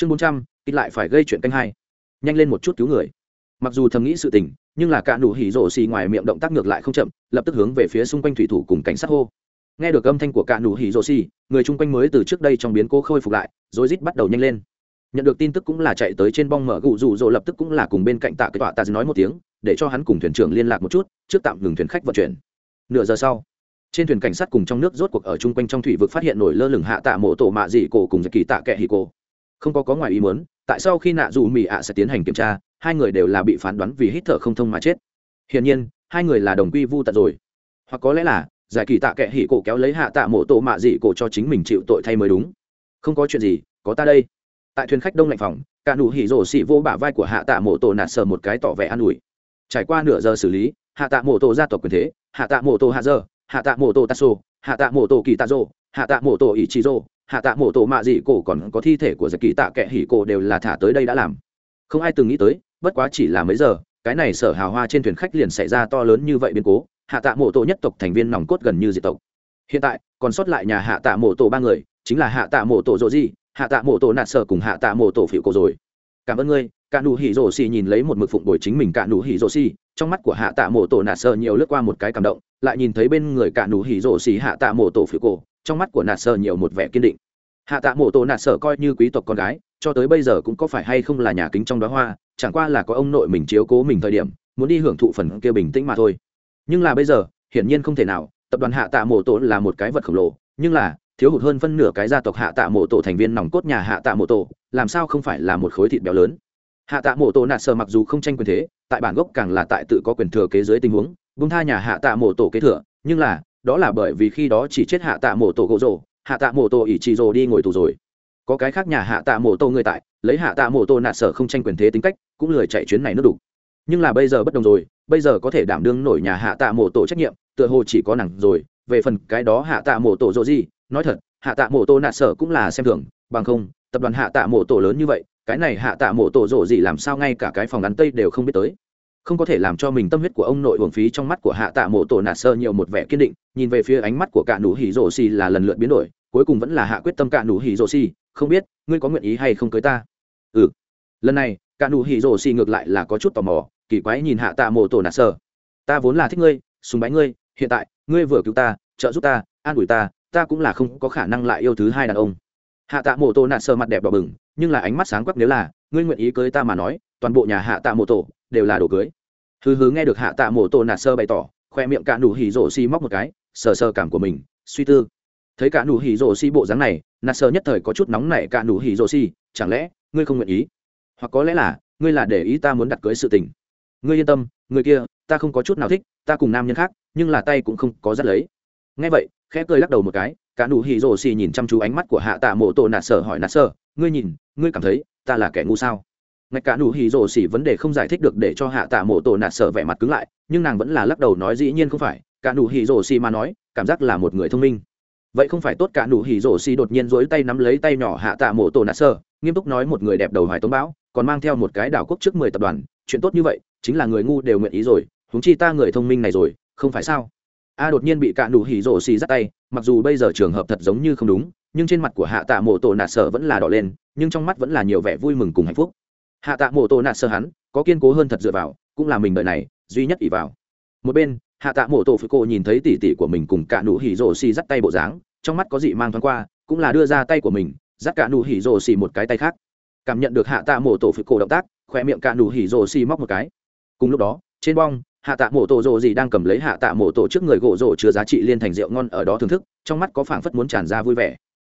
chương bốn trăm, ít lại phải gây chuyện canh hai. Nhanh lên một chút cứu người. Mặc dù thầm nghĩ sự tình, nhưng là cả nụ hỉ rổ xì ngoài miệng động tác ngược lại không chậm, lập tức hướng về phía xung quanh thủy thủ cùng cảnh sát hô. Nghe được âm thanh của cả nụ hỉ rổ xì, người chung quanh mới từ trước đây trong biến cố khôi phục lại, rồi rít bắt đầu nhanh lên. Nhận được tin tức cũng là chạy tới trên bong mở gụ rụ rỗ lập tức cũng là cùng bên cạnh tạ cái tọa tạ nói một tiếng, để cho hắn cùng thuyền trưởng liên lạc một chút, trước tạm ngừng thuyền khách vận chuyển. Nửa giờ sau, trên thuyền cảnh sát cùng trong nước rốt cuộc ở chung quanh trong thủy vực phát hiện nổi lơ lửng hạ tạ mộ tổ mạ dị cổ cùng giật kỳ tạ kệ hì cổ không có có ngoài ý muốn, tại sao khi nạ dù mỹ ạ sẽ tiến hành kiểm tra, hai người đều là bị phán đoán vì hít thở không thông mà chết. Hiển nhiên, hai người là đồng quy vu tận rồi. Hoặc có lẽ là, giải kỳ tạ kệ hỉ cổ kéo lấy hạ tạ mộ tổ mạ dị cổ cho chính mình chịu tội thay mới đúng. Không có chuyện gì, có ta đây. Tại thuyền khách đông lạnh phòng, cả nụ hỉ rổ xị vô bả vai của hạ tạ mộ tổ nạt sờ một cái tỏ vẻ an ủi. Trải qua nửa giờ xử lý, hạ tạ mộ tổ gia tộc quyền thế, hạ tạ mộ tổ hạ giờ hạ tạ mộ tổ tasso hạ tạ mộ tổ kỳ tạ rô hạ tạ mộ tổ ỷ chi rô hạ tạ mộ tổ mạ dị cổ còn có thi thể của giặc kỳ tạ kệ hỉ cổ đều là thả tới đây đã làm. Không ai từng nghĩ tới, bất quá chỉ là mấy giờ, cái này sở hào hoa trên thuyền khách liền xảy ra to lớn như vậy biến cố, hạ tạ mộ tổ nhất tộc thành viên nòng cốt gần như diệt tộc. Hiện tại, còn sót lại nhà hạ tạ mộ tổ ba người, chính là hạ tạ mộ tổ rộ di, hạ tạ mộ tổ nạt sở cùng hạ tạ mộ tổ phiệu cổ rồi. Cảm ơn ngươi cả nụ hỉ rổ xì nhìn lấy một mực phụng bồi chính mình cả nụ hỉ rổ xì, trong mắt của hạ tạ mộ tổ nạt Sở nhiều lướt qua một cái cảm động, lại nhìn thấy bên người cả nụ hỉ rổ xì hạ tạ mộ tổ phiêu cổ trong mắt của nạt sở nhiều một vẻ kiên định. Hạ tạ mộ tổ nạt sở coi như quý tộc con gái, cho tới bây giờ cũng có phải hay không là nhà kính trong đó hoa, chẳng qua là có ông nội mình chiếu cố mình thời điểm, muốn đi hưởng thụ phần kia bình tĩnh mà thôi. Nhưng là bây giờ, hiển nhiên không thể nào, tập đoàn hạ tạ mộ tổ là một cái vật khổng lồ, nhưng là, thiếu hụt hơn phân nửa cái gia tộc hạ tạ mộ tổ thành viên nòng cốt nhà hạ tạ mộ tổ, làm sao không phải là một khối thịt béo lớn? Hạ tạ mộ tổ nạt sở mặc dù không tranh quyền thế, tại bản gốc càng là tại tự có quyền thừa kế dưới tình huống bung tha nhà hạ tạ mộ tổ kế thừa, nhưng là đó là bởi vì khi đó chỉ chết hạ tạ mổ tổ gỗ rồ, hạ tạ mổ tổ ỷ chỉ rồ đi ngồi tù rồi. Có cái khác nhà hạ tạ mổ tổ người tại, lấy hạ tạ mổ tổ nạt sở không tranh quyền thế tính cách, cũng lười chạy chuyến này nước đủ nhưng là bây giờ bất đồng rồi, bây giờ có thể đảm đương nổi nhà hạ tạ mổ tổ trách nhiệm, tựa hồ chỉ có nàng rồi. Về phần cái đó hạ tạ mổ tổ rộ gì, nói thật, hạ tạ mổ tổ nạt sở cũng là xem thường, bằng không, tập đoàn hạ tạ mổ tổ lớn như vậy, cái này hạ tạ mổ tổ rộ gì làm sao ngay cả cái phòng ngắn tây đều không biết tới không có thể làm cho mình tâm huyết của ông nội uổng phí trong mắt của hạ tạ mộ tổ nạt sơ nhiều một vẻ kiên định, nhìn về phía ánh mắt của cả nụ hỉ rổ xì là lần lượt biến đổi, cuối cùng vẫn là hạ quyết tâm cả nụ hỉ rổ xì, không biết, ngươi có nguyện ý hay không cưới ta? Ừ. Lần này cả nụ hỉ rổ xì ngược lại là có chút tò mò, kỳ quái nhìn hạ tạ mộ tổ nạt sơ. Ta vốn là thích ngươi, sùng bái ngươi, hiện tại, ngươi vừa cứu ta, trợ giúp ta, an ủi ta ta cũng là không có khả năng lại yêu thứ hai đàn ông. Hạ tạ mộ tổ nạt sơ mặt đẹp đỏ bừng, nhưng là ánh mắt sáng quắc nếu là, ngươi nguyện ý cưới ta mà nói, toàn bộ nhà hạ tạ mộ tổ đều là đồ cưới hừ hừ nghe được hạ tạ mổ tổ nạt sơ bày tỏ, khoe miệng cả nụ hỉ rổ xi móc một cái, sờ sờ cảm của mình, suy tư. Thấy cả nụ hỉ rổ xi bộ dáng này, nạt sơ nhất thời có chút nóng nảy cả nụ hỉ rổ xi chẳng lẽ ngươi không nguyện ý? Hoặc có lẽ là, ngươi là để ý ta muốn đặt cưới sự tình. Ngươi yên tâm, người kia, ta không có chút nào thích, ta cùng nam nhân khác, nhưng là tay cũng không có dắt lấy. Nghe vậy, khẽ cười lắc đầu một cái, cả nụ hỉ rổ xi nhìn chăm chú ánh mắt của hạ tạ mổ tổ nạt sơ hỏi nạt sơ, ngươi nhìn, ngươi cảm thấy ta là kẻ ngu sao? ngay cả nụ hỉ rồ xỉ vấn đề không giải thích được để cho hạ tạ mộ tổ nạt sở vẻ mặt cứng lại, nhưng nàng vẫn là lắc đầu nói dĩ nhiên không phải, cả nụ hỉ rồ xỉ mà nói, cảm giác là một người thông minh. Vậy không phải tốt cả nụ hỉ rổ xì đột nhiên rối tay nắm lấy tay nhỏ hạ tạ mộ tổ nạ sơ nghiêm túc nói một người đẹp đầu hoài tống bão, còn mang theo một cái đảo quốc trước mười tập đoàn, chuyện tốt như vậy, chính là người ngu đều nguyện ý rồi húng chi ta người thông minh này rồi, không phải sao? A đột nhiên bị cả nụ hỉ rổ xì dắt tay, mặc dù bây giờ trường hợp thật giống như không đúng, nhưng trên mặt của hạ tạ mộ tổ nạ sơ vẫn là đỏ lên, nhưng trong mắt vẫn là nhiều vẻ vui mừng cùng hạnh phúc hạ tạ mổ Tô nạt sơ hắn, có kiên cố hơn thật dựa vào, cũng là mình đợi này, duy nhất ỷ vào. Một bên, hạ tạ mổ Tô phụ cô nhìn thấy tỉ tỉ của mình cùng cả nụ hỉ rổ xì dắt tay bộ dáng, trong mắt có dị mang thoáng qua, cũng là đưa ra tay của mình, dắt cả nụ hỉ rổ xì một cái tay khác. Cảm nhận được hạ tạ mổ Tô phụ cô động tác khoe miệng cả nụ hỉ rổ xì móc một cái. Cùng lúc đó, trên bong, hạ tạ mổ Tô rổ gì đang cầm lấy hạ tạ mổ Tô trước người gỗ rổ chứa giá trị liên thành rượu ngon ở đó thưởng thức, trong mắt có phảng phất muốn tràn ra vui vẻ.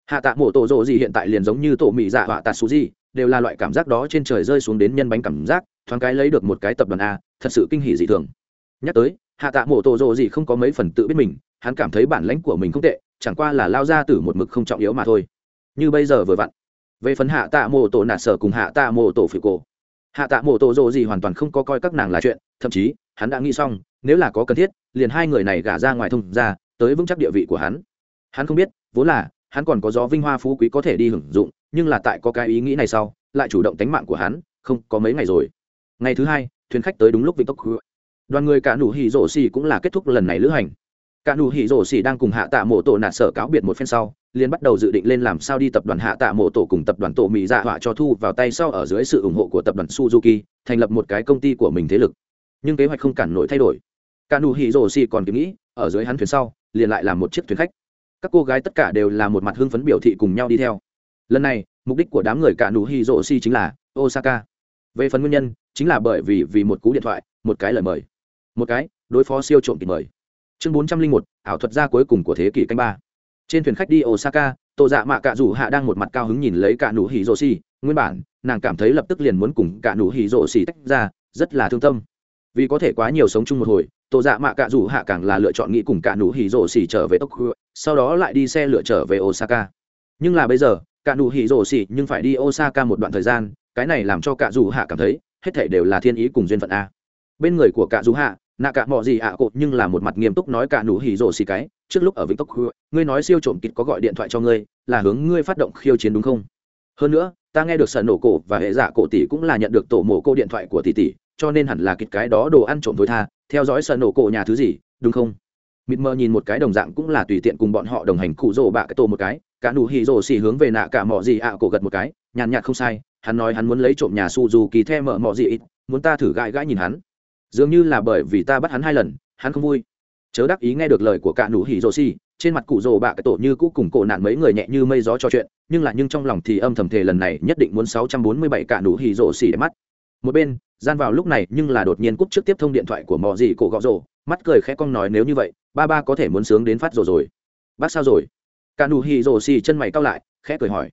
Hạ tạ mổ Tô rổ gì hiện tại liền giống như tổ mỹ dạ họa tạ xù gì đều là loại cảm giác đó trên trời rơi xuống đến nhân bánh cảm giác, thoáng cái lấy được một cái tập đoàn a, thật sự kinh hỉ dị thường. Nhắc tới, hạ tạ mổ tổ rộ gì không có mấy phần tự biết mình, hắn cảm thấy bản lãnh của mình không tệ, chẳng qua là lao ra từ một mực không trọng yếu mà thôi. Như bây giờ vừa vặn, về phần hạ tạ mổ tổ nạt sở cùng hạ tạ mổ tổ phỉ cổ, hạ tạ mổ tổ rộ gì hoàn toàn không có coi các nàng là chuyện, thậm chí, hắn đã nghĩ xong, nếu là có cần thiết, liền hai người này gả ra ngoài thông ra tới vững chắc địa vị của hắn. Hắn không biết, vốn là, hắn còn có gió vinh hoa phú quý có thể đi hưởng dụng nhưng là tại có cái ý nghĩ này sau, lại chủ động tánh mạng của hắn, không, có mấy ngày rồi. Ngày thứ hai, thuyền khách tới đúng lúc vĩnh tốc đoàn người cả nụ hỉ rổ xì cũng là kết thúc lần này lữ hành. Cả nụ hỉ rổ xì đang cùng hạ tạ mộ tổ nạt sở cáo biệt một phen sau, liền bắt đầu dự định lên làm sao đi tập đoàn hạ tạ mộ tổ cùng tập đoàn tổ mỹ dạ họa cho thu vào tay sau ở dưới sự ủng hộ của tập đoàn suzuki, thành lập một cái công ty của mình thế lực. Nhưng kế hoạch không cản nổi thay đổi. Cả nụ hỉ rổ xì còn kiếm nghĩ, ở dưới hắn thuyền sau, liền lại là một chiếc thuyền khách. Các cô gái tất cả đều là một mặt hưng phấn biểu thị cùng nhau đi theo lần này, mục đích của đám người cả nụ hi rô si chính là osaka. Về phần nguyên nhân, chính là bởi vì vì một cú điện thoại, một cái lời mời. Một cái, đối phó siêu trộm kịp mời. Chương bốn trăm linh một, ảo thuật gia cuối cùng của thế kỷ canh ba. Trên thuyền khách đi osaka tổ dạ mạ cạ rủ hạ đang một mặt cao hứng nhìn lấy cạ nụ hỉ rổ xì. Nguyên bản, nàng cảm thấy lập tức liền muốn cùng cạ nụ hỉ rổ xì tách ra, rất là thương tâm. Vì có thể quá nhiều sống chung một hồi tổ dạ mạ cạ rủ hạ càng là lựa chọn nghĩ cùng cạ nụ hỉ rổ xì trở về tokyo, sau đó lại đi xe lựa trở về osaka. Nhưng là bây giờ cả nụ hỉ rổ xỉ, nhưng phải đi osaka một đoạn thời gian, cái này làm cho cả dù hạ cảm thấy hết thể đều là thiên ý cùng duyên phận a. Bên người của cả dù hạ, nạ cả mọi gì ạ à cột nhưng là một mặt nghiêm túc nói cả nụ hỉ rổ xỉ cái, trước lúc ở vĩnh tốc ngươi nói siêu trộm kịt có gọi điện thoại cho ngươi, là hướng ngươi phát động khiêu chiến đúng không? Hơn nữa, ta nghe được sợ nổ cổ và hệ giả cổ tỷ cũng là nhận được tổ mổ cô điện thoại của tỷ tỷ, cho nên hẳn là kịt cái đó đồ ăn trộm tối tha, theo dõi sợ nổ cổ nhà thứ gì, đúng không? mịt mờ nhìn một cái đồng dạng cũng là tùy tiện cùng bọn họ đồng hành cụ rỗ bạ cái tổ một cái, cả nụ hỉ rỗ xỉ hướng về nạ cả mỏ gì ạ cổ gật một cái, nhàn nhạt không sai, hắn nói hắn muốn lấy trộm nhà su dù kỳ the mở mỏ gì ít, muốn ta thử gãi gãi nhìn hắn. Dường như là bởi vì ta bắt hắn hai lần, hắn không vui. Chớ đắc ý nghe được lời của cả nụ hỉ rồ xì, trên mặt cụ rồ bạ cái tổ như cũ cùng cổ nạn mấy người nhẹ như mây gió trò chuyện, nhưng là nhưng trong lòng thì âm thầm thề lần này nhất định muốn sáu trăm bốn mươi bảy cả nụ hỉ rồ xì để mắt. Một bên, gian vào lúc này nhưng là đột nhiên cúp trước tiếp thông điện thoại của mò gì cổ gõ rồ, mắt cười khẽ cong nói nếu như vậy ba ba có thể muốn sướng đến phát rồi rồi. Bác sao rồi? Cả nụ hì rồ xì chân mày cao lại, khẽ cười hỏi.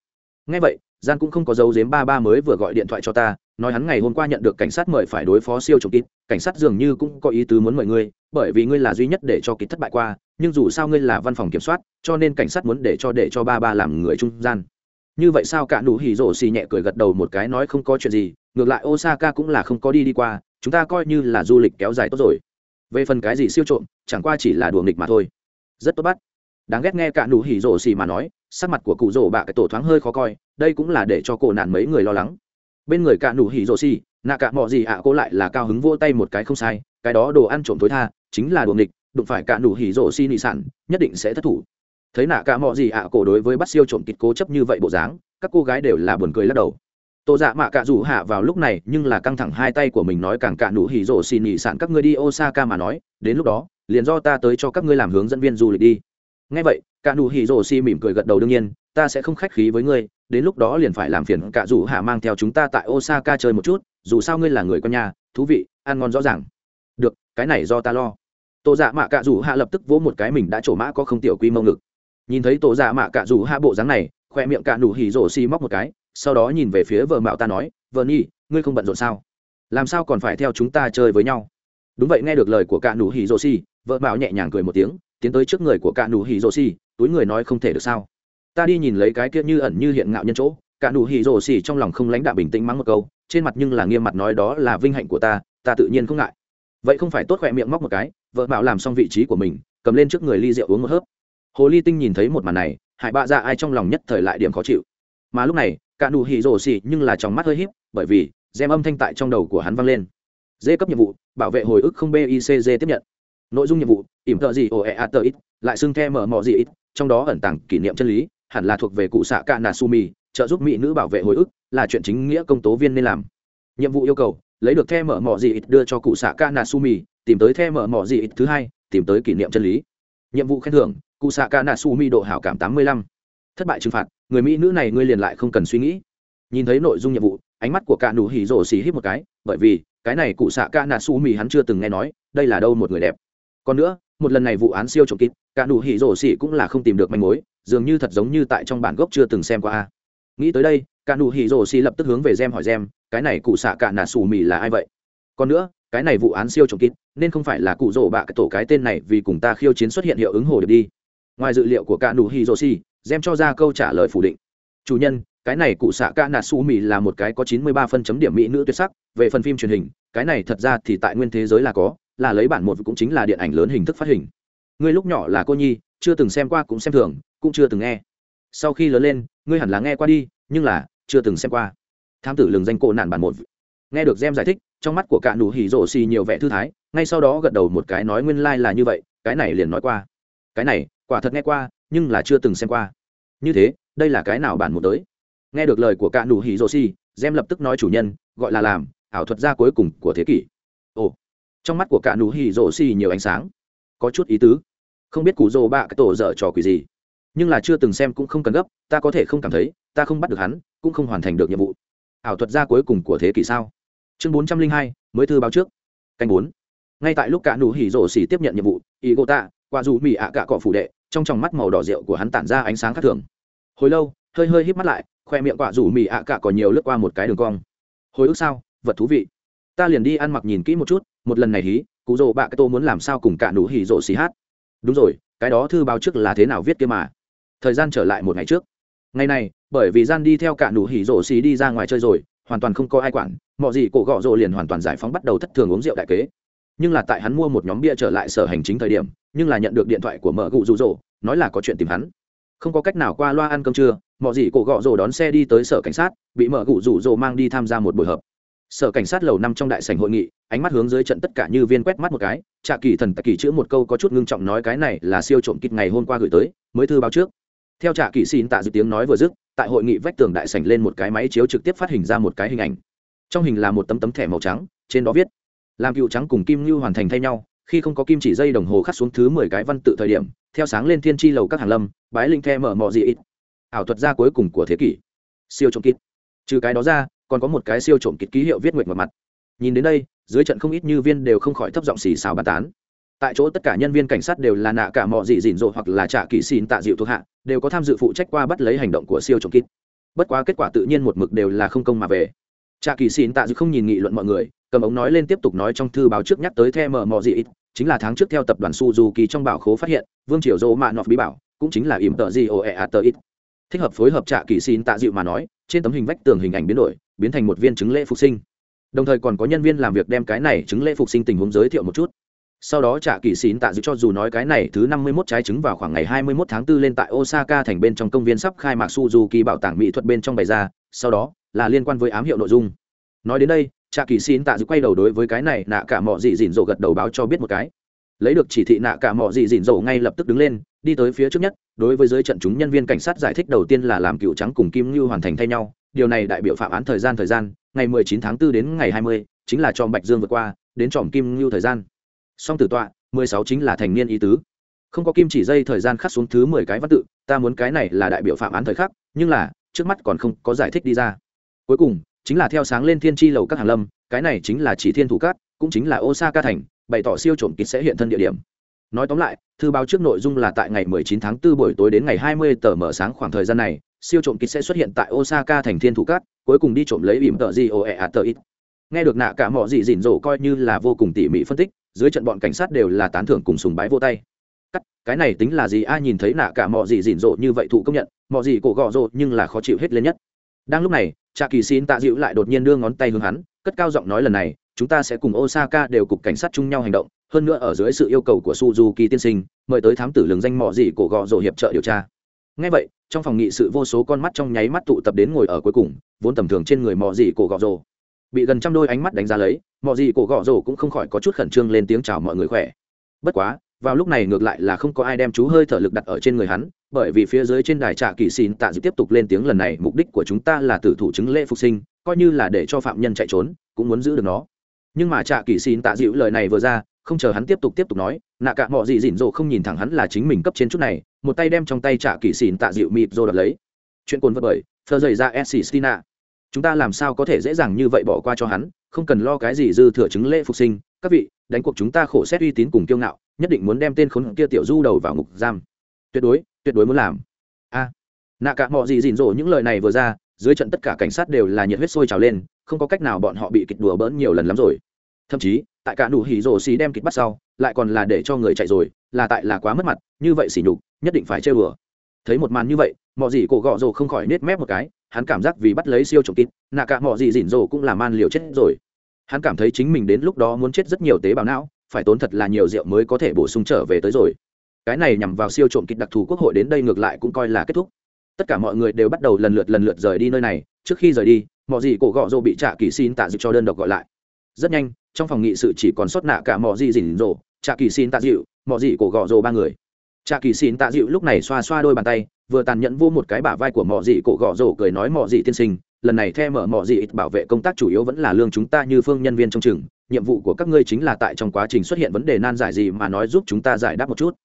Ngay vậy gian cũng không có dấu giếm ba ba mới vừa gọi điện thoại cho ta, nói hắn ngày hôm qua nhận được cảnh sát mời phải đối phó siêu trộm kịt cảnh sát dường như cũng có ý tứ muốn mời ngươi, bởi vì ngươi là duy nhất để cho kịt thất bại qua, nhưng dù sao ngươi là văn phòng kiểm soát, cho nên cảnh sát muốn để cho để cho ba ba làm người trung gian. Như vậy sao cả nụ hỉ rổ xì nhẹ cười gật đầu một cái nói không có chuyện gì, ngược lại osaka cũng là không có đi đi qua, chúng ta coi như là du lịch kéo dài tốt rồi về phần cái gì siêu trộm, chẳng qua chỉ là đùa nghịch mà thôi. Rất tốt bắt. Đáng ghét nghe cả nụ hỉ rổ xì mà nói, sắc mặt của cụ rổ bạ cái tổ thoáng hơi khó coi, đây cũng là để cho cổ nạn mấy người lo lắng. Bên người cả nụ hỉ rổ xì, nạ cả mọi gì ạ, cô lại là cao hứng vỗ tay một cái không sai, cái đó đồ ăn trộm tối tha, chính là đùa nghịch, đụng phải cả nụ hỉ rổ xì nị sản, nhất định sẽ thất thủ. Thấy nạ cả mọi gì ạ à cổ đối với bắt siêu trộm kịch cố chấp như vậy bộ dáng, các cô gái đều là buồn cười lắc đầu tô dạ mạ cạ rủ hạ vào lúc này, nhưng là căng thẳng hai tay của mình nói càng cạ nụ hỉ rổ xì nhị sạn các ngươi đi osaka mà nói, đến lúc đó, liền do ta tới cho các ngươi làm hướng dẫn viên du lịch đi. Ngay vậy cạ nụ hỉ rổ xì mỉm cười gật đầu đương nhiên, ta sẽ không khách khí với ngươi, đến lúc đó liền phải làm phiền cạ rủ hạ mang theo chúng ta tại osaka chơi một chút, dù sao ngươi là người con nhà, thú vị, ăn ngon rõ ràng. Được, cái này do ta lo. Tô dạ mạ cạ rủ hạ lập tức vỗ một cái mình đã trổ mã có không tiểu quy mông ngực. Nhìn thấy Tô dạ mạ cạ rủ hạ bộ dáng này, khoe miệng cạ nụ hỉ rổ xì móc một cái sau đó nhìn về phía vợ mạo ta nói vợ nhi ngươi không bận rộn sao? Làm sao còn phải theo chúng ta chơi với nhau? Đúng vậy nghe được lời của cạ nụ hỉ rô si, vợ mạo nhẹ nhàng cười một tiếng tiến tới trước người của cạ nụ hỉ rô si, túi người nói không thể được sao? Ta đi nhìn lấy cái kia như ẩn như hiện ngạo nhân chỗ. Cạ nụ hỉ rô si trong lòng không lãnh đạo bình tĩnh mắng một câu trên mặt nhưng là nghiêm mặt nói đó là vinh hạnh của ta ta tự nhiên không ngại. Vậy không phải tốt khỏe miệng móc một cái vợ mạo làm xong vị trí của mình cầm lên trước người ly rượu uống một hớp. Hồ ly tinh nhìn thấy một màn này hại bạ ra ai trong lòng nhất thời lại điểm khó chịu mà lúc này, cả nụ hỉ rổ xỉ nhưng là trong mắt hơi híp, bởi vì gem âm thanh tại trong đầu của hắn vang lên. Dê cấp nhiệm vụ, bảo vệ hồi ức không bicg tiếp nhận. Nội dung nhiệm vụ, ỉm thợ gì ồ ẹ a tờ ít, lại xưng the mở mò gì ít, trong đó ẩn tàng kỷ niệm chân lý, hẳn là thuộc về cụ xạ cả nà sumi trợ giúp mỹ nữ bảo vệ hồi ức, là chuyện chính nghĩa công tố viên nên làm. Nhiệm vụ yêu cầu, lấy được the mở mò gì ít đưa cho cụ xạ cả nà sumi tìm tới the mở mò gì ít thứ hai, tìm tới kỷ niệm chân lý. Nhiệm vụ khen thưởng, cụ xạ cả nà sumi độ hảo cảm tám mươi lăm. Thất bại trừng phạt người mỹ nữ này ngươi liền lại không cần suy nghĩ. Nhìn thấy nội dung nhiệm vụ, ánh mắt của cả nụ hỉ rổ xì hít một cái, bởi vì, cái này cụ xạ ca nà su mì hắn chưa từng nghe nói, đây là đâu một người đẹp. Còn nữa, một lần này vụ án siêu trộm kịp cả nụ hỉ rổ xì cũng là không tìm được manh mối, dường như thật giống như tại trong bản gốc chưa từng xem qua nghĩ tới đây, cả nụ hỉ rổ xì lập tức hướng về gem hỏi gem, cái này cụ xạ ca nà su mì là ai vậy? Còn nữa, cái này vụ án siêu trộm kịp nên không phải là cụ rổ bạ tổ cái tên này vì cùng ta khiêu chiến xuất hiện hiệu ứng hồ điệp đi. Ngoài dự liệu của cả nụ hỉ rổ xì gem cho ra câu trả lời phủ định. Chủ nhân, cái này cụ xạ ca nà su mỹ là một cái có chín mươi ba phân chấm điểm mỹ nữ tuyệt sắc. Về phần phim truyền hình, cái này thật ra thì tại nguyên thế giới là có, là lấy bản một cũng chính là điện ảnh lớn hình thức phát hình. Ngươi lúc nhỏ là cô nhi, chưa từng xem qua cũng xem thường, cũng chưa từng nghe. Sau khi lớn lên, ngươi hẳn là nghe qua đi, nhưng là, chưa từng xem qua. Tham tử lường danh cổ nạn bản một. Nghe được gem giải thích, trong mắt của cạ nụ hỉ rộ xì nhiều vẻ thư thái, ngay sau đó gật đầu một cái nói nguyên lai là như vậy, cái này liền nói qua. Cái này, quả thật nghe qua nhưng là chưa từng xem qua. Như thế, đây là cái nào bản một tới? Nghe được lời của cả nụ hỉ rô xì gem lập tức nói chủ nhân, gọi là làm, ảo thuật gia cuối cùng của thế kỷ. Ồ, trong mắt của cả nụ hỉ rô xì nhiều ánh sáng. Có chút ý tứ. Không biết cụ rô bạ cái tổ dở trò quỷ gì. Nhưng là chưa từng xem cũng không cần gấp, ta có thể không cảm thấy, ta không bắt được hắn, cũng không hoàn thành được nhiệm vụ. Ảo thuật gia cuối cùng của thế kỷ sao? Chương bốn trăm linh hai, mới thư báo trước. Canh bốn. Ngay tại lúc cả nụ hỉ rổ xỉ tiếp nhận nhiệm vụ ý gô tạ qua dù mỹ ạ cạ cọ phủ đệ trong tròng mắt màu đỏ rượu của hắn tản ra ánh sáng khác thường. Hồi lâu, hơi hơi hít mắt lại, khoe miệng quả rủ mì ạ cả còn nhiều lướt qua một cái đường cong. Hồi ức sao, vật thú vị. Ta liền đi ăn mặc nhìn kỹ một chút, một lần này hí cụ rồ bạ cái tô muốn làm sao cùng cả nụ hỉ rộ xì hát. Đúng rồi, cái đó thư báo trước là thế nào viết kia mà? Thời gian trở lại một ngày trước. Ngày này, bởi vì gian đi theo cả nụ hỉ rộ xì đi ra ngoài chơi rồi, hoàn toàn không có ai quản, mọi gì cổ gọ rộ liền hoàn toàn giải phóng bắt đầu thất thường uống rượu đại kế. Nhưng là tại hắn mua một nhóm bia trở lại sở hành chính thời điểm nhưng là nhận được điện thoại của mở gụ rụ rỗ, nói là có chuyện tìm hắn. Không có cách nào qua loa ăn cơm trưa mọi gì cổ gọ rồ đón xe đi tới sở cảnh sát, bị mở gụ rụ rỗ mang đi tham gia một buổi họp. Sở cảnh sát lầu năm trong đại sảnh hội nghị, ánh mắt hướng dưới trận tất cả như viên quét mắt một cái, trạ kỳ thần tạc kỳ chữ một câu có chút ngưng trọng nói cái này là siêu trộm kịch ngày hôm qua gửi tới, mới thư báo trước. Theo trạ kỳ xin tạ dự tiếng nói vừa dứt, tại hội nghị vách tường đại sảnh lên một cái máy chiếu trực tiếp phát hình ra một cái hình ảnh. Trong hình là một tấm tấm thẻ màu trắng, trên đó viết, làm cựu trắng cùng kim ngưu hoàn thành thay nhau khi không có kim chỉ dây đồng hồ khắc xuống thứ mười cái văn tự thời điểm, theo sáng lên thiên chi lầu các hàng lâm, bái linh khe mở mọ gì ít. Ảo thuật gia cuối cùng của thế kỷ. Siêu trộm kịt trừ cái đó ra, còn có một cái siêu trộm kịt ký hiệu viết nguyệt mặt mặt. Nhìn đến đây, dưới trận không ít như viên đều không khỏi thấp giọng xì xào bàn tán. Tại chỗ tất cả nhân viên cảnh sát đều là nạ cả mọi gì dịn dộ hoặc là trả kỵ xin tạ dịu thuộc hạ, đều có tham dự phụ trách qua bắt lấy hành động của siêu trộm kịt bất quá kết quả tự nhiên một mực đều là không công mà về trạ kỳ xin tạ dự không nhìn nghị luận mọi người cầm ống nói lên tiếp tục nói trong thư báo trước nhắc tới theme mở mò gì ít chính là tháng trước theo tập đoàn suzuki trong bảo khố phát hiện vương triều dỗ mạ nọt bí bảo cũng chính là ỉm tợ gì ồ ẹ ạ tơ ít. Thích hợp phối hợp trạ kỳ xin tạ dịu mà nói trên tấm hình vách tường hình ảnh biến đổi biến thành một viên chứng lễ phục sinh. Đồng thời còn có nhân viên làm việc đem cái này chứng lễ phục sinh tình huống giới thiệu một chút. Sau đó trả kỳ xin tạ dự cho dù nói cái này thứ năm mươi 51 trái trứng vào khoảng ngày hai mươi 21 tháng 4 lên tại Osaka thành bên trong công viên sắp khai mạc Suzuki bảo tàng mỹ thuật bên trong bày ra, sau đó là liên quan với ám hiệu nội dung. Nói đến đây trạ kỳ xin tạ dự quay đầu đối với cái này nạ cả mỏ gì dìn dỗ gật đầu báo cho biết một cái. Lấy được chỉ thị nạ cả mỏ gì dìn dỗ ngay lập tức đứng lên đi tới phía trước nhất đối với giới trận chúng nhân viên cảnh sát giải thích đầu tiên là làm cựu trắng cùng kim như hoàn thành thay nhau. Điều này đại biểu phạm án thời gian thời gian ngày 19 tháng 4 đến ngày 20, chính là tròm bạch dương vượt qua đến tròm kim như thời gian. Song tử tọa 16 chính là thành niên ý tứ. Không có kim chỉ dây thời gian khắc xuống thứ 10 cái văn tự ta muốn cái này là đại biểu phạm án thời khắc nhưng là trước mắt còn không có giải thích đi ra. Cuối cùng, chính là theo sáng lên thiên tri lầu các hàng lâm, cái này chính là chỉ thiên thủ các, cũng chính là osaka thành, bày tỏ siêu trộm kịch sẽ hiện thân địa điểm. Nói tóm lại, thư báo trước nội dung là tại ngày 19 tháng 4 buổi tối đến ngày 20 tờ mở sáng khoảng thời gian này, siêu trộm kịch sẽ xuất hiện tại osaka thành thiên thủ các, cuối cùng đi trộm lấy ỉm tờ gì ồ ẹ ạt tờ ít. Nghe được nạ cả mọ gì rỉn rổ coi như là vô cùng tỉ mỉ phân tích, dưới trận bọn cảnh sát đều là tán thưởng cùng sùng bái vô tay cắt, cái này tính là gì? Ai nhìn thấy nạ cả mọi gì dịn rộ như vậy thụ công nhận mọi gì cổ gọ rộ nhưng là khó chịu hết lên nhất. Đang lúc này cha kỳ xin tạ dịu lại đột nhiên đưa ngón tay hướng hắn, cất cao giọng nói lần này, chúng ta sẽ cùng osaka đều cục cảnh sát chung nhau hành động, hơn nữa ở dưới sự yêu cầu của suzuki tiên sinh, mời tới thám tử lường danh mọi gì cổ gọ rộ hiệp trợ điều tra. Ngay vậy, trong phòng nghị sự vô số con mắt trong nháy mắt tụ tập đến ngồi ở cuối cùng, vốn tầm thường trên người mọi gì cổ gọ rộ. Bị gần trăm đôi ánh mắt đánh giá lấy mọi gì cổ gọ rộ cũng không khỏi có chút khẩn trương lên tiếng chào mọi người khỏe. Bất quá vào lúc này ngược lại là không có ai đem chú hơi thở lực đặt ở trên người hắn, bởi vì phía dưới trên đài trạ kỳ xin tạ dịp tiếp tục lên tiếng lần này, mục đích của chúng ta là tử thủ chứng lễ phục sinh, coi như là để cho phạm nhân chạy trốn, cũng muốn giữ được nó. Nhưng mà trạ kỳ xin tạ dịu lời này vừa ra, không chờ hắn tiếp tục tiếp tục nói, nạ cả mọi gì dịn dỗ không nhìn thẳng hắn là chính mình cấp trên chút này, một tay đem trong tay trạ kỳ xin tạ dịu mịp rồi đặt lấy. Chuyện cuốn vật bởi thơ dày ra escistina chúng ta làm sao có thể dễ dàng như vậy bỏ qua cho hắn, không cần lo cái gì dư thừa chứng lễ phục sinh. Các vị, đánh cuộc chúng ta khổ xét uy tín cùng kiêu ngạo nhất định muốn đem tên khốn kia tiểu du đầu vào ngục giam. Tuyệt đối tuyệt đối muốn làm. A. À, nạ cả mọi gì dịn rộ những lời này vừa ra dưới trận tất cả cảnh sát đều là nhiệt huyết sôi trào lên không có cách nào bọn họ bị kịch đùa bỡn nhiều lần lắm rồi. Thậm chí tại cả nụ hỉ rổ xì đem kịch bắt sau lại còn là để cho người chạy rồi là tại là quá mất mặt như vậy xỉ nhục nhất định phải chơi đùa thấy một màn như vậy mọi gì cổ gọ rồ không khỏi nết mép một cái hắn cảm giác vì bắt lấy siêu trộm kịp nạ cả mọi gì dịn rồ cũng là man liều chết rồi. Hắn cảm thấy chính mình đến lúc đó muốn chết rất nhiều tế bào não phải tốn thật là nhiều rượu mới có thể bổ sung trở về tới rồi. Cái này nhằm vào siêu trộm kịch đặc thù quốc hội đến đây ngược lại cũng coi là kết thúc. Tất cả mọi người đều bắt đầu lần lượt lần lượt rời đi nơi này, trước khi rời đi, mọi gì cổ gọ rô bị trả kỳ xin tạ dịu cho đơn độc gọi lại. Rất nhanh, trong phòng nghị sự chỉ còn sót nạ cả mọi gì rỉn rộ trả kỳ xin tạ dịu mọi gì cổ gọ rô ba người. Trả kỳ xin tạ dịu lúc này xoa xoa đôi bàn tay, vừa tàn nhẫn vô một cái bả vai của mọi gì cổ gọ rô cười nói mọi gì tiên sinh, lần này theo mở mọi gì ít bảo vệ công tác chủ yếu vẫn là lương chúng ta như phương nhân viên trong trường nhiệm vụ của các ngươi chính là tại trong quá trình xuất hiện vấn đề nan giải gì mà nói giúp chúng ta giải đáp một chút.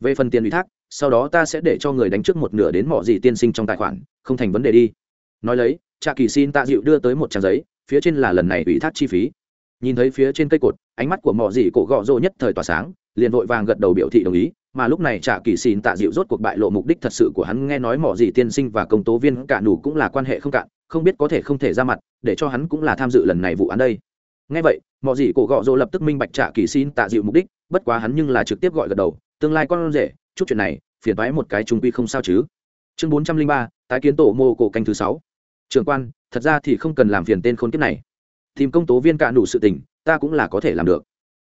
Về phần tiền ủy thác, sau đó ta sẽ để cho người đánh trước một nửa đến mỏ gì tiên sinh trong tài khoản, không thành vấn đề đi. Nói lấy trà kỳ xin tạ dịu đưa tới một trang giấy, phía trên là lần này ủy thác chi phí. Nhìn thấy phía trên cây cột, ánh mắt của mỏ gì cổ gọ rộ nhất thời tỏa sáng, liền vội vàng gật đầu biểu thị đồng ý, mà lúc này trả kỳ xin tạ dịu rốt cuộc bại lộ mục đích thật sự của hắn nghe nói mỏ gì tiên sinh và công tố viên cả nủ cũng là quan hệ không cạn, không biết có thể không thể ra mặt, để cho hắn cũng là tham dự lần này vụ án đây ngay vậy mọi gì cổ gọ rồ lập tức minh bạch trả kỳ xin tạ dịu mục đích, bất quá hắn nhưng là trực tiếp gọi gật đầu, tương lai con rể, chút chuyện này, phiền thoái một cái trung quy không sao chứ. Chương bốn trăm linh ba, tái kiến tổ mô cổ canh thứ sáu. Trường quan, thật ra thì không cần làm phiền tên khốn kiếp này. Tìm công tố viên cạn đủ sự tình, ta cũng là có thể làm được.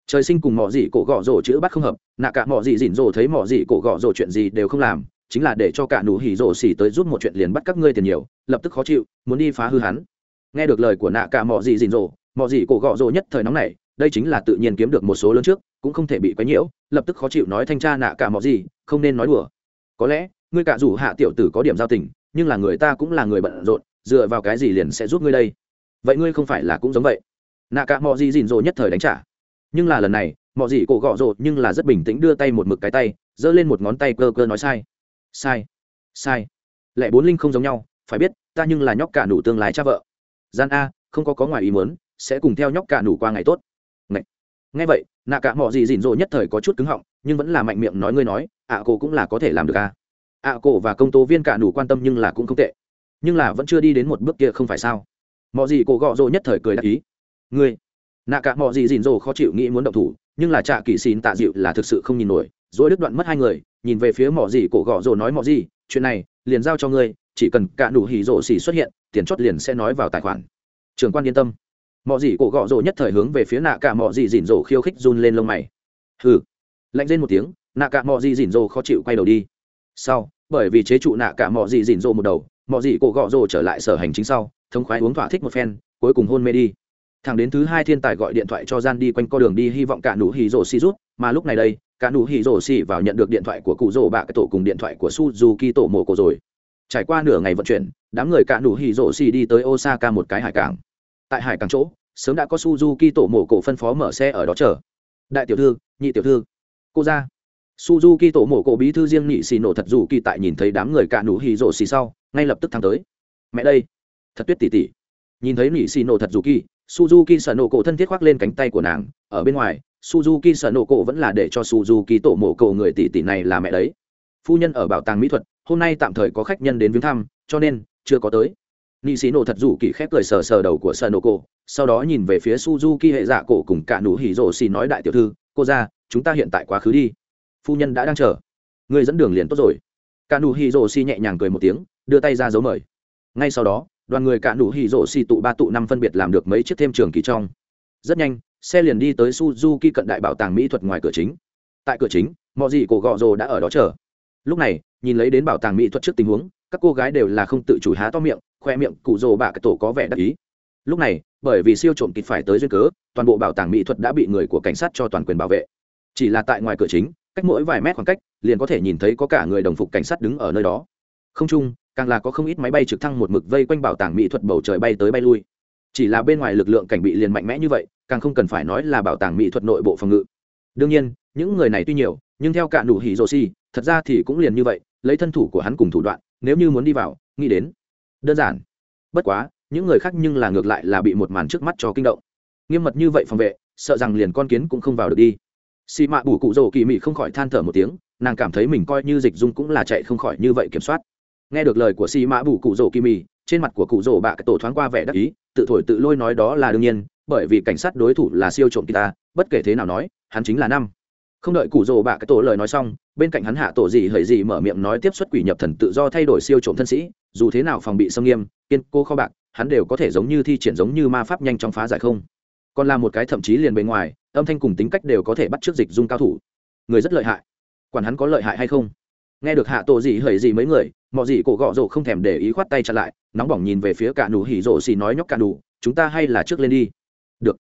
Trời sinh cùng mỏ dị cổ gọ rổ chữ bắt không hợp, nạ cả mỏ dị dỉn rổ thấy mỏ dị cổ gọ rổ chuyện gì đều không làm, chính là để cho cả đủ hỉ rổ xỉ tới giúp một chuyện liền bắt các ngươi tiền nhiều, lập tức khó chịu, muốn đi phá hư hắn. Nghe được lời của nạ cả mỏ dị dỉn rổ mọi gì cổ gọ rồ nhất thời nóng này đây chính là tự nhiên kiếm được một số lớn trước, cũng không thể bị quấy nhiễu, lập tức khó chịu nói thanh tra nạ cả mọi gì, không nên nói đùa. Có lẽ, ngươi cả rủ hạ tiểu tử có điểm giao tình, nhưng là người ta cũng là người bận rộn, dựa vào cái gì liền sẽ giúp ngươi đây? Vậy ngươi không phải là cũng giống vậy? Nạ cả mọi gì dìn dồ nhất thời đánh trả. Nhưng là lần này mọi gì cổ gọ rồ nhưng là rất bình tĩnh đưa tay một mực cái tay, giơ lên một ngón tay cơ cơ nói sai. Sai sai. Lại bốn linh không giống nhau, phải biết, ta nhưng là nhóc cả đủ tương lai cha vợ. Gian a, không có có ngoài ý muốn sẽ cùng theo nhóc cả nủ qua ngày tốt. Ngày. ngay vậy, nạ cả mò gì dịn dỗ nhất thời có chút cứng họng, nhưng vẫn là mạnh miệng nói ngươi nói, ạ à cổ cũng là có thể làm được à. ạ à cổ và công tố viên cả nủ quan tâm nhưng là cũng không tệ. Nhưng là vẫn chưa đi đến một bước kia không phải sao? Mò gì cổ gọ rỗ nhất thời cười đáp ý. Ngươi. Nạ cả mò gì dịn dỗ khó chịu nghĩ muốn động thủ, nhưng là trạ kỳ xín tạ dịu là thực sự không nhìn nổi rồi đứt đoạn mất hai người, nhìn về phía mò gì cổ gọ rồ nói mò gì, chuyện này, liền giao cho ngươi, chỉ cần cả đủ hỉ rổ xỉ xuất hiện, tiền chót liền sẽ nói vào tài khoản. Trường quan yên tâm mọi gì cổ gọ rồ nhất thời hướng về phía nạ cả mọi gì dỉn rồ khiêu khích run lên lông mày. Hừ. Lạnh lên một tiếng, nạ cả mọi gì dỉn rồ khó chịu quay đầu đi. Sau, bởi vì chế trụ nạ cả mọi gì dỉn rồ một đầu mọi gì cổ gọ rồ trở lại sở hành chính sau, thống khoái uống thỏa thích một phen, cuối cùng hôn mê đi. Thằng đến thứ hai thiên tài gọi điện thoại cho gian đi quanh co đường đi hy vọng cả nụ hì rồ xì rút, mà lúc này đây, cả nụ hì rồ xì vào nhận được điện thoại của cụ rồ bạ cái tổ cùng điện thoại của suzuki tổ mồ cổ rồi. Trải qua nửa ngày vận chuyển, đám người cả nụ hì rồ xì đi tới osaka một cái hải cảng tại hải cảng chỗ, sớm đã có suzuki tổ mổ cổ phân phó mở xe ở đó chờ. Đại tiểu thư, nhị tiểu thư, cô ra. Suzuki tổ mổ cổ bí thư riêng nhị xì nổ thật dù kỳ tại nhìn thấy đám người cạ nụ hì rộ xì sau, ngay lập tức thắng tới. Mẹ đây, thật tuyết tỉ tỉ. Nhìn thấy nhị xì nổ thật dù kỳ, suzuki sợ nổ cổ thân thiết khoác lên cánh tay của nàng, ở bên ngoài, suzuki sợ nổ cổ vẫn là để cho suzuki tổ mổ cổ người tỉ tỉ này là mẹ đấy. Phu nhân ở bảo tàng mỹ thuật, hôm nay tạm thời có khách nhân đến viếng thăm, cho nên, chưa có tới nị xì nổ thật rủ kỳ khép cười sờ sờ đầu của sờ nổ cổ sau đó nhìn về phía suzuki hệ dạ cổ cùng cả nụ hỉ rổ xì nói đại tiểu thư, cô ra chúng ta hiện tại quá khứ đi. Phu nhân đã đang chờ. Người dẫn đường liền tốt rồi. Cả nụ hỉ rổ xì nhẹ nhàng cười một tiếng, đưa tay ra dấu mời. Ngay sau đó, đoàn người cả nụ hỉ rổ xì tụ ba tụ năm phân biệt làm được mấy chiếc thêm trường kỳ trong. Rất nhanh, xe liền đi tới suzuki cận đại bảo tàng mỹ thuật ngoài cửa chính. Tại cửa chính mọi gì cổ gọ rồ đã ở đó chờ. Lúc này, nhìn lấy đến bảo tàng mỹ thuật trước tình huống, các cô gái đều là không tự chủ há to miệng khoe miệng cụ rồ bạ cái tổ có vẻ đắc ý. Lúc này, bởi vì siêu trộm kịp phải tới duyên cớ, toàn bộ bảo tàng mỹ thuật đã bị người của cảnh sát cho toàn quyền bảo vệ. Chỉ là tại ngoài cửa chính, cách mỗi vài mét khoảng cách, liền có thể nhìn thấy có cả người đồng phục cảnh sát đứng ở nơi đó. Không chung, càng là có không ít máy bay trực thăng một mực vây quanh bảo tàng mỹ thuật bầu trời bay tới bay lui. Chỉ là bên ngoài lực lượng cảnh bị liền mạnh mẽ như vậy, càng không cần phải nói là bảo tàng mỹ thuật nội bộ phòng ngự. Đương nhiên, những người này tuy nhiều, nhưng theo cả nụ hỉ rô si thật ra thì cũng liền như vậy, lấy thân thủ của hắn cùng thủ đoạn, nếu như muốn đi vào, nghĩ đến đơn giản. Bất quá, những người khác nhưng là ngược lại là bị một màn trước mắt cho kinh động. Nghiêm mật như vậy phòng vệ, sợ rằng liền con kiến cũng không vào được đi. Xì mạ bủ cụ rồ kỳ mị không khỏi than thở một tiếng, nàng cảm thấy mình coi như dịch dung cũng là chạy không khỏi như vậy kiểm soát. Nghe được lời của xì mạ bủ cụ rồ kỳ mị, trên mặt của cụ rồ bạ cái tổ thoáng qua vẻ đắc ý, tự thổi tự lôi nói đó là đương nhiên, bởi vì cảnh sát đối thủ là siêu trộm kỳ ta, bất kể thế nào nói, hắn chính là năm. Không đợi cụ rồ bạ cái tổ lời nói xong, bên cạnh hắn hạ tổ gì hời gì mở miệng nói tiếp xuất quỷ nhập thần tự do thay đổi siêu trộm thân sĩ dù thế nào phòng bị xâm nghiêm, kiên cô kho bạc, hắn đều có thể giống như thi triển giống như ma pháp nhanh chóng phá giải không. Còn là một cái thậm chí liền bề ngoài, âm thanh cùng tính cách đều có thể bắt trước dịch dung cao thủ. Người rất lợi hại. Quản hắn có lợi hại hay không? Nghe được hạ tổ gì hời gì mấy người, mọi gì cổ gọ rổ không thèm để ý khoát tay chặn lại, nóng bỏng nhìn về phía cả nụ hỉ rổ xì nói nhóc cả nụ, chúng ta hay là trước lên đi. Được.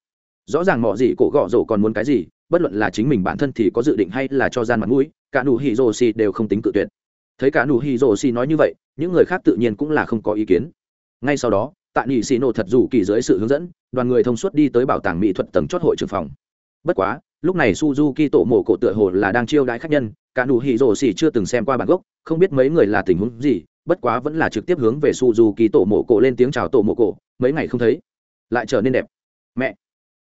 Rõ ràng mọi gì cổ gọ rổ còn muốn cái gì, bất luận là chính mình bản thân thì có dự định hay là cho gian mặt mũi, cả nụ hỉ rổ xì đều không tính cự tuyệt. Thấy cả nụ hỉ rổ xì nói như vậy những người khác tự nhiên cũng là không có ý kiến. Ngay sau đó tại nhị xì nổ thật dù kỳ dưới sự hướng dẫn, đoàn người thông suốt đi tới bảo tàng mỹ thuật tầng chót hội trưởng phòng. Bất quá, lúc này suzuki tổ mộ cổ tựa hồ là đang chiêu đãi khách nhân, cả nụ hỉ rổ xỉ chưa từng xem qua bản gốc, không biết mấy người là tình huống gì, bất quá vẫn là trực tiếp hướng về suzuki tổ mộ cổ lên tiếng chào tổ mộ cổ, mấy ngày không thấy, lại trở nên đẹp. Mẹ,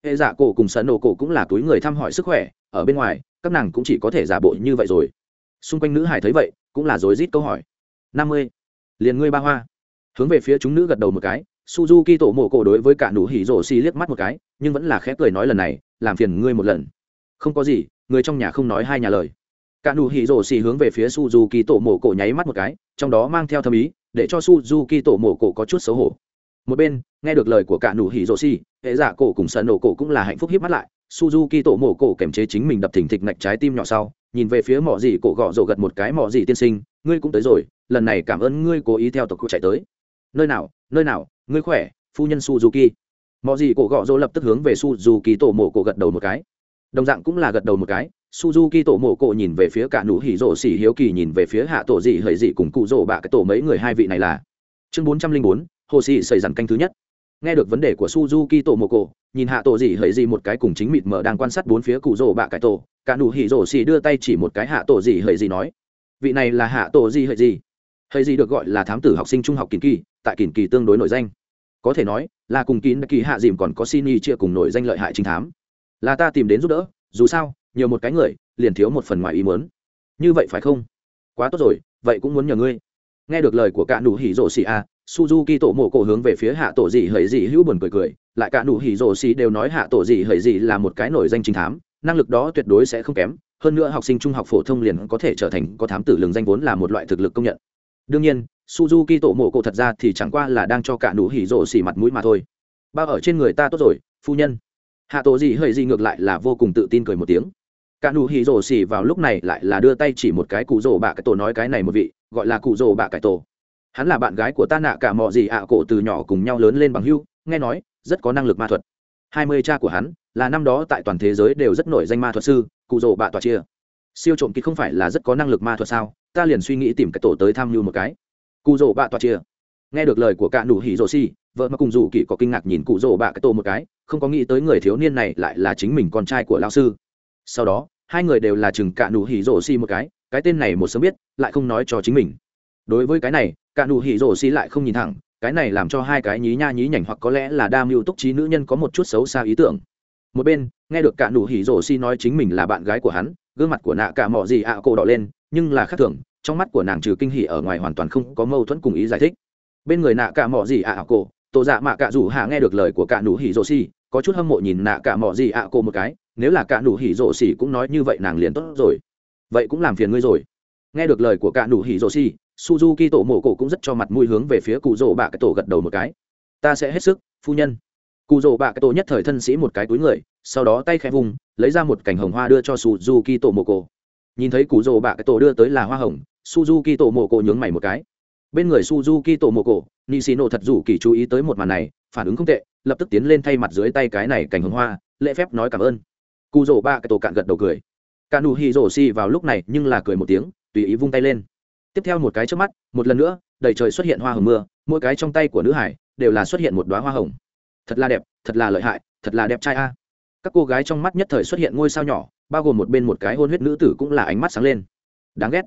hệ giả cổ cùng sân nổ cổ cũng là túi người thăm hỏi sức khỏe, ở bên ngoài, các nàng cũng chỉ có thể giả bộ như vậy rồi. Xung quanh nữ hải thấy vậy, cũng là rối rít câu hỏi. Năm mươi liền ngươi ba hoa. Hướng về phía chúng nữ gật đầu một cái, suzuki tổ mộ cổ đối với cả nụ hỉ rổ xì liếc mắt một cái, nhưng vẫn là khẽ cười nói lần này, làm phiền ngươi một lần. Không có gì, người trong nhà không nói hai nhà lời. Cả nụ hỉ rổ xì hướng về phía suzuki tổ mộ cổ nháy mắt một cái, trong đó mang theo thâm ý, để cho suzuki tổ mộ cổ có chút xấu hổ. Một bên, nghe được lời của cả nụ hỉ rổ xì, hệ giả cổ cùng sợ nổ cổ cũng là hạnh phúc hiếp mắt lại. Suzuki tổ mộ cổ kềm chế chính mình đập thình thịch ngạch trái tim nhỏ sau, nhìn về phía mỏ dị cổ gõ rổ gật một cái, mỏ dị tiên sinh, ngươi cũng tới rồi lần này cảm ơn ngươi cố ý theo tộc cụ chạy tới. Nơi nào nơi nào, ngươi khỏe, phu nhân suzuki. Mọi gì cổ gọ dỗ lập tức hướng về suzuki tổ mộ cổ gật đầu một cái. Đồng dạng cũng là gật đầu một cái. Suzuki tổ mộ cổ nhìn về phía cả nụ hỉ rỗ xỉ hiếu kỳ nhìn về phía hạ tổ dị hời dị cùng cụ rỗ bạ cái tổ mấy người hai vị này là. Chương bốn trăm linh bốn, hồ sĩ xảy dằn canh thứ nhất. Nghe được vấn đề của suzuki tổ mộ cổ, nhìn hạ tổ dị hời dị một cái cùng chính mịt mờ đang quan sát bốn phía cụ rỗ bạ cái tổ, cả nụ hỉ rỗ xỉ đưa tay chỉ một cái hạ tổ dị hời dị nói. Vị này là hạ tổ dị hời dị hay gì được gọi là thám tử học sinh trung học kỳ kỳ, tại kỳ kỳ tương đối nổi danh. Có thể nói, là cùng kín kỳ hạ dìm còn có xin y chia cùng nổi danh lợi hại trinh thám. Là ta tìm đến giúp đỡ, dù sao, nhiều một cái người, liền thiếu một phần ngoài ý muốn. Như vậy phải không? Quá tốt rồi, vậy cũng muốn nhờ ngươi. Nghe được lời của cả nụ hỉ rổ xì a, suzuki tổ mộ cổ hướng về phía hạ tổ dị hầy dị hữu buồn cười cười, lại cả nụ hỉ rổ xì đều nói hạ tổ dị hầy dị là một cái nổi danh trinh thám, năng lực đó tuyệt đối sẽ không kém, hơn nữa học sinh trung học phổ thông liền có thể trở thành có thám tử lường danh vốn là một loại thực lực công nhận đương nhiên, suzuki tổ mộ cổ thật ra thì chẳng qua là đang cho cả nụ hỉ rộ xỉ mặt mũi mà thôi. Bao ở trên người ta tốt rồi, phu nhân. Hạ tổ gì hơi gì ngược lại là vô cùng tự tin cười một tiếng. Cả nụ hỉ rổ xỉ vào lúc này lại là đưa tay chỉ một cái cụ rổ bạ cái tổ nói cái này một vị, gọi là cụ rổ bạ cái tổ. Hắn là bạn gái của ta nạ cả mọ gì ạ cổ từ nhỏ cùng nhau lớn lên bằng hưu, nghe nói, rất có năng lực ma thuật. Hai mươi cha của hắn, là năm đó tại toàn thế giới đều rất nổi danh ma thuật sư, cụ rổ bạ tòa chia. Siêu trộm kỳ không phải là rất có năng lực ma thuật sao? ta liền suy nghĩ tìm cái tổ tới tham mưu một cái. Cụ rỗ bạ toa chia nghe được lời của cạ nụ hỉ rồ xì, vợ mà cùng dù kỳ có kinh ngạc nhìn cụ rỗ bạ cái tổ một cái, không có nghĩ tới người thiếu niên này lại là chính mình con trai của lao sư. Sau đó, hai người đều là chừng cạ nụ hỉ rồ xì một cái cái tên này một sớm biết, lại không nói cho chính mình. Đối với cái này cạ nụ hỉ rồ xì lại không nhìn thẳng, cái này làm cho hai cái nhí nha nhí nhảnh hoặc có lẽ là đa mưu túc trí nữ nhân có một chút xấu xa ý tưởng một bên nghe được cả nụ hỉ rổ si nói chính mình là bạn gái của hắn gương mặt của nạ cả mỏ gì ạ à cổ đỏ lên nhưng là khác thường trong mắt của nàng trừ kinh hỉ ở ngoài hoàn toàn không có mâu thuẫn cùng ý giải thích. Bên người nạ cả mỏ gì ạ à cổ tổ dạ mạ cả rủ hạ nghe được lời của cả nụ hỉ rổ si, có chút hâm mộ nhìn nạ cả mỏ gì ạ à cổ một cái nếu là cả nụ hỉ rổ si cũng nói như vậy nàng liền tốt rồi. Vậy cũng làm phiền ngươi rồi. Nghe được lời của cả nụ hỉ rổ xi suzuki tổ mộ cổ cũng rất cho mặt mũi hướng về phía cụ rổ bạ cái tổ gật đầu một cái. Ta sẽ hết sức phu nhân cụ rỗ bạ cái tổ nhất thời thân sĩ một cái túi người, sau đó tay khẽ vùng, lấy ra một cành hồng hoa đưa cho suzuki tổ mồ cổ nhìn thấy cụ rỗ bạ cái tổ đưa tới là hoa hồng, suzuki tổ mồ cổ nhướng mày một cái. Bên người suzuki tổ mồ cổ nị xì nổ thật rủ kỳ chú ý tới một màn này, phản ứng không tệ, lập tức tiến lên thay mặt dưới tay cái này cành hồng hoa, lễ phép nói cảm ơn. Cụ rỗ bạ cái tổ cạn gật đầu cười. Cả nụ hì rổ xì vào lúc này nhưng là cười một tiếng, tùy ý vung tay lên. Tiếp theo một cái trước mắt, một lần nữa, đầy trời xuất hiện hoa hồng mưa, mỗi cái trong tay của nữ hải đều là xuất hiện một đoá hoa hồng thật là đẹp, thật là lợi hại, thật là đẹp trai a. Các cô gái trong mắt nhất thời xuất hiện ngôi sao nhỏ, bao gồm một bên một cái hôn huyết nữ tử cũng là ánh mắt sáng lên. Đáng ghét.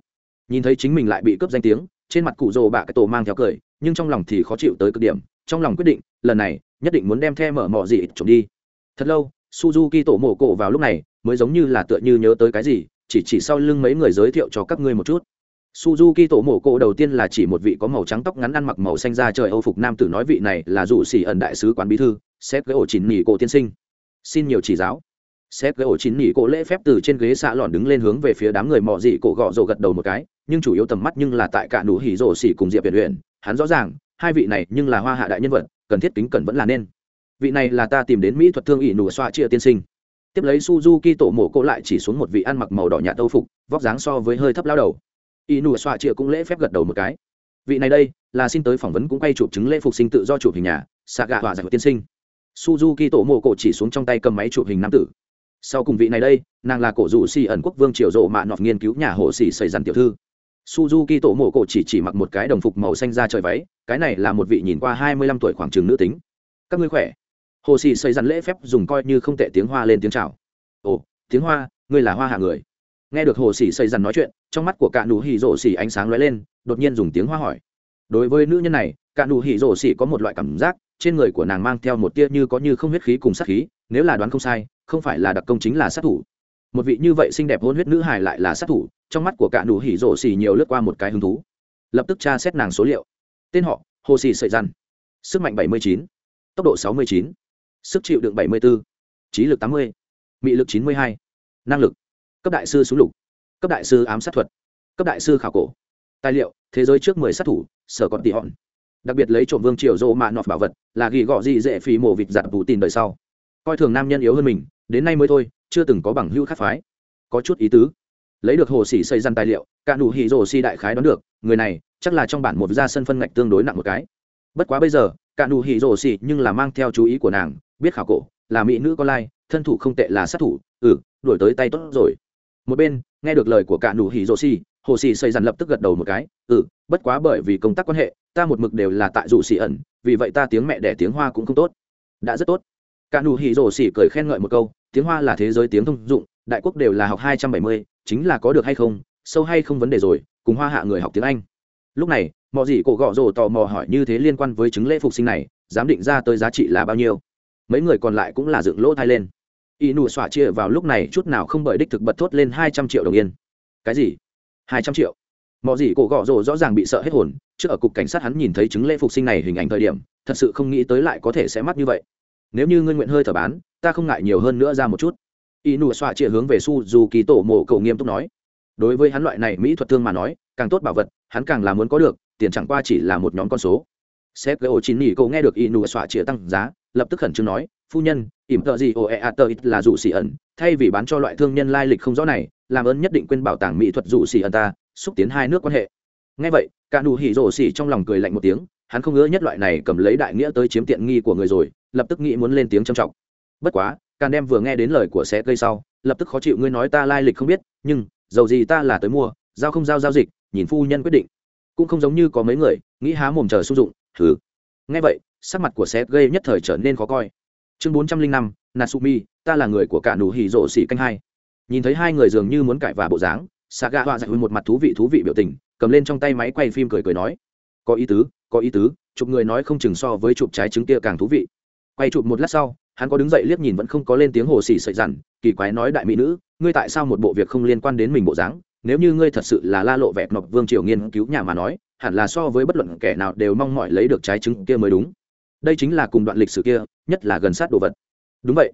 Nhìn thấy chính mình lại bị cướp danh tiếng, trên mặt cụ rồ bạ cái tổ mang theo cười, nhưng trong lòng thì khó chịu tới cực điểm, trong lòng quyết định, lần này, nhất định muốn đem the mở mỏ gì ít trộm đi. Thật lâu, suzuki tổ mổ cổ vào lúc này, mới giống như là tựa như nhớ tới cái gì, chỉ chỉ sau lưng mấy người giới thiệu cho các ngươi một chút suzuki tổ mổ cổ đầu tiên là chỉ một vị có màu trắng tóc ngắn ăn mặc màu xanh ra trời âu phục nam tử nói vị này là dù xỉ ẩn đại sứ quán bí thư xét ghế ổ chín nỉ cổ tiên sinh. Xin nhiều chỉ giáo. Xét ghế ổ chín nỉ cổ lễ phép từ trên ghế xạ lòn đứng lên hướng về phía đám người mò dị cổ gọ rồ gật đầu một cái, nhưng chủ yếu tầm mắt nhưng là tại cả nụ hỉ rồ xỉ cùng diệp viện huyện hắn rõ ràng, hai vị này nhưng là hoa hạ đại nhân vật, cần thiết kính cẩn vẫn là nên. Vị này là ta tìm đến mỹ thuật thương ỷ nụ xoa chia tiên sinh. Tiếp lấy suzuki tổ mổ cổ lại chỉ xuống một vị ăn mặc màu đỏ nhạt âu phục, vóc dáng so với hơi thấp lao đầu y nụ xoa chịa cũng lễ phép gật đầu một cái. Vị này đây, là xin tới phỏng vấn cũng quay chụp chứng lễ phục sinh tự do chụp hình nhà xạ gà hòa giải tiên sinh. Suzuki tổ mộ cổ chỉ xuống trong tay cầm máy chụp hình nam tử. Sau cùng vị này đây, nàng là cổ rủ xì ẩn quốc vương triều rộ mạ nọt nghiên cứu nhà hộ xì xây dằn tiểu thư. Suzuki tổ mộ cổ chỉ chỉ mặc một cái đồng phục màu xanh ra trời váy, cái này là một vị nhìn qua hai mươi lăm tuổi khoảng chừng nữ tính. Các ngươi khỏe? Hồ xì xây dằn lễ phép dùng coi như không tệ tiếng hoa lên tiếng chào. Ồ, tiếng hoa, ngươi là hoa hạ người nghe được hồ sĩ xây dằn nói chuyện trong mắt của cạn đủ hỉ rổ xỉ ánh sáng lóe lên đột nhiên dùng tiếng hoa hỏi. Đối với nữ nhân này cạn đủ hỉ rổ xỉ có một loại cảm giác trên người của nàng mang theo một tia như có như không huyết khí cùng sát khí nếu là đoán không sai không phải là đặc công chính là sát thủ. Một vị như vậy xinh đẹp hôn huyết nữ hài lại là sát thủ trong mắt của cạn đủ hỉ rổ xỉ nhiều lướt qua một cái hứng thú. Lập tức tra xét nàng số liệu. Tên họ hồ xỉ sợi răn sức mạnh 79, tốc độ 69, sức chịu đựng 74, trí lực 80, mị lực 92, năng lực cấp đại sư súng lục, cấp đại sư ám sát thuật, cấp đại sư khảo cổ, tài liệu, thế giới trước mười sát thủ, sở còn tỷ hòn. Đặc biệt lấy trộm vương triều rộ mạ nọt bảo vật, là ghi gọ gì dễ phì mổ vịt giặt bù tin đời sau. Coi thường nam nhân yếu hơn mình, đến nay mới thôi, chưa từng có bằng hữu khắc phái. Có chút ý tứ. Lấy được hồ sĩ xây dăn tài liệu cạn đủ hỉ rồ si đại khái đón được, người này chắc là trong bản một gia sân phân ngạch tương đối nặng một cái. Bất quá bây giờ cạn đủ hỉ rồ si nhưng là mang theo chú ý của nàng, biết khảo cổ, là mỹ nữ con lai, thân thủ không tệ là sát thủ ừ đuổi tới tay tốt rồi một bên, nghe được lời của cả nụ hỉ rô xì, hồ xì xây dằn lập tức gật đầu một cái. Ừ bất quá bởi vì công tác quan hệ, ta một mực đều là tại dù xì ẩn, vì vậy ta tiếng mẹ đẻ tiếng hoa cũng không tốt. Đã rất tốt. Cả nụ hỉ rô xì cười khen ngợi một câu, tiếng hoa là thế giới tiếng thông dụng, đại quốc đều là học hai trăm bảy mươi, chính là có được hay không, sâu hay không vấn đề rồi, cùng hoa hạ người học tiếng anh. Lúc này mọi gì cổ gõ rồ tò mò hỏi như thế liên quan với chứng lễ phục sinh này, giám định ra tới giá trị là bao nhiêu? Mấy người còn lại cũng là dựng lỗ thai lên y nụ xoa chia vào lúc này chút nào không bởi đích thực bật thốt lên hai trăm triệu đồng yên. Cái gì? Hai trăm triệu? Mọi gì cổ gõ rồ rõ ràng bị sợ hết hồn, trước ở cục cảnh sát hắn nhìn thấy chứng lễ phục sinh này hình ảnh thời điểm, thật sự không nghĩ tới lại có thể sẽ mắc như vậy. Nếu như ngươi nguyện hơi thở bán, ta không ngại nhiều hơn nữa ra một chút. Y nụ xoa chia hướng về su dù kỳ tổ mộ cầu nghiêm túc nói. Đối với hắn loại này mỹ thuật thương mà nói, càng tốt bảo vật, hắn càng là muốn có được, tiền chẳng qua chỉ là một nhóm con số. Sếp gây ổ chín nỉ cậu nghe được y nụ xoa chia tăng giá lập tức khẩn trương nói, phu nhân, ỉm tợ gì ồ ẹ ạ tợ ít là rủ xì ẩn, thay vì bán cho loại thương nhân lai lịch không rõ này, làm ơn nhất định quên bảo tàng mỹ thuật rủ xì ẩn ta, xúc tiến hai nước quan hệ. Ngay vậy, cả nụ hỉ rổ xỉ trong lòng cười lạnh một tiếng, hắn không ngỡ nhất loại này cầm lấy đại nghĩa tới chiếm tiện nghi của người rồi, lập tức nghĩ muốn lên tiếng trầm trọng. Bất quá, càn đem vừa nghe đến lời của xe cây sau, lập tức khó chịu ngươi nói ta lai lịch không biết, nhưng, dầu gì ta là tới mua, giao không giao giao dịch, nhìn phu nhân quyết định. Cũng không giống như có mấy người, nghĩ há mồm chờ sung dụng thứ ngay vậy sắc mặt của sét gây nhất thời trở nên khó coi. Chương bốn trăm linh năm, natsumi, ta là người của cả nụ hỉ rộ xỉ canh hai. Nhìn thấy hai người dường như muốn cãi và bộ dáng xạ gạ họa dạy một mặt thú vị thú vị biểu tình, cầm lên trong tay máy quay phim cười cười nói, có ý tứ, có ý tứ, chụp người nói không chừng so với chụp trái trứng kia càng thú vị. Quay chụp một lát sau, hắn có đứng dậy liếc nhìn vẫn không có lên tiếng hồ xỉ sợi dặn, kỳ quái nói, đại mỹ nữ, ngươi tại sao một bộ việc không liên quan đến mình bộ dáng? Nếu như ngươi thật sự là la lộ vẹt nọc vương triều nghiên cứu nhà mà nói, hẳn là so với bất luận kẻ nào đều mong mỏi lấy được trái trứng kia mới đúng đây chính là cùng đoạn lịch sử kia, nhất là gần sát đồ vật. Đúng vậy.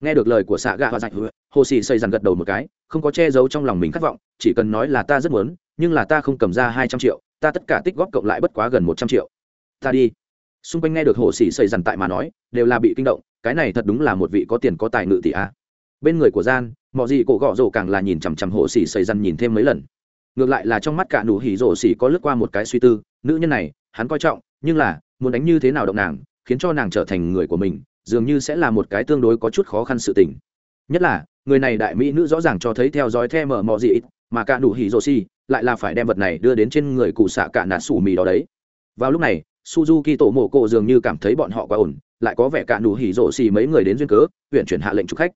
Nghe được lời của xạ gà hoa dạch, hồ sĩ xây dằn gật đầu một cái, không có che giấu trong lòng mình khát vọng, chỉ cần nói là ta rất muốn, nhưng là ta không cầm ra hai trăm triệu, ta tất cả tích góp cộng lại bất quá gần một trăm triệu. Ta đi. Xung quanh nghe được hồ sĩ xây dằn tại mà nói, đều là bị kinh động, cái này thật đúng là một vị có tiền có tài ngự tỷ a. Bên người của gian, mọi gì cổ gõ rổ càng là nhìn chằm chằm hồ sĩ xây dằn nhìn thêm mấy lần. Ngược lại là trong mắt cả nụ hỉ rổ xỉ có lướt qua một cái suy tư, nữ nhân này, hắn coi trọng, nhưng là, muốn đánh như thế nào động nàng khiến cho nàng trở thành người của mình, dường như sẽ là một cái tương đối có chút khó khăn sự tình. Nhất là, người này đại mỹ nữ rõ ràng cho thấy theo dõi the mở mò gì ít, mà cả đủ hỉ rồ xì, lại là phải đem vật này đưa đến trên người cụ xạ cả nạt sủ mì đó đấy. Vào lúc này, suzuki tổ mộ cổ dường như cảm thấy bọn họ quá ổn, lại có vẻ cả đủ hỉ rồ xì mấy người đến duyên cớ, huyện chuyển hạ lệnh trục khách.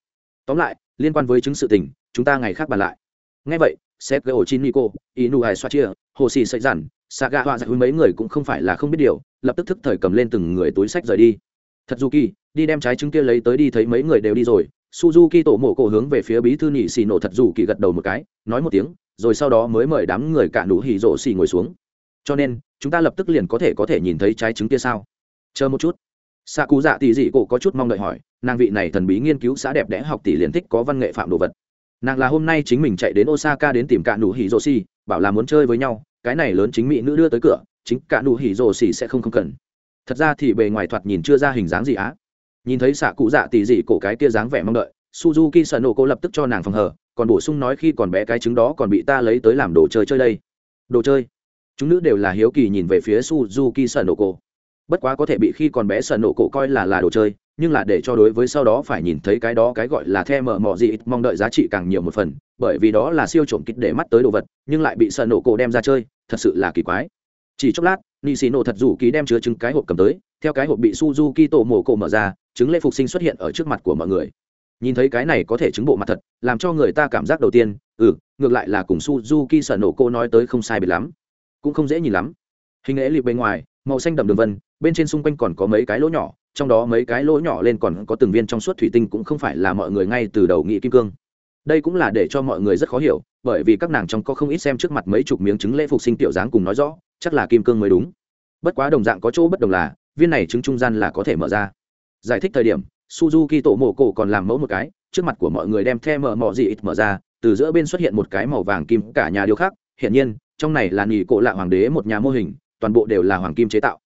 Tóm lại, liên quan với chứng sự tình, chúng ta ngày khác bàn lại. Ngay vậy seth gây ổ chin nico inu hai xoa chia hồ xì xây dặn xạ gạ họa giải mấy người cũng không phải là không biết điều, lập tức thức thời cầm lên từng người túi sách rời đi. Thật dù kỳ, đi đem trái trứng kia lấy tới đi thấy mấy người đều đi rồi, suzuki tổ mộ cổ hướng về phía bí thư nhị xì nổ thật dù kỳ gật đầu một cái, nói một tiếng, rồi sau đó mới mời đám người cả nụ hỉ rổ xì ngồi xuống. Cho nên, chúng ta lập tức liền có thể có thể nhìn thấy trái trứng kia sao? Chờ một chút. Xạ cụ dạ tỷ dị cổ có chút mong đợi hỏi, nàng vị này thần bí nghiên cứu xã đẹp đẽ học tỷ liền thích có văn nghệ phạm đồ vật. Nàng là hôm nay chính mình chạy đến osaka đến tìm cả nụ hỉ rổ xì, bảo là muốn chơi với nhau cái này lớn chính mỹ nữ đưa tới cửa, chính cả nụ hỉ rồ xỉ sẽ không không cần. Thật ra thì bề ngoài thoạt nhìn chưa ra hình dáng gì á. Nhìn thấy xạ cụ dạ tỉ dị cổ cái kia dáng vẻ mong đợi, suzuki sợ nổ cô lập tức cho nàng phòng hờ, còn bổ sung nói khi còn bé cái trứng đó còn bị ta lấy tới làm đồ chơi chơi đây. Đồ chơi? Chúng nữ đều là hiếu kỳ nhìn về phía suzuki sợ nổ cô bất quá có thể bị khi còn bé sợ nổ cổ coi là là đồ chơi nhưng là để cho đối với sau đó phải nhìn thấy cái đó cái gọi là the mở mỏ gì mong đợi giá trị càng nhiều một phần, bởi vì đó là siêu trộm kịch để mắt tới đồ vật, nhưng lại bị sợ nổ cổ đem ra chơi, thật sự là kỳ quái. Chỉ chốc lát nị xì nổ thật rủ ký đem chứa trứng cái hộp cầm tới, theo cái hộp bị suzuki tổ mổ cổ mở ra, trứng lễ phục sinh xuất hiện ở trước mặt của mọi người. Nhìn thấy cái này có thể chứng bộ mặt thật, làm cho người ta cảm giác đầu tiên ừ ngược lại là cùng suzuki sợ nổ cô nói tới không sai biệt lắm. Cũng không dễ nhìn lắm. Hình ấy lịp bên ngoài, màu xanh đậm đường vân, bên trên xung quanh còn có mấy cái lỗ nhỏ trong đó mấy cái lỗ nhỏ lên còn có từng viên trong suốt thủy tinh cũng không phải là mọi người ngay từ đầu nghĩ kim cương. Đây cũng là để cho mọi người rất khó hiểu, bởi vì các nàng trong có không ít xem trước mặt mấy chục miếng trứng lễ phục sinh tiểu dáng cùng nói rõ, chắc là kim cương mới đúng. Bất quá đồng dạng có chỗ bất đồng là, viên này trứng trung gian là có thể mở ra. Giải thích thời điểm, suzuki tổ mộ cổ còn làm mẫu một cái, trước mặt của mọi người đem the mở mỏ gì ít mở ra, từ giữa bên xuất hiện một cái màu vàng kim cả nhà điêu khác hiển nhiên, trong này là nghỉ cổ lạ hoàng đế một nhà mô hình, toàn bộ đều là hoàng kim chế tạo.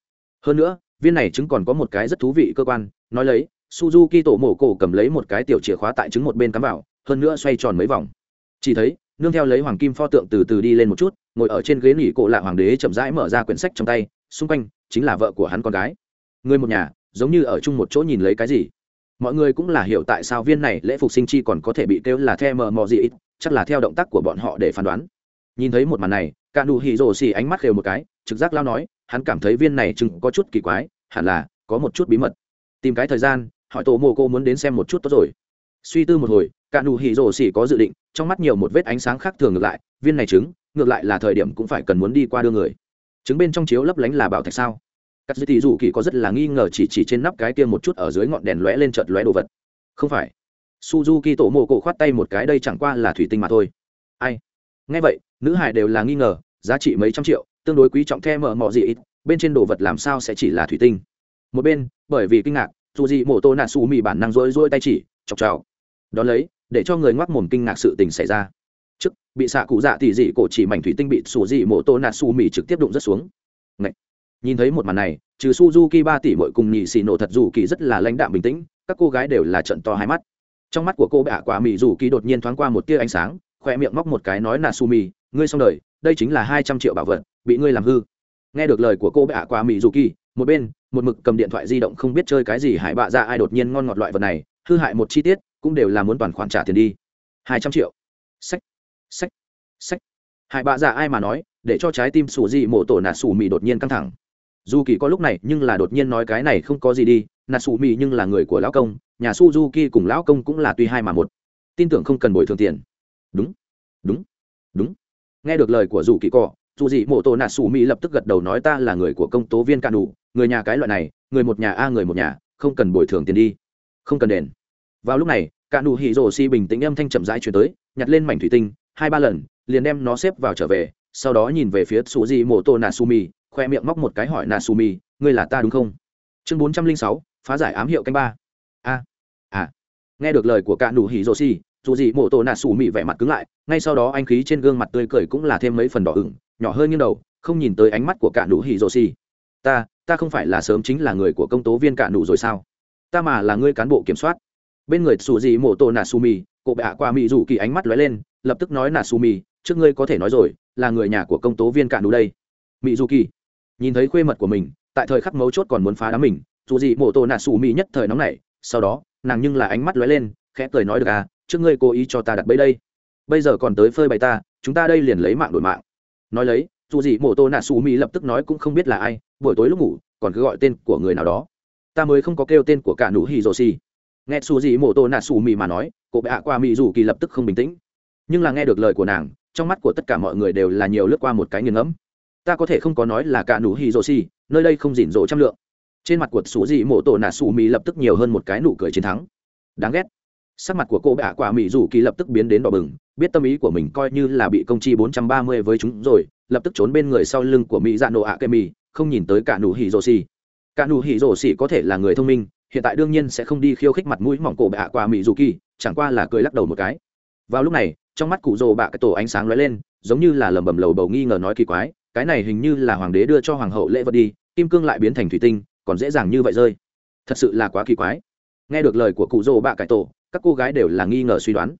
Hơn nữa viên này trứng còn có một cái rất thú vị cơ quan, nói lấy, suzuki tổ mổ cổ cầm lấy một cái tiểu chìa khóa tại trứng một bên cắm vào, hơn nữa xoay tròn mấy vòng. Chỉ thấy, nương theo lấy hoàng kim pho tượng từ từ đi lên một chút, ngồi ở trên ghế nghỉ cổ lạ hoàng đế chậm rãi mở ra quyển sách trong tay, xung quanh chính là vợ của hắn con gái. Người một nhà, giống như ở chung một chỗ nhìn lấy cái gì. Mọi người cũng là hiểu tại sao viên này lễ phục sinh chi còn có thể bị kêu là the mờ mò gì ít, chắc là theo động tác của bọn họ để phán đoán. Nhìn thấy một màn này cả đủ hỉ rồ xì ánh mắt khều một cái, trực giác lao nói hắn cảm thấy viên này chừng có chút kỳ quái, hẳn là có một chút bí mật. Tìm cái thời gian, hỏi tổ mồ cô muốn đến xem một chút tốt rồi. Suy tư một hồi, cả nụ hỉ rồ xỉ có dự định, trong mắt nhiều một vết ánh sáng khác thường ngược lại, viên này trứng, ngược lại là thời điểm cũng phải cần muốn đi qua đưa người. Trứng bên trong chiếu lấp lánh là bảo thạch sao? Cắt dư tỷ dù kỳ có rất là nghi ngờ chỉ chỉ trên nắp cái kia một chút ở dưới ngọn đèn lóe lên chợt lóe đồ vật. Không phải. Suzuki tổ mồ cổ khoát tay một cái, đây chẳng qua là thủy tinh mà thôi. Ai? Nghe vậy, nữ hải đều là nghi ngờ, giá trị mấy trăm triệu tương đối quý trọng the mở mỏ gì ít, bên trên đồ vật làm sao sẽ chỉ là thủy tinh. Một bên, bởi vì kinh ngạc, dù gì mổ tô nạ xù mì bản năng rối rối tay chỉ, chọc chào đón lấy, để cho người ngoắc mồm kinh ngạc sự tình xảy ra. Trước, bị xạ cụ dạ thì dị cổ chỉ mảnh thủy tinh bị xù dị mổ tô nạ xù mì trực tiếp đụng rất xuống. Ngậy. nhìn thấy một màn này, trừ suzuki ba tỷ mỗi cùng nhị xì nổ thật dù kỳ rất là lãnh đạm bình tĩnh, các cô gái đều là trận to hai mắt. Trong mắt của cô bạ quả mì dù kỳ đột nhiên thoáng qua một tia ánh sáng, khoe miệng móc một cái nói nà su mì, ngươi xong đời, đây chính là hai trăm triệu bảo vật bị ngươi làm hư. Nghe được lời của cô bệ ạ qua mỹ dù kỳ, một bên, một mực cầm điện thoại di động không biết chơi cái gì hải bạ ra ai đột nhiên ngon ngọt loại vật này, hư hại một chi tiết, cũng đều là muốn toàn khoản trả tiền đi. Hai trăm triệu. Sách. Sách. Sách. Hải bạ ra ai mà nói, để cho trái tim sủ dị mổ tổ nà sủ mì đột nhiên căng thẳng. Dù kỳ có lúc này, nhưng là đột nhiên nói cái này không có gì đi, nà sủ mì nhưng là người của lão công, nhà suzuki cùng lão công cũng là tuy hai mà một. Tin tưởng không cần bồi thường tiền. Đúng. Đúng. Đúng. Nghe được lời của dù kỳ cọ dù gì mộ tổ nạ sủ mỹ lập tức gật đầu nói ta là người của công tố viên cạn đủ người nhà cái loại này người một nhà a người một nhà không cần bồi thường tiền đi. Không cần đền. Vào lúc này cạn đủ hỉ rổ Si bình tĩnh âm thanh chậm rãi chuyển tới nhặt lên mảnh thủy tinh hai ba lần liền đem nó xếp vào trở về sau đó nhìn về phía Dù gì mộ tổ nạ sủ mỹ khoe miệng móc một cái hỏi nạ sủ mỹ ngươi là ta đúng không? Chương bốn trăm linh sáu phá giải ám hiệu canh ba. A à. Nghe được lời của cạn đủ hỉ rổ Si, dù gì mộ tổ nạ sủ mỹ vẻ mặt cứng lại ngay sau đó anh khí trên gương mặt tươi cười cũng là thêm mấy phần đỏ ửng nhỏ hơi nghiêng đầu không nhìn tới ánh mắt của cả nụ hỉ rồ xì. Ta ta không phải là sớm chính là người của công tố viên cả nụ rồi sao? Ta mà là người cán bộ kiểm soát. Bên người xù gì mổ tô nà su mi, cụ bạ qua mị rủ kỳ ánh mắt lóe lên lập tức nói nà su mi, trước ngươi có thể nói rồi là người nhà của công tố viên cả nụ đây. Mị du kỳ. Nhìn thấy khuê mật của mình tại thời khắc mấu chốt còn muốn phá đám mình dù gì mổ tổ nà su mì nhất thời nóng nảy sau đó nàng nhưng là ánh mắt lóe lên khẽ cười nói được à trước ngươi cố ý cho ta đặt bẫy đây. Bây giờ còn tới phơi bày ta chúng ta đây liền lấy mạng đổi mạng nói lấy, dù gì mổ tô nạ xù mỹ lập tức nói cũng không biết là ai, buổi tối lúc ngủ, còn cứ gọi tên của người nào đó. Ta mới không có kêu tên của cả nụ hì rồ xì. Nghe xù gì mổ tô nạ xù mỹ mà nói, cô bệ hạ qua mỹ dù kỳ lập tức không bình tĩnh. Nhưng là nghe được lời của nàng, trong mắt của tất cả mọi người đều là nhiều lướt qua một cái nghiền ngẫm. Ta có thể không có nói là cả nụ hì rồ xì, nơi đây không dỉn rộ trăm lượng. Trên mặt của xù gì mổ tô nạ xù mỹ lập tức nhiều hơn một cái nụ cười chiến thắng. Đáng ghét sắc mặt của cô bạ quả mỹ dù kỳ lập tức biến đến đỏ bừng biết tâm ý của mình coi như là bị công chi bốn trăm ba mươi với chúng rồi lập tức trốn bên người sau lưng của mỹ dạ nổ ạ kem mì, không nhìn tới cả nụ hỉ rồ xì. Cả nụ hỉ rồ xì có thể là người thông minh hiện tại đương nhiên sẽ không đi khiêu khích mặt mũi mỏng cổ bạ quả mỹ dù kỳ chẳng qua là cười lắc đầu một cái. Vào lúc này trong mắt cụ rồ bạ cái tổ ánh sáng lóe lên giống như là lẩm bẩm lầu bầu nghi ngờ nói kỳ quái cái này hình như là hoàng đế đưa cho hoàng hậu lễ vật đi kim cương lại biến thành thủy tinh còn dễ dàng như vậy rơi. Thật sự là quá kỳ quái. Nghe được lời của cụ rồ bạ cải tổ các cô gái đều là nghi ngờ suy đoán.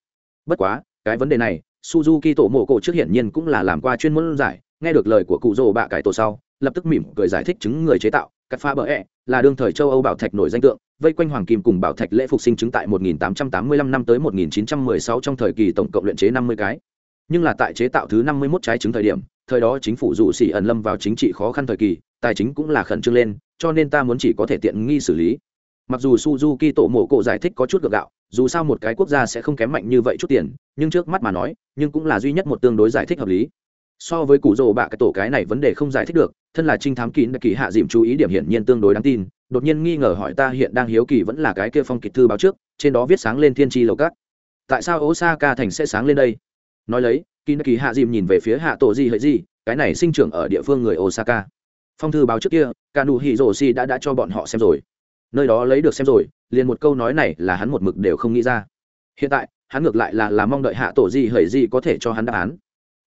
Bất quá cái vấn đề này suzuki tổ mộ cổ trước hiển nhiên cũng là làm qua chuyên môn giải nghe được lời của cụ rồ bạ cải tổ sau lập tức mỉm cười giải thích chứng người chế tạo cắt pha bờ ẹ、e, là đương thời châu âu bảo thạch nổi danh tượng vây quanh hoàng kim cùng bảo thạch lễ phục sinh chứng tại 1885 n ă tới 1916 t r thời kỳ tổng cộng luyện chế 50 cái. Nhưng là tại chế tạo thứ 51 trái chứng thời điểm thời đó chính phủ dụ xỉ ẩn lâm vào chính trị khó khăn thời kỳ tài chính cũng là khẩn trương lên cho nên ta muốn chỉ có thể tiện nghi xử lý mặc dù suzuki tổ mổ cổ giải thích có chút gượng gạo, dù sao một cái quốc gia sẽ không kém mạnh như vậy chút tiền, nhưng trước mắt mà nói, nhưng cũng là duy nhất một tương đối giải thích hợp lý. So với cụ rồ bạ, cái tổ cái này vấn đề không giải thích được, thân là trinh thám kín, kỳ hạ dìm chú ý điểm hiển nhiên tương đối đáng tin, đột nhiên nghi ngờ hỏi ta hiện đang hiếu kỳ vẫn là cái kia phong kịch thư báo trước, trên đó viết sáng lên thiên tri lầu cát tại sao osaka thành sẽ sáng lên đây? Nói lấy, kín, kỳ hạ dìm nhìn về phía hạ tổ gì hỡi gì cái này sinh trưởng ở địa phương người osaka. Phong thư báo trước kia kanu hiro si đã đã cho bọn họ xem rồi nơi đó lấy được xem rồi, liền một câu nói này là hắn một mực đều không nghĩ ra. Hiện tại, hắn ngược lại là là mong đợi hạ tổ gì hởi gì có thể cho hắn đáp án.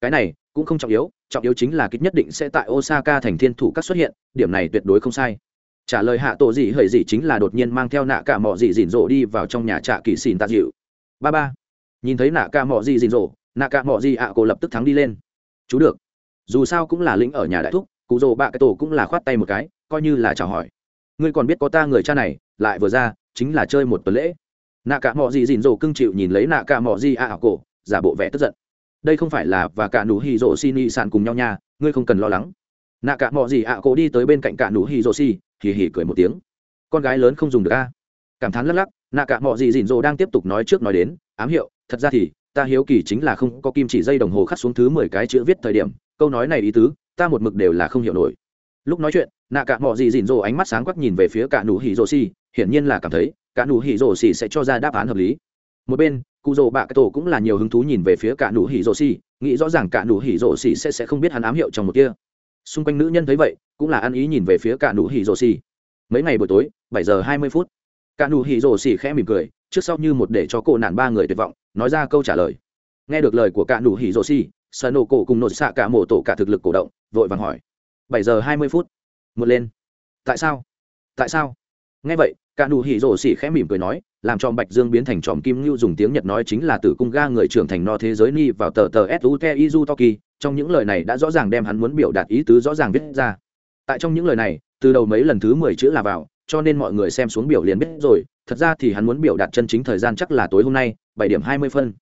Cái này cũng không trọng yếu trọng yếu chính là kịch nhất định sẽ tại osaka thành thiên thủ các xuất hiện, điểm này tuyệt đối không sai. Trả lời hạ tổ gì hởi gì chính là đột nhiên mang theo nạ cả mỏ gì dịn rộ đi vào trong nhà trạ kỳ xìn tạ dịu. Ba ba. Nhìn thấy nạ cả mỏ gì dịn rộ nạ cả mỏ gì ạ à cô lập tức thắng đi lên. Chú được. Dù sao cũng là lĩnh ở nhà đại thúc, cụ rồ bạ cái tổ cũng là khoát tay một cái, coi như là chào hỏi ngươi còn biết có ta người cha này, lại vừa ra, chính là chơi một tuần lễ. Nạ cả mọ gì dìn dồ cưng chịu nhìn lấy nạ cả mọ gì ạ à ảo cổ, giả bộ vẻ tức giận. Đây không phải là và cả nụ hì rỗ xi nị sàn cùng nhau nha, ngươi không cần lo lắng. Nạ cả mọ gì ạ à cổ đi tới bên cạnh cả nụ hì rỗ xi, hì hỉ cười một tiếng. Con gái lớn không dùng được a. Cảm thán lắc lắc, nạ cả mọ gì dìn dồ đang tiếp tục nói trước nói đến, ám hiệu, thật ra thì, ta hiếu kỳ chính là không có kim chỉ dây đồng hồ khắc xuống thứ mười cái chữ viết thời điểm, câu nói này ý tứ, ta một mực đều là không hiểu nổi. Lúc nói chuyện nạ cả mò gì dịn rồ ánh mắt sáng quắc nhìn về phía cả nụ hỉ rồ xì, hiển nhiên là cảm thấy cả nụ hỉ rồ xì sẽ cho ra đáp án hợp lý. Một bên, cụ rồ bạ cái tổ cũng là nhiều hứng thú nhìn về phía cả nụ hỉ rồ xì, nghĩ rõ ràng cả nụ hỉ rồ xì sẽ sẽ không biết hắn ám hiệu trong một kia. Xung quanh nữ nhân thấy vậy, cũng là ăn ý nhìn về phía cả nụ hỉ rồ xì. Mấy ngày buổi tối, bảy giờ hai mươi phút, cả nụ hỉ rồ xì khẽ mỉm cười, trước sau như một để cho cô nạn ba người tuyệt vọng, nói ra câu trả lời. Nghe được lời của cả nụ hỉ rồ xì sờ nổ cổ cùng nổ xạ cả mổ tổ cả thực lực cổ động, vội vàng hỏi. Bảy giờ hai mươi phút một lên. Tại sao? Tại sao? Nghe vậy cạn đủ hỉ rổ xỉ khẽ mỉm cười nói, làm cho bạch dương biến thành tròm kim ngưu dùng tiếng nhật nói chính là tử cung ga người trưởng thành no thế giới ni vào tờ tờ s u te i u toki, trong những lời này đã rõ ràng đem hắn muốn biểu đạt ý tứ rõ ràng viết ra. Tại trong những lời này, từ đầu mấy lần thứ mười chữ là vào, cho nên mọi người xem xuống biểu liền biết rồi, thật ra thì hắn muốn biểu đạt chân chính thời gian chắc là tối hôm nay, bảy điểm hai mươi phân.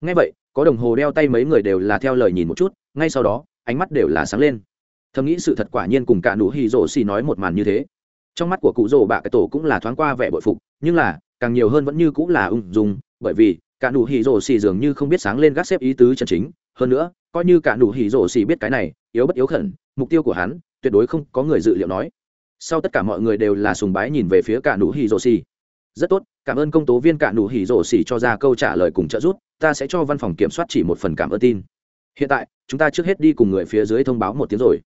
Ngay vậy, có đồng hồ đeo tay mấy người đều là theo lời nhìn một chút, ngay sau đó, ánh mắt đều là sáng lên thầm nghĩ sự thật quả nhiên cùng cả nụ hỉ rổ xì nói một màn như thế. Trong mắt của cụ rổ bạ cái tổ cũng là thoáng qua vẻ bội phục, nhưng là, càng nhiều hơn vẫn như cũng là ung dung, bởi vì, cả nụ hỉ rổ xì dường như không biết sáng lên gác xếp ý tứ chân chính. Hơn nữa, coi như cả nụ hỉ rổ xì biết cái này, yếu bất yếu khẩn, mục tiêu của hắn, tuyệt đối không có người dự liệu nói. Sau tất cả mọi người đều là sùng bái nhìn về phía cả nụ hỉ rổ xì. Rất tốt, cảm ơn công tố viên cả nụ hỉ rổ xì cho ra câu trả lời cùng trợ giúp, ta sẽ cho văn phòng kiểm soát chỉ một phần cảm ơn tin. Hiện tại, chúng ta trước hết đi cùng người phía dưới thông báo một tiếng rồi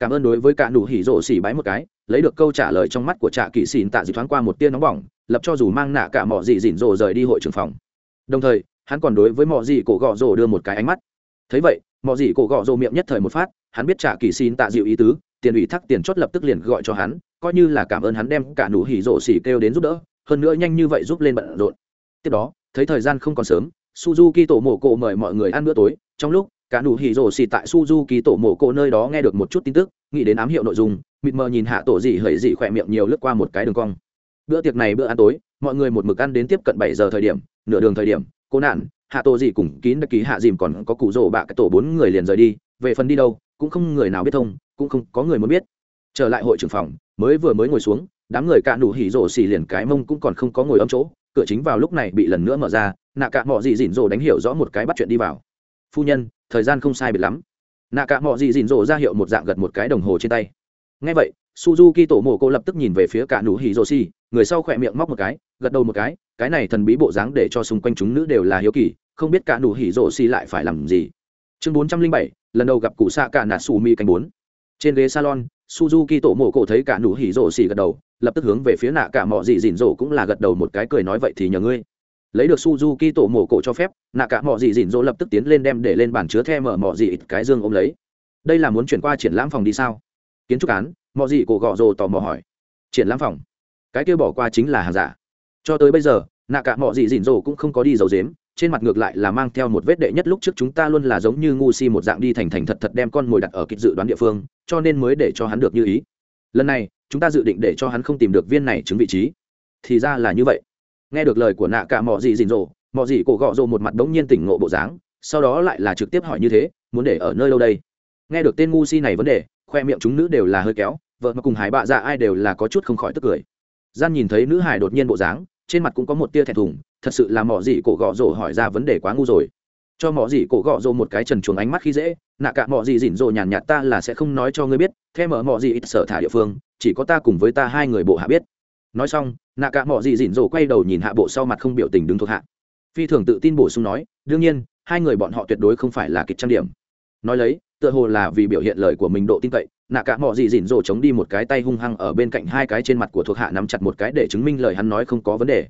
cảm ơn đối với cả nụ hỉ rộ xỉ bái một cái, lấy được câu trả lời trong mắt của trạ kỵ xỉn tạ dị thoáng qua một tia nóng bỏng, lập cho dù mang nạ cả mỏ dị dịn rộ rời đi hội trưởng phòng. Đồng thời, hắn còn đối với mỏ dị cổ gọ rộ đưa một cái ánh mắt. Thấy vậy mỏ dị cổ gọ rộ miệng nhất thời một phát, hắn biết trạ kỵ xỉn tạ dịu ý tứ, tiền ủy thác tiền chốt lập tức liền gọi cho hắn, coi như là cảm ơn hắn đem cả nụ hỉ rộ xỉ kêu đến giúp đỡ, hơn nữa nhanh như vậy giúp lên bận rộn. Tiếp đó, thấy thời gian không còn sớm, suzuki tổ mổ cổ mời mọi người ăn bữa tối, trong lúc cả nụ hỉ rổ xì tại suzuki tổ mộ cổ nơi đó nghe được một chút tin tức, nghĩ đến ám hiệu nội dung, mịt mờ nhìn hạ tổ dị hẩy dị khỏe miệng nhiều lướt qua một cái đường cong. Bữa tiệc này bữa ăn tối, mọi người một mực ăn đến tiếp cận bảy giờ thời điểm, nửa đường thời điểm, cô nạn, hạ tổ dị cùng kín đặc ký hạ dìm còn có cụ rổ bạ cái tổ bốn người liền rời đi, về phần đi đâu, cũng không người nào biết thông, cũng không có người muốn biết. Trở lại hội trưởng phòng, mới vừa mới ngồi xuống, đám người cạ đủ hỉ rổ xì liền cái mông cũng còn không có ngồi ấm chỗ, cửa chính vào lúc này bị lần nữa mở ra, nạ cạ mọ gì dỉn rổ đánh hiểu rõ một cái bắt chuyện đi vào. Phu nhân thời gian không sai biệt lắm. Nạ cả mọi gì dìn rộ ra hiệu một dạng gật một cái đồng hồ trên tay. Ngay vậy, suzuki tổ mồ cô lập tức nhìn về phía cả nụ hỉ rô xi người sau khỏe miệng móc một cái, gật đầu một cái cái này thần bí bộ dáng để cho xung quanh chúng nữ đều là hiếu kỳ, không biết cả nụ hỉ rô xi lại phải làm gì. Chương bốn trăm linh bảy, lần đầu gặp cụ xạ cả nạ su mi canh bốn. Trên ghế salon, suzuki tổ mồ cô thấy cả nụ hỉ rổ xì gật đầu, lập tức hướng về phía nạ cả mọ gì dìn rổ cũng là gật đầu một cái cười nói vậy thì nhờ ngươi lấy được suzuki tổ mổ cổ cho phép nạ cả mọi gì dịn dỗ lập tức tiến lên đem để lên bàn chứa the mở mọi gì cái dương ôm lấy. Đây là muốn chuyển qua triển lãm phòng đi sao? Kiến trúc án mọi gì cổ gọ rồ tò mò hỏi. Triển lãm phòng? Cái kia bỏ qua chính là hàng giả. Cho tới bây giờ nạ cả mọi gì dịn dỗ cũng không có đi dầu dếm trên mặt ngược lại là mang theo một vết đệ nhất lúc trước chúng ta luôn là giống như ngu si một dạng đi thành thành thật thật đem con mồi đặt ở kịch dự đoán địa phương, cho nên mới để cho hắn được như ý. Lần này, chúng ta dự định để cho hắn không tìm được viên này chứng vị trí. Thì ra là như vậy nghe được lời của nạ cả mò dì dịn rồ mò dì cổ gọ rồ một mặt đ ố n g nhiên tỉnh ngộ bộ dáng, sau đó lại là trực tiếp hỏi như thế, muốn để ở nơi lâu đây? Nghe được tên ngu si này vấn đề, khoe miệng chúng nữ đều là hơi kéo, vợ mà cùng hải bạ dạ ai đều là có chút không khỏi tức cười. Gian nhìn thấy nữ hải đột nhiên bộ dáng, trên mặt cũng có một tia thẹn thùng, thật sự là mỏ dì cổ gọ rồ hỏi ra vấn đề quá ngu rồi. Cho mỏ dì cổ gọ rồ một cái trần chuồng ánh mắt khi dễ, nạ cả mỏ dì dịn rồ nhàn nhạt ta là sẽ không nói cho ngươi biết thêm ở mỏ dì ít sở thả địa phương, chỉ có ta cùng với ta hai người bộ hạ biết nói xong, nạ cả mỏ gì dịn rồ quay đầu nhìn hạ bộ sau mặt không biểu tình đứng thuộc hạ. Phi thường tự tin bổ sung nói, đương nhiên, hai người bọn họ tuyệt đối không phải là kịch trang điểm. Nói lấy, tựa hồ là vì biểu hiện lời của mình độ tin cậy, nạ cả mỏ gì dịn rồ chống đi một cái tay hung hăng ở bên cạnh hai cái trên mặt của thuộc hạ nắm chặt một cái để chứng minh lời hắn nói không có vấn đề.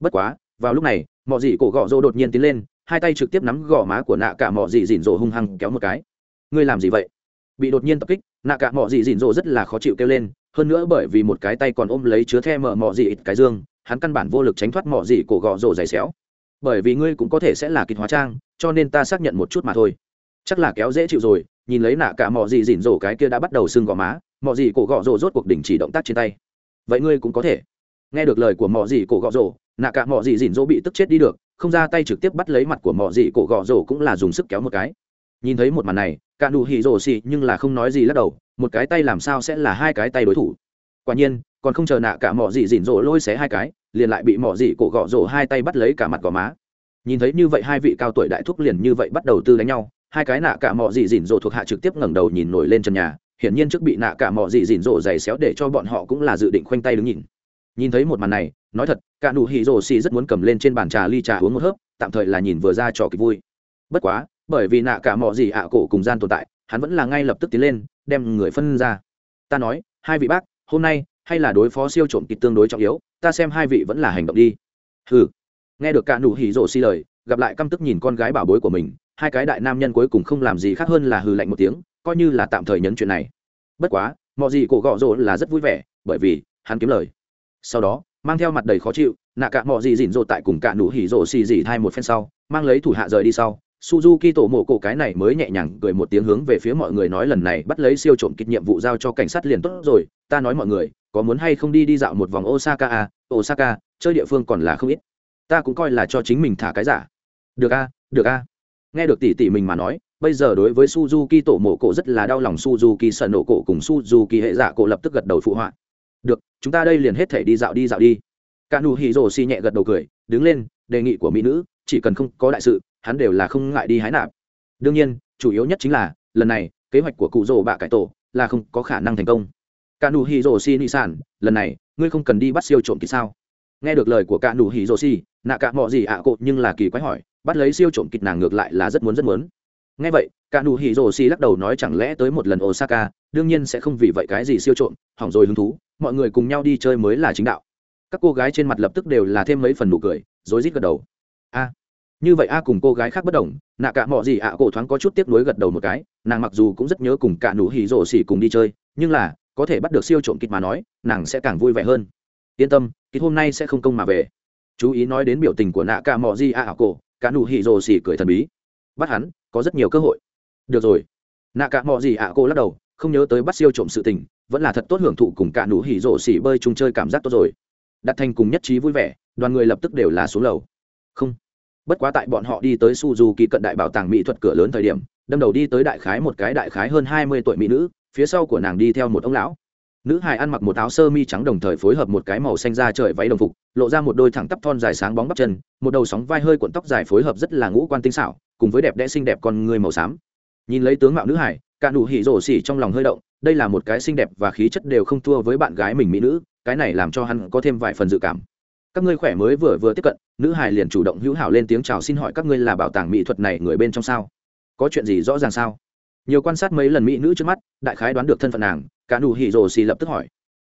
Bất quá, vào lúc này mỏ dị cổ gọ rô đột nhiên tiến lên, hai tay trực tiếp nắm gò má của nạ cả mỏ dị dịn rồ hung hăng kéo một cái. Ngươi làm gì vậy? Bị đột nhiên tập kích, nạ cả mỏ dị dịn rồ rất là khó chịu kêu lên hơn nữa bởi vì một cái tay còn ôm lấy chứa the mở mọ gì ít cái dương, hắn căn bản vô lực tránh thoát mọ gì cổ gò rổ dày xéo. Bởi vì ngươi cũng có thể sẽ là kịch hóa trang, cho nên ta xác nhận một chút mà thôi. Chắc là kéo dễ chịu rồi, nhìn lấy nạ cả mọ gì dỉn rổ cái kia đã bắt đầu sưng gò má, mọ gì cổ gò rổ rốt cuộc đình chỉ động tác trên tay. Vậy ngươi cũng có thể. Nghe được lời của mọ gì cổ gò rổ nạ cả mọ gì dỉn rổ bị tức chết đi được, không ra tay trực tiếp bắt lấy mặt của mọ gì cổ gò rổ cũng là dùng sức kéo một cái. Nhìn thấy một màn này cả nụ hỉ rổ xì nhưng là không nói gì lắc đầu, một cái tay làm sao sẽ là hai cái tay đối thủ? Quả nhiên, còn không chờ nạ cả mỏ dị dỉn rổ lôi xé hai cái, liền lại bị mỏ dị cổ gọ rổ hai tay bắt lấy cả mặt gò má. Nhìn thấy như vậy hai vị cao tuổi đại thúc liền như vậy bắt đầu tư đánh nhau, hai cái nạ cả mỏ dị dỉn rổ thuộc hạ trực tiếp ngẩng đầu nhìn nổi lên trần nhà, hiển nhiên trước bị nạ cả mỏ dị dỉn rổ giày xéo để cho bọn họ cũng là dự định khoanh tay đứng nhìn. Nhìn thấy một màn này, nói thật, cả nụ hỉ rổ xì rất muốn cầm lên trên bàn trà ly trà uống một hớp, tạm thời là nhìn vừa ra trò kịch vui. Bất quá bởi vì nạ cả mọi gì ạ à cổ cùng gian tồn tại, hắn vẫn là ngay lập tức tiến lên, đem người phân ra. Ta nói, hai vị bác, hôm nay, hay là đối phó siêu trộm kịch tương đối trọng yếu, ta xem hai vị vẫn là hành động đi. Hừ. Nghe được cả nụ hỉ rộ xi lời, gặp lại căm tức nhìn con gái bảo bối của mình, hai cái đại nam nhân cuối cùng không làm gì khác hơn là hừ lạnh một tiếng, coi như là tạm thời nhấn chuyện này. Bất quá, mọi gì cổ gọ rộ là rất vui vẻ, bởi vì, hắn kiếm lời. Sau đó, mang theo mặt đầy khó chịu, nạ cả mọi gì dịn rộ tại cùng cả nụ hỉ rộ xì dỉ thay một phen sau, mang lấy thủ hạ rời đi sau suzuki tổ mộ cổ cái này mới nhẹ nhàng gửi một tiếng hướng về phía mọi người nói lần này bắt lấy siêu trộm kịch nhiệm vụ giao cho cảnh sát liền tốt rồi, ta nói mọi người, có muốn hay không đi đi dạo một vòng osaka à osaka, chơi địa phương còn là không ít. Ta cũng coi là cho chính mình thả cái giả. Được a được a nghe được tỷ tỷ mình mà nói, bây giờ đối với suzuki tổ mộ cổ rất là đau lòng, suzuki sợ nổ cổ cùng suzuki hệ giả cổ lập tức gật đầu phụ họa. Được, chúng ta đây liền hết thể đi dạo đi dạo đi. Cả nụ hỉ rồ xi nhẹ gật đầu cười, đứng lên, đề nghị của mỹ nữ, chỉ cần không có đại sự hắn đều là không ngại đi hái nạp. Đương nhiên, chủ yếu nhất chính là, lần này, kế hoạch của cụ rồ bạ cải tổ là không có khả năng thành công. Cả nụ hỉ rồ xi nị sản lần này, ngươi không cần đi bắt siêu trộm kỳ sao? Nghe được lời của cả nụ hỉ rồ xi nạ cả mọi gì ạ à nhưng là kỳ quái hỏi, bắt lấy siêu trộm kịch nàng ngược lại là rất muốn rất muốn. Nghe vậy cả nụ hỉ rồ xi lắc đầu nói chẳng lẽ tới một lần osaka, đương nhiên sẽ không vì vậy cái gì siêu trộm, hỏng rồi hứng thú, mọi người cùng nhau đi chơi mới là chính đạo. Các cô gái trên mặt lập tức đều là thêm mấy phần nụ cười, rối rít gật đầu. A như vậy a cùng cô gái khác bất đồng, nạ cả mọi gì ạ à cổ thoáng có chút tiếp nối gật đầu một cái, nàng mặc dù cũng rất nhớ cùng cả nụ hỉ rổ xỉ cùng đi chơi, nhưng là, có thể bắt được siêu trộm kịch mà nói, nàng sẽ càng vui vẻ hơn. Yên tâm, kịch hôm nay sẽ không công mà về. Chú ý nói đến biểu tình của nạ cả mọi gì ạ à cổ, cả nụ hỉ rổ xỉ cười thần bí. Bắt hắn, có rất nhiều cơ hội. Được rồi. Nạ cả mọi gì ạ cổ lắc đầu, không nhớ tới bắt siêu trộm sự tình, vẫn là thật tốt hưởng thụ cùng cả nụ hỉ rổ xỉ bơi chung chơi cảm giác tốt rồi. Đặt thành cùng nhất trí vui vẻ, đoàn người lập tức đều là xuống lầu. Không bất quá tại bọn họ đi tới suzuki cận đại bảo tàng mỹ thuật cửa lớn thời điểm, đâm đầu đi tới đại khái một cái đại khái hơn hai mươi tuổi mỹ nữ, phía sau của nàng đi theo một ông lão. Nữ hài ăn mặc một áo sơ mi trắng đồng thời phối hợp một cái màu xanh da trời váy đồng phục, lộ ra một đôi thẳng tắp thon dài sáng bóng bắp chân, một đầu sóng vai hơi cuộn tóc dài phối hợp rất là ngũ quan tinh xảo, cùng với đẹp đẽ xinh đẹp con người màu xám. Nhìn lấy tướng mạo nữ hải cả đủ hỉ rổ xỉ trong lòng hơi động, đây là một cái xinh đẹp và khí chất đều không thua với bạn gái mình mỹ nữ, cái này làm cho hắn có thêm vài phần dự cảm. Các ngươi khỏe mới vừa vừa tiếp cận nữ hải liền chủ động hữu hảo lên tiếng chào xin hỏi các ngươi là bảo tàng mỹ thuật này người bên trong sao? Có chuyện gì rõ ràng sao? Nhiều quan sát mấy lần mỹ nữ trước mắt, đại khái đoán được thân phận nàng, cả nụ hỉ rồ xì lập tức hỏi.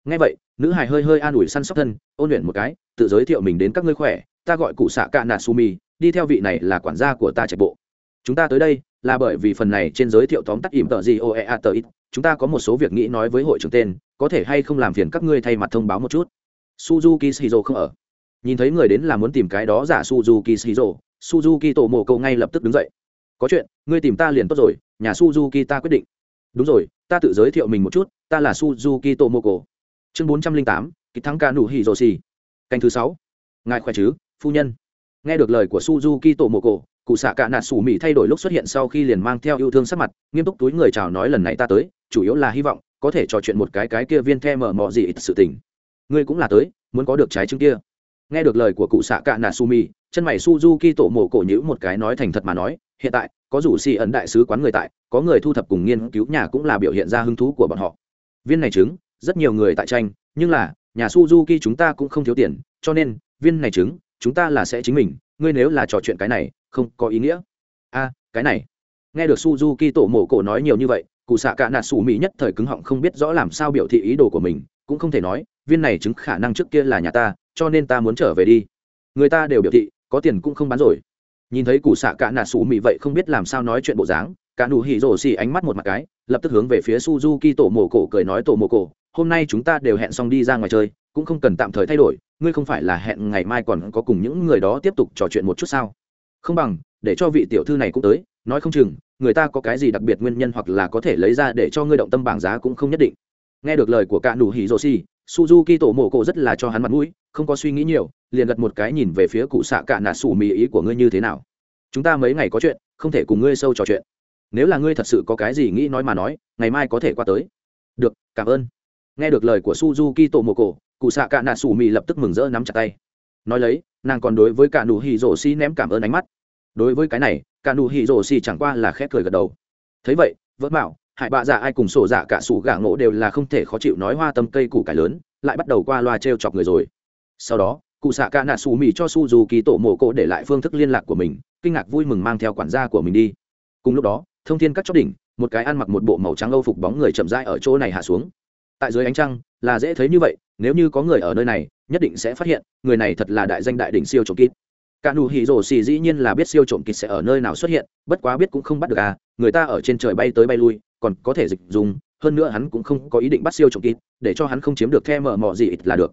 Ngay vậy, nữ hải hơi hơi an ủi săn sóc thân, ôn luyện một cái, tự giới thiệu mình đến các ngươi khỏe, ta gọi cụ xạ cạ nà sumi đi theo vị này là quản gia của ta trạch bộ. Chúng ta tới đây là bởi vì phần này trên giới thiệu tóm tắt ỉm tờ gì oe a tờ ít. Chúng ta có một số việc nghĩ nói với hội trưởng tên, có thể hay không làm phiền các ngươi thay mặt thông báo một chút? Suzuki shizo không ở nhìn thấy người đến là muốn tìm cái đó giả suzuki shizu suzuki tổ mồ câu ngay lập tức đứng dậy. Có chuyện, ngươi tìm ta liền tốt rồi, nhà suzuki ta quyết định. Đúng rồi, ta tự giới thiệu mình một chút, ta là suzuki tomoko chương bốn trăm linh tám, kịch thắng ca nụ hỉ rồ xì. Canh thứ sáu. Ngài khỏe chứ, phu nhân? Nghe được lời của suzuki tomoko cụ xạ cả nạt xù mỹ thay đổi lúc xuất hiện sau khi liền mang theo yêu thương sắc mặt, nghiêm túc túi người chào nói lần này ta tới, chủ yếu là hy vọng có thể trò chuyện một cái cái kia viên the mở mọ gì ít sự tình. Ngươi cũng là tới, muốn có được trái trứng kia nghe được lời của cụ xạ cạ nà sumi chân mày suzuki tổ mổ cổ nhữ một cái nói thành thật mà nói, hiện tại, có rủ xì ẩn đại sứ quán người tại, có người thu thập cùng nghiên cứu nhà cũng là biểu hiện ra hứng thú của bọn họ. Viên này trứng, rất nhiều người tại tranh, nhưng là, nhà suzuki chúng ta cũng không thiếu tiền, cho nên, viên này trứng, chúng ta là sẽ chính mình, ngươi nếu là trò chuyện cái này, không có ý nghĩa. A, cái này. Nghe được suzuki tổ mổ cổ nói nhiều như vậy, cụ xạ cả nà xù mỹ nhất thời cứng họng không biết rõ làm sao biểu thị ý đồ của mình, cũng không thể nói viên này chứng khả năng trước kia là nhà ta, cho nên ta muốn trở về đi. Người ta đều biểu thị, có tiền cũng không bán rồi. Nhìn thấy cụ xạ cả nà sủ mị vậy không biết làm sao nói chuyện bộ dáng, cả nụ hỉ rổ xì ánh mắt một mặt cái, lập tức hướng về phía suzuki tổ mồ cổ cười nói tổ mồ cổ, hôm nay chúng ta đều hẹn xong đi ra ngoài chơi, cũng không cần tạm thời thay đổi, ngươi không phải là hẹn ngày mai còn có cùng những người đó tiếp tục trò chuyện một chút sao? Không bằng, để cho vị tiểu thư này cũng tới, nói không chừng, người ta có cái gì đặc biệt nguyên nhân hoặc là có thể lấy ra để cho ngươi động tâm bảng giá cũng không nhất định. Nghe được lời của cả nụ hỉ rổ xì suzuki tổ mộ cổ rất là cho hắn mặt mũi, không có suy nghĩ nhiều, liền gật một cái nhìn về phía cụ xạ cả nạ sủ mì ý của ngươi như thế nào. Chúng ta mấy ngày có chuyện, không thể cùng ngươi sâu trò chuyện. Nếu là ngươi thật sự có cái gì nghĩ nói mà nói, ngày mai có thể qua tới. Được, cảm ơn. Nghe được lời của suzuki tổ mộ cổ, cụ xạ cả nạ sủ mì lập tức mừng rỡ nắm chặt tay. Nói lấy, nàng còn đối với cả nụ hỉ rổ xi ném cảm ơn ánh mắt. Đối với cái này, cả nụ hỉ rổ xi chẳng qua là khét cười gật đầu. Thấy vậy, vỡ bảo hải bạ dạ ai cùng sổ dạ cả sủ gà ngộ đều là không thể khó chịu nói hoa tâm cây củ cải lớn, lại bắt đầu qua loa t r e o chọc người rồi. Sau đó, cụ xạ ca nạ xù mì cho su dù kỳ tổ mồ cỗ để lại phương thức liên lạc của mình, kinh ngạc vui mừng mang theo quản gia của mình đi. Cùng lúc đó, thông thiên các chóp đỉnh, một cái ăn mặc một bộ màu trắng âu phục bóng người chậm rãi ở chỗ này hạ xuống. Tại dưới ánh trăng, là dễ thấy như vậy, nếu như có người ở nơi này, nhất định sẽ phát hiện, người này thật là đại danh đại đỉnh siêu trộm kín cả nụ hỉ rổ xì dĩ nhiên là biết siêu trộm kịch sẽ ở nơi nào xuất hiện, bất quá biết cũng không bắt được à người ta ở trên trời bay tới bay lui, còn có thể dịch dùng, hơn nữa hắn cũng không có ý định bắt siêu trộm kịch để cho hắn không chiếm được the mở mỏ gì ít là được.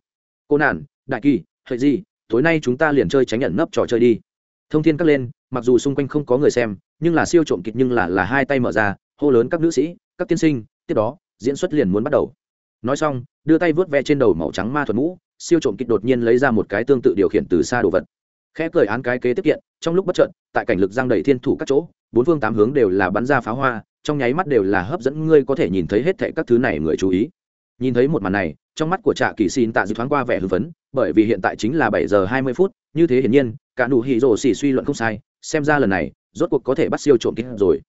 Cô nản, đại kỳ hệ gì, tối nay chúng ta liền chơi tránh nhận nấp trò chơi đi. Thông thiên cắt lên, mặc dù xung quanh không có người xem, nhưng là siêu trộm kịch nhưng là là hai tay mở ra, hô lớn các nữ sĩ, các tiên sinh, tiếp đó, diễn xuất liền muốn bắt đầu. Nói xong, đưa tay vớt ve trên đầu màu trắng ma thuật mũ, siêu trộm kịch đột nhiên lấy ra một cái tương tự điều khiển từ xa đồ vật khẽ cười án cái kế tiếp kiện, trong lúc bất trợn tại cảnh lực giang đầy thiên thủ các chỗ, bốn phương tám hướng đều là bắn ra pháo hoa, trong nháy mắt đều là hấp dẫn ngươi có thể nhìn thấy hết thệ các thứ này người chú ý. Nhìn thấy một màn này, trong mắt của trạ kỳ xin tạ dự thoáng qua vẻ hưng phấn, bởi vì hiện tại chính là bảy giờ hai mươi phút, như thế hiển nhiên, cả nụ hì rồ xì suy luận không sai, xem ra lần này, rốt cuộc có thể bắt siêu trộm kín rồi.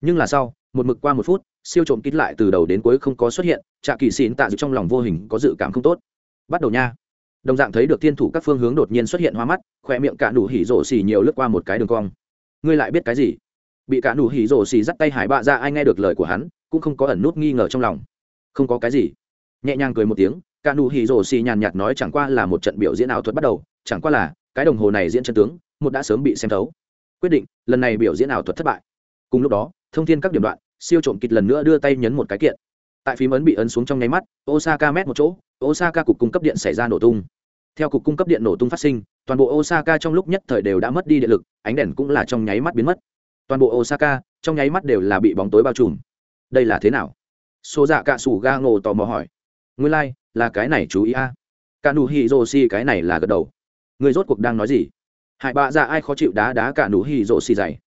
Nhưng là sau, một mực qua một phút, siêu trộm kín lại từ đầu đến cuối không có xuất hiện, trạ kỳ xin tạ dự trong lòng vô hình có dự cảm không tốt. Bắt đầu nha đồng dạng thấy được thiên thủ các phương hướng đột nhiên xuất hiện hoa mắt khoe miệng cả nụ hỉ rổ xì nhiều lướt qua một cái đường cong. Ngươi lại biết cái gì? Bị cả nụ hỉ rổ xì dắt tay hải bạ ra, ai nghe được lời của hắn, cũng không có ẩn nút nghi ngờ trong lòng. Không có cái gì. Nhẹ nhàng cười một tiếng, cả nụ hỉ rổ xì nhàn nhạt nói chẳng qua là một trận biểu diễn ảo thuật bắt đầu, chẳng qua là, cái đồng hồ này diễn chân tướng, một đã sớm bị xem thấu. Quyết định, lần này biểu diễn ảo thuật thất bại. Cùng lúc đó, thông thiên các điểm đoạn, siêu trộm kịch lần nữa đưa tay nhấn một cái kiện tại phím ấn bị ấn xuống trong nháy mắt osaka mét một chỗ osaka cục cung cấp điện xảy ra nổ tung. Theo cục cung cấp điện nổ tung phát sinh toàn bộ osaka trong lúc nhất thời đều đã mất đi điện lực ánh đèn cũng là trong nháy mắt biến mất. Toàn bộ osaka trong nháy mắt đều là bị bóng tối bao trùm. Đây là thế nào? Số dạ cạ sủ ga ngộ tò mò hỏi. Nguyên lai、like, là cái này chú ý a. À. cả nụ hì rồ xì cái này là gật đầu. Người rốt cuộc đang nói gì? Hải bạ dạ ai khó chịu đá đá cả nụ hì rồ xì dày.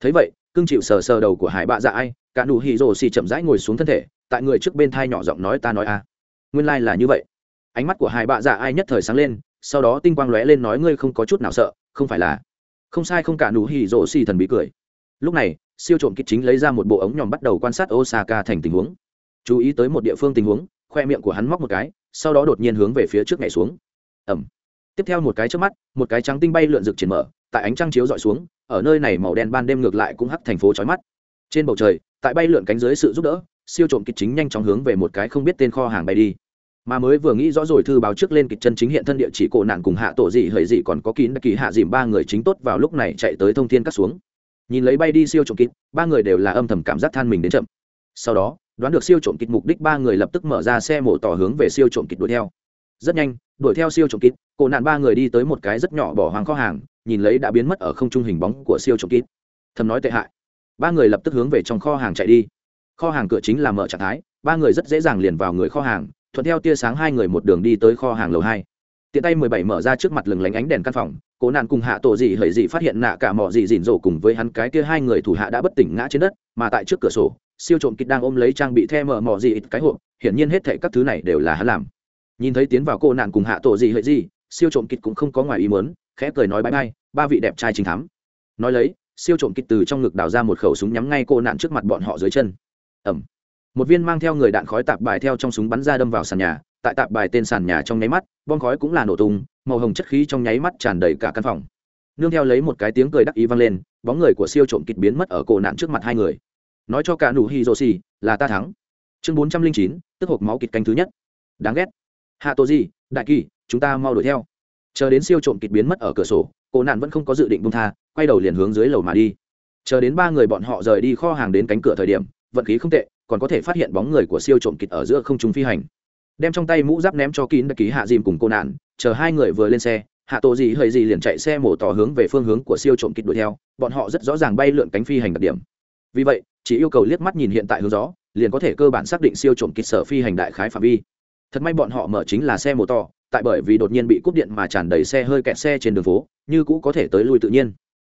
Thấy vậy cưng chịu sờ sờ đầu của hải bạ dạ ai cả nụ hì rồ xì chậm rãi ngồi xuống thân thể tại người trước bên thai nhỏ giọng nói ta nói a. À. nguyên lai、like、là như vậy. Ánh mắt của hai bạ dạ ai nhất thời sáng lên, sau đó tinh quang lóe lên nói ngươi không có chút nào sợ, không phải là. Không sai không cả nụ hỉ rổ xì thần bí cười. Lúc này, siêu trộm kích chính lấy ra một bộ ống nhòm bắt đầu quan sát osaka thành tình huống. Chú ý tới một địa phương tình huống, khoe miệng của hắn móc một cái, sau đó đột nhiên hướng về phía trước nhảy xuống. Ẩm. Tiếp theo một cái trước mắt, một cái trắng tinh bay lượn rực triển mở, tại ánh trăng chiếu dọi xuống, ở nơi này màu đen ban đêm ngược lại cũng hắt thành phố trói mắt. Trên bầu trời, tại bay lượn cánh dưới sự giúp đỡ siêu trộm kịch chính nhanh chóng hướng về một cái không biết tên kho hàng bay đi. Mà mới vừa nghĩ rõ rồi thư báo trước lên kịch chân chính hiện thân địa chỉ cổ nạn cùng hạ tổ dị hời dị còn có kín kỳ hạ dìm ba người chính tốt vào lúc này chạy tới thông thiên cắt xuống. Nhìn lấy bay đi siêu trộm kịch, ba người đều là âm thầm cảm giác than mình đến chậm. Sau đó, đoán được siêu trộm kịch mục đích, ba người lập tức mở ra xe mổ tỏ hướng về siêu trộm kịch đuổi theo. Rất nhanh, đuổi theo siêu trộm kịch, cổ nạn ba người đi tới một cái rất nhỏ bỏ hoàng kho hàng, nhìn lấy đã biến mất ở không trung hình bóng của siêu trộm kịch. Thầm nói tệ hại. Ba người lập tức hướng về trong kho hàng chạy đi kho hàng cửa chính là mở trạng thái, ba người rất dễ dàng liền vào người kho hàng, thuận theo tia sáng hai người một đường đi tới kho hàng lầu hai. Tiện tay mười bảy mở ra trước mặt lừng lánh ánh đèn căn phòng, cố nạn cùng hạ tổ dị hởi dị phát hiện nạ cả mỏ dị dỉn rổ cùng với hắn cái kia hai người thủ hạ đã bất tỉnh ngã trên đất, mà tại trước cửa sổ, siêu trộm kịch đang ôm lấy trang bị the mở mỏ dị ít cái hộp, hiển nhiên hết thệ các thứ này đều là hắn làm. Nhìn thấy tiến vào cô nạn cùng hạ tổ dị hởi dị, siêu trộm kịch cũng không có ngoài ý muốn, khẽ cười nói bãi bay ba vị đẹp trai chính thắm. Nói lấy, siêu trộm kịch từ trong ngực đào ra một khẩu súng nhắm ngay cô nạn trước mặt bọn họ dưới chân ẩm. Một viên mang theo người đạn khói tạp bài theo trong súng bắn ra đâm vào sàn nhà, tại tạp bài tên sàn nhà trong nháy mắt, bom khói cũng là nổ tung, màu hồng chất khí trong nháy mắt tràn đầy cả căn phòng. Nương theo lấy một cái tiếng cười đắc ý vang lên, bóng người của siêu trộm kịch biến mất ở cổ nạn trước mặt hai người. Nói cho cả nụ hi rô xì, là ta thắng. Chương bốn trăm linh chín, tức hộp máu kịch canh thứ nhất. Đáng ghét. Hạ tô di, đại kỳ, chúng ta mau đuổi theo. Chờ đến siêu trộm kịch biến mất ở cửa sổ, cổ nạn vẫn không có dự định bung tha, quay đầu liền hướng dưới lầu mà đi. Chờ đến ba người bọn họ rời đi kho hàng đến cánh cửa thời điểm vận khí không tệ, còn có thể phát hiện bóng người của siêu trộm kịt ở giữa không trung phi hành. Đem trong tay mũ giáp ném cho kín đặc ký hạ dìm cùng cô nạn, chờ hai người vừa lên xe, hạ tổ gì hơi gì liền chạy xe mổ tỏ hướng về phương hướng của siêu trộm kịt đuổi theo, bọn họ rất rõ ràng bay lượn cánh phi hành đặc điểm. Vì vậy, chỉ yêu cầu liếc mắt nhìn hiện tại hướng gió, liền có thể cơ bản xác định siêu trộm kịt sở phi hành đại khái phạm vi. Thật may bọn họ mở chính là xe mổ tỏ tại bởi vì đột nhiên bị cúp điện mà tràn đầy xe hơi kẹt xe trên đường phố, như cũ có thể tới lui tự nhiên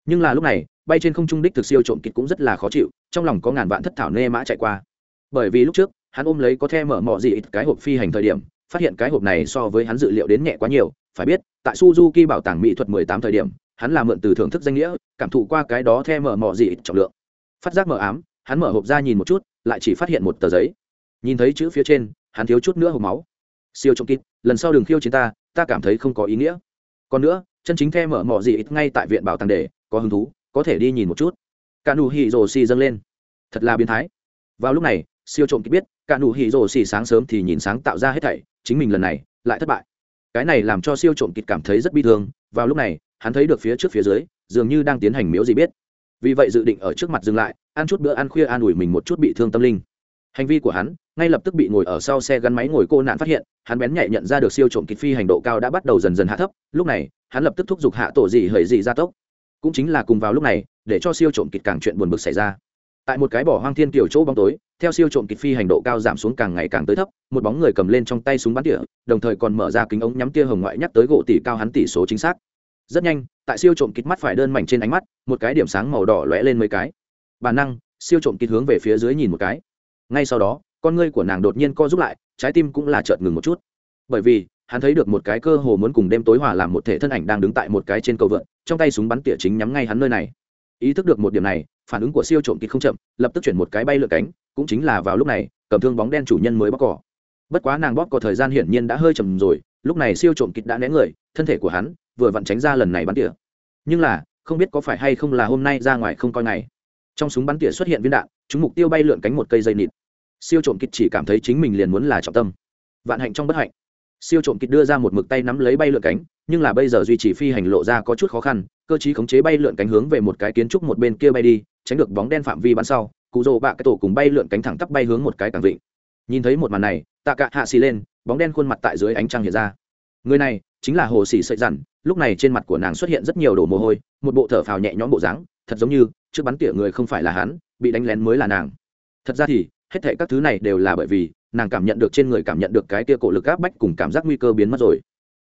nhưng là lúc này, bay trên không trung đích thực siêu trộm kịt cũng rất là khó chịu, trong lòng có ngàn vạn thất thảo nê mã chạy qua. Bởi vì lúc trước, hắn ôm lấy có the mở mỏ gì ít cái hộp phi hành thời điểm, phát hiện cái hộp này so với hắn dự liệu đến nhẹ quá nhiều, phải biết, tại suzuki bảo tàng mỹ thuật 18 thời điểm, hắn làm mượn từ thưởng thức danh nghĩa, cảm thụ qua cái đó the mở mỏ gì ít trọng lượng. Phát giác mờ ám, hắn mở hộp ra nhìn một chút, lại chỉ phát hiện một tờ giấy. Nhìn thấy chữ phía trên, hắn thiếu chút nữa hộp máu. Siêu trộm kịt, lần sau đừng khiêu chiến ta ta cảm thấy không có ý nghĩa. Còn nữa, chân chính the mở mỏ gì ít ngay tại viện bảo tàng để có hứng thú, có thể đi nhìn một chút. Cả nụ hỉ rồ xì dâng lên. Thật là biến thái. Vào lúc này, siêu trộm kịp biết cả nụ hỉ rồ xì sáng sớm thì nhìn sáng tạo ra hết thảy, chính mình lần này lại thất bại. Cái này làm cho siêu trộm kịp cảm thấy rất bi thương. Vào lúc này, hắn thấy được phía trước phía dưới, dường như đang tiến hành miếu gì biết. Vì vậy dự định ở trước mặt dừng lại, ăn chút bữa ăn khuya an ủi mình một chút bị thương tâm linh. Hành vi của hắn, ngay lập tức bị ngồi ở sau xe gắn máy ngồi cô nạn phát hiện, hắn bén nhạy nhận ra được siêu trộm kịch phi hành độ cao đã bắt đầu dần dần hạ thấp. Lúc này, hắn lập tức thúc giục hạ tổ dị hời dị ra tốc cũng chính là cùng vào lúc này, để cho siêu trộm kịch càng chuyện buồn bực xảy ra. Tại một cái bỏ hoang thiên kiểu chỗ bóng tối, theo siêu trộm kịch phi hành độ cao giảm xuống càng ngày càng tới thấp, một bóng người cầm lên trong tay súng bắn tỉa, đồng thời còn mở ra kính ống nhắm tia hồng ngoại nhắc tới gỗ tỷ cao hắn tỷ số chính xác. Rất nhanh, tại siêu trộm kịch mắt phải đơn mảnh trên ánh mắt, một cái điểm sáng màu đỏ lóe lên mấy cái. Bản năng, siêu trộm kịch hướng về phía dưới nhìn một cái. Ngay sau đó, con ngươi của nàng đột nhiên co rút lại, trái tim cũng là chợt ngừng một chút. Bởi vì hắn thấy được một cái cơ hồ muốn cùng đêm tối hòa làm một thể thân ảnh đang đứng tại một cái trên cầu vượt trong tay súng bắn tỉa chính nhắm ngay hắn nơi này. Ý thức được một điểm này, phản ứng của siêu trộm kịch không chậm, lập tức chuyển một cái bay lượt cánh, cũng chính là vào lúc này, cầm thương bóng đen chủ nhân mới bóc cỏ. Bất quá nàng bóp có thời gian hiển nhiên đã hơi chầm rồi, lúc này siêu trộm kịch đã né người, thân thể của hắn vừa vặn tránh ra lần này bắn tỉa. Nhưng là, không biết có phải hay không là hôm nay ra ngoài không coi ngày. Trong súng bắn tỉa xuất hiện viên đạn, chúng mục tiêu bay lượn cánh một cây dây nịt. Siêu trộm kịch chỉ cảm thấy chính mình liền muốn là trọng tâm. Vạn hạnh trong bất hạnh siêu trộm kịch đưa ra một mực tay nắm lấy bay lượn cánh, nhưng là bây giờ duy trì phi hành lộ ra có chút khó khăn, cơ chí khống chế bay lượn cánh hướng về một cái kiến trúc một bên kia bay đi, tránh được bóng đen phạm vi bắn sau, cụ rồ bạ cái tổ cùng bay lượn cánh thẳng tắp bay hướng một cái càng vịnh. Nhìn thấy một màn này, tạ cạ hạ xì lên, bóng đen khuôn mặt tại dưới ánh trăng hiện ra. Người này chính là hồ xì sợi dằn lúc này trên mặt của nàng xuất hiện rất nhiều đổ mồ hôi, một bộ thở phào nhẹ nhõm bộ dáng, thật giống như trước bắn tỉa người không phải là hắn, bị đánh lén mới là nàng. Thật ra thì, hết thệ các thứ này đều là bởi vì nàng cảm nhận được trên người cảm nhận được cái kia cổ lực áp bách cùng cảm giác nguy cơ biến mất rồi.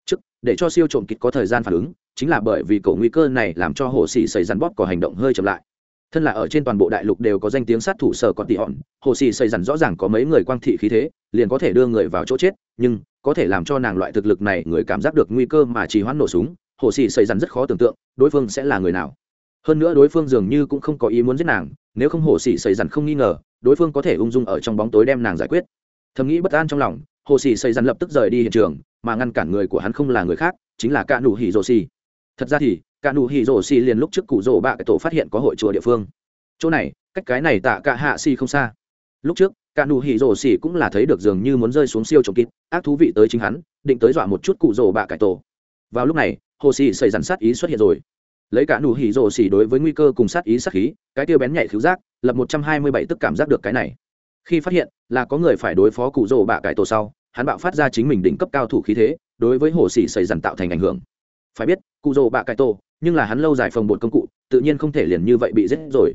Trước, để cho siêu trộm kịt có thời gian phản ứng, chính là bởi vì cổ nguy cơ này làm cho hồ sĩ xây rắn bóp có hành động hơi chậm lại. Thân là ở trên toàn bộ đại lục đều có danh tiếng sát thủ sở còn tị hòn, hồ sĩ xây rắn rõ ràng có mấy người quang thị khí thế, liền có thể đưa người vào chỗ chết, nhưng có thể làm cho nàng loại thực lực này người cảm giác được nguy cơ mà chỉ hoãn nổ súng, hồ sĩ xây rắn rất khó tưởng tượng đối phương sẽ là người nào. Hơn nữa đối phương dường như cũng không có ý muốn giết nàng, nếu không hồ sĩ xây rắn không nghi ngờ, đối phương có thể ung dung ở trong bóng tối đem nàng giải quyết thầm nghĩ bất an trong lòng, hồ sĩ xây dần lập tức rời đi hiện trường, mà ngăn cản người của hắn không là người khác, chính là cả nụ hỉ rổ xì. Thật ra thì, cả nụ hỉ rổ xì liền lúc trước cụ rổ bạ cái tổ phát hiện có hội chùa địa phương. Chỗ này, cách cái này tạ cả hạ xì không xa. Lúc trước, cả nụ hỉ rổ xì cũng là thấy được dường như muốn rơi xuống siêu trộm kịp ác thú vị tới chính hắn, định tới dọa một chút cụ rổ bạ cải tổ. Vào lúc này, hồ sĩ xây dần sát ý xuất hiện rồi. Lấy cả nụ hỉ rổ xì đối với nguy cơ cùng sát ý sát khí, cái tiêu bén nhạy khiếu giác, lập một trăm hai mươi bảy tức cảm giác được cái này khi phát hiện là có người phải đối phó cụ rồ bạ cải tổ sau, hắn bạo phát ra chính mình đỉnh cấp cao thủ khí thế, đối với hồ sĩ xây dần tạo thành ảnh hưởng. Phải biết, cụ rồ bạ cải tổ, nhưng là hắn lâu dài phòng bột công cụ, tự nhiên không thể liền như vậy bị giết rồi.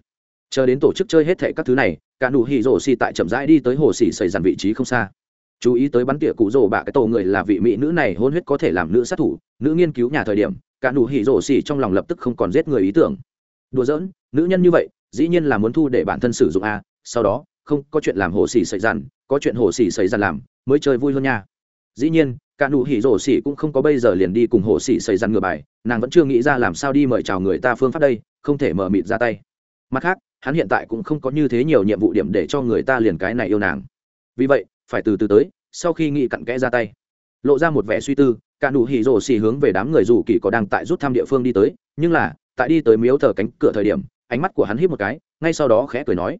Chờ đến tổ chức chơi hết thệ các thứ này, cả nụ hỉ rồ xì tại chậm rãi đi tới hồ xì xây dần vị trí không xa. Chú ý tới bắn tỉa cụ rồ bạ cải tổ người là vị mỹ nữ này hôn huyết có thể làm nữ sát thủ, nữ nghiên cứu nhà thời điểm, cả nụ hỉ rồ xì trong lòng lập tức không còn giết người ý tưởng. Đùa giỡn, nữ nhân như vậy, dĩ nhiên là muốn thu để bản thân sử dụng a, sau đó không, có chuyện làm hồ sỉ xảy dằn có chuyện hồ sỉ xảy dằn làm, mới chơi vui hơn nha. Dĩ nhiên, cả nụ hỉ rổ Sỉ cũng không có bây giờ liền đi cùng hồ sỉ xảy dằn ngược bài, nàng vẫn chưa nghĩ ra làm sao đi mời chào người ta phương pháp đây, không thể mở mịt ra tay. Mặt khác, hắn hiện tại cũng không có như thế nhiều nhiệm vụ điểm để cho người ta liền cái này yêu nàng. Vì vậy, phải từ từ tới, sau khi nghị cặn kẽ ra tay. Lộ ra một vẻ suy tư, cả nụ hỉ rổ Sỉ hướng về đám người dù kỳ có đang tại rút thăm địa phương đi tới, nhưng là, tại đi tới miếu thờ cánh cửa thời điểm, ánh mắt của hắn hít một cái, ngay sau đó khẽ cười nói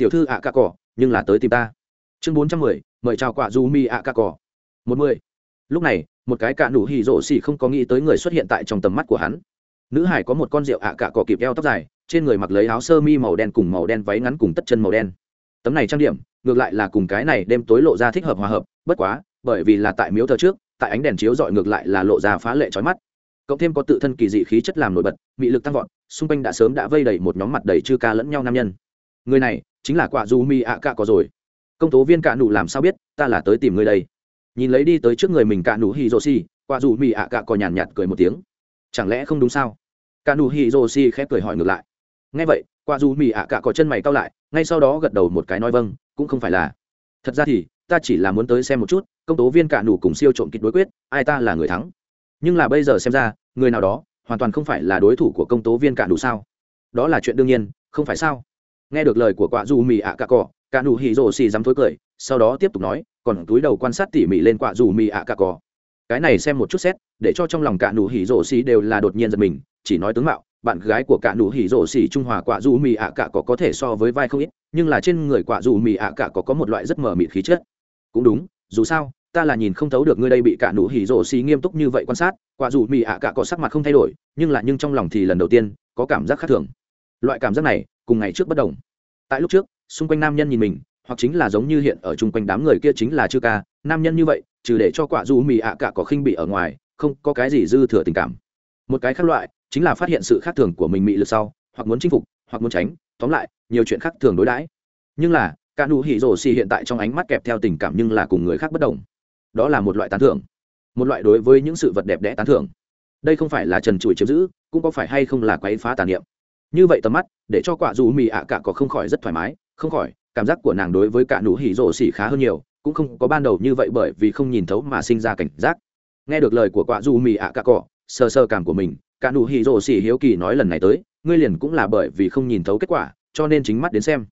tiểu thư ạ à ca cỏ nhưng là tới tìm ta. Chương bốn trăm mười, mời chào quả du mi ạ ca cỏ một mươi lúc này, một cái cạ đủ hỉ rổ xỉ không có nghĩ tới người xuất hiện tại trong tầm mắt của hắn. Nữ hải có một con rượu ạ cạ cỏ kịp eo tóc dài, trên người mặc lấy áo sơ mi màu đen cùng màu đen váy ngắn cùng tất chân màu đen. Tấm này trang điểm, ngược lại là cùng cái này đêm tối lộ ra thích hợp hòa hợp, bất quá, bởi vì là tại miếu thờ trước, tại ánh đèn chiếu dọi ngược lại là lộ ra phá lệ trói mắt. Cộng thêm có tự thân kỳ dị khí chất làm nổi bật bị lực tăng vọt, xung quanh đã sớm đã vây đầy một nhóm mặt đầy chư ca lẫn nhau nam nhân người này chính là quả dù Mi ạ cạ có rồi. Công tố viên cạ nụ làm sao biết, ta là tới tìm người đây. Nhìn lấy đi tới trước người mình cạ nụ hì rô si. quả dù Mi ạ cạ có nhàn nhạt cười một tiếng. Chẳng lẽ không đúng sao? Cạ nụ hì rô si khép cười hỏi ngược lại. Ngay vậy, quả dù Mi ạ cạ có chân mày cao lại, ngay sau đó gật đầu một cái nói vâng cũng không phải là. Thật ra thì, ta chỉ là muốn tới xem một chút, công tố viên cạ nụ cùng siêu trộm kịch đối quyết, ai ta là người thắng. Nhưng là bây giờ xem ra, người nào đó hoàn toàn không phải là đối thủ của công tố viên cạ nụ sao? Đó là chuyện đương nhiên, không phải sao? nghe được lời của quả dù mì ạ cà cỏ, cả nụ hỉ rổ xì dám thối cười, sau đó tiếp tục nói, còn túi đầu quan sát tỉ mỉ lên quả dù mì ạ cà cỏ. Cái này xem một chút xét, để cho trong lòng cả nụ hỉ rổ xì đều là đột nhiên giật mình, chỉ nói tướng mạo, bạn gái của cả nụ hỉ rổ xì trung hòa quả dù mì ạ cà cỏ có thể so với vai không ít, nhưng là trên người quả dù mì ạ cà cỏ có một loại rất mờ mịt khí chất. Cũng đúng, dù sao, ta là nhìn không thấu được ngươi đây bị cả nụ hỉ rổ xì nghiêm túc như vậy quan sát, quả dù mì ạ cà cỏ sắc mặt không thay đổi, nhưng là nhưng trong lòng thì lần đầu tiên có cảm giác khác thường. Loại cảm giác này cùng ngày trước bất đồng. Tại lúc trước, xung quanh nam nhân nhìn mình, hoặc chính là giống như hiện ở chung quanh đám người kia chính là chư ca, nam nhân như vậy, trừ để cho quả du mì ạ cả có khinh bị ở ngoài, không có cái gì dư thừa tình cảm. Một cái khác loại, chính là phát hiện sự khác thường của mình mị lực sau, hoặc muốn chinh phục, hoặc muốn tránh, tóm lại, nhiều chuyện khác thường đối đãi. Nhưng là ca nụ hỉ rồ xì hiện tại trong ánh mắt kẹp theo tình cảm nhưng là cùng người khác bất đồng. Đó là một loại tán thưởng. Một loại đối với những sự vật đẹp đẽ tán thưởng. Đây không phải là trần trụi chiếm giữ, cũng có phải hay không là quấy phá tàn niệm như vậy tầm mắt, để cho quả dù mì ạ à cả có không khỏi rất thoải mái, không khỏi, cảm giác của nàng đối với cả nụ hỉ rổ xỉ khá hơn nhiều, cũng không có ban đầu như vậy bởi vì không nhìn thấu mà sinh ra cảnh giác. Nghe được lời của quả dù mì ạ à cả cỏ sơ sơ cảm của mình, cả nụ hỉ rổ xỉ hiếu kỳ nói lần này tới, ngươi liền cũng là bởi vì không nhìn thấu kết quả, cho nên chính mắt đến xem.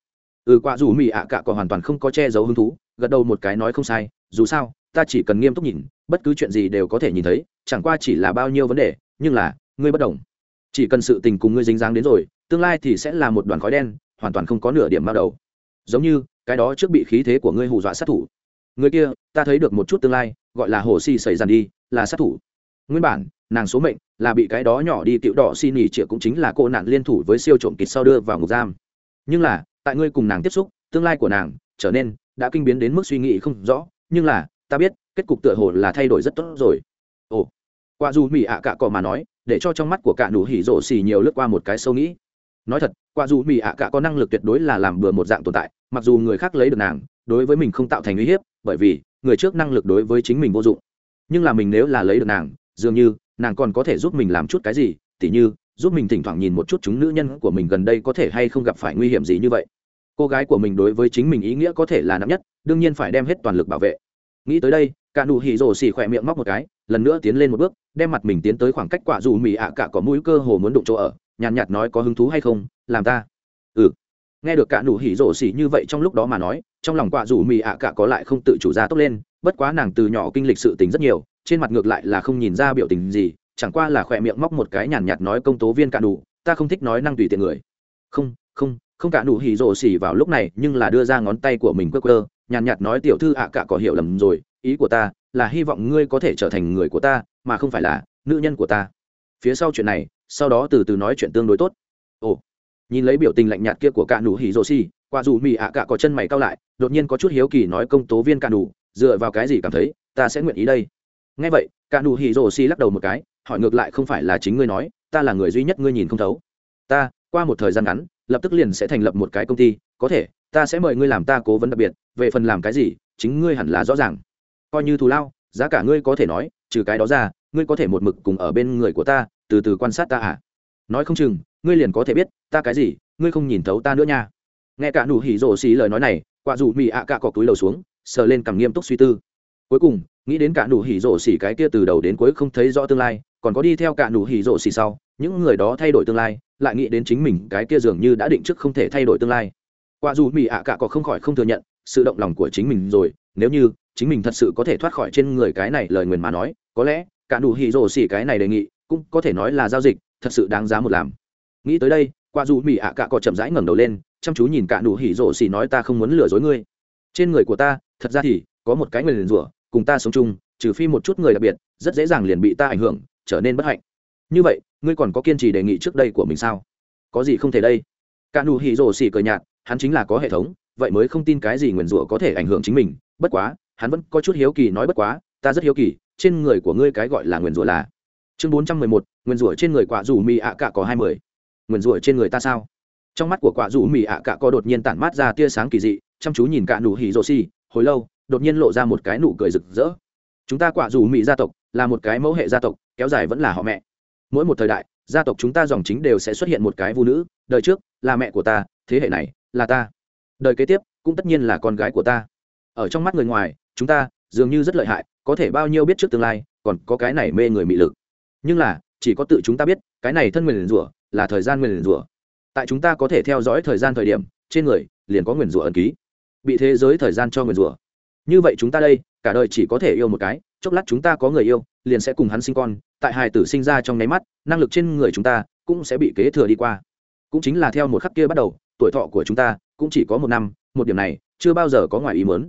Ừ quả dù mì ạ à cả cỏ hoàn toàn không có che giấu hứng thú, gật đầu một cái nói không sai, dù sao, ta chỉ cần nghiêm túc nhìn, bất cứ chuyện gì đều có thể nhìn thấy, chẳng qua chỉ là bao nhiêu vấn đề, nhưng là, ngươi bất đồng chỉ cần sự tình cùng ngươi dính dáng đến rồi, tương lai thì sẽ là một đoàn khói đen, hoàn toàn không có nửa điểm bắt đầu. Giống như, cái đó trước bị khí thế của ngươi hù dọa sát thủ. Người kia, ta thấy được một chút tương lai, gọi là hồ si xảy ra đi, là sát thủ. Nguyên bản, nàng số mệnh là bị cái đó nhỏ đi tiểu đỏ xin nghỉ chĩa cũng chính là cô nạn liên thủ với siêu trộm kịt sau đưa vào ngục giam. Nhưng là, tại ngươi cùng nàng tiếp xúc, tương lai của nàng trở nên đã kinh biến đến mức suy nghĩ không rõ, nhưng là, ta biết, kết cục tựa hồ là thay đổi rất tốt rồi. Ồ, qua dù mỹ ạ à cả cỏ mà nói để cho trong mắt của cả nụ hỉ rổ xì nhiều lướt qua một cái sâu nghĩ. Nói thật, qua dù mỹ ạ à cả có năng lực tuyệt đối là làm bừa một dạng tồn tại, mặc dù người khác lấy được nàng, đối với mình không tạo thành uy hiếp, bởi vì người trước năng lực đối với chính mình vô dụng. Nhưng là mình nếu là lấy được nàng, dường như nàng còn có thể giúp mình làm chút cái gì, tỉ như giúp mình thỉnh thoảng nhìn một chút chúng nữ nhân của mình gần đây có thể hay không gặp phải nguy hiểm gì như vậy. Cô gái của mình đối với chính mình ý nghĩa có thể là nặng nhất, đương nhiên phải đem hết toàn lực bảo vệ. Nghĩ tới đây cả nụ hỉ rồ xì khỏe miệng móc một cái lần nữa tiến lên một bước đem mặt mình tiến tới khoảng cách quả dù mì ạ cả có mũi cơ hồ muốn đụng chỗ ở nhàn nhạt, nhạt nói có hứng thú hay không làm ta ừ nghe được cả nụ hỉ rồ xì như vậy trong lúc đó mà nói trong lòng quả dù mì ạ cả có lại không tự chủ ra tốt lên bất quá nàng từ nhỏ kinh lịch sự tính rất nhiều trên mặt ngược lại là không nhìn ra biểu tình gì chẳng qua là khỏe miệng móc một cái nhàn nhạt, nhạt nói công tố viên cả nụ. ta không thích nói năng tùy tiện người không không không cả đủ hỉ rồ xỉ vào lúc này, nhưng là đưa ra ngón tay của mình quơ quơ, nhàn nhạt nói, tiểu thư ạ, cả có hiểu lầm rồi, ý của ta là hy vọng ngươi có thể trở thành người của ta, mà không phải là nữ nhân của ta. Phía sau chuyện này, sau đó từ từ nói chuyện tương đối tốt. Ồ, nhìn lấy biểu tình lạnh nhạt kia của cả nụ hỉ rồ xỉ, quả dù mỹ ạ, cả có chân mày cao lại, đột nhiên có chút hiếu kỳ nói công tố viên cả nụ, dựa vào cái gì cảm thấy ta sẽ nguyện ý đây? Ngay vậy, cả nụ hỉ rồ xỉ lắc đầu một cái, hỏi ngược lại không phải là chính ngươi nói, ta là người duy nhất ngươi nhìn không thấu. Ta, qua một thời gian ngắn lập tức liền sẽ thành lập một cái công ty, có thể, ta sẽ mời ngươi làm ta cố vấn đặc biệt, về phần làm cái gì, chính ngươi hẳn là rõ ràng. Coi như thù lao, giá cả ngươi có thể nói, trừ cái đó ra, ngươi có thể một mực cùng ở bên người của ta, từ từ quan sát ta à? Nói không chừng, ngươi liền có thể biết, ta cái gì, ngươi không nhìn thấu ta nữa nha. Nghe cả nụ hỉ rổ xì lời nói này, quả dù mỹ ạ à cạ cọc túi lầu xuống, sờ lên cằm nghiêm túc suy tư cuối cùng, nghĩ đến cả nụ hỉ rổ xỉ cái kia từ đầu đến cuối không thấy rõ tương lai, còn có đi theo cả nụ hỉ rổ xỉ sau, những người đó thay đổi tương lai, lại nghĩ đến chính mình cái kia dường như đã định trước không thể thay đổi tương lai. Qua dù mỹ ạ à cả có không khỏi không thừa nhận, sự động lòng của chính mình rồi, nếu như chính mình thật sự có thể thoát khỏi trên người cái này lời nguyền mà nói, có lẽ cả nụ hỉ rổ xỉ cái này đề nghị cũng có thể nói là giao dịch, thật sự đáng giá một làm. Nghĩ tới đây qua dù mỹ ạ à cả có chậm rãi ngẩng đầu lên, chăm chú nhìn cả nụ hỉ rổ xỉ nói ta không muốn lừa dối ngươi. Trên người của ta, thật ra thì có một cái nguyền rủa cùng ta sống chung, trừ phi một chút người đặc biệt, rất dễ dàng liền bị ta ảnh hưởng, trở nên bất hạnh. Như vậy, ngươi còn có kiên trì đề nghị trước đây của mình sao? Có gì không thể đây? Cả nụ hỉ rồ xỉ cờ nhạt, hắn chính là có hệ thống, vậy mới không tin cái gì nguyền rủa có thể ảnh hưởng chính mình. Bất quá, hắn vẫn có chút hiếu kỳ nói bất quá, ta rất hiếu kỳ, trên người của ngươi cái gọi là nguyền rủa là? Chương bốn trăm mười một, nguyền rủa trên người quả dù mì ạ à cả có hai mươi. Nguyền rủa trên người ta sao? Trong mắt của quả dù mì ạ à cả có đột nhiên tản mát ra tia sáng kỳ dị, chăm chú nhìn cả nụ hỉ rồ xỉ, hồi lâu đột nhiên lộ ra một cái nụ cười rực rỡ. Chúng ta quả dù mỹ gia tộc, là một cái mẫu hệ gia tộc, kéo dài vẫn là họ mẹ. Mỗi một thời đại, gia tộc chúng ta dòng chính đều sẽ xuất hiện một cái vũ nữ, đời trước, là mẹ của ta, thế hệ này, là ta. Đời kế tiếp, cũng tất nhiên là con gái của ta. Ở trong mắt người ngoài, chúng ta, dường như rất lợi hại, có thể bao nhiêu biết trước tương lai, còn có cái này mê người mị lực. Nhưng là, chỉ có tự chúng ta biết, cái này thân nguyền rủa, là thời gian nguyền rủa. Tại chúng ta có thể theo dõi thời gian thời điểm, trên người, liền có nguyền rủa ẩn ký. Bị thế giới thời gian cho nguyền rủa như vậy chúng ta đây, cả đời chỉ có thể yêu một cái, chốc lát chúng ta có người yêu, liền sẽ cùng hắn sinh con, tại hài tử sinh ra trong nháy mắt, năng lực trên người chúng ta cũng sẽ bị kế thừa đi qua. Cũng chính là theo một khắc kia bắt đầu, tuổi thọ của chúng ta cũng chỉ có một năm, một điểm này chưa bao giờ có ngoài ý mớn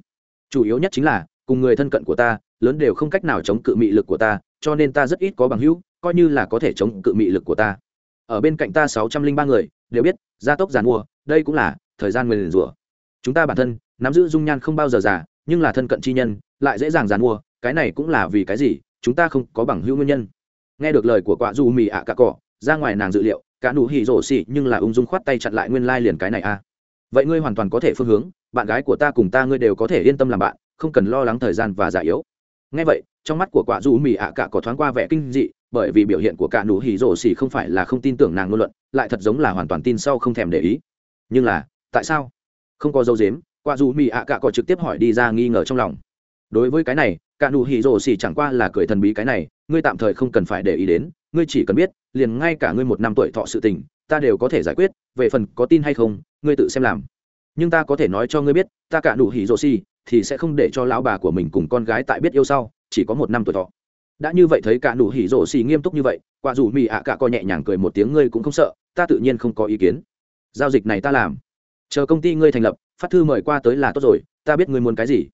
chủ yếu nhất chính là, cùng người thân cận của ta, lớn đều không cách nào chống cự mị lực của ta, cho nên ta rất ít có bằng hữu, coi như là có thể chống cự mị lực của ta. Ở bên cạnh ta sáu trăm linh ba người, đều biết, gia tốc giàn mua, đây cũng là thời gian người nguyền rủa. Chúng ta bản thân, nắm giữ dung nhan không bao giờ già nhưng là thân cận chi nhân, lại dễ dàng dàn mua, cái này cũng là vì cái gì, chúng ta không có bằng hữu nguyên nhân. Nghe được lời của quạ du mì ạ à cỏ, ra ngoài nàng dự liệu, cả nụ hỉ rổ xỉ nhưng là ung dung khoát tay chặn lại nguyên lai liền cái này a à. vậy ngươi hoàn toàn có thể phương hướng, bạn gái của ta cùng ta ngươi đều có thể yên tâm làm bạn, không cần lo lắng thời gian và già yếu. Nghe vậy, trong mắt của quả du mì ạ à cỏ thoáng qua vẻ kinh dị, bởi vì biểu hiện của cả nụ hỉ rổ xỉ không phải là không tin tưởng nàng ngôn luận, lại thật giống là hoàn toàn tin sau không thèm để ý. Nhưng là, tại sao? Không có dấu dếm qua dù mỹ ạ cạ có trực tiếp hỏi đi ra nghi ngờ trong lòng. Đối với cái này cạ nụ hỉ rồ xỉ chẳng qua là cười thần bí cái này, ngươi tạm thời không cần phải để ý đến, ngươi chỉ cần biết, liền ngay cả ngươi một năm tuổi thọ sự tình, ta đều có thể giải quyết, về phần có tin hay không, ngươi tự xem làm. Nhưng ta có thể nói cho ngươi biết, ta cạ nụ hỉ rồ xỉ thì sẽ không để cho lão bà của mình cùng con gái tại biết yêu sau, chỉ có một năm tuổi thọ. Đã như vậy thấy cạ nụ hỉ rồ xỉ nghiêm túc như vậy qua dù mỹ ạ cạ co nhẹ nhàng cười một tiếng, ngươi cũng không sợ, ta tự nhiên không có ý kiến. Giao dịch này ta làm chờ công ty ngươi thành lập, phát thư mời qua tới là tốt rồi, ta biết ngươi muốn cái gì.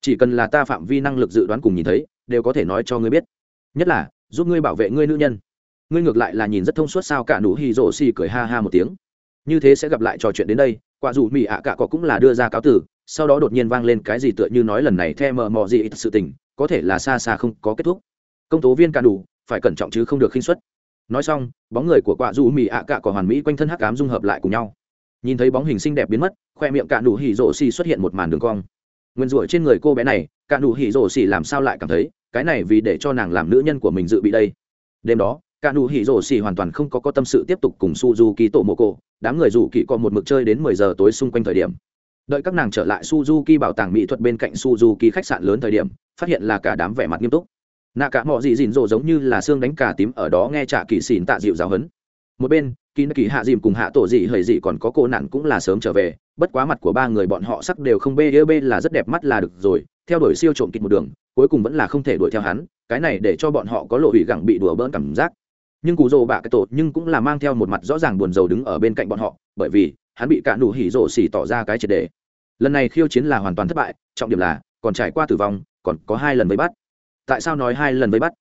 Chỉ cần là ta phạm vi năng lực dự đoán cùng nhìn thấy, đều có thể nói cho ngươi biết. Nhất là, giúp ngươi bảo vệ ngươi nữ nhân. Ngươi ngược lại là nhìn rất thông suốt sao cả nụ hì rổ xì cười ha ha một tiếng. Như thế sẽ gặp lại trò chuyện đến đây, quả dù mỹ ạ cả cọ cũng là đưa ra cáo tử sau đó đột nhiên vang lên cái gì tựa như nói lần này the mờ mò gì ít sự tình, có thể là xa xa không có kết thúc. Công tố viên cả đủ, phải cẩn trọng chứ không được khinh suất. Nói xong, bóng người của quả dù mỹ ạ cả cọ hoàn mỹ quanh thân hắc ám dung hợp lại cùng nhau nhìn thấy bóng hình xinh đẹp biến mất, khoe miệng cạn đủ hỉ rổ xì xuất hiện một màn đường cong. Nguyên rủa trên người cô bé này cạn đủ hỉ rổ xì làm sao lại cảm thấy, cái này vì để cho nàng làm nữ nhân của mình dự bị đây? Đêm đó cả đủ hỉ rổ xì hoàn toàn không có có tâm sự tiếp tục cùng suzuki tổ mộ cổ đám người rủ kỳ còn một mực chơi đến mười giờ tối xung quanh thời điểm. Đợi các nàng trở lại suzuki bảo tàng mỹ thuật bên cạnh suzuki khách sạn lớn thời điểm, phát hiện là cả đám vẻ mặt nghiêm túc. Nạ cả mọi gì dìn dỗ giống như là xương đánh cả tím ở đó nghe trả kỳ xỉn tạ dịu giáo hấn một bên kỳ kỳ hạ dìm cùng hạ tổ dị hời dị còn có cô nạn cũng là sớm trở về, bất quá mặt của ba người bọn họ sắc đều không bê ê bê là rất đẹp mắt là được rồi, theo đuổi siêu trộm kịch một đường, cuối cùng vẫn là không thể đuổi theo hắn, cái này để cho bọn họ có lộ hủy gẳng bị đùa bỡn cảm giác. Nhưng cụ rồ bạ cái tổ nhưng cũng là mang theo một mặt rõ ràng buồn rầu đứng ở bên cạnh bọn họ, bởi vì hắn bị cả đủ hỉ rổ xỉ tỏ ra cái triệt đề. Lần này khiêu chiến là hoàn toàn thất bại, trọng điểm là còn trải qua tử vong, còn có hai lần vây bắt. Tại sao nói hai lần vây bắt?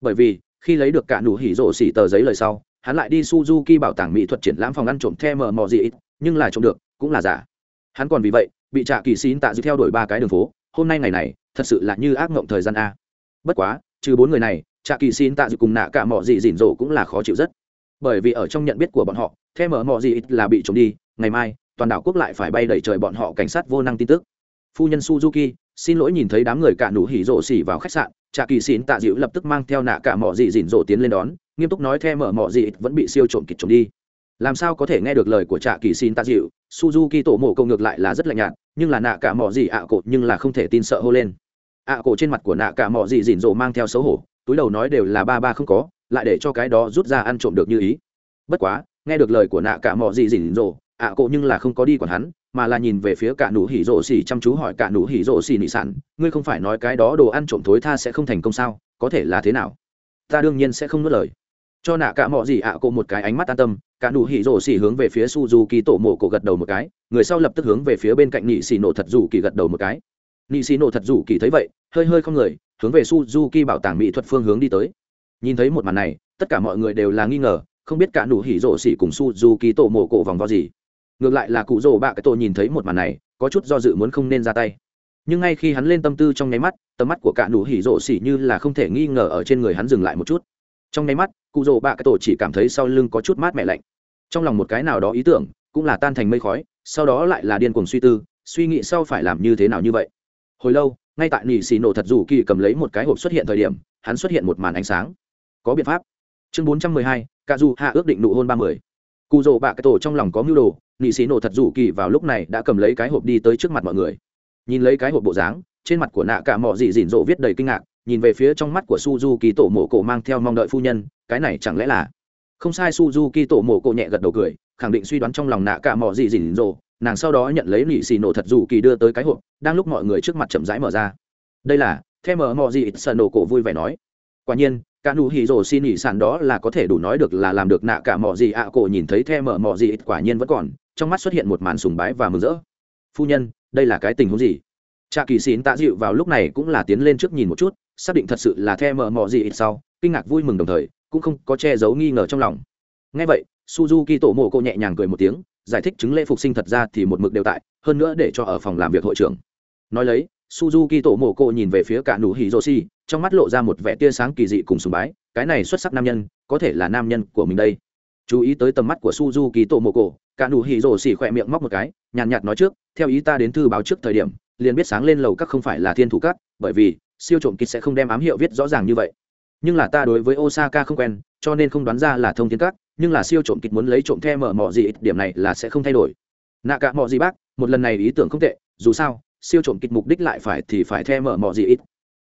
Bởi vì khi lấy được cả đủ hỉ rổ xỉ tờ giấy lời sau hắn lại đi suzuki bảo tàng mỹ thuật triển lãm phòng ăn trộm the mờ mò gì ít, nhưng là trộm được, cũng là giả. Hắn còn vì vậy, bị trạ kỳ xin tạ dư theo đuổi ba cái đường phố, hôm nay ngày này, thật sự là như ác mộng thời gian a. Bất quá, trừ bốn người này, trạ kỳ xin tạ dư cùng nạ cả mò gì dỉn rổ cũng là khó chịu rất. Bởi vì ở trong nhận biết của bọn họ, the mờ mò gì ít là bị trộm đi, ngày mai, toàn đảo quốc lại phải bay đẩy trời bọn họ cảnh sát vô năng tin tức. Phu nhân suzuki, xin lỗi nhìn thấy đám người cả nụ hỉ rổ xỉ vào khách sạn, trạ kỳ xin tạ dịu lập tức mang theo nạ cả mỏ dị dỉn rổ tiến lên đón nghiêm túc nói the mở mỏ gì vẫn bị siêu trộm kịch trộm đi. Làm sao có thể nghe được lời của trạ kỳ xin tạ dịu? Suzuki tổ mộ câu ngược lại là rất lạnh nhạt, nhưng là nạ cả mỏ gì ạ à nhưng là không thể tin sợ hô lên. Ạ à cổ trên mặt của nạ cả mỏ gì dịn dỗ mang theo xấu hổ, túi đầu nói đều là ba ba không có, lại để cho cái đó rút ra ăn trộm được như ý. Bất quá, nghe được lời của nạ cả mỏ gì dịn dỗ ạ à cổ nhưng là không có đi còn hắn, mà là nhìn về phía cả nụ hỉ rộ xỉ chăm chú hỏi cả nụ hỉ rộ xỉ nị sản, ngươi không phải nói cái đó đồ ăn trộm thối tha sẽ không thành công sao, có thể là thế nào? Ta đương nhiên sẽ không nuốt lời cho nạ cả mọi gì ạ, cô một cái ánh mắt an tâm, cả đủ hỉ rổ xỉ hướng về phía suzuki tổ mộ cổ gật đầu một cái, người sau lập tức hướng về phía bên cạnh nhị xỉ nổ thật dù kỳ gật đầu một cái. Nhị xỉ nổ thật dù kỳ thấy vậy, hơi hơi không người, hướng về suzuki bảo tàng mỹ thuật phương hướng đi tới. Nhìn thấy một màn này, tất cả mọi người đều là nghi ngờ, không biết cả đủ hỉ rổ xỉ cùng suzuki tổ mộ cổ vòng vo gì. Ngược lại là cụ rổ bạ cái tổ nhìn thấy một màn này, có chút do dự muốn không nên ra tay. Nhưng ngay khi hắn lên tâm tư trong nháy mắt, tầm mắt của cả đủ hỉ rổ xỉ như là không thể nghi ngờ ở trên người hắn dừng lại một chút. Trong nháy mắt cụ rồ bạ cái tổ chỉ cảm thấy sau lưng có chút mát mẻ lạnh. Trong lòng một cái nào đó ý tưởng, cũng là tan thành mây khói, sau đó lại là điên cuồng suy tư, suy nghĩ sau phải làm như thế nào như vậy. Hồi lâu, ngay tại nỉ xì nổ thật dù kỳ cầm lấy một cái hộp xuất hiện thời điểm, hắn xuất hiện một màn ánh sáng. Có biện pháp. Chương bốn trăm mười hai, cả dù hạ ước định nụ hôn ba mươi. Cụ rồ bạ cái tổ trong lòng có mưu đồ, nỉ xì nổ thật dù kỳ vào lúc này đã cầm lấy cái hộp đi tới trước mặt mọi người. Nhìn lấy cái hộp bộ dáng, trên mặt của nạ cả mọ dị dịn rộ viết đầy kinh ngạc nhìn về phía trong mắt của suzuki tổ mộ cổ mang theo mong đợi phu nhân, cái này chẳng lẽ là? Không sai, suzuki tổ mộ cổ nhẹ gật đầu cười, khẳng định suy đoán trong lòng nạ cả mò gì dỉn rồ, nàng sau đó nhận lấy lì xì nổ thật dù kỳ đưa tới cái hộp, đang lúc mọi người trước mặt chậm rãi mở ra. Đây là theo mở mò gì ít sợ nổ cổ vui vẻ nói. Quả nhiên, cả nụ hỉ rồ xin nghỉ sản đó là có thể đủ nói được là làm được nạ cả mò gì ạ à cổ nhìn thấy thêm mở mò gì quả nhiên vẫn còn, trong mắt xuất hiện một màn sùng bái và mừng rỡ. Phu nhân, đây là cái tình huống gì? trạ kỳ xín tạ dịu vào lúc này cũng là tiến lên trước nhìn một chút, xác định thật sự là the mờ mò gì ít sau, kinh ngạc vui mừng đồng thời, cũng không có che giấu nghi ngờ trong lòng. Ngay vậy, suzuki tổ mộ cô nhẹ nhàng cười một tiếng, giải thích chứng lễ phục sinh thật ra thì một mực đều tại, hơn nữa để cho ở phòng làm việc hội trưởng. Nói lấy, suzuki tổ mộ cô nhìn về phía cả nụ hỉ joshi, trong mắt lộ ra một vẻ tia sáng kỳ dị cùng sùng bái, cái này xuất sắc nam nhân, có thể là nam nhân của mình đây. Chú ý tới tầm mắt của suzuki tổ mộ cô, cả nụ hỉ joshi khỏe miệng móc một cái, nhàn nhạt nói trước, theo ý ta đến thư báo trước thời điểm liền biết sáng lên lầu các không phải là thiên thủ các, bởi vì siêu trộm kịch sẽ không đem ám hiệu viết rõ ràng như vậy. Nhưng là ta đối với osaka không quen, cho nên không đoán ra là thông thiên các, nhưng là siêu trộm kịch muốn lấy trộm the mở mỏ gì, điểm này là sẽ không thay đổi. Nạ cả mỏ gì bác, một lần này ý tưởng không tệ, dù sao, siêu trộm kịch mục đích lại phải thì phải the mở mỏ gì ít.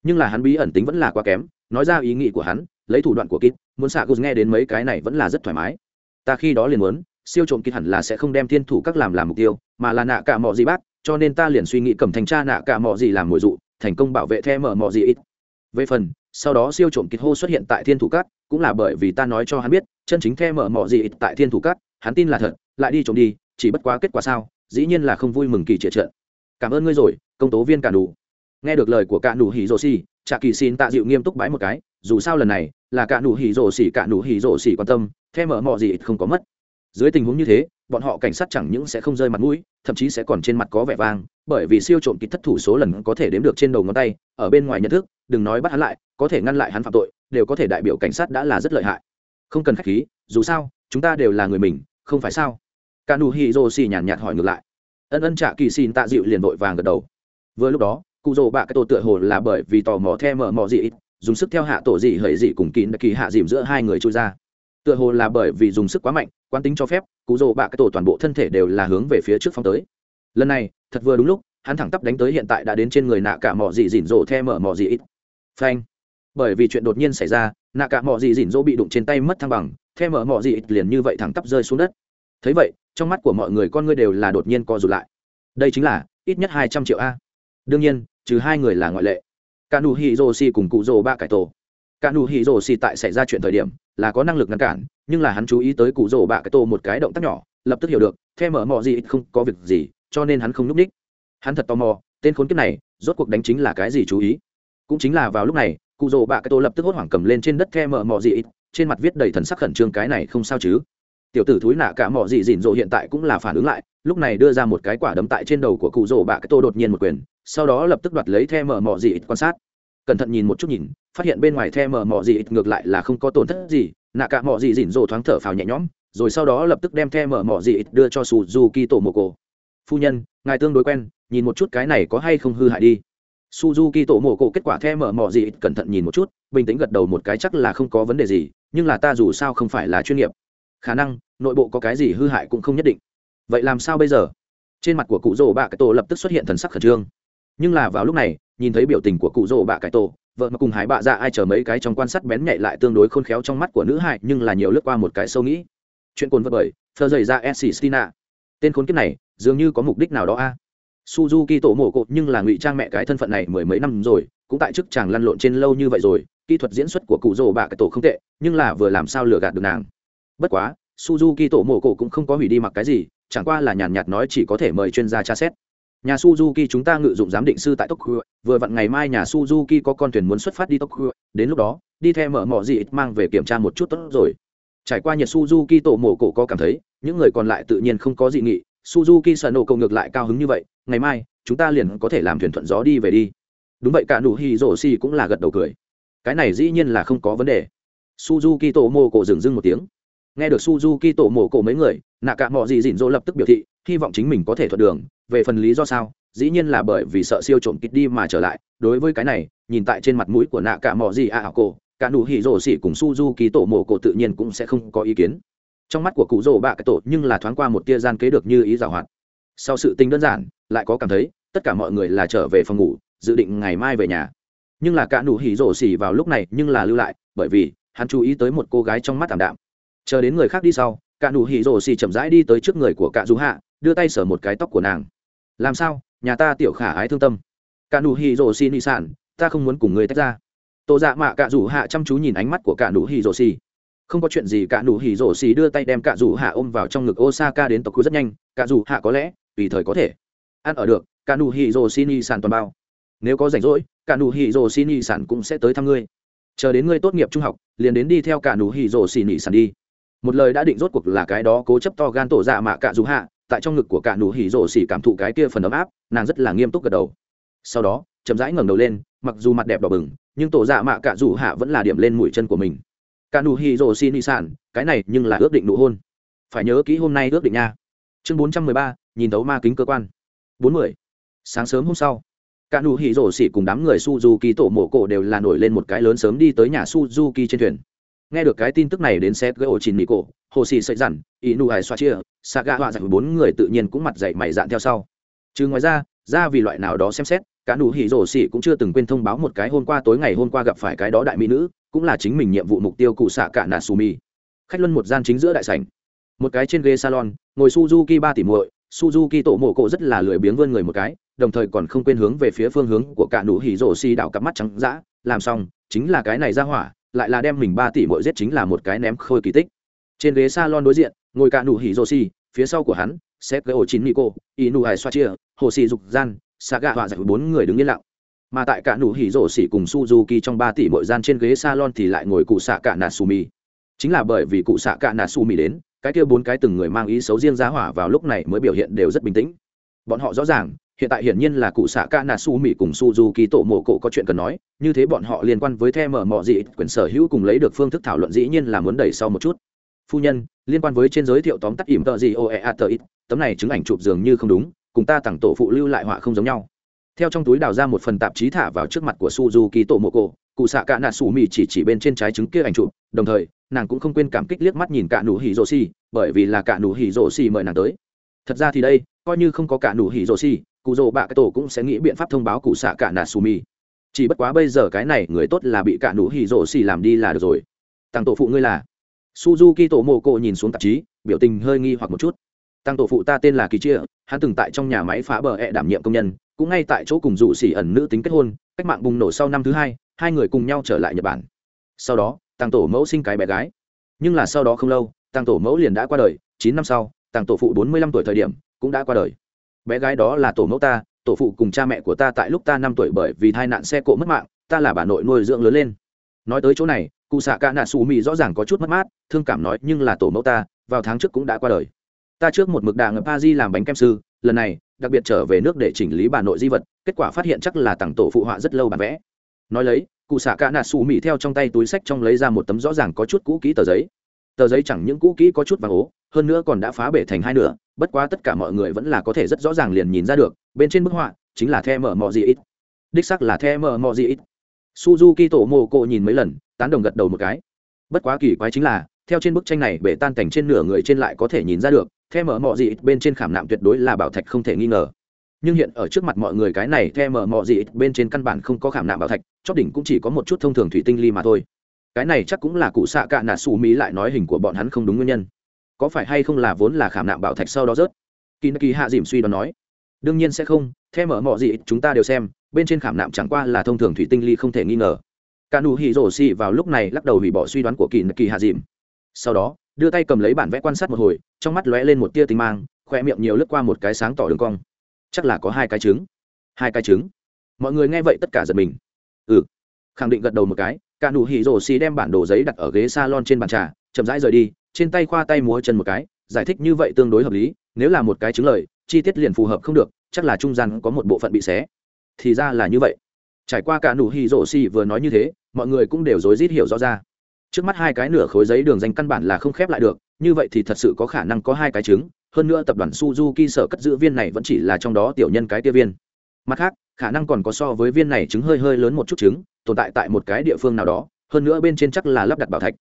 Nhưng là hắn bí ẩn tính vẫn là quá kém, nói ra ý nghĩ của hắn, lấy thủ đoạn của kịch muốn xạ gus nghe đến mấy cái này vẫn là rất thoải mái. Ta khi đó liền muốn, siêu trộm kịch hẳn là sẽ không đem thiên thủ các làm làm mục tiêu, mà là nạ cả mỏ gì bác cho nên ta liền suy nghĩ cầm thanh tra nạ cả mọ gì làm mồi dụ, thành công bảo vệ the mở mọ gì ít. Về phần, sau đó siêu trộm kịch hô xuất hiện tại thiên thủ cát, cũng là bởi vì ta nói cho hắn biết, chân chính the mở mọ gì ít tại thiên thủ cát, hắn tin là thật, lại đi trộm đi, chỉ bất quá kết quả sao, dĩ nhiên là không vui mừng kỳ triệt trợ cảm ơn ngươi rồi, công tố viên cả đủ nghe được lời của cả đủ hỉ rồ xì, trạ kỳ xin tạ dịu nghiêm túc bái một cái, dù sao lần này là cả đủ hỉ rồ xì, cả đủ hỉ rồ xì quan tâm, the mở mọ gì ít không có mất. Dưới tình huống như thế bọn họ cảnh sát chẳng những sẽ không rơi mặt mũi, thậm chí sẽ còn trên mặt có vẻ vang, bởi vì siêu trộm kịch thất thủ số lần có thể đếm được trên đầu ngón tay, ở bên ngoài nhận thức, đừng nói bắt hắn lại, có thể ngăn lại hắn phạm tội, đều có thể đại biểu cảnh sát đã là rất lợi hại. Không cần khách khí, dù sao, chúng ta đều là người mình, không phải sao? Ca nu hi rô xì nhàn nhạt hỏi ngược lại. Ân ân trả kỳ xin tạ dịu liền vội vàng gật đầu. Vừa lúc đó cụ rồ bạ cái tổ tựa hồ là bởi vì tò mò the mờ mò dị dùng sức theo hạ tổ dị hởi dị cùng kín kỳ hạ dìm giữa hai người trôi ra tựa hồ là bởi vì dùng sức quá mạnh, quán tính cho phép cụ rồ bạ cái tổ toàn bộ thân thể đều là hướng về phía trước phong tới. Lần này, thật vừa đúng lúc, hắn thẳng tắp đánh tới hiện tại đã đến trên người nạ cả mỏ dị dỉn rộ the mở mỏ dị ít. Phanh. Bởi vì chuyện đột nhiên xảy ra, nạ cả mỏ dị dỉn rộ bị đụng trên tay mất thăng bằng, the mở mỏ dị ít liền như vậy thẳng tắp rơi xuống đất. Thấy vậy, trong mắt của mọi người con ngươi đều là đột nhiên co rụt lại. Đây chính là, ít nhất hai trăm triệu a. Đương nhiên, trừ hai người là ngoại lệ. Cả nụ hi rô si cùng cụ rồ ba cải tổ cả nụ hỉ rồ xì tại xảy ra chuyện thời điểm, là có năng lực ngăn cản, nhưng là hắn chú ý tới cụ rồ bạ cái tô một cái động tác nhỏ, lập tức hiểu được theo mở mọ gì ít không có việc gì, cho nên hắn không n ú c ních. Hắn thật tò mò, tên khốn kiếp này, rốt cuộc đánh chính là cái gì chú ý? Cũng chính là vào lúc này, cụ rồ bạ cái tô lập tức hốt hoảng cầm lên trên đất theo mở mọ gì ít trên mặt viết đầy thần sắc khẩn trương, cái này không sao chứ? Tiểu tử thúi nạ cả mọ gì dịn rộ hiện tại cũng là phản ứng lại, lúc này đưa ra một cái quả đấm tại trên đầu của cụ rồ bạ cái tô đột nhiên một quyền, sau đó lập tức đoạt lấy theo mở mọ gì ít quan sát cẩn thận nhìn một chút nhìn, phát hiện bên ngoài the mờ mò gì ngược lại là không có tổn thất gì, nạ cả mò gì dỉn rồ thoáng thở phào nhẹ nhõm, rồi sau đó lập tức đem the mờ mò gì đưa cho suzuki tổ mồ cổ phu nhân, ngài tương đối quen, nhìn một chút cái này có hay không hư hại đi. Suzuki tổ mồ cổ kết quả the mờ mò gì cẩn thận nhìn một chút, bình tĩnh gật đầu một cái chắc là không có vấn đề gì, nhưng là ta dù sao không phải là chuyên nghiệp. Khả năng, nội bộ có cái gì hư hại cũng không nhất định. Vậy làm sao bây giờ? Trên mặt của cụ rỗ bạ cái tổ lập tức xuất hiện thần sắc khẩn trương. Nhưng là vào lúc này nhìn thấy biểu tình của cụ rỗ bạ cải tổ, vợ mà cùng hải bạ dạ ai chờ mấy cái trong quan sát bén nhạy lại tương đối khôn khéo trong mắt của nữ hại nhưng là nhiều lướt qua một cái sâu nghĩ. Chuyện cồn vật bởi, thơ dày ra s stina tên khốn kiếp này, dường như có mục đích nào đó a. Suzuki tổ mổ cột nhưng là ngụy trang mẹ cái thân phận này mười mấy năm rồi, cũng tại chức chàng lăn lộn trên lâu như vậy rồi, kỹ thuật diễn xuất của cụ rỗ bạ cải tổ không tệ, nhưng là vừa làm sao lừa gạt được nàng. Bất quá, suzuki tổ mổ cổ cũng không có hủy đi mặc cái gì, chẳng qua là nhàn nhạt nói chỉ có thể mời chuyên gia tra xét nhà suzuki chúng ta ngự dụng giám định sư tại tokyo, vừa vặn ngày mai nhà suzuki có con thuyền muốn xuất phát đi tokyo, đến lúc đó, đi theo mở mỏ gì ít mang về kiểm tra một chút tốt rồi. Trải qua Nhật suzuki tổ mổ cổ có cảm thấy, những người còn lại tự nhiên không có dị nghị, suzuki sợ nổ cầu ngược lại cao hứng như vậy, ngày mai, chúng ta liền có thể làm thuyền thuận gió đi về đi. Đúng vậy, cả nụ Hi rổ xì cũng là gật đầu cười. Cái này dĩ nhiên là không có vấn đề. Suzuki tổ mổ cổ dừng dưng một tiếng. Nghe được suzuki tổ mổ cổ mấy người nạ cả mỏ gì dịn dỗ lập tức biểu thị, hy vọng chính mình có thể thuận đường về phần lý do sao, dĩ nhiên là bởi vì sợ siêu trộm kịch đi mà trở lại. Đối với cái này, nhìn tại trên mặt mũi của nạ cả mò gì ạ hảo cổ, cả nụ hỉ rổ xỉ cùng suzuki tổ mổ cổ tự nhiên cũng sẽ không có ý kiến. Trong mắt của cụ rổ bạ cái tổ nhưng là thoáng qua một tia gian kế được như ý giảo hoạt. Sau sự tình đơn giản, lại có cảm thấy, tất cả mọi người là trở về phòng ngủ, dự định ngày mai về nhà. Nhưng là cả nụ hỉ rổ xỉ vào lúc này nhưng là lưu lại, bởi vì, hắn chú ý tới một cô gái trong mắt t đạm. Chờ đến người khác đi sau, cả nụ hỉ rổ xỉ chậm rãi đi tới trước người của cả du hạ đưa tay sờ một cái tóc của nàng làm sao? Nhà ta tiểu khả ái thương tâm. Cả nụ hì rồ xì nị sản, ta không muốn cùng người tách ra. Tổ dạ mạ cả rủ hạ chăm chú nhìn ánh mắt của cả nụ hì rồ xì. Không có chuyện gì, cả nụ hỉ rổ xì đưa tay đem cả rủ hạ ôm vào trong ngực osaka đến tokyo rất nhanh. Cả rủ hạ có lẽ vì thời có thể. Ăn ở được, cả nụ hỉ rổ xì nị sản toàn bao. Nếu có rảnh rỗi, cả nụ hỉ rổ xì nị sản cũng sẽ tới thăm ngươi. Chờ đến ngươi tốt nghiệp trung học, liền đến đi theo cả nụ hỉ rổ xì nị sản đi. Một lời đã định rốt cuộc là cái đó cố chấp to gan tổ dạ mạ cả rủ hạ tại trong ngực của cả nụ hỉ rổ xỉ cảm thụ cái kia phần ấm áp, nàng rất là nghiêm túc gật đầu. Sau đó, chậm rãi ngẩng đầu lên, mặc dù mặt đẹp đỏ bừng, nhưng tổ dạ mạ cả rủ hạ vẫn là điểm lên mũi chân của mình. Cả nụ hỉ rổ xỉ nị sản cái này nhưng là ước định nụ hôn. Phải nhớ kỹ hôm nay ước định nha. Chương bốn trăm mười ba, nhìn tấu ma kính cơ quan. bốn mươi sáng sớm hôm sau, cả nụ hỉ rổ xỉ cùng đám người suzuki tổ mổ cổ đều là nổi lên một cái lớn sớm đi tới nhà suzuki trên thuyền nghe được cái tin tức này đến xét gây ổ chín mỹ cổ, hồ xì sậy dặn ý nụ hải xoa chia xạ gà họa dạy bốn người tự nhiên cũng mặt dậy mày dạn theo sau. Chứ ngoài ra ra vì loại nào đó xem xét, cả nụ hỉ rổ xỉ cũng chưa từng quên thông báo một cái hôm qua tối ngày hôm qua gặp phải cái đó đại mỹ nữ, cũng là chính mình nhiệm vụ mục tiêu cụ xạ cả nà su mi khách luân một gian chính giữa đại sảnh. Một cái trên ghế salon, ngồi suzuki ba tỷ muội, suzuki tổ mộ cổ rất là lười biếng vươn người một cái, đồng thời còn không quên hướng về phía phương hướng của cả nụ hỉ rổ xỉ đảo cặp mắt trắng dã, làm xong, chính là cái này ra hỏa lại là đem mình ba tỷ mỗi giết chính là một cái ném khôi kỳ tích. Trên ghế salon đối diện, ngồi cả nụ hỉ rô xì, phía sau của hắn xếp gây ổ chín nico y nụ hải xoa chia, hồ xì dục gian xạ gạ họa giải bốn người đứng yên lặng. Mà tại cả nụ hỉ rổ xỉ cùng suzuki trong ba tỷ mỗi gian trên ghế salon thì lại ngồi cụ xạ cả natsumi chính là bởi vì cụ xạ cả natsumi đến, cái kia bốn cái từng người mang ý xấu riêng giá hỏa vào lúc này mới biểu hiện đều rất bình tĩnh. Bọn họ rõ ràng hiện tại hiển nhiên là cụ xạ ca nà su mỹ cùng suzuki tổ mộ cổ có chuyện cần nói, như thế bọn họ liên quan với the mở mọ dị, quyền sở hữu cùng lấy được phương thức thảo luận dĩ nhiên là muốn đẩy sau một chút. Phu nhân, liên quan với trên giới thiệu tóm tắt ỉm tờ gì oe a tờ ít tấm này chứng ảnh chụp dường như không đúng, cùng ta tặng tổ phụ lưu lại họa không giống nhau. Theo trong túi đào ra một phần tạp chí thả vào trước mặt của suzuki tổ mộ cổ, cụ xạ cả nạ sủ mì chỉ chỉ bên trên trái chứng kia ảnh chụp, đồng thời, nàng cũng không quên cảm kích liếc mắt nhìn cả nụ hỉ rồ xì, bởi vì là cả nụ hỉ rồ xì mời nàng tới. Thật ra thì đây, coi như không có cả nụ hỉ rồ xì cụ rồ bạ cái tổ cũng sẽ nghĩ biện pháp thông báo cụ xạ cả nà Sumi. chỉ bất quá bây giờ cái này người tốt là bị cả nụ hỉ rổ xì làm đi là được rồi. Tăng tổ phụ ngươi là? Suzuki tổ mồ cộ nhìn xuống tạp chí, biểu tình hơi nghi hoặc một chút. Tăng tổ phụ ta tên là kỳ chia hắn từng tại trong nhà máy phá bờ ẹ、e、đảm nhiệm công nhân, cũng ngay tại chỗ cùng dụ xỉ ẩn nữ tính kết hôn, cách mạng bùng nổ sau năm thứ hai hai người cùng nhau trở lại nhật bản. Sau đó, tăng tổ mẫu sinh cái bé gái. Nhưng là sau đó không lâu, tăng tổ mẫu liền đã qua đời, chín năm sau, tăng tổ phụ bốn mươi lăm tuổi thời điểm, cũng đã qua đời bé gái đó là tổ mẫu ta, tổ phụ cùng cha mẹ của ta tại lúc ta năm tuổi bởi vì tai nạn xe cộ mất mạng, ta là bà nội nuôi dưỡng lớn lên. Nói tới chỗ này, cụ xạ cả nạ xù Mị rõ ràng có chút mất mát, thương cảm nói, nhưng là tổ mẫu ta, vào tháng trước cũng đã qua đời. Ta trước một mực đà ngập pa di làm bánh kem sư, lần này, đặc biệt trở về nước để chỉnh lý bà nội di vật, kết quả phát hiện chắc là tặng tổ phụ họa rất lâu bản vẽ. Nói lấy, cụ xạ cả nạ xù Mị theo trong tay túi sách trong lấy ra một tấm rõ ràng có chút cũ kỹ tờ giấy. Tờ giấy chẳng những cũ kỹ có chút vàng ố, hơn nữa còn đã phá bể thành hai nửa bất quá tất cả mọi người vẫn là có thể rất rõ ràng liền nhìn ra được, bên trên bức họa chính là the mở mò gì ít. Đích sắc là the mở mò gì ít. Suzuki tổ mô cộ nhìn mấy lần, tán đồng gật đầu một cái. Bất quá kỳ quái chính là, theo trên bức tranh này bể tan cảnh trên nửa người trên lại có thể nhìn ra được, the mở mò gì ít bên trên khảm nạm tuyệt đối là bảo thạch không thể nghi ngờ. Nhưng hiện ở trước mặt mọi người cái này the mở mò gì ít bên trên căn bản không có khảm nạm bảo thạch, chóp đỉnh cũng chỉ có một chút thông thường thủy tinh ly mà thôi. Cái này chắc cũng là cụ xạ cạ nà xù mỹ lại nói hình của bọn hắn không đúng nguyên nhân có phải hay không là vốn là khảm nạm bảo thạch sau đó rớt? Kỳ kỳ hạ dìm suy đoán nói. Đương nhiên sẽ không, theo mở mọi gì chúng ta đều xem, bên trên khảm nạm chẳng qua là thông thường thủy tinh ly không thể nghi ngờ. Cả nụ hỉ rổ xì vào lúc này lắc đầu hủy bỏ suy đoán của kỳ kỳ hạ dìm. Sau đó, đưa tay cầm lấy bản vẽ quan sát một hồi, trong mắt lóe lên một tia tinh mang, khoe miệng nhiều lướt qua một cái sáng tỏ đường cong. Chắc là có hai cái trứng. Hai cái trứng. Mọi người nghe vậy tất cả giật mình. Ừ. Khẳng định gật đầu một cái, cả nụ hỉ rổ xì đem bản đồ giấy đặt ở ghế salon trên bàn trà, chậm rãi rời đi trên tay khoa tay múa chân một cái, giải thích như vậy tương đối hợp lý, nếu là một cái chứng lời, chi tiết liền phù hợp không được, chắc là trung gian có một bộ phận bị xé. Thì ra là như vậy. Trải qua cả nụ hì rổ xì vừa nói như thế, mọi người cũng đều rối rít hiểu rõ ra. Trước mắt hai cái nửa khối giấy đường danh căn bản là không khép lại được, như vậy thì thật sự có khả năng có hai cái chứng, hơn nữa tập đoàn suzuki sở cất giữ viên này vẫn chỉ là trong đó tiểu nhân cái kia viên. Mặt khác, khả năng còn có so với viên này chứng hơi hơi lớn một chút chứng, tồn tại tại một cái địa phương nào đó, hơn nữa bên trên chắc là lắp đặt bảo thạch.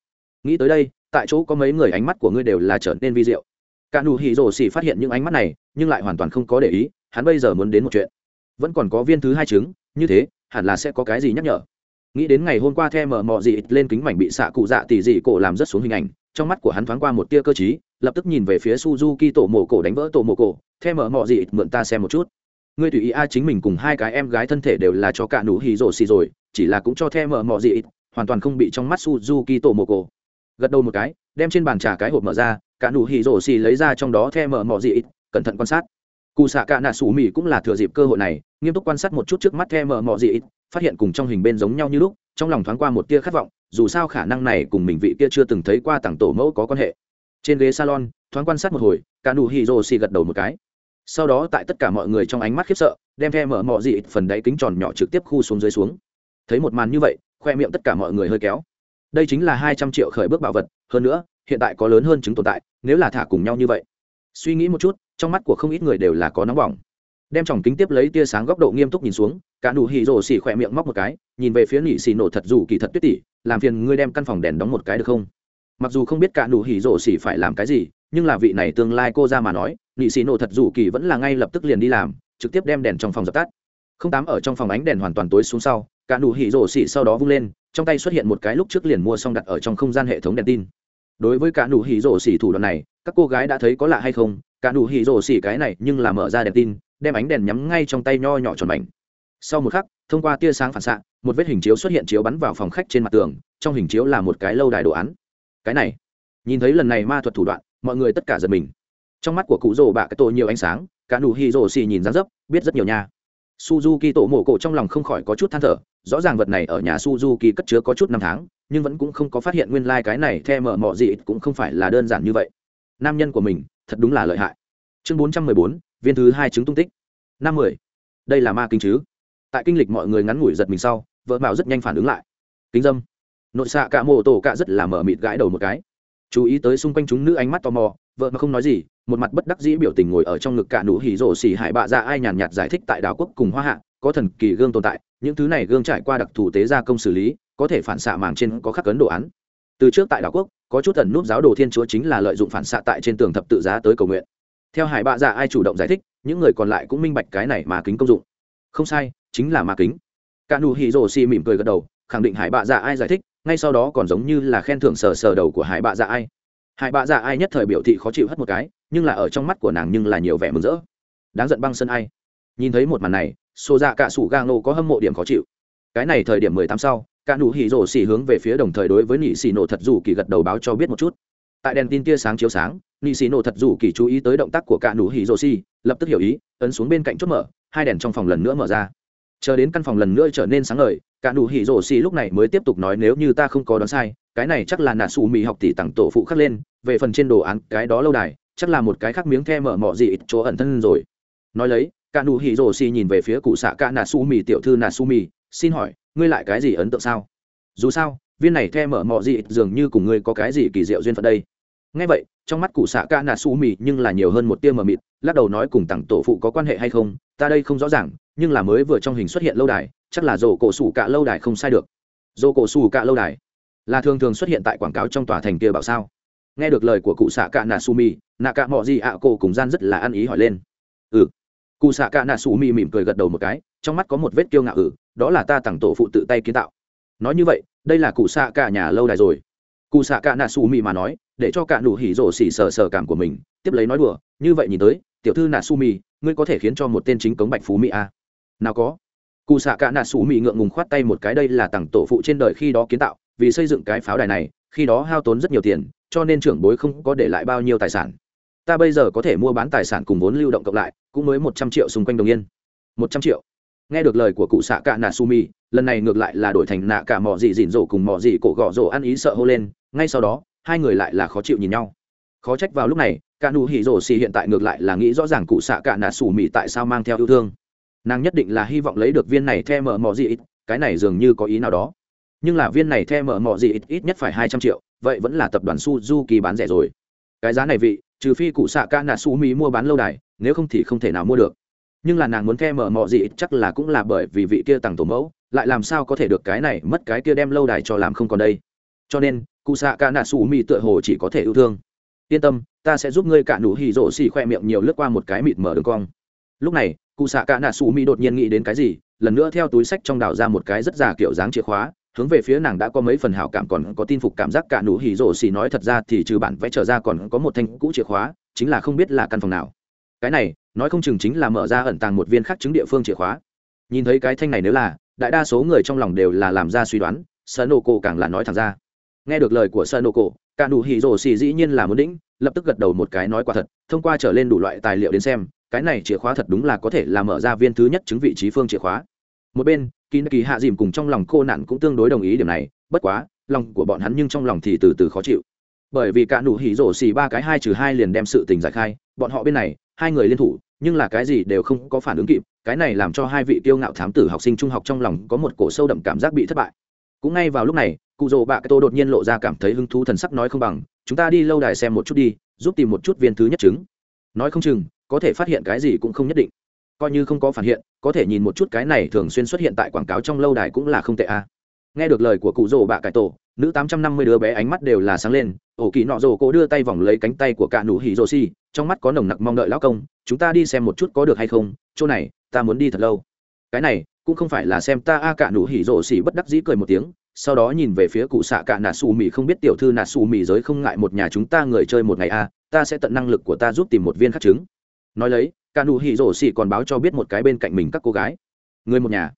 Nghĩ tới đây tại chỗ có mấy người ánh mắt của ngươi đều là trở nên vi diệu. Cả nụ hỉ rổ xỉ phát hiện những ánh mắt này nhưng lại hoàn toàn không có để ý hắn bây giờ muốn đến một chuyện. Vẫn còn có viên thứ hai trứng như thế hẳn là sẽ có cái gì nhắc nhở. Nghĩ đến ngày hôm qua the mở mọ dị lên kính mảnh bị xạ cụ dạ tỷ dị cổ làm rất xuống hình ảnh trong mắt của hắn thoáng qua một tia cơ trí, lập tức nhìn về phía suzuki tổ Mộ cổ đánh vỡ tổ mộ cổ the mở mọ dị mượn ta xem một chút. Ngươi tùy ý a chính mình cùng hai cái em gái thân thể đều là cho cả nụ hì rổ xì rồi chỉ là cũng cho the mở mọ dị hoàn toàn không bị trong mắt suzuki tổ Mộ cổ gật đầu một cái, đem trên bàn trà cái hộp mở ra, cả nụ hỉ rổ xì lấy ra trong đó the mở mỏ dị ít, cẩn thận quan sát. Cụ xạ cả nạ sủ mỹ cũng là thừa dịp cơ hội này, nghiêm túc quan sát một chút trước mắt the mở mỏ dị ít, phát hiện cùng trong hình bên giống nhau như lúc, trong lòng thoáng qua một tia khát vọng, dù sao khả năng này cùng mình vị kia chưa từng thấy qua tặng tổ mẫu có quan hệ. Trên ghế salon, thoáng quan sát một hồi, cả nụ hỉ rổ xì gật đầu một cái. Sau đó tại tất cả mọi người trong ánh mắt khiếp sợ, đem the mở mỏ dị ít phần đáy kính tròn nhỏ trực tiếp khu xuống dưới xuống. Thấy một màn như vậy, khoe miệng tất cả mọi người hơi kéo đây chính là hai trăm triệu khởi bước bảo vật, hơn nữa, hiện tại có lớn hơn chứng tồn tại, nếu là thả cùng nhau như vậy. Suy nghĩ một chút, trong mắt của không ít người đều là có nóng bỏng. Đem tròng kính tiếp lấy tia sáng góc độ nghiêm túc nhìn xuống, cả nụ hỉ rổ xỉ khỏe miệng móc một cái, nhìn về phía nỉ xì nổ thật dù kỳ thật tuyết tỉ, làm phiền ngươi đem căn phòng đèn đóng một cái được không? Mặc dù không biết cả nụ hỉ rổ xỉ phải làm cái gì, nhưng là vị này tương lai cô ra mà nói nị xì nổ thật dù kỳ vẫn là ngay lập tức liền đi làm, trực tiếp đem đèn trong phòng dập tắt. Không tám ở trong phòng ánh đèn hoàn toàn tối xuống sau, cả nụ hỉ rổ xỉ sau đó vung lên trong tay xuất hiện một cái lúc trước liền mua xong đặt ở trong không gian hệ thống đèn tin. Đối với cả nụ hỉ rổ xỉ thủ đoạn này, các cô gái đã thấy có lạ hay không? Cả nụ hỉ rổ xỉ cái này nhưng là mở ra đèn tin, đem ánh đèn nhắm ngay trong tay nho nhỏ tròn mảnh. Sau một khắc, thông qua tia sáng phản xạ, một vết hình chiếu xuất hiện chiếu bắn vào phòng khách trên mặt tường, trong hình chiếu là một cái lâu đài đồ án. Cái này, nhìn thấy lần này ma thuật thủ đoạn, mọi người tất cả giật mình. Trong mắt của cụ rồ bạ cái tổ nhiều ánh sáng, cả nụ hỉ rổ xỉ nhìn dáng dấp, biết rất nhiều nha suzuki tổ mổ cổ trong lòng không khỏi có chút than thở, rõ ràng vật này ở nhà suzuki cất chứa có chút năm tháng, nhưng vẫn cũng không có phát hiện nguyên lai、like、cái này the mở mỏ gì cũng không phải là đơn giản như vậy. Nam nhân của mình, thật đúng là lợi hại. Chương bốn trăm mười bốn, viên thứ hai chứng tung tích. Năm mươi đây là ma kinh chứ? Tại kinh lịch mọi người ngắn ngủi giật mình sau, vợ bảo rất nhanh phản ứng lại. Kính dâm. Nội xạ cả mô tổ cả rất là mở mịt gãi đầu một cái. Chú ý tới xung quanh chúng nữ ánh mắt tò mò vợ mà không nói gì, một mặt bất đắc dĩ biểu tình ngồi ở trong ngực cả nụ hỉ rổ xỉ hải bạ ra ai nhàn nhạt giải thích tại đảo quốc cùng hoa hạ, có thần kỳ gương tồn tại, những thứ này gương trải qua đặc thù tế gia công xử lý, có thể phản xạ màng trên có khắc cấn đồ án. Từ trước tại đảo quốc, có chút tần núp giáo đồ thiên chúa chính là lợi dụng phản xạ tại trên tường thập tự giá tới cầu nguyện. Theo hải bạ dạ ai chủ động giải thích, những người còn lại cũng minh bạch cái này mà kính công dụng. Không sai, chính là ma kính. Cả nụ hỉ rồ xì mỉm cười gật đầu, khẳng định hải bạ dạ ai giải thích, ngay sau đó còn giống như là khen thưởng sờ sờ đầu của hải bạ dạ ai hai bạ dạ ai nhất thời biểu thị khó chịu hất một cái, nhưng là ở trong mắt của nàng nhưng là nhiều vẻ mừng rỡ. Đáng giận băng sân ai. Nhìn thấy một màn này xô dạ cả sủ gang nô có hâm mộ điểm khó chịu. Cái này thời điểm mười tám sau, cả nụ hỉ rổ xỉ hướng về phía đồng thời đối với nị xỉ nổ thật dù kỳ gật đầu báo cho biết một chút. Tại đèn tin tia sáng chiếu sáng, nị xỉ nổ thật dù kỳ chú ý tới động tác của cả nụ hỉ rổ xỉ, lập tức hiểu ý, ấn xuống bên cạnh chốt mở, hai đèn trong phòng lần nữa mở ra. Chờ đến căn phòng lần nữa trở nên sáng ngời, cả nụ hỉ rổ xỉ lúc này mới tiếp tục nói nếu như ta không có đoán sai cái này chắc là nà xù mì học tỷ tặng tổ phụ khắc lên, về phần trên đồ án, cái đó lâu đài, chắc là một cái khắc miếng the mở mỏ gì ít chỗ ẩn thân rồi. Nói lấy, cả nụ hỉ rổ xì nhìn về phía cụ xạ cả nà xù mì tiểu thư nà xù mì, xin hỏi, ngươi lại cái gì ấn tượng sao? Dù sao, viên này the mở mỏ gì ít dường như cùng ngươi có cái gì kỳ diệu duyên phận đây. Ngay vậy, trong mắt cụ xạ cả nà xù mì nhưng là nhiều hơn một tia mờ mịt, lắc đầu nói cùng tặng tổ phụ có quan hệ hay không, ta đây không rõ ràng, nhưng là mới vừa trong hình xuất hiện lâu đài, chắc là rổ cổ sủ cả lâu đài không sai được. Rổ cổ sủ cả lâu đài là thường thường xuất hiện tại quảng cáo trong tòa thành kia bảo sao? Nghe được lời của cụ xạ cả nà su mi Nà cả mọi Di ạ cổ cùng gian rất là ăn ý hỏi lên. Ừ. Cụ xạ cả nà su mi mỉm cười gật đầu một cái, trong mắt có một vết kiêu ngạo ừ đó là ta tặng tổ phụ tự tay kiến tạo. Nói như vậy, đây là cụ xạ cả nhà lâu đài rồi. Cụ xạ cả nà su mi mà nói, để cho cả nụ hỉ rổ xỉ sờ sờ cảm của mình, tiếp lấy nói đùa, như vậy nhìn tới, tiểu thư nà su mi ngươi có thể khiến cho một tên chính cống bạch phú mỹ a à? nào có. Cụ xạ cả nà su mi ngượng ngùng khoát tay một cái, đây là tặng tổ phụ trên đời khi đó kiến tạo vì xây dựng cái pháo đài này, khi đó hao tốn rất nhiều tiền, cho nên trưởng bối không có để lại bao nhiêu tài sản. Ta bây giờ có thể mua bán tài sản cùng vốn lưu động cộng lại, cũng mới một trăm triệu xung quanh đồng yên. Một trăm triệu. Nghe được lời của cụ xạ cả nà sumi lần này ngược lại là đổi thành nạ cả mò dị dịn rổ cùng mò dị cổ gọ rổ ăn ý sợ hô lên, ngay sau đó, hai người lại là khó chịu nhìn nhau. Khó trách vào lúc này cả nụ hỉ rổ xì hiện tại ngược lại là nghĩ rõ ràng cụ xạ cả nà sủ tại sao mang theo yêu thương. Nàng nhất định là hy vọng lấy được viên này theo mở mò dị cái này dường như có ý nào đó nhưng là viên này the mở mỏ gì ít, ít nhất phải hai trăm triệu vậy vẫn là tập đoàn suzuki bán rẻ rồi. Cái giá này vị trừ phi cụ xạ ca nà su mỹ mua bán lâu đài nếu không thì không thể nào mua được. Nhưng là nàng muốn the mở mỏ gì ít chắc là cũng là bởi vì vị kia tặng tổ mẫu lại làm sao có thể được cái này mất cái kia đem lâu đài cho làm không còn đây. Cho nên cụ xạ ca nà su mỹ tựa hồ chỉ có thể yêu thương. Yên tâm ta sẽ giúp ngươi cả nụ hỉ rộ xì khoe miệng nhiều lướt qua một cái mịt mở đường cong. Lúc này cụ xạ cả nạ xù mỹ đột nhiên nghĩ đến cái gì lần nữa theo túi sách trong đảo ra một cái rất già kiểu dáng chìa khóa hướng về phía nàng đã có mấy phần hảo cảm còn có tin phục cảm giác cả nụ hỉ rổ xì nói thật ra thì trừ bản vẽ trở ra còn có một thanh cũ chìa khóa, chính là không biết là căn phòng nào. Cái này, nói không chừng chính là mở ra ẩn tàng một viên khác chứng địa phương chìa khóa. Nhìn thấy cái thanh này nếu là, đại đa số người trong lòng đều là làm ra suy đoán sơn cổ càng là nói thẳng ra. Nghe được lời của sơn cổ cả nụ hỉ rổ xì dĩ nhiên là muốn đĩnh, lập tức gật đầu một cái nói quả thật, thông qua trở lên đủ loại tài liệu đến xem, cái này chìa khóa thật đúng là có thể là mở ra viên thứ nhất chứng vị trí phương chìa khóa. Một bên kỳ kỳ hạ dìm cùng trong lòng cô nạn cũng tương đối đồng ý điểm này, bất quá, lòng của bọn hắn nhưng trong lòng thì từ từ khó chịu. Bởi vì cả nụ hỉ rổ xì ba cái hai trừ hai liền đem sự tình giải khai, bọn họ bên này, hai người liên thủ, nhưng là cái gì đều không có phản ứng kịp, cái này làm cho hai vị kiêu ngạo thám tử học sinh trung học trong lòng có một cổ sâu đậm cảm giác bị thất bại. Cũng ngay vào lúc này, cụ rồ bạ tô đột nhiên lộ ra cảm thấy hứng thú thần sắc nói không bằng, chúng ta đi lâu đài xem một chút đi, giúp tìm một chút viên thứ nhất chứng nói không chừng, có thể phát hiện cái gì cũng không nhất định coi như không có phản hiện, có thể nhìn một chút cái này thường xuyên xuất hiện tại quảng cáo trong lâu đài cũng là không tệ a. Nghe được lời của cụ rồ bạ cải tổ, nữ tám trăm năm mươi đứa bé ánh mắt đều là sáng lên, ổ kỳ nọ rồ cô đưa tay vòng lấy cánh tay của cạ nụ hỉ rồ xi, trong mắt có nồng nặc mong đợi lão công, chúng ta đi xem một chút có được hay không, chỗ này, ta muốn đi thật lâu. Cái này, cũng không phải là xem ta a cạ cả nụ hỉ rồ xi bất đắc dĩ cười một tiếng, sau đó nhìn về phía cụ xạ cạ nà xù mì không biết tiểu thư nà xù mì giới không ngại một nhà chúng ta người chơi một ngày a, ta sẽ tận năng lực của ta giúp tìm một viên khắc trứng nói lấy cả nụ hỉ rổ xỉ còn báo cho biết một cái bên cạnh mình các cô gái. Người một nhà.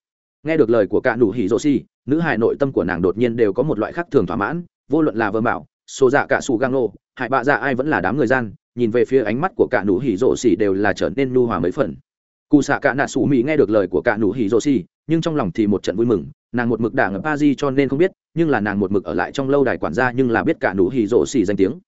Nghe được lời của cả nụ hỉ rổ xỉ nữ hài nội tâm của nàng đột nhiên đều có một loại khác thường thỏa mãn, vô luận là vơ bảo xô dạ cả xù gang nô, hại bạ dạ ai vẫn là đám người gian, nhìn về phía ánh mắt của cả nụ hỉ rổ xỉ đều là trở nên nu hòa mấy phần. Cụ xạ cả nạ xù mỹ nghe được lời của cả nụ hỉ rổ xỉ nhưng trong lòng thì một trận vui mừng, nàng một mực đả ở Ba di cho nên không biết, nhưng là nàng một mực ở lại trong lâu đài quản gia nhưng là biết cả nụ hỉ rổ xỉ danh tiếng.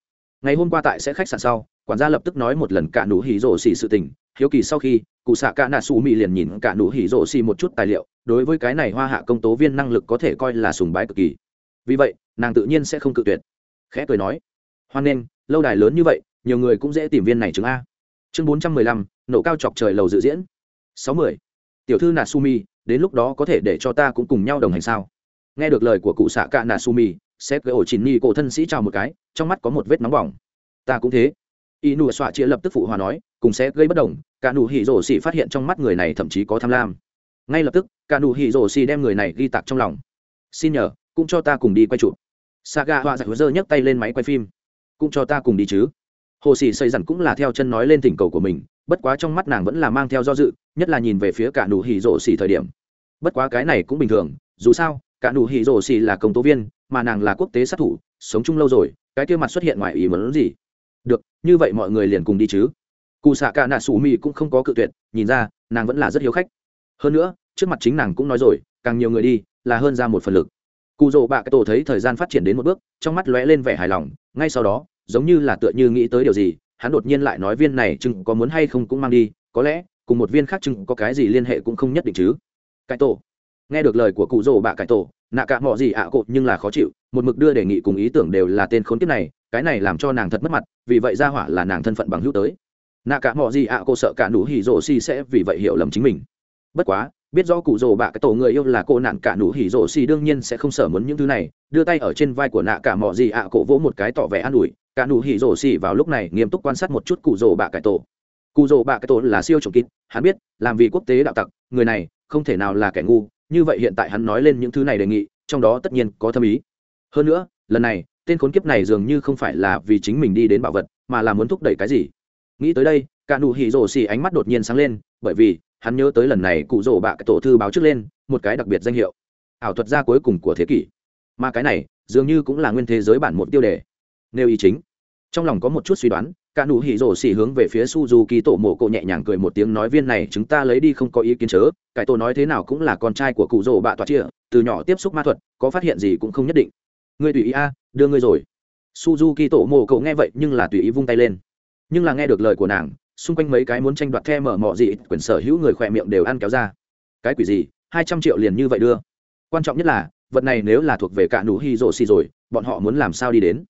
Ngày hôm qua tại sẽ khách sạn sau, quản gia lập tức nói một lần cả nụ hỉ rổ xỉ sự tình hiếu kỳ sau khi, cụ xạ cả nạ xù mỹ liền nhìn cả nụ hỉ rộ xì một chút tài liệu, đối với cái này hoa hạ công tố viên năng lực có thể coi là sùng bái cực kỳ. Vì vậy, nàng tự nhiên sẽ không cự tuyệt. Khẽ cười nói, hoan nghênh, lâu đài lớn như vậy, nhiều người cũng dễ tìm viên này chứng a. Chương bốn trăm mười lăm, nổ cao chọc trời lầu dự diễn. sáu mươi, tiểu thư nà sumi đến lúc đó có thể để cho ta cũng cùng nhau đồng hành sao? Nghe được lời của cụ xạ cạ nà sumi xét gỡ ổ chỉnh ni cổ thân sĩ chào một cái, trong mắt có một vết nóng bỏng. Ta cũng thế y nụ xoa chĩa lập tức phụ hòa nói, cùng sẽ gây bất đồng, cả nụ hỉ rổ xỉ phát hiện trong mắt người này thậm chí có tham lam. Ngay lập tức, cả nụ hỉ rổ xỉ đem người này ghi tạc trong lòng. Xin nhờ, cũng cho ta cùng đi quay chụp. Saga họa giải hứa dơ nhấc tay lên máy quay phim. Cũng cho ta cùng đi chứ. Hồ sĩ xây dặn cũng là theo chân nói lên thỉnh cầu của mình, bất quá trong mắt nàng vẫn là mang theo do dự, nhất là nhìn về phía cả nụ hỉ rổ xỉ thời điểm. Bất quá cái này cũng bình thường, dù sao, cả nụ hỉ rổ xỉ là công tố viên, mà nàng là quốc tế sát thủ, sống chung lâu rồi, cái kia mặt xuất hiện ngoài ý muốn gì? được, như vậy mọi người liền cùng đi chứ. Cụ xạ cả nạ sủ mi cũng không có cự tuyệt, nhìn ra, nàng vẫn là rất hiếu khách. Hơn nữa, trước mặt chính nàng cũng nói rồi, càng nhiều người đi, là hơn ra một phần lực. Cụ dỗ bạ cái tổ thấy thời gian phát triển đến một bước, trong mắt lóe lên vẻ hài lòng, ngay sau đó, giống như là tựa như nghĩ tới điều gì, hắn đột nhiên lại nói viên này chừng có muốn hay không cũng mang đi, có lẽ, cùng một viên khác chừng có cái gì liên hệ cũng không nhất định chứ. Cái tổ. Nghe được lời của cụ dỗ bạ cái tổ, nạ cả mọi gì ạ à cột nhưng là khó chịu, một mực đưa đề nghị cùng ý tưởng đều là tên khốn kiếp này cái này làm cho nàng thật mất mặt, vì vậy ra hỏa là nàng thân phận bằng hữu tới. Nạ cả mọi gì ạ, cô sợ cả nụ hỉ rổ si sẽ vì vậy hiểu lầm chính mình. Bất quá, biết rõ cụ rồ bạ cái tổ người yêu là cô nạn cả nụ hỉ rổ si đương nhiên sẽ không sở muốn những thứ này, đưa tay ở trên vai của nạ cả mọi gì ạ à cổ vỗ một cái tỏ vẻ an ủi, cả nụ hỉ rổ si vào lúc này nghiêm túc quan sát một chút cụ rồ bạ cái tổ. Cụ rồ bạ cái tổ là siêu trộm kín hắn biết, làm vì quốc tế đạo tặc, người này không thể nào là kẻ ngu, như vậy hiện tại hắn nói lên những thứ này đề nghị, trong đó tất nhiên có thâm ý. Hơn nữa, lần này tên khốn kiếp này dường như không phải là vì chính mình đi đến bảo vật, mà là muốn thúc đẩy cái gì? Nghĩ tới đây, cả nụ hỉ rổ xì ánh mắt đột nhiên sáng lên, bởi vì, hắn nhớ tới lần này cụ rổ bạ cái tổ thư báo trước lên, một cái đặc biệt danh hiệu. Ảo thuật gia cuối cùng của thế kỷ. Mà cái này, dường như cũng là nguyên thế giới bản một tiêu đề. Nêu ý chính. Trong lòng có một chút suy đoán, cả nụ hỉ rổ xì hướng về phía suzuki tổ mộ cộ nhẹ nhàng cười một tiếng nói viên này chúng ta lấy đi không có ý kiến chớ cái tổ nói thế nào cũng là con trai của cụ rổ bạ toa chia từ nhỏ tiếp xúc ma thuật, có phát hiện gì cũng không nhất định. Ngươi tùy ý a đưa ngươi rồi. Suzuki tổ mồ cậu nghe vậy nhưng là tùy ý vung tay lên. Nhưng là nghe được lời của nàng, xung quanh mấy cái muốn tranh đoạt the mở mọ gì, quyền sở hữu người khỏe miệng đều ăn kéo ra. Cái quỷ gì? Hai trăm triệu liền như vậy đưa. Quan trọng nhất là, vật này nếu là thuộc về cả nụ hi rồ xì rồi, bọn họ muốn làm sao đi đến?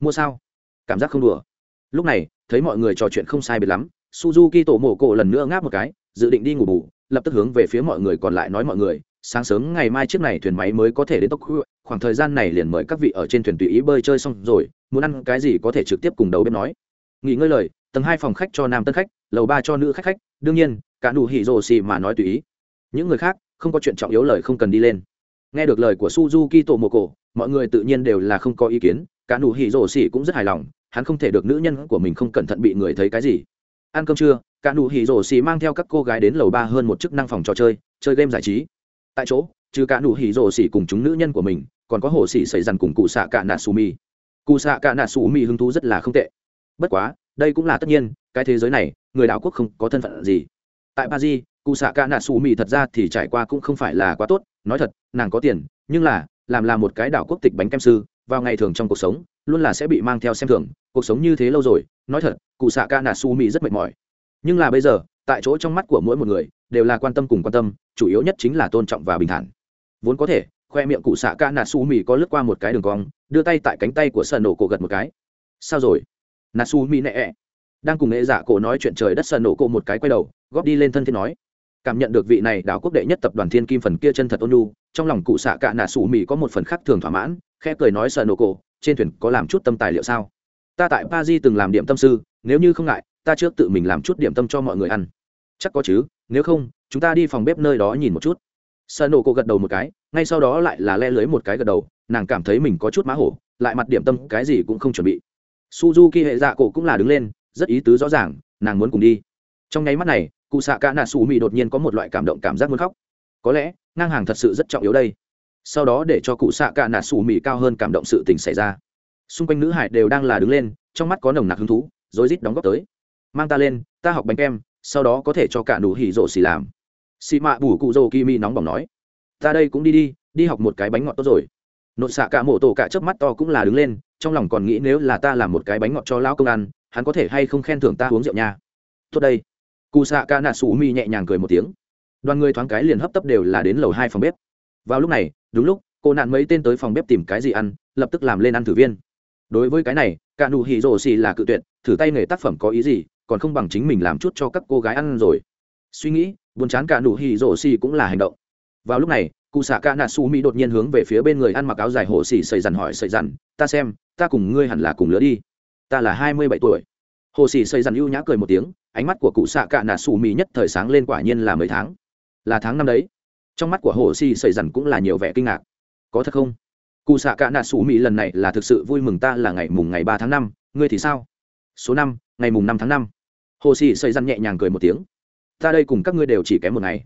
Mua sao? Cảm giác không đùa. Lúc này, thấy mọi người trò chuyện không sai biệt lắm, suzuki tổ mồ cổ lần nữa ngáp một cái, dự định đi ngủ bù, lập tức hướng về phía mọi người còn lại nói mọi người sáng sớm ngày mai chiếc này thuyền máy mới có thể đến tốc khoảng thời gian này liền mời các vị ở trên thuyền tùy ý bơi chơi xong rồi, muốn ăn cái gì có thể trực tiếp cùng đầu bếp nói. Nghỉ ngơi lời, tầng hai phòng khách cho nam tân khách, lầu ba cho nữ khách khách. Đương nhiên, cả đủ hỉ rồ xì mà nói tùy ý. Những người khác, không có chuyện trọng yếu lời không cần đi lên. Nghe được lời của suzuki tổ mồ cổ mọi người tự nhiên đều là không có ý kiến. Cả nụ hỉ rổ xỉ cũng rất hài lòng, hắn không thể được nữ nhân của mình không cẩn thận bị người thấy cái gì. Ăn cơm trưa, cả nụ hỉ rổ xỉ mang theo các cô gái đến lầu ba hơn một chức năng phòng trò chơi chơi game giải trí tại chỗ trừ cả nụ hỉ rồ xỉ cùng chúng nữ nhân của mình còn có hồ xỉ xảy dằn cùng cụ xạ cả nà xù mi cụ xạ cả nà xù mi hứng thú rất là không tệ. Bất quá đây cũng là tất nhiên cái thế giới này người đảo quốc không có thân phận gì. Tại ba di, cụ xạ cả nà xù mi thật ra thì trải qua cũng không phải là quá tốt nói thật nàng có tiền nhưng là làm là một cái đảo quốc tịch bánh kem sư vào ngày thường trong cuộc sống luôn là sẽ bị mang theo xem thường cuộc sống như thế lâu rồi nói thật cụ xạ cả nà xù mi rất mệt mỏi. Nhưng là bây giờ tại chỗ trong mắt của mỗi một người đều là quan tâm cùng quan tâm, chủ yếu nhất chính là tôn trọng và bình thản. Vốn có thể, khoe miệng cụ xạ ca nà su mì có lướt qua một cái đường cong, đưa tay tại cánh tay của sợ nổ cổ gật một cái. Sao rồi? Nà su mì nẹ -e. đang cùng nghệ giả cổ nói chuyện trời đất sợ nổ cổ một cái quay đầu, góp đi lên thân thiên nói. Cảm nhận được vị này đảo quốc đệ nhất tập đoàn thiên kim phần kia chân thật ôn lu trong lòng cụ xạ ca nà sủ mì có một phần khác thường thỏa mãn, khẽ cười nói sợ nổ cổ, trên thuyền có làm chút tâm tài liệu sao? Ta tại pa di từng làm điểm tâm sư, nếu như không ngại, ta trước tự mình làm chút điểm tâm cho mọi người ăn chắc có chứ, nếu không, chúng ta đi phòng bếp nơi đó nhìn một chút. Sợ nổ cô gật đầu một cái, ngay sau đó lại là le lưới một cái gật đầu, nàng cảm thấy mình có chút má hổ, lại mặt điểm tâm, cái gì cũng không chuẩn bị. Suzuki hệ dạ cổ cũng là đứng lên, rất ý tứ rõ ràng, nàng muốn cùng đi. Trong nháy mắt này cụ xạ cả nà xù mị đột nhiên có một loại cảm động cảm giác muốn khóc. Có lẽ, ngang hàng thật sự rất trọng yếu đây. Sau đó để cho cụ xạ cả nà xù mị cao hơn cảm động sự tình xảy ra. Xung quanh nữ hải đều đang là đứng lên, trong mắt có nồng nặc hứng thú, rối rít đóng góp tới. Mang ta lên, ta học bánh kem sau đó có thể cho cả nụ hỉ rộ xì làm. Xì mạ bù cụ rồ kỳ mi nóng bỏng nói, ta đây cũng đi đi đi học một cái bánh ngọt tốt rồi. Nội xạ cả mổ tổ cả chớp mắt to cũng là đứng lên, trong lòng còn nghĩ nếu là ta làm một cái bánh ngọt cho lão công ăn, hắn có thể hay không khen thưởng ta uống rượu nha. Tốt đây. Cụ xạ ca nạ sủ mi nhẹ nhàng cười một tiếng. Đoàn người thoáng cái liền hấp tấp đều là đến lầu hai phòng bếp. Vào lúc này, đúng lúc, cô nạn mấy tên tới phòng bếp tìm cái gì ăn, lập tức làm lên ăn thử viên. Đối với cái này, cả nụ hỉ rổ xì là cự tuyệt, thử tay nghề tác phẩm có ý gì còn không bằng chính mình làm chút cho các cô gái ăn rồi. Suy nghĩ, buồn chán cả nụ hỉ rổ xì cũng là hành động. Vào lúc này, cụ xạ ca nà su mỹ đột nhiên hướng về phía bên người ăn mặc áo dài hổ xì xây dằn hỏi xây dằn ta xem, ta cùng ngươi hẳn là cùng lứa đi. Ta là hai mươi bảy tuổi. Hồ xì xây dằn ưu nhã cười một tiếng, ánh mắt của cụ xạ ca nà su mỹ nhất thời sáng lên quả nhiên là mười tháng. Là tháng năm đấy. Trong mắt của hồ xì xây dằn cũng là nhiều vẻ kinh ngạc. Có thật không? Cụ xạ ca nà su mỹ lần này là thực sự vui mừng ta là ngày mùng ngày ba tháng năm. Ngươi thì sao? Số năm, ngày mùng năm tháng năm hồ sĩ xây răn nhẹ nhàng cười một tiếng. Ta đây cùng các ngươi đều chỉ kém một ngày.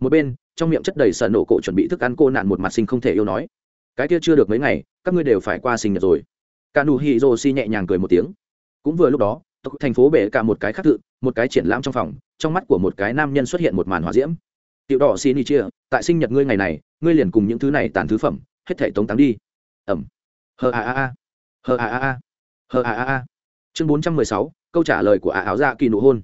Một bên, trong miệng chất đầy sợ nổ cổ chuẩn bị thức ăn cô nạn một mặt sinh không thể yêu nói. Cái kia chưa được mấy ngày, các ngươi đều phải qua sinh nhật rồi. Cả nụ hỉ rồ xi nhẹ nhàng cười một tiếng. Cũng vừa lúc đó thành phố bể cả một cái khác tự, một cái triển lãm trong phòng, trong mắt của một cái nam nhân xuất hiện một màn hòa diễm. Tiểu đỏ xi ni chia, tại sinh nhật ngươi ngày này, ngươi liền cùng những thứ này tàn thứ phẩm, hết thể tống táng đi. Ẩm. Hờ a a a. Hờ a a a. Hờ a a a. Chương bốn trăm mười sáu câu trả lời của ả à áo dạ kỳ nụ hôn.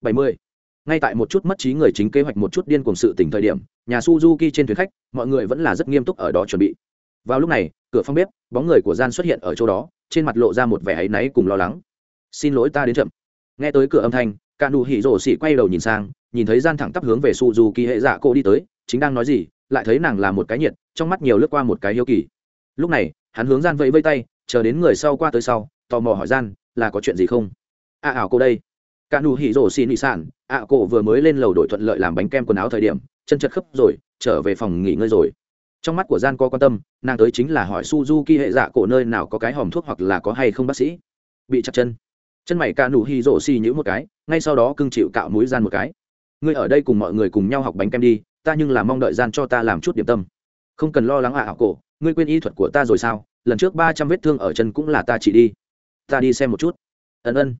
Bảy mươi. Ngay tại một chút mất trí người chính kế hoạch một chút điên cuồng sự tỉnh thời điểm, nhà suzuki trên thuyền khách, mọi người vẫn là rất nghiêm túc ở đó chuẩn bị. Vào lúc này, cửa phòng bếp, bóng người của gian xuất hiện ở chỗ đó, trên mặt lộ ra một vẻ áy náy cùng lo lắng. Xin lỗi ta đến chậm. Nghe tới cửa âm thanh, cả hỉ rổ xỉ quay đầu nhìn sang, nhìn thấy gian thẳng tắp hướng về suzuki hệ dạ cô đi tới, chính đang nói gì, lại thấy nàng là một cái nhiệt, trong mắt nhiều lướt qua một cái hiếu kỳ. Lúc này, hắn hướng gian vẫy vây tay, chờ đến người sau qua tới sau, tò mò hỏi gian, là có chuyện gì không? a à ảo cô đây. Cả nụ hỉ rổ xì nị sản. A à cổ vừa mới lên lầu đổi thuận lợi làm bánh kem quần áo thời điểm, chân chật khớp rồi, trở về phòng nghỉ ngơi rồi. Trong mắt của gian có quan tâm, nàng tới chính là hỏi suzuki hệ dạ cổ nơi nào có cái hòm thuốc hoặc là có hay không bác sĩ. Bị chặt chân. Chân mày cả nụ hỉ rổ xì nhữ một cái, ngay sau đó cưng chịu cạo mũi gian một cái. Ngươi ở đây cùng mọi người cùng nhau học bánh kem đi, ta nhưng là mong đợi gian cho ta làm chút điểm tâm. Không cần lo lắng ạ, ảo cổ, ngươi quên y thuật của ta rồi sao? Lần trước ba trăm vết thương ở chân cũng là ta chỉ đi. Ta đi xem một chút. Ân ân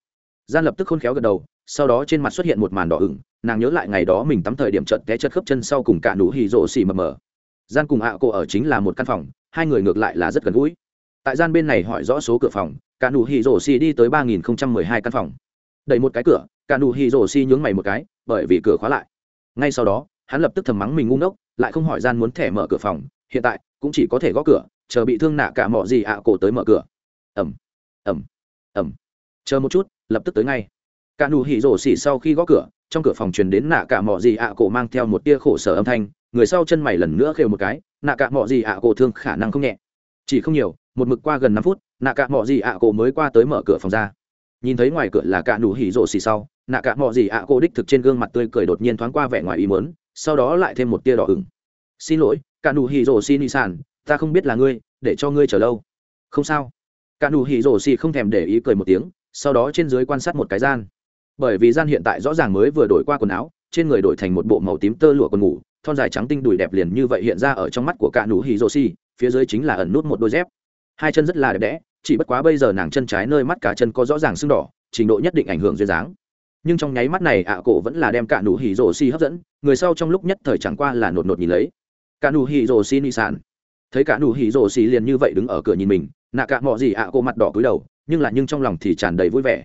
gian lập tức khôn khéo gật đầu sau đó trên mặt xuất hiện một màn đỏ ửng nàng nhớ lại ngày đó mình tắm thời điểm trận té chất khớp chân sau cùng cả nụ hì rộ xì mờ mờ. Gian cùng ạ à cô ở chính là một căn phòng hai người ngược lại là rất gần gũi. Tại gian bên này hỏi rõ số cửa phòng cả nụ hì rổ xì đi tới ba nghìn không trăm mười hai căn phòng. Đẩy một cái cửa cả nụ hì rổ xì nhướng mày một cái bởi vì cửa khóa lại. Ngay sau đó hắn lập tức thầm mắng mình ngu ngốc lại không hỏi gian muốn thẻ mở cửa phòng hiện tại cũng chỉ có thể gõ cửa chờ bị thương nạ cả mọ gì ạ cổ tới mở cửa. Ầm, ầm, ầm, chờ một chút lập tức tới ngay. Cả nụ hỉ rổ xỉ sau khi gõ cửa, trong cửa phòng truyền đến nạ cả mọ gì ạ à cổ mang theo một tia khổ sở âm thanh, người sau chân mày lần nữa khều một cái, nạ cả mọ gì ạ à cổ thương khả năng không nhẹ. Chỉ không nhiều, một mực qua gần năm phút, nạ cả mọ gì ạ à cổ mới qua tới mở cửa phòng ra. Nhìn thấy ngoài cửa là cả nụ hỉ rổ xỉ sau, nạ cả mọ gì ạ cổ đích thực trên gương mặt tươi cười đột nhiên thoáng qua vẻ ngoài ý mớn sau đó lại thêm một tia đỏ ửng. Xin lỗi, cả nụ hỉ rổ xỉ ni sản, ta không biết là ngươi, để cho ngươi chờ lâu. Không sao. Cả nụ hỉ rổ xỉ không thèm để ý cười một tiếng sau đó trên dưới quan sát một cái gian. Bởi vì gian hiện tại rõ ràng mới vừa đổi qua quần áo, trên người đổi thành một bộ màu tím tơ lụa quần ngủ, thon dài trắng tinh đùi đẹp liền như vậy hiện ra ở trong mắt của cả nụ hỉ rô xì phía dưới chính là ẩn nút một đôi dép. Hai chân rất là đẹp đẽ, chỉ bất quá bây giờ nàng chân trái nơi mắt cả chân có rõ ràng sưng đỏ, trình độ nhất định ảnh hưởng duyên dáng. Nhưng trong nháy mắt này, ạ à cổ vẫn là đem cả nụ hỉ rổ xi hấp dẫn, người sau trong lúc nhất thời chẳng qua là nột nột nhìn lấy. Cả nụ hỉ rổ xi ni sàn thấy cả nụ hỉ rổ xi liền như vậy đứng ở cửa nhìn mình, nạ cả mọ gì ạ à cổ mặt đỏ cúi đầu nhưng là nhưng trong lòng thì tràn đầy vui vẻ.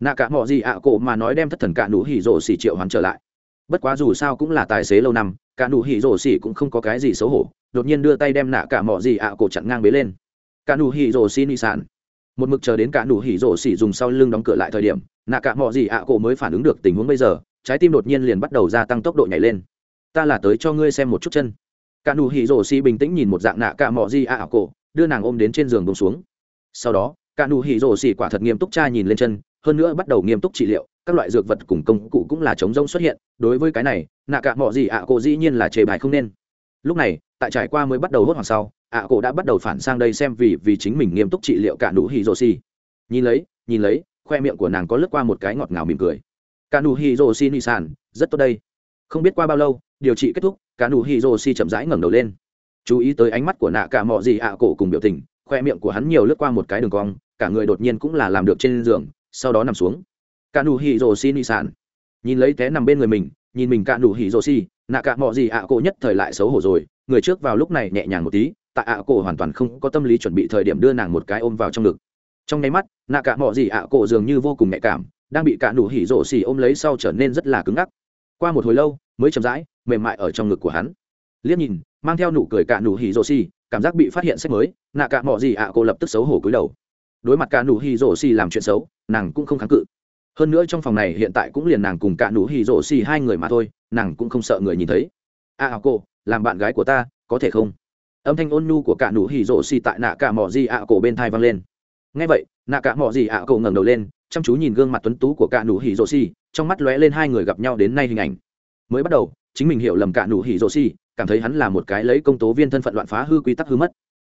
Nạ cả mọi gì ạ cổ mà nói đem thất thần cả nụ hỉ rổ xỉ triệu hoán trở lại. Bất quá dù sao cũng là tài xế lâu năm, cả nụ hỉ rổ xỉ cũng không có cái gì xấu hổ, đột nhiên đưa tay đem nạ cả mọi gì ạ cổ chặn ngang bế lên. Cả nụ hỉ rổ xỉ nị sản. Một mực chờ đến cả nụ hỉ rổ xỉ dùng sau lưng đóng cửa lại thời điểm, nạ cả mọi gì ạ cổ mới phản ứng được tình huống bây giờ, trái tim đột nhiên liền bắt đầu gia tăng tốc độ nhảy lên. Ta là tới cho ngươi xem một chút chân. Cả nụ hỉ rổ xỉ bình tĩnh nhìn một dạng nạ cả mọi gì ạ cổ, đưa nàng ôm đến trên giường bông xuống. Sau đó cả nụ hỉ rổ xỉ quả thật nghiêm túc cha nhìn lên chân, hơn nữa bắt đầu nghiêm túc trị liệu, các loại dược vật cùng công cụ cũng là chống rông xuất hiện, đối với cái này, nạ cả mọi gì ạ à cổ dĩ nhiên là chê bài không nên. Lúc này, tại trải qua mới bắt đầu hốt hoảng sau, ạ à cổ đã bắt đầu phản sang đây xem vì vì chính mình nghiêm túc trị liệu cả nụ hỉ rổ xỉ. Nhìn lấy nhìn lấy, khoe miệng của nàng có lướt qua một cái ngọt ngào mỉm cười. Cả nụ hỉ rổ xỉ nị sản rất tốt đây. Không biết qua bao lâu, điều trị kết thúc, cả nụ hỉ rổ xỉ chậm rãi ngẩng đầu lên. Chú ý tới ánh mắt của nạ cả mọi gì ạ à cổ cùng biểu tình, khoe miệng của hắn nhiều lướt qua một cái đường cong cả người đột nhiên cũng là làm được trên giường, sau đó nằm xuống. Cả nụ hỉ rồ xi nị sản nhìn lấy té nằm bên người mình, nhìn mình cả nụ hỉ rồ xi nạ cả mọi gì ạ à cổ nhất thời lại xấu hổ rồi. Người trước vào lúc này nhẹ nhàng một tí, tại ạ à cổ hoàn toàn không có tâm lý chuẩn bị thời điểm đưa nàng một cái ôm vào trong ngực. Trong nháy mắt nạ cả mọi gì ạ à cổ dường như vô cùng nhạy cảm, đang bị cả nụ hỉ rồ xi ôm lấy sau trở nên rất là cứng ngắc. Qua một hồi lâu, mới chậm rãi, mềm mại ở trong ngực của hắn. Liếc nhìn, mang theo nụ cười cả nụ hỉ rồ xi cảm giác bị phát hiện sách mới nạ cả mọi gì ạ cổ lập tức xấu hổ cúi đầu đối mặt cả nụ hỉ rổ xì làm chuyện xấu nàng cũng không kháng cự. Hơn nữa trong phòng này hiện tại cũng liền nàng cùng cả nụ hỉ rổ xì hai người mà thôi nàng cũng không sợ người nhìn thấy. A à, cô làm bạn gái của ta có thể không? Âm thanh ôn nhu của cả nụ hỉ rổ xì tại nạ cả mỏ gì ạ cổ bên thai vang lên. Nghe vậy nạ cả mỏ gì ạ cổ ngẩng đầu lên chăm chú nhìn gương mặt tuấn tú của cả nụ hỉ rổ xì trong mắt lóe lên hai người gặp nhau đến nay hình ảnh. Mới bắt đầu chính mình hiểu lầm cả nụ hỉ rổ xì cảm thấy hắn là một cái lấy công tố viên thân phận loạn phá hư quy tắc hư mất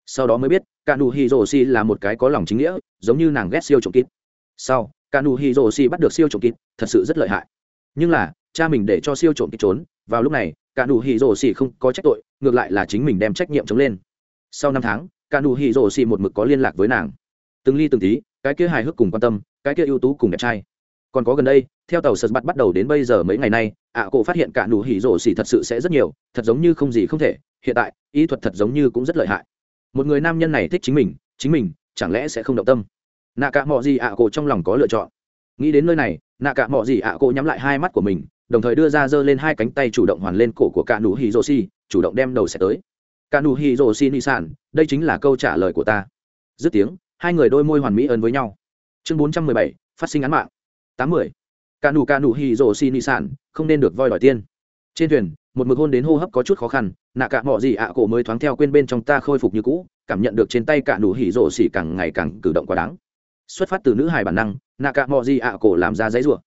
sau đó mới biết cả nụ hì rổ xì là một cái có lòng chính nghĩa, giống như nàng ghét siêu trộm kít. Sau cả nụ hì rổ xì bắt được siêu trộm kít, thật sự rất lợi hại. Nhưng là, cha mình để cho siêu trộm kít trốn, vào lúc này cả nụ hì rổ xì không có trách tội, ngược lại là chính mình đem trách nhiệm chống lên. Sau năm tháng cả nụ hì rổ xì một mực có liên lạc với nàng. Từng ly từng tí, cái kia hài hước cùng quan tâm, cái kia ưu tú cùng đẹp trai. Còn có gần đây, theo tàu sật bắt bắt đầu đến bây giờ mấy ngày nay, ạ à cổ phát hiện cả nụ hỉ rổ xỉ thật sự sẽ rất nhiều, thật giống như không gì không thể, hiện tại ý thuật thật giống như cũng rất lợi hại một người nam nhân này thích chính mình chính mình chẳng lẽ sẽ không động tâm? Nạ cả mọi gì ạ à cổ trong lòng có lựa chọn. Nghĩ đến nơi này, nạ cả mọi gì ạ à cổ nhắm lại hai mắt của mình, đồng thời đưa ra giơ lên hai cánh tay chủ động hoàn lên cổ của cả nụ hì rô si, chủ động đem đầu sẽ tới. Cả nụ hì rô si ni sản đây chính là câu trả lời của ta. Dứt tiếng, hai người đôi môi hoàn mỹ ơn với nhau. Chương bốn trăm mười bảy, phát sinh án mạng. 80. mươi cả nụ cả nụ hì rô si ni sản không nên được voi đòi tiên. Trên thuyền một mực hôn đến hô hấp có chút khó khăn, nạ cả mọi gì ạ cổ mới thoáng theo quên bên trong ta khôi phục như cũ, cảm nhận được trên tay cả nụ hỉ rổ xỉ càng ngày càng cử động quá đáng. Xuất phát từ nữ hài bản năng, nạ cả mọi gì ạ cổ làm ra giấy rủa.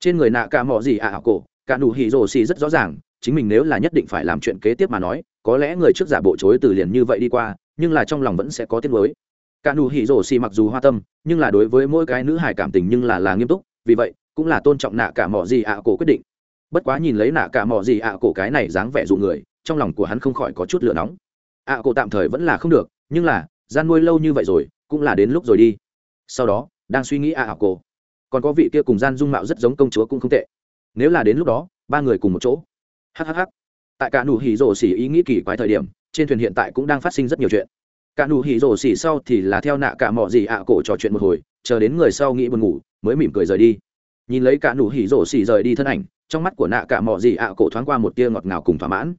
Trên người nạ cả mọi gì ạ à cổ, cả nụ hỉ rổ xỉ rất rõ ràng, chính mình nếu là nhất định phải làm chuyện kế tiếp mà nói, có lẽ người trước giả bộ chối từ liền như vậy đi qua, nhưng là trong lòng vẫn sẽ có tiếc nuối. Cả nụ hỉ rổ xỉ mặc dù hoa tâm, nhưng là đối với mỗi cái nữ hài cảm tình nhưng là là nghiêm túc, vì vậy, cũng là tôn trọng nạ cả mọi gì ạ cổ quyết định bất quá nhìn lấy nạ cả mò gì ạ cổ cái này dáng vẻ dụ người, trong lòng của hắn không khỏi có chút lửa nóng. Ạ cổ tạm thời vẫn là không được, nhưng là, gian nuôi lâu như vậy rồi, cũng là đến lúc rồi đi. Sau đó, đang suy nghĩ ạ à cổ. Còn có vị kia cùng gian dung mạo rất giống công chúa cũng không tệ. Nếu là đến lúc đó, ba người cùng một chỗ. Hhh tại cả nụ hỉ rổ xỉ ý nghĩ kỳ quái thời điểm, trên thuyền hiện tại cũng đang phát sinh rất nhiều chuyện. Cả nụ hỉ rổ xỉ sau thì là theo nạ cả mò gì ạ cổ trò chuyện một hồi, chờ đến người sau nghĩ buồn ngủ, mới mỉm cười rời đi. Nhìn lấy cả nụ hỉ rổ xỉ rời đi thân ảnh trong mắt của nạ cả mò gì ạ cổ thoáng qua một tia ngọt ngào cùng thỏa mãn.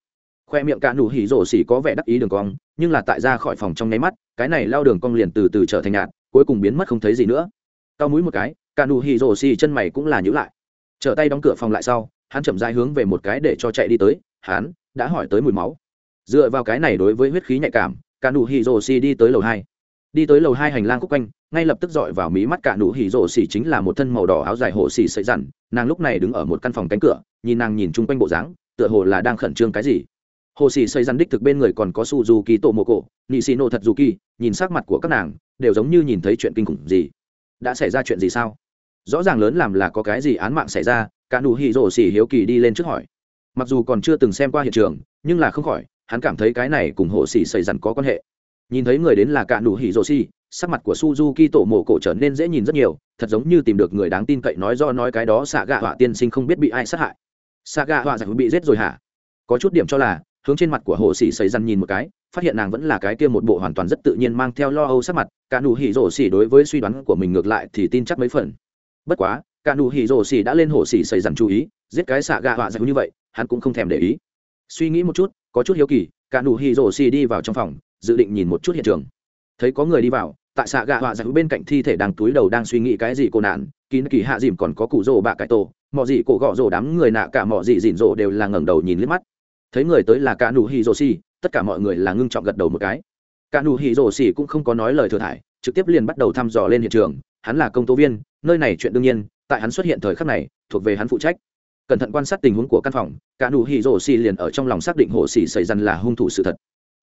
Khoe miệng cả nụ hỉ rổ xỉ có vẻ đắc ý đường cong, nhưng là tại ra khỏi phòng trong nháy mắt, cái này lao đường cong liền từ từ trở thành nhạt, cuối cùng biến mất không thấy gì nữa. Cao mũi một cái, cả nụ hỉ rổ xỉ chân mày cũng là nhữ lại. Trở tay đóng cửa phòng lại sau, hắn chậm rãi hướng về một cái để cho chạy đi tới, hắn đã hỏi tới mùi máu. Dựa vào cái này đối với huyết khí nhạy cảm, cả nụ hỉ rổ xỉ đi tới lầu hai đi tới lầu hai hành lang khúc quanh, ngay lập tức dọi vào mí mắt cả nụ hỉ rộ xỉ chính là một thân màu đỏ áo dài hồ xỉ sợi dằn nàng lúc này đứng ở một căn phòng cánh cửa, nhìn nàng nhìn chung quanh bộ dáng, tựa hồ là đang khẩn trương cái gì. Hồ xỉ sợi dằn đích thực bên người còn có su du kỳ tổ mộ cổ nị xì nộ thật du kỳ nhìn sắc mặt của các nàng, đều giống như nhìn thấy chuyện kinh khủng gì. Đã xảy ra chuyện gì sao? Rõ ràng lớn làm là có cái gì án mạng xảy ra, cả nụ hỉ rổ xỉ hiếu kỳ đi lên trước hỏi. Mặc dù còn chưa từng xem qua hiện trường, nhưng là không khỏi, hắn cảm thấy cái này cùng hồ xỉ sợi dằn có quan hệ nhìn thấy người đến là cả đủ hỉ rồ xì sắc mặt của suzuki tổ mổ cổ trở nên dễ nhìn rất nhiều, thật giống như tìm được người đáng tin cậy nói do nói cái đó xạ gạ họa tiên sinh không biết bị ai sát hại. Xạ gạ họa giải bị giết rồi hả? Có chút điểm cho là, hướng trên mặt của hồ sĩ xảy răn nhìn một cái, phát hiện nàng vẫn là cái kia một bộ hoàn toàn rất tự nhiên mang theo lo âu sắc mặt cả nụ hỉ rổ xỉ đối với suy đoán của mình ngược lại thì tin chắc mấy phần. Bất quá cả nụ hỉ rổ xỉ đã lên hồ sĩ xảy răn chú ý, giết cái xạ gạ họa giải như vậy, hắn cũng không thèm để ý. Suy nghĩ một chút, có chút hiếu kỳ cả nụ hỉ rổ xỉ đi vào trong phòng dự định nhìn một chút hiện trường. Thấy có người đi vào, tại xạ gạ họa giải bên cạnh thi thể đang túi đầu đang suy nghĩ cái gì cô nạn kín kỳ hạ dìm còn có cụ rồ bạ cải tổ mọi gì cổ gọ rồ đám người nạ cả mọi gì dịn rồ đều là ngẩng đầu nhìn liếc mắt. Thấy người tới là cả nụ hi rồ xì tất cả mọi người là ngưng trọng gật đầu một cái. Cả nụ hi rồ xì cũng không có nói lời thừa thải, trực tiếp liền bắt đầu thăm dò lên hiện trường. Hắn là công tố viên, nơi này chuyện đương nhiên, tại hắn xuất hiện thời khắc này, thuộc về hắn phụ trách. Cẩn thận quan sát tình huống của căn phòng, cả nụ hi rồ xì liền ở trong lòng xác định hồ xì xảy ra là hung thủ sự thật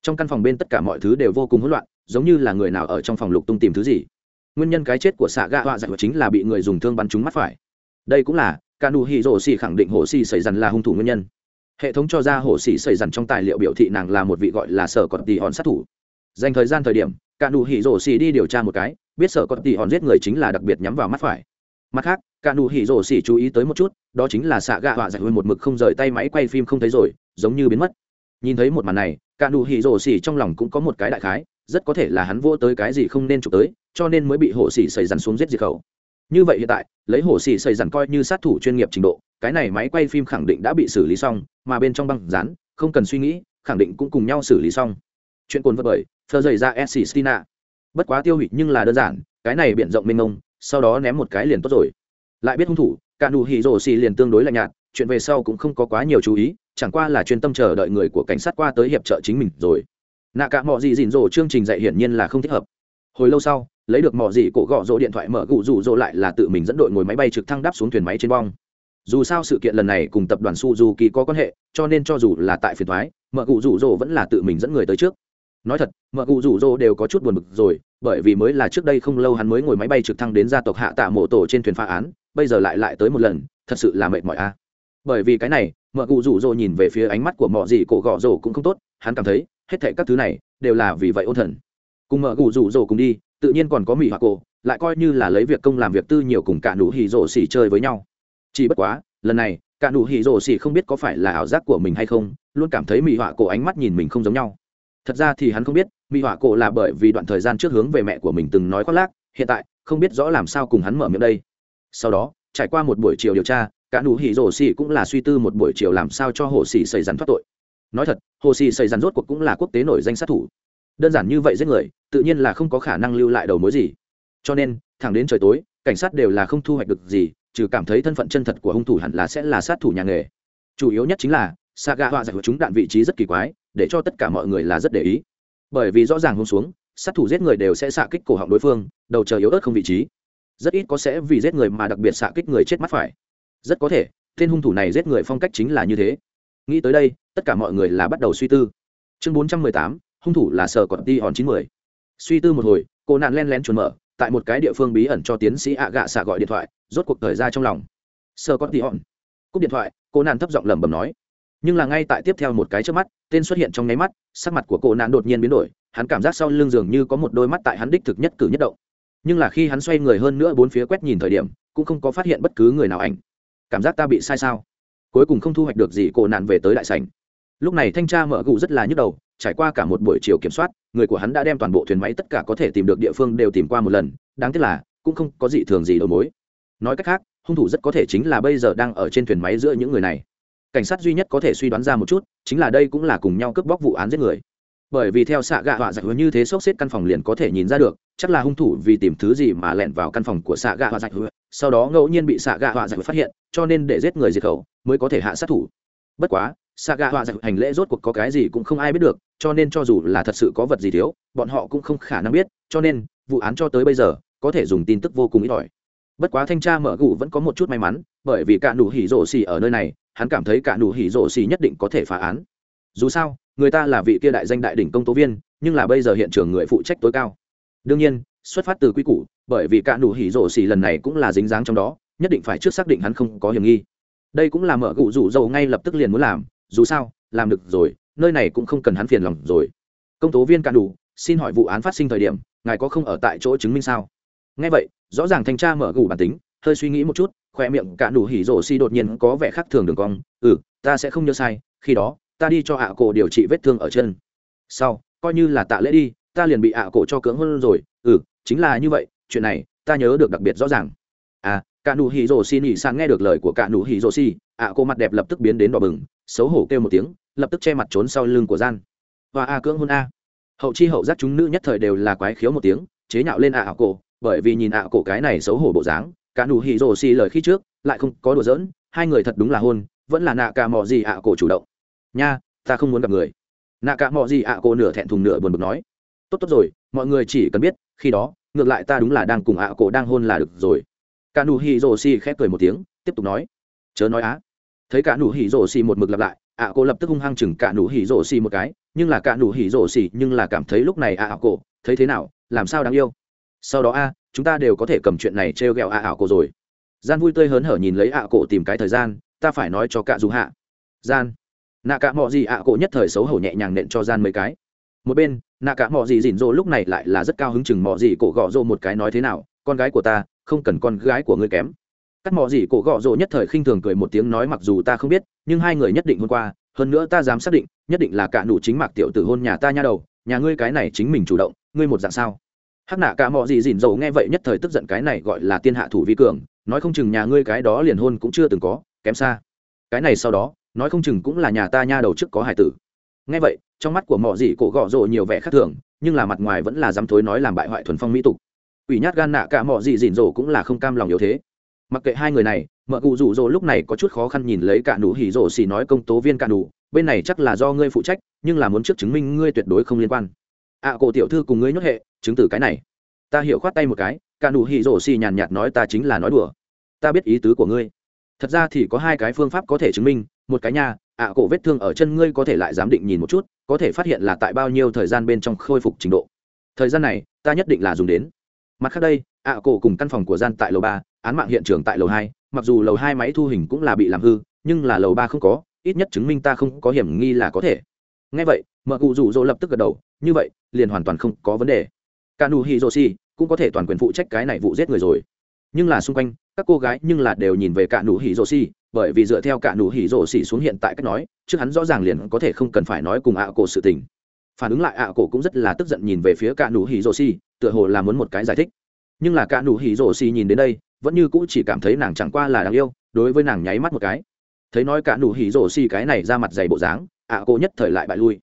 trong căn phòng bên tất cả mọi thứ đều vô cùng hỗn loạn, giống như là người nào ở trong phòng lục tung tìm thứ gì. Nguyên nhân cái chết của xạ gạ họa dạy chính là bị người dùng thương bắn trúng mắt phải. Đây cũng là ca nụ hì rổ xì khẳng định hồ xì xảy dần là hung thủ nguyên nhân. Hệ thống cho ra hồ xì xảy dần trong tài liệu biểu thị nàng là một vị gọi là sở còn tỷ hòn sát thủ. Dành thời gian thời điểm ca nụ hì rổ xì đi điều tra một cái, biết sở còn tỷ hòn giết người chính là đặc biệt nhắm vào mắt phải. Mặt khác ca nụ hì rổ xì chú ý tới một chút, đó chính là xạ gạ họa dạy một mực không rời tay máy quay phim không thấy rồi, giống như biến mất. Nhìn thấy một màn này cả nụ hỉ rổ xỉ trong lòng cũng có một cái đại khái, rất có thể là hắn vô tới cái gì không nên chụp tới, cho nên mới bị hồ xỉ xảy dằn xuống giết diệt khẩu. Như vậy hiện tại, lấy hồ xỉ xảy dằn coi như sát thủ chuyên nghiệp trình độ, cái này máy quay phim khẳng định đã bị xử lý xong, mà bên trong băng rán, không cần suy nghĩ, khẳng định cũng cùng nhau xử lý xong. Chuyện cồn vật bởi thơ dày ra s s tina. Bất quá tiêu hủy nhưng là đơn giản, cái này biển rộng mênh mông, sau đó ném một cái liền tốt rồi. Lại biết hung thủ, cả nụ hỉ rổ xỉ liền tương đối lạnh nhạt, chuyện về sau cũng không có quá nhiều chú ý chẳng qua là chuyên tâm chờ đợi người của cảnh sát qua tới hiệp trợ chính mình rồi. Nạ cả mọi gì dịn rồ chương trình dạy hiển nhiên là không thích hợp. Hồi lâu sau, lấy được mọi gì cổ gõ rỗ điện thoại mở gụ rủ rỗ lại là tự mình dẫn đội ngồi máy bay trực thăng đáp xuống thuyền máy trên bong. Dù sao sự kiện lần này cùng tập đoàn suzuki có quan hệ, cho nên cho dù là tại phiền thoái, mở gụ rủ rỗ vẫn là tự mình dẫn người tới trước. Nói thật, mở cụ rủ rỗ đều có chút buồn bực rồi, bởi vì mới là trước đây không lâu hắn mới ngồi máy bay trực thăng đến gia tộc hạ tạ mộ tổ trên thuyền phá án, bây giờ lại lại tới một lần, thật sự là mệt mỏi a bởi vì cái này, mợ cụ rủ rỗ nhìn về phía ánh mắt của mọi gì cổ gọ rổ cũng không tốt, hắn cảm thấy, hết thệ các thứ này đều là vì vậy ôn thần. Cùng mợ cụ rủ rỗ cùng đi, tự nhiên còn có mỹ hoặc cổ, lại coi như là lấy việc công làm việc tư nhiều cùng cả nụ hì rổ xỉ chơi với nhau. Chỉ bất quá, lần này, cả nụ hì rổ xỉ không biết có phải là ảo giác của mình hay không, luôn cảm thấy mỹ họa cổ ánh mắt nhìn mình không giống nhau. Thật ra thì hắn không biết mỹ họa cổ là bởi vì đoạn thời gian trước hướng về mẹ của mình từng nói khoác lác, hiện tại, không biết rõ làm sao cùng hắn mở miệng đây. Sau đó, trải qua một buổi chiều điều tra cả nụ hỉ rổ xỉ cũng là suy tư một buổi chiều làm sao cho hồ xỉ xảy rắn thoát tội. Nói thật, hồ xỉ xảy rắn rốt cuộc cũng là quốc tế nổi danh sát thủ. Đơn giản như vậy giết người, tự nhiên là không có khả năng lưu lại đầu mối gì. Cho nên, thẳng đến trời tối, cảnh sát đều là không thu hoạch được gì, trừ cảm thấy thân phận chân thật của hung thủ hẳn là sẽ là sát thủ nhà nghề. Chủ yếu nhất chính là xạ gà họa giải của chúng đạn vị trí rất kỳ quái, để cho tất cả mọi người là rất để ý. Bởi vì rõ ràng hung xuống, sát thủ giết người đều sẽ xạ kích cổ họng đối phương, đầu chờ yếu ớt không vị trí. Rất ít có sẽ vì giết người mà đặc biệt xạ kích người chết mắt phải rất có thể, tên hung thủ này giết người phong cách chính là như thế. Nghĩ tới đây, tất cả mọi người là bắt đầu suy tư. Chương bốn trăm mười tám, hung thủ là sở còn ti hòn chín mươi. Suy tư một hồi, cô nạn len lén chuồn mở, tại một cái địa phương bí ẩn cho tiến sĩ ạ gạ xạ gọi điện thoại, rốt cuộc thời ra trong lòng. Sơ có tí hòn. Cúp điện thoại, cô nạn thấp giọng lẩm bẩm nói. Nhưng là ngay tại tiếp theo một cái trước mắt, tên xuất hiện trong nháy mắt, sắc mặt của cô nạn đột nhiên biến đổi, hắn cảm giác sau lưng giường như có một đôi mắt tại hắn đích thực nhất cử nhất động. Nhưng là khi hắn xoay người hơn nữa bốn phía quét nhìn thời điểm, cũng không có phát hiện bất cứ người nào ảnh cảm giác ta bị sai sao? Cuối cùng không thu hoạch được gì, cổ nạn về tới đại sảnh. Lúc này thanh tra mở gù rất là nhức đầu, trải qua cả một buổi chiều kiểm soát, người của hắn đã đem toàn bộ thuyền máy tất cả có thể tìm được địa phương đều tìm qua một lần, đáng tiếc là, cũng không có gì thường gì đầu mối. Nói cách khác, hung thủ rất có thể chính là bây giờ đang ở trên thuyền máy giữa những người này. Cảnh sát duy nhất có thể suy đoán ra một chút, chính là đây cũng là cùng nhau cướp bóc vụ án giết người bởi vì theo xạ gạ họa giặc hứa như thế sốc xếp căn phòng liền có thể nhìn ra được, chắc là hung thủ vì tìm thứ gì mà lẻn vào căn phòng của xạ gạ họa giặc hứa, sau đó ngẫu nhiên bị xạ gạ họa giặc hứa phát hiện, cho nên để giết người diệt khẩu mới có thể hạ sát thủ. Bất quá, xạ gạ họa giặc hành lễ rốt cuộc có cái gì cũng không ai biết được, cho nên cho dù là thật sự có vật gì thiếu, bọn họ cũng không khả năng biết, cho nên, vụ án cho tới bây giờ, có thể dùng tin tức vô cùng ít ỏi. Bất quá thanh tra mở gù vẫn có một chút may mắn, bởi vì cả nụ hỉ rổ xì ở nơi này, hắn cảm thấy cả nụ hỉ rổ xì nhất định có thể phá án dù sao, người ta là vị kia đại danh đại đỉnh công tố viên, nhưng là bây giờ hiện trường người phụ trách tối cao. Đương nhiên, xuất phát từ quy củ, bởi vì cả nụ hỉ rổ xì lần này cũng là dính dáng trong đó, nhất định phải trước xác định hắn không có hiểm nghi. Đây cũng là mở cụ rủ dầu ngay lập tức liền muốn làm, dù sao, làm được rồi, nơi này cũng không cần hắn phiền lòng rồi. Công tố viên cạn đủ xin hỏi vụ án phát sinh thời điểm, ngài có không ở tại chỗ chứng minh sao? Ngay vậy, rõ ràng thanh tra mở gù bản tính, hơi suy nghĩ một chút khoe miệng cạn đủ hỉ rổ xì đột nhiên có vẻ khác thường đường cong. Ừ ta sẽ không nhớ sai, khi đó ta đi cho ạ à cổ điều trị vết thương ở chân. Sau, coi như là tạ lễ đi, ta liền bị ạ à cổ cho cưỡng hơn rồi. Ừ chính là như vậy, chuyện này, ta nhớ được đặc biệt rõ ràng. À cả nụ hỉ rồ xì nỉ sang nghe được lời của cả nụ hỉ rồ xì ạ cô mặt đẹp lập tức biến đến đỏ bừng, xấu hổ kêu một tiếng, lập tức che mặt trốn sau lưng của gian. Và a cưỡng hôn a. Hậu chi hậu giác chúng nữ nhất thời đều là quái khiếu một tiếng, chế nhạo lên ạ à cổ, bởi vì nhìn ạ cổ cái này xấu hổ bộ dáng, cả nụ hỉ rồ xì lời khi trước, lại không có đùa giỡn, hai người thật đúng là hôn, vẫn là nạ cả mò gì ạ cổ chủ động nha, ta không muốn gặp người. Nạ cả mọi gì ạ cô nửa thẹn thùng nửa buồn bực nói. Tốt tốt rồi, mọi người chỉ cần biết, khi đó, ngược lại ta đúng là đang cùng ạ cô đang hôn là được rồi. Cả nụ hỉ rồ xì khép cười một tiếng, tiếp tục nói. Chớ nói á. Thấy cả nụ hỉ rồ xì một mực lặp lại, ạ cô lập tức hung hăng chừng cả nụ hỉ rồ xì một cái, nhưng là cả nụ hỉ rồ xì nhưng là cảm thấy lúc này ạ cổ thấy thế nào, làm sao đáng yêu. Sau đó a, chúng ta đều có thể cầm chuyện này trêu ghẹo ạ ảo cổ rồi. Gian vui tươi hớn hở nhìn lấy ạ cổ tìm cái thời gian, ta phải nói cho cả dù hạ. Gian nạ cả mọ gì ạ à cổ nhất thời xấu hổ nhẹ nhàng nện cho gian mấy cái. Một bên, nạ cả mọ gì dìn dỗ lúc này lại là rất cao hứng chừng mọ gì cổ gọ rỗ một cái nói thế nào, con gái của ta, không cần con gái của ngươi kém. Cắt mọ gì cổ gọ rỗ nhất thời khinh thường cười một tiếng nói mặc dù ta không biết, nhưng hai người nhất định hôm qua, hơn nữa ta dám xác định, nhất định là cả nụ chính mạc tiểu tử hôn nhà ta nha đầu, nhà ngươi cái này chính mình chủ động, ngươi một dạng sao? Hắc nạ cả mọ gì dìn dỗ nghe vậy nhất thời tức giận cái này gọi là tiên hạ thủ vi cường, nói không chừng nhà ngươi cái đó liền hôn cũng chưa từng có, kém xa. Cái này sau đó nói không chừng cũng là nhà ta nha đầu trước có hải tử. Ngay vậy trong mắt của mọi dị cổ gọ rộ nhiều vẻ khác thường nhưng là mặt ngoài vẫn là dám thối nói làm bại hoại thuần phong mỹ tục. Ủy nhát gan nạ cả mọi dị dịn rổ cũng là không cam lòng yếu thế. Mặc kệ hai người này mợ cụ rủ rộ lúc này có chút khó khăn nhìn lấy cả nụ hỉ rộ xì nói công tố viên cả nụ bên này chắc là do ngươi phụ trách nhưng là muốn trước chứng minh ngươi tuyệt đối không liên quan. Ạ à, cổ tiểu thư cùng ngươi nhốt hệ chứng từ cái này. Ta hiểu khoát tay một cái cả nụ hỉ rộ xì nhàn nhạt nói ta chính là nói đùa. Ta biết ý tứ của ngươi thật ra thì có hai cái phương pháp có thể chứng minh một cái nha, ạ cổ vết thương ở chân ngươi có thể lại giám định nhìn một chút có thể phát hiện là tại bao nhiêu thời gian bên trong khôi phục trình độ. Thời gian này ta nhất định là dùng đến. Mặt khác đây ạ cổ cùng căn phòng của gian tại lầu ba án mạng hiện trường tại lầu hai mặc dù lầu hai máy thu hình cũng là bị làm hư nhưng là lầu ba không có ít nhất chứng minh ta không có hiểm nghi là có thể. Ngay vậy mợ cụ rủ rỗ lập tức gật đầu như vậy liền hoàn toàn không có vấn đề. Cả nù hi rô si cũng có thể toàn quyền phụ trách cái này vụ giết người rồi nhưng là xung quanh, các cô gái nhưng là đều nhìn về cả nụ hỉ rổ xì, bởi vì dựa theo cả nụ hỉ rổ xì xuống hiện tại cách nói chứ hắn rõ ràng liền có thể không cần phải nói cùng ạ cổ sự tình. Phản ứng lại ạ cổ cũng rất là tức giận nhìn về phía cả nụ hỉ rổ xì, tựa hồ là muốn một cái giải thích. Nhưng là cả nụ hỉ rổ xì nhìn đến đây, vẫn như cũ chỉ cảm thấy nàng chẳng qua là đáng yêu, đối với nàng nháy mắt một cái. Thấy nói cả nụ hỉ rổ xì cái này ra mặt dày bộ dáng, ạ cổ nhất thời lại bại lui.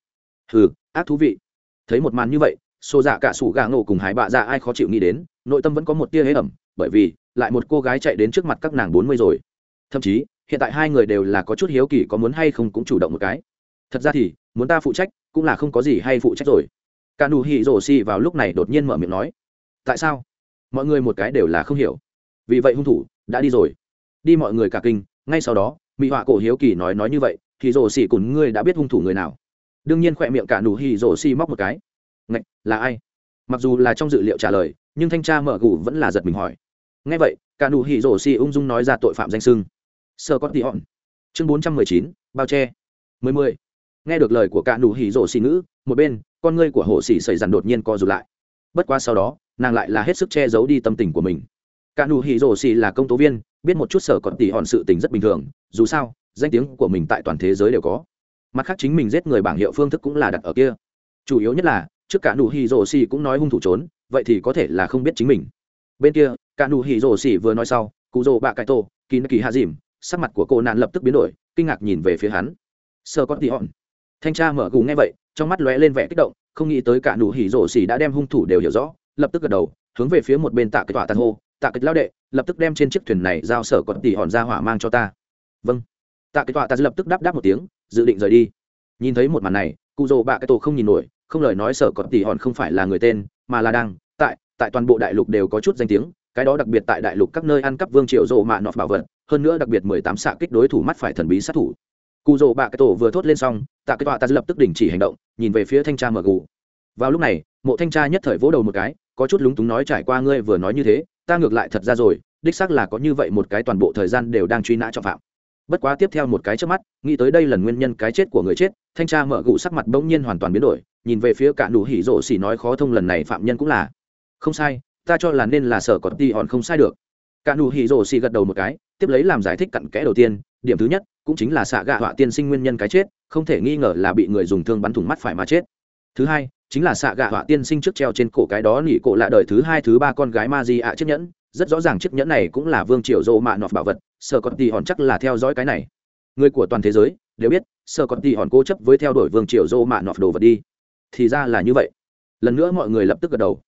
Hừ, ác thú vị. Thấy một màn như vậy, xô dạ cả sủ gà ngộ cùng hải bạ dạ ai khó chịu nghĩ đến, nội tâm vẫn có một tia hế ẩm bởi vì lại một cô gái chạy đến trước mặt các nàng bốn mươi rồi. Thậm chí, hiện tại hai người đều là có chút hiếu kỳ có muốn hay không cũng chủ động một cái. Thật ra thì, muốn ta phụ trách, cũng là không có gì hay phụ trách rồi. Cả nụ hỉ rổ xì vào lúc này đột nhiên mở miệng nói, tại sao? Mọi người một cái đều là không hiểu. Vì vậy hung thủ đã đi rồi. Đi mọi người cả kinh, ngay sau đó mỹ họa cổ hiếu kỳ nói nói như vậy, thì rổ xì cùng ngươi đã biết hung thủ người nào. Đương nhiên khỏe miệng cả nụ hỉ rổ xì móc một cái. Ngạch, là ai? Mặc dù là trong dự liệu trả lời, nhưng thanh tra mở gù vẫn là giật mình hỏi ngay vậy, cả nụ hỉ rổ xì ung dung nói ra tội phạm danh sưng sơ có tỉ hòn chương bốn trăm mười chín, bao che. Mười mười. Nghe được lời của cả nụ hỉ rổ xì ngữ, một bên, con ngươi của hồ xì xảy dần đột nhiên co rụt lại. Bất quá sau đó, nàng lại là hết sức che giấu đi tâm tình của mình. Cả nụ hỉ rổ xì là công tố viên, biết một chút sở còn tỉ hòn sự tình rất bình thường, dù sao, danh tiếng của mình tại toàn thế giới đều có. Mặt khác chính mình giết người bảng hiệu phương thức cũng là đặt ở kia. Chủ yếu nhất là, trước cả nụ hỉ rổ xì cũng nói hung thủ trốn, vậy thì có thể là không biết chính mình. Bên kia cả nụ hỉ rổ xỉ vừa nói sau, cụ rổ bạ cải tổ kín kỳ hạ dìm, sắc mặt của cô nạn lập tức biến đổi, kinh ngạc nhìn về phía hắn. Sơ có tỉ hòn. Thanh tra mở gù nghe vậy, trong mắt lóe lên vẻ kích động, không nghĩ tới cả nụ hỉ rổ xỉ đã đem hung thủ đều hiểu rõ, lập tức gật đầu, hướng về phía một bên tạ cái tỏa tàn hô, tạ cái lao đệ, lập tức đem trên chiếc thuyền này giao sở còn tỉ hòn ra hỏa mang cho ta. Vâng. Tạ cái tọa ta lập tức đáp đáp một tiếng, dự định rời đi. Nhìn thấy một màn này, cụ rồ bạ cái tổ không nhìn nổi, không lời nói sở còn tỉ hòn không phải là người tên, mà là đang, tại tại toàn bộ đại lục đều có chút danh tiếng cái đó đặc biệt tại đại lục các nơi ăn cắp vương triệu rộ mạ nọt bảo vật, hơn nữa đặc biệt mười tám xạ kích đối thủ mắt phải thần bí sát thủ. Cụ rộ bạ cái tổ vừa thốt lên xong, tạ cái tọa ta lập tức đình chỉ hành động, nhìn về phía thanh tra mờ gù. Vào lúc này, mộ thanh tra nhất thời vỗ đầu một cái, có chút lúng túng nói, trải qua ngươi vừa nói như thế, ta ngược lại thật ra rồi, đích xác là có như vậy một cái toàn bộ thời gian đều đang truy nã trọng phạm. Bất quá tiếp theo một cái trước mắt, nghĩ tới đây lần nguyên nhân cái chết của người chết, thanh tra mở gụ sắc mặt bỗng nhiên hoàn toàn biến đổi, nhìn về phía cả nụ hỉ rộ xỉ nói, khó thông lần này phạm nhân cũng là. Không sai ta cho là nên là sở còn tì hòn không sai được. Cả nụ hỉ rổ xì gật đầu một cái, tiếp lấy làm giải thích cặn kẽ đầu tiên, điểm thứ nhất, cũng chính là xạ gạ họa tiên sinh nguyên nhân cái chết, không thể nghi ngờ là bị người dùng thương bắn thủng mắt phải mà chết. Thứ hai, chính là xạ gạ họa tiên sinh trước treo trên cổ cái đó nỉ cổ lạ đời thứ hai, thứ ba con gái ma di ạ chiếc nhẫn, rất rõ ràng chiếc nhẫn này cũng là vương triều rộ mạ nọt bảo vật, sở còn tì hòn chắc là theo dõi cái này. Người của toàn thế giới, đều biết, sở còn tì hòn cố chấp với theo đuổi vương triều rộ mạ nọt đồ vật đi. Thì ra là như vậy. Lần nữa mọi người lập tức gật đầu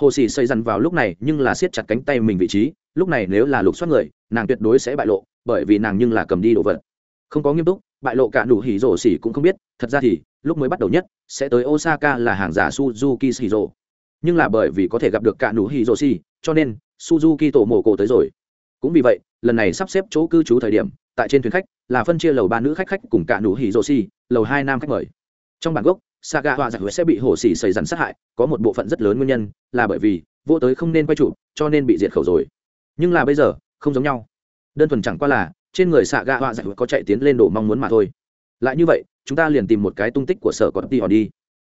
hồ sĩ xây dằn vào lúc này nhưng là siết chặt cánh tay mình vị trí, lúc này nếu là lục xoát người, nàng tuyệt đối sẽ bại lộ, bởi vì nàng nhưng là cầm đi đồ vật. Không có nghiêm túc, bại lộ cả đủ hỉ rổ xỉ cũng không biết, thật ra thì, lúc mới bắt đầu nhất, sẽ tới osaka là hàng giả suzuki xỉ rổ nhưng là bởi vì có thể gặp được cả đủ hỉ rổ xỉ, cho nên, suzuki tổ mồ cổ tới rồi. Cũng vì vậy, lần này sắp xếp chỗ cư trú thời điểm, tại trên thuyền khách, là phân chia lầu ba nữ khách khách cùng cả đủ hỉ rô si lầu hai nam khách mời. Trong bản gốc Saga Hoa họa giải sẽ bị hổ xỉ xảy dần sát hại có một bộ phận rất lớn nguyên nhân là bởi vì vô tới không nên quay chủ, cho nên bị diệt khẩu rồi. Nhưng là bây giờ không giống nhau. Đơn thuần chẳng qua là trên người Saga Hoa họa giải có chạy tiến lên đồ mong muốn mà thôi. Lại như vậy chúng ta liền tìm một cái tung tích của sở còn đi họ đi.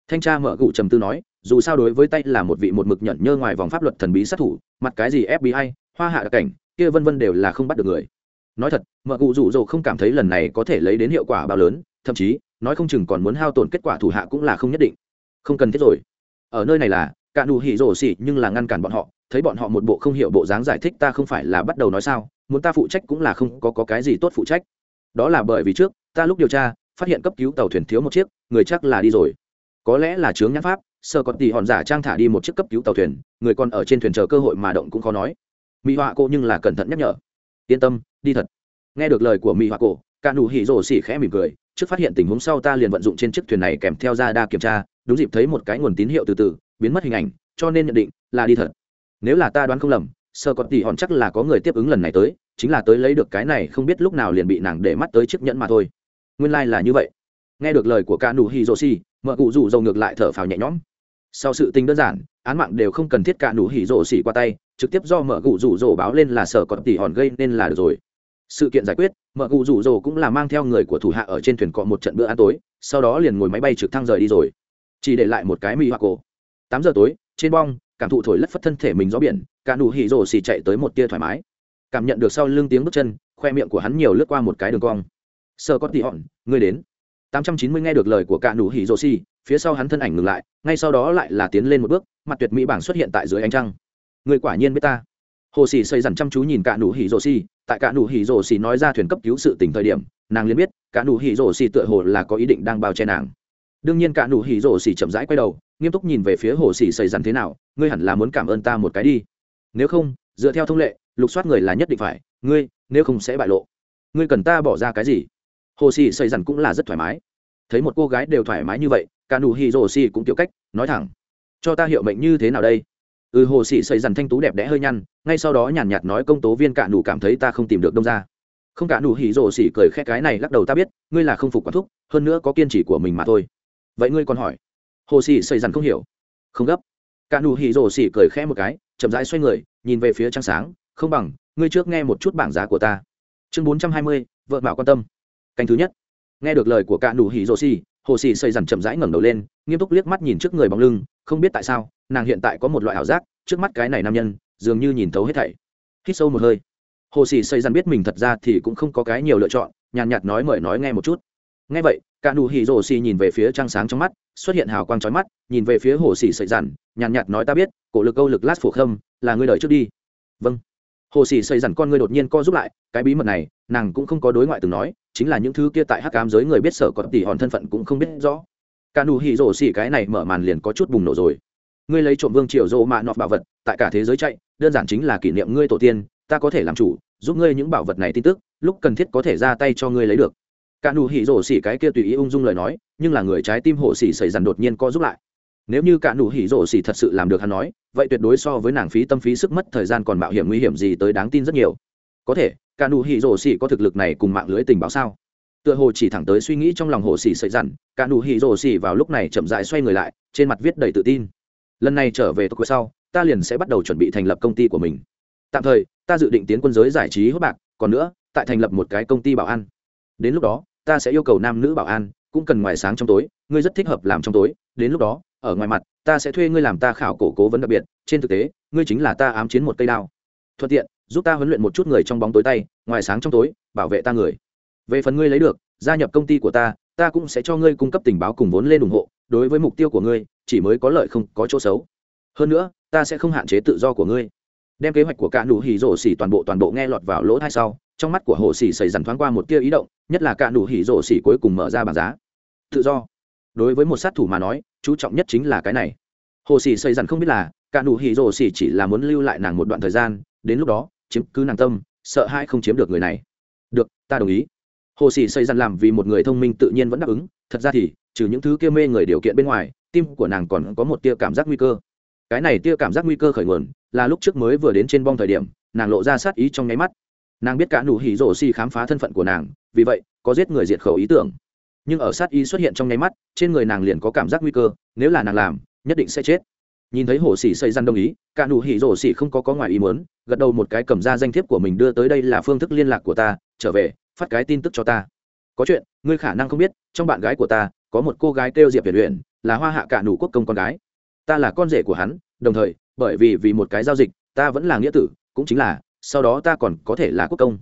Thanh tra mở cụ trầm tư nói dù sao đối với tay là một vị một mực nhận nhơ ngoài vòng pháp luật thần bí sát thủ mặt cái gì fbi hoa hạ cảnh kia vân vân đều là không bắt được người. Nói thật Mở cụ rủ rỗ không cảm thấy lần này có thể lấy đến hiệu quả bao lớn thậm chí nói không chừng còn muốn hao tổn kết quả thủ hạ cũng là không nhất định. Không cần thiết rồi. Ở nơi này là cả nụ hỉ rổ xỉ nhưng là ngăn cản bọn họ thấy bọn họ một bộ không hiểu bộ dáng giải thích ta không phải là bắt đầu nói sao muốn ta phụ trách cũng là không có, có cái gì tốt phụ trách. Đó là bởi vì trước ta lúc điều tra phát hiện cấp cứu tàu thuyền thiếu một chiếc người chắc là đi rồi. Có lẽ là chướng nhãn pháp sơ còn tỷ hòn giả trang thả đi một chiếc cấp cứu tàu thuyền người còn ở trên thuyền chờ cơ hội mà động cũng khó nói. Mỹ họa cô nhưng là cẩn thận nhắc nhở. Yên tâm đi thật. Nghe được lời của mỹ họa cô, cả nụ hỉ rổ xỉ khẽ mỉm cười trước phát hiện tình huống sau ta liền vận dụng trên chiếc thuyền này kèm theo ra đa kiểm tra, đúng dịp thấy một cái nguồn tín hiệu từ từ, biến mất hình ảnh, cho nên nhận định là đi thật. Nếu là ta đoán không lầm, sơ còn tỉ hòn chắc là có người tiếp ứng lần này tới, chính là tới lấy được cái này không biết lúc nào liền bị nàng để mắt tới chiếc nhẫn mà thôi. Nguyên lai là như vậy. Nghe được lời của ca nù hiroshi, mợ cụ rủ dầu ngược lại thở phào nhẹ nhõm. Sau sự tình đơn giản, án mạng đều không cần thiết cả nụ hỉ rổ xỉ qua tay, trực tiếp do mở gụ rủ rổ báo lên là sở còn tỉ hòn gây nên là được rồi sự kiện giải quyết mợ cụ rủ rồ cũng là mang theo người của thủ hạ ở trên thuyền cọ một trận bữa ăn tối, sau đó liền ngồi máy bay trực thăng rời đi rồi. Chỉ để lại một cái mỹ hoa cổ. Tám giờ tối, trên bong, cảm thụ thổi lất phất thân thể mình gió biển, cả nụ hỉ rồ xì chạy tới một tia thoải mái. Cảm nhận được sau lưng tiếng bước chân, khoe miệng của hắn nhiều lướt qua một cái đường cong. Sơ có tỉ hòn người đến 890 nghe được lời của cả nụ hỉ rồ xì, phía sau hắn thân ảnh ngừng lại, ngay sau đó lại là tiến lên một bước, mặt tuyệt mỹ bảng xuất hiện tại dưới ánh trăng. Người quả nhiên biết ta hồ sĩ xây dằn chăm chú nhìn cả nụ hỉ rồ xì tại cả nụ hỉ rồ xì nói ra thuyền cấp cứu sự tỉnh thời điểm, nàng liền biết cả nụ hỉ rồ xì tựa hồ là có ý định đang bao che nàng. Đương nhiên cả nụ hỉ rồ xì chậm rãi quay đầu, nghiêm túc nhìn về phía hồ sĩ xây dằn thế nào, ngươi hẳn là muốn cảm ơn ta một cái đi. Nếu không, dựa theo thông lệ, lục soát người là nhất định phải, ngươi, nếu không sẽ bại lộ. Ngươi cần ta bỏ ra cái gì? Hồ sĩ xây dằn cũng là rất thoải mái. Thấy một cô gái đều thoải mái như vậy, cả nụ hỉ rồ xì cũng tiểu cách, nói thẳng, cho ta hiệu mệnh như thế nào đây? ừ hồ sĩ xây dần thanh tú đẹp đẽ hơi nhăn, ngay sau đó nhàn nhạt nói công tố viên cả nụ cảm thấy ta không tìm được đông ra không cả nụ hỉ rồ xỉ cười khẽ cái này lắc đầu ta biết, ngươi là không phục quán thúc, hơn nữa có kiên trì của mình mà thôi. Vậy ngươi còn hỏi? Hồ sĩ xây dần không hiểu. Không gấp. Cả nụ hỉ rồ xỉ cười khẽ một cái, chậm rãi xoay người, nhìn về phía trăng sáng, không bằng, ngươi trước nghe một chút bảng giá của ta. Chương bốn trăm hai mươi, vợ bảo quan tâm. Canh thứ nhất. Nghe được lời của cả nụ hỉ rồ xỉ hồ sĩ xây dần chậm rãi ngẩng đầu lên, nghiêm túc liếc mắt nhìn trước người bóng lưng, không biết tại sao nàng hiện tại có một loại ảo giác trước mắt cái này nam nhân dường như nhìn thấu hết thảy. Hít sâu một hơi. Hồ sĩ xây dần biết mình thật ra thì cũng không có cái nhiều lựa chọn nhàn nhạt nói mời nói nghe một chút. Nghe vậy cả nụ hỉ rồ xì nhìn về phía trăng sáng trong mắt xuất hiện hào quang trói mắt nhìn về phía hồ sĩ xây dần, nhàn nhạt nói ta biết cổ lực câu lực lát phủ khâm là ngươi đợi trước đi. Vâng. Hồ sĩ xây dần con ngươi đột nhiên co giúp lại cái bí mật này nàng cũng không có đối ngoại từng nói chính là những thứ kia tại hắc cám giới người biết sở có tỷ hòn thân phận cũng không biết rõ. Cả nụ hỉ rồ xì cái này mở màn liền có chút bùng nổ rồi ngươi lấy trộm vương triều rộ mạ nọt bảo vật, tại cả thế giới chạy, đơn giản chính là kỷ niệm ngươi tổ tiên, ta có thể làm chủ, giúp ngươi những bảo vật này tin tức, lúc cần thiết có thể ra tay cho ngươi lấy được. Cả nụ hỉ rổ xỉ cái kia tùy ý ung dung lời nói, nhưng là người trái tim hộ xỉ xảy dần đột nhiên co giúp lại. Nếu như cả nụ hỉ rổ xỉ thật sự làm được hắn nói, vậy tuyệt đối so với nàng phí tâm phí sức mất thời gian còn mạo hiểm nguy hiểm gì tới đáng tin rất nhiều. Có thể, cả nụ hỉ rổ xỉ có thực lực này cùng mạng lưới tình báo sao? Tựa hồ chỉ thẳng tới suy nghĩ trong lòng hồ xỉ xảy dần cả nụ hỉ rổ xỉ vào lúc này chậm rãi xoay người lại, trên mặt viết đầy tự tin lần này trở về tokyo sau, ta liền sẽ bắt đầu chuẩn bị thành lập công ty của mình. Tạm thời, ta dự định tiến quân giới giải trí hốt bạc, còn nữa, tại thành lập một cái công ty bảo an. Đến lúc đó, ta sẽ yêu cầu nam nữ bảo an, cũng cần ngoài sáng trong tối, ngươi rất thích hợp làm trong tối, đến lúc đó, ở ngoài mặt, ta sẽ thuê ngươi làm ta khảo cổ cố vấn đặc biệt, trên thực tế, ngươi chính là ta ám chiến một cây đao. Thuận tiện, giúp ta huấn luyện một chút người trong bóng tối tay, ngoài sáng trong tối, bảo vệ ta người. Về phần ngươi lấy được, gia nhập công ty của ta ta cũng sẽ cho ngươi cung cấp tình báo cùng vốn lên ủng hộ, đối với mục tiêu của ngươi chỉ mới có lợi không có chỗ xấu. Hơn nữa, ta sẽ không hạn chế tự do của ngươi. Đem kế hoạch của cả nụ hỉ rổ xỉ toàn bộ toàn bộ nghe lọt vào lỗ thai sau, trong mắt của hồ xỉ xảy dần thoáng qua một tia ý động, nhất là cả nụ hỉ rổ xỉ cuối cùng mở ra bảng giá. Tự do. Đối với một sát thủ mà nói, chú trọng nhất chính là cái này. Hồ xỉ xây dần không biết là, cả nụ hỉ rổ xỉ chỉ là muốn lưu lại nàng một đoạn thời gian, đến lúc đó, chiếm cứ nàng tâm, sợ hãi không chiếm được người này. Được, ta đồng ý. Hồ xỉ xây dần làm vì một người thông minh tự nhiên vẫn đáp ứng, thật ra thì, trừ những thứ kia mê người điều kiện bên ngoài tim của nàng còn có một tia cảm giác nguy cơ. Cái này tia cảm giác nguy cơ khởi nguồn là lúc trước mới vừa đến trên bong thời điểm, nàng lộ ra sát ý trong nháy mắt. Nàng biết cả nụ hỉ rổ xì khám phá thân phận của nàng, vì vậy, có giết người diệt khẩu ý tưởng. Nhưng ở sát ý xuất hiện trong nháy mắt, trên người nàng liền có cảm giác nguy cơ, nếu là nàng làm, nhất định sẽ chết. Nhìn thấy hồ sĩ xây răn đồng ý, cả nụ hỉ rổ xì không có có ngoài ý muốn, gật đầu một cái cầm ra danh thiếp của mình đưa tới đây là phương thức liên lạc của ta, trở về, phát cái tin tức cho ta. Có chuyện, ngươi khả năng không biết, trong bạn gái của ta, có một cô gái kêu diệp việt uyển là hoa hạ cả nụ quốc công con gái. Ta là con rể của hắn, đồng thời, bởi vì vì một cái giao dịch, ta vẫn là nghĩa tử, cũng chính là, sau đó ta còn có thể là quốc công.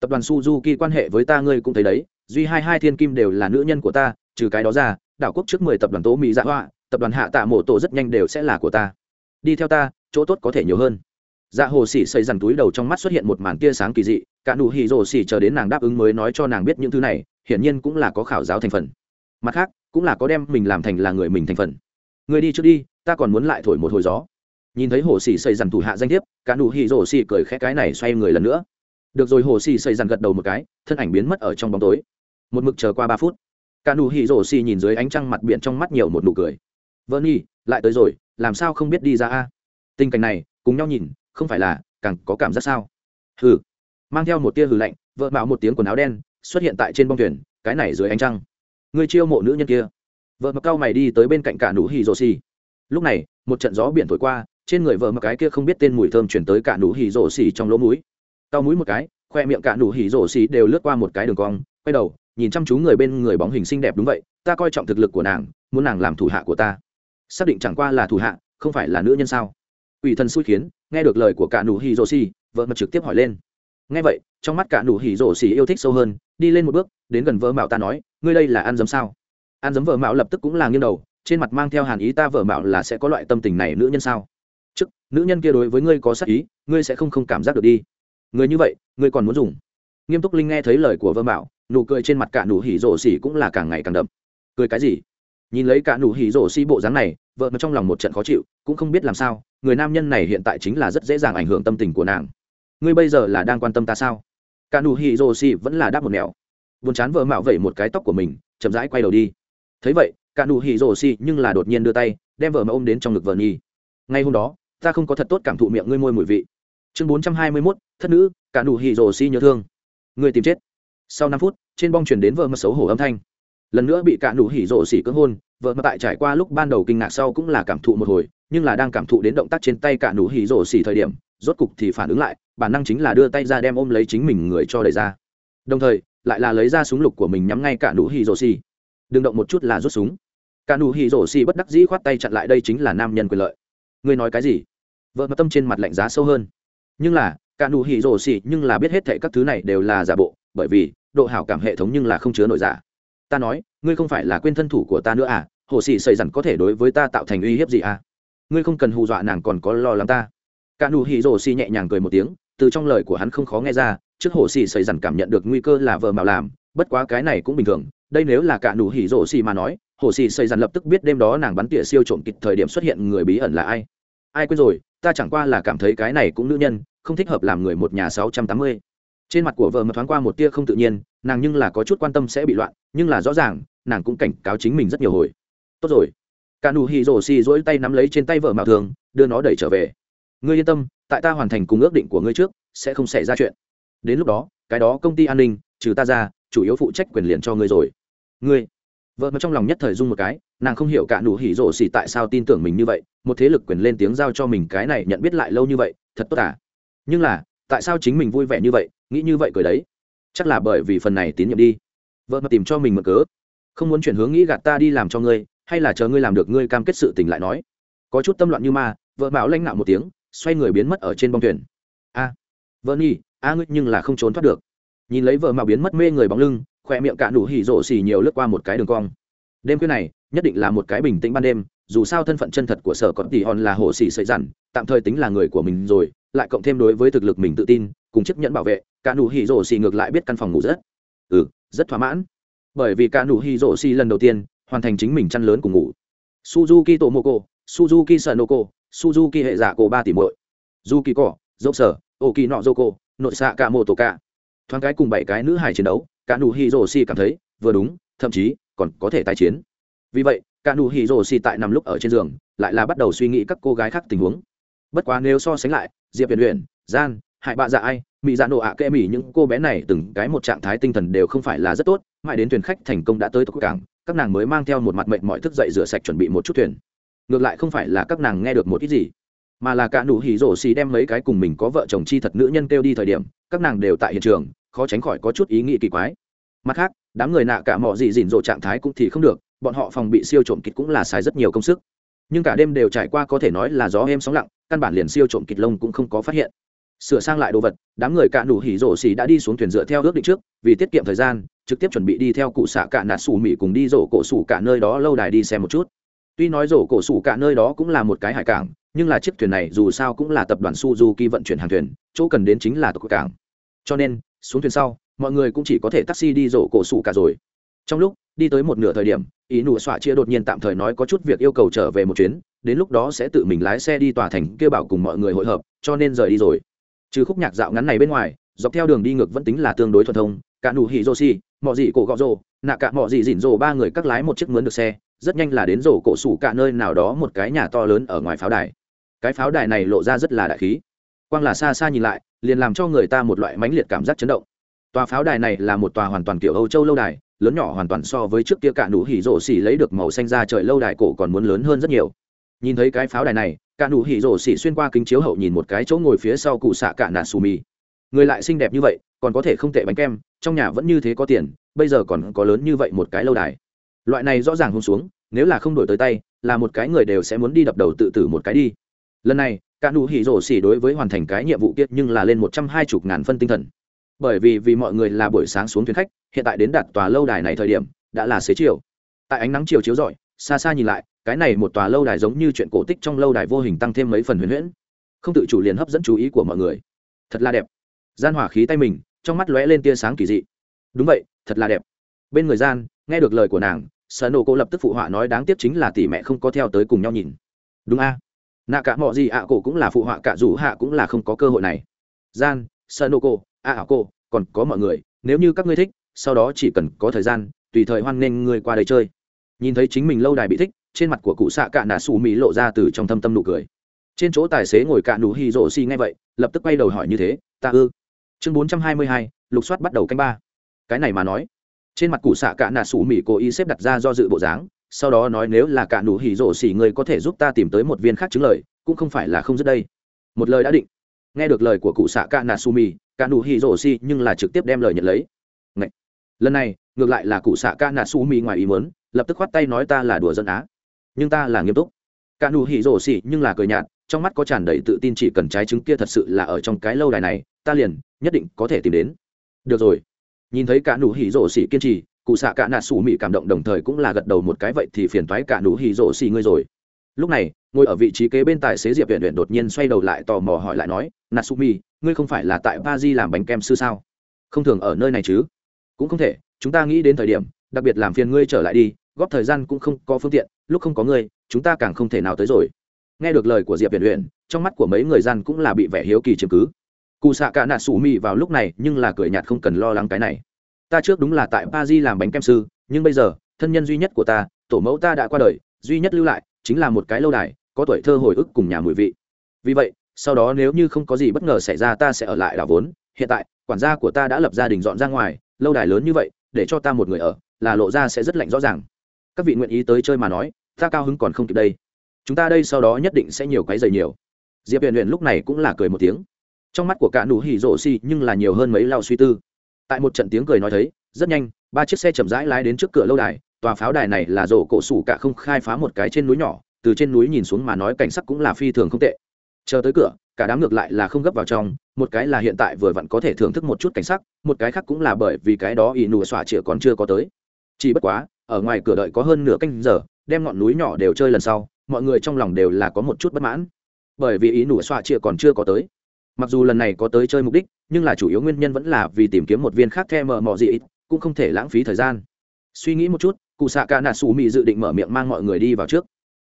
Tập đoàn suzuki quan hệ với ta ngươi cũng thấy đấy, duy hai hai thiên kim đều là nữ nhân của ta, trừ cái đó ra, đảo quốc trước mười tập đoàn tố mỹ dạ hoa, tập đoàn hạ tạ mổ tổ rất nhanh đều sẽ là của ta. Đi theo ta, chỗ tốt có thể nhiều hơn. Dạ hồ xỉ xây dằn túi đầu trong mắt xuất hiện một màn tia sáng kỳ dị, cả nụ hì rồ xỉ chờ đến nàng đáp ứng mới nói cho nàng biết những thứ này, hiển nhiên cũng là có khảo giáo thành phần mặt khác, cũng là có đem mình làm thành là người mình thành phần. Người đi trước đi, ta còn muốn lại thổi một hồi gió. Nhìn thấy hồ sĩ xây dằn thủ hạ danh thiếp, cả nụ hì rổ xì cười khẽ cái này xoay người lần nữa. Được rồi hồ sĩ xây dằn gật đầu một cái, thân ảnh biến mất ở trong bóng tối. Một mực chờ qua ba phút, cả nụ hì rổ xì nhìn dưới ánh trăng mặt biển trong mắt nhiều một nụ cười. Vợ nhi, lại tới rồi, làm sao không biết đi ra a? Tình cảnh này, cùng nhau nhìn, không phải là, càng có cảm giác sao? Hừ. Mang theo một tia hừ lạnh, vợ mạo một tiếng quần áo đen, xuất hiện tại trên bông thuyền, cái này dưới ánh trăng người chiêu mộ nữ nhân kia. Vợ mặc cao mày đi tới bên cạnh cả nụ hì rồ xì. Lúc này, một trận gió biển thổi qua, trên người vợ mặc cái kia không biết tên mùi thơm chuyển tới cả nụ hì rồ xì trong lỗ mũi. Cao mũi một cái, khoe miệng cả nụ hì rồ xì đều lướt qua một cái đường cong, quay đầu, nhìn chăm chú người bên người bóng hình xinh đẹp đúng vậy, ta coi trọng thực lực của nàng, muốn nàng làm thủ hạ của ta. Xác định chẳng qua là thủ hạ, không phải là nữ nhân sao? Ủy thần xui khiến, nghe được lời của cả nụ hì rồ xì, vợ mặc trực tiếp hỏi lên. Nghe vậy, trong mắt cả nụ hỉ rổ xì yêu thích sâu hơn, đi lên một bước, đến gần vợ mạo ta nói ngươi đây là ăn dấm sao? Ăn dấm vợ mạo lập tức cũng là nghiêng đầu, trên mặt mang theo hàn ý ta vợ mạo là sẽ có loại tâm tình này nữ nhân sao? Chức nữ nhân kia đối với ngươi có sắc ý, ngươi sẽ không không cảm giác được đi. Người như vậy, ngươi còn muốn dùng? Nghiêm túc linh nghe thấy lời của vợ mạo, nụ cười trên mặt cả nụ hỉ rổ xỉ cũng là càng ngày càng đậm. Cười cái gì? Nhìn lấy cả nụ hỉ rổ xỉ bộ dáng này, vợ mà trong lòng một trận khó chịu, cũng không biết làm sao, người nam nhân này hiện tại chính là rất dễ dàng ảnh hưởng tâm tình của nàng. Ngươi bây giờ là đang quan tâm ta sao? Cả nụ hỉ rổ xỉ vẫn là đáp một nẻo buồn chán vợ mạo vẩy một cái tóc của mình, chậm rãi quay đầu đi. Thấy vậy, cả nụ hỉ rổ xì nhưng là đột nhiên đưa tay, đem vợ mà ôm đến trong ngực vợ nhi ngay hôm đó, ta không có thật tốt cảm thụ miệng ngươi môi mùi vị. Chương bốn trăm hai mươi mốt, thất nữ, cả nụ hỉ rổ xì nhớ thương. Người tìm chết. Sau năm phút, trên bong chuyển đến vợ mà xấu hổ âm thanh. Lần nữa bị cả nụ hỉ rổ xì cưỡng hôn, vợ mà tại trải qua lúc ban đầu kinh ngạc sau cũng là cảm thụ một hồi, nhưng là đang cảm thụ đến động tác trên tay cả nụ hỉ rổ xì thời điểm, rốt cục thì phản ứng lại, bản năng chính là đưa tay ra đem ôm lấy chính mình người cho đầy ra. Đồng thời lại là lấy ra súng lục của mình nhắm ngay cả nụ hỉ rổ xì. Đừng động một chút là rút súng. Cả nụ hỉ rổ xì bất đắc dĩ khoát tay chặn lại đây chính là nam nhân quyền lợi. Ngươi nói cái gì? Vợ mà tâm trên mặt lạnh giá sâu hơn. Nhưng là, cả nụ hỉ rổ xì nhưng là biết hết thệ các thứ này đều là giả bộ, bởi vì, độ hảo cảm hệ thống nhưng là không chứa nội giả. Ta nói, ngươi không phải là quên thân thủ của ta nữa à? Hồ sĩ xây dằn có thể đối với ta tạo thành uy hiếp gì à? Ngươi không cần hù dọa nàng còn có lo lắng ta. Cả nụ hỉ rổ xì nhẹ nhàng cười một tiếng, từ trong lời của hắn không khó nghe ra trước hồ xì xây dần cảm nhận được nguy cơ là vợ mạo làm, bất quá cái này cũng bình thường, đây nếu là cả nụ hỉ rổ xì mà nói, hồ xì xây dần lập tức biết đêm đó nàng bắn tỉa siêu trộm kịp thời điểm xuất hiện người bí ẩn là ai. Ai quên rồi, ta chẳng qua là cảm thấy cái này cũng nữ nhân, không thích hợp làm người một nhà sáu trăm tám mươi. Trên mặt của vợ mà thoáng qua một tia không tự nhiên, nàng nhưng là có chút quan tâm sẽ bị loạn, nhưng là rõ ràng, nàng cũng cảnh cáo chính mình rất nhiều hồi. Tốt rồi. Cả nụ hỉ rổ xì dỗi tay nắm lấy trên tay vợ mạo thường, đưa nó đẩy trở về. Ngươi yên tâm, tại ta hoàn thành cùng ước định của ngươi trước, sẽ không xảy ra chuyện đến lúc đó, cái đó công ty an ninh, trừ ta ra, chủ yếu phụ trách quyền liền cho ngươi rồi. Ngươi, vợ mà trong lòng nhất thời dung một cái, nàng không hiểu cả nụ hỉ rổ xì tại sao tin tưởng mình như vậy, một thế lực quyền lên tiếng giao cho mình cái này nhận biết lại lâu như vậy, thật tốt à? Nhưng là, tại sao chính mình vui vẻ như vậy, nghĩ như vậy cười đấy? Chắc là bởi vì phần này tín nhiệm đi. Vợ mà tìm cho mình mở cớ. Không muốn chuyển hướng nghĩ gạt ta đi làm cho ngươi, hay là chờ ngươi làm được ngươi cam kết sự tình lại nói. Có chút tâm loạn như ma, vợ bảo lãnh nạo một tiếng, xoay người biến mất ở trên bông thuyền. A vợ nhi a à, ngươi nhưng là không trốn thoát được. Nhìn lấy vợ mà biến mất mê người bóng lưng khỏe miệng cạn đủ hỉ rộ xì nhiều lướt qua một cái đường cong. Đêm khuya này nhất định là một cái bình tĩnh ban đêm dù sao thân phận chân thật của sở còn tỷ hòn là hồ xì sợi dằn tạm thời tính là người của mình rồi lại cộng thêm đối với thực lực mình tự tin cùng chiếc nhẫn bảo vệ cả nụ hỉ rộ xì ngược lại biết căn phòng ngủ rất ừ rất thỏa mãn. Bởi vì cả nụ hỉ rộ xì lần đầu tiên hoàn thành chính mình chăn lớn cùng ngủ. Suzuki tomoko suzuki sanoko suzuki hệ giả cổ ba tỷ muội. Du kỳ cỏ dốc sở ô kỳ nọ dô cô nội xạ cả mô tổ cả. Thoáng cái cùng bảy cái nữ hải chiến đấu, cả nụ hỉ rổ xì cảm thấy, vừa đúng, thậm chí còn có thể tái chiến. Vì vậy, cả nụ hỉ rổ xì tại nằm lúc ở trên giường, lại là bắt đầu suy nghĩ các cô gái khác tình huống. Bất quá nếu so sánh lại, diệp huyền huyền gian hại bạ dạ ai mỹ dạ nộ ạ à kệ mỹ những cô bé này từng cái một trạng thái tinh thần đều không phải là rất tốt, mãi đến thuyền khách thành công đã tới tộc cảng, các nàng mới mang theo một mặt mệnh mọi thức dậy rửa sạch chuẩn bị một chút thuyền. Ngược lại không phải là các nàng nghe được một ít gì mà là cả nụ hỉ rổ xì đem mấy cái cùng mình có vợ chồng chi thật nữ nhân kêu đi thời điểm, các nàng đều tại hiện trường, khó tránh khỏi có chút ý nghĩ kỳ quái. Mặt khác, đám người nạ cả mỏ gì dỉn rộ trạng thái cũng thì không được, bọn họ phòng bị siêu trộm kịch cũng là xài rất nhiều công sức. Nhưng cả đêm đều trải qua có thể nói là gió êm sóng lặng, căn bản liền siêu trộm kịch lông cũng không có phát hiện. Sửa sang lại đồ vật, đám người cạ đủ hỉ rổ xì đã đi xuống thuyền dựa theo ước định trước, vì tiết kiệm thời gian, trực tiếp chuẩn bị đi theo cụ xạ cạ nạt xù mỹ cùng đi rổ cổ xù cả nơi đó lâu đài đi xem một chút. Tuy nói rổ cổ xù cả nơi đó cũng là một cái hải cảng nhưng là chiếc thuyền này dù sao cũng là tập đoàn suzuki vận chuyển hàng thuyền, chỗ cần đến chính là tộc cảng. Cho nên, xuống thuyền sau, mọi người cũng chỉ có thể taxi đi rổ cổ sủ cả rồi. Trong lúc đi tới một nửa thời điểm, ý nụ xoa chia đột nhiên tạm thời nói có chút việc yêu cầu trở về một chuyến, đến lúc đó sẽ tự mình lái xe đi tòa thành kia bảo cùng mọi người hội hợp, cho nên rời đi rồi. Trừ khúc nhạc dạo ngắn này bên ngoài, dọc theo đường đi ngược vẫn tính là tương đối thuận thông, cả nụ hỉ rô xi mọi gì cổ gọ rô, nạ cả mọi gì dỉn rô, ba người cắt lái một chiếc mướn được xe, rất nhanh là đến rổ cổ sủ cả nơi nào đó một cái nhà to lớn ở ngoài pháo đài cái pháo đài này lộ ra rất là đại khí. Quang là xa xa nhìn lại, liền làm cho người ta một loại mãnh liệt cảm giác chấn động. Tòa pháo đài này là một tòa hoàn toàn kiểu âu châu lâu đài, lớn nhỏ hoàn toàn so với trước kia cả nụ hỉ rổ xỉ lấy được màu xanh ra trời lâu đài cổ còn muốn lớn hơn rất nhiều. Nhìn thấy cái pháo đài này, cả nụ hỉ rổ xỉ xuyên qua kính chiếu hậu nhìn một cái chỗ ngồi phía sau cụ xạ cả nà xù mì. Người lại xinh đẹp như vậy, còn có thể không tệ bánh kem, trong nhà vẫn như thế có tiền, bây giờ còn có lớn như vậy một cái lâu đài. Loại này rõ ràng hôn xuống, nếu là không đổi tới tay, là một cái người đều sẽ muốn đi đập đầu tự tử một cái đi lần này, cả nụ hỉ rổ xỉ đối với hoàn thành cái nhiệm vụ kia nhưng là lên một trăm hai chục ngàn phân tinh thần. Bởi vì vì mọi người là buổi sáng xuống thuyền khách, hiện tại đến đặt tòa lâu đài này thời điểm, đã là xế chiều. Tại ánh nắng chiều chiếu rọi, xa xa nhìn lại, cái này một tòa lâu đài giống như chuyện cổ tích trong lâu đài vô hình tăng thêm mấy phần huyền huyễn. Không tự chủ liền hấp dẫn chú ý của mọi người. Thật là đẹp. Gian hỏa khí tay mình, trong mắt lóe lên tia sáng kỳ dị. Đúng vậy, thật là đẹp. Bên người gian, nghe được lời của nàng sở nổ cô lập tức phụ họa nói đáng tiếc chính là tỷ mẹ không có theo tới cùng nhau nhìn. Đúng a? nạ cả mọi gì ạ cổ cũng là phụ họa, cả rủ hạ cũng là không có cơ hội này. Gian sơ nô cô a ảo cô còn có mọi người, nếu như các ngươi thích, sau đó chỉ cần có thời gian, tùy thời hoan nghênh ngươi qua đây chơi. Nhìn thấy chính mình lâu đài bị thích, trên mặt của cụ xạ cả nạ xù mỹ lộ ra từ trong thâm tâm nụ cười. Trên chỗ tài xế ngồi cả nụ hi rộ xi ngay vậy, lập tức quay đầu hỏi như thế, ta ư? Chương bốn trăm hai mươi hai, lục soát bắt đầu canh ba. Cái này mà nói, trên mặt cụ xạ cả nạ xù mỹ cố ý xếp đặt ra do dự bộ dáng sau đó nói nếu là cả nụ hỉ rổ xỉ người có thể giúp ta tìm tới một viên khác chứng lời, cũng không phải là không dứt đây. Một lời đã định. Nghe được lời của cụ xạ cả nà sumi cả nụ hỉ rổ xỉ nhưng là trực tiếp đem lời nhận lấy. Ngậy! lần này, ngược lại là cụ xạ cả nà sumi ngoài ý muốn, lập tức khoát tay nói ta là đùa dân á. Nhưng ta là nghiêm túc. Cả nụ hỉ rổ xỉ nhưng là cười nhạt, trong mắt có tràn đầy tự tin chỉ cần trái chứng kia thật sự là ở trong cái lâu đài này, ta liền, nhất định có thể tìm đến. Được rồi. Nhìn thấy cả nụ hỉ rổ xỉ kiên trì cụ xạ cả nạ sủ mỹ cảm động đồng thời cũng là gật đầu một cái vậy thì phiền toái cả nụ hì rổ xì ngươi rồi. Lúc này, ngồi ở vị trí kế bên tài xế diệp huyện huyện đột nhiên xoay đầu lại tò mò hỏi lại nói, nạ sủ mỹ ngươi không phải là tại ba di làm bánh kem sư sao? Không thường ở nơi này chứ. Cũng không thể, chúng ta nghĩ đến thời điểm, đặc biệt làm phiền ngươi trở lại đi, góp thời gian cũng không có phương tiện, lúc không có ngươi, chúng ta càng không thể nào tới rồi. Nghe được lời của diệp huyện huyện trong mắt của mấy người gian cũng là bị vẻ hiếu kỳ chiếm cứ. Cụ xạ cả nạ sủ mỹ vào lúc này nhưng là cười nhạt không cần lo lắng cái này ta trước đúng là tại pa di làm bánh kem sư, nhưng bây giờ, thân nhân duy nhất của ta, tổ mẫu ta đã qua đời, duy nhất lưu lại, chính là một cái lâu đài, có tuổi thơ hồi ức cùng nhà mùi vị. Vì vậy, sau đó nếu như không có gì bất ngờ xảy ra ta sẽ ở lại đảo vốn. Hiện tại, quản gia của ta đã lập gia đình dọn ra ngoài, lâu đài lớn như vậy, để cho ta một người ở, là lộ ra sẽ rất lạnh rõ ràng. Các vị nguyện ý tới chơi mà nói, ta cao hứng còn không kịp đây. Chúng ta đây sau đó nhất định sẽ nhiều cái dày nhiều. Diệp huyền huyền lúc này cũng là cười một tiếng. Trong mắt của cả nụ hỉ rộ xì nhưng là nhiều hơn mấy lao suy tư tại một trận tiếng cười nói thấy, rất nhanh, ba chiếc xe chậm rãi lái đến trước cửa lâu đài, tòa pháo đài này là rổ cổ sủ cả không khai phá một cái trên núi nhỏ, từ trên núi nhìn xuống mà nói cảnh sắc cũng là phi thường không tệ. Chờ tới cửa, cả đám ngược lại là không gấp vào trong, một cái là hiện tại vừa vặn có thể thưởng thức một chút cảnh sắc, một cái khác cũng là bởi vì cái đó ỷ nùa xỏa chĩa còn chưa có tới. Chỉ bất quá, ở ngoài cửa đợi có hơn nửa canh giờ, đem ngọn núi nhỏ đều chơi lần sau, mọi người trong lòng đều là có một chút bất mãn. Bởi vì ý nùa xỏa chĩa còn chưa có tới mặc dù lần này có tới chơi mục đích, nhưng là chủ yếu nguyên nhân vẫn là vì tìm kiếm một viên khác the mở mọ gì ít, cũng không thể lãng phí thời gian. Suy nghĩ một chút, cụ xạ cả nà xù mị dự định mở miệng mang mọi người đi vào trước.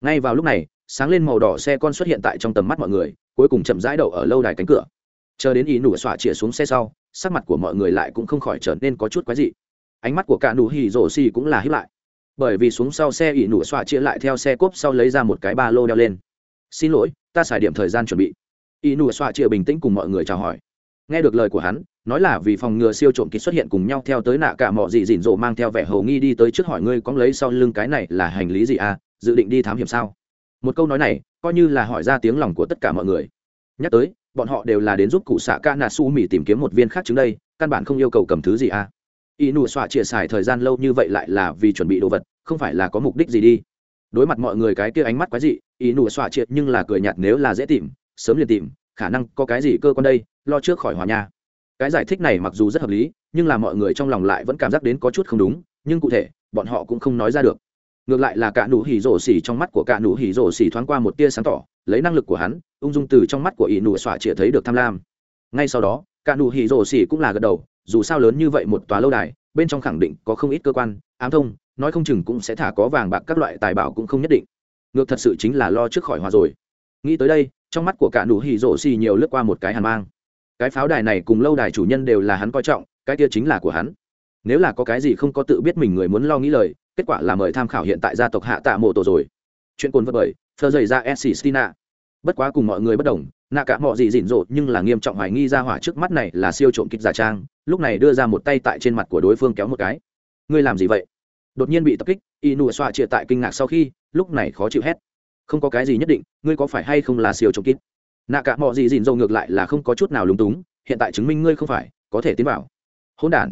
Ngay vào lúc này, sáng lên màu đỏ xe con xuất hiện tại trong tầm mắt mọi người, cuối cùng chậm rãi đậu ở lâu đài cánh cửa. Chờ đến ý nụ xỏa chĩa xuống xe sau, sắc mặt của mọi người lại cũng không khỏi trở nên có chút quái dị. Ánh mắt của cả nụ hỉ rổ xì cũng là hiếp lại. Bởi vì xuống sau xe ý nụ xoa chĩa lại theo xe cốp sau lấy ra một cái ba lô đeo lên. Xin lỗi, ta xài điểm thời gian chuẩn bị y nụ xoa chia bình tĩnh cùng mọi người chào hỏi. Nghe được lời của hắn, nói là vì phòng ngừa siêu trộm kịch xuất hiện cùng nhau theo tới nạ cả mọi gì dịn dỗ mang theo vẻ hầu nghi đi tới trước hỏi ngươi có lấy sau lưng cái này là hành lý gì à dự định đi thám hiểm sao? Một câu nói này, coi như là hỏi ra tiếng lòng của tất cả mọi người. Nhắc tới, bọn họ đều là đến giúp cụ xạ ca nà su mỹ tìm kiếm một viên khác chứng đây, căn bản không yêu cầu cầm thứ gì à. Y nụ xoa chia xài thời gian lâu như vậy lại là vì chuẩn bị đồ vật, không phải là có mục đích gì đi. Đối mặt mọi người cái kia ánh mắt quái dị y nụ xoa chia nhưng là cười nhạt nếu là dễ tìm sớm liền tìm, khả năng có cái gì cơ quan đây, lo trước khỏi hòa nha cái giải thích này mặc dù rất hợp lý, nhưng là mọi người trong lòng lại vẫn cảm giác đến có chút không đúng, nhưng cụ thể, bọn họ cũng không nói ra được. Ngược lại là cả nụ hỉ rổ xỉ trong mắt của cả nụ hỉ rổ xỉ thoáng qua một tia sáng tỏ, lấy năng lực của hắn, ung dung từ trong mắt của ỷ nụ xỏa chĩa thấy được tham lam. Ngay sau đó, cả nụ hỉ rổ xỉ cũng là gật đầu, dù sao lớn như vậy một tòa lâu đài, bên trong khẳng định có không ít cơ quan, ám thông, nói không chừng cũng sẽ thả có vàng bạc các loại tài bảo cũng không nhất định. Ngược thật sự chính là lo trước khỏi hòa rồi. Nghĩ tới đây trong mắt của cả nụ hỉ rổ xì nhiều lướt qua một cái hàn mang. Cái pháo đài này cùng lâu đài chủ nhân đều là hắn coi trọng, cái kia chính là của hắn. Nếu là có cái gì không có tự biết mình người muốn lo nghĩ lời, kết quả là mời tham khảo hiện tại gia tộc hạ tạ mộ tổ rồi. Chuyện cồn vật bởi thơ dày ra s stina. Bất quá cùng mọi người bất đồng, nạ cả mọi gì dịn dột nhưng là nghiêm trọng hoài nghi ra hỏa trước mắt này là siêu trộm kịch giả trang, lúc này đưa ra một tay tại trên mặt của đối phương kéo một cái. Ngươi làm gì vậy? Đột nhiên bị tập kích, y nụ xoa chia tại kinh ngạc sau khi, lúc này khó chịu hét không có cái gì nhất định, ngươi có phải hay không là siêu trộm kít? Nạ cả mọi gì dìn dầu ngược lại là không có chút nào lúng túng, hiện tại chứng minh ngươi không phải, có thể tiến vào. Hôn đản.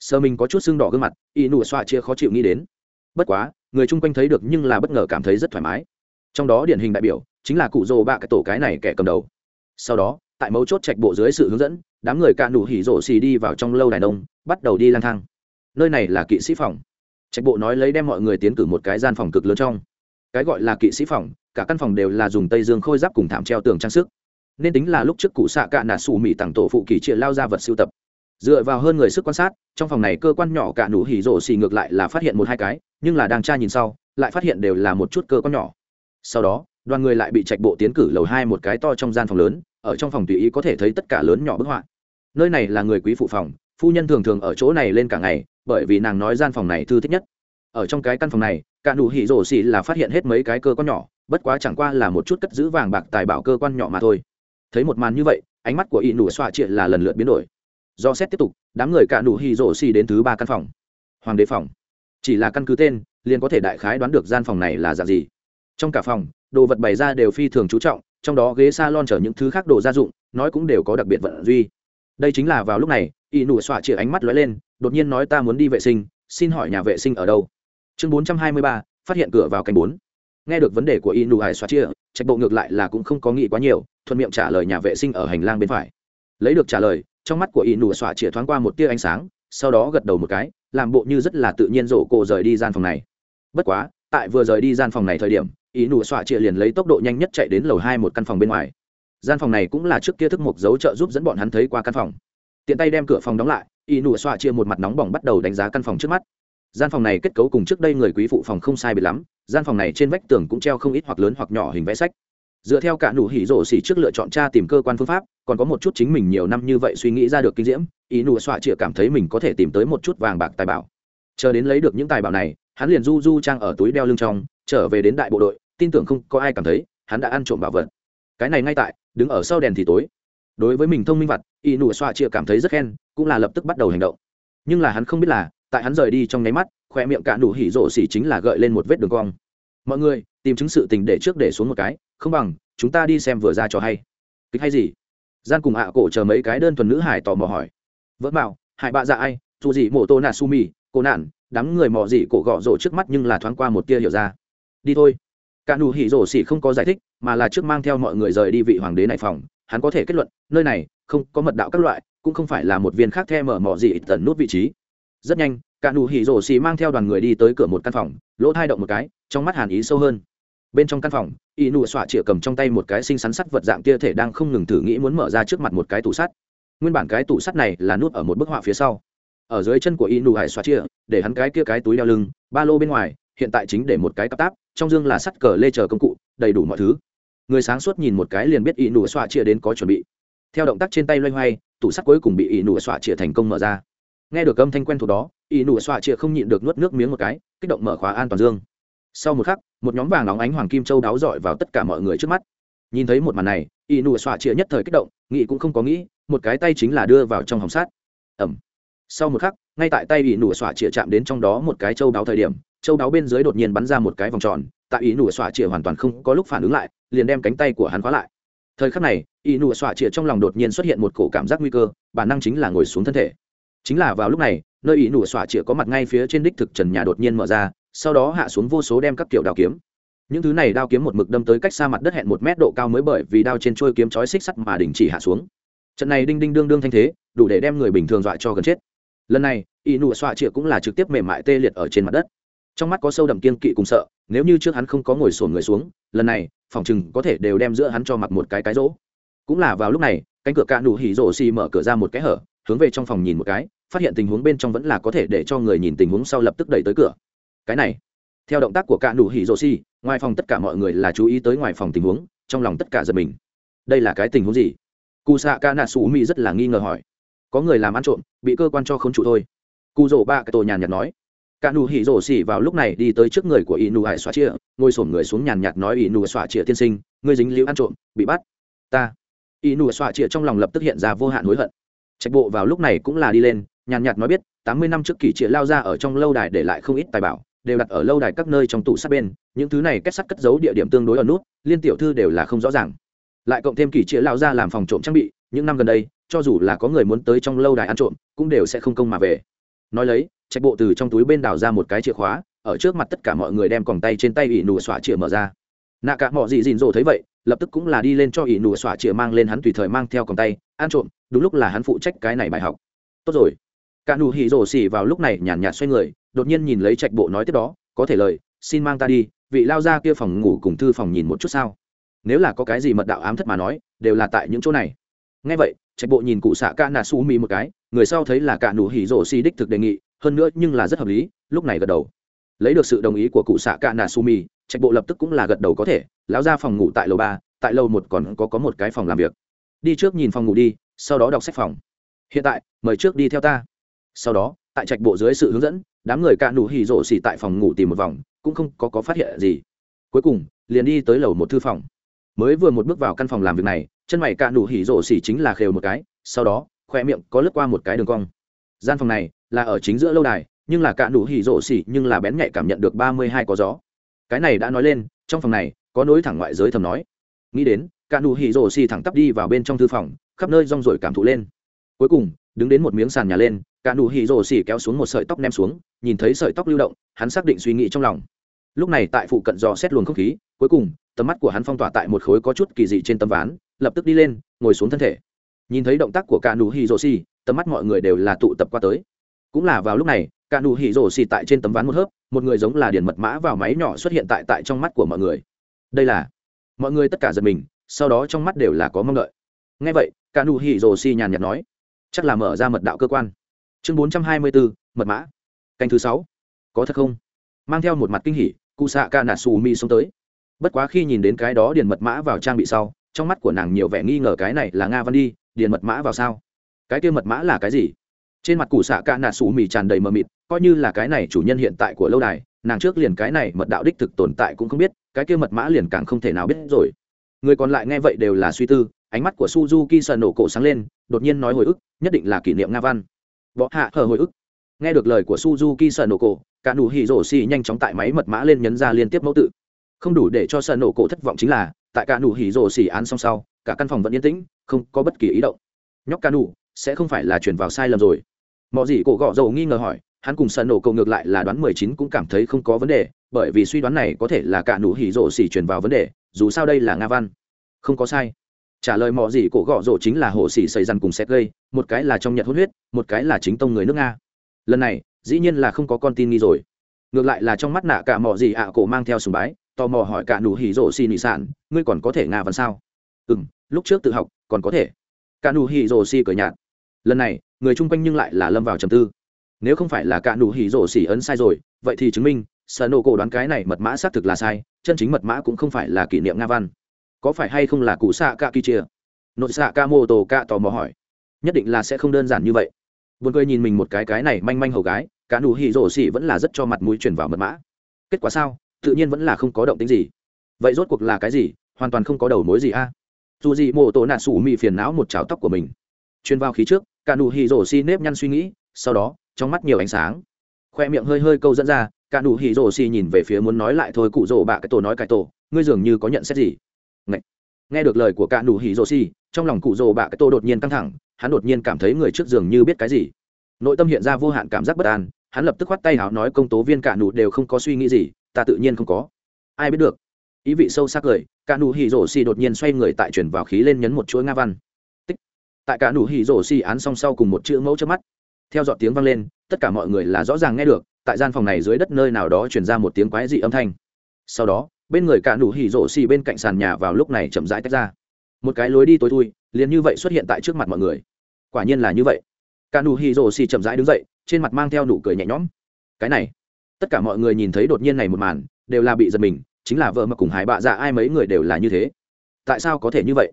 Sơ mình có chút sưng đỏ gương mặt, y nụ xoa chia khó chịu nghĩ đến. Bất quá, người chung quanh thấy được nhưng là bất ngờ cảm thấy rất thoải mái. Trong đó điển hình đại biểu, chính là cụ rồ bạ cái tổ cái này kẻ cầm đầu. Sau đó, tại mấu chốt trạch bộ dưới sự hướng dẫn, đám người cạn đủ hỉ rổ xì đi vào trong lâu đài đông bắt đầu đi lang thang. Nơi này là kỵ sĩ phòng. Trạch bộ nói lấy đem mọi người tiến cử một cái gian phòng cực lớn trong cái gọi là kỵ sĩ phòng, cả căn phòng đều là dùng tây dương khôi giáp cùng thảm treo tường trang sức. Nên tính là lúc trước cụ xạ cạ nà xù mỹ tặng tổ phụ kỳ trịa lao ra vật sưu tập. Dựa vào hơn người sức quan sát, trong phòng này cơ quan nhỏ cả nụ hỉ rổ xì ngược lại là phát hiện một hai cái, nhưng là đang tra nhìn sau, lại phát hiện đều là một chút cơ quan nhỏ. Sau đó, đoàn người lại bị trạch bộ tiến cử lầu hai một cái to trong gian phòng lớn, ở trong phòng tùy ý có thể thấy tất cả lớn nhỏ bức họa. Nơi này là người quý phụ phòng, phu nhân thường thường ở chỗ này lên cả ngày, bởi vì nàng nói gian phòng này thư thích nhất. Ở trong cái căn phòng này cả nụ hỉ rổ xỉ là phát hiện hết mấy cái cơ quan nhỏ, bất quá chẳng qua là một chút cất giữ vàng bạc tài bảo cơ quan nhỏ mà thôi. Thấy một màn như vậy, ánh mắt của y nụ xoa triệt là lần lượt biến đổi. Do xét tiếp tục, đám người cả nụ hỉ rổ xỉ đến thứ ba căn phòng. Hoàng đế phòng. Chỉ là căn cứ tên, liền có thể đại khái đoán được gian phòng này là dạng gì. Trong cả phòng, đồ vật bày ra đều phi thường chú trọng, trong đó ghế salon chở những thứ khác đồ gia dụng, nói cũng đều có đặc biệt vận duy. Đây chính là vào lúc này, y nụ xoa triệt ánh mắt lóe lên, đột nhiên nói ta muốn đi vệ sinh, xin hỏi nhà vệ sinh ở đâu? chương bốn trăm hai mươi ba, phát hiện cửa vào canh bốn. Nghe được vấn đề của Inu nụ hải xoa chia, trạch bộ ngược lại là cũng không có nghĩ quá nhiều, thuận miệng trả lời nhà vệ sinh ở hành lang bên phải. Lấy được trả lời, trong mắt của Inu nụ xoa chia thoáng qua một tia ánh sáng, sau đó gật đầu một cái, làm bộ như rất là tự nhiên rổ cổ rời đi gian phòng này. Bất quá, tại vừa rời đi gian phòng này thời điểm, Inu nụ xoa chia liền lấy tốc độ nhanh nhất chạy đến lầu hai một căn phòng bên ngoài. Gian phòng này cũng là trước kia thức mục dấu trợ giúp dẫn bọn hắn thấy qua căn phòng. Tiện tay đem cửa phòng đóng lại, Inu nụ xoa chia một mặt nóng bỏng bắt đầu đánh giá căn phòng trước mắt gian phòng này kết cấu cùng trước đây người quý phụ phòng không sai biệt lắm, gian phòng này trên vách tường cũng treo không ít hoặc lớn hoặc nhỏ hình vẽ sách. Dựa theo cả nụ hỉ rổ xỉ trước lựa chọn tra tìm cơ quan phương pháp, còn có một chút chính mình nhiều năm như vậy suy nghĩ ra được kinh diễm, ý nụ xoa chĩa cảm thấy mình có thể tìm tới một chút vàng bạc tài bảo. Chờ đến lấy được những tài bảo này, hắn liền du du trang ở túi đeo lưng trong, trở về đến đại bộ đội, tin tưởng không có ai cảm thấy, hắn đã ăn trộm bảo vật. Cái này ngay tại, đứng ở sau đèn thì tối. Đối với mình thông minh vật ý nụ xoa chĩa cảm thấy rất khen, cũng là lập tức bắt đầu hành động. Nhưng là hắn không biết là tại hắn rời đi trong nháy mắt khoe miệng cạn đủ hỉ rộ xỉ chính là gợi lên một vết đường cong. Mọi người tìm chứng sự tình để trước để xuống một cái không bằng chúng ta đi xem vừa ra cho hay. Kịch hay gì? Gian cùng hạ cổ chờ mấy cái đơn thuần nữ hải tò mò hỏi. Vẫn bảo hại bạ dạ ai dù gì mổ tô nà su mì, cô nạn đám người mò gì cổ gọ rộ trước mắt nhưng là thoáng qua một tia hiểu ra. Đi thôi. Cạn đủ hỉ rộ xỉ không có giải thích mà là trước mang theo mọi người rời đi vị hoàng đế này phòng hắn có thể kết luận nơi này không có mật đạo các loại cũng không phải là một viên khác theo mở mò gì tận nút vị trí rất nhanh, cả nụ hỉ rổ xì mang theo đoàn người đi tới cửa một căn phòng, lỗ thai động một cái, trong mắt hàn ý sâu hơn. Bên trong căn phòng, y nụ xoa chĩa cầm trong tay một cái xinh xắn sắt vật dạng kia thể đang không ngừng thử nghĩ muốn mở ra trước mặt một cái tủ sắt. Nguyên bản cái tủ sắt này là nút ở một bức họa phía sau. Ở dưới chân của y nụ hải xoa chĩa, để hắn cái kia cái túi đeo lưng, ba lô bên ngoài, hiện tại chính để một cái cặp táp, trong dương là sắt cờ lê chờ công cụ, đầy đủ mọi thứ. Người sáng suốt nhìn một cái liền biết y nụ xoa chĩa đến có chuẩn bị. Theo động tác trên tay loay hoay, tủ sắt cuối cùng bị y nụ xoa chĩa thành công mở ra nghe được âm thanh quen thuộc đó y nụ xoa chịa không nhịn được nuốt nước miếng một cái, kích động mở khóa an toàn dương. Sau một khắc, một nhóm vàng óng ánh hoàng kim châu đáo rọi vào tất cả mọi người trước mắt. Nhìn thấy một màn này y nụ xoa chịa nhất thời kích động, nghĩ cũng không có nghĩ, một cái tay chính là đưa vào trong hồng sát ẩm. Sau một khắc, ngay tại tay y nụ xoa chịa chạm đến trong đó một cái châu đáo thời điểm, châu đáo bên dưới đột nhiên bắn ra một cái vòng tròn, tại y nụ xoa chịa hoàn toàn không có lúc phản ứng lại, liền đem cánh tay của hắn khóa lại. Thời khắc này y nụ xoa chịa trong lòng đột nhiên xuất hiện một cổ cảm giác nguy cơ, bản năng chính là ngồi xuống thân thể chính là vào lúc này, nơi ỷ nụ xỏa chĩa có mặt ngay phía trên đích thực trần nhà đột nhiên mở ra, sau đó hạ xuống vô số đem các kiểu đào kiếm. Những thứ này đao kiếm một mực đâm tới cách xa mặt đất hẹn một mét độ cao mới bởi vì đao trên trôi kiếm chói xích sắt mà đình chỉ hạ xuống. Trận này đinh đinh đương đương thanh thế, đủ để đem người bình thường dọa cho gần chết. Lần này, ỷ nụ xọa chĩa cũng là trực tiếp mềm mại tê liệt ở trên mặt đất. Trong mắt có sâu đậm kiên kỵ cùng sợ, nếu như trước hắn không có ngồi sổn người xuống, lần này, phòng chừng có thể đều đem giữa hắn cho mặt một cái cái rỗ. Cũng là vào lúc này, cánh cửa cạn nụ hỉ rổ xì mở cửa ra một cái hở hướng về trong phòng nhìn một cái, phát hiện tình huống bên trong vẫn là có thể để cho người nhìn tình huống sau lập tức đẩy tới cửa. Cái này, theo động tác của cả nụ hỉ rồ xì, ngoài phòng tất cả mọi người là chú ý tới ngoài phòng tình huống, trong lòng tất cả giật mình. Đây là cái tình huống gì? Cụ xạ ca nạ xù mi rất là nghi ngờ hỏi. Có người làm ăn trộm, bị cơ quan cho k h ố n trụ thôi. Cụ rổ ba cái tổ nhàn nhạt nói. Cả nụ hỉ rổ xỉ vào lúc này đi tới trước người của inu hải xoa chia ngồi sổm người xuống nhàn nhạt nói inu xoa chia tiên sinh, ngươi dính liễu ăn trộm, bị bắt. Ta. Inu xoa chia trong lòng lập tức hiện ra vô hạn hối hận trạch bộ vào lúc này cũng là đi lên, nhàn nhạt nói biết, tám mươi năm trước kỳ triệt lao ra ở trong lâu đài để lại không ít tài bảo, đều đặt ở lâu đài các nơi trong tủ sát bên, những thứ này kết sắt cất giấu địa điểm tương đối ở nút, liên tiểu thư đều là không rõ ràng. Lại cộng thêm kỳ triệt lao ra làm phòng trộm trang bị, những năm gần đây, cho dù là có người muốn tới trong lâu đài ăn trộm, cũng đều sẽ không công mà về. Nói lấy, trạch bộ từ trong túi bên đào ra một cái chìa khóa, ở trước mặt tất cả mọi người đem còng tay trên tay ỷ nù xóa chìa mở ra. Nạ cả mỏ gì dìn dỗ thấy vậy lập tức cũng là đi lên cho ỷ nụ xỏa chĩa mang lên hắn tùy thời mang theo còng tay, ăn trộm, đúng lúc là hắn phụ trách cái này bài học. Tốt rồi. Cả nụ hỉ rổ xỉ vào lúc này nhàn nhạt xoay người, đột nhiên nhìn lấy trạch bộ nói tiếp đó, có thể lời, xin mang ta đi, vị lao ra kia phòng ngủ cùng thư phòng nhìn một chút sao. Nếu là có cái gì mật đạo ám thất mà nói, đều là tại những chỗ này. Ngay vậy, trạch bộ nhìn cụ xạ ca nà su mi một cái, người sau thấy là cả nụ hỉ rổ xỉ đích thực đề nghị, hơn nữa nhưng là rất hợp lý, lúc này gật đầu. Lấy được sự đồng ý của cụ xạ cả nà sumi trạch bộ lập tức cũng là gật đầu có thể lão ra phòng ngủ tại lầu ba tại lầu một còn có có một cái phòng làm việc. Đi trước nhìn phòng ngủ đi sau đó đọc sách phòng. Hiện tại mời trước đi theo ta. Sau đó tại trạch bộ dưới sự hướng dẫn đám người cạ đủ hỉ rổ xỉ tại phòng ngủ tìm một vòng cũng không có, có phát hiện gì. Cuối cùng liền đi tới lầu một thư phòng. Mới vừa một bước vào căn phòng làm việc này chân mày cạ đủ hỉ rổ xỉ chính là khều một cái sau đó khoe miệng có lướt qua một cái đường cong. Gian phòng này là ở chính giữa lâu đài nhưng là cạ đủ hỉ rổ xỉ nhưng là bén nhạy cảm nhận được ba mươi hai có gió cái này đã nói lên, trong phòng này, có nối thẳng ngoại giới thầm nói. Nghĩ đến, cả nụ hỉ rổ xì thẳng tắp đi vào bên trong thư phòng, khắp nơi rong rổi cảm thụ lên. Cuối cùng, đứng đến một miếng sàn nhà lên, cả nụ hỉ rổ xì kéo xuống một sợi tóc ném xuống, nhìn thấy sợi tóc lưu động, hắn xác định suy nghĩ trong lòng. Lúc này tại phụ cận dò xét luồng không khí, cuối cùng, tầm mắt của hắn phong tỏa tại một khối có chút kỳ dị trên tấm ván, lập tức đi lên, ngồi xuống thân thể. Nhìn thấy động tác của cả nụ hỉ rổ xì, tầm mắt mọi người đều là tụ tập qua tới. Cũng là vào lúc này, cả nụ hỉ rổ xì tại trên tấm ván một hớp một người giống là điền mật mã vào máy nhỏ xuất hiện tại tại trong mắt của mọi người. Đây là, mọi người tất cả giật mình, sau đó trong mắt đều là có mong đợi. Ngay vậy cả nụ hỉ rồ si nhàn nhạt nói, chắc là mở ra mật đạo cơ quan. Chương bốn trăm hai mươi bốn mật mã. Canh thứ sáu. Có thật không? Mang theo một mặt kinh hỉ cụ xạ ca nà xù mi xuống tới. Bất quá khi nhìn đến cái đó điền mật mã vào trang bị sau, trong mắt của nàng nhiều vẻ nghi ngờ cái này là nga văn đi, điền mật mã vào sao? Cái kia mật mã là cái gì? trên mặt cụ xạ cả nạ sủ mì tràn đầy mờ mịt, coi như là cái này chủ nhân hiện tại của lâu đài, nàng trước liền cái này mật đạo đích thực tồn tại cũng không biết, cái kia mật mã liền càng không thể nào biết rồi. Người còn lại nghe vậy đều là suy tư, ánh mắt của suzuki sợ nổ cổ sáng lên, đột nhiên nói hồi ức, nhất định là kỷ niệm nga văn. Võ hạ hờ hồi ức. Nghe được lời của suzuki sợ nổ cổ, cả nụ hỉ rổ xì nhanh chóng tại máy mật mã lên nhấn ra liên tiếp mẫu tự. Không đủ để cho sợ nổ cổ thất vọng chính là, tại cả nụ hỉ rổ xì án song sau, cả căn phòng vẫn yên tĩnh, không có bất kỳ ý động. Nhóc cả nụ, sẽ không phải là chuyển vào sai lầm rồi mọi gì cổ gọ dầu nghi ngờ hỏi, hắn cùng sân nổ cầu ngược lại là đoán mười chín cũng cảm thấy không có vấn đề, bởi vì suy đoán này có thể là cả nụ hỉ rộ xỉ truyền vào vấn đề, dù sao đây là nga văn. Không có sai. Trả lời mọi gì cổ gọ rộ chính là hồ xỉ xây dằn cùng xét gây, một cái là trong nhật hôn huyết, một cái là chính tông người nước nga. Lần này, dĩ nhiên là không có con tin nghi rồi. Ngược lại là trong mắt nạ cả mọi gì ạ cổ mang theo sùng bái, tò mò hỏi cả nụ hỉ rộ xỉ nị sản, ngươi còn có thể nga văn sao? Ừ lúc trước tự học, còn có thể. Cả nụ hỉ rồ xỉ cười nhạt. Lần này người chung quanh nhưng lại là lâm vào trầm tư. Nếu không phải là cả đủ hỉ rổ xỉ ấn sai rồi, vậy thì chứng minh, sở nổ cổ đoán cái này mật mã xác thực là sai, chân chính mật mã cũng không phải là kỷ niệm nga văn. Có phải hay không là cụ xạ ca kỳ chia? Nội xạ ca mô tổ ca tò mò hỏi. Nhất định là sẽ không đơn giản như vậy. Buồn cười nhìn mình một cái cái này manh manh hầu gái, cả nụ hỉ rổ xỉ vẫn là rất cho mặt mũi chuyển vào mật mã. Kết quả sao? Tự nhiên vẫn là không có động tính gì. Vậy rốt cuộc là cái gì? Hoàn toàn không có đầu mối gì a. À? dù gì mô tổ nạ sủ mị phiền não một cháo tóc của mình chuyên vào khí trước, cả nụ hỉ rổ xì nếp nhăn suy nghĩ, sau đó, trong mắt nhiều ánh sáng. Khoe miệng hơi hơi câu dẫn ra, cả nụ hỉ rổ xì nhìn về phía muốn nói lại thôi cụ rổ bạ cái tổ nói cái tổ, ngươi dường như có nhận xét gì? Nghe được lời của cả nụ hỉ rổ xì trong lòng cụ rổ bạ cái tổ đột nhiên căng thẳng, hắn đột nhiên cảm thấy người trước dường như biết cái gì. Nội tâm hiện ra vô hạn cảm giác bất an, hắn lập tức khoát tay hào nói công tố viên cả nụ đều không có suy nghĩ gì, ta tự nhiên không có. Ai biết được? Ý vị sâu sắc cười cả nụ hỉ rổ xì đột nhiên xoay người tại chuyển vào khí lên nhấn một chuỗi nga văn tại cả nụ hỉ rổ xì án song sau cùng một chữ mẫu trước mắt. Theo dọn tiếng vang lên, tất cả mọi người là rõ ràng nghe được, tại gian phòng này dưới đất nơi nào đó truyền ra một tiếng quái dị âm thanh. Sau đó, bên người cả nụ hỉ rổ xì bên cạnh sàn nhà vào lúc này chậm rãi tách ra. Một cái lối đi tối thui, liền như vậy xuất hiện tại trước mặt mọi người. Quả nhiên là như vậy. Cả nụ hỉ rổ xì chậm rãi đứng dậy, trên mặt mang theo nụ cười nhẹ nhõm. Cái này, tất cả mọi người nhìn thấy đột nhiên này một màn, đều là bị giật mình, chính là vợ mà cùng hải bạ dạ ai mấy người đều là như thế. Tại sao có thể như vậy?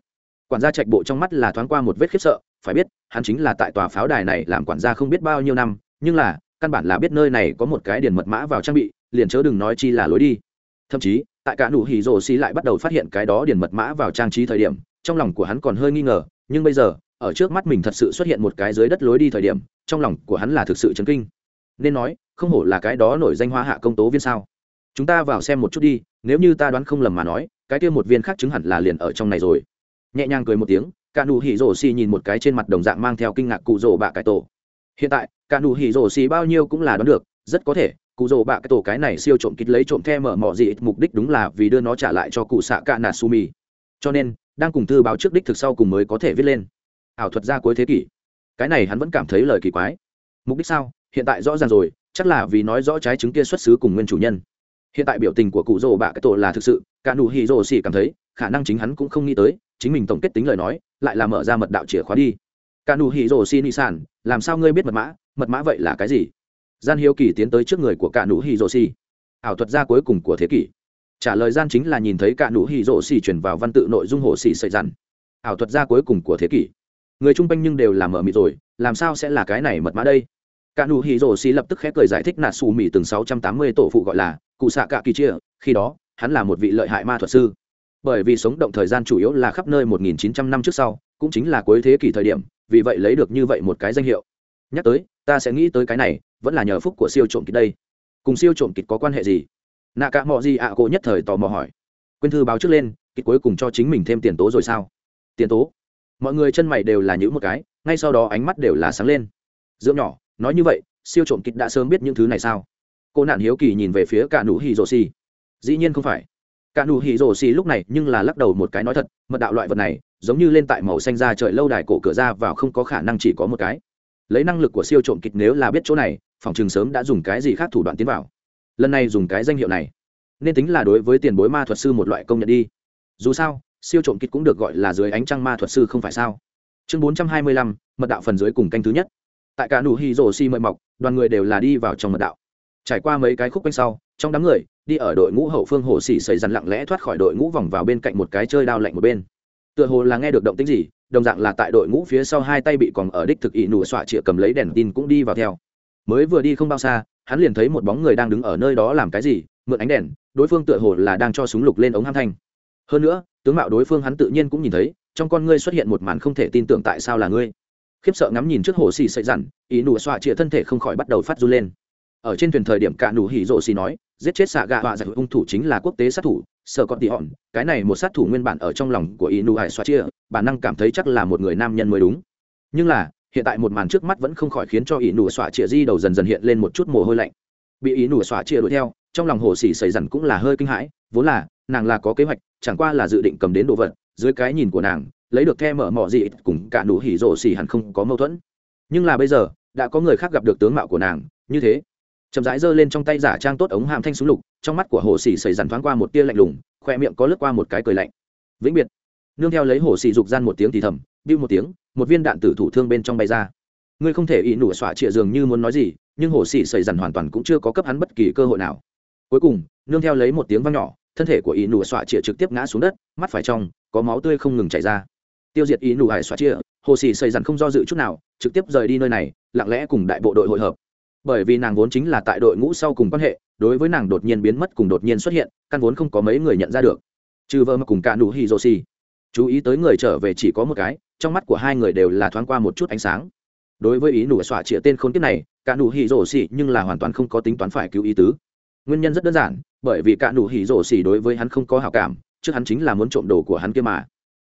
quản gia trạch bộ trong mắt là thoáng qua một vết khiếp sợ, phải biết, hắn chính là tại tòa pháo đài này làm quản gia không biết bao nhiêu năm, nhưng là, căn bản là biết nơi này có một cái điền mật mã vào trang bị, liền chớ đừng nói chi là lối đi. Thậm chí, tại cả nụ hì rồ xì lại bắt đầu phát hiện cái đó điền mật mã vào trang trí thời điểm, trong lòng của hắn còn hơi nghi ngờ, nhưng bây giờ, ở trước mắt mình thật sự xuất hiện một cái dưới đất lối đi thời điểm, trong lòng của hắn là thực sự chấn kinh. Nên nói, không hổ là cái đó nổi danh hoa hạ công tố viên sao? Chúng ta vào xem một chút đi, nếu như ta đoán không lầm mà nói, cái kia một viên khác chứng hẳn là liền ở trong này rồi nhẹ nhàng cười một tiếng, cả nụ hỉ rổ xì nhìn một cái trên mặt đồng dạng mang theo kinh ngạc cụ rổ bạ cải tổ. Hiện tại, cả nụ hỉ rổ xì bao nhiêu cũng là đoán được, rất có thể, cụ rổ bạ cải tổ cái này siêu trộm kít lấy trộm the mở mỏ gì ít mục đích đúng là vì đưa nó trả lại cho cụ xạ cả nà sumi cho nên, đang cùng thư báo trước đích thực sau cùng mới có thể viết lên. Ảo thuật ra cuối thế kỷ. Cái này hắn vẫn cảm thấy lời kỳ quái. Mục đích sao? Hiện tại rõ ràng rồi, chắc là vì nói rõ trái chứng kia xuất xứ cùng nguyên chủ nhân. Hiện tại biểu tình của cụ rổ bạ cải tổ là thực sự, cả nụ hỉ rổ xì cảm thấy, khả năng chính hắn cũng không nghĩ tới chính mình tổng kết tính lời nói, lại là mở ra mật đạo chìa khóa đi. Cả nụ hỉ rồ xin y sản làm sao ngươi biết mật mã? Mật mã vậy là cái gì? Gian hiếu kỳ tiến tới trước người của cả nụ hỉ rồ xi ảo thuật gia cuối cùng của thế kỷ. Trả lời gian chính là nhìn thấy cả nụ hỉ rồ xi chuyển vào văn tự nội dung hồ xỉ sợi dằn ảo thuật gia cuối cùng của thế kỷ. Người trung quanh nhưng đều là mở mịt rồi, làm sao sẽ là cái này mật mã đây? Cả nụ hỉ rồ xi lập tức khép cười giải thích nạt xù mỉ từng 680 tổ phụ gọi là cụ xạ cả kỳ chia khi đó, hắn là một vị lợi hại ma thuật sư bởi vì sống động thời gian chủ yếu là khắp nơi 1900 năm trước sau, cũng chính là cuối thế kỷ thời điểm, vì vậy lấy được như vậy một cái danh hiệu. Nhắc tới, ta sẽ nghĩ tới cái này, vẫn là nhờ phúc của siêu trộm kịch đây. Cùng siêu trộm kịch có quan hệ gì? Nạ cả mọi gì ạ à cô nhất thời tò mò hỏi. Quên thư báo trước lên, kịch cuối cùng cho chính mình thêm tiền tố rồi sao? Tiền tố? Mọi người chân mày đều là những một cái, ngay sau đó ánh mắt đều là sáng lên. Dưỡng nhỏ, nói như vậy, siêu trộm kịch đã sớm biết những thứ này sao? Cô nạn hiếu kỳ nhìn về phía cả nụ hì rồ xì. Dĩ nhiên không phải cả nụ hỉ rổ xì lúc này nhưng là lắc đầu một cái nói thật, mật đạo loại vật này, giống như lên tại màu xanh ra trời lâu đài cổ cửa ra vào không có khả năng chỉ có một cái. Lấy năng lực của siêu trộm kịch nếu là biết chỗ này, phòng trường sớm đã dùng cái gì khác thủ đoạn tiến vào. Lần này dùng cái danh hiệu này, nên tính là đối với tiền bối ma thuật sư một loại công nhận đi. Dù sao, siêu trộm kịch cũng được gọi là dưới ánh trăng ma thuật sư không phải sao? Chương bốn trăm hai mươi lăm, mật đạo phần dưới cùng canh thứ nhất. Tại cả nụ hỉ rổ xì mời mọc, đoàn người đều là đi vào trong mật đạo. Trải qua mấy cái khúc quanh sau, trong đám người đi ở đội ngũ hậu phương hồ sỉ xảy dằn lặng lẽ thoát khỏi đội ngũ vòng vào bên cạnh một cái chơi đao lạnh một bên. Tựa hồ là nghe được động tính gì, đồng dạng là tại đội ngũ phía sau hai tay bị còn ở đích thực ỷ nụ xoa chĩa cầm lấy đèn tin cũng đi vào theo. Mới vừa đi không bao xa, hắn liền thấy một bóng người đang đứng ở nơi đó làm cái gì, mượn ánh đèn, đối phương tựa hồ là đang cho súng lục lên ống ham thanh. Hơn nữa, tướng mạo đối phương hắn tự nhiên cũng nhìn thấy, trong con ngươi xuất hiện một màn không thể tin tưởng tại sao là ngươi. Khiếp sợ ngắm nhìn trước hồ xì sậy dặn ý nụ xoa chĩa thân thể không khỏi bắt đầu phát run lên. Ở trên thuyền thời điểm cả nụ hỉ rộ xì nói giết chết xạ gạ họa giải hung thủ chính là quốc tế sát thủ, sở còn tỉ hòn cái này một sát thủ nguyên bản ở trong lòng của inu hải xoa chia, bản năng cảm thấy chắc là một người nam nhân mới đúng. Nhưng là, hiện tại một màn trước mắt vẫn không khỏi khiến cho inu xoa chia di đầu dần dần hiện lên một chút mồ hôi lạnh. Bị inu xoa chia đuổi theo, trong lòng hồ xỉ xảy dần cũng là hơi kinh hãi, vốn là, nàng là có kế hoạch, chẳng qua là dự định cầm đến đồ vật, dưới cái nhìn của nàng, lấy được the mở mỏ gì cùng cả nụ hỉ rổ xỉ hẳn không có mâu thuẫn. Nhưng là bây giờ, đã có người khác gặp được tướng mạo của nàng, như thế chậm rãi giơ lên trong tay giả trang tốt ống hàm thanh súng lục, trong mắt của hồ sĩ xảy dằn thoáng qua một tia lạnh lùng, khoe miệng có lướt qua một cái cười lạnh. Vĩnh biệt. Nương theo lấy hồ sĩ dục gian một tiếng thì thầm bưu một tiếng, một viên đạn tử thủ thương bên trong bay ra. Ngươi không thể ỉ nủ xỏa trịa dường như muốn nói gì, nhưng hồ sĩ xảy dằn hoàn toàn cũng chưa có cấp hắn bất kỳ cơ hội nào. Cuối cùng, nương theo lấy một tiếng vang nhỏ, thân thể của ỉ nủ xỏa trịa trực tiếp ngã xuống đất, mắt phải trong, có máu tươi không ngừng chảy ra. Tiêu diệt ỉ nủ hải xỏa trịa, hồ sĩ xảy dằn không do dự chút nào, trực tiếp rời đi nơi này, lặng lẽ cùng đại bộ đội hội hợp bởi vì nàng vốn chính là tại đội ngũ sau cùng quan hệ, đối với nàng đột nhiên biến mất cùng đột nhiên xuất hiện, căn vốn không có mấy người nhận ra được. Trừ vợ mà cùng cả nụ hì rô xì. Chú ý tới người trở về chỉ có một cái, trong mắt của hai người đều là thoáng qua một chút ánh sáng. Đối với ý nụ xỏa chĩa tên khốn kiếp này, cả nụ hi rổ xỉ nhưng là hoàn toàn không có tính toán phải cứu ý tứ. Nguyên nhân rất đơn giản, bởi vì cả nụ hi rổ xỉ đối với hắn không có hào cảm, trước hắn chính là muốn trộm đồ của hắn kia mà.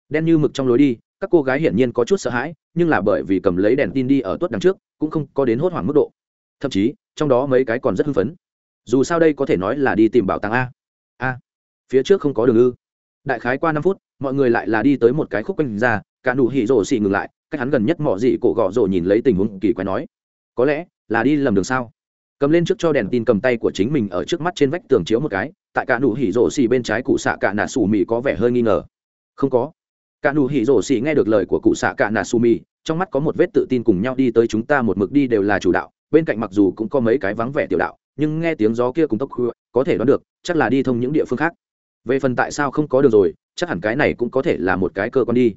Đen như mực trong lối đi, các cô gái hiển nhiên có chút sợ hãi, nhưng là bởi vì cầm lấy đèn tin đi ở tuốt đằng trước, cũng không có đến hốt hoảng mức độ thậm chí trong đó mấy cái còn rất hưng phấn. Dù sao đây có thể nói là đi tìm bảo tàng a. A. Phía trước không có đường ư. Đại khái qua năm phút, mọi người lại là đi tới một cái khúc quanh ra, cả nụ hỉ rổ xì ngừng lại, cách hắn gần nhất mỏ dị cổ gọ rổ nhìn lấy tình huống kỳ quái nói, có lẽ là đi lầm đường sao? Cầm lên trước cho đèn tin cầm tay của chính mình ở trước mắt trên vách tường chiếu một cái, tại cả nụ hỉ rổ xì bên trái cụ xạ cả nà xù mì có vẻ hơi nghi ngờ. Không có. Cả nụ hỉ rổ xì nghe được lời của cụ xạ cả nà xù mì, trong mắt có một vết tự tin cùng nhau đi tới chúng ta một mực đi đều là chủ đạo bên cạnh mặc dù cũng có mấy cái vắng vẻ tiểu đạo, nhưng nghe tiếng gió kia cùng tốc khuya, có thể đoán được, chắc là đi thông những địa phương khác. Về phần tại sao không có đường rồi, chắc hẳn cái này cũng có thể là một cái cơ quan đi.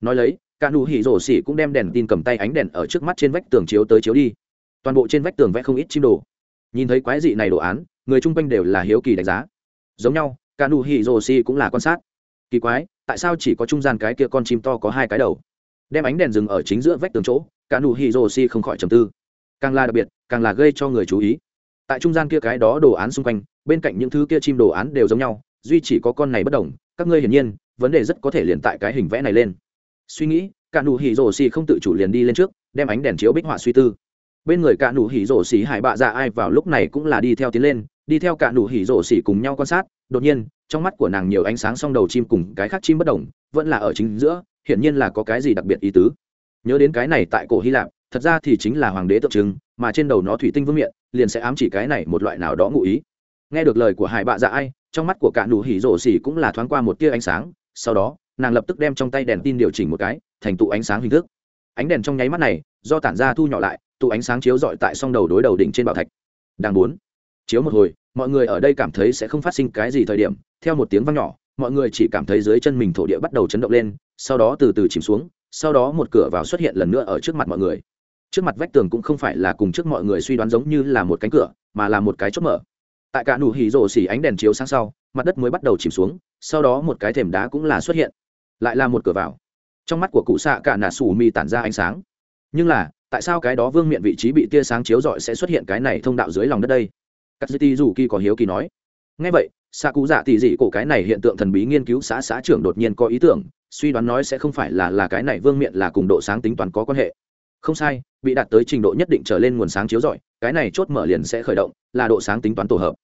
Nói lấy cả nụ hỉ rổ xỉ cũng đem đèn tin cầm tay ánh đèn ở trước mắt trên vách tường chiếu tới chiếu đi. Toàn bộ trên vách tường vẽ không ít chim đồ. Nhìn thấy quái dị này đồ án, người chung quanh đều là hiếu kỳ đánh giá. Giống nhau cả nụ hỉ rổ xỉ cũng là quan sát. Kỳ quái, tại sao chỉ có trung gian cái kia con chim to có hai cái đầu? Đem ánh đèn dừng ở chính giữa vách tường chỗ cả nụ hỉ rổ xỉ không khỏi trầm tư càng là đặc biệt, càng là gây cho người chú ý. Tại trung gian kia cái đó đồ án xung quanh, bên cạnh những thứ kia chim đồ án đều giống nhau, duy chỉ có con này bất đồng, các ngươi hiển nhiên, vấn đề rất có thể liền tại cái hình vẽ này lên. Suy nghĩ, cả nụ hỉ rổ xì không tự chủ liền đi lên trước, đem ánh đèn chiếu bích họa suy tư. Bên người cả nụ hỉ rổ xì hải bạ ra ai vào lúc này cũng là đi theo tiến lên, đi theo cả nụ hỉ rổ xì cùng nhau quan sát, đột nhiên, trong mắt của nàng nhiều ánh sáng song đầu chim cùng cái khác chim bất đồng, vẫn là ở chính giữa, hiển nhiên là có cái gì đặc biệt ý tứ. Nhớ đến cái này tại cổ hy lạp thật ra thì chính là hoàng đế tượng trưng, mà trên đầu nó thủy tinh vương miện, liền sẽ ám chỉ cái này một loại nào đó ngụ ý. Nghe được lời của hải bạ dạ ai, trong mắt của cả nụ hỉ rổ xỉ cũng là thoáng qua một tia ánh sáng, sau đó, nàng lập tức đem trong tay đèn tin điều chỉnh một cái, thành tụ ánh sáng hình thức. Ánh đèn trong nháy mắt này, do tản ra thu nhỏ lại, tụ ánh sáng chiếu rọi tại song đầu đối đầu đỉnh trên bảo thạch. Đang bốn chiếu một hồi, mọi người ở đây cảm thấy sẽ không phát sinh cái gì thời điểm, theo một tiếng vang nhỏ, mọi người chỉ cảm thấy dưới chân mình thổ địa bắt đầu chấn động lên, sau đó từ từ chìm xuống, sau đó một cửa vào xuất hiện lần nữa ở trước mặt mọi người trước mặt vách tường cũng không phải là cùng trước mọi người suy đoán giống như là một cánh cửa, mà là một cái chốt mở. Tại cả nụ hỉ rổ xỉ ánh đèn chiếu sáng sau, mặt đất mới bắt đầu chìm xuống, sau đó một cái thềm đá cũng là xuất hiện. Lại là một cửa vào. Trong mắt của cụ xạ cả nà sủ mi tản ra ánh sáng. Nhưng là, tại sao cái đó vương miện vị trí bị tia sáng chiếu rọi sẽ xuất hiện cái này thông đạo dưới lòng đất đây? Cắt dư ti dù kỳ có hiếu kỳ nói. Ngay vậy xạ cụ dạ thì dị cổ cái này hiện tượng thần bí nghiên cứu xã xã trưởng đột nhiên có ý tưởng, suy đoán nói sẽ không phải là là cái này vương miện là cùng độ sáng tính toán có quan hệ không sai, bị đạt tới trình độ nhất định trở lên nguồn sáng chiếu rọi, cái này chốt mở liền sẽ khởi động, là độ sáng tính toán tổ hợp.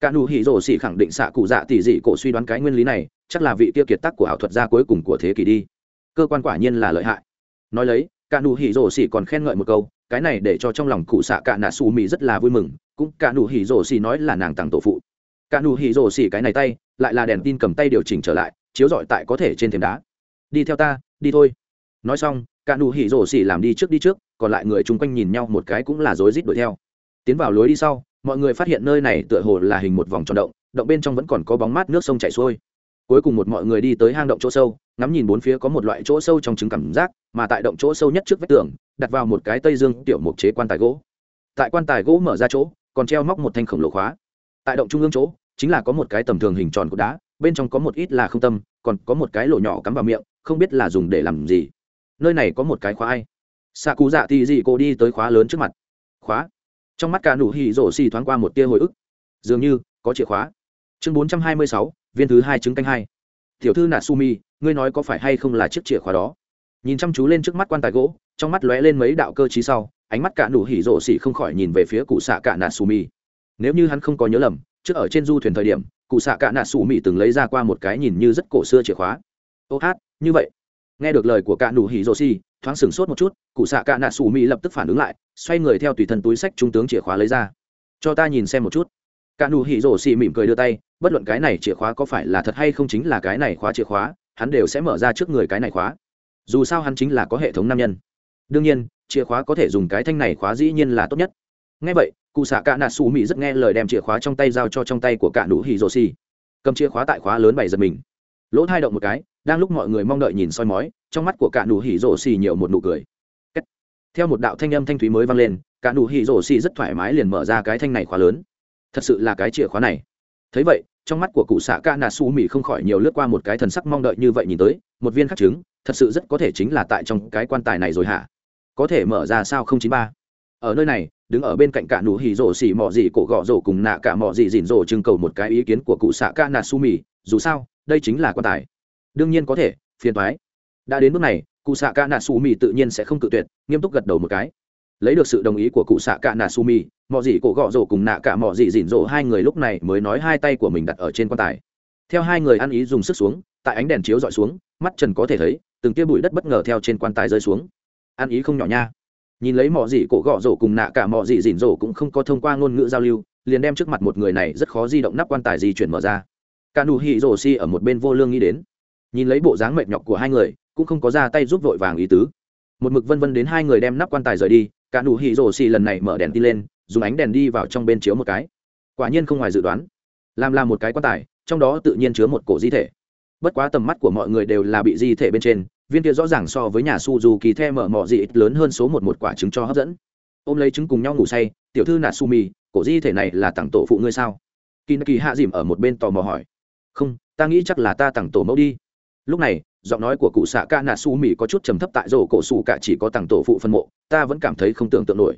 Cả nụ hỉ rổ xỉ khẳng định xạ cụ dạ tỷ dị cổ suy đoán cái nguyên lý này, chắc là vị kia kiệt tác của ảo thuật gia cuối cùng của thế kỷ đi. Cơ quan quả nhiên là lợi hại. Nói lấy, cả nụ hỉ rổ xỉ còn khen ngợi một câu, cái này để cho trong lòng cụ xạ cả nạ xù mì rất là vui mừng, cũng cả nụ hỉ rổ xỉ nói là nàng tặng tổ phụ. Cả nụ hỉ rổ xỉ cái này tay, lại là đèn tin cầm tay điều chỉnh trở lại, chiếu rọi tại có thể trên thềm đá. Đi theo ta, đi thôi. Nói xong cả nụ hỉ rổ xỉ làm đi trước đi trước, còn lại người chung quanh nhìn nhau một cái cũng là rối rít đuổi theo. Tiến vào lối đi sau, mọi người phát hiện nơi này tựa hồ là hình một vòng tròn động động bên trong vẫn còn có bóng mát nước sông chảy xuôi. Cuối cùng một mọi người đi tới hang động chỗ sâu, ngắm nhìn bốn phía có một loại chỗ sâu trong trứng cảm giác, mà tại động chỗ sâu nhất trước vách tường, đặt vào một cái tây dương tiểu mục chế quan tài gỗ. Tại quan tài gỗ mở ra chỗ, còn treo móc một thanh khổng lồ khóa. Tại động trung ương chỗ, chính là có một cái tầm thường hình tròn cột đá, bên trong có một ít là không tâm, còn có một cái lỗ nhỏ cắm vào miệng, không biết là dùng để làm gì nơi này có một cái khóa ai? Xạ cụ dạ thì dị cô đi tới khóa lớn trước mặt. Khóa? Trong mắt cả nụ hỉ rổ xì thoáng qua một tia hồi ức. Dường như, có chìa khóa. Chương bốn trăm hai mươi sáu, viên thứ hai chứng canh hai. Tiểu thư nà sumi ngươi nói có phải hay không là chiếc chìa khóa đó? Nhìn chăm chú lên trước mắt quan tài gỗ, trong mắt lóe lên mấy đạo cơ t sau, ánh mắt cả nụ hỉ rộ xì không khỏi nhìn về phía cụ xạ cả nà sumi nếu như hắn không có nhớ lầm, trước ở trên du thuyền thời điểm, cụ xạ cả nà sumi từng lấy ra qua một cái nhìn như rất cổ xưa chìa khóa. Ô hát, như vậy nghe được lời của cả nụ hỉ Rô xì thoáng sửng sốt một chút, cụ xạ cả nạ xù mỹ lập tức phản ứng lại, xoay người theo tùy thân túi sách trung tướng chìa khóa lấy ra. Cho ta nhìn xem một chút. Cả nụ hỉ Rô xì mỉm cười đưa tay, bất luận cái này chìa khóa có phải là thật hay không chính là cái này khóa chìa khóa, hắn đều sẽ mở ra trước người cái này khóa. Dù sao hắn chính là có hệ thống nam nhân. Đương nhiên, chìa khóa có thể dùng cái thanh này khóa dĩ nhiên là tốt nhất. Nghe vậy, cụ xạ cả nạ xù mỹ rất nghe lời đem chìa khóa trong tay giao cho trong tay của cả nụ hỉ Rô xì cầm chìa khóa tại khóa lớn bày giật mình lỗ thai động một cái đang lúc mọi người mong đợi nhìn soi mói trong mắt của cả nụ hỉ rổ xì nhiều một nụ cười. Theo một đạo thanh âm thanh thúy mới vang lên cả nụ hỉ rổ xì rất thoải mái liền mở ra cái thanh này khóa lớn. Thật sự là cái chìa khóa này. Thấy vậy trong mắt của cụ xạ ca nà su mỹ không khỏi nhiều lướt qua một cái thần sắc mong đợi như vậy nhìn tới một viên khắc chứng, thật sự rất có thể chính là tại trong cái quan tài này rồi hả? Có thể mở ra sao không chín ba? Ở nơi này đứng ở bên cạnh cả nụ hỉ rổ xì mò gì cổ gọ rổ cùng nạ cả mò gì dỉn rổ trưng cầu một cái ý kiến của cụ xạ ca nà su mỹ dù sao đây chính là quan tài. Đương nhiên có thể, phiền thoái đã đến bước này, cụ xạ cả nạ su mi tự nhiên sẽ không cự tuyệt, nghiêm túc gật đầu một cái. Lấy được sự đồng ý của cụ xạ cả nà sumi mọi gì cổ gõ rổ cùng nạ cả mọi gì dịn rổ hai người lúc này mới nói hai tay của mình đặt ở trên quan tài. Theo hai người ăn ý dùng sức xuống, tại ánh đèn chiếu dọi xuống, mắt trần có thể thấy, từng tia bụi đất bất ngờ theo trên quan tài rơi xuống. Ăn ý không nhỏ nha. Nhìn lấy mọi gì cổ gõ rổ cùng nạ cả mọi gì dịn rổ cũng không có thông qua ngôn ngữ giao lưu, liền đem trước mặt một người này rất khó di động nắp quan tài di chuyển mở ra cả nụ hỉ rổ xì ở một bên vô lương nghĩ đến. Nhìn lấy bộ dáng mệt nhọc của hai người, cũng không có ra tay giúp vội vàng ý tứ. Một mực vân vân đến hai người đem nắp quan tài rời đi, cả nụ hỉ rổ xì lần này mở đèn đi lên, dùng ánh đèn đi vào trong bên chiếu một cái. Quả nhiên không ngoài dự đoán. Làm là một cái quan tài, trong đó tự nhiên chứa một cổ di thể. Bất quá tầm mắt của mọi người đều là bị di thể bên trên, viên kia rõ ràng so với nhà suzuki the mở mỏ dị ít lớn hơn số một một quả trứng cho hấp dẫn. Ôm lấy trứng cùng nhau ngủ say, tiểu thư nà sumi cổ di thể này là tặng tổ phụ ngươi sao? Kỳ kỳ hạ dìm ở một bên tò mò hỏi không, ta nghĩ chắc là ta tặng tổ mẫu đi. Lúc này, giọng nói của cụ xạ ca nà su mỹ có chút trầm thấp tại rổ cổ xù cả chỉ có tặng tổ phụ phân mộ, ta vẫn cảm thấy không tưởng tượng nổi.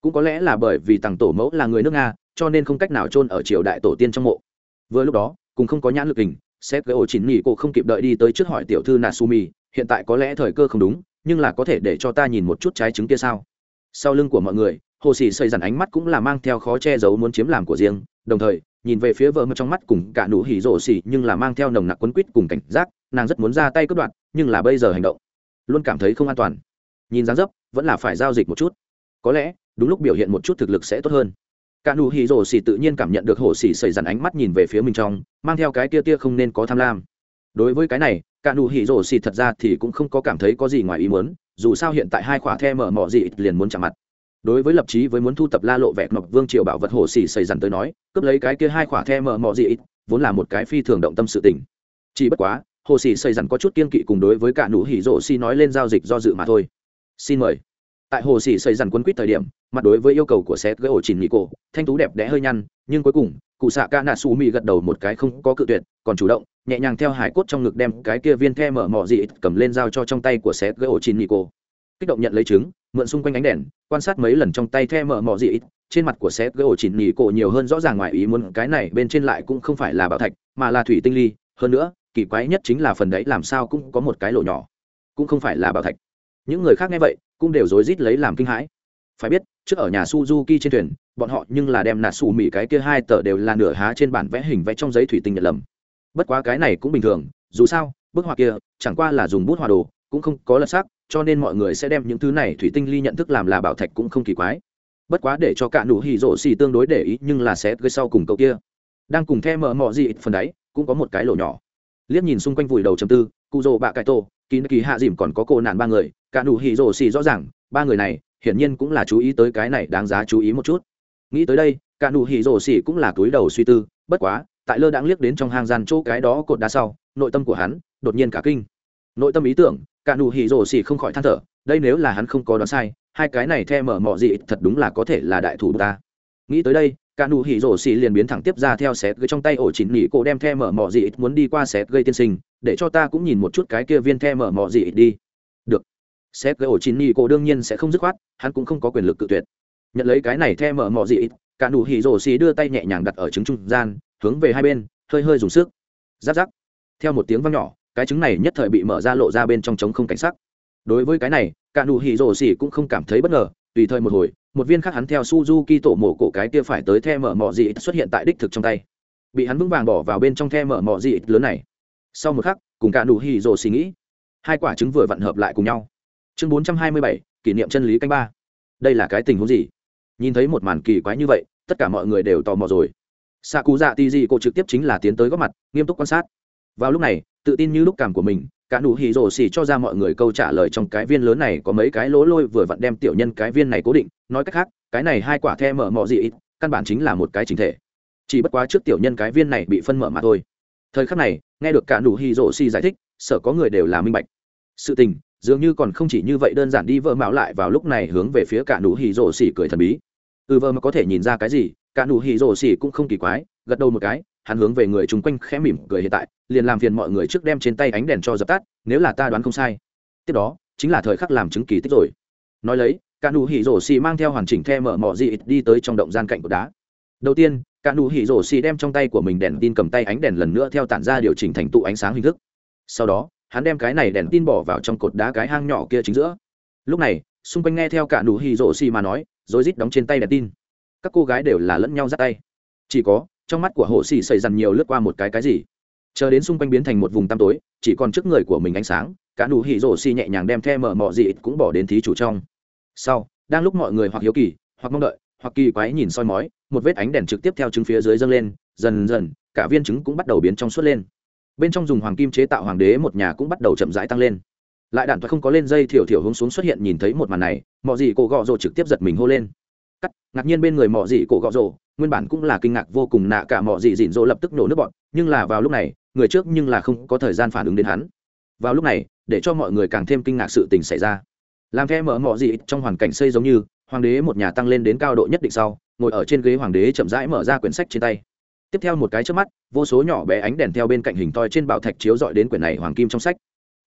Cũng có lẽ là bởi vì tặng tổ mẫu là người nước nga, cho nên không cách nào chôn ở triều đại tổ tiên trong mộ. Vừa lúc đó cũng không có nhãn lực hình xét gây ổ chín nghỉ cô không kịp đợi đi tới trước hỏi tiểu thư nà su mỹ hiện tại có lẽ thời cơ không đúng, nhưng là có thể để cho ta nhìn một chút trái trứng kia sao? Sau lưng của mọi người, hồ sĩ xây dằn ánh mắt cũng là mang theo khó che giấu muốn chiếm làm của riêng, đồng thời nhìn về phía vợ mật trong mắt cùng cả nụ hỉ rổ xỉ, nhưng là mang theo nồng nặc quấn quýt cùng cảnh giác, nàng rất muốn ra tay cướp đoạn nhưng là bây giờ hành động, luôn cảm thấy không an toàn. Nhìn dáng dấp, vẫn là phải giao dịch một chút. Có lẽ, đúng lúc biểu hiện một chút thực lực sẽ tốt hơn. Cả nụ hỉ rổ xỉ tự nhiên cảm nhận được hổ xỉ xảy dần ánh mắt nhìn về phía mình trong, mang theo cái tia tia không nên có tham lam. Đối với cái này, cả nụ hỉ rổ xỉ thật ra thì cũng không có cảm thấy có gì ngoài ý muốn, dù sao hiện tại hai khỏa the mở mỏ gì, liền muốn chạm mặt đối với lập trí với muốn thu tập la lộ vẹt ngọc vương triều bảo vật hồ xỉ xảy dần tới nói, cướp lấy cái kia hai khỏa the mở mọ gì ít, vốn là một cái phi thường động tâm sự tình. Chỉ bất quá, hồ xỉ xảy dần có chút kiên kỵ cùng đối với cả nụ hỉ rộ xi nói lên giao dịch do dự mà thôi. Xin mời. Tại hồ xỉ xây dần quân quýt thời điểm, mặt đối với yêu cầu của sét gỡ ổ chỉnh nghị cổ, thanh tú đẹp đẽ hơi nhăn, nhưng cuối cùng, cụ xạ ca nạ xù mị gật đầu một cái không có cự tuyệt, còn chủ động, nhẹ nhàng theo hải cốt trong ngực đem cái kia viên the mở mỏ dị cầm lên giao cho trong tay của sét gỡ ổ chỉnh nghị cổ. Kích động nhận lấy trứng mượn xung quanh ánh đèn, quan sát mấy lần trong tay the mở mò dị trên mặt của seth gỗ chỉnh nhì cổ nhiều hơn rõ ràng ngoài ý muốn, cái này bên trên lại cũng không phải là bảo thạch, mà là thủy tinh ly. Hơn nữa, kỳ quái nhất chính là phần đấy làm sao cũng có một cái lỗ nhỏ, cũng không phải là bảo thạch. Những người khác nghe vậy, cũng đều rối rít lấy làm kinh hãi. Phải biết, trước ở nhà suzuki trên thuyền, bọn họ nhưng là đem nạt xù mỹ cái kia hai tờ đều là nửa há trên bản vẽ hình vẽ trong giấy thủy tinh nhận lầm. Bất quá cái này cũng bình thường, dù sao, bức họa kia chẳng qua là dùng bút hòa đồ cũng không có lật sắc cho nên mọi người sẽ đem những thứ này thủy tinh ly nhận thức làm là bảo thạch cũng không kỳ quái. Bất quá để cho cả nụ hỉ rổ xì tương đối để ý, nhưng là sẽ gây sau cùng cậu kia. Đang cùng the mở mọ gì ít phần đáy cũng có một cái lỗ nhỏ. Liếc nhìn xung quanh vùi đầu chầm tư cụ rồ bạ cải tổ kỳ kỳ hạ dìm còn có cô nạn ba người, cả nụ hỉ rổ xì rõ ràng, ba người này, hiển nhiên cũng là chú ý tới cái này đáng giá chú ý một chút. Nghĩ tới đây, cả nụ hỉ rổ xì cũng là túi đầu suy tư, bất quá, tại lơ đãng liếc đến trong hang gian chỗ cái đó cột đá sau, nội tâm của hắn đột nhiên cả kinh. Nội tâm ý tưởng cả nụ hỉ rồ xỉ không khỏi than thở, đây nếu là hắn không có đoán sai, hai cái này the mở mọ gì thật đúng là có thể là đại thủ ta. Nghĩ tới đây, cả nụ hỉ rổ xì liền biến thẳng tiếp ra theo xét gây trong tay ổ Chín nhị cổ đem the mở mọ gì muốn đi qua xét gây tiên sinh, để cho ta cũng nhìn một chút cái kia viên the mở mọ gì đi. Được. Xét gây ổ Chín nhị cổ đương nhiên sẽ không dứt khoát, hắn cũng không có quyền lực cự tuyệt. Nhận lấy cái này the mở mọ gì cả nụ hỉ rổ xì đưa tay nhẹ nhàng đặt ở trứng trung gian, hướng về hai bên, hơi hơi dùng sức. Giáp giáp. Theo một tiếng vang nhỏ cái trứng này nhất thời bị mở ra lộ ra bên trong trống không cảnh sắc. Đối với cái này, cả nụ hỉ rổ xỉ cũng không cảm thấy bất ngờ, tùy thời một hồi, một viên khác hắn theo suzuki tổ mổ cổ cái kia phải tới the mở mọ dị xuất hiện tại đích thực trong tay. Bị hắn vững vàng bỏ vào bên trong the mở mọ dị lớn này. Sau một khắc, cùng cả nụ hỉ rổ xỉ nghĩ, hai quả trứng vừa vặn hợp lại cùng nhau. Chương bốn trăm hai mươi bảy, kỷ niệm chân lý canh ba. Đây là cái tình huống gì? Nhìn thấy một màn kỳ quái như vậy, tất cả mọi người đều tò mò rồi. Xạ cụ dạ tì dị cô trực tiếp chính là tiến tới góp mặt, nghiêm túc quan sát. Vào lúc này tự tin như lúc cảm của mình, cả nụ hỉ rồ xỉ cho ra mọi người câu trả lời trong cái viên lớn này có mấy cái lỗ lôi vừa vặn đem tiểu nhân cái viên này cố định. Nói cách khác, cái này hai quả the mở mọ gì ít, căn bản chính là một cái chính thể. Chỉ bất quá trước tiểu nhân cái viên này bị phân mở mà thôi. Thời khắc này, nghe được cả nụ hỉ rồ xỉ giải thích sở có người đều là minh bạch. Sự tình, dường như còn không chỉ như vậy, đơn giản đi vợ mạo lại vào lúc này hướng về phía cả nụ hỉ rồ xỉ cười thần bí. Ừ vợ mà có thể nhìn ra cái gì, cả nụ hỉ rồ xỉ cũng không kỳ quái, gật đầu một cái hắn hướng về người chung quanh khẽ mỉm cười hiện tại, liền làm phiền mọi người trước đem trên tay ánh đèn cho dập tắt, nếu là ta đoán không sai. Tiếp đó, chính là thời khắc làm chứng kỳ tích rồi. Nói lấy cả nụ hỉ rổ xì mang theo hoàn chỉnh the mở mỏ dị đi tới trong động gian cạnh của đá. Đầu tiên cả nụ hỉ rổ xì đem trong tay của mình đèn tin cầm tay ánh đèn lần nữa theo tản ra điều chỉnh thành tụ ánh sáng hình thức. Sau đó, hắn đem cái này đèn tin bỏ vào trong cột đá cái hang nhỏ kia chính giữa. Lúc này, xung quanh nghe theo cả nụ hỉ rổ xì mà nói rồi rít đóng trên tay đèn tin. Các cô gái đều là lẫn nhau dắt tay. Chỉ có trong mắt của hồ xì xảy ra nhiều lướt qua một cái cái gì. Chờ đến xung quanh biến thành một vùng tăm tối, chỉ còn trước người của mình ánh sáng, cả nụ hỉ rổ xì nhẹ nhàng đem the mở mọ dị cũng bỏ đến thí chủ trong. Sau, đang lúc mọi người hoặc hiếu kỳ, hoặc mong đợi, hoặc kỳ quái nhìn soi mói, một vết ánh đèn trực tiếp theo trứng phía dưới dâng lên, dần dần, cả viên trứng cũng bắt đầu biến trong suốt lên. Bên trong dùng hoàng kim chế tạo hoàng đế một nhà cũng bắt đầu chậm rãi tăng lên. Lại đạn thoại không có lên dây thiểu thiểu hướng xuống xuất hiện nhìn thấy một màn này mọi gì cổ gọ rồ trực tiếp giật mình hô lên. Cắt, ngạc nhiên bên người mọi gì cổ gọ rồ nguyên bản cũng là kinh ngạc vô cùng nạ cả mọi dị dịn dỗ lập tức nổ nước bọn, nhưng là vào lúc này, người trước nhưng là không có thời gian phản ứng đến hắn. Vào lúc này, để cho mọi người càng thêm kinh ngạc sự tình xảy ra. Làm the mở mọi dị trong hoàn cảnh xây giống như, hoàng đế một nhà tăng lên đến cao độ nhất định sau, ngồi ở trên ghế hoàng đế chậm rãi mở ra quyển sách trên tay. Tiếp theo một cái trước mắt, vô số nhỏ bé ánh đèn theo bên cạnh hình toi trên bảo thạch chiếu dọi đến quyển này hoàng kim trong sách.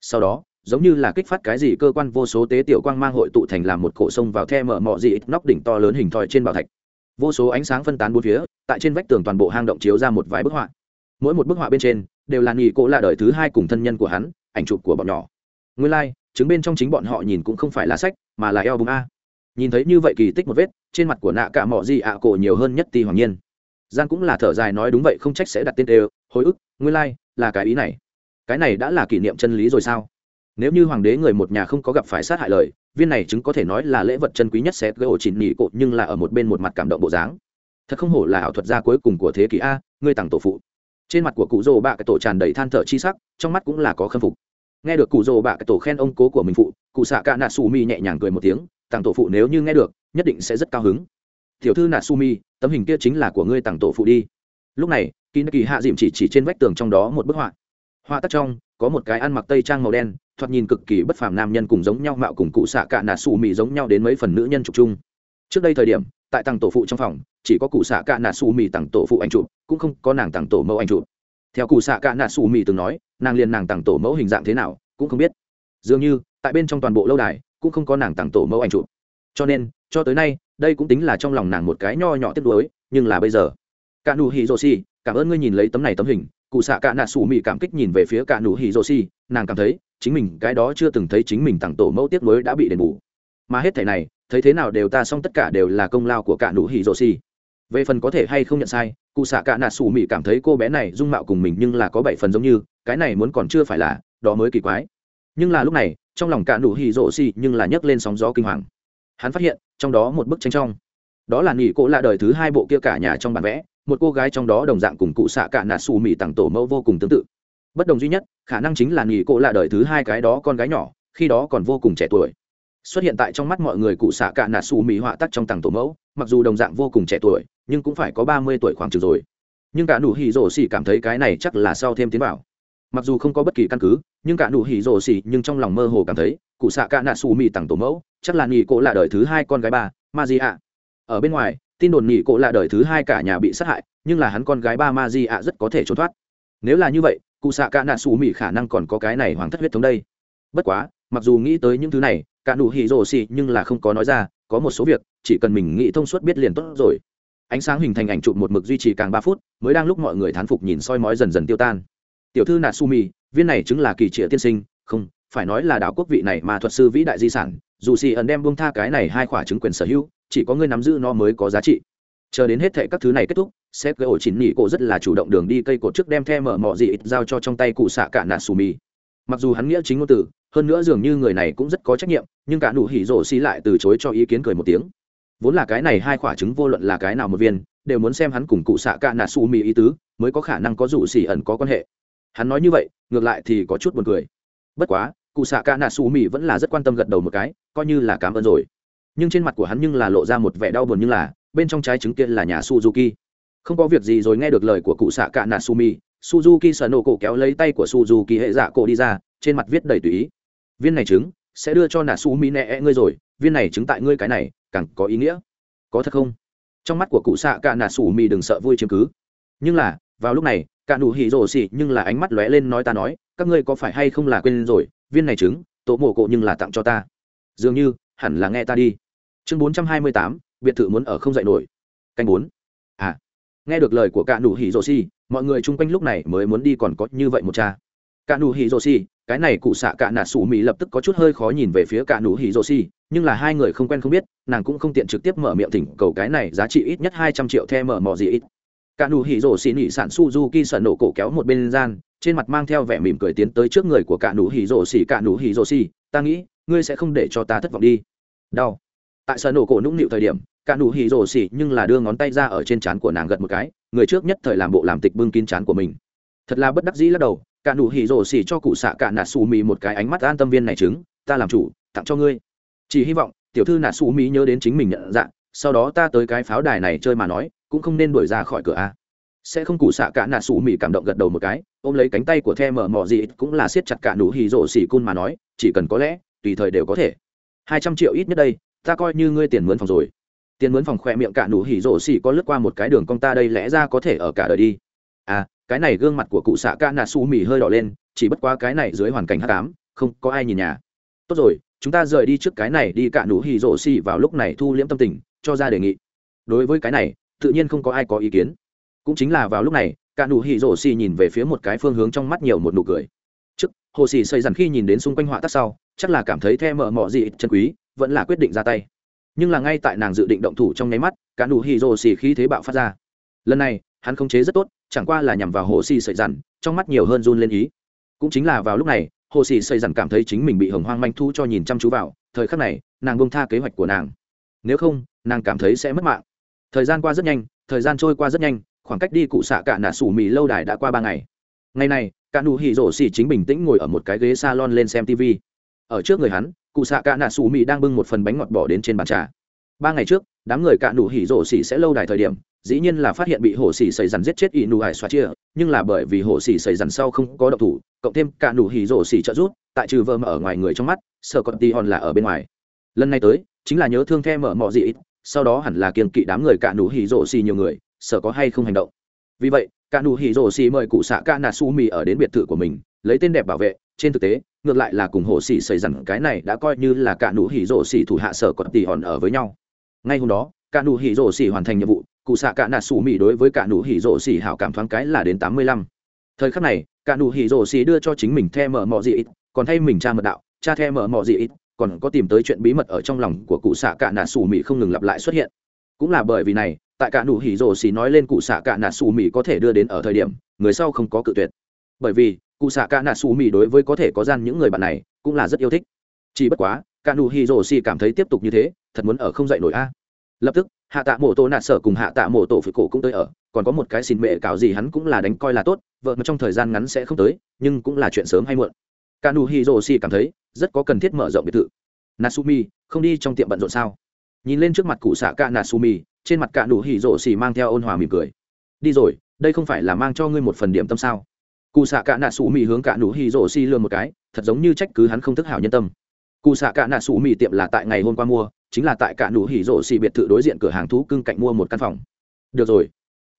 Sau đó, giống như là kích phát cái gì cơ quan vô số tế tiểu quang mang hội tụ thành làm một cổ sông vào the mở mọ dị nóc đỉnh to lớn hình thoi trên bảo thạch vô số ánh sáng phân tán bốn phía tại trên vách tường toàn bộ hang động chiếu ra một vài bức họa. Mỗi một bức họa bên trên đều là nghỉ cỗ là đời thứ hai cùng thân nhân của hắn ảnh chụp của bọn nhỏ. Nguyên lai、like, chứng bên trong chính bọn họ nhìn cũng không phải là sách mà là eo bùng a. Nhìn thấy như vậy kỳ tích một vết trên mặt của nạ cả mỏ gì ạ à cổ nhiều hơn nhất ti hoàng nhiên. Giang cũng là thở dài nói đúng vậy không trách sẽ đặt tên đều hồi ức nguyên lai、like, là cái ý này. Cái này đã là kỷ niệm chân lý rồi sao? Nếu như hoàng đế người một nhà không có gặp phải sát hại lời viên này chứng có thể nói là lễ vật chân quý nhất sẽ gây ổ chỉnh nhị cột nhưng là ở một bên một mặt cảm động bộ dáng. Thật không hổ là ảo thuật gia cuối cùng của thế kỷ a, ngươi tặng tổ phụ. Trên mặt của cụ rồ bạ cái tổ tràn đầy than thở chi sắc, trong mắt cũng là có khâm phục. Nghe được cụ rồ bạ cái tổ khen ông cố của mình phụ, cụ xạ cả nà su mi nhẹ nhàng cười một tiếng, tặng tổ phụ nếu như nghe được, nhất định sẽ rất cao hứng. Tiểu thư nà su mi tấm hình kia chính là của ngươi tặng tổ phụ đi. Lúc này kỳ hạ dịm chỉ chỉ trên vách tường trong đó một bức họa. Họa tắt trong, có một cái ăn mặc tây trang màu đen thoạt nhìn cực kỳ bất phàm nam nhân cùng giống nhau mạo cùng cụ xạ cả nà xù mì giống nhau đến mấy phần nữ nhân trục chung. Trước đây thời điểm, tại tặng tổ phụ trong phòng, chỉ có cụ xạ cả nà xù mì tặng tổ phụ anh chụp, cũng không có nàng tặng tổ mẫu anh chụp. Theo cụ xạ cả nà xù mì từng nói, nàng liền nàng tặng tổ mẫu hình dạng thế nào, cũng không biết. Dường như, tại bên trong toàn bộ lâu đài, cũng không có nàng tặng tổ mẫu anh chụp. Cho nên, cho tới nay, đây cũng tính là trong lòng nàng một cái nho nhỏ tiếp nối nhưng là bây giờ, cả nù hỉ dô xì cảm ơn ngươi nhìn lấy tấm này tấm hình, cụ xạ cả nà xù mì cảm kích nhìn về phía cả nù hỉ dô xì nàng cảm thấy chính mình cái đó chưa từng thấy chính mình tặng tổ mẫu tiếp nối đã bị đền bù. Mà hết thẻ này, thấy thế nào đều ta xong tất cả đều là công lao của cả nụ hỉ rồ si về phần có thể hay không nhận sai, cụ xạ cả nạt xù mị cảm thấy cô bé này dung mạo cùng mình nhưng là có bảy phần giống như, cái này muốn còn chưa phải là, đó mới kỳ quái. Nhưng là lúc này, trong lòng cả nụ hỉ rộ si nhưng là nhấc lên sóng gió kinh hoàng. Hắn phát hiện, trong đó một bức tranh trong. Đó là nghỉ cỗ lạ đời thứ hai bộ kia cả nhà trong bản vẽ, một cô gái trong đó đồng dạng cùng cụ xạ cả nạt xù mị tặng tổ mẫu vô cùng tương tự bất đồng duy nhất, khả năng chính là nghỉ cộ là đời thứ hai cái đó con gái nhỏ, khi đó còn vô cùng trẻ tuổi. Xuất hiện tại trong mắt mọi người cụ xạ cả nà xù mỹ họa tắc trong tầng tổ mẫu, mặc dù đồng dạng vô cùng trẻ tuổi, nhưng cũng phải có ba mươi tuổi khoảng chừng rồi. Nhưng cả nụ hỉ rổ xỉ cảm thấy cái này chắc là sau thêm tiến bảo mặc dù không có bất kỳ căn cứ, nhưng cả nụ hỉ rổ xỉ nhưng trong lòng mơ hồ cảm thấy, cụ xạ cả nà xù mỹ tầng tổ mẫu, chắc là nghỉ cộ là đời thứ hai con gái bà ma di ạ ở bên ngoài, tin đồn nghỉ cộ là đời thứ hai cả nhà bị sát hại, nhưng là hắn con gái ba ma di ạ rất có thể trốn thoát. Nếu là như vậy cụ xạ cả nạ xù mỹ khả năng còn có cái này hoàng thất huyết thống đây. Bất quá, mặc dù nghĩ tới những thứ này, cả nụ hỉ rồ xì nhưng là không có nói ra, có một số việc, chỉ cần mình nghĩ thông suốt biết liền tốt rồi. Ánh sáng hình thành ảnh chụp một mực duy trì càng ba phút, mới đang lúc mọi người thán phục nhìn soi mói dần dần tiêu tan. Tiểu thư natsumi viên này chứng là kỳ trịa tiên sinh, không, phải nói là đảo quốc vị này mà thuật sư vĩ đại di sản, dù xì ẩn đem buông tha cái này hai khỏa chứng quyền sở hữu, chỉ có người nắm giữ nó mới có giá trị. Chờ đến hết thệ các thứ này kết thúc sếp gây ổ chín nỉ cổ rất là chủ động đường đi cây cột trước đem the mở mọ gì ít giao cho trong tay cụ xạ cả nạt xù mì mặc dù hắn nghĩa chính ngôn từ, hơn nữa dường như người này cũng rất có trách nhiệm, nhưng cả nụ hỉ rổ xì lại từ chối cho ý kiến cười một tiếng. Vốn là cái này hai quả trứng vô luận là cái nào một viên, đều muốn xem hắn cùng cụ xạ cả nạt xù mì ý tứ, mới có khả năng có rủ xì ẩn có quan hệ. Hắn nói như vậy, ngược lại thì có chút buồn cười. Bất quá, cụ xạ cả nạt xù mì vẫn là rất quan tâm gật đầu một cái, coi như là cảm ơn rồi. Nhưng trên mặt của hắn nhưng là lộ ra một vẻ đau buồn như là, bên trong trái trứng kia là nhà suzuki không có việc gì rồi nghe được lời của cụ xạ cạ Sumi, suzuki sợ nổ cổ kéo lấy tay của suzuki hệ dạ cổ đi ra trên mặt viết đầy tùy ý. Viên này trứng sẽ đưa cho nà Sumi nẹ ngươi rồi viên này trứng tại ngươi cái này càng có ý nghĩa. Có thật không? Trong mắt của cụ xạ cạ Sumi đừng sợ vui chiếm cứ. Nhưng là vào lúc này cạ nụ hỉ rồ xỉ nhưng là ánh mắt lóe lên nói ta nói các ngươi có phải hay không là quên rồi viên này trứng tổ mổ cổ nhưng là tặng cho ta. Dường như hẳn là nghe ta đi. Chương bốn trăm hai mươi tám biệt thự muốn ở không dạy nổi. Canh bốn. À nghe được lời của cả nụ hỉ rồ xì mọi người chung quanh lúc này mới muốn đi còn có như vậy một cha. Cả nụ hỉ rồ xì cái này cụ xạ cả nạ sủ mỹ lập tức có chút hơi khó nhìn về phía cả nụ hỉ rồ xì nhưng là hai người không quen không biết, nàng cũng không tiện trực tiếp mở miệng thỉnh cầu cái này giá trị ít nhất hai trăm triệu the mở mò gì ít. Cả nụ hỉ rồ xì nỉ sản suzuki sẩn nổ cổ kéo một bên gian, trên mặt mang theo vẻ mỉm cười tiến tới trước người của cả nụ hỉ rồ xì cả nụ hỉ rồ xì ta nghĩ, ngươi sẽ không để cho ta thất vọng đi. Đau. Tại sân nổ cổ nũng nịu thời điểm cả nụ hỉ rổ xỉ nhưng là đưa ngón tay ra ở trên trán của nàng gật một cái, người trước nhất thời làm bộ làm tịch bưng kín trán của mình. Thật là bất đắc dĩ lắc đầu, cả nụ hỉ rổ xỉ cho cụ xạ cả nà xù mì một cái ánh mắt an tâm viên này chứng, ta làm chủ, tặng cho ngươi. Chỉ hy vọng, tiểu thư nà xù mì nhớ đến chính mình nhận dạng, sau đó ta tới cái pháo đài này chơi mà nói, cũng không nên đuổi ra khỏi cửa a. Sẽ không cụ xạ cả nà xù mì cảm động gật đầu một cái, ôm lấy cánh tay của the mở mỏ gì cũng là siết chặt cả nụ hỉ rổ xỉ cun mà nói, chỉ cần có lẽ, tùy thời đều có thể. Hai trăm triệu ít nhất đây, ta coi như ngươi tiền mướn phòng rồi tiền mướn phòng khoe miệng cả nụ hỉ rổ xỉ có lướt qua một cái đường cong ta đây lẽ ra có thể ở cả đời đi. À cái này gương mặt của cụ xạ ca nà su mì hơi đỏ lên, chỉ bất quá cái này dưới hoàn cảnh h tám không có ai nhìn nhà. Tốt rồi, chúng ta rời đi trước cái này đi cả nụ hỉ rổ xỉ vào lúc này thu liễm tâm tình, cho ra đề nghị. Đối với cái này, tự nhiên không có ai có ý kiến. Cũng chính là vào lúc này, cả nụ hỉ rổ xỉ nhìn về phía một cái phương hướng trong mắt nhiều một nụ cười. Trước, hồ xỉ xây dằn khi nhìn đến xung quanh họa tắc sau, chắc là cảm thấy the mợ mọ gì, chân quý, vẫn là quyết định ra tay nhưng là ngay tại nàng dự định động thủ trong nháy mắt, cả nụ hỉ rồ xì khí thế bạo phát ra. Lần này, hắn khống chế rất tốt, chẳng qua là nhằm vào hồ xì sợi dằn trong mắt nhiều hơn run lên ý. Cũng chính là vào lúc này, hồ xì sợi dằn cảm thấy chính mình bị hồng hoang manh thu cho nhìn chăm chú vào, thời khắc này, nàng bông tha kế hoạch của nàng. Nếu không, nàng cảm thấy sẽ mất mạng. Thời gian qua rất nhanh, thời gian trôi qua rất nhanh, khoảng cách đi cụ xạ cả nạ sủ mì lâu đài đã qua ba ngày. Ngày này, cả nụ hỉ rổ xì chính bình tĩnh ngồi ở một cái ghế salon lên xem tv ở trước người hắn cụ xạ cả nạ xù mì đang bưng một phần bánh ngọt bỏ đến trên bàn trà. Ba ngày trước, đám người cạ nụ hỉ rổ xỉ sẽ lâu đài thời điểm, dĩ nhiên là phát hiện bị hổ xỉ xảy dằn giết chết ỷ nụ ải xoa chia, nhưng là bởi vì hổ xỉ xảy dằn sau không có độc thủ, cộng thêm cạ nụ hỉ rổ xỉ trợ rút tại trừ vợ mà ở ngoài người trong mắt, sợ còn tì hòn là ở bên ngoài. Lần này tới, chính là nhớ thương the mở mọ gì ít, sau đó hẳn là kiên kỵ đám người cạ nụ hỉ rổ xỉ nhiều người, sợ có hay không hành động. Vì vậy cạ nụ hỉ rổ xỉ mời cụ xạ cạ nạ su mì ở đến biệt thự của mình, lấy tên đẹp bảo vệ, trên thực tế ngược lại là cùng hồ xỉ xảy rằng cái này đã coi như là cả nụ hỉ rổ xỉ thủ hạ sở còn tỉ hòn ở với nhau. Ngay hôm đó, cả nụ hỉ rổ xỉ hoàn thành nhiệm vụ, cụ xạ cả nạ sủ mỹ đối với cả nụ hỉ rổ xỉ hảo cảm thoáng cái là đến tám mươi lăm. Thời khắc này, cả nụ hỉ rổ xỉ đưa cho chính mình the mở mọ dị ít, còn thay mình cha mật đạo, cha the mở mọ dị ít, còn có tìm tới chuyện bí mật ở trong lòng của cụ xạ cả nạ sủ mỹ không ngừng lặp lại xuất hiện. Cũng là bởi vì này, tại cả nụ hỉ rổ xỉ nói lên cụ xạ cả nạ sủ mỹ có thể đưa đến ở thời điểm, người sau không có cự tuyệt. Bởi vì cụ xạ cả nạ xù mì đối với có thể có gian những người bạn này cũng là rất yêu thích. Chỉ bất quá, cả nụ hì rồ xì cảm thấy tiếp tục như thế, thật muốn ở không dậy nổi a. Lập tức, hạ tạ mổ tổ nạt sở cùng hạ tạ mổ tổ phụ cổ cũng tới ở, còn có một cái xin mẹ cào gì hắn cũng là đánh coi là tốt, vợ mà trong thời gian ngắn sẽ không tới, nhưng cũng là chuyện sớm hay muộn. Cả nụ hì rồ xì cảm thấy rất có cần thiết mở rộng biệt thự. Natsumi, không đi trong tiệm bận rộn sao? Nhìn lên trước mặt cụ xạ cả natsumi, trên mặt cả nụ hì rồ xì mang theo ôn hòa mỉm cười. Đi rồi, đây không phải là mang cho ngươi một phần điểm tâm sao? cụ xạ cả nạ sủ mì hướng cả nụ hì rổ xi lừa một cái, thật giống như trách cứ hắn không thức hảo nhân tâm. Cụ xạ cả nạ sủ mì tiệm là tại ngày hôm qua mua, chính là tại cả nụ hì rổ xi biệt thự đối diện cửa hàng thú cưng cạnh mua một căn phòng. Được rồi.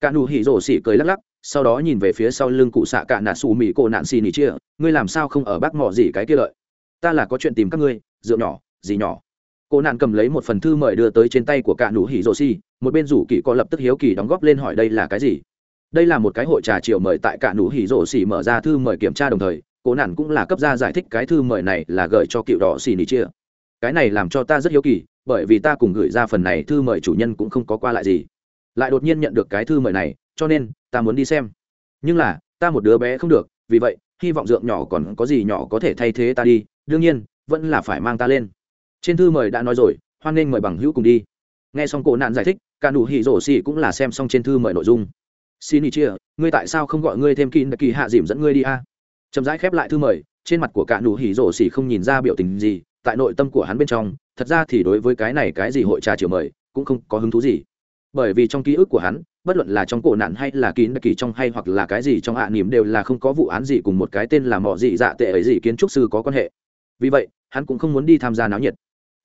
Cả nụ hì rổ xi cười lắc lắc, sau đó nhìn về phía sau lưng cụ xạ cả nạ sủ mì cổ nạn xì nỉ chia, ngươi làm sao không ở bác mỏ gì cái kia lợi? Ta là có chuyện tìm các ngươi dựa nhỏ, gì nhỏ? Cô nạn cầm lấy một phần thư mời đưa tới trên tay của cả nụ hỉ rổ xi một bên rủ kỳ co lập tức hiếu kỳ đóng góp lên hỏi đây là cái gì? đây là một cái hội trà chiều mời tại cả nụ hỉ rổ xỉ mở ra thư mời kiểm tra đồng thời, cố nản cũng là cấp ra giải thích cái thư mời này là gửi cho cựu đỏ xỉ nỉ chia. Cái này làm cho ta rất hiếu kỳ, bởi vì ta cùng gửi ra phần này thư mời chủ nhân cũng không có qua lại gì. Lại đột nhiên nhận được cái thư mời này, cho nên, ta muốn đi xem. Nhưng là, ta một đứa bé không được, vì vậy, hy vọng dượng nhỏ còn có gì nhỏ có thể thay thế ta đi, đương nhiên, vẫn là phải mang ta lên. Trên thư mời đã nói rồi, hoan nghênh mời bằng hữu cùng đi. Nghe xong cổ nạn giải thích, cả nụ hỉ rổ xỉ cũng là xem xong trên thư mời nội dung xin ý chia ngươi tại sao không gọi ngươi thêm kín kỳ hạ dìm dẫn ngươi đi a? À? chậm rãi khép lại thư mời trên mặt của cả nụ hỉ rổ xỉ không nhìn ra biểu tình gì tại nội tâm của hắn bên trong thật ra thì đối với cái này cái gì hội trà chiều mời cũng không có hứng thú gì. Bởi vì trong ký ức của hắn bất luận là trong cổ nạn hay là kín kỳ trong hay hoặc là cái gì trong hạ à, niềm đều là không có vụ án gì cùng một cái tên là mọ gì dạ tệ ấy gì kiến trúc sư có quan hệ. Vì vậy hắn cũng không muốn đi tham gia náo nhiệt.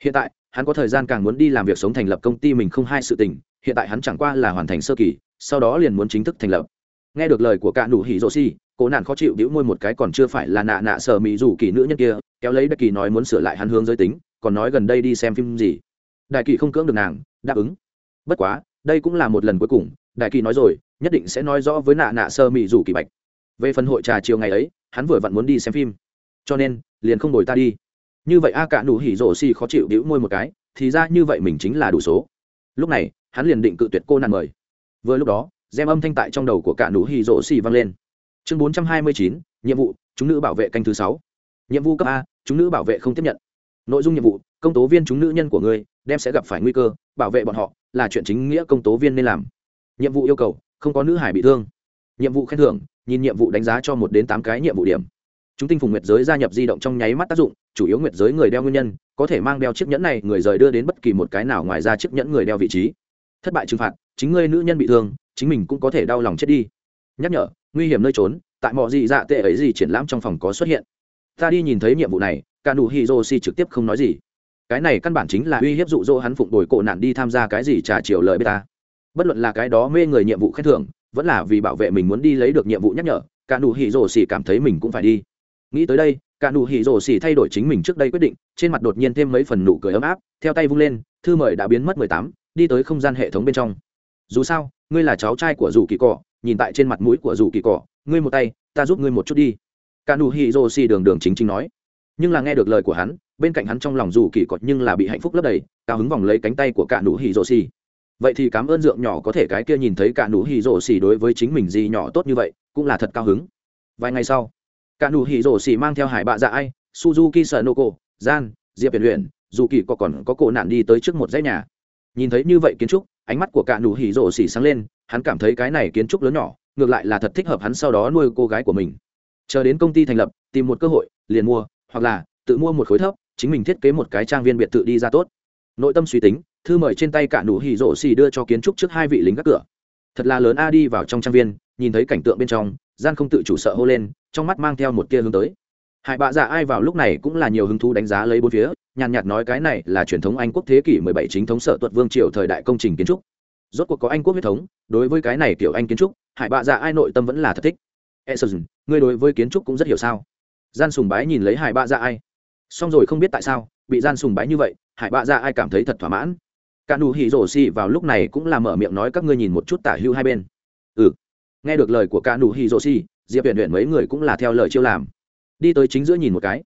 Hiện tại hắn có thời gian càng muốn đi làm việc sống thành lập công ty mình không hai sự tình hiện tại hắn chẳng qua là hoàn thành sơ kỳ sau đó liền muốn chính thức thành lập. Nghe được lời của cạn đủ hỉ rồ si, cô nạn khó chịu đĩu môi một cái còn chưa phải là nạ nạ sở mỹ dù kỳ nữ nhân kia kéo lấy đại kỳ nói muốn sửa lại hắn hướng giới tính còn nói gần đây đi xem phim gì. Đại kỳ không cưỡng được nàng đáp ứng. Bất quá đây cũng là một lần cuối cùng đại kỳ nói rồi nhất định sẽ nói rõ với nạ nạ sơ mỹ rủ kỳ bạch. Về phần hội trà chiều ngày ấy hắn vừa vặn muốn đi xem phim. Cho nên liền không đổi ta đi. Như vậy a à cả nụ hỉ rổ xì khó chịu đĩu môi một cái thì ra như vậy mình chính là đủ số. Lúc này hắn liền định cự tuyệt cô nàng mời vừa lúc đó gem âm thanh tại trong đầu của cả nụ hỉ rỗ xì vang lên. Chương bốn trăm hai mươi chín, nhiệm vụ, chúng nữ bảo vệ canh thứ sáu. Nhiệm vụ cấp a, chúng nữ bảo vệ không tiếp nhận. Nội dung nhiệm vụ, công tố viên chúng nữ nhân của ngươi, đem sẽ gặp phải nguy cơ, bảo vệ bọn họ, là chuyện chính nghĩa công tố viên nên làm. Nhiệm vụ yêu cầu, không có nữ hải bị thương. Nhiệm vụ khen thưởng, nhìn nhiệm vụ đánh giá cho một đến tám cái nhiệm vụ điểm. Chúng tinh phùng nguyệt giới gia nhập di động trong nháy mắt tác dụng, chủ yếu nguyệt giới người đeo nguyên nhân, có thể mang đeo chiếc nhẫn này người rời đưa đến bất kỳ một cái nào ngoài ra chiếc nhẫn người đeo vị trí. Thất bại trừng phạt chính ngươi nữ nhân bị thương, chính mình cũng có thể đau lòng chết đi. Nhắc nhở, nguy hiểm nơi trốn, tại mọi gì dạ tệ ấy gì triển lãm trong phòng có xuất hiện. Ta đi nhìn thấy nhiệm vụ này, cả nụ si trực tiếp không nói gì. Cái này căn bản chính là uy hiếp dụ dỗ hắn phụng đổi cổ nạn đi tham gia cái gì trả chiều lời bê ta bất luận là cái đó mê người nhiệm vụ khen thưởng, vẫn là vì bảo vệ mình muốn đi lấy được nhiệm vụ nhắc nhở, cả nụ hỉ rô xỉ cảm thấy mình cũng phải đi. Nghĩ tới đây, cả nụ hỉ rô xỉ thay đổi chính mình trước đây quyết định, trên mặt đột nhiên thêm mấy phần nụ cười ấm áp, theo tay vung lên, thư mời đã biến mất mười tám, đi tới không gian hệ thống bên trong dù sao, ngươi là cháu trai của dù kỳ cọ nhìn tại trên mặt mũi của dù kỳ cọ ngươi một tay, ta giúp ngươi một chút đi. Cả nụ hỉ Rô xì đường đường chính chính nói. Nhưng là nghe được lời của hắn, bên cạnh hắn trong lòng dù kỳ cọt nhưng là bị hạnh phúc lấp đầy, cao hứng vòng lấy cánh tay của cả nụ hỉ rồ xì. Vậy thì cảm ơn dượng nhỏ có thể cái kia nhìn thấy cả nụ hỉ rồ xì đối với chính mình gì nhỏ tốt như vậy, cũng là thật cao hứng. Vài ngày sau, cả nụ hỉ rồ xì mang theo hải bạ dạ ai, suzuki sợ nô cổ gian diệp huyền huyền dù kỳ cọt còn có cổ nạn đi tới trước một dãy nhà. Nhìn thấy như vậy kiến trúc ánh mắt của cả nụ hỉ rộ xỉ sáng lên, hắn cảm thấy cái này kiến trúc lớn nhỏ, ngược lại là thật thích hợp hắn sau đó nuôi cô gái của mình. Chờ đến công ty thành lập, tìm một cơ hội, liền mua, hoặc là, tự mua một khối thấp, chính mình thiết kế một cái trang viên biệt thự đi ra tốt. Nội tâm suy tính, thư mời trên tay cả nụ hỉ rộ xỉ đưa cho kiến trúc trước hai vị lính gác cửa. Thật là lớn a đi vào trong trang viên, nhìn thấy cảnh tượng bên trong, gian không tự chủ sợ hô lên, trong mắt mang theo một tia hướng tới. Hải bạ già ai vào lúc này cũng là nhiều hứng thú đánh giá lấy bốn phía nhàn nhạt nói cái này là truyền thống anh quốc thế kỷ 17 chính thống sở tuật vương triều thời đại công trình kiến trúc. Rốt cuộc có anh quốc huyết thống đối với cái này tiểu anh kiến trúc hải bạ dạ ai nội tâm vẫn là thật thích. Essen, ngươi đối với kiến trúc cũng rất hiểu sao? Gian sùng bái nhìn lấy hải bạ dạ ai. Xong rồi không biết tại sao bị gian sùng bái như vậy hải bạ dạ ai cảm thấy thật thỏa mãn. Cả nụ hỉ rổ xì vào lúc này cũng là mở miệng nói các ngươi nhìn một chút tả hưu hai bên. Ừ. Nghe được lời của cả nụ hỉ rổ xì diệp huyền huyền mấy người cũng là theo lời chiêu làm. Đi tới chính giữa nhìn một cái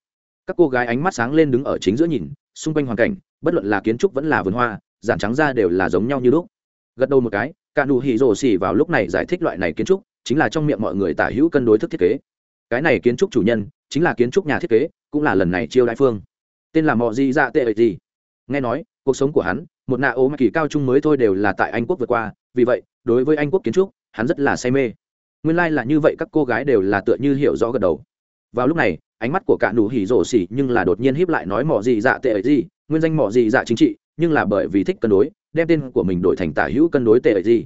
các cô gái ánh mắt sáng lên đứng ở chính giữa nhìn, xung quanh hoàn cảnh, bất luận là kiến trúc vẫn là vườn hoa, giản trắng ra đều là giống nhau như lúc. Gật đầu một cái, cả đủ hỉ rồ xỉ vào lúc này giải thích loại này kiến trúc, chính là trong miệng mọi người tả hữu cân đối thức thiết kế. Cái này kiến trúc chủ nhân, chính là kiến trúc nhà thiết kế, cũng là lần này chiêu đại phương. Tên là mọi gì dạ tệ ấy gì nghe nói, cuộc sống của hắn, một nạ ố kỳ cao trung mới thôi đều là tại anh quốc vượt qua, vì vậy, đối với anh quốc kiến trúc, hắn rất là say mê. Nguyên lai like là như vậy các cô gái đều là tựa như hiểu rõ gật đầu. Vào lúc này ánh mắt của cả nụ hỉ rổ xỉ nhưng là đột nhiên híp lại nói mỏ gì dạ tệ gì, nguyên danh mỏ gì dạ chính trị, nhưng là bởi vì thích cân đối, đem tên của mình đổi thành tả hữu cân đối tệ gì.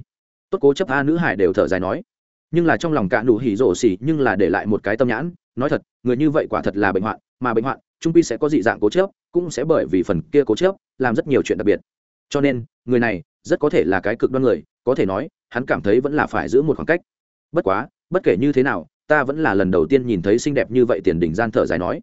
Tốt cố chấp a nữ hải đều thở dài nói. Nhưng là trong lòng cả nụ hỉ rổ xỉ nhưng là để lại một cái tâm nhãn, nói thật, người như vậy quả thật là bệnh hoạn, mà bệnh hoạn, trung pi sẽ có dị dạng cố chấp, cũng sẽ bởi vì phần kia cố chấp, làm rất nhiều chuyện đặc biệt. Cho nên, người này, rất có thể là cái cực đoan người, có thể nói, hắn cảm thấy vẫn là phải giữ một khoảng cách. Bất quá, bất kể như thế nào ta vẫn là lần đầu tiên nhìn thấy xinh đẹp như vậy tiền đình gian thở dài nói.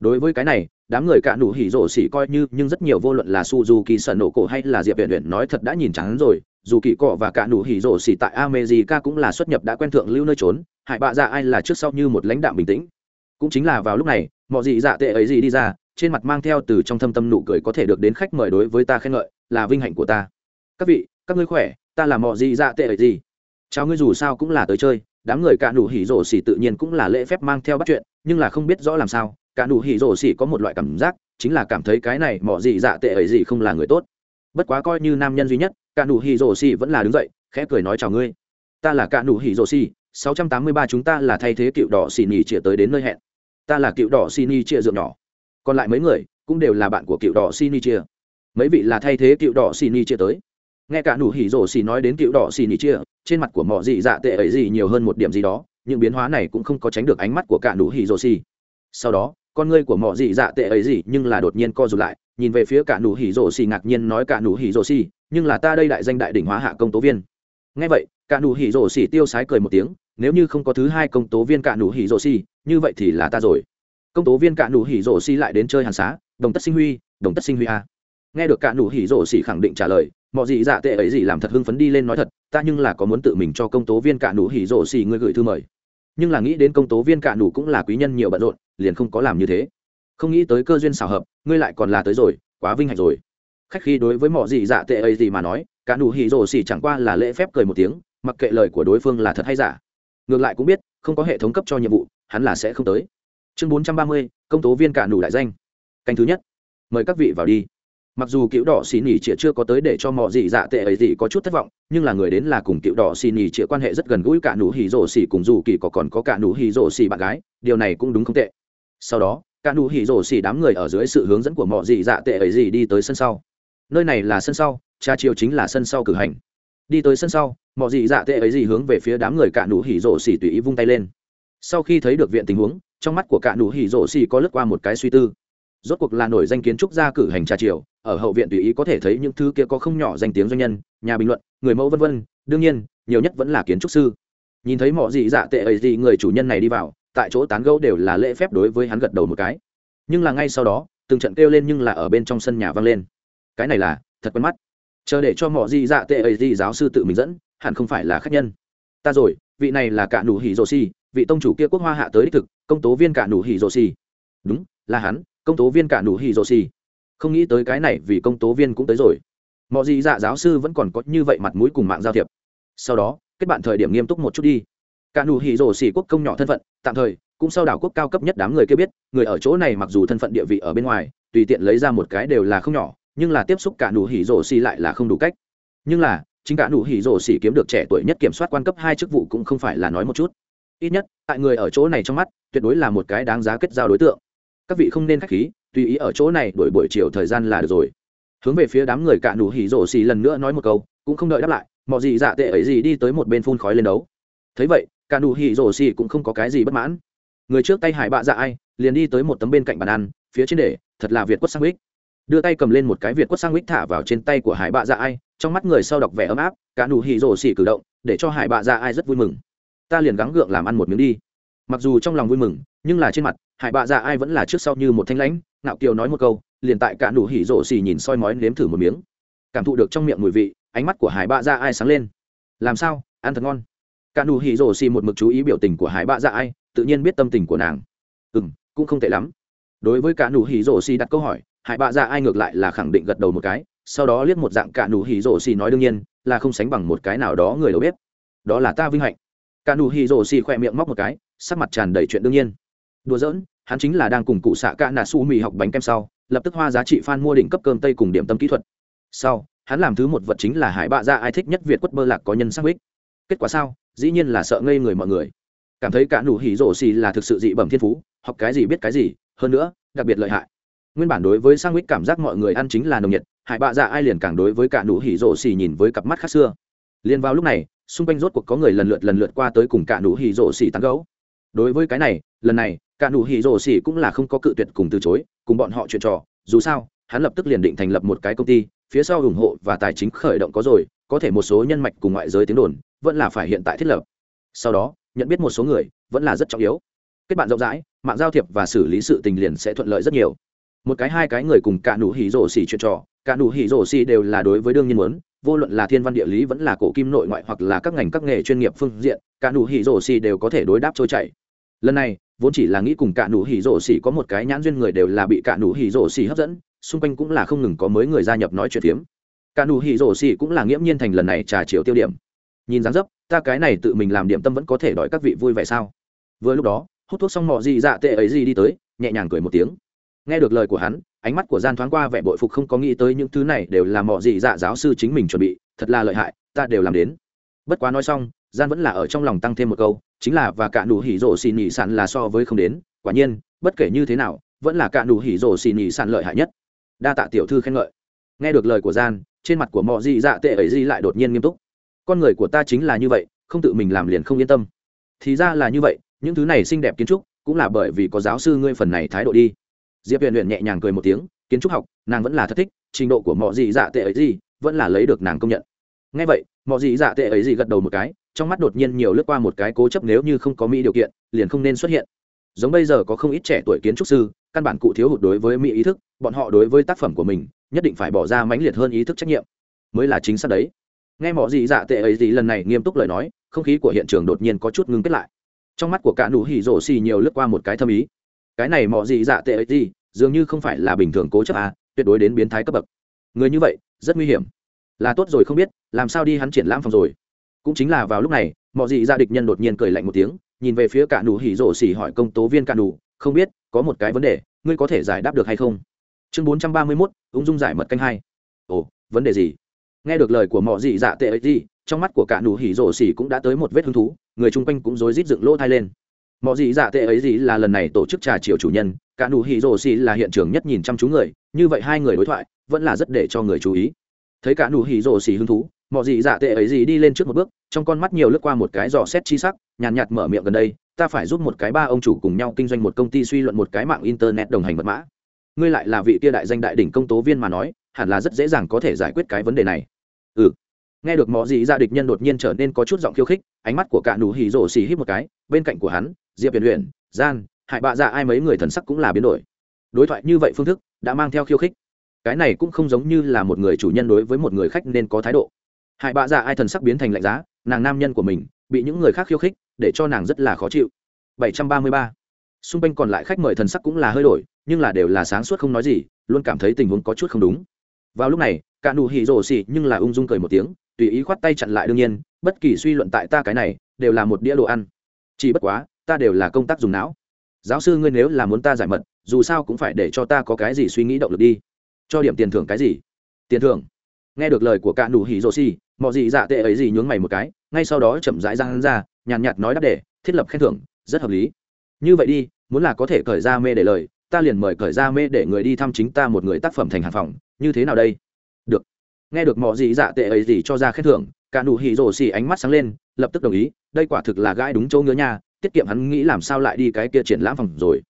Đối với cái này, đám người cạn đủ hỉ rổ xỉ coi như, nhưng rất nhiều vô luận là suzuki sợ nổ cổ hay là diệp viện luyện nói thật đã nhìn trắng rồi. Dù kỳ cọ và cạn đủ hỉ rổ xỉ tại america cũng là xuất nhập đã quen thượng lưu nơi trốn, hại bạ ra ai là trước sau như một lãnh đạo bình tĩnh. Cũng chính là vào lúc này, mọi dị dạ tệ ấy gì đi ra, trên mặt mang theo từ trong thâm tâm nụ cười có thể được đến khách mời đối với ta khen ngợi, là vinh hạnh của ta. Các vị, các ngươi khỏe, ta là mọi dị dạ tệ ấy gì? Chào ngươi dù sao cũng là tới chơi đám người cả nụ hỉ rổ xỉ tự nhiên cũng là lễ phép mang theo bắt chuyện, nhưng là không biết rõ làm sao, cả nụ hỉ rổ xỉ có một loại cảm giác, chính là cảm thấy cái này mỏ gì dạ tệ ấy gì không là người tốt. Bất quá coi như nam nhân duy nhất, cả nụ hỉ rổ xỉ vẫn là đứng dậy, khẽ cười nói chào ngươi. Ta là cả nụ hỉ rổ xỉ 683 chúng ta là thay thế cựu đỏ xỉ nhì chia tới đến nơi hẹn. Ta là cựu đỏ xỉ nhì chia dượng nhỏ. Còn lại mấy người, cũng đều là bạn của cựu đỏ xỉ nhì chia mấy vị là thay thế cựu đỏ xỉ nhì chia tới. Nghe cả nụ hỉ rổ xỉ nói đến cựu đỏ xỉ nhì chia trên mặt của mọi dị dạ tệ ấy gì nhiều hơn một điểm gì đó, những biến hóa này cũng không có tránh được ánh mắt của cả nụ hỉ rồ xì. Sau đó, con ngươi của mọi dị dạ tệ ấy gì nhưng là đột nhiên co rụt lại, nhìn về phía cả nụ hỉ rồ xì ngạc nhiên nói cả nụ hỉ rồ xì, nhưng là ta đây đại danh đại đỉnh hóa hạ công tố viên. Ngay vậy, cả nụ hỉ rồ xì tiêu sái cười một tiếng, nếu như không có thứ hai công tố viên cả nụ hỉ rồ xì, như vậy thì là ta rồi. Công tố viên cả nụ hỉ rồ xì lại đến chơi hàn xá, đồng tất sinh huy, đồng tất sinh huy a. Nghe được cả nụ hỉ rồ xì khẳng định trả lời mọi gì dạ tệ ấy gì làm thật hưng phấn đi lên nói thật, ta nhưng là có muốn tự mình cho công tố viên cả nụ hỉ rổ xì người gửi thư mời. Nhưng là nghĩ đến công tố viên cả nụ cũng là quý nhân nhiều bận rộn, liền không có làm như thế. Không nghĩ tới cơ duyên xảo hợp, ngươi lại còn là tới rồi, quá vinh hạnh rồi. Khách khi đối với mọi gì dạ tệ ấy gì mà nói, cả nụ hỉ rổ xì chẳng qua là lễ phép cười một tiếng, mặc kệ lời của đối phương là thật hay giả. Ngược lại cũng biết, không có hệ thống cấp cho nhiệm vụ, hắn là sẽ không tới. Chương bốn trăm ba mươi, công tố viên cả nụ đại danh. Canh thứ nhất. Mời các vị vào đi mặc dù cựu đỏ xì nỉ chĩa chưa có tới để cho mọi gì dạ tệ ấy gì có chút thất vọng, nhưng là người đến là cùng cựu đỏ xì nỉ chĩa quan hệ rất gần gũi cả nụ hỉ rổ xì cùng dù kỳ có còn có cả nụ hỉ rổ xì bạn gái, điều này cũng đúng không tệ. Sau đó, cả nụ hỉ rổ xì đám người ở dưới sự hướng dẫn của mọi gì dạ tệ ấy gì đi tới sân sau. Nơi này là sân sau cha chiều chính là sân sau cử hành. Đi tới sân sau mọi gì dạ tệ ấy gì hướng về phía đám người cả nụ hỉ rổ xì tùy ý vung tay lên. Sau khi thấy được viện tình huống, trong mắt của cả nụ hỉ rổ xì có lướt qua một cái suy tư. Rốt cuộc là nổi danh kiến trúc gia cử hành trà triều ở hậu viện tùy ý có thể thấy những thứ kia có không nhỏ danh tiếng doanh nhân, nhà bình luận, người mẫu vân vân. Đương nhiên, nhiều nhất vẫn là kiến trúc sư. Nhìn thấy mọi gì dạ tệ ấy gì người chủ nhân này đi vào, tại chỗ tán gẫu đều là lễ phép đối với hắn gật đầu một cái. Nhưng là ngay sau đó, từng trận kêu lên nhưng là ở bên trong sân nhà vang lên. Cái này là, thật quen mắt. Chờ để cho mọi gì dạ tệ ấy gì giáo sư tự mình dẫn, hẳn không phải là khách nhân. Ta rồi, vị này là cả nụ hỉ rồ xì, vị tông chủ kia quốc hoa hạ tới đích thực, công tố viên cả nụ hỉ rồ xì. Đúng, là hắn, công tố viên cả nụ hỉ rồ xì không nghĩ tới cái này vì công tố viên cũng tới rồi. Mọi gì dạ giáo sư vẫn còn có như vậy mặt mũi cùng mạng giao thiệp. Sau đó, kết bạn thời điểm nghiêm túc một chút đi. Cả nụ hỉ rổ xỉ quốc công nhỏ thân phận, tạm thời, cũng sau đảo quốc cao cấp nhất đám người kia biết, người ở chỗ này mặc dù thân phận địa vị ở bên ngoài, tùy tiện lấy ra một cái đều là không nhỏ, nhưng là tiếp xúc cả nụ hỉ rổ xỉ lại là không đủ cách. Nhưng là, chính cả nụ hỉ rổ xỉ kiếm được trẻ tuổi nhất kiểm soát quan cấp hai chức vụ cũng không phải là nói một chút. Ít nhất, tại người ở chỗ này trong mắt, tuyệt đối là một cái đáng giá kết giao đối tượng các vị không nên k h á c h khí, tùy ý ở chỗ này đổi buổi chiều thời gian là được rồi. Hướng về phía đám người cạn đủ hỉ rổ xì lần nữa nói một câu, cũng không đợi đáp lại, mọi gì dạ tệ ấy gì đi tới một bên phun khói lên đấu. Thấy vậy cạn đủ hỉ rổ xì cũng không có cái gì bất mãn. Người trước tay hải bạ dạ ai, liền đi tới một tấm bên cạnh bàn ăn, phía trên để, thật là việt quất sang ích đưa tay cầm lên một cái việt quất sang ích thả vào trên tay của hải bạ dạ ai, trong mắt người sau đọc vẻ ấm áp cạn đủ hỉ rổ xì cử động, để cho hải bạ dạ ai rất vui mừng. Ta liền gắng gượng làm ăn một miếng đi mặc dù trong lòng vui mừng, nhưng là trên mặt, hải bạ dạ ai vẫn là trước sau như một thanh lãnh, ngạo kiều nói một câu, liền tại cả nụ hỉ rộ xì nhìn soi mói nếm thử một miếng. Cảm thụ được trong miệng mùi vị, ánh mắt của hải bạ dạ ai sáng lên. Làm sao? Ăn thật ngon. Cả nụ hỉ rộ xì một mực chú ý biểu tình của hải bạ dạ ai, tự nhiên biết tâm tình của nàng. Ừ m cũng không tệ lắm. Đối với cả nụ hỉ rộ xì đặt câu hỏi, hải bạ dạ ai ngược lại là khẳng định gật đầu một cái, sau đó liếc một dạng cả nụ hỉ rộ xì nói đương nhiên, là không sánh bằng một cái nào đó người đầu bếp. Đó là ta vinh hạnh. Cả nụ hỉ rộ xì khỏe miệng móc một cái sắc mặt tràn đầy chuyện đương nhiên. Đùa giỡn, hắn chính là đang cùng cụ xạ cả nà su mì học bánh kem sau, lập tức hoa giá trị f a n mua đỉnh cấp cơm tây cùng điểm tâm kỹ thuật. Sau, hắn làm thứ một vật chính là hải bạ ra ai thích nhất việt quất bơ lạc có nhân sắc ích kết quả sao? Dĩ nhiên là sợ ngây người mọi người. Cảm thấy cả nụ hỉ rổ xì là thực sự dị bẩm thiên phú, học cái gì biết cái gì, hơn nữa, đặc biệt lợi hại. Nguyên bản đối với sang mít cảm giác mọi người ăn chính là nồng nhiệt, hải bạ dạ ai liền càng đối với cả nụ hỉ rổ xì nhìn với cặp mắt khác xưa. Liền vào lúc này, xung quanh rốt cuộc có người lần lượt lần lượt qua tới cùng cả nụ hỉ rổ xì tán gấu đối với cái này, lần này, cả nụ hỉ rổ xỉ cũng là không có cự tuyệt cùng từ chối, cùng bọn họ chuyện trò. Dù sao, hắn lập tức liền định thành lập một cái công ty, phía sau ủng hộ và tài chính khởi động có rồi, có thể một số nhân mạch cùng ngoại giới tiếng đồn, vẫn là phải hiện tại thiết lập. Sau đó, nhận biết một số người, vẫn là rất trọng yếu. Kết bạn rộng rãi, mạng giao thiệp và xử lý sự tình liền sẽ thuận lợi rất nhiều. Một cái hai cái người cùng cả nụ hỉ rổ xỉ chuyện trò, cả nụ hỉ rổ xỉ đều là đối với đương nhiên muốn, vô luận là thiên văn địa lý vẫn là cổ kim nội ngoại hoặc là các ngành các nghề chuyên nghiệp phương diện, cả nụ hỉ rổ xỉ đều có thể đối đáp trôi chảy lần này, vốn chỉ là nghĩ cùng cả nụ hỉ rổ xỉ có một cái nhãn duyên người đều là bị cả nụ hỉ rổ xỉ hấp dẫn, xung quanh cũng là không ngừng có mới người gia nhập nói chuyện phiếm. Cả nụ hỉ rổ xỉ cũng là nghiễm nhiên thành lần này trà chiều tiêu điểm. Nhìn dáng dấp, ta cái này tự mình làm điểm tâm vẫn có thể đòi các vị vui vẻ sao? Vừa lúc đó, hút thuốc xong mọ gì dạ tệ ấy gì đi tới, nhẹ nhàng cười một tiếng. Nghe được lời của hắn, ánh mắt của gian thoáng qua vẻ bội phục không có nghĩ tới những thứ này đều là mọ gì dạ giáo sư chính mình chuẩn bị, thật là lợi hại, ta đều làm đến. Bất quá nói xong gian vẫn là ở trong lòng tăng thêm một câu, chính là và cả nụ hỉ rổ xì nhị sản là so với không đến, quả nhiên, bất kể như thế nào, vẫn là cả nụ hỉ rổ xì nhị sản lợi hại nhất. Đa tạ tiểu thư khen ngợi. Nghe được lời của gian, trên mặt của mọi dị dạ tệ ấy di lại đột nhiên nghiêm túc. Con người của ta chính là như vậy, không tự mình làm liền không yên tâm. Thì ra là như vậy, những thứ này xinh đẹp kiến trúc, cũng là bởi vì có giáo sư ngươi phần này thái độ đi. Diệp huyền luyện nhẹ nhàng cười một tiếng, kiến trúc học, nàng vẫn là thất thích, trình độ của mọi dị dạ tệ ấy gì vẫn là lấy được nàng công nhận. Ngay vậy mọi dị dạ tệ ấy gì gật đầu một cái trong mắt đột nhiên nhiều lướt qua một cái cố chấp nếu như không có mỹ điều kiện, liền không nên xuất hiện. Giống bây giờ có không ít trẻ tuổi kiến trúc sư, căn bản cụ thiếu hụt đối với mỹ ý thức, bọn họ đối với tác phẩm của mình, nhất định phải bỏ ra mãnh liệt hơn ý thức trách nhiệm. Mới là chính xác đấy. Nghe mọi gì dạ tệ ấy gì lần này nghiêm túc lời nói, không khí của hiện trường đột nhiên có chút ngưng kết lại. Trong mắt của cả nụ hỉ rổ xì nhiều lướt qua một cái thâm ý. Cái này mọi gì dạ tệ ấy gì, dường như không phải là bình thường cố chấp à tuyệt đối đến biến thái cấp bậc. Người như vậy, rất nguy hiểm. Là tốt rồi không biết, làm sao đi hắn triển lãm phòng rồi cũng chính là vào lúc này mọi dị ra địch nhân đột nhiên cười lạnh một tiếng, nhìn về phía cả nụ hỉ rổ xỉ hỏi công tố viên cả nụ không biết, có một cái vấn đề, ngươi có thể giải đáp được hay không? Chương bốn trăm ba mươi mốt, ung dung giải mật canh hai. Ồ, vấn đề gì? Nghe được lời của mọi dị dạ tệ ấy gì trong mắt của cả nụ hỉ rổ xỉ cũng đã tới một vết hứng thú, người chung quanh cũng rối rít dựng lỗ thai lên. Mọi dị dạ tệ ấy gì là lần này tổ chức trà chiều chủ nhân, cả nụ hỉ rổ xỉ là hiện trường nhất nhìn chăm chú người, như vậy hai người đối thoại, vẫn là rất để cho người chú ý. Thấy cả nụ hỉ rổ xỉ hứng thú mọi gì dạ tệ ấy gì đi lên trước một bước trong con mắt nhiều lướt qua một cái dò xét chi sắc nhàn nhạt, mở miệng gần đây ta phải giúp một cái ba ông chủ cùng nhau kinh doanh một công ty suy luận một cái mạng internet đồng hành mật mã. Ngươi lại là vị kia đại danh đại đỉnh công tố viên mà nói hẳn là rất dễ dàng có thể giải quyết cái vấn đề này. Ừ. Nghe được mọi gì dạ địch nhân đột nhiên trở nên có chút giọng khiêu khích ánh mắt của cả nụ hỉ rổ xì hít một cái bên cạnh của hắn diệp huyền huyền gian hại bạ dạ ai mấy người thần sắc cũng là biến đổi. Đối thoại như vậy phương thức đã mang theo khiêu khích. Cái này cũng không giống như là một người chủ nhân đối với một người khách nên có thái độ hai bạ dạ ai thần sắc biến thành lạnh giá, nàng nam nhân của mình bị những người khác khiêu khích, để cho nàng rất là khó chịu. 733. xung quanh còn lại khách mời thần sắc cũng là hơi đổi, nhưng là đều là sáng suốt không nói gì, luôn cảm thấy tình huống có chút không đúng. Vào lúc này, cả nụ hỉ rồ xì nhưng là ung dung cười một tiếng, tùy ý khoát tay chặn lại đương nhiên, bất kỳ suy luận tại ta cái này đều là một đĩa đồ ăn. Chỉ bất quá, ta đều là công tác dùng não. Giáo sư ngươi nếu là muốn ta giải mật, dù sao cũng phải để cho ta có cái gì suy nghĩ động lực đi. Cho điểm tiền thưởng cái gì? Tiền thưởng. Nghe được lời của cả nụ hỉ rồ xì mọi gì dạ tệ ấy gì nhướng mày một cái, ngay sau đó chậm rãi ra hắn ra, nhàn nhạt nói đáp để thiết lập khen thưởng, rất hợp lý. Như vậy đi, muốn là có thể cởi ra mê để lời, ta liền mời cởi ra mê để người đi thăm chính ta một người tác phẩm thành hàng phòng, như thế nào đây? Được. Nghe được mọi gì dạ tệ ấy gì cho ra khen thưởng, cả nụ hỉ rổ xì ánh mắt sáng lên, lập tức đồng ý, đây quả thực là gãi đúng chỗ ngứa nha, tiết kiệm hắn nghĩ làm sao lại đi cái kia triển lãm phòng rồi.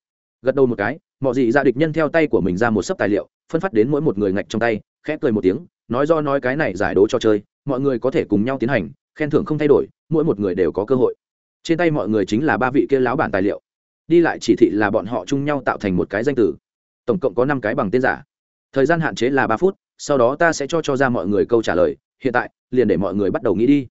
Gật đầu một cái mọi gì dạ địch nhân theo tay của mình ra một sấp tài liệu, phân phát đến mỗi một người ngạch trong tay, khẽ cười một tiếng, nói do nói cái này giải đố cho chơi mọi người có thể cùng nhau tiến hành, khen thưởng không thay đổi, mỗi một người đều có cơ hội. Trên tay mọi người chính là ba vị kia láo bản tài liệu. Đi lại chỉ thị là bọn họ chung nhau tạo thành một cái danh từ. Tổng cộng có năm cái bằng tên giả. Thời gian hạn chế là ba phút, sau đó ta sẽ cho cho ra mọi người câu trả lời, hiện tại, liền để mọi người bắt đầu nghĩ đi.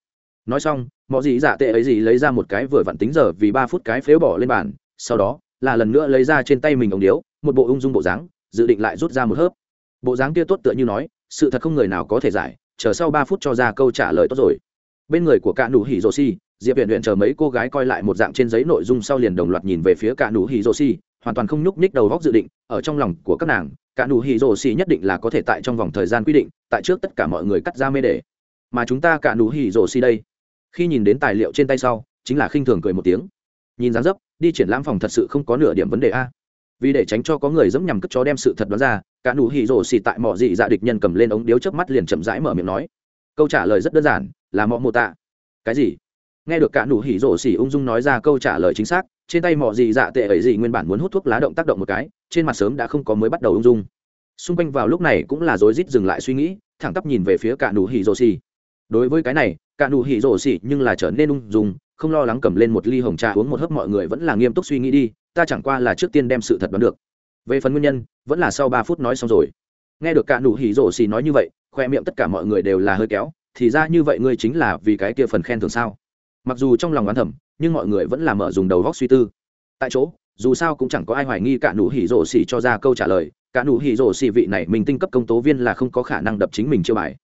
Nói xong mọi gì giả tệ ấy gì lấy ra một cái vừa vặn tính giờ vì ba phút cái phếu bỏ lên bàn, sau đó, là lần nữa lấy ra trên tay mình ống điếu, một bộ ung dung bộ dáng, dự định lại rút ra một hớp. Bộ dáng kia tốt tựa như nói, sự thật không người nào có thể giải chờ sau ba phút cho ra câu trả lời tốt rồi. Bên người của cả nụ hỉ rồ xì diệp Viễn Viễn chờ mấy cô gái coi lại một dạng trên giấy nội dung sau liền đồng loạt nhìn về phía cả nụ hỉ rồ xì hoàn toàn không nhúc nhích đầu góc dự định, ở trong lòng của các nàng cả nụ hỉ rồ xì nhất định là có thể tại trong vòng thời gian quy định, tại trước tất cả mọi người cắt ra mê đề. Mà chúng ta cả nụ hỉ rồ xì đây, khi nhìn đến tài liệu trên tay sau, chính là khinh thường cười một tiếng. Nhìn dáng dấp, đi triển lãm phòng thật sự không có nửa điểm vấn đề a vì để tránh cho có người dẫm nhằm cất chó đem sự thật đoán ra, cả nụ hỉ rổ xì tại mỏ dị dạ địch nhân cầm lên ống điếu chớp mắt liền chậm rãi mở miệng nói. Câu trả lời rất đơn giản, là mọ mô tạ. Cái gì? Nghe được cả nụ hỉ rổ xì ung dung nói ra câu trả lời chính xác, trên tay mỏ dị dạ tệ ấy gì nguyên bản muốn hút thuốc lá động tác động một cái, trên mặt sớm đã không có mới bắt đầu ung dung. Xung quanh vào lúc này cũng là rối rít dừng lại suy nghĩ, thẳng tắp nhìn về phía cả nụ hỉ rổ xì. Đối với cái này, cả nụ hỉ rổ xì nhưng là trở nên ung dung, không lo lắng cầm lên một ly hồng trà uống một hớp mọi người vẫn là nghiêm túc suy nghĩ đi ta chẳng qua là trước tiên đem sự thật đoán được. Về phần nguyên nhân, vẫn là sau ba phút nói xong rồi. Nghe được cả nụ hỉ rổ xì nói như vậy, khoe miệng tất cả mọi người đều là hơi kéo, thì ra như vậy ngươi chính là vì cái kia phần khen thường sao? Mặc dù trong lòng oán thầm, nhưng mọi người vẫn là mở dùng đầu góc suy tư. Tại chỗ, dù sao cũng chẳng có ai hoài nghi cả nụ hỉ rổ xì cho ra câu trả lời, cả nụ hỉ rổ xì vị này mình tinh cấp công tố viên là không có khả năng đập chính mình chưa bài.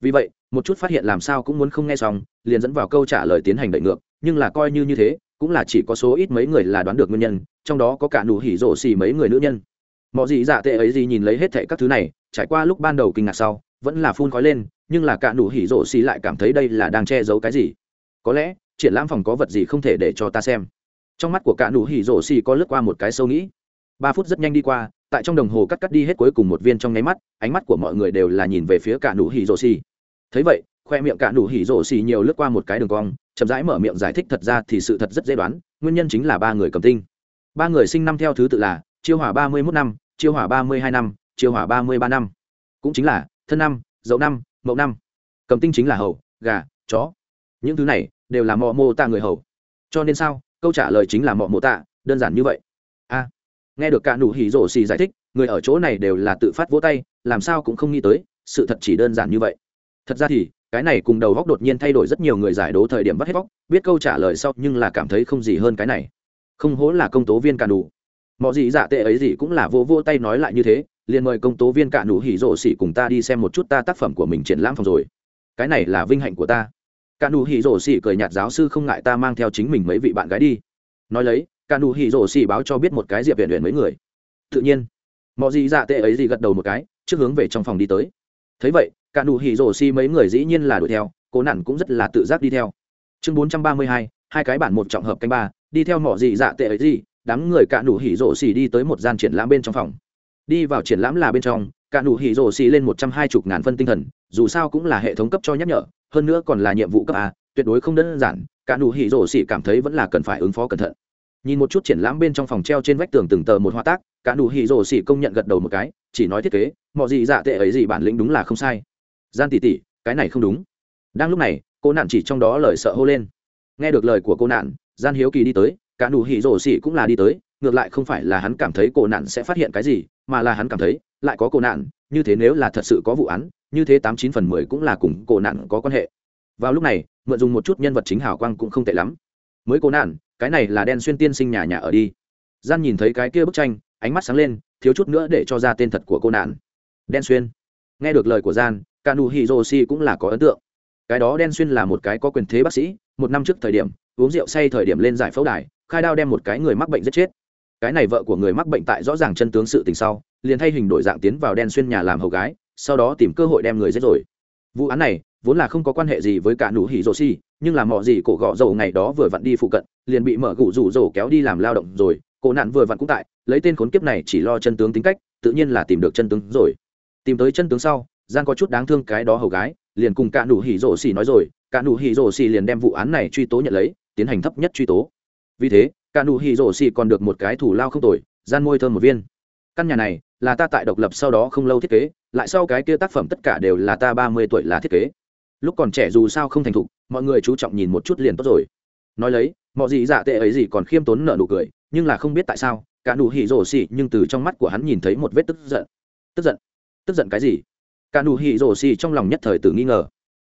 Vì vậy, một chút phát hiện làm sao cũng muốn không nghe xong, liền dẫn vào câu trả lời tiến hành đợi ngược, nhưng là coi như như thế cũng là chỉ có số ít mấy người là đoán được nguyên nhân, trong đó có cả nụ hỉ rổ xì mấy người nữ nhân. Mọi gì dạ tệ ấy gì nhìn lấy hết thệ các thứ này, trải qua lúc ban đầu kinh ngạc sau, vẫn là phun khói lên, nhưng là cả nụ hỉ rổ xì lại cảm thấy đây là đang che giấu cái gì? Có lẽ, triển lãm phòng có vật gì không thể để cho ta xem. Trong mắt của cả nụ hỉ rổ xì có lướt qua một cái sâu nghĩ. Ba phút rất nhanh đi qua, tại trong đồng hồ cắt cắt đi hết cuối cùng một viên trong nháy mắt, ánh mắt của mọi người đều là nhìn về phía cả nụ hỉ rổ xì. Thấy vậy, khoe miệng cả nụ hỉ rổ xì nhiều lướt qua một cái đường cong chậm rãi mở miệng giải thích thật ra thì sự thật rất dễ đoán, nguyên nhân chính là ba người cầm tinh. Ba người sinh năm theo thứ tự là chiêu hỏa ba mươi mốt năm, chiêu hỏa ba mươi hai năm, chiêu hỏa ba mươi ba năm. Cũng chính là thân năm, dậu năm, mậu năm. Cầm tinh chính là hầu, gà, chó. Những thứ này đều là mọ mô tạ người hầu. Cho nên sao? Câu trả lời chính là mọ mô tạ đơn giản như vậy. A, nghe được cả nụ hỉ rổ xì giải thích, người ở chỗ này đều là tự phát vỗ tay, làm sao cũng không nghĩ tới, sự thật chỉ đơn giản như vậy. Thật ra thì cái này cùng đầu góc đột nhiên thay đổi rất nhiều người giải đố thời điểm vắt hết vóc biết câu trả lời sau nhưng là cảm thấy không gì hơn cái này. Không hố là công tố viên cả đủ mọi gì giả tệ ấy gì cũng là vô vô tay nói lại như thế, liền mời công tố viên cả nụ hỉ rộ xỉ cùng ta đi xem một chút ta tác phẩm của mình triển lãm phòng rồi. Cái này là vinh hạnh của ta. Cả nụ hỉ rộ xỉ cười nhạt giáo sư không ngại ta mang theo chính mình mấy vị bạn gái đi. Nói lấy, cả nụ hỉ rộ xỉ báo cho biết một cái diệp viện luyện mấy người. Tự nhiên mọi gì dạ tệ ấy gì gật đầu một cái, trước hướng về trong phòng đi tới. Thấy vậy cả nụ hỉ rổ xi mấy người dĩ nhiên là đuổi theo, cố nản cũng rất là tự giác đi theo. Chương bốn trăm ba mươi hai hai cái bản một trọng hợp canh ba, đi theo mỏ gì dạ tệ ấy gì, đám người cả nụ hỉ rổ xi đi tới một gian triển lãm bên trong phòng. Đi vào triển lãm là bên trong, cả nụ hỉ rổ xi lên một trăm hai mươi ngàn phân tinh thần, dù sao cũng là hệ thống cấp cho nhắc nhở, hơn nữa còn là nhiệm vụ cấp a, tuyệt đối không đơn giản, cả nụ hỉ rổ xi cảm thấy vẫn là cần phải ứng phó cẩn thận. Nhìn một chút triển lãm bên trong phòng treo trên vách tường từng tờ một hoa tác, cả nụ hỉ rổ xi công nhận gật đầu một cái, chỉ nói thiết kế mọi gì dạ tệ ấy gì bản lĩnh đúng là không sai gian tỷ tỷ cái này không đúng. Đang lúc này, cô nạn chỉ trong đó lời sợ hô lên. Nghe được lời của cô nạn, gian hiếu kỳ đi tới, cả nụ hỉ rổ xỉ cũng là đi tới, ngược lại không phải là hắn cảm thấy cô nạn sẽ phát hiện cái gì, mà là hắn cảm thấy, lại có cô nạn, như thế nếu là thật sự có vụ án, như thế tám chín phần mười cũng là cùng cô nạn có quan hệ. Vào lúc này, mượn dùng một chút nhân vật chính hào quang cũng không tệ lắm. Mới cô nạn, cái này là đen xuyên tiên sinh nhà nhà ở đi. Gian nhìn thấy cái kia bức tranh, ánh mắt sáng lên, thiếu chút nữa để cho ra tên thật của cô nạn. Đen xuyên. Nghe được lời của gian cả nụ hỉ rồ xì cũng là có ấn tượng. Cái đó đen xuyên là một cái có quyền thế bác sĩ, một năm trước thời điểm, uống rượu say thời điểm lên giải phẫu đài, khai đao đem một cái người mắc bệnh rất chết. Cái này vợ của người mắc bệnh tại rõ ràng chân tướng sự tình sau, liền thay hình đổi dạng tiến vào đen xuyên nhà làm hầu gái, sau đó tìm cơ hội đem người giết rồi. Vụ án này, vốn là không có quan hệ gì với cả nụ hỉ rồ xì, nhưng là mọi gì cổ gọ dầu ngày đó vừa vặn đi phụ cận, liền bị mở gủ rủ rổ kéo đi làm lao động rồi, cổ nạn vừa vặn cũng tại, lấy tên khốn kiếp này chỉ lo chân tướng tính cách, tự nhiên là tìm được chân tướng rồi. Tìm tới chân tướng sau gian có chút đáng thương cái đó hầu gái, liền cùng cả nụ hỉ rổ xì nói rồi, cả nụ hỉ rổ xì liền đem vụ án này truy tố nhận lấy, tiến hành thấp nhất truy tố. Vì thế, cả nụ hỉ rổ xì còn được một cái thủ lao không tồi, gian môi thơm một viên. Căn nhà này là ta tại độc lập sau đó không lâu thiết kế, lại sau cái kia tác phẩm tất cả đều là ta ba mươi tuổi là thiết kế. Lúc còn trẻ dù sao không thành thục, mọi người chú trọng nhìn một chút liền tốt rồi. Nói lấy, mọi gì giả tệ ấy gì còn khiêm tốn nợ nụ cười, nhưng là không biết tại sao, cả nụ hỉ rổ xì nhưng từ trong mắt của hắn nhìn thấy một vết tức giận. Tức giận? Tức giận cái gì? cả nụ hỉ rổ xì trong lòng nhất thời tự nghi ngờ.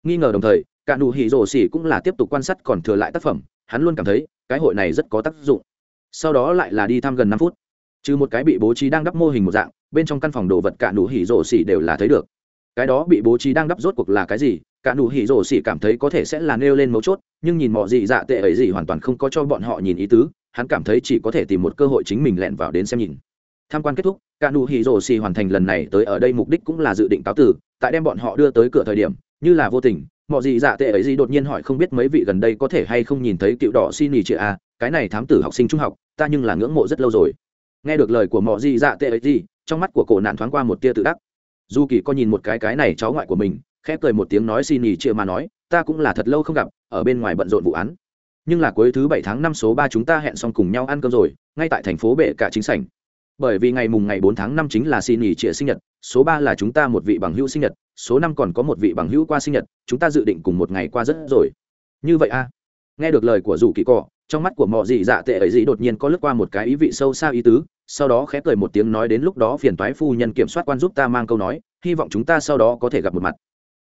Nghi ngờ đồng thời, cả nụ hỉ rổ xì cũng là tiếp tục quan sát còn thừa lại tác phẩm, hắn luôn cảm thấy, cái hội này rất có tác dụng. Sau đó lại là đi thăm gần năm phút. Trừ một cái bị bố trí đang đắp mô hình một dạng, bên trong căn phòng đồ vật cả nụ hỉ rổ xì đều là thấy được. Cái đó bị bố trí đang đắp rốt cuộc là cái gì, cả nụ hỉ rổ xỉ cảm thấy có thể sẽ là nêu lên mấu chốt, nhưng nhìn mọi gì dạ tệ ấy gì hoàn toàn không có cho bọn họ nhìn ý tứ, hắn cảm thấy chỉ có thể tìm một cơ hội chính mình lẹn vào đến xem nhìn tham quan kết thúc, cả nụ hỉ Rồ xì hoàn thành lần này tới ở đây mục đích cũng là dự định cáo tử tại đem bọn họ đưa tới cửa thời điểm, như là vô tình, mọi gì dạ tệ ấy gì đột nhiên hỏi không biết mấy vị gần đây có thể hay không nhìn thấy cựu đỏ xin nhì chị a à, cái này thám tử học sinh trung học, ta nhưng là ngưỡng mộ rất lâu rồi. Nghe được lời của mọi gì dạ tệ ấy gì, trong mắt của cổ nạn thoáng qua một tia tự đắc. Du kỳ có nhìn một cái cái này cháu ngoại của mình, khẽ cười một tiếng nói xin nhì chị mà nói, ta cũng là thật lâu không gặp, ở bên ngoài bận rộn vụ án. Nhưng là cuối thứ bảy tháng năm số ba chúng ta hẹn xong cùng nhau ăn cơm rồi, ngay tại thành phố bệ cả chính sảnh bởi vì ngày mùng ngày bốn tháng năm chính là xin nghỉ trịa sinh nhật, số ba là chúng ta một vị bằng hữu sinh nhật, số năm còn có một vị bằng hữu qua sinh nhật, chúng ta dự định cùng một ngày qua rất rồi. Như vậy a nghe được lời của rủ kỳ cọ, trong mắt của mọi dị dạ tệ ấy dị đột nhiên có lướt qua một cái ý vị sâu xa ý tứ, sau đó khẽ cười một tiếng nói đến lúc đó phiền toái phu nhân kiểm soát quan giúp ta mang câu nói, hy vọng chúng ta sau đó có thể gặp một mặt.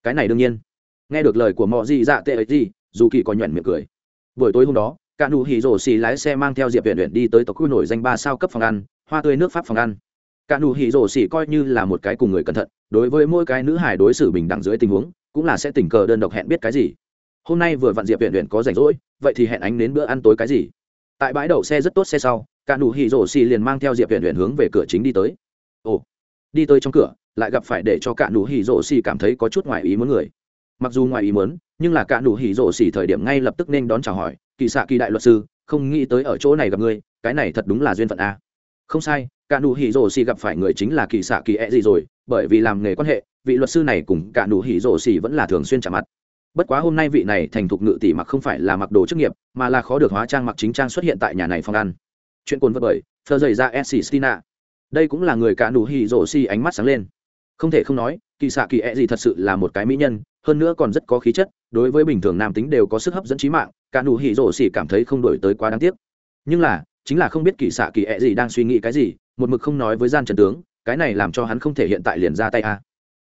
Cái này đương nhiên. Nghe được lời của mọi dị dạ tệ ấy dị dù kỳ có nhuận miệng cười. Buổi tối hôm đó cả nụ hỉ rổ xì lái xe mang theo diệp viện luyện đi tới tộc khu nổi danh ba sao cấp phòng ăn hoa tươi nước pháp phòng ăn. Cả nụ hỉ rổ xỉ coi như là một cái cùng người cẩn thận, đối với mỗi cái nữ hải đối xử bình đẳng dưới tình huống, cũng là sẽ tình cờ đơn độc hẹn biết cái gì. Hôm nay vừa vặn diệp huyện huyện có rảnh rỗi, vậy thì hẹn ánh đến bữa ăn tối cái gì? Tại bãi đậu xe rất tốt xe sau, cả nụ hỉ rổ xỉ liền mang theo diệp huyện huyện hướng về cửa chính đi tới. Ồ, đi tới trong cửa, lại gặp phải để cho cả nụ hỉ rổ xỉ cảm thấy có chút ngoài ý muốn người. Mặc dù ngoài ý muốn, nhưng là cả nụ hỉ rổ xỉ thời điểm ngay lập tức nên đón chào hỏi, kỳ xạ kỳ đại luật sư, không nghĩ tới ở chỗ này gặp ngươi, cái này thật đúng là duyên phận a không sai, cả nụ hỉ rổ xì gặp phải người chính là kỳ xạ kỳ ẹ、e、gì rồi, bởi vì làm nghề quan hệ, vị luật sư này cùng cả nụ hỉ rổ xì vẫn là thường xuyên trả mặt. Bất quá hôm nay vị này thành thục ngự tỷ mặc không phải là mặc đồ chức nghiệp, mà là khó được hóa trang mặc chính trang xuất hiện tại nhà này phòng ăn. Chuyện cồn vật bởi, thơ dày ra s s tina đây cũng là người cả nụ hỉ rổ xì ánh mắt sáng lên. Không thể không nói, kỳ xạ kỳ ẹ、e、gì thật sự là một cái mỹ nhân, hơn nữa còn rất có khí chất, đối với bình thường nam tính đều có sức hấp dẫn trí mạng, cả nụ hỉ rổ xì cảm thấy không đổi tới quá đáng tiếc. Nhưng là chính là không biết kỳ xạ kỳ ẹ e gì đang suy nghĩ cái gì, một mực không nói với gian trần tướng, cái này làm cho hắn không thể hiện tại liền ra tay a à.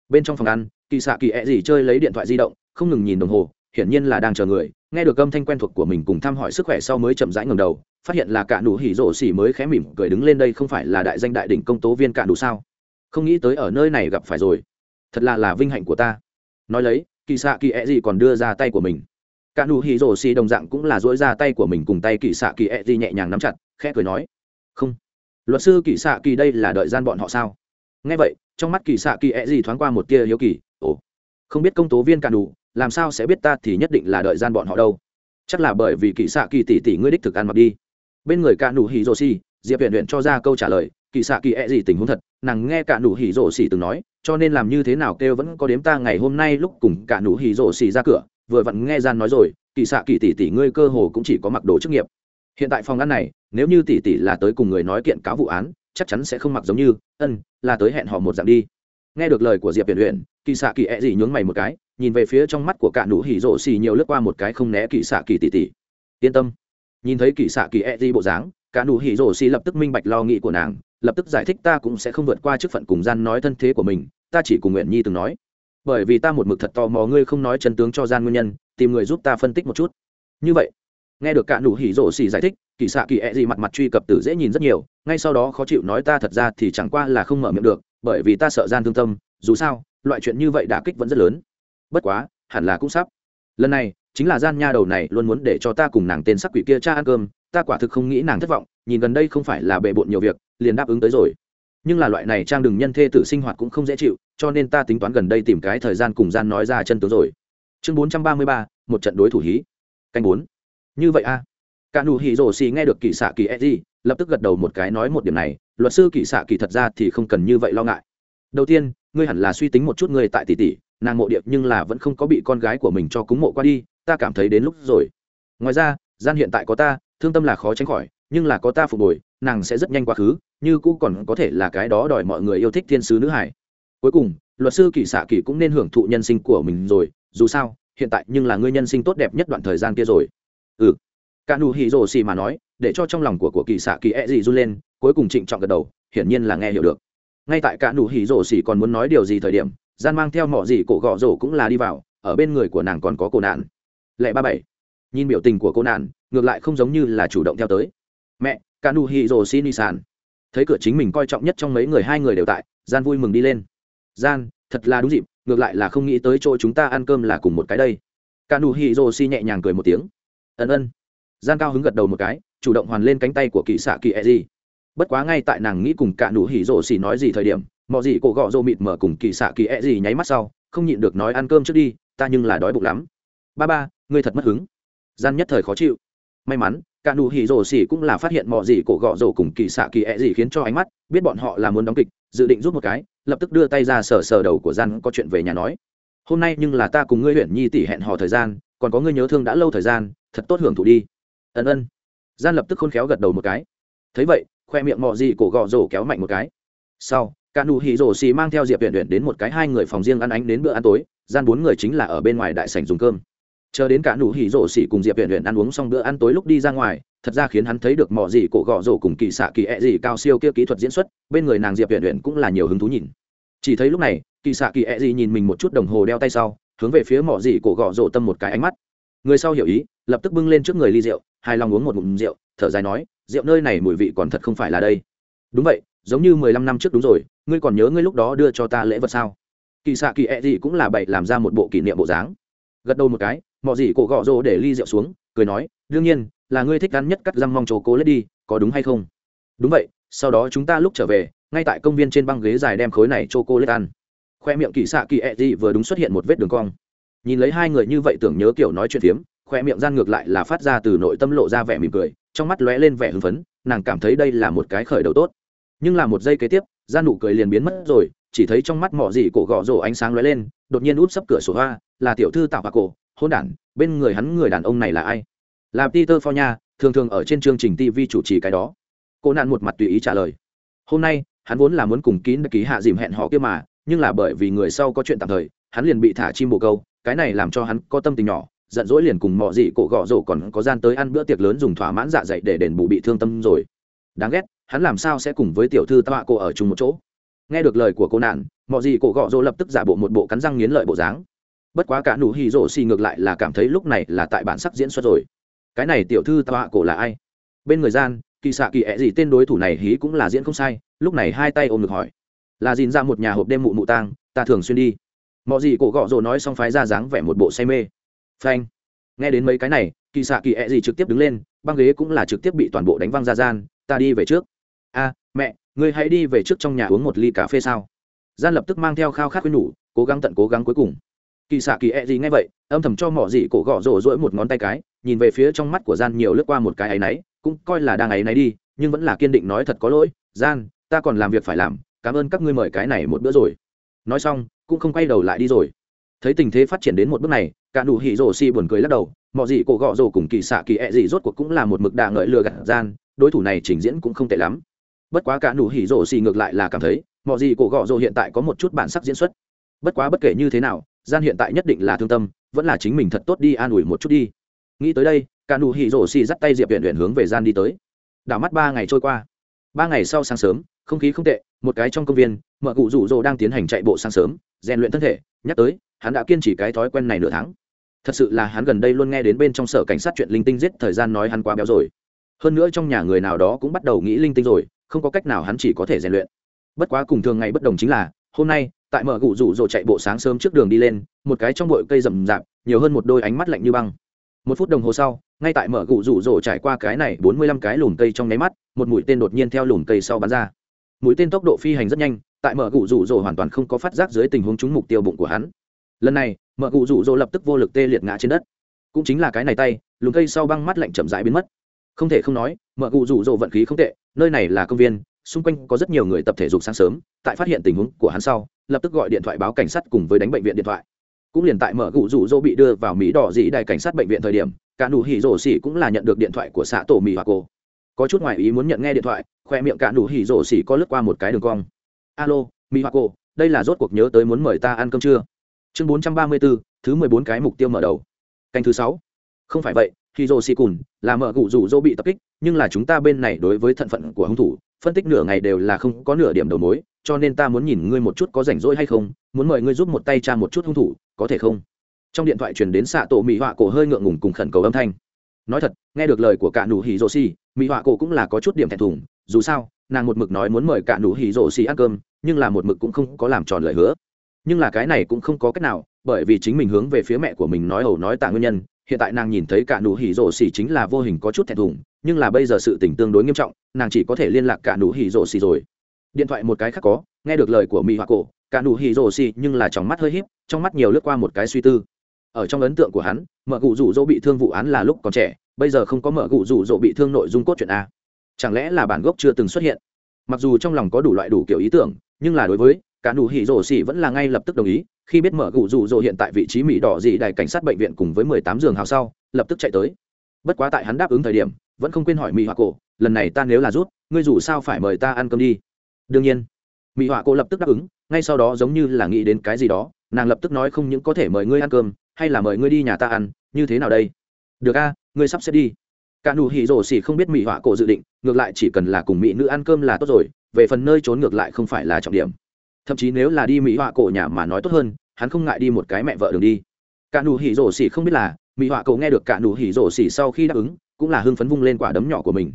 bên trong phòng ăn, kỳ xạ kỳ ẹ e gì chơi lấy điện thoại di động, không ngừng nhìn đồng hồ, hiển nhiên là đang chờ người, nghe được âm thanh quen thuộc của mình cùng thăm hỏi sức khỏe sau mới chậm rãi ngầm đầu, phát hiện là cả nụ hỉ rổ xỉ mới khẽ mỉm cười đứng lên đây không phải là đại danh đại đỉnh công tố viên cả đủ sao. Không nghĩ tới ở nơi này gặp phải rồi. Thật là là vinh hạnh của ta. Nói lấy, kỳ xạ kỳ ẹ gì còn đưa ra tay của mình. Cả nụ hỉ rổ xỉ đồng dạng cũng là dỗi ra tay của mình cùng tay kỳ xạ kỳ ẹ gì nhẹ nhàng nắm chặt khẽ cười nói, không, luật sư kỳ xạ kỳ đây là đợi gian bọn họ sao? Nghe vậy, trong mắt kỳ xạ kỳ e ẹ gì thoáng qua một tia hiếu kỳ, ồ, không biết công tố viên cạn đủ, làm sao sẽ biết ta thì nhất định là đợi gian bọn họ đâu. Chắc là bởi vì kỳ xạ kỳ tỷ tỷ ngươi đích thực ăn mặc đi. Bên người cạn đủ hỉ rồ xì, diệp huyện huyện cho ra câu trả lời, kỳ xạ kỳ ẹ、e、gì tình huống thật, nàng nghe cả đủ hỉ rổ xỉ từng nói, cho nên làm như thế nào kêu vẫn có đếm ta ngày hôm nay lúc cùng cả đủ hỉ rổ xỉ ra cửa. Vừa vặn nghe gian nói rồi, kỳ xạ kỳ tỷ tỷ ngươi cơ hồ cũng chỉ có mặc đồ chức nghiệp. Hiện tại phòng ăn này nếu như tỷ tỷ là tới cùng người nói kiện cáo vụ án, chắc chắn sẽ không mặc giống như, ân, là tới hẹn họ một dạng đi. Nghe được lời của diệp viện luyện kỳ xạ kỳ ẹ、e、gì nhướng mày một cái, nhìn về phía trong mắt của cả Đủ hỉ rộ xì nhiều lướt qua một cái không né kỳ xạ kỳ tỷ tỷ. Yên tâm. Nhìn thấy kỳ xạ kỳ ẹ、e、gì bộ dáng, cả Đủ hỉ rộ xì lập tức minh bạch lo nghĩ của nàng, lập tức giải thích ta cũng sẽ không vượt qua chức phận cùng gian nói thân thế của mình, ta chỉ cùng nguyện nhi từng nói. Bởi vì ta một mực thật tò mò ngươi không nói chân tướng cho gian nguyên nhân, tìm người giúp ta phân tích một chút. Như vậy nghe được cả nụ hỉ rổ xì giải thích, kỳ xạ kỳ ẹ、e、gì mặt mặt truy cập tử dễ nhìn rất nhiều, ngay sau đó khó chịu nói ta thật ra thì chẳng qua là không mở miệng được, bởi vì ta sợ gian thương tâm, dù sao, loại chuyện như vậy đả kích vẫn rất lớn. Bất quá, hẳn là cũng sắp. Lần này, chính là gian nha đầu này luôn muốn để cho ta cùng nàng tên sắc quỷ kia cha ăn cơm, ta quả thực không nghĩ nàng thất vọng, nhìn gần đây không phải là bề bộn nhiều việc, liền đáp ứng tới rồi. Nhưng là loại này trang đừng nhân thê tử sinh hoạt cũng không dễ chịu, cho nên ta tính toán gần đây tìm cái thời gian cùng gian nói ra chân tướng rồi. Chương bốn trăm ba mươi ba, một trận đối thủ hí. Canh bốn như vậy a cả nụ hỉ rổ xì nghe được kỳ xạ kỳ e gì lập tức gật đầu một cái nói một điểm này, luật sư kỳ xạ kỳ thật ra thì không cần như vậy lo ngại. Đầu tiên, ngươi hẳn là suy tính một chút ngươi tại tỷ tỷ, nàng mộ điệp nhưng là vẫn không có bị con gái của mình cho cúng mộ qua đi, ta cảm thấy đến lúc rồi. Ngoài ra, gian hiện tại có ta, thương tâm là khó tránh khỏi, nhưng là có ta phục hồi, nàng sẽ rất nhanh quá khứ, như cũ còn có thể là cái đó đòi mọi người yêu thích thiên sứ nữ hải. Cuối cùng, luật sư kỳ xạ kỳ cũng nên hưởng thụ nhân sinh của mình rồi, dù sao, hiện tại nhưng là ngươi nhân sinh tốt đẹp nhất đoạn thời gian kia rồi ừ. Cả nụ hỉ rồ xì mà nói, để cho trong lòng của của kỳ xạ kỳ e gì run lên, cuối cùng trịnh trọng gật đầu, hiển nhiên là nghe hiểu được. Ngay tại cả nụ hỉ rồ xì còn muốn nói điều gì thời điểm, gian mang theo mỏ gì cổ gọ rổ cũng là đi vào, ở bên người của nàng còn có cổ nạn. Lệ ba bảy. Nhìn biểu tình của cô nạn, ngược lại không giống như là chủ động theo tới. Mẹ, cả nụ hỉ rồ xì ni sàn. Thấy cửa chính mình coi trọng nhất trong mấy người hai người đều tại, gian vui mừng đi lên. Gian, thật là đúng dịp, ngược lại là không nghĩ tới chỗ chúng ta ăn cơm là cùng một cái đây. Cả nụ hỉ rồ xì nhẹ nhàng cười một tiếng ân ân. Gian cao hứng gật đầu một cái, chủ động hoàn lên cánh tay của kỵ xạ kỵ e gì bất quá ngay tại nàng nghĩ cùng cả nụ hỉ rổ xỉ nói gì thời điểm mọi gì cổ gọ rộ mịt mở cùng kỵ xạ kỵ e gì nháy mắt sau, không nhịn được nói ăn cơm trước đi, ta nhưng là đói bụng lắm. Ba ba, ngươi thật mất hứng. Gian nhất thời khó chịu. May mắn, cả nụ hỉ rổ xỉ cũng là phát hiện mọi gì cổ gọ rồ cùng kỵ xạ kỵ e gì khiến cho ánh mắt, biết bọn họ là muốn đóng kịch, dự định rút một cái, lập tức đưa tay ra sờ sờ đầu của gian có chuyện về nhà nói. Hôm nay nhưng là ta cùng ngươi huyện nhi tỷ hẹn hò thời gian, còn có ngươi nhớ thương đã lâu thời gian thật tốt hưởng thụ đi. Ân ân. Gian lập tức khôn khéo gật đầu một cái. Thấy vậy, khoe miệng mò gì cổ gò rổ kéo mạnh một cái. Sau, cả nụ hỉ rổ xì mang theo diệp tuyển tuyển đến một cái hai người phòng riêng ăn ánh đến bữa ăn tối, gian bốn người chính là ở bên ngoài đại sảnh dùng cơm. Chờ đến cả nụ hỉ rổ xì cùng diệp tuyển tuyển ăn uống xong bữa ăn tối lúc đi ra ngoài, thật ra khiến hắn thấy được mò gì cổ gò rổ cùng kỳ xạ kỳ ẹ e gì cao siêu kia kỹ thuật diễn xuất, bên người nàng diệp tuyển tuyển cũng là nhiều hứng thú nhìn. Chỉ thấy lúc này, kỳ xạ kỳ ẹ e gì nhìn mình một chút đồng hồ đeo tay sau, hướng về phía mò gì cổ gò rổ tâm một cái ánh mắt. Người sau hiểu ý lập tức bưng lên trước người ly rượu hai lòng uống một ngụm rượu, thở dài nói, rượu nơi này mùi vị còn thật không phải là đây. Đúng vậy, giống như mười lăm năm trước đúng rồi, ngươi còn nhớ ngươi lúc đó đưa cho ta lễ vật sao? Kỳ xạ kỳ ẹ、e、gì cũng là bậy làm ra một bộ kỷ niệm bộ dáng. Gật đầu một cái mọi gì cổ gọ rô để ly rượu xuống, cười nói, đương nhiên, là ngươi thích ăn nhất cắt răm mong chỗ cố lết đi, có đúng hay không? Đúng vậy, sau đó chúng ta lúc trở về, ngay tại công viên trên băng ghế dài đem khối này chỗ cố lết ăn. Khoe miệng kỳ xạ kỳ ẹ、e、gì vừa đúng xuất hiện một vết đường cong. Nhìn lấy hai người như vậy tưởng nhớ kiểu nói chuyện phiếm khoe miệng gian ngược lại là phát ra từ nội tâm lộ ra vẻ mỉm cười, trong mắt lóe lên vẻ hưng phấn, nàng cảm thấy đây là một cái khởi đầu tốt. Nhưng là một giây kế tiếp gian nụ cười liền biến mất rồi, chỉ thấy trong mắt mỏ dị cổ gõ rổ ánh sáng lóe lên, đột nhiên úp sấp cửa sổ hoa, là tiểu thư tạo bà cổ hôn đản, bên người hắn người đàn ông này là ai? Là peter for nha thường thường ở trên chương trình tv chủ trì cái đó. Cô nạn một mặt tùy ý trả lời. Hôm nay, hắn vốn là muốn cùng kín ký hạ dìm hẹn họ kia mà, nhưng là bởi vì người sau có chuyện tạm thời, hắn liền bị thả chim bồ câu, cái này làm cho hắn có tâm tình nhỏ giận dỗi liền cùng mọi gì cổ gọ rổ còn có gian tới ăn bữa tiệc lớn dùng thỏa mãn dạ dày để đền bù bị thương tâm rồi. Đáng ghét, hắn làm sao sẽ cùng với tiểu thư tọa cô ở chung một chỗ? Nghe được lời của cô nạn mọi gì cổ gọ rổ lập tức giả bộ một bộ cắn răng nghiến lợi bộ dáng. Bất quá cả nụ hì rổ xì ngược lại là cảm thấy lúc này là tại bản sắc diễn xuất rồi. Cái này tiểu thư tọa cổ là ai? Bên người gian, kỳ xạ kỳ ẹ gì tên đối thủ này hí cũng là diễn không sai, lúc này hai tay ôm ngực hỏi. Là dìn ra một nhà hộp đêm mụ mụ tang, ta thường xuyên đi. Mọi gì cổ gọ rồ nói xong phái ra dáng vẻ một bộ say mê phanh. Nghe đến mấy cái này, kỳ xạ kỳ ẹ、e、gì trực tiếp đứng lên, băng ghế cũng là trực tiếp bị toàn bộ đánh văng ra gian, ta đi về trước. A, mẹ người hãy đi về trước trong nhà uống một ly cà phê sao. Gian lập tức mang theo khao khát khuyên nhủ, cố gắng tận cố gắng cuối cùng. Kỳ xạ kỳ ẹ、e、gì nghe vậy, âm thầm cho mỏ dị cổ gõ rổ rỗi một ngón tay cái, nhìn về phía trong mắt của gian nhiều lướt qua một cái áy náy, cũng coi là đang áy náy đi, nhưng vẫn là kiên định nói thật có lỗi, gian, ta còn làm việc phải làm, cảm ơn các ngươi mời cái này một bữa rồi. Nói xong, cũng không quay đầu lại đi rồi. Thấy tình thế phát triển đến một bước này cả nụ hỉ rổ xì buồn cười lắc đầu mọi gì cổ gọ rổ cùng kỳ xạ kỳ ẹ、e、gì rốt cuộc cũng là một mực đà ngợi lừa gạt gian, đối thủ này trình diễn cũng không tệ lắm. Bất quá cả nụ hỉ rổ xì ngược lại là cảm thấy mọi gì cổ gọ rổ hiện tại có một chút bản sắc diễn xuất. Bất quá bất kể như thế nào, gian hiện tại nhất định là thương tâm, vẫn là chính mình thật tốt đi an ủi một chút đi. Nghĩ tới đây, cả nụ hỉ rổ xì dắt tay diệp huyện huyện hướng về gian đi tới. Đảo mắt ba ngày trôi qua. Ba ngày sau sáng sớm, không khí không tệ, một cái trong công viên, mợ cụ rủ rỗ đang tiến hành chạy bộ sáng sớm, rèn luyện thân thể, nhắc tới, hắn đã kiên trì cái thói quen này nửa tháng thật sự là hắn gần đây luôn nghe đến bên trong sở cảnh sát chuyện linh tinh giết thời gian nói hắn quá béo rồi. Hơn nữa trong nhà người nào đó cũng bắt đầu nghĩ linh tinh rồi, không có cách nào hắn chỉ có thể rèn luyện. Bất quá cùng thường ngày bất đồng chính là, hôm nay, tại mở gụ rủ rồi chạy bộ sáng sớm trước đường đi lên, một cái trong bụi cây rậm rạp, nhiều hơn một đôi ánh mắt lạnh như băng. Một phút đồng hồ sau, ngay tại mở gụ rủ rổ trải qua cái này bốn mươi lăm cái lùn cây trong nháy mắt, một mũi tên đột nhiên theo lùn cây sau bắn ra. Mũi tên tốc độ phi hành rất nhanh, tại mở gụ rủ rổ hoàn toàn không có phát giác dưới tình huống trúng mục tiêu bụng của hắn. Lần này mợ cụ rủ rỗ lập tức vô lực tê liệt ngã trên đất. Cũng chính là cái này tay lùng cây sau băng mắt lạnh chậm rãi biến mất. Không thể không nói, mợ cụ rủ rỗ vận khí không tệ, nơi này là công viên, xung quanh có rất nhiều người tập thể dục sáng sớm, tại phát hiện tình huống của hắn sau, lập tức gọi điện thoại báo cảnh sát cùng với đánh bệnh viện điện thoại. Cũng liền tại mở cụ rủ rỗ bị đưa vào mỹ đỏ dĩ đài cảnh sát bệnh viện thời điểm, cả nụ hỉ rổ xỉ cũng là nhận được điện thoại của xã tổ mỹ hoa cô. Có chút ngoại ý muốn nhận nghe điện thoại, khoe miệng cả nụ hỉ rổ xỉ có lướt qua một cái đường cong. Alo, mỹ hoa cô, đây là rốt cuộc nhớ tới muốn mời ta ăn cơm trưa chương bốn trăm ba mươi bốn thứ mười bốn cái mục tiêu mở đầu. Canh thứ sáu. Không phải vậy khi rô xì cùn là mở gụ rủ rô bị tập kích, nhưng là chúng ta bên này đối với thận phận của hung thủ, phân tích nửa ngày đều là không có nửa điểm đầu mối, cho nên ta muốn nhìn ngươi một chút có rảnh rỗi hay không, muốn mời ngươi giúp một tay cha một chút hung thủ, có thể không? Trong điện thoại truyền đến xạ tổ mỹ họa cổ hơi ngượng ngùng cùng khẩn cầu âm thanh. Nói thật, nghe được lời của cả nụ hỉ rô xì mỹ họa cổ cũng là có chút điểm thẹn thùng, dù sao, nàng một mực nói muốn mời cả nụ hỉ rô xì ăn cơm, nhưng là một mực cũng không có làm tròn lời hứa nhưng là cái này cũng không có cách nào, bởi vì chính mình hướng về phía mẹ của mình nói ẩu nói tạ nguyên nhân, hiện tại nàng nhìn thấy cả nụ hỉ rổ xỉ chính là vô hình có chút thẹn thùng, nhưng là bây giờ sự tình tương đối nghiêm trọng, nàng chỉ có thể liên lạc cả nụ hỉ rổ xỉ rồi. Điện thoại một cái khác có, nghe được lời của mỹ hoa cổ, cả nụ hỉ rổ xỉ nhưng là trong mắt hơi híp, trong mắt nhiều lướt qua một cái suy tư. Ở trong ấn tượng của hắn, mợ cụ rủ rỗ bị thương vụ án là lúc còn trẻ, bây giờ không có mợ cụ rủ rỗ bị thương nội dung cốt truyện a. Chẳng lẽ là bản gốc chưa từng xuất hiện? Mặc dù trong lòng có đủ loại đủ kiểu ý tưởng, nhưng là đối với cả nụ hỉ rổ xỉ vẫn là ngay lập tức đồng ý, khi biết mở gụ rủ rỗ hiện tại vị trí mỹ đỏ dị đài cảnh sát bệnh viện cùng với mười tám giường hào sau, lập tức chạy tới. Bất quá tại hắn đáp ứng thời điểm, vẫn không quên hỏi mỹ họa cổ, lần này ta nếu là rút, ngươi dù sao phải mời ta ăn cơm đi. Đương nhiên mỹ họa cổ lập tức đáp ứng, ngay sau đó giống như là nghĩ đến cái gì đó, nàng lập tức nói không những có thể mời ngươi ăn cơm, hay là mời ngươi đi nhà ta ăn, như thế nào đây? Được a, ngươi sắp xếp đi. Cả nụ hỉ rổ xỉ không biết mỹ họa cổ dự định, ngược lại chỉ cần là cùng mỹ nữ ăn cơm là tốt rồi, về phần nơi trốn ngược lại không phải là trọng điểm thậm chí nếu là đi mỹ họa cổ nhà mà nói tốt hơn, hắn không ngại đi một cái mẹ vợ đường đi. Cả nụ hỉ rổ xỉ không biết là, mỹ họa cổ nghe được cả nụ hỉ rổ xỉ sau khi đáp ứng, cũng là hưng phấn vung lên quả đấm nhỏ của mình.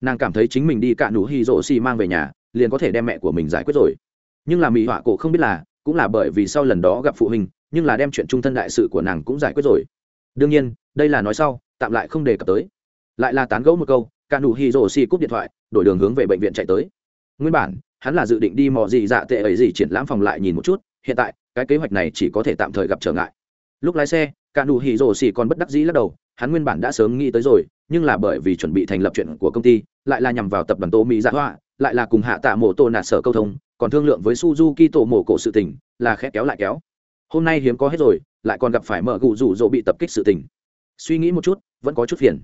Nàng cảm thấy chính mình đi cả nụ hỉ rổ xỉ mang về nhà, liền có thể đem mẹ của mình giải quyết rồi. Nhưng là mỹ họa cổ không biết là, cũng là bởi vì sau lần đó gặp phụ huynh, nhưng là đem chuyện trung thân đại sự của nàng cũng giải quyết rồi. Đương nhiên, đây là nói sau, tạm lại không đề cập tới. Lại là tán gẫu một câu, cả nụ hỉ rổ xỉ cúp điện thoại, đổi đường hướng về bệnh viện chạy tới. Nguyên bản hắn là dự định đi mò gì dạ tệ ấy gì triển lãm phòng lại nhìn một chút, hiện tại, cái kế hoạch này chỉ có thể tạm thời gặp trở ngại. Lúc lái xe, cả nụ hỉ rồ xỉ còn bất đắc dĩ lắc đầu, hắn nguyên bản đã sớm nghĩ tới rồi, nhưng là bởi vì chuẩn bị thành lập chuyện của công ty, lại là nhằm vào tập đoàn tô mỹ dạ hoa, lại là cùng hạ tạ mổ tô nạt sở câu thông, còn thương lượng với suzuki tổ mổ cổ sự tình, là khẽ kéo lại kéo. Hôm nay hiếm có hết rồi, lại còn gặp phải mở gù rủ rỗ bị tập kích sự tình. Suy nghĩ một chút, vẫn có chút phiền.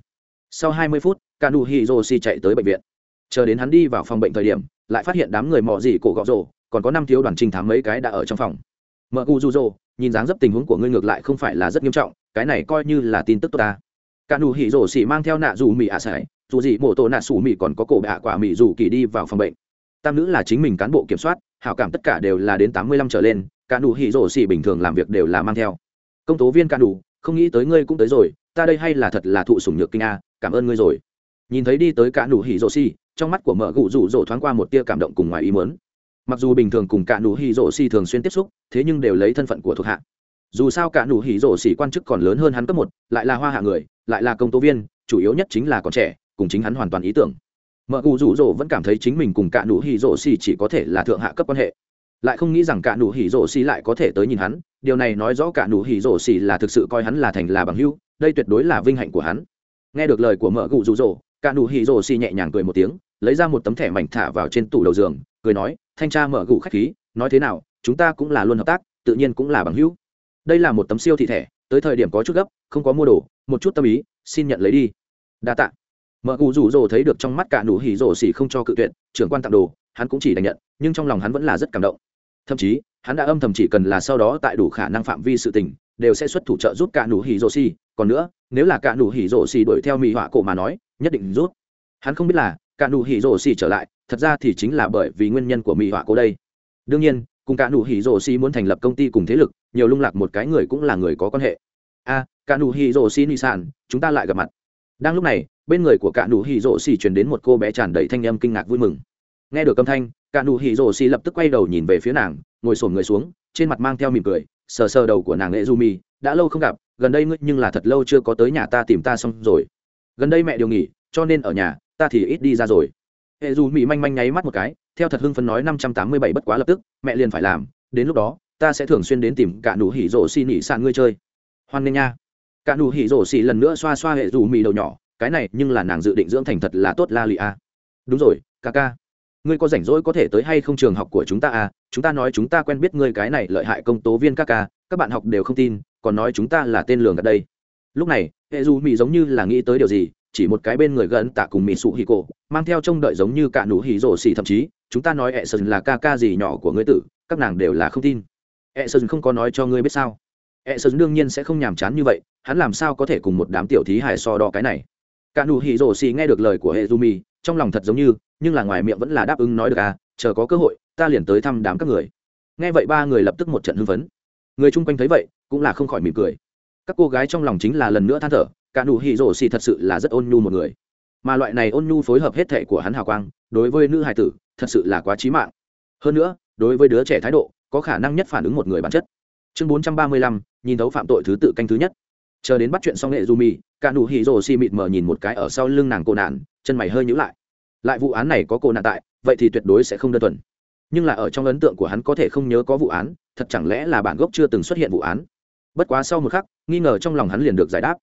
Sau hai mươi phút, cả nụ hỉ rồ xỉ chạy tới bệnh viện. Chờ đến hắn đi vào phòng bệnh thời điểm lại phát hiện đám người mò gì cổ gọ rồ, còn có năm thiếu đoàn trình thám mấy cái đã ở trong phòng. Mợ gu du rồ nhìn dáng dấp tình huống của ngươi ngược lại không phải là rất nghiêm trọng, cái này coi như là tin tức tốt ta. Cả nụ hỉ rồ xỉ mang theo nạ dù mì ạ à sải, dù gì mổ tổ nạ xù mì còn có cổ bạ quả mì dù kỳ đi vào phòng bệnh. Tam nữ là chính mình cán bộ kiểm soát, hảo cảm tất cả đều là đến tám mươi lăm trở lên, cả nụ hỉ rồ xỉ bình thường làm việc đều là mang theo. Công tố viên cả nụ không nghĩ tới ngươi cũng tới rồi, ta đây hay là thật là thụ sủng nhược kinh a, cảm ơn ngươi rồi nhìn thấy đi tới cả nụ hỉ rổ xì, trong mắt của mở gụ rủ rổ thoáng qua một tia cảm động cùng ngoài ý mớn mặc dù bình thường cùng cả nụ hỉ rổ xì thường xuyên tiếp xúc, thế nhưng đều lấy thân phận của thuộc hạ. Dù sao cả nụ hỉ rổ xì quan chức còn lớn hơn hắn cấp một, lại là hoa hạ người, lại là công tố viên, chủ yếu nhất chính là còn trẻ, cùng chính hắn hoàn toàn ý tưởng. Mở cụ rủ rỗ vẫn cảm thấy chính mình cùng cả nụ hỉ rỗ xì chỉ có thể là thượng hạ cấp quan hệ. Lại không nghĩ rằng cả nụ hỉ rỗ xì lại có thể tới nhìn hắn, điều này nói rõ cả nụ hỉ rỗ xì là thực sự coi hắn là thành là bằng hưu đây tuyệt đối là vinh hạnh của hắn. Nghe được lời của Mở cụ rủ rỗ cả nụ hỉ rồ xì nhẹ nhàng cười một tiếng, lấy ra một tấm thẻ mảnh thả vào trên tủ đầu giường, cười nói, thanh tra mở gủ khách khí, nói thế nào, chúng ta cũng là luôn hợp tác, tự nhiên cũng là bằng hữu. Đây là một tấm siêu thị thẻ, tới thời điểm có chút gấp, không có mua đồ, một chút tâm ý, xin nhận lấy đi. Đa tạ. Mở gù rủ rồ thấy được trong mắt cả nụ hỉ rồ xì không cho cự tuyệt, trưởng quan tặng đồ, hắn cũng chỉ đành nhận, nhưng trong lòng hắn vẫn là rất cảm động. Thậm chí, hắn đã âm thầm chỉ cần là sau đó tại đủ khả năng phạm vi sự tình, đều sẽ xuất thủ trợ giúp cả nụ hỉ rồ xì. Còn nữa, nếu là cả nụ hỉ rồ xì đuổi theo mỹ họa cổ mà nói nhất định rút. Hắn không biết là cả nụ hỉ rổ xỉ trở lại thật ra thì chính là bởi vì nguyên nhân của mỹ họa cô đây. Đương nhiên cùng cả nụ hỉ rổ xỉ muốn thành lập công ty cùng thế lực nhiều lung lạc một cái người cũng là người có quan hệ. A à, cả nụ hỉ rổ xỉ nị sản chúng ta lại gặp mặt. Đang lúc này bên người của cả nụ hỉ rổ xỉ truyền đến một cô bé tràn đầy thanh âm kinh ngạc vui mừng. Nghe được âm thanh cả nụ hỉ rổ xỉ lập tức quay đầu nhìn về phía nàng ngồi xổm người xuống trên mặt mang theo mỉm cười sờ sờ đầu của nàng nghệ du mi đã lâu không gặp gần đây ngươi nhưng là thật lâu chưa có tới nhà ta tìm ta xong rồi gần đây mẹ điều nghỉ, cho nên ở nhà, ta thì ít đi ra rồi. Hệ dù mỹ manh manh nháy mắt một cái, theo thật hưng phấn nói năm trăm tám mươi bảy bất quá lập tức, mẹ liền phải làm, đến lúc đó, ta sẽ thường xuyên đến tìm cả nụ hỉ rổ xì nỉ sàn ngươi chơi. Hoan nghênh nha. Cả nụ hỉ rổ xì lần nữa xoa xoa hệ dù mỹ đầu nhỏ, cái này nhưng là nàng dự định dưỡng thành thật là tốt la lì a. Đúng rồi, ca ca. Ngươi có rảnh rỗi có thể tới hay không trường học của chúng ta à chúng ta nói chúng ta quen biết ngươi cái này lợi hại công tố viên ca ca, các bạn học đều không tin, còn nói chúng ta là tên lường ở đây. Lúc này hệ dù mỹ giống như là nghĩ tới điều gì, chỉ một cái bên người gần tạ cùng mỹ sụ hì cổ, mang theo trông đợi giống như cả nụ hì rổ xì thậm chí, chúng ta nói hệ sơn là ca ca gì nhỏ của ngươi tử, các nàng đều là không tin. Hệ sơn không có nói cho ngươi biết sao? Hệ sơn đương nhiên sẽ không nhàm chán như vậy, hắn làm sao có thể cùng một đám tiểu thí hài so đo cái này? Cả nụ hì rổ xì nghe được lời của hệ dù mỹ trong lòng thật giống như, nhưng là ngoài miệng vẫn là đáp ứng nói được à chờ có cơ hội, ta liền tới thăm đám các người. Nghe vậy ba người lập tức một trận hưng phấn. Người chung quanh thấy vậy, cũng là không khỏi mỉm cười các cô gái trong lòng chính là lần nữa than thở, cả nụ hỉ rổ xì thật sự là rất ôn nhu một người. Mà loại này ôn nhu phối hợp hết thệ của hắn hào quang, đối với nữ hài tử, thật sự là quá trí mạng. Hơn nữa, đối với đứa trẻ thái độ, có khả năng nhất phản ứng một người bản chất. Chương bốn trăm ba mươi lăm, nhìn thấu phạm tội thứ tự canh thứ nhất. Chờ đến bắt chuyện xong nghệ du mi cả nụ hỉ rổ xì mịt mờ nhìn một cái ở sau lưng nàng cô nạn, chân mày hơi nhữ lại. Lại vụ án này có cô nạn tại, vậy thì tuyệt đối sẽ không đơn thuần. Nhưng là ở trong ấn tượng của hắn có thể không nhớ có vụ án, thật chẳng lẽ là bản gốc chưa từng xuất hiện vụ án? bất quá sau một khắc, nghi ngờ trong lòng hắn liền được giải đáp.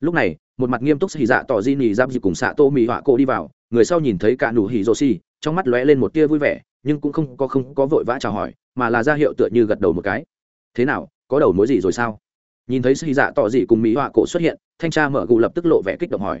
Lúc này, một mặt nghiêm túc xì dạ tỏ di nỉ giáp dịp cùng xạ tô mỹ họa cổ đi vào, người sau nhìn thấy cả nụ hỉ rô xì, trong mắt lóe lên một tia vui vẻ, nhưng cũng không có không có vội vã chào hỏi, mà là ra hiệu tựa như gật đầu một cái. Thế nào, có đầu mối gì rồi sao? Nhìn thấy xì dạ tỏ dị cùng mỹ họa cổ xuất hiện, thanh tra mở gù lập tức lộ vẻ kích động hỏi.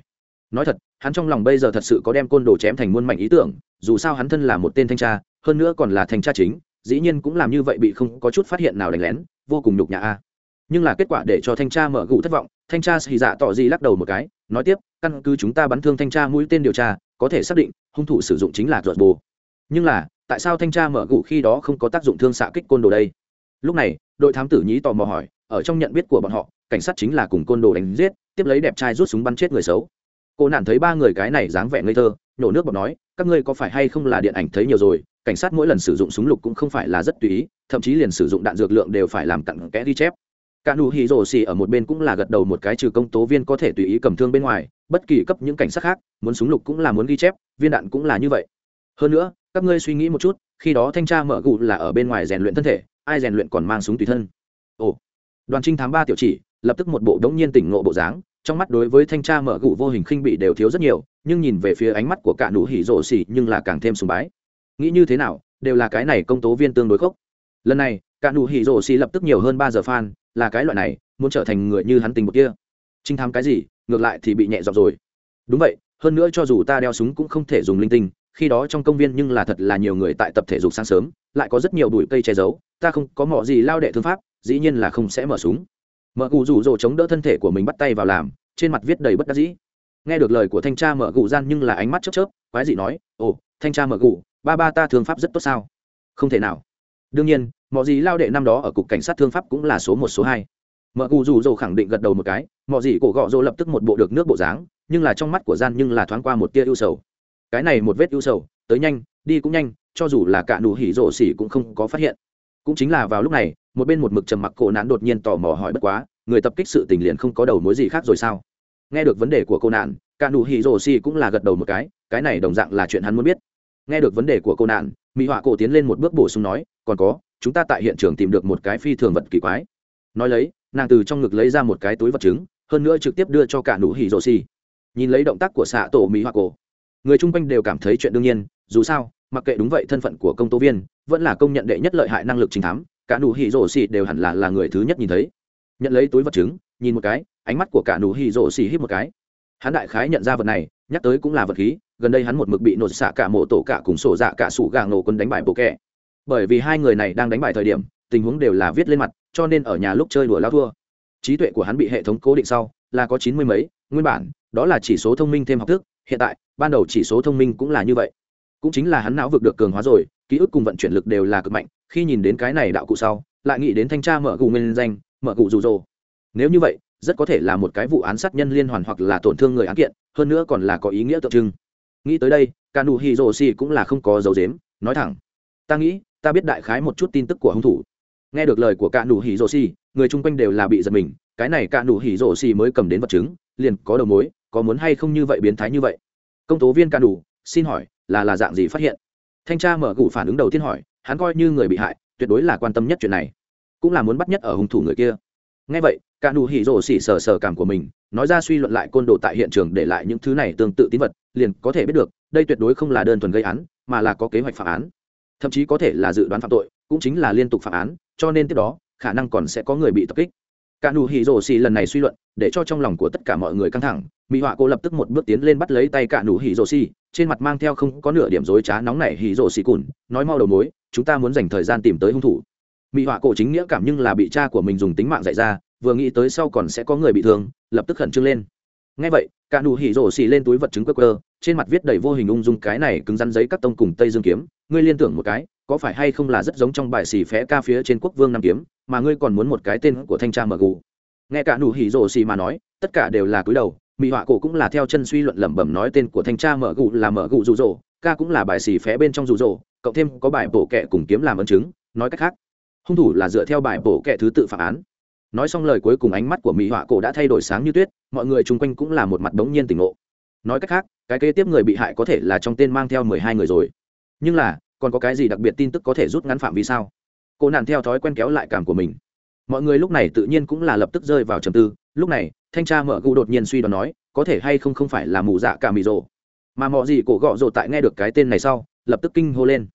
Nói thật, hắn trong lòng bây giờ thật sự có đem côn đồ chém thành muôn mảnh ý tưởng, dù sao hắn thân là một tên thanh tra, hơn nữa còn là thanh tra chính, dĩ nhiên cũng làm như vậy bị không có chút phát hiện nào đánh lén, vô cùng nhục nhã a nhưng là kết quả để cho thanh tra mở gụ thất vọng, thanh tra xì dạ tỏ gì lắc đầu một cái, nói tiếp, căn cứ chúng ta bắn thương thanh tra mũi tên điều tra, có thể xác định, hung thủ sử dụng chính là ruột bồ. Nhưng là, tại sao thanh tra mở gụ khi đó không có tác dụng thương xạ kích côn đồ đây? Lúc này, đội thám tử nhí tò mò hỏi, ở trong nhận biết của bọn họ, cảnh sát chính là cùng côn đồ đánh giết, tiếp lấy đẹp trai rút súng bắn chết người xấu. Cô nản thấy ba người cái này dáng vẻ ngây thơ, nhổ nước bọt nói, các ngươi có phải hay không là điện ảnh thấy nhiều rồi, cảnh sát mỗi lần sử dụng súng lục cũng không phải là rất tùy ý, thậm chí liền sử dụng đạn dược lượng đều phải làm cặn kẽ ghi chép cả nụ hỉ rổ xì ở một bên cũng là gật đầu một cái trừ công tố viên có thể tùy ý cầm thương bên ngoài, bất kỳ cấp những cảnh sát khác, muốn súng lục cũng là muốn ghi chép, viên đạn cũng là như vậy. Hơn nữa, các ngươi suy nghĩ một chút, khi đó thanh tra mở gụ là ở bên ngoài rèn luyện thân thể, ai rèn luyện còn mang súng tùy thân. Ồ, đoàn trinh thám ba tiểu chỉ, lập tức một bộ đống nhiên tỉnh ngộ bộ dáng, trong mắt đối với thanh tra mở gụ vô hình khinh bị đều thiếu rất nhiều, nhưng nhìn về phía ánh mắt của cả nụ hỉ rổ xỉ nhưng là càng thêm sùng bái. Nghĩ như thế nào, đều là cái này công tố viên tương đối khốc. Lần này, cả nụ hỉ rổ xỉ lập tức nhiều hơn ba giờ fan là cái loại này, muốn trở thành người như hắn tình một kia. Trinh thám cái gì, ngược lại thì bị nhẹ dọc rồi. Đúng vậy, hơn nữa cho dù ta đeo súng cũng không thể dùng linh tinh, khi đó trong công viên nhưng là thật là nhiều người tại tập thể dục sáng sớm, lại có rất nhiều bụi cây che giấu, ta không có mọ gì lao đệ thương pháp, dĩ nhiên là không sẽ mở súng. Mở cụ rủ rỗ chống đỡ thân thể của mình bắt tay vào làm, trên mặt viết đầy bất đắc dĩ. Nghe được lời của thanh tra mở cụ gian nhưng là ánh mắt chớp chớp, quái dị nói, ồ, thanh tra mở cụ ba ba ta thương pháp rất tốt sao? Không thể nào. Đương nhiên mọi gì lao đệ năm đó ở cục cảnh sát thương pháp cũng là số một, số hai. Mợ cụ dù rồ khẳng định gật đầu một cái mọi gì cổ gọ rồ lập tức một bộ được nước bộ dáng, nhưng là trong mắt của gian nhưng là thoáng qua một tia ưu sầu. Cái này một vết ưu sầu, tới nhanh, đi cũng nhanh, cho dù là cả nụ hỉ rộ xỉ cũng không có phát hiện. Cũng chính là vào lúc này, một bên một mực trầm mặc cổ nạn đột nhiên tò mò hỏi bất quá, người tập kích sự tình liền không có đầu mối gì khác rồi sao? Nghe được vấn đề của cô nạn, cả nụ hỉ rồ xỉ cũng là gật đầu một cái cái này đồng dạng là chuyện hắn muốn biết. Nghe được vấn đề của cô nạn mỹ họa cổ tiến lên một bước bổ sung nói, còn có chúng ta tại hiện trường tìm được một cái phi thường vật kỳ quái. Nói lấy, nàng từ trong ngực lấy ra một cái túi vật chứng, hơn nữa trực tiếp đưa cho cả nụ hỉ rổ xi. nhìn lấy động tác của xạ tổ mỹ hoa cổ, người chung quanh đều cảm thấy chuyện đương nhiên, dù sao, mặc kệ đúng vậy thân phận của công tố viên, vẫn là công nhận đệ nhất lợi hại năng lực trình thám, cả nụ hỉ rổ xi đều hẳn là là người thứ nhất nhìn thấy. Nhận lấy túi vật chứng, nhìn một cái, ánh mắt của cả nụ hỉ rổ xi hít một cái. Hắn đại khái nhận ra vật này, nhắc tới cũng là vật khí, gần đây hắn một mực bị nổ xạ cả mộ tổ cả cùng sổ dạ cả sủ gà nổ quân đánh bại bộ kẹ bởi vì hai người này đang đánh bài thời điểm, tình huống đều là viết lên mặt, cho nên ở nhà lúc chơi đùa lao thua. Trí tuệ của hắn bị hệ thống cố định sau, là có chín mươi mấy, nguyên bản, đó là chỉ số thông minh thêm học thức, hiện tại, ban đầu chỉ số thông minh cũng là như vậy. Cũng chính là hắn não vực được cường hóa rồi, ký ức cùng vận chuyển lực đều là cực mạnh, khi nhìn đến cái này đạo cụ sau, lại nghĩ đến thanh tra mở gù nguyên danh, mở gù rủ rồ. Nếu như vậy, rất có thể là một cái vụ án sát nhân liên hoàn hoặc là tổn thương người án kiện, hơn nữa còn là có ý nghĩa tượng trưng. Nghĩ tới đây, kanu hiroshi cũng là không có dấu dếm, nói thẳng. Ta nghĩ ta biết đại khái một chút tin tức của hung thủ. Nghe được lời của cả nụ hỉ rổ xì, người chung quanh đều là bị giật mình, cái này cả nụ hỉ rổ xì mới cầm đến vật chứng, liền có đầu mối, có muốn hay không như vậy biến thái như vậy. Công tố viên cả nụ xin hỏi, là là dạng gì phát hiện? Thanh tra mở gủ phản ứng đầu tiên hỏi, hắn coi như người bị hại, tuyệt đối là quan tâm nhất chuyện này. Cũng là muốn bắt nhất ở hung thủ người kia. Nghe vậy cả nụ hỉ rổ xỉ sờ sờ cảm của mình, nói ra suy luận lại côn đồ tại hiện trường để lại những thứ này tương tự tín vật, liền có thể biết được, đây tuyệt đối không là đơn thuần gây án, mà là có kế hoạch phá án thậm chí có thể là dự đoán phạm tội, cũng chính là liên tục phạm án, cho nên tiếp đó, khả năng còn sẽ có người bị tập kích. Cả nụ hỉ rổ xì lần này suy luận, để cho trong lòng của tất cả mọi người căng thẳng mỹ họa cô lập tức một bước tiến lên bắt lấy tay cả nụ hỉ rổ xì, trên mặt mang theo không có nửa điểm dối trá nóng này hỉ rổ xì cùn, nói mau đầu mối, chúng ta muốn dành thời gian tìm tới hung thủ. Mỹ họa cổ chính nghĩa cảm nhưng là bị cha của mình dùng tính mạng dạy ra, vừa nghĩ tới sau còn sẽ có người bị thương, lập tức khẩn trương lên. Ngay vậy, cả nụ hỉ rổ xì lên túi vật chứng quơ quơ, trên mặt viết đầy vô hình ung dung cái này cứng rắn giấy các tông cùng tây dương kiếm ngươi liên tưởng một cái, có phải hay không là rất giống trong bài xì phé ca phía trên quốc vương nam kiếm, mà ngươi còn muốn một cái tên của thanh tra mờ gù. Nghe cả nụ hỉ rồ xì mà nói, tất cả đều là cúi đầu mỹ họa cổ cũng là theo chân suy luận lẩm bẩm nói tên của thanh tra mờ gù là mờ gù rụ rỗ ca cũng là bài xì phé bên trong rụ rỗ cộng thêm có bài bổ kệ cùng kiếm làm ấn chứng, nói cách khác, hung thủ là dựa theo bài bổ kệ thứ tự phạm án. Nói xong lời cuối cùng ánh mắt của mỹ họa cổ đã thay đổi sáng như tuyết, mọi người chung quanh cũng là một mặt bỗng nhiên tỉnh ngộ. Nói cách khác, cái kế tiếp người bị hại có thể là trong tên mang theo mười hai người rồi nhưng là, còn có cái gì đặc biệt tin tức có thể rút ngắn phạm vi sao? Cô nạn theo thói quen kéo lại cảm của mình. Mọi người lúc này tự nhiên cũng là lập tức rơi vào trầm tư. Lúc này, thanh tra mở gu đột nhiên suy đoán nói, có thể hay không không phải là mù dạ cả mì rồ. Mà mọi gì cổ gọ rồ tại nghe được cái tên này sau, lập tức kinh hô lên.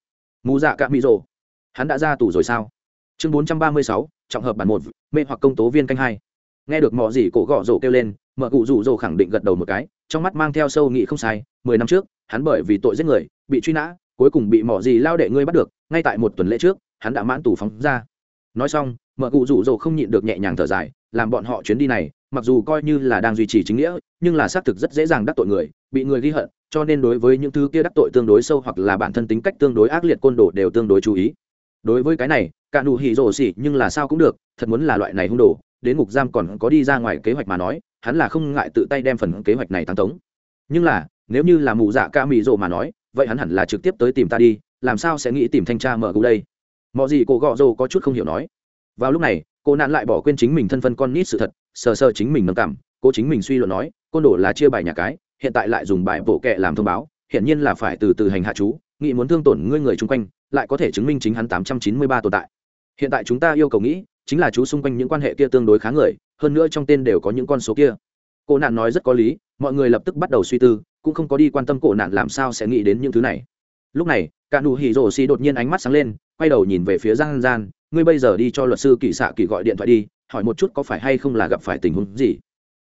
Mù dạ cả mì rồ. Hắn đã ra tù rồi sao? Chương bốn trăm ba mươi sáu, trọng hợp bản một, mê hoặc công tố viên canh hai. Nghe được mọi gì cổ gọ rồ kêu lên, mở cụ rủ rồ khẳng định gật đầu một cái, trong mắt mang theo sâu nghị không sai, mười năm trước, hắn bởi vì tội giết người, bị truy nã cuối cùng bị mỏ gì lao đệ ngươi bắt được, ngay tại một tuần lễ trước, hắn đã mãn tù phóng ra. Nói xong mợ cụ rủ rồ không nhịn được nhẹ nhàng thở dài, làm bọn họ chuyến đi này, mặc dù coi như là đang duy trì chính nghĩa, nhưng là xác thực rất dễ dàng đắc tội người, bị người ghi hận, cho nên đối với những thứ kia đắc tội tương đối sâu hoặc là bản thân tính cách tương đối ác liệt côn đồ đều tương đối chú ý. Đối với cái này, cả nụ hỉ rồ xỉ, nhưng là sao cũng được, thật muốn là loại này hung đồ, đến ngục giam còn có đi ra ngoài kế hoạch mà nói, hắn là không ngại tự tay đem phần kế hoạch này tăng tống. Nhưng là, nếu như là mù dạ ca mị rồ mà nói vậy hắn hẳn là trực tiếp tới tìm ta đi, làm sao sẽ nghĩ tìm thanh tra mở gù đây? Mọi gì cô gọ rồ có chút không hiểu nói. Vào lúc này, cô nạn lại bỏ quên chính mình thân phân con nít sự thật, sờ sờ chính mình nâng cảm, cô chính mình suy luận nói, côn đồ là chia bài nhà cái, hiện tại lại dùng bài bộ kệ làm thông báo, hiển nhiên là phải từ từ hành hạ chú, nghĩ muốn thương tổn ngươi người chung quanh, lại có thể chứng minh chính hắn tám trăm chín mươi ba tồn tại. Hiện tại chúng ta yêu cầu nghĩ, chính là chú xung quanh những quan hệ kia tương đối khá người, hơn nữa trong tên đều có những con số kia. Cô nạn nói rất có lý, mọi người lập tức bắt đầu suy tư cũng không có đi quan tâm cổ nạn làm sao sẽ nghĩ đến những thứ này. Lúc này, cả nụ hỉ rổ xì đột nhiên ánh mắt sáng lên, quay đầu nhìn về phía giang gian, ngươi bây giờ đi cho luật sư kỳ xạ kỳ gọi điện thoại đi, hỏi một chút có phải hay không là gặp phải tình huống gì.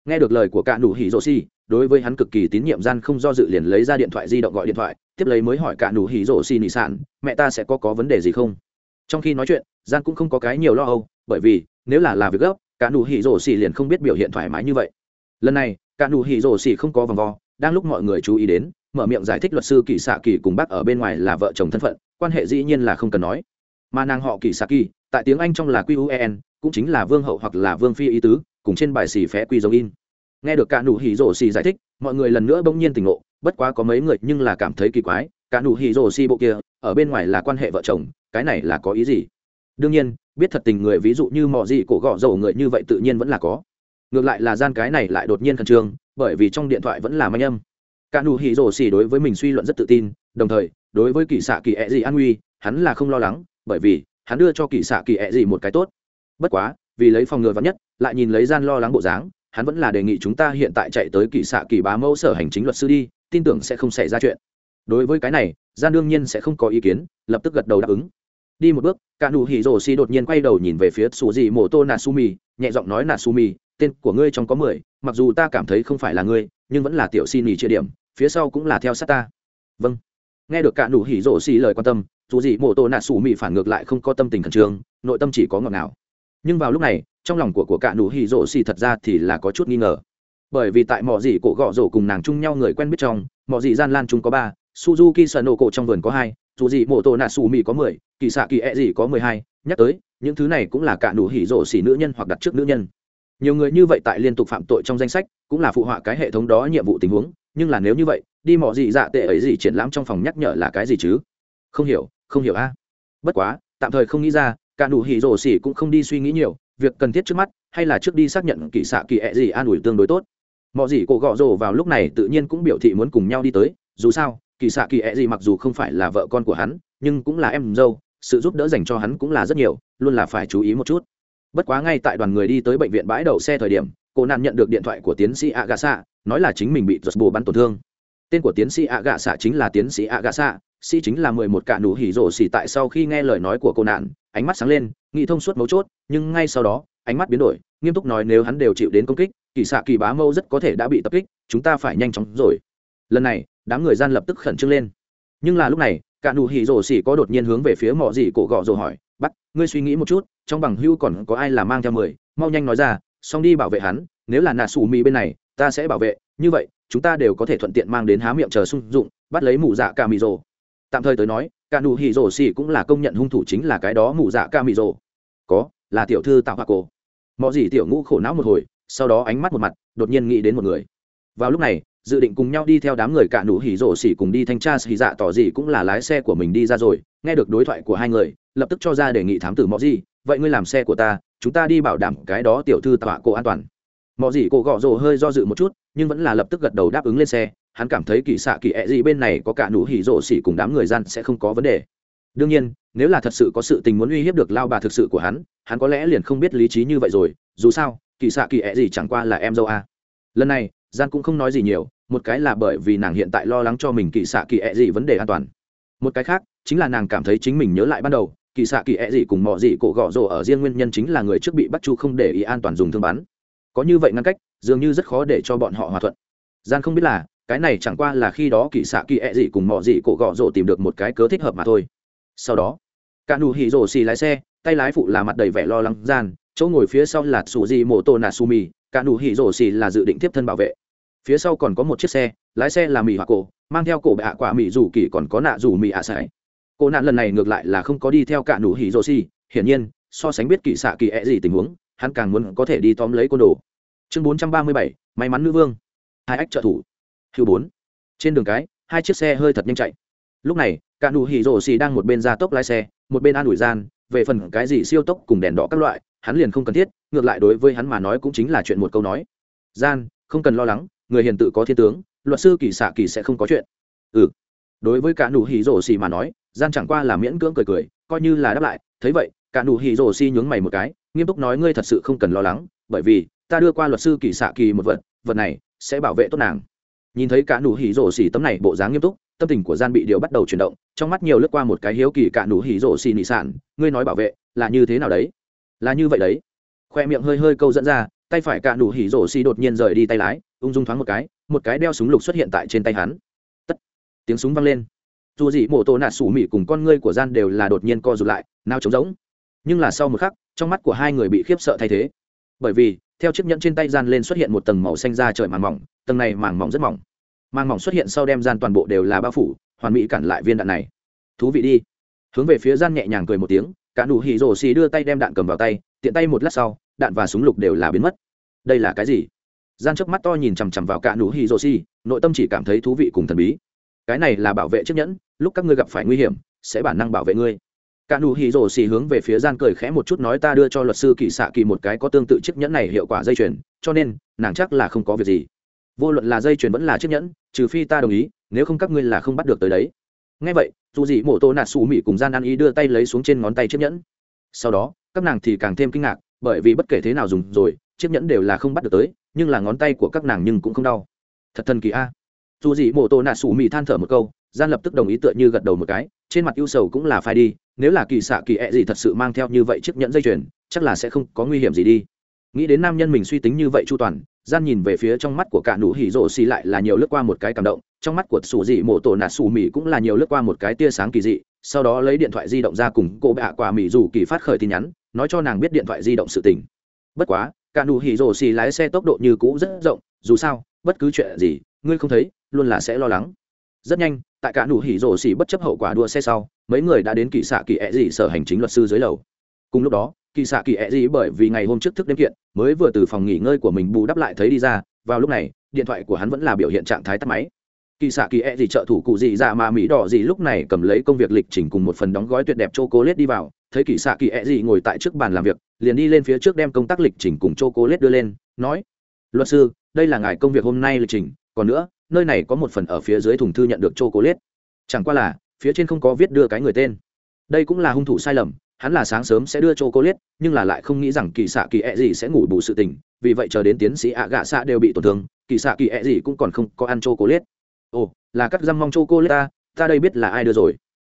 Nghe được lời của cả nụ hỉ rổ xì, đối với hắn cực kỳ tín nhiệm gian không do dự liền lấy ra điện thoại di động gọi điện thoại, tiếp lấy mới hỏi cả nụ hỉ rổ xì nị sản, mẹ ta sẽ có có vấn đề gì không? Trong khi nói chuyện, gian cũng không có cái nhiều lo âu, bởi vì, nếu là làm việc gấp, cả nụ hỉ rổ xì liền không biết biểu hiện thoải mái như vậy. Lần này, cả nụ hỉ rổ xì không có vòng vo đang lúc mọi người chú ý đến, mở miệng giải thích luật sư kỳ xạ kỳ cùng bác ở bên ngoài là vợ chồng thân phận, quan hệ dĩ nhiên là không cần nói. Mà nàng họ kỳ xạ kỳ, tại tiếng anh trong là quen cũng chính là vương hậu hoặc là vương phi ý tứ, cùng trên bài xì phé quy giống in. Nghe được cả nụ hỉ rổ xì giải thích, mọi người lần nữa bỗng nhiên tỉnh ngộ, bất quá có mấy người nhưng là cảm thấy kỳ quái, cả nụ hỉ rổ xì bộ kia, ở bên ngoài là quan hệ vợ chồng, cái này là có ý gì? Đương nhiên, biết thật tình người ví dụ như mọi gì cổ gọ dầu người như vậy tự nhiên vẫn là có. Ngược lại là gian cái này lại đột nhiên khẩn trương bởi vì trong điện thoại vẫn là manh âm. Cả nụ hỉ rổ xỉ đối với mình suy luận rất tự tin, đồng thời, đối với kỳ xạ kỳ ẹ gì an nguy, hắn là không lo lắng, bởi vì, hắn đưa cho kỳ xạ kỳ ẹ gì một cái tốt. Bất quá, vì lấy phòng ngừa vắn nhất, lại nhìn lấy gian lo lắng bộ dáng, hắn vẫn là đề nghị chúng ta hiện tại chạy tới kỳ xạ kỳ bá mẫu sở hành chính luật sư đi, tin tưởng sẽ không xảy ra chuyện. Đối với cái này, gian đương nhiên sẽ không có ý kiến, lập tức gật đầu đáp ứng. Đi một bước, cả nụ hỉ rổ xì đột nhiên quay đầu nhìn về phía sù dị mổ tô nà su mì nhẹ giọng nói nà su mì tên của ngươi trong có mười mặc dù ta cảm thấy không phải là ngươi, nhưng vẫn là tiểu xin nghỉ chia điểm, phía sau cũng là theo sát ta. Vâng. Nghe được cả nụ hỉ rổ xì lời quan tâm, dù gì mộ tô nạ sủ mị phản ngược lại không có tâm tình khẩn trương, nội tâm chỉ có ngọt ngào. Nhưng vào lúc này, trong lòng của của cả nụ hỉ rổ xì thật ra thì là có chút nghi ngờ. Bởi vì tại mọi gì cổ gọ rổ cùng nàng chung nhau người quen biết trong mọi gì gian lan chúng có ba, suzuki sợ nổ cổ trong vườn có hai, dù gì mộ tô nạ sủ mị có mười kỳ xạ kỳ e gì có mười hai, nhắc tới, những thứ này cũng là cả nụ hỉ rổ xì nữ nhân hoặc đặt trước nữ nhân nhiều người như vậy tại liên tục phạm tội trong danh sách, cũng là phụ họa cái hệ thống đó nhiệm vụ tình huống, nhưng là nếu như vậy, đi mỏ gì dạ tệ ấy gì triển lãm trong phòng nhắc nhở là cái gì chứ? Không hiểu không hiểu a. Bất quá, tạm thời không nghĩ ra, cả nụ hỉ rổ xỉ cũng không đi suy nghĩ nhiều, việc cần thiết trước mắt, hay là trước đi xác nhận kỳ xạ kỳ ẹ gì an ủi tương đối tốt. Mọi gì cổ gọ rổ vào lúc này tự nhiên cũng biểu thị muốn cùng nhau đi tới, dù sao, kỳ xạ kỳ ẹ gì mặc dù không phải là vợ con của hắn, nhưng cũng là em dâu, sự giúp đỡ dành cho hắn cũng là rất nhiều, luôn là phải chú ý một chút bất quá ngay tại đoàn người đi tới bệnh viện bãi đậu xe thời điểm, cô nạn nhận được điện thoại của tiến sĩ a gà xạ nói là chính mình bị giật bù bắn tổn thương. Tên của tiến sĩ a gà xạ chính là tiến sĩ a gà xạ sĩ chính là mười một cạ nụ hỉ rổ xỉ tại sau khi nghe lời nói của cô nạn ánh mắt sáng lên, nghĩ thông suốt mấu chốt, nhưng ngay sau đó, ánh mắt biến đổi, nghiêm túc nói nếu hắn đều chịu đến công kích, kỳ xạ kỳ bá mâu rất có thể đã bị tập kích, chúng ta phải nhanh chóng rồi. Lần này, đám người gian lập tức khẩn trương lên. Nhưng là lúc này, cả nụ hỉ rổ xỉ có đột nhiên hướng về phía mỏ dị cổ gọ rồ hỏi, bắt, ngươi suy nghĩ một chút trong bằng hưu còn có ai là mang theo mười, mau nhanh nói ra, xong đi bảo vệ hắn, nếu là nà sủ mì bên này, ta sẽ bảo vệ, như vậy, chúng ta đều có thể thuận tiện mang đến há miệng chờ sung dụng, bắt lấy mụ dạ ca mì rồ. Tạm thời tới nói, cả nụ hỉ rồ xì cũng là công nhận hung thủ chính là cái đó mụ dạ ca mì rồ. Có, là tiểu thư tạo hoa cổ. Mọi gì tiểu ngũ khổ não một hồi, sau đó ánh mắt một mặt, đột nhiên nghĩ đến một người. Vào lúc này, dự định cùng nhau đi theo đám người cả nụ hỉ rổ xỉ cùng đi thanh tra xỉ dạ tỏ gì cũng là lái xe của mình đi ra rồi, nghe được đối thoại của hai người, lập tức cho ra đề nghị thám tử mọi gì vậy ngươi làm xe của ta, chúng ta đi bảo đảm cái đó tiểu thư tọa cổ an toàn. Mọi gì cổ gọ rồ hơi do dự một chút, nhưng vẫn là lập tức gật đầu đáp ứng lên xe. Hắn cảm thấy kỳ xạ kỳ ẹ、e、gì bên này có cả nụ hỉ rộ xỉ cùng đám người gian sẽ không có vấn đề. Đương nhiên, nếu là thật sự có sự tình muốn uy hiếp được lao bà thực sự của hắn hắn có lẽ liền không biết lý trí như vậy rồi. Dù sao, kỳ xạ kỳ ẹ、e、gì chẳng qua là em dâu a. Lần này, gian cũng không nói gì nhiều, một cái là bởi vì nàng hiện tại lo lắng cho mình kỳ xạ kỳ ẹ、e、gì vấn đề an toàn. Một cái khác, chính là nàng cảm thấy chính mình nhớ lại ban đầu kỳ xạ kỳ ẹ、e、gì cùng mọi gì cổ gõ rổ ở riêng nguyên nhân chính là người trước bị bắt chu không để ý an toàn dùng thương bắn. Có như vậy ngăn cách, dường như rất khó để cho bọn họ hòa thuận. Gian không biết là, cái này chẳng qua là khi đó kỳ xạ kỳ ẹ、e、gì cùng mọi gì cổ gõ rổ tìm được một cái cớ thích hợp mà thôi. Sau đó, cả nụ hỉ rồ xì lái xe, tay lái phụ là mặt đầy vẻ lo lắng, gian, chỗ ngồi phía sau là sù gì mô tô nà sumi cả nụ hỉ rồ xì là dự định tiếp thân bảo vệ. Phía sau còn có một chiếc xe, lái xe là mì hoa cổ, mang theo cổ bệ hạ quả mì dù kỳ còn có nạ dù mì ạ sải cô nạn lần này ngược lại là không có đi theo cả nụ hỉ rô xì hiển nhiên, so sánh biết kỳ xạ kỳ ẹ gì tình huống, hắn càng muốn có thể đi tóm lấy côn đồ. Chương bốn trăm ba mươi bảy, may mắn nữ vương. Hai ách trợ thủ. Hữu bốn. Trên đường cái, hai chiếc xe hơi thật nhanh chạy. Lúc này, cả nụ hỉ rô xì đang một bên ra tốc lái xe, một bên an ủi gian, về phần cái gì siêu tốc cùng đèn đỏ các loại, hắn liền không cần thiết, ngược lại đối với hắn mà nói cũng chính là chuyện một câu nói. Gian, không cần lo lắng, người hiền tự có thiên tướng, luật sư kỳ xạ kỳ sẽ không có chuyện. Ừ. Đối với cả nụ hỉ rổ xì mà nói gian chẳng qua là miễn cưỡng cười cười, coi như là đáp lại, thấy vậy, cả nụ hỉ rồ xi nhướng mày một cái, nghiêm túc nói ngươi thật sự không cần lo lắng, bởi vì, ta đưa qua luật sư kỳ xạ kỳ một vật vật này sẽ bảo vệ tốt nàng. Nhìn thấy cả nụ hỉ rồ xỉ tấm này bộ dáng nghiêm túc, tâm tình của gian bị điều bắt đầu chuyển động, trong mắt nhiều lướt qua một cái hiếu kỳ cả nụ hỉ rồ xỉ nị sản, ngươi nói bảo vệ, là như thế nào đấy? Là như vậy đấy. Khoe miệng hơi hơi câu dẫn ra, tay phải cả nụ hỉ rồ xỉ đột nhiên rời đi tay lái, ung dung thoáng một cái một cái đeo súng lục xuất hiện tại trên tay hắn. Tất, tiếng súng vang lên dù gì mổ tổ nạt sủ mỉ cùng con ngươi của gian đều là đột nhiên co rụt lại, nào trống rỗng. Nhưng là sau một khắc, trong mắt của hai người bị khiếp sợ thay thế. Bởi vì, theo chiếc nhẫn trên tay gian lên xuất hiện một tầng màu xanh da trời màng mỏng, tầng này màng mỏng rất mỏng. Màng mỏng xuất hiện sau đem gian toàn bộ đều là bao phủ, hoàn mỹ cản lại viên đạn này. Thú vị đi. Hướng về phía gian nhẹ nhàng cười một tiếng, cả nụ hỉ rổ xì đưa tay đem đạn cầm vào tay, tiện tay một lát sau, đạn và súng lục đều là biến mất. Đây là cái gì? Gian trước mắt to nhìn chằm chằm vào cả nụ hỉ rổ xì, nội tâm chỉ cảm thấy thú vị cùng thần bí cái này là bảo vệ chiếc nhẫn, lúc các ngươi gặp phải nguy hiểm, sẽ bản năng bảo vệ ngươi. Cả nụ hỉ rổ xì hướng về phía gian cười khẽ một chút nói ta đưa cho luật sư kỳ xạ kỳ một cái có tương tự chiếc nhẫn này hiệu quả dây chuyền, cho nên, nàng chắc là không có việc gì. Vô luận là dây chuyền vẫn là chiếc nhẫn, trừ phi ta đồng ý, nếu không các ngươi là không bắt được tới đấy. Ngay vậy, dù gì mổ tô nạt xù mỹ cùng gian ăn ý đưa tay lấy xuống trên ngón tay chiếc nhẫn. Sau đó, các nàng thì càng thêm kinh ngạc, bởi vì bất kể thế nào dùng rồi, chiếc nhẫn đều là không bắt được tới, nhưng là ngón tay của các nàng nhưng cũng không đau. Thật thần kỳ a dù gì mộ tổ nạ sủ mì than thở một câu, gian lập tức đồng ý tựa như gật đầu một cái, trên mặt ưu sầu cũng là phải đi, nếu là kỳ xạ kỳ ẹ、e、gì thật sự mang theo như vậy chiếc nhẫn dây chuyền, chắc là sẽ không có nguy hiểm gì đi. Nghĩ đến nam nhân mình suy tính như vậy chu toàn, gian nhìn về phía trong mắt của cả nụ hỉ rổ xì lại là nhiều lướt qua một cái cảm động, trong mắt của sủ dị mộ tổ nạt sủ mì cũng là nhiều lướt qua một cái tia sáng kỳ dị, sau đó lấy điện thoại di động ra cùng cô bạ quả mì dù kỳ phát khởi tin nhắn, nói cho nàng biết điện thoại di động sự tình. Bất quá, cả nụ hỉ rổ xì lái xe tốc độ như cũ rất rộng, dù sao, bất cứ chuyện gì ngươi không thấy, luôn là sẽ lo lắng. Rất nhanh, tại cả nụ hỉ rổ xỉ bất chấp hậu quả đua xe sau, mấy người đã đến kỳ xạ kỳ ẹ dị sở hành chính luật sư dưới lầu. Cùng lúc đó, kỳ xạ kỳ ẹ dị bởi vì ngày hôm trước thức đêm kiện, mới vừa từ phòng nghỉ ngơi của mình bù đắp lại thấy đi ra, vào lúc này, điện thoại của hắn vẫn là biểu hiện trạng thái tắt máy. Kỳ xạ kỳ ẹ、e、gì trợ thủ cụ gì dạ mà mỹ đỏ gì lúc này cầm lấy công việc lịch trình cùng một phần đóng gói tuyệt đẹp c h o c o l đi vào, thấy kỳ xạ kỳ ẹ、e、gì ngồi tại trước bàn làm việc, liền đi lên phía trước đem công tác lịch trình cùng c h o c o l đưa lên, nói, luật sư, đây là ngài công việc hôm nay lịch trình còn nữa, nơi này có một phần ở phía dưới thùng thư nhận được chô cố lết chẳng qua là, phía trên không có viết đưa cái người tên. Đây cũng là hung thủ sai lầm, hắn là sáng sớm sẽ đưa chô cố lết nhưng là lại không nghĩ rằng kỳ xạ kỳ ẹ、e、gì sẽ ngủ bù sự tình, vì vậy chờ đến tiến sĩ ạ gạ xạ đều bị tổn thương, kỳ xạ kỳ ẹ、e、gì cũng còn không có ăn chô cố lết ồ, là cắt răm mong chô cố lết ta ta đây biết là ai đưa rồi.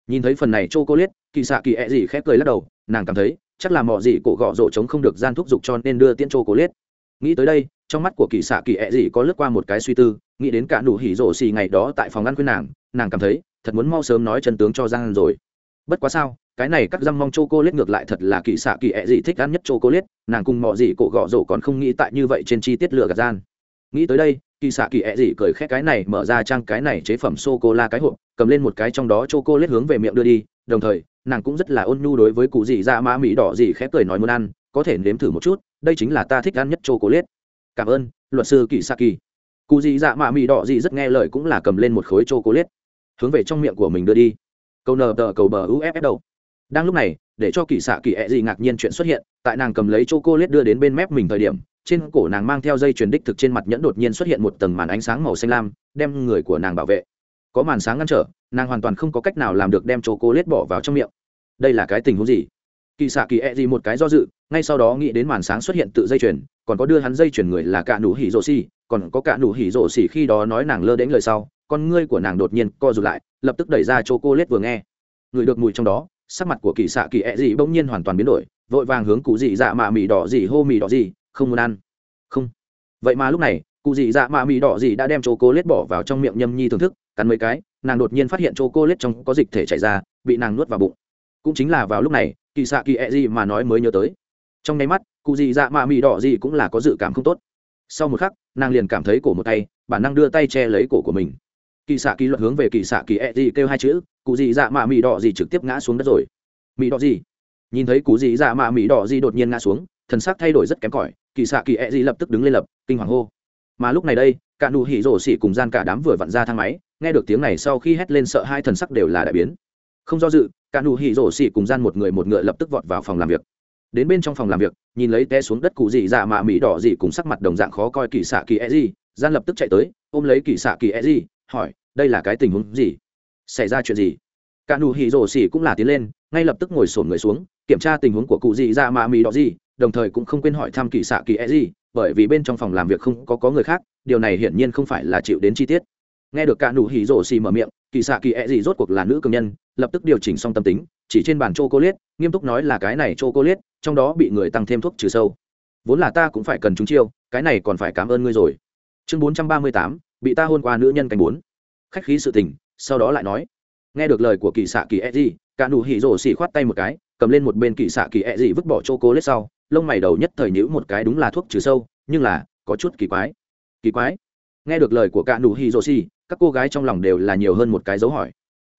Nhìn thấy phần này chô cố lết kỳ xạ kỳ ẹ、e、gì khép cười lắc đầu, nàng cảm thấy, chắc là mọi gì cổ gọ rổ chống không được gian thúc giục cho nên đưa tiễn chô cố lết nghĩ tới đây trong mắt của kỳ xạ kỳ ẹ、e、gì có lướt qua một cái suy tư, nghĩ đến cả nụ hỉ rổ xì ngày đó tại phòng ăn khuyên nàng nàng cảm thấy, thật muốn mau sớm nói chân tướng cho giang rồi. Bất quá sao, cái này cắt răm mong chô cô lết ngược lại thật là kỳ xạ kỳ ẹ、e、gì thích ăn nhất chô cô lết nàng cùng mọi gì cổ gọ rổ còn không nghĩ tại như vậy trên chi tiết lựa gạt gian nghĩ tới đây, kỳ xạ kỳ ẹ、e、gì cười khét cái này, mở ra trang cái này chế phẩm sô cô la cái hộp, cầm lên một cái trong đó chô cô lết hướng về miệng đưa đi, đồng thời, nàng cũng rất là ôn nhu đối với cụ gì da mã mỹ đỏ gì khép cười nói muốn ăn, có thể nếm thử một chút, đây chính là ta thích ăn nhất chô cô lết cảm ơn, luật sư kỳ sa kỳ cụ dị dạ mạ mị đỏ dị rất nghe lời cũng là cầm lên một khối chô cố lết hướng về trong miệng của mình đưa đi. Câu nờ tờ cầu bờ uff đầu. Đang lúc này, để cho kỳ xạ kỳ ẹ、e、gì ngạc nhiên chuyện xuất hiện, tại nàng cầm lấy chô cô lết đưa đến bên mép mình thời điểm, trên cổ nàng mang theo dây truyền đích thực trên mặt nhẫn đột nhiên xuất hiện một tầng màn ánh sáng màu xanh lam, đem người của nàng bảo vệ. Có màn sáng ngăn trở, nàng hoàn toàn không có cách nào làm được đem chô cô lết bỏ vào trong miệng. Đây là cái tình huống gì? Kỳ xạ kỳ ẹ、e、gì một cái do dự, ngay sau đó nghĩ đến màn sáng xuất hiện tự dây truyền còn có đưa hắn dây chuyển người là cả nụ hỉ rổ xì, còn có cả nụ hỉ rổ xì khi đó nói nàng lơ đến lời sau, con ngươi của nàng đột nhiên co rụt lại, lập tức đẩy ra chỗ cô lết vừa nghe. Người được mùi trong đó, sắc mặt của kỳ xạ kỳ ẹ dị bỗng nhiên hoàn toàn biến đổi, vội vàng hướng cụ dị dạ mạ mì đỏ dị hô mì đỏ dị, không muốn ăn. Không. Vậy mà lúc này, cụ dị dạ mạ mì đỏ dị đã đem chỗ cô lết bỏ vào trong miệng nhâm nhi thưởng thức, cắn mấy cái, nàng đột nhiên phát hiện chỗ cô lết trong có dịch thể chảy ra, bị nàng nuốt vào bụng. Cũng chính là vào lúc này, kỳ xạ kỳ ẹ dị mà nói mới nhớ tới. Trong nháy mắt cụ gì dạ mạ mị đỏ gì cũng là có dự cảm không tốt. Sau một khắc, nàng liền cảm thấy cổ một tay, bản năng đưa tay che lấy cổ của mình. Kỳ xạ kỳ luật hướng về kỳ xạ kỳ e gì kêu hai chữ, cụ gì dạ mạ mị đỏ gì trực tiếp ngã xuống đất rồi. Mị đỏ gì? Nhìn thấy cụ gì dạ mạ mị đỏ gì đột nhiên ngã xuống, thần sắc thay đổi rất kém cỏi, kỳ xạ kỳ e gì lập tức đứng lên lập, kinh hoàng hô. Mà lúc này đây, cả nụ hỉ rổ xỉ cùng gian cả đám vừa vặn ra thang máy, nghe được tiếng này sau khi hét lên sợ hai thần sắc đều là đại biến. Không do dự, cả nụ hỉ rổ xỉ cùng gian một người một ngựa lập tức vọt vào phòng làm việc đến bên trong phòng làm việc nhìn lấy té xuống đất cụ dị dạ mạ mỹ đỏ dị cùng sắc mặt đồng dạng khó coi kỳ xạ kỳ e gì gian lập tức chạy tới ôm lấy kỳ xạ kỳ e gì hỏi đây là cái tình huống gì? Xảy ra chuyện gì? Cả nụ hỉ rổ xỉ cũng là tiến lên ngay lập tức ngồi sổn người xuống kiểm tra tình huống của cụ dị dạ mạ mỹ đỏ dị đồng thời cũng không quên hỏi thăm kỳ xạ kỳ e gì bởi vì bên trong phòng làm việc không có có người khác điều này hiển nhiên không phải là chịu đến chi tiết. Nghe được cả nụ hỉ rổ xỉ mở miệng, kỳ xạ kỳ e gì rốt cuộc là nữ cường nhân lập tức điều chỉnh xong tâm tính chỉ trên bàn chô cô liết nghiêm túc nói là cái này chô cô liết trong đó bị người tăng thêm thuốc trừ sâu. Vốn là ta cũng phải cần chúng chiêu, cái này còn phải cảm ơn ngươi rồi. Chương bốn trăm ba mươi tám, bị ta hôn qua nữ nhân canh bốn. Khách khí sự tình, sau đó lại nói. Nghe được lời của kỳ xạ kỳ e d d cả nụ hỉ rổ xỉ khoát tay một cái, cầm lên một bên kỳ xạ kỳ e d vứt bỏ chô cô liết sau, lông mày đầu nhất thời nhữ một cái đúng là thuốc trừ sâu, nhưng là, có chút kỳ quái. Kỳ quái. Nghe được lời của cả nụ hỉ rổ xỉ, các cô gái trong lòng đều là nhiều hơn một cái dấu hỏi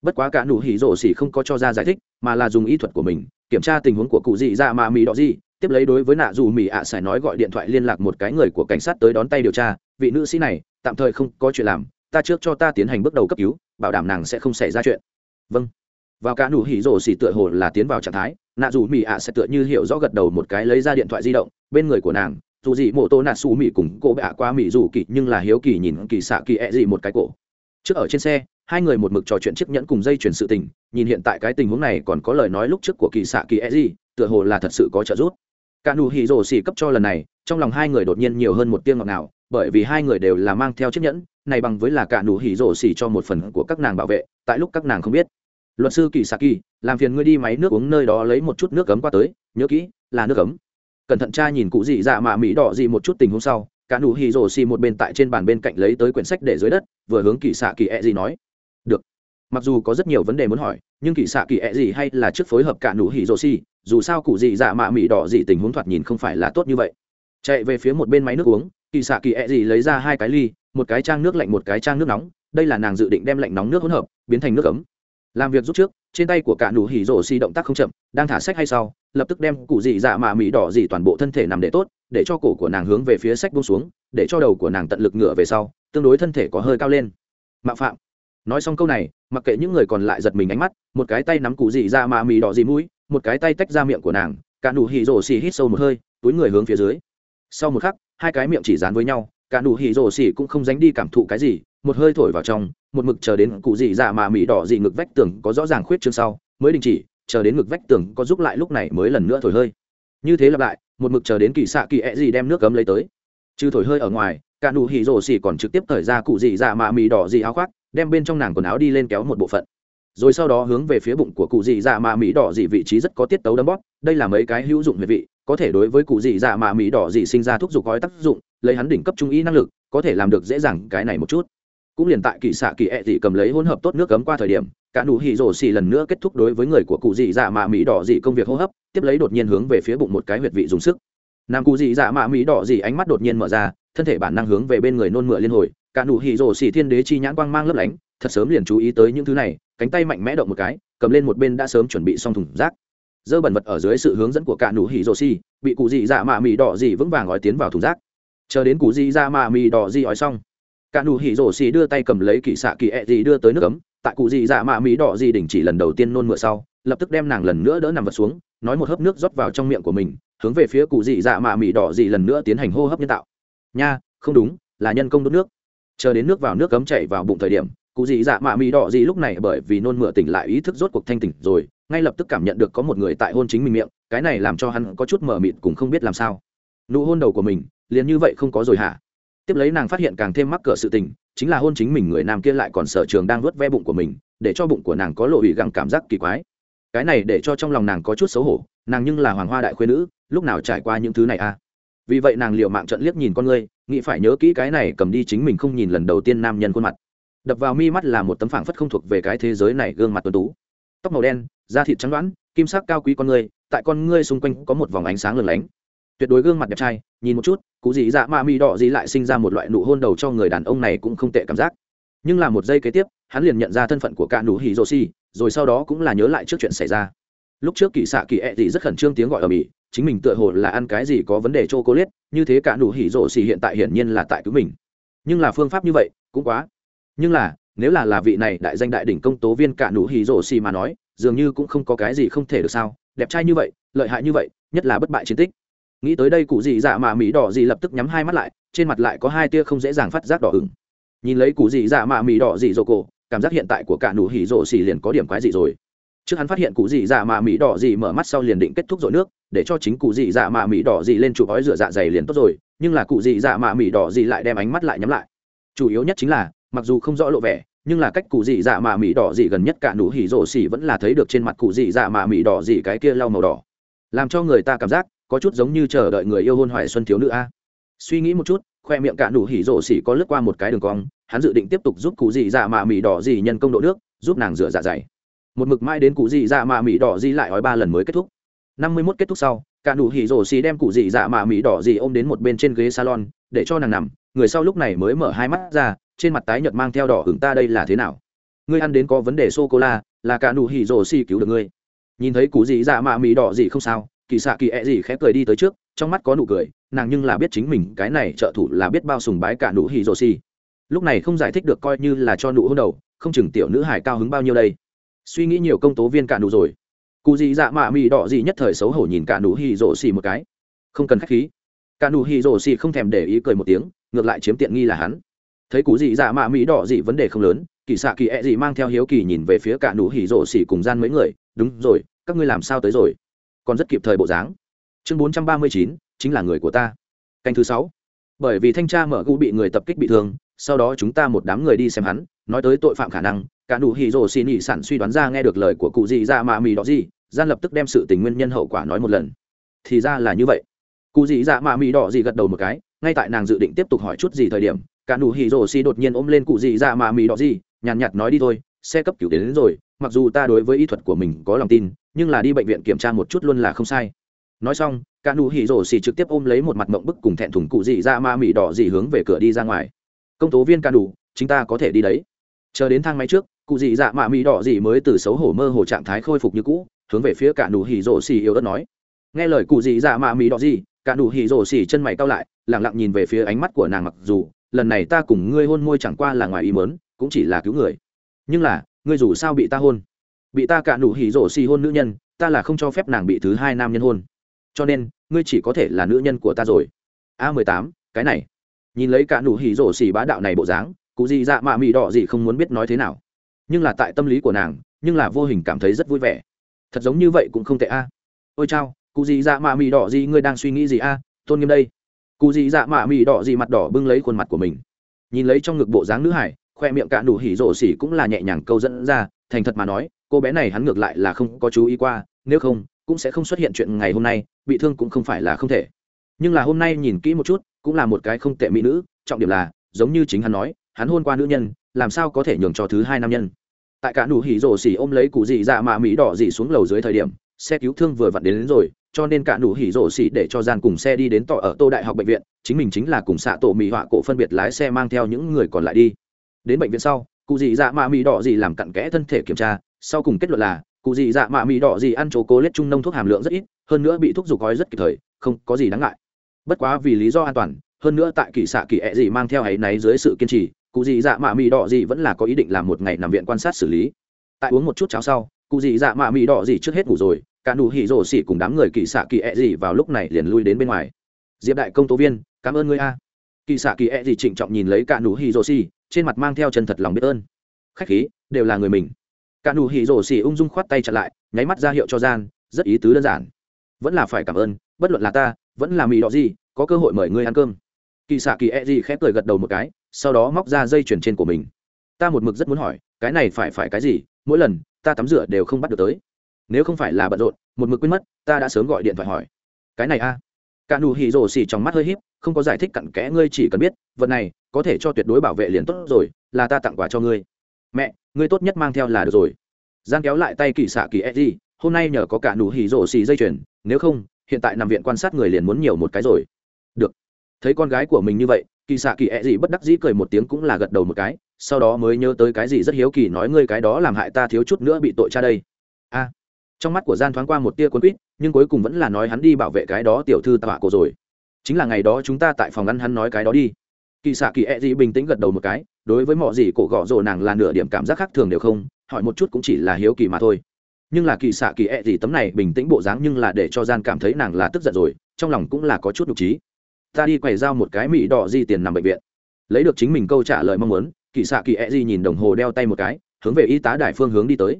bất quá cả nụ hỉ rổ xỉ không có cho ra giải thích, mà là dùng ý thuật của mình, kiểm tra tình huống của cụ dị dạ mà mỹ đỏ gì tiếp lấy đối với nạ dù mỹ ạ à nói gọi điện thoại liên lạc một cái người của cảnh sát tới đón tay điều tra, vị nữ sĩ này, tạm thời không có chuyện làm, ta trước cho ta tiến hành bước đầu cấp cứu, bảo đảm nàng sẽ không xảy ra chuyện. Vâng. Vào cả nụ hỉ rổ xỉ tựa hồ là tiến vào trạng thái, nạ dù mỹ ạ sẽ tựa như hiểu rõ gật đầu một cái lấy ra điện thoại di động, bên người của nàng, dù gì mộ tô nạ xù mỹ cùng cô bạ qua mỹ dù kỳ nhưng là hiếu kỳ nhìn kỳ xạ kỳ ẹ、e、gì một cái cổ. Trước ở trên xe hai người một mực trò chuyện chiếc nhẫn cùng dây chuyển sự tình, nhìn hiện tại cái tình huống này còn có lời nói lúc trước của kỳ xạ kỳ e gì tựa hồ là thật sự có trợ giúp. Cả nụ hỉ rồ xì cấp cho lần này, trong lòng hai người đột nhiên nhiều hơn một tiếng ngọt ngào, bởi vì hai người đều là mang theo chiếc nhẫn, này bằng với là cả nụ hỉ rồ xì cho một phần của các nàng bảo vệ, tại lúc các nàng không biết. Luật sư kỳ xạ kỳ làm phiền ngươi đi máy nước uống nơi đó lấy một chút nước ấm qua tới, nhớ kỹ, là nước ấm. Cẩn thận cha nhìn cụ dị dạ mạ mỹ đỏ dị một chút tình huống sau cả nụ hỉ rồ xì một bên tại trên bàn bên cạnh lấy tới quyển sách để dưới đất, vừa hướng kỳ xạ kỳ e gì nói mặc dù có rất nhiều vấn đề muốn hỏi, nhưng kỳ xạ kỳ ẹ、e、gì hay là trước phối hợp cả nụ hỉ rồ xi dù sao cụ gì dạ mạ mị đỏ gì tình huống thoạt nhìn không phải là tốt như vậy. Chạy về phía một bên máy nước uống, kỳ xạ kỳ ẹ、e、gì lấy ra hai cái ly, một cái trang nước lạnh, một cái trang nước nóng, đây là nàng dự định đem lạnh nóng nước hỗn hợp, biến thành nước ấm. Làm việc rút trước, trên tay của cả nụ hỉ rổ xi động tác không chậm, đang thả sách hay sau, lập tức đem cụ gì dạ mạ mị đỏ gì toàn bộ thân thể nằm để tốt, để cho cổ của nàng hướng về phía sách bông xuống, để cho đầu của nàng tận lực ngửa về sau, tương đối thân thể có hơi cao lên. Mạo phạm nói xong câu này, mặc kệ những người còn lại giật mình ánh mắt, một cái tay nắm cụ dị ra mà mì đỏ dị mũi, một cái tay tách ra miệng của nàng, cả nụ hỉ rổ xì hít sâu một hơi, túi người hướng phía dưới. Sau một khắc, hai cái miệng chỉ dán với nhau, cả nụ hỉ rổ xì cũng không dánh đi cảm thụ cái gì, một hơi thổi vào trong, một mực chờ đến cụ dị ra mà mì đỏ dị ngực vách tường có rõ ràng khuyết chương sau, mới đình chỉ, chờ đến ngực vách tường có giúp lại lúc này mới lần nữa thổi hơi. Như thế lặp lại, một mực chờ đến kỳ xạ kỳ ẹ、e、gì đem nước cấm lấy tới. Chứ thổi hơi ở ngoài, cả nụ hỉ rổ xì còn trực tiếp thời ra cụ dị ra mà mì đỏ dị áo khoác đem bên trong nàng quần áo đi lên kéo một bộ phận. Rồi sau đó hướng về phía bụng của cụ dị dạ mạ mỹ đỏ dị vị trí rất có tiết tấu đấm bóp, đây là mấy cái hữu dụng về vị, có thể đối với cụ dị dạ mạ mỹ đỏ dị sinh ra thúc giục gói tác dụng, lấy hắn đỉnh cấp trung ý năng lực, có thể làm được dễ dàng cái này một chút. Cũng liền tại kỳ xạ kỳ ẹ e cầm lấy hỗn hợp tốt nước cấm qua thời điểm, cả nụ hỉ rổ xì lần nữa kết thúc đối với người của cụ dị dạ mạ mỹ đỏ dị công việc hô hấp, tiếp lấy đột nhiên hướng về phía bụng một cái huyệt vị dùng sức. Nam cụ dị dạ mạ mỹ đỏ dị ánh mắt đột nhiên mở ra thân thể bản năng hướng về bên người nôn mửa liên hồi cả nụ hỉ rổ xỉ thiên đế chi nhãn quang mang lấp lánh thật sớm liền chú ý tới những thứ này cánh tay mạnh mẽ động một cái cầm lên một bên đã sớm chuẩn bị xong thùng rác. Dơ bẩn vật ở dưới sự hướng dẫn của cả nụ hỉ rổ xỉ bị cụ dị dạ mạ mì đỏ dị vững vàng ói tiến vào thùng rác. Chờ đến cụ dị dạ mạ mì đỏ dị ói xong cả nụ hỉ rổ xỉ đưa tay cầm lấy kỳ xạ kỳ ẹ e dị đưa tới nước cấm, tại cụ dị dạ mạ mì đỏ dị đình chỉ lần đầu tiên nôn mửa sau lập tức đem nàng lần nữa đỡ nằm vật xuống nói một hớp nước rót vào trong miệng của mình hướng về phía cụ dị dạ mạ mì đỏ dị lần nữa tiến hành hô hấp nhân tạo nha, không đúng, là nhân công đốt nước. Chờ đến nước vào nước cấm chạy vào bụng thời điểm, cụ dị dạ mạ mị đỏ dị lúc này bởi vì nôn mửa tỉnh lại ý thức rốt cuộc thanh tỉnh rồi, ngay lập tức cảm nhận được có một người tại hôn chính mình miệng, cái này làm cho hắn có chút mờ mịt cũng không biết làm sao. Nụ hôn đầu của mình, liền như vậy không có rồi hả? Tiếp lấy nàng phát hiện càng thêm mắc cỡ sự tình, chính là hôn chính mình người nam kia lại còn sở trường đang vớt ve bụng của mình, để cho bụng của nàng có lộ ủy gặng cảm giác kỳ quái. Cái này để cho trong lòng nàng có chút xấu hổ, nàng nhưng là hoàng hoa đại khuyên nữ, lúc nào trải qua những thứ này à? vì vậy nàng liệu mạng trận liếc nhìn con ngươi, nghĩ phải nhớ kỹ cái này cầm đi chính mình không nhìn lần đầu tiên nam nhân khuôn mặt. Đập vào mi mắt là một tấm phảng phất không thuộc về cái thế giới này gương mặt tuấn tú. Tóc màu đen, da thịt trắng đoán, kim sắc cao quý con ngươi, tại con ngươi xung quanh có một vòng ánh sáng lửng lánh. Tuyệt đối gương mặt đẹp trai, nhìn một chút, cú dị dạ ma mi đỏ dị lại sinh ra một loại nụ hôn đầu cho người đàn ông này cũng không tệ cảm giác. Nhưng là một giây kế tiếp, hắn liền nhận ra thân phận của cả nụ hỉ rô si rồi sau đó cũng là nhớ lại trước chuyện xảy ra. Lúc trước kỳ xạ kỳ ẹ、e、thì rất khẩn trương tiếng gọi ở mỹ chính mình tựa hồ là ăn cái gì có vấn đề chô cô liết như thế cả nụ hỉ rổ xì hiện tại hiển nhiên là tại cứu mình. Nhưng là phương pháp như vậy, cũng quá. Nhưng là, nếu là là vị này đại danh đại đỉnh công tố viên cả nụ hỉ rổ xì mà nói, dường như cũng không có cái gì không thể được sao. Đẹp trai như vậy, lợi hại như vậy, nhất là bất bại chiến tích. Nghĩ tới đây cụ dị dạ mạ mỹ đỏ dị lập tức nhắm hai mắt lại, trên mặt lại có hai tia không dễ dàng phát giác đỏ ửng. Nhìn lấy cụ dị dạ mạ mỹ đỏ dị rổ cổ, cảm giác hiện tại của cả nụ hỉ rổ xì liền có điểm quái gì rồi trước hắn phát hiện cụ dị dạ mạ mỹ đỏ dị mở mắt sau liền định kết thúc dội nước, để cho chính cụ dị dạ mạ mỹ đỏ dị lên chụp ói rửa dạ dày liền tốt rồi, nhưng là cụ dị dạ mạ mỹ đỏ dị lại đem ánh mắt lại nhắm lại. Chủ yếu nhất chính là, mặc dù không rõ lộ vẻ, nhưng là cách cụ dị dạ mạ mỹ đỏ dị gần nhất cả nụ hỉ rổ xỉ vẫn là thấy được trên mặt cụ dị dạ mạ mỹ đỏ dị cái kia lau màu đỏ. Làm cho người ta cảm giác, có chút giống như chờ đợi người yêu hôn hoài xuân thiếu nữ a. Suy nghĩ một chút, khoe miệng cả nụ hỉ rổ xỉ có lướt qua một cái đường cong, hắn dự định tiếp tục giúp cụ dị dạ mạ mỹ đỏ dị nhân công độ nước, giúp nàng rửa dạ dày một mực mãi đến cụ dị dạ mạ mỹ đỏ dị lại ói ba lần mới kết thúc. Năm mươi mốt kết thúc sau, cả nụ hỉ rổ xì đem cụ dị dạ mạ mỹ đỏ dị ôm đến một bên trên ghế salon, để cho nàng nằm. Người sau lúc này mới mở hai mắt ra, trên mặt tái nhợt mang theo đỏ hứng ta đây là thế nào? Ngươi ăn đến có vấn đề sô cô la là cả nụ hỉ rổ xì cứu được ngươi. Nhìn thấy cụ dị dạ mạ mỹ đỏ dị không sao, kỳ xạ kỳ ẹ、e、dị khẽ cười đi tới trước, trong mắt có nụ cười, nàng nhưng là biết chính mình cái này trợ thủ là biết bao sùng bái cả nụ hỉ rổ xì. Lúc này không giải thích được coi như là cho nụ hôn đầu, không chừng tiểu nữ hải cao hứng bao nhiêu đây suy nghĩ nhiều công tố viên cả nụ rồi. Cụ dị dạ mạ mị đỏ dị nhất thời xấu hổ nhìn cả nụ hì rổ xì một cái. Không cần k h á c h khí. Cả nụ hì rổ xì không thèm để ý cười một tiếng, ngược lại chiếm tiện nghi là hắn. Thấy cụ dị dạ mạ mị đỏ dị vấn đề không lớn, kỳ xạ kỳ ẹ、e、dị mang theo hiếu kỳ nhìn về phía cả nụ hì rổ xì cùng gian mấy người, đúng rồi, các ngươi làm sao tới rồi? Còn rất kịp thời bộ dáng. Chương bốn trăm ba mươi chín, chính là người của ta. Canh thứ sáu. Bởi vì thanh tra mở gu bị người tập kích bị thương, sau đó chúng ta một đám người đi xem hắn, nói tới tội phạm khả năng cả nụ hỉ rồ xì nỉ sản suy đoán ra nghe được lời của cụ dị ra mạ mì đỏ gì gian lập tức đem sự tình nguyên nhân hậu quả nói một lần. Thì ra là như vậy. Cụ dị dạ mạ mì đỏ dị gật đầu một cái ngay tại nàng dự định tiếp tục hỏi chút gì thời điểm cả nụ hỉ rồ xi đột nhiên ôm lên cụ dị dạ mạ mì đỏ dị nhàn nhạt nói đi thôi xe cấp cứu đến, đến rồi mặc dù ta đối với y thuật của mình có lòng tin nhưng là đi bệnh viện kiểm tra một chút luôn là không sai. Nói xong cả nụ hỉ rồ xi trực tiếp ôm lấy một mặt mộng bức cùng thẹn thùng cụ dị dạ mạ mì đỏ dị hướng về cửa đi ra ngoài. Công tố viên cả nụ chính ta có thể đi đấy. Chờ đến thang máy trước cụ dị dạ mạ mỹ đỏ dị mới từ xấu hổ mơ hồ trạng thái khôi phục như cũ, hướng về phía cả nụ hỉ rổ xì yêu đất nói. Nghe lời cụ dị dạ mạ mỹ đỏ dị, cả nụ hỉ rổ xì chân mày cao lại lẳng lặng nhìn về phía ánh mắt của nàng mặc dù, lần này ta cùng ngươi hôn môi chẳng qua là ngoài ý mớn cũng chỉ là cứu người. Nhưng là, ngươi dù sao bị ta hôn. Bị ta cả nụ hỉ rổ xì hôn nữ nhân, ta là không cho phép nàng bị thứ hai nam nhân hôn. Cho nên, ngươi chỉ có thể là nữ nhân của ta rồi. A mười tám, cái này. Nhìn lấy cả nụ hỉ rổ xì bá đạo này bộ dáng, cụ dị dạ mạ mỹ đỏ dị không muốn biết nói thế nào nhưng là tại tâm lý của nàng, nhưng là vô hình cảm thấy rất vui vẻ. Thật giống như vậy cũng không tệ a. Ôi chao, cụ gì dạ mạ mị đỏ gì ngươi đang suy nghĩ gì a? Tôn nghiêm đây. Cụ gì dạ mạ mị đỏ gì mặt đỏ bưng lấy khuôn mặt của mình. Nhìn lấy trong ngực bộ dáng nữ hải, khoe miệng cạn đủ hỉ rổ xỉ cũng là nhẹ nhàng câu dẫn ra, thành thật mà nói, cô bé này hắn ngược lại là không có chú ý qua, nếu không, cũng sẽ không xuất hiện chuyện ngày hôm nay, bị thương cũng không phải là không thể. Nhưng là hôm nay nhìn kỹ một chút, cũng là một cái không tệ mỹ nữ, trọng điểm là, giống như chính hắn nói, hắn hôn qua nữ nhân, làm sao có thể nhường cho thứ hai nam nhân tại cả nụ hỉ rổ xỉ ôm lấy cụ dị dạ mạ mỹ đỏ dị xuống lầu dưới thời điểm xe cứu thương vừa vặn đến, đến rồi cho nên cả nụ hỉ rổ xỉ để cho gian cùng xe đi đến tỏ ở tô đại học bệnh viện chính mình chính là cùng xạ tổ mỹ họa cổ phân biệt lái xe mang theo những người còn lại đi. Đến bệnh viện sau cụ dị dạ mạ mỹ đỏ dị làm cặn kẽ thân thể kiểm tra sau cùng kết luận là cụ dị dạ mạ mỹ đỏ dị ăn chỗ cố lết trung nông thuốc hàm lượng rất ít hơn nữa bị thuốc dục gói rất kịp thời không có gì đáng ngại. Bất quá vì lý do an toàn hơn nữa tại kỳ xạ kỳ ẹ dị mang theo ấy náy dưới sự kiên trì cụ dị dạ mạ mì đỏ dị vẫn là có ý định làm một ngày nằm viện quan sát xử lý. Tại uống một chút cháo sau, cụ dị dạ mạ mì đỏ dị trước hết ngủ rồi, cả nụ hỉ rổ xỉ cùng đám người kỳ xạ kỳ ẹ dị vào lúc này liền lui đến bên ngoài. Diệp đại công tố viên, cảm ơn ngươi a. Kỳ xạ kỳ ẹ dị trịnh trọng nhìn lấy cả nụ hỉ rổ xỉ, trên mặt mang theo chân thật lòng biết ơn. Khách khí, đều là người mình. Cả nụ hỉ rổ xỉ ung dung khoát tay chặt lại, nháy mắt ra hiệu cho gian, rất ý tứ đơn giản. Vẫn là phải cảm ơn, bất luận là ta, vẫn là mì đỏ dị có cơ hội mời ngươi ăn cơm. Kỳ xạ kỳ e gì khẽ cười gật đầu một cái sau đó móc ra dây chuyền trên của mình. Ta một mực rất muốn hỏi, cái này phải phải cái gì? Mỗi lần, ta tắm rửa đều không bắt được tới. Nếu không phải là bận rộn, một mực quên mất, ta đã sớm gọi điện thoại hỏi. Cái này a? À? cả nụ hỉ rồ xỉ trong mắt hơi híp, không có giải thích cặn kẽ, ngươi chỉ cần biết, vật này có thể cho tuyệt đối bảo vệ liền tốt rồi, là ta tặng quà cho ngươi. Mẹ, ngươi tốt nhất mang theo là được rồi. Gian kéo lại tay kỳ xạ kỳ e gì hôm nay nhờ có cả nụ hỉ rổ xì dây chuyền, nếu không, hiện tại nằm viện quan sát người liền muốn nhiều một cái rồi. Được. Thấy con gái của mình như vậy kỳ xạ kỳ ẹ、e、gì bất đắc dĩ cười một tiếng cũng là gật đầu một cái, sau đó mới nhớ tới cái gì rất hiếu kỳ nói ngươi cái đó làm hại ta thiếu chút nữa bị tội cha đây. A. Trong mắt của gian thoáng qua một tia quấn quýt, nhưng cuối cùng vẫn là nói hắn đi bảo vệ cái đó tiểu thư tạ cổ rồi. Chính là ngày đó chúng ta tại phòng ngăn hắn nói cái đó đi. Kỳ xạ kỳ ẹ、e、gì bình tĩnh gật đầu một cái, đối với mọi gì cổ gõ rồ nàng là nửa điểm cảm giác khác thường đều không, hỏi một chút cũng chỉ là hiếu kỳ mà thôi. Nhưng là kỳ xạ kỳ ẹ、e、gì tấm này bình tĩnh bộ dáng nhưng là để cho gian cảm thấy nàng là tức giận rồi, trong lòng cũng là có chút nhục trí ta đi quầy giao một cái mỹ đỏ di tiền nằm bệnh viện. Lấy được chính mình câu trả lời mong muốn kỳ xạ kỳ ẹ、e、di nhìn đồng hồ đeo tay một cái, hướng về y tá đài phương hướng đi tới.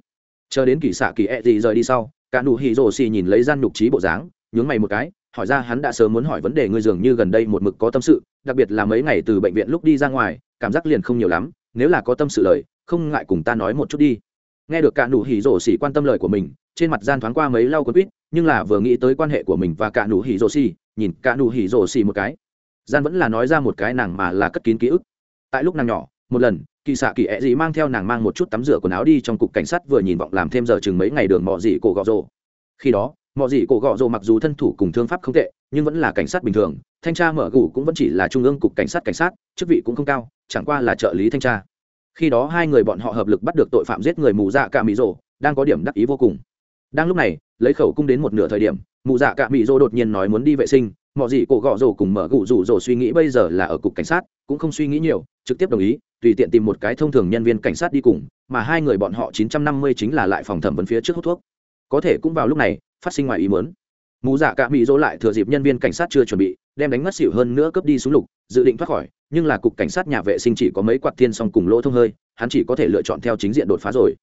Chờ đến kỳ xạ kỳ ẹ、e、di rời đi sau, cả nụ hỉ rổ xì nhìn lấy gian nhục trí bộ dáng, nhướng mày một cái, hỏi ra hắn đã sớm muốn hỏi vấn đề ngươi dường như gần đây một mực có tâm sự, đặc biệt là mấy ngày từ bệnh viện lúc đi ra ngoài, cảm giác liền không nhiều lắm, nếu là có tâm sự lời, không ngại cùng ta nói một chút đi. Nghe được cả nụ hỉ rổ xỉ quan tâm lời của mình, trên mặt gian thoáng qua mấy lau quấn quýt, nhưng là vừa nghĩ tới quan hệ của mình và cả nụ hỉ rổ xỉ nhìn cả nụ hỉ rổ xì một cái. Gian vẫn là nói ra một cái nàng mà là cất kín ký ức. Tại lúc nàng nhỏ, một lần, kỳ xạ kỳ ẹ gì mang theo nàng mang một chút tắm rửa quần áo đi trong cục cảnh sát vừa nhìn vọng làm thêm giờ chừng mấy ngày đường mọ dị cổ gọ rồ. Khi đó, mọ dị cổ gọ rồ mặc dù thân thủ cùng thương pháp không tệ, nhưng vẫn là cảnh sát bình thường, thanh tra mở gủ cũng vẫn chỉ là trung ương cục cảnh sát cảnh sát, chức vị cũng không cao, chẳng qua là trợ lý thanh tra. Khi đó hai người bọn họ hợp lực bắt được tội phạm giết người mù dạ cả mỹ rồ, đang có điểm đắc ý vô cùng. Đang lúc này, lấy khẩu cung đến một nửa thời điểm mụ dạ cả mỹ dô đột nhiên nói muốn đi vệ sinh, mọi gì cổ gọ rồ cùng mở gụ rủ rồ suy nghĩ bây giờ là ở cục cảnh sát, cũng không suy nghĩ nhiều, trực tiếp đồng ý, tùy tiện tìm một cái thông thường nhân viên cảnh sát đi cùng, mà hai người bọn họ 950 chính là lại phòng thẩm vấn phía trước hút thuốc. Có thể cũng vào lúc này, phát sinh ngoài ý muốn. Mụ dạ cả mỹ dô lại thừa dịp nhân viên cảnh sát chưa chuẩn bị, đem đánh ngất xỉu hơn nữa cướp đi xuống lục, dự định thoát khỏi, nhưng là cục cảnh sát nhà vệ sinh chỉ có mấy quạt thiên song cùng lỗ thông hơi, hắn chỉ có thể lựa chọn theo chính diện đột phá rồi.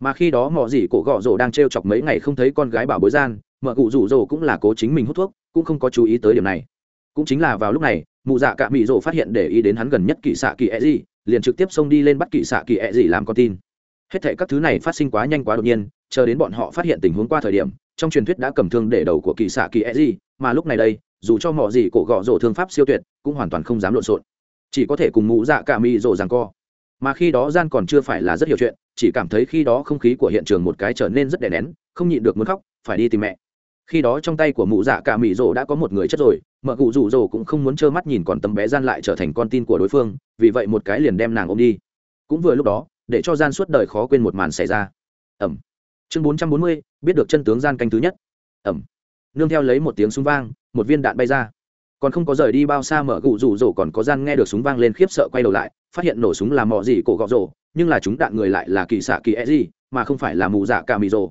Mà khi đó mọ gì cổ gọ rồ đang t chọc mấy ngày không thấy con gái bảo bối gian mợ cụ rủ rỗ cũng là cố chính mình hút thuốc, cũng không có chú ý tới điểm này. Cũng chính là vào lúc này, mụ dạ cả mỹ rỗ phát hiện để ý đến hắn gần nhất kỳ xạ kỳ e gì, liền trực tiếp xông đi lên bắt kỳ xạ kỳ e gì làm con tin. Hết thệ các thứ này phát sinh quá nhanh quá đột nhiên, chờ đến bọn họ phát hiện tình huống qua thời điểm, trong truyền thuyết đã cầm thương để đầu của kỳ xạ kỳ e gì, mà lúc này đây, dù cho mọi gì cổ gọ rổ thương pháp siêu tuyệt, cũng hoàn toàn không dám lộn xộn. Chỉ có thể cùng mụ dạ cả mỹ rỗ rằng co. Mà khi đó gian còn chưa phải là rất hiểu chuyện, chỉ cảm thấy khi đó không khí của hiện trường một cái trở nên rất đè nén, không nhịn được muốn khóc, phải đi tìm mẹ khi đó trong tay của mụ dạ cả mỹ rồ đã có một người chết rồi mợ cụ rủ rồ cũng không muốn trơ mắt nhìn còn tấm bé gian lại trở thành con tin của đối phương, vì vậy một cái liền đem nàng ôm đi. Cũng vừa lúc đó, để cho gian suốt đời khó quên một màn xảy ra. Ẩm. Chương bốn trăm bốn mươi, biết được chân tướng gian canh thứ nhất. Ẩm. Nương theo lấy một tiếng súng vang, một viên đạn bay ra. Còn không có rời đi bao xa mở cụ rủ rổ còn có gian nghe được súng vang lên khiếp sợ quay đầu lại, phát hiện nổ súng là mò gì cổ gọ rổ nhưng là chúng đạn người lại là kỳ xạ kỳ e gì, mà không phải là mù dạ cả mì rổ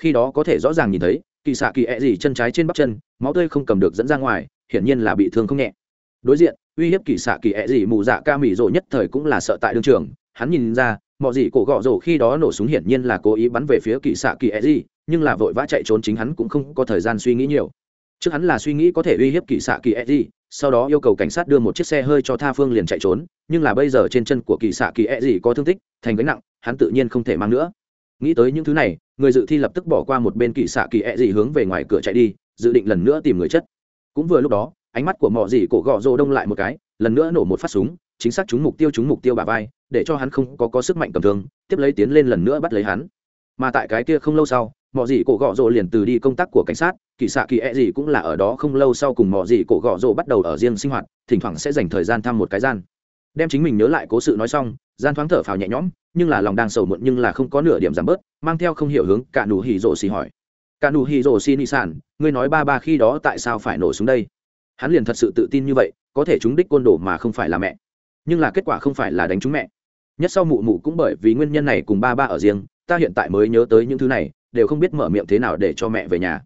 khi đó có thể rõ ràng nhìn thấy kỳ xạ kỳ ẹ、e、gì chân trái trên bắp chân, máu tươi không cầm được dẫn ra ngoài, hiển nhiên là bị thương không nhẹ. Đối diện, uy hiếp kỳ xạ kỳ ẹ、e、gì mù dạ ca mỉ rộ nhất thời cũng là sợ tại đương trường, hắn nhìn ra mọi gì cổ gọ rổ khi đó nổ súng hiển nhiên là cố ý bắn về phía kỳ xạ kỳ ẹ、e、gì, nhưng là vội vã chạy trốn chính hắn cũng không có thời gian suy nghĩ nhiều. Trước hắn là suy nghĩ có thể uy hiếp kỳ xạ kỳ ẹ、e、gì, sau đó yêu cầu cảnh sát đưa một chiếc xe hơi cho tha phương liền chạy trốn, nhưng là bây giờ trên chân của kỳ xạ kỳ ẹ、e、gì có thương tích, thành gánh nặng, hắn tự nhiên không thể mang nữa nghĩ tới những thứ này, người dự thi lập tức bỏ qua một bên kỳ xạ kỳ ẹ、e、gì hướng về ngoài cửa chạy đi, dự định lần nữa tìm người chất cũng vừa lúc đó, ánh mắt của mọ dì cổ gọ rô đông lại một cái, lần nữa nổ một phát súng, chính xác trúng mục tiêu, trúng mục tiêu bà vai, để cho hắn không có có sức mạnh cầm thương, tiếp lấy tiến lên lần nữa bắt lấy hắn. Mà tại cái kia không lâu sau, mọ dì cổ gọ rô liền từ đi công tác của cảnh sát, kỳ xạ kỳ ẹ、e、gì cũng là ở đó không lâu sau cùng mọ dì cổ gọ rô bắt đầu ở riêng sinh hoạt, thỉnh thoảng sẽ dành thời gian thăm một cái gian đem chính mình nhớ lại cố sự nói xong, gian thoáng thở phào nhẹ nhõm, nhưng là lòng đang sầu muộn nhưng là không có nửa điểm giảm bớt, mang theo không hiểu hướng cả nụ hỉ rổ xì hỏi. Cả nụ hỉ rổ xì nị sản, ngươi nói ba ba khi đó tại sao phải nổ xuống đây? Hắn liền thật sự tự tin như vậy, có thể chúng đích côn đồ mà không phải là mẹ. Nhưng là kết quả không phải là đánh chúng mẹ. Nhất sau mụ mụ cũng bởi vì nguyên nhân này cùng ba ba ở riêng, ta hiện tại mới nhớ tới những thứ này, đều không biết mở miệng thế nào để cho mẹ về nhà.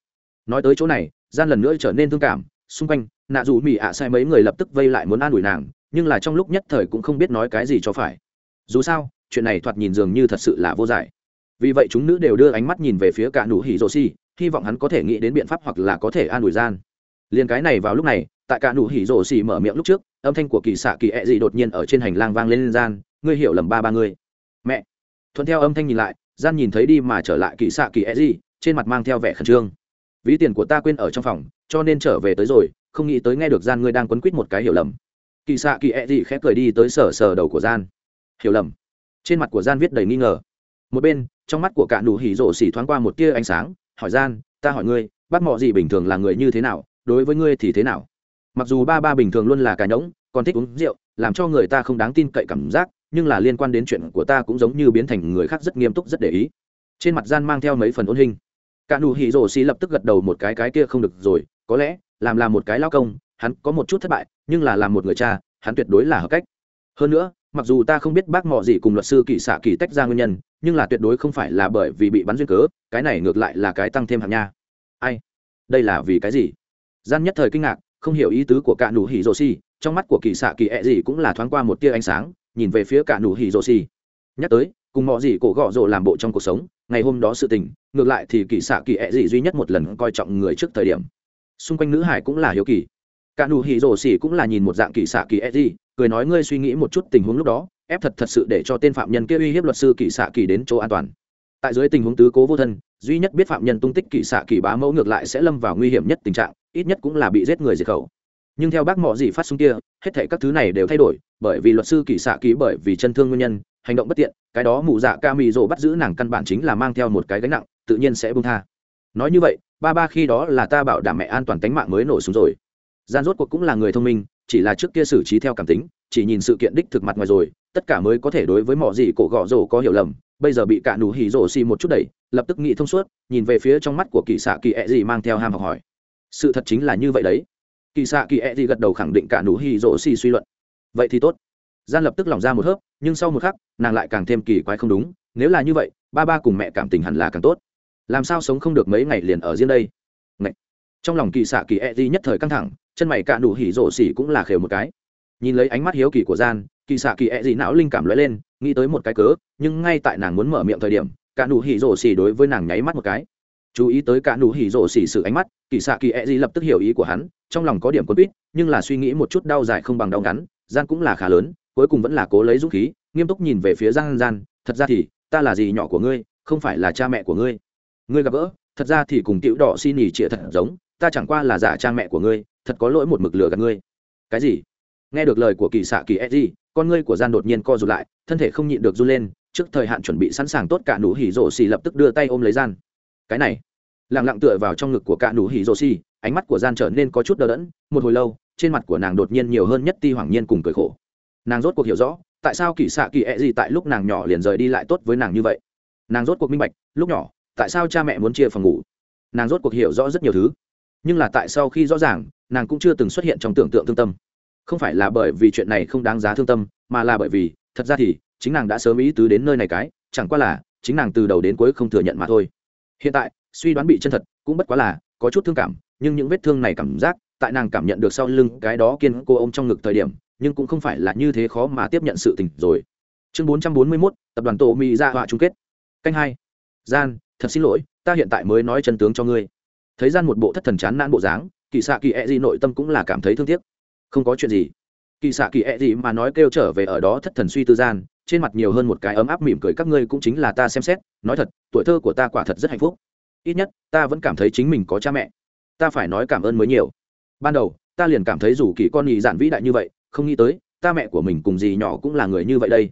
Nói tới chỗ này, gian lần nữa trở nên thương cảm, xung quanh, nạ dù mỹ ạ sai mấy người lập tức vây lại muốn an ủi nàng nhưng là trong lúc nhất thời cũng không biết nói cái gì cho phải. Dù sao chuyện này thoạt nhìn dường như thật sự là vô giải. Vì vậy chúng nữ đều đưa ánh mắt nhìn về phía cả nụ hỉ rồ xì hy vọng hắn có thể nghĩ đến biện pháp hoặc là có thể an ủi gian. Liền cái này vào lúc này tại cả nụ hỉ rồ xì mở miệng lúc trước âm thanh của kỳ xạ kỳ ệ gì đột nhiên ở trên hành lang vang lên, lên gian ngươi hiểu lầm ba ba người mẹ. Thuận theo âm thanh nhìn lại gian nhìn thấy đi mà trở lại kỳ xạ kỳ ệ gì trên mặt mang theo vẻ khẩn trương. Ví tiền của ta quên ở trong phòng cho nên trở về tới rồi không nghĩ tới nghe được gian ngươi đang quấn quýt một cái hiểu lầm kỳ xạ kỳ ẹ dị khẽ cười đi tới sở sở đầu của gian. Hiểu lầm. Trên mặt của gian viết đầy nghi ngờ. Một bên, trong mắt của cả đủ hỉ rộ xỉ thoáng qua một tia ánh sáng, hỏi gian, ta hỏi ngươi, bác mọ gì bình thường là người như thế nào? Đối với ngươi thì thế nào? Mặc dù ba ba bình thường luôn là cái nhỗng, còn thích uống rượu, làm cho người ta không đáng tin cậy cảm giác, nhưng là liên quan đến chuyện của ta cũng giống như biến thành người khác rất nghiêm túc, rất để ý. Trên mặt gian mang theo mấy phần ôn hình. Cả đủ hỉ rộ xì lập tức gật đầu một cái cái kia không được rồi, có lẽ làm là một cái lao công hắn có một chút thất bại, nhưng là làm một người cha, hắn tuyệt đối là hợp cách. Hơn nữa, mặc dù ta không biết bác mò gì cùng luật sư kỳ xạ kỳ tách ra nguyên nhân, nhưng là tuyệt đối không phải là bởi vì bị bắn duyên cớ, cái này ngược lại là cái tăng thêm hạng nha. Ai? Đây là vì cái gì? Gian nhất thời kinh ngạc, không hiểu ý tứ của cả nụ hỉ rồ xì, trong mắt của kỳ xạ kỳ ẹ gì cũng là thoáng qua một tia ánh sáng, nhìn về phía cả nụ hỉ rồ xì. Nhắc tới, cùng mò gì cổ gọ rồ làm bộ trong cuộc sống, ngày hôm đó sự tình, ngược lại thì kỳ xạ kỳ ẹ gì duy nhất một lần coi trọng người trước thời điểm. Xung quanh nữ hải cũng là hiếu kỳ cả nụ hỉ rổ xỉ cũng là nhìn một dạng kỳ xạ kỳ edgy cười nói ngươi suy nghĩ một chút tình huống lúc đó, ép thật thật sự để cho tên phạm nhân kia uy hiếp luật sư kỳ xạ kỳ đến chỗ an toàn. Tại dưới tình huống tứ cố vô thân, duy nhất biết phạm nhân tung tích kỳ xạ kỳ bá mẫu ngược lại sẽ lâm vào nguy hiểm nhất tình trạng, ít nhất cũng là bị giết người diệt khẩu. Nhưng theo bác mọ gì phát xuống kia, hết thể các thứ này đều thay đổi, bởi vì luật sư kỳ xạ kỳ bởi vì chân thương nguyên nhân, hành động bất tiện, cái đó mụ dạ ca mị rồ bắt giữ nàng căn bản chính là mang theo một cái gánh nặng, tự nhiên sẽ buông tha. Nói như vậy, ba ba khi đó là ta bảo đảm mẹ an toàn tính mạng mới nổ súng rồi gian rốt cuộc cũng là người thông minh, chỉ là trước kia xử trí theo cảm tính, chỉ nhìn sự kiện đích thực mặt ngoài rồi, tất cả mới có thể đối với mọi gì cổ gọ rổ có hiểu lầm. Bây giờ bị cả nụ hỉ rổ xì một chút đẩy, lập tức nghĩ thông suốt, nhìn về phía trong mắt của kỳ xạ kỳ ẹ gì mang theo ham học hỏi. Sự thật chính là như vậy đấy. Kỳ xạ kỳ ẹ gì gật đầu khẳng định cả nụ hỉ rổ xì suy luận. Vậy thì tốt. Gian lập tức lỏng ra một hớp, nhưng sau một khắc, nàng lại càng thêm kỳ quái không đúng, nếu là như vậy, ba ba cùng mẹ cảm tình hẳn là càng tốt. Làm sao sống không được mấy ngày liền ở riêng đây? Ngậy! trong lòng kỳ xạ kỳ e d nhất thời căng thẳng chân mày cạ nụ hỉ rổ xỉ cũng là khều một cái. Nhìn lấy ánh mắt hiếu kỳ của gian, kỳ xạ kỳ ẹ、e、gì não linh cảm lóe lên, nghĩ tới một cái cớ, nhưng ngay tại nàng muốn mở miệng thời điểm cạ nụ hỉ rổ xỉ đối với nàng nháy mắt một cái. Chú ý tới cạ nụ hỉ rổ xỉ sự ánh mắt, kỳ xạ kỳ ẹ、e、gì lập tức hiểu ý của hắn, trong lòng có điểm quân quýt, nhưng là suy nghĩ một chút đau dài không bằng đau ngắn, gian cũng là khá lớn, cuối cùng vẫn là cố lấy dũng khí, nghiêm túc nhìn về phía gian gian, thật ra thì, ta là gì nhỏ của ngươi, không phải là cha mẹ của ngươi. Ngươi gặp gỡ, thật ra thì cùng tiểu đỏ xin ỉ trịa thật giống, ta chẳng qua là giả cha mẹ của ngươi thật có lỗi một mực lừa gạt ngươi. Cái gì? Nghe được lời của kỳ xạ kỳ edgy con ngươi của gian đột nhiên co rụt lại, thân thể không nhịn được run lên, trước thời hạn chuẩn bị sẵn sàng tốt cả nụ hỉ rổ xì lập tức đưa tay ôm lấy gian. Cái này, lặng lặng tựa vào trong ngực của cả nụ hỉ rổ xì, ánh mắt của gian trở nên có chút đờ đẫn, một hồi lâu, trên mặt của nàng đột nhiên nhiều hơn nhất ti hoảng nhiên cùng cười khổ. Nàng rốt cuộc hiểu rõ, tại sao kỳ xạ kỳ edgy tại lúc nàng nhỏ liền rời đi lại tốt với nàng như vậy. Nàng rốt cuộc minh bạch, lúc nhỏ, tại sao cha mẹ muốn chia phòng ngủ. Nàng rốt cuộc hiểu rõ rất nhiều thứ nhưng là tại sau khi rõ ràng, nàng cũng chưa từng xuất hiện trong tưởng tượng thương tâm. Không phải là bởi vì chuyện này không đáng giá thương tâm, mà là bởi vì, thật ra thì, chính nàng đã sớm ý tứ đến nơi này cái, chẳng qua là, chính nàng từ đầu đến cuối không thừa nhận mà thôi. Hiện tại, suy đoán bị chân thật, cũng bất quá là, có chút thương cảm, nhưng những vết thương này cảm giác, tại nàng cảm nhận được sau lưng cái đó kiên cô ôm trong ngực thời điểm, nhưng cũng không phải là như thế khó mà tiếp nhận sự tình rồi. Chương bốn trăm bốn mươi mốt, tập đoàn tổ mỹ ra họa chung kết. Canh hai. Gian, thật xin lỗi, ta hiện tại mới nói chân tướng cho ngươi thấy gian một bộ thất thần chán nản bộ dáng, kỳ xạ kỳ e ẹ、e、gì nội tâm cũng là cảm thấy thương tiếc. Không có chuyện gì. Kỳ xạ kỳ e ẹ、e、gì mà nói kêu trở về ở đó thất thần suy tư gian, trên mặt nhiều hơn một cái ấm áp mỉm cười, các ngươi cũng chính là ta xem xét, nói thật, tuổi thơ của ta quả thật rất hạnh phúc. Ít nhất, ta vẫn cảm thấy chính mình có cha mẹ. Ta phải nói cảm ơn mới nhiều. Ban đầu, ta liền cảm thấy dù kỳ con nhì giản vĩ đại như vậy, không nghĩ tới, ta mẹ của mình cùng gì nhỏ cũng là người như vậy đây.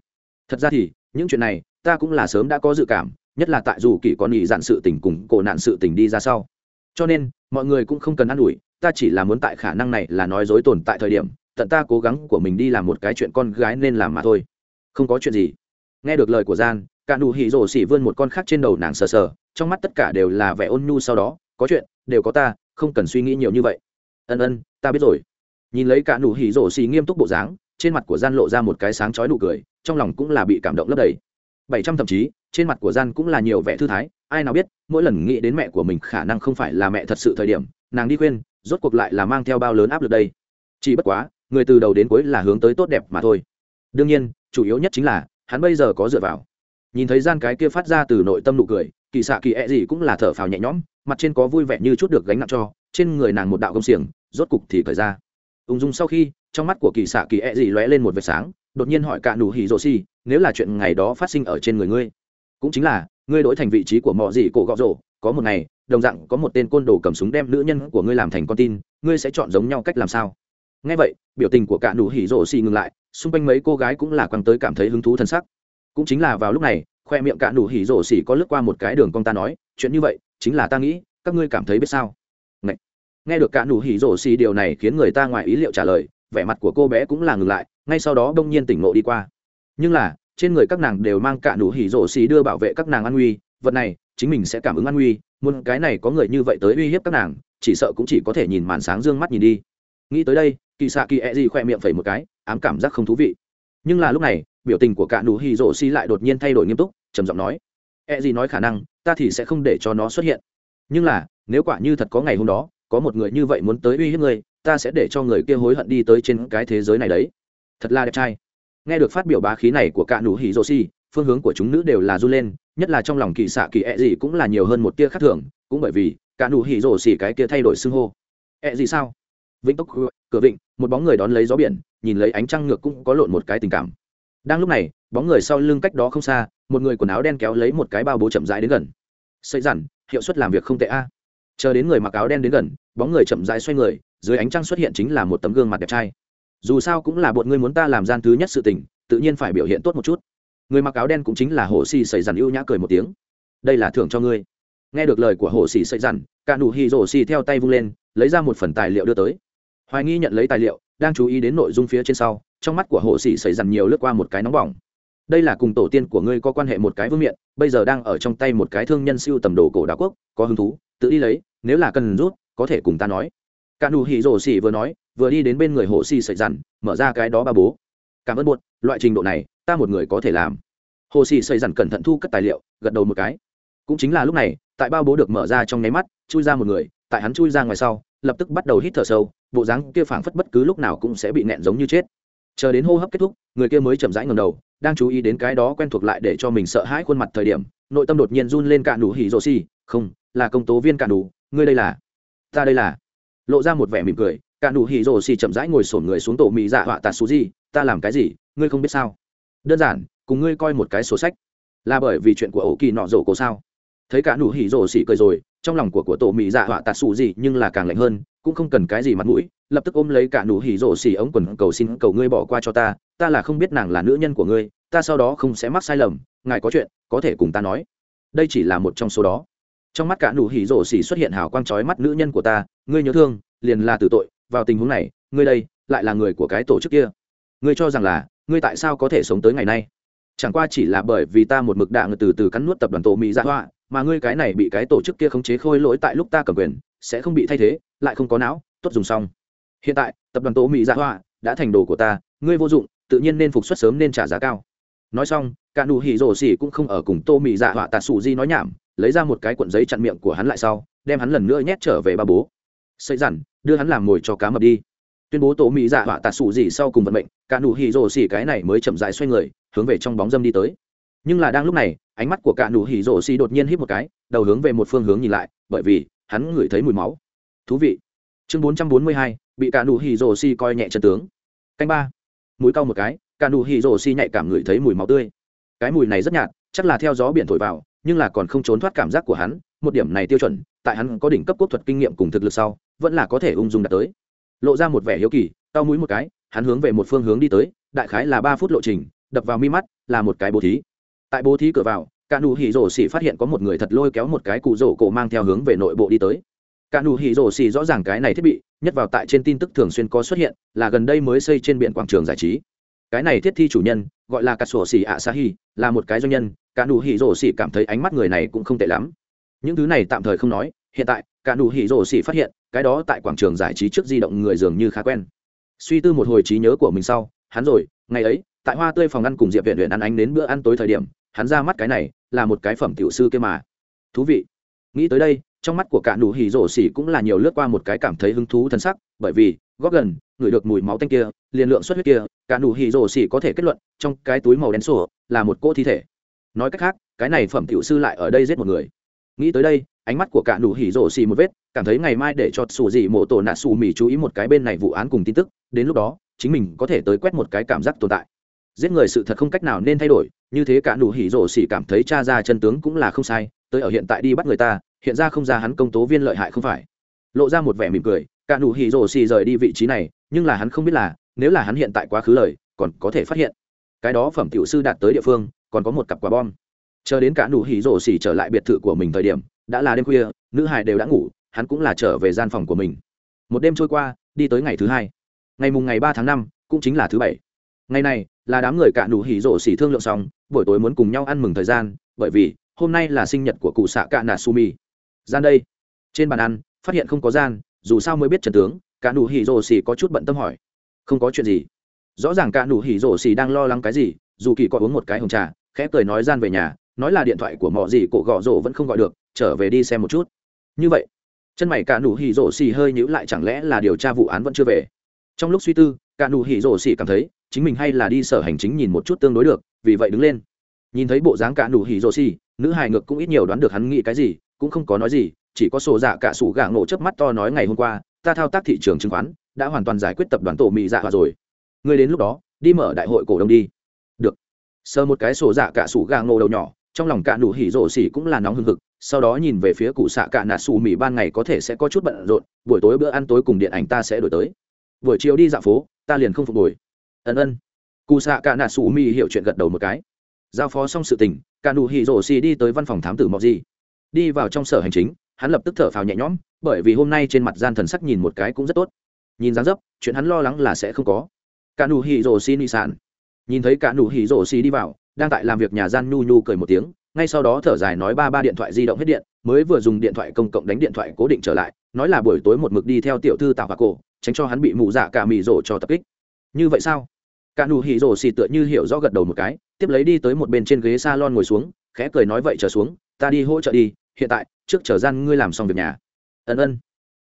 Thật ra thì, những chuyện này, ta cũng là sớm đã có dự cảm, nhất là tại dù kỳ con nhì giản sự tình cùng cổ nạn sự tình đi ra sau cho nên, mọi người cũng không cần ă n ủi, ta chỉ là muốn tại khả năng này là nói dối tồn tại thời điểm, tận ta cố gắng của mình đi làm một cái chuyện con gái nên làm mà thôi. Không có chuyện gì. Nghe được lời của gian, cả nụ hỉ rổ xỉ vươn một con khác trên đầu nàng sờ sờ, trong mắt tất cả đều là vẻ ôn nhu sau đó, có chuyện, đều có ta, không cần suy nghĩ nhiều như vậy. Ân ân, ta biết rồi. Nhìn lấy cả nụ hỉ rổ xỉ nghiêm túc bộ dáng, trên mặt của gian lộ ra một cái sáng chói nụ cười, trong lòng cũng là bị cảm động lấp đầy. 700 thậm chí trên mặt của gian cũng là nhiều vẻ thư thái, ai nào biết, mỗi lần nghĩ đến mẹ của mình khả năng không phải là mẹ thật sự thời điểm, nàng đi khuyên, rốt cuộc lại là mang theo bao lớn áp lực đây. Chỉ bất quá, người từ đầu đến cuối là hướng tới tốt đẹp mà thôi. Đương nhiên, chủ yếu nhất chính là, hắn bây giờ có dựa vào. Nhìn thấy gian cái kia phát ra từ nội tâm nụ cười, kỳ xạ kỳ e gì cũng là thở phào nhẹ nhõm, mặt trên có vui vẻ như chút được gánh nặng cho, trên người nàng một đạo công xiềng, rốt cục thì thời ra. Ung dung sau khi, trong mắt của kỳ xạ kỳ e gì lóe lên một vệt sáng, đột nhiên hỏi cả nụ hỉ rồ si nếu là chuyện ngày đó phát sinh ở trên người ngươi? cũng chính là, ngươi đổi thành vị trí của mọi gì cổ gọ rổ, có một ngày, đồng dạng có một tên côn đồ cầm súng đem nữ nhân của ngươi làm thành con tin, ngươi sẽ chọn giống nhau cách làm sao? Ngay vậy, biểu tình của cả nụ hỉ rổ xì ngừng lại, xung quanh mấy cô gái cũng là quăng tới cảm thấy hứng thú thân sắc. Cũng chính là vào lúc này, khoe miệng cả nụ hỉ rổ xì có lướt qua một cái đường con ta nói, chuyện như vậy, chính là ta nghĩ, các ngươi cảm thấy biết sao? Ngậy. nghe được cả nụ hỉ rổ xì điều này khiến người ta ngoài ý liệu trả lời, vẻ mặt của cô bé cũng là ngừng lại, ngay sau đó đông nhiên tỉnh ngộ đi qua. Nhưng là trên người các nàng đều mang cả nụ hỉ rộ xì đưa bảo vệ các nàng an nguy, vật này, chính mình sẽ cảm ứng an nguy, muốn cái này có người như vậy tới uy hiếp các nàng, chỉ sợ cũng chỉ có thể nhìn màn sáng d ư ơ n g mắt nhìn đi. Nghĩ tới đây, kỳ xạ kỳ ẹ、e、gì khoe miệng phẩy một cái, ám cảm giác không thú vị. Nhưng là lúc này, biểu tình của cả nụ hỉ rộ xì lại đột nhiên thay đổi nghiêm túc, trầm giọng nói, ẹ、e、gì nói khả năng, ta thì sẽ không để cho nó xuất hiện. Nhưng là, nếu quả như thật có ngày hôm đó, có một người như vậy muốn tới uy hiếp người ta sẽ để cho người kia hối hận đi tới trên cái thế giới này đấy. Thật là đẹp trai nghe được phát biểu bá khí này của cả nụ hỉ rô xì phương hướng của chúng nữ đều là r u lên nhất là trong lòng kỳ xạ kỳ e gì cũng là nhiều hơn một tia khác thường cũng bởi vì cả nụ hỉ rô xì cái kia thay đổi xưng hô. E gì sao? Vĩnh tốc cửa vịnh một bóng người đón lấy gió biển nhìn lấy ánh trăng ngược cũng có lộn một cái tình cảm. Đang lúc này bóng người sau lưng cách đó không xa một người quần áo đen kéo lấy một cái bao bố chậm rãi đến gần. Xây dặn, hiệu suất làm việc không tệ a. Chờ đến người mặc áo đen đến gần bóng người chậm rãi xoay người dưới ánh trăng xuất hiện chính là một tấm gương mặt đẹp trai dù sao cũng là bọn ngươi muốn ta làm gian thứ nhất sự tình, tự nhiên phải biểu hiện tốt một chút. Người mặc áo đen cũng chính là hồ xì xảy dằn ưu nhã cười một tiếng. Đây là thưởng cho ngươi. Nghe được lời của hồ xì xảy dằn cả nụ hì rổ xì theo tay vung lên, lấy ra một phần tài liệu đưa tới. Hoài nghi nhận lấy tài liệu, đang chú ý đến nội dung phía trên sau, trong mắt của hồ xì xảy dằn nhiều lướt qua một cái nóng bỏng. Đây là cùng tổ tiên của ngươi có quan hệ một cái vương miện, bây giờ đang ở trong tay một cái thương nhân siêu tầm đồ cổ Đạo quốc, có hứng thú, tự đi lấy, nếu là cần rút, có thể cùng ta nói. Cả nụ hì rổ xì vừa nói vừa đi đến bên người hồ si sợi dằn mở ra cái đó ba bố. Cảm ơn buồn loại trình độ này, ta một người có thể làm. Hồ si sợi dằn cẩn thận thu cất tài liệu, gật đầu một cái. Cũng chính là lúc này, tại ba bố được mở ra trong nháy mắt, chui ra một người, tại hắn chui ra ngoài sau, lập tức bắt đầu hít thở sâu, bộ dáng kia phảng phất bất cứ lúc nào cũng sẽ bị nẹn giống như chết. Chờ đến hô hấp kết thúc, người kia mới chậm rãi ngầm đầu, đang chú ý đến cái đó quen thuộc lại để cho mình sợ hãi khuôn mặt thời điểm, nội tâm đột nhiên run lên cạn đủ hỉ rô si không, là công tố viên cạn đủ ngươi đây là, ta đây là. Lộ ra một vẻ mỉm cười cả nụ hỉ rồ xì chậm rãi ngồi sổn người xuống tổ mì dạ họa tạt xù gì, ta làm cái gì? Ngươi không biết sao? Đơn giản, cùng ngươi coi một cái sổ sách. Là bởi vì chuyện của ổ kỳ nọ rổ cổ sao? Thấy cả nụ hỉ rổ xì cười rồi, trong lòng của của tổ mì dạ họa tạt xù gì nhưng là càng lạnh hơn, cũng không cần cái gì mặt mũi, lập tức ôm lấy cả nụ hỉ rổ xì ống quần cầu xin cầu ngươi bỏ qua cho ta ta là không biết nàng là nữ nhân của ngươi, ta sau đó không sẽ mắc sai lầm, ngài có chuyện, có thể cùng ta nói. Đây chỉ là một trong số đó. Trong mắt cả nụ hỉ rổ xì xuất hiện hào quang chói mắt nữ nhân của ta, ngươi nhớ thương, liền là tử tội vào tình huống này, ngươi đây lại là người của cái tổ chức kia. Ngươi cho rằng là, ngươi tại sao có thể sống tới ngày nay? Chẳng qua chỉ là bởi vì ta một mực đạn từ từ cắn nuốt tập đoàn tổ mỹ dạ họa mà ngươi cái này bị cái tổ chức kia khống chế khôi lỗi tại lúc ta cầm quyền, sẽ không bị thay thế, lại không có não, tốt dùng xong. Hiện tại, tập đoàn tổ mỹ dạ họa đã thành đồ của ta, ngươi vô dụng, tự nhiên nên phục xuất sớm nên trả giá cao. Nói xong, cả nụ hỉ rổ xỉ cũng không ở cùng tô mỹ dạ họa tạ sụ di nói nhảm, lấy ra một cái cuộn giấy chặn miệng của hắn lại sau, đem hắn lần nữa nhét trở về ba bố. Xây dằn đưa hắn làm mồi cho cá mập đi. Tuyên bố tổ mỹ dạ họa tạt sụ gì sau cùng vận mệnh cả nụ hỉ rổ xỉ cái này mới chậm dài xoay người hướng về trong bóng dâm đi tới. Nhưng là đang lúc này ánh mắt của cả nụ hỉ rổ xỉ đột nhiên hít một cái đầu hướng về một phương hướng nhìn lại bởi vì hắn ngửi thấy mùi máu. Thú vị. Chương 442, bị cả nụ hỉ rổ xỉ coi nhẹ chân tướng. Canh ba. Mũi cau một cái cả nụ hỉ rổ xỉ nhạy cảm ngửi thấy mùi máu tươi. Cái mùi này rất nhạt chắc là theo gió biển thổi vào nhưng là còn không trốn thoát cảm giác của hắn. Một điểm này tiêu chuẩn tại hắn có đỉnh cấp quốc thuật kinh nghiệm cùng thực lực sau vẫn là có thể ung dung đạt tới. Lộ ra một vẻ hiếu kỳ tao mũi một cái, hắn hướng về một phương hướng đi tới, đại khái là ba phút lộ trình, đập vào mi mắt là một cái bố thí. Tại bố thí cửa vào, cả nụ hỉ rổ xỉ phát hiện có một người thật lôi kéo một cái cụ rổ cổ mang theo hướng về nội bộ đi tới. Cả nụ hỉ rổ xỉ rõ ràng cái này thiết bị, nhất vào tại trên tin tức thường xuyên có xuất hiện, là gần đây mới xây trên biển quảng trường giải trí. Cái này thiết thi chủ nhân, gọi là cà sổ xỉ ạ sa hi, là một cái doanh nhân, cả nụ hỉ rổ xỉ cảm thấy ánh mắt người này cũng không tệ lắm. Những thứ này tạm thời không nói, hiện tại, cả nụ hỉ rổ xỉ phát hiện cái đó tại quảng trường giải trí trước di động người dường như khá quen. Suy tư một hồi trí nhớ của mình sau, hắn rồi, ngày ấy, tại hoa tươi phòng ăn cùng diệp viện huyện ăn ánh đến bữa ăn tối thời điểm, hắn ra mắt cái này, là một cái phẩm tiểu sư kia mà. Thú vị. Nghĩ tới đây, trong mắt của cả nụ hỉ rổ xỉ cũng là nhiều lướt qua một cái cảm thấy hứng thú thân sắc, bởi vì, góp gần, ngửi được mùi máu tanh kia, liền lượng xuất huyết kia, cả nụ hỉ rổ xỉ có thể kết luận, trong cái túi màu đen sổ là một cỗ thi thể. Nói cách khác, cái này phẩm tiểu sư lại ở đây giết một người. Nghĩ tới đây, ánh mắt của cả nụ hỉ rổ xỉ một vết cảm thấy ngày mai để cho sủ gì mộ tổ nạ sủ mì chú ý một cái bên này vụ án cùng tin tức, đến lúc đó, chính mình có thể tới quét một cái cảm giác tồn tại. Giết người sự thật không cách nào nên thay đổi, như thế cả nụ hỉ rổ xỉ cảm thấy cha ra chân tướng cũng là không sai, tới ở hiện tại đi bắt người ta, hiện ra không ra hắn công tố viên lợi hại không phải. Lộ ra một vẻ mỉm cười, cả nụ hỉ rổ xỉ rời đi vị trí này, nhưng là hắn không biết là, nếu là hắn hiện tại quá khứ lời, còn có thể phát hiện. Cái đó phẩm tiểu sư đạt tới địa phương, còn có một cặp quả bom. Chờ đến cả nụ hỉ rổ xỉ trở lại biệt thự của mình thời điểm, đã là đêm khuya, nữ hải đều đã ngủ hắn cũng là trở về gian phòng của mình. Một đêm trôi qua, đi tới ngày thứ hai. Ngày mùng ngày ba tháng năm, cũng chính là thứ bảy. Ngày này, là đám người cạn đủ hỉ rộ xỉ thương lượng xong, buổi tối muốn cùng nhau ăn mừng thời gian, bởi vì, hôm nay là sinh nhật của cụ xạ cạn nà sumi gian đây. Trên bàn ăn, phát hiện không có gian, dù sao mới biết trần tướng cạn đủ hỉ rộ xỉ có chút bận tâm hỏi. Không có chuyện gì. Rõ ràng cạn đủ hỉ rộ xỉ đang lo lắng cái gì, dù kỳ có uống một cái hồng trà, khẽ cười nói gian về nhà, nói là điện thoại của mọ gì cổ gọ rộ vẫn không gọi được, trở về đi xem một chút. Như vậy chân mày cả nụ hỉ rổ xì hơi nhữ lại chẳng lẽ là điều tra vụ án vẫn chưa về? Trong lúc suy tư, cả nụ hỉ rổ xì cảm thấy chính mình hay là đi sở hành chính nhìn một chút tương đối được, vì vậy đứng lên. Nhìn thấy bộ dáng cả nụ hỉ rổ xì nữ hài ngược cũng ít nhiều đoán được hắn nghĩ cái gì, cũng không có nói gì, chỉ có sổ dạ cả sủ gà ngộ chớp mắt to nói ngày hôm qua, ta thao tác thị trường chứng khoán, đã hoàn toàn giải quyết tập đoàn tổ mỹ dạ hòa rồi. Người đến lúc đó, đi mở đại hội cổ đông đi. Được. Sờ một cái sổ dạ cả sủ gà ngộ đầu nhỏ, trong lòng cả nụ hỉ rổ xì cũng là nóng hừng hực sau đó nhìn về phía cụ xạ cả nà xù mì ban ngày có thể sẽ có chút bận rộn, buổi tối bữa ăn tối cùng điện ảnh ta sẽ đổi tới. Buổi chiều đi dạo phố, ta liền không phục hồi. Ân ân. Cụ xạ cả nà xù mì hiểu chuyện gật đầu một cái. Giao phó xong sự tình cả nụ hỉ rổ xì đi tới văn phòng thám tử mọc gì đi vào trong sở hành chính, hắn lập tức thở phào nhẹ nhõm, bởi vì hôm nay trên mặt gian thần sắc nhìn một cái cũng rất tốt. Nhìn dáng dấp, chuyện hắn lo lắng là sẽ không có. Cả nụ hỉ rổ xì nị sản nhìn thấy cả nụ hỉ rổ xì đi vào, đang tại làm việc nhà gian nhu nhu cười một tiếng ngay sau đó thở dài nói ba ba điện thoại di động hết điện, mới vừa dùng điện thoại công cộng đánh điện thoại cố định trở lại, nói là buổi tối một mực đi theo tiểu thư tào hòa cổ, tránh cho hắn bị mụ dạ cả mì rổ cho tập kích. Như vậy sao? Cả nụ hì rổ xì tựa như hiểu rõ gật đầu một cái, tiếp lấy đi tới một bên trên ghế s a lon ngồi xuống, khẽ cười nói vậy trở xuống, ta đi hỗ trợ đi, hiện tại, trước chờ gian ngươi làm xong việc nhà. Ân ân.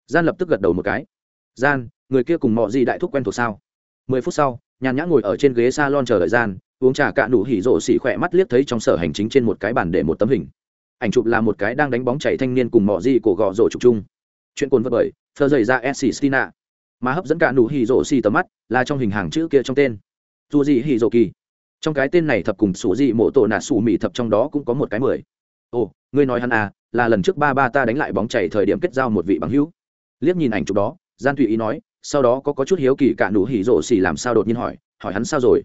Gian lập tức gật đầu một cái. Gian, người kia cùng mọi gì đại thúc quen thuộc sao? Mười phút sau, nhàn nhã ngồi ở trên ghế s a lon chờ đợi gian uống trà cạn nụ hỉ rộ xỉ khỏe mắt liếc thấy trong sở hành chính trên một cái bàn để một tấm hình. Ảnh chụp là một cái đang đánh bóng chảy thanh niên cùng mọ di cổ gò rộ chụp chung. Chuyện cồn vật bởi, thơ dày ra s stina. Mà hấp dẫn cạn nụ hỉ rộ xì tầm mắt là trong hình hàng chữ kia trong tên. Dù gì hỉ rộ kỳ. Trong cái tên này thập cùng sủ gì mộ tổ nà sủ mỹ thập trong đó cũng có một cái mười. Ồ, ngươi nói hắn à là lần trước ba ba ta đánh lại bóng chảy thời điểm kết giao một vị bằng hữu. Liếc nhìn ảnh chụp đó, gian tùy ý nói, sau đó có có chút hiếu kỳ cả nụ hỉ rộ xì làm sao đột nhiên hỏi hỏi hắn sao rồi?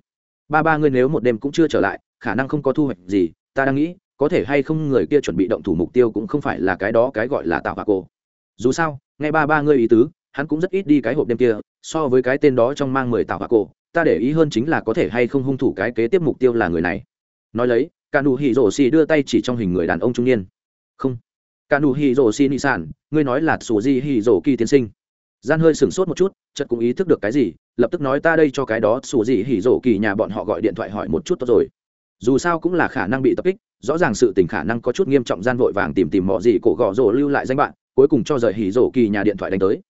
ba ba ngươi nếu một đêm cũng chưa trở lại, khả năng không có thu hoạch gì, ta đang nghĩ, có thể hay không người kia chuẩn bị động thủ mục tiêu cũng không phải là cái đó cái gọi là tạo bà cô dù sao, nghe ba ba ngươi ý tứ, hắn cũng rất ít đi cái hộp đêm kia, so với cái tên đó trong mang mười tạo bà cô ta để ý hơn chính là có thể hay không hung thủ cái kế tiếp mục tiêu là người này. Nói lấy cả nụ hỉ rổ xì đưa tay chỉ trong hình người đàn ông trung niên. Không. Cả nụ hỉ rổ xì nị sản ngươi nói là sù di hỉ rổ kỳ tiên sinh gian hơi sửng sốt một chút chật cũng ý thức được cái gì, lập tức nói ta đây cho cái đó xù gì hỉ rổ kỳ nhà bọn họ gọi điện thoại hỏi một chút tốt rồi. Dù sao cũng là khả năng bị tập kích, rõ ràng sự tình khả năng có chút nghiêm trọng gian vội vàng tìm tìm mọi gì cổ gọ rổ lưu lại danh bạn, cuối cùng cho rời hỉ rổ kỳ nhà điện thoại đánh tới.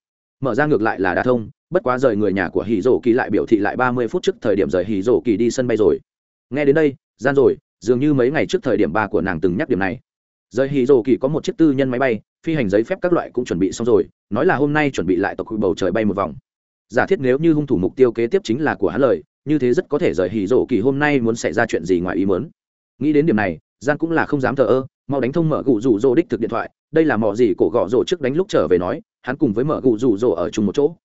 Mở ra ngược lại là đa thông, bất quá rời người nhà của hỉ rổ kỳ lại biểu thị lại ba mươi phút trước thời điểm rời hỉ rổ kỳ đi sân bay rồi. Nghe đến đây, gian rồi, dường như mấy ngày trước thời điểm ba của nàng từng nhắc điểm này. Rời hỉ rổ kỳ có một chiếc tư nhân máy bay phi hành giấy phép các loại cũng chuẩn bị xong rồi, nói là hôm nay chuẩn bị lại tộc bầu trời bay một vòng. Giả thiết nếu như hung thủ mục tiêu kế tiếp chính là của hắn lời, như thế rất có thể rời hì rổ kỳ hôm nay muốn xảy ra chuyện gì ngoài ý mớn nghĩ đến điểm này gian cũng là không dám thờ ơ, mau đánh thông mở gụ rủ rỗ đích thực điện thoại, đây là mỏ gì cổ gọ rỗ trước đánh lúc trở về nói, hắn cùng với mở gụ rủ rỗ ở chung một chỗ.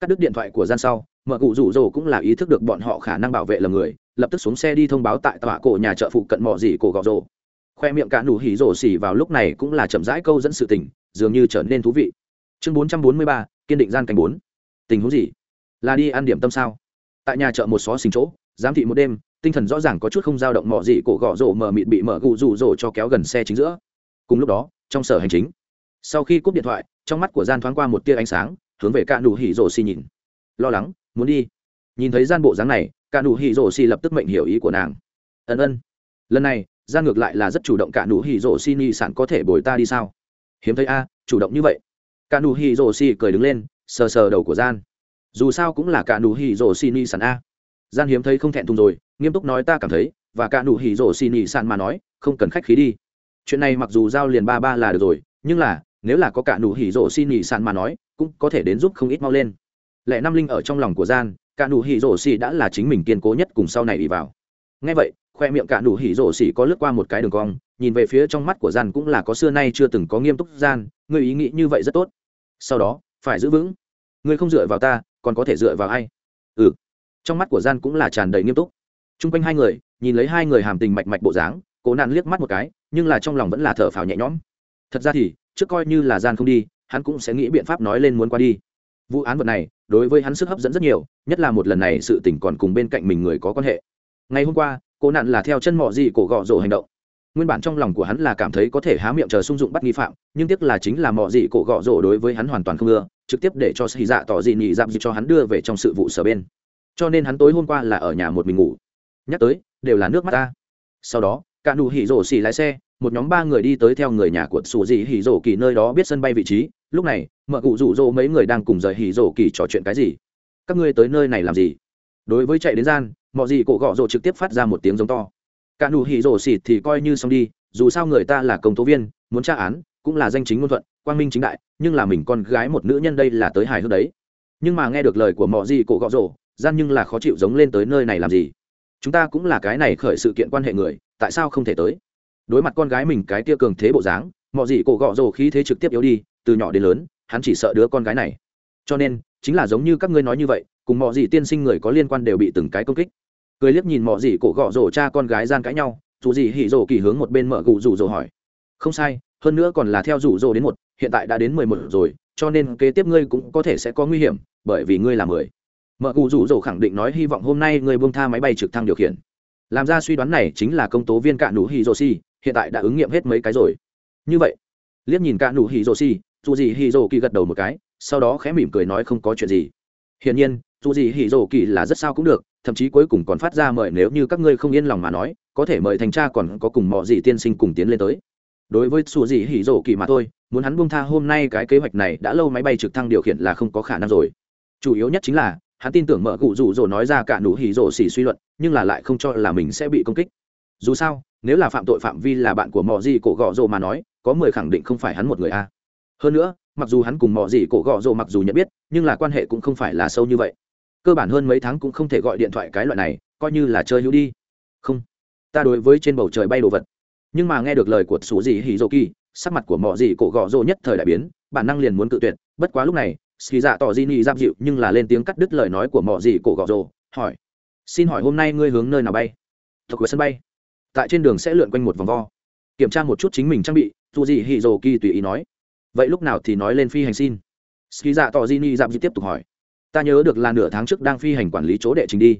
Cắt đứt điện thoại của gian sau, mở gụ rủ rỗ cũng là ý thức được bọn họ khả năng bảo vệ là người, lập tức xuống xe đi thông báo tại tòa cổ nhà chợ phụ cận mỏ gì cổ gọ rỗ khoe miệng cả nụ hỉ rổ xỉ vào lúc này cũng là chậm rãi câu dẫn sự tình, dường như trở nên thú vị. Chương bốn trăm bốn mươi ba, kiên định gian cảnh bốn. Tình huống gì? Là đi ăn điểm tâm sao? Tại nhà chợ một xó xình chỗ, giám thị một đêm, tinh thần rõ ràng có chút không dao động mọ gì cổ gõ rổ mở mịt bị mở gù rủ rổ cho kéo gần xe chính giữa. Cùng lúc đó, trong sở hành chính, sau khi cúp điện thoại, trong mắt của gian thoáng qua một tia ánh sáng, hướng về cả nụ hỉ rổ xỉ nhìn. Lo lắng, muốn đi. Nhìn thấy gian bộ dáng này, cả nụ hỉ rổ xỉ lập tức mệnh hiểu ý của nàng. Ân ân. Lần này ra ngược lại là rất chủ động cả nụ hỉ rổ xì nhị sản có thể bồi ta đi sao? Hiếm thấy a, chủ động như vậy. Cả nụ hỉ rổ xì cười đứng lên, sờ sờ đầu của gian. Dù sao cũng là cả nụ hỉ rổ xì nhị sản a. Gian hiếm thấy không thẹn thùng rồi, nghiêm túc nói ta cảm thấy, và cả nụ hỉ rổ xì nhị sản mà nói, không cần khách khí đi. Chuyện này mặc dù giao liền ba ba là được rồi, nhưng là, nếu là có cả nụ hỉ rổ xì nhị sản mà nói, cũng có thể đến giúp không ít mau lên. Lẽ năm linh ở trong lòng của gian, cả nụ hỉ rổ xì đã là chính mình kiên cố nhất cùng sau này bị vào. Nghe vậy khoe miệng cả nụ hỉ rổ xỉ có lướt qua một cái đường cong, nhìn về phía trong mắt của gian cũng là có xưa nay chưa từng có nghiêm túc gian ngươi ý nghĩ như vậy rất tốt. Sau đó, phải giữ vững. Ngươi không dựa vào ta, còn có thể dựa vào ai? Ừ. Trong mắt của gian cũng là tràn đầy nghiêm túc. Chung quanh hai người, nhìn lấy hai người hàm tình mạch mạch bộ dáng, cố nạn liếc mắt một cái, nhưng là trong lòng vẫn là thở phào nhẹ nhõm. Thật ra thì, trước coi như là gian không đi, hắn cũng sẽ nghĩ biện pháp nói lên muốn qua đi. Vụ án vật này, đối với hắn sức hấp dẫn rất nhiều, nhất là một lần này sự tình còn cùng bên cạnh mình người có quan hệ. Ngày hôm qua cô nạn là theo chân mọ gì cổ gọ rổ hành động. Nguyên bản trong lòng của hắn là cảm thấy có thể há miệng chờ sung dụng bắt nghi phạm, nhưng tiếc là chính là mọ gì cổ gọ rổ đối với hắn hoàn toàn không ưa, trực tiếp để cho xì dạ tỏ dị nhị dạm gì cho hắn đưa về trong sự vụ sở bên. Cho nên hắn tối hôm qua là ở nhà một mình ngủ. Nhắc tới, đều là nước mắt ta. Sau đó, cả nụ hỉ rổ xì lái xe, một nhóm ba người đi tới theo người nhà của sù dị hỉ rổ kỳ nơi đó biết sân bay vị trí. Lúc này, mợ cụ rủ rỗ mấy người đang cùng rời hỉ rổ kỳ trò chuyện cái gì? Các ngươi tới nơi này làm gì? đối với chạy đến gian, mọi gì cổ gọ rồ trực tiếp phát ra một tiếng giống to. Cả nụ hỉ rồ xịt thì coi như xong đi, dù sao người ta là công tố viên, muốn tra án, cũng là danh chính ngôn thuận, quang minh chính đại, nhưng là mình con gái một nữ nhân đây là tới hài hước đấy. Nhưng mà nghe được lời của mọi gì cổ gọ rồ, gian nhưng là khó chịu giống lên tới nơi này làm gì. Chúng ta cũng là cái này khởi sự kiện quan hệ người, tại sao không thể tới? Đối mặt con gái mình cái tia cường thế bộ dáng, mọi gì cổ gọ rồ khí thế trực tiếp yếu đi, từ nhỏ đến lớn, hắn chỉ sợ đứa con gái này. Cho nên, chính là giống như các ngươi nói như vậy cùng mọi gì tiên sinh người có liên quan đều bị từng cái công kích. Cười liếc nhìn mọi gì cổ gọ rổ cha con gái gian cãi nhau, dù gì hỉ rổ kỳ hướng một bên mở gù rủ rổ hỏi. Không sai, hơn nữa còn là theo rủ rổ đến một, hiện tại đã đến mười một rồi, cho nên kế tiếp ngươi cũng có thể sẽ có nguy hiểm, bởi vì ngươi là mười. Mở gù rủ rổ khẳng định nói hy vọng hôm nay ngươi buông tha máy bay trực thăng điều khiển. Làm ra suy đoán này chính là công tố viên cạn nụ hỉ rổ xi hiện tại đã ứng nghiệm hết mấy cái rồi. Như vậy, liếc nhìn cạn nụ hỉ rổ xi dù gì hỉ rổ kỳ gật đầu một cái, sau đó khẽ mỉm cười nói không có chuyện gì. Hiển nhiên dù gì hỉ rổ kỳ là rất sao cũng được, thậm chí cuối cùng còn phát ra mời nếu như các ngươi không yên lòng mà nói, có thể mời thành cha còn có cùng mọi gì tiên sinh cùng tiến lên tới. Đối với xù gì hỉ rổ kỳ mà thôi, muốn hắn buông tha hôm nay cái kế hoạch này đã lâu máy bay trực thăng điều khiển là không có khả năng rồi. Chủ yếu nhất chính là, hắn tin tưởng mợ cụ rủ rồ nói ra cả nụ hỉ rổ xỉ suy luận, nhưng là lại không cho là mình sẽ bị công kích. Dù sao, nếu là phạm tội phạm vi là bạn của mọi gì cổ gọ rồ mà nói, có mười khẳng định không phải hắn một người a. Hơn nữa, mặc dù hắn cùng mọi gì cổ gọ rồ mặc dù nhận biết, nhưng là quan hệ cũng không phải là sâu như vậy cơ bản hơn mấy tháng cũng không thể gọi điện thoại cái loại này, coi như là chơi hữu đi. Không, ta đối với trên bầu trời bay đồ vật. Nhưng mà nghe được lời của sủ dị hì dô kỳ, sắc mặt của mọi dị cổ gọ rô nhất thời đại biến, bản năng liền muốn cự tuyệt. Bất quá lúc này xì dạ tỏ di nị giam dịu nhưng là lên tiếng cắt đứt lời nói của mọi dị cổ gọ rô hỏi, xin hỏi hôm nay ngươi hướng nơi nào bay? Thuộc sân bay. Tại trên đường sẽ lượn quanh một vòng vo. Kiểm tra một chút chính mình trang bị dù gì hì dồ kỳ tùy ý nói. Vậy lúc nào thì nói lên phi hành xin? Ski dạ tỏ di ni dạm dịp tiếp tục hỏi ta nhớ được là nửa tháng trước đang phi hành quản lý chỗ đệ trình đi.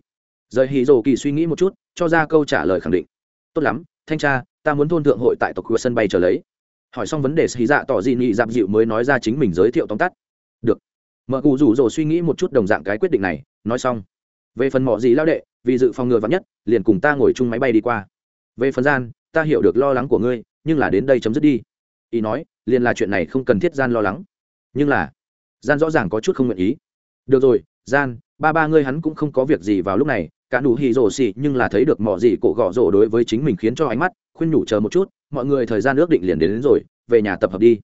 Rời hì rồ kỳ suy nghĩ một chút, cho ra câu trả lời khẳng định. Tốt lắm, thanh tra, ta muốn thôn thượng hội tại tộc cửa sân bay trở lấy. Hỏi xong vấn đề xì dạ tỏ dị nghị dạp dịu mới nói ra chính mình giới thiệu tóm tắt. Được. Mợ cụ rủ rồ suy nghĩ một chút đồng dạng cái quyết định này, nói xong. Về phần mỏ gì lao đệ, vì dự phòng ngừa vắng nhất, liền cùng ta ngồi chung máy bay đi qua. Về phần gian, ta hiểu được lo lắng của ngươi, nhưng là đến đây chấm dứt đi. Ý nói, liền là chuyện này không cần thiết gian lo lắng. Nhưng là, gian rõ ràng có chút không nguyện ý được rồi gian ba ba ngươi hắn cũng không có việc gì vào lúc này cả nụ hì rổ xì nhưng là thấy được mỏ gì cổ gõ rổ đối với chính mình khiến cho ánh mắt khuyên nhủ chờ một chút mọi người thời gian ước định liền đến, đến rồi về nhà tập hợp đi.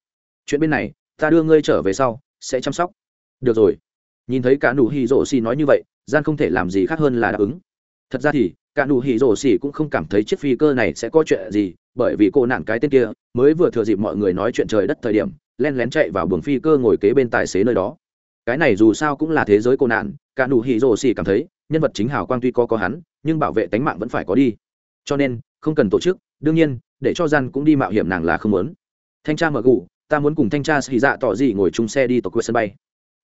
Chuyện bên này ta đưa ngươi trở về sau sẽ chăm sóc. Được rồi. Nhìn thấy cả nụ hì rổ xì nói như vậy gian không thể làm gì khác hơn là đáp ứng. Thật ra thì cả nụ hì rổ xì cũng không cảm thấy chiếc phi cơ này sẽ có chuyện gì bởi vì cô nạn cái tên kia mới vừa thừa dịp mọi người nói chuyện trời đất thời điểm len lén chạy vào buồng phi cơ ngồi kế bên tài xế nơi đó cái này dù sao cũng là thế giới cô nạn, cả nụ hỉ rồ xỉ cảm thấy, nhân vật chính hào quang tuy có có hắn, nhưng bảo vệ tánh mạng vẫn phải có đi. Cho nên, không cần tổ chức, đương nhiên, để cho gian cũng đi mạo hiểm nàng là không muốn. Thanh tra mở gù, ta muốn cùng thanh tra xì dạ tỏ gì ngồi chung xe đi tộc quyết sân bay.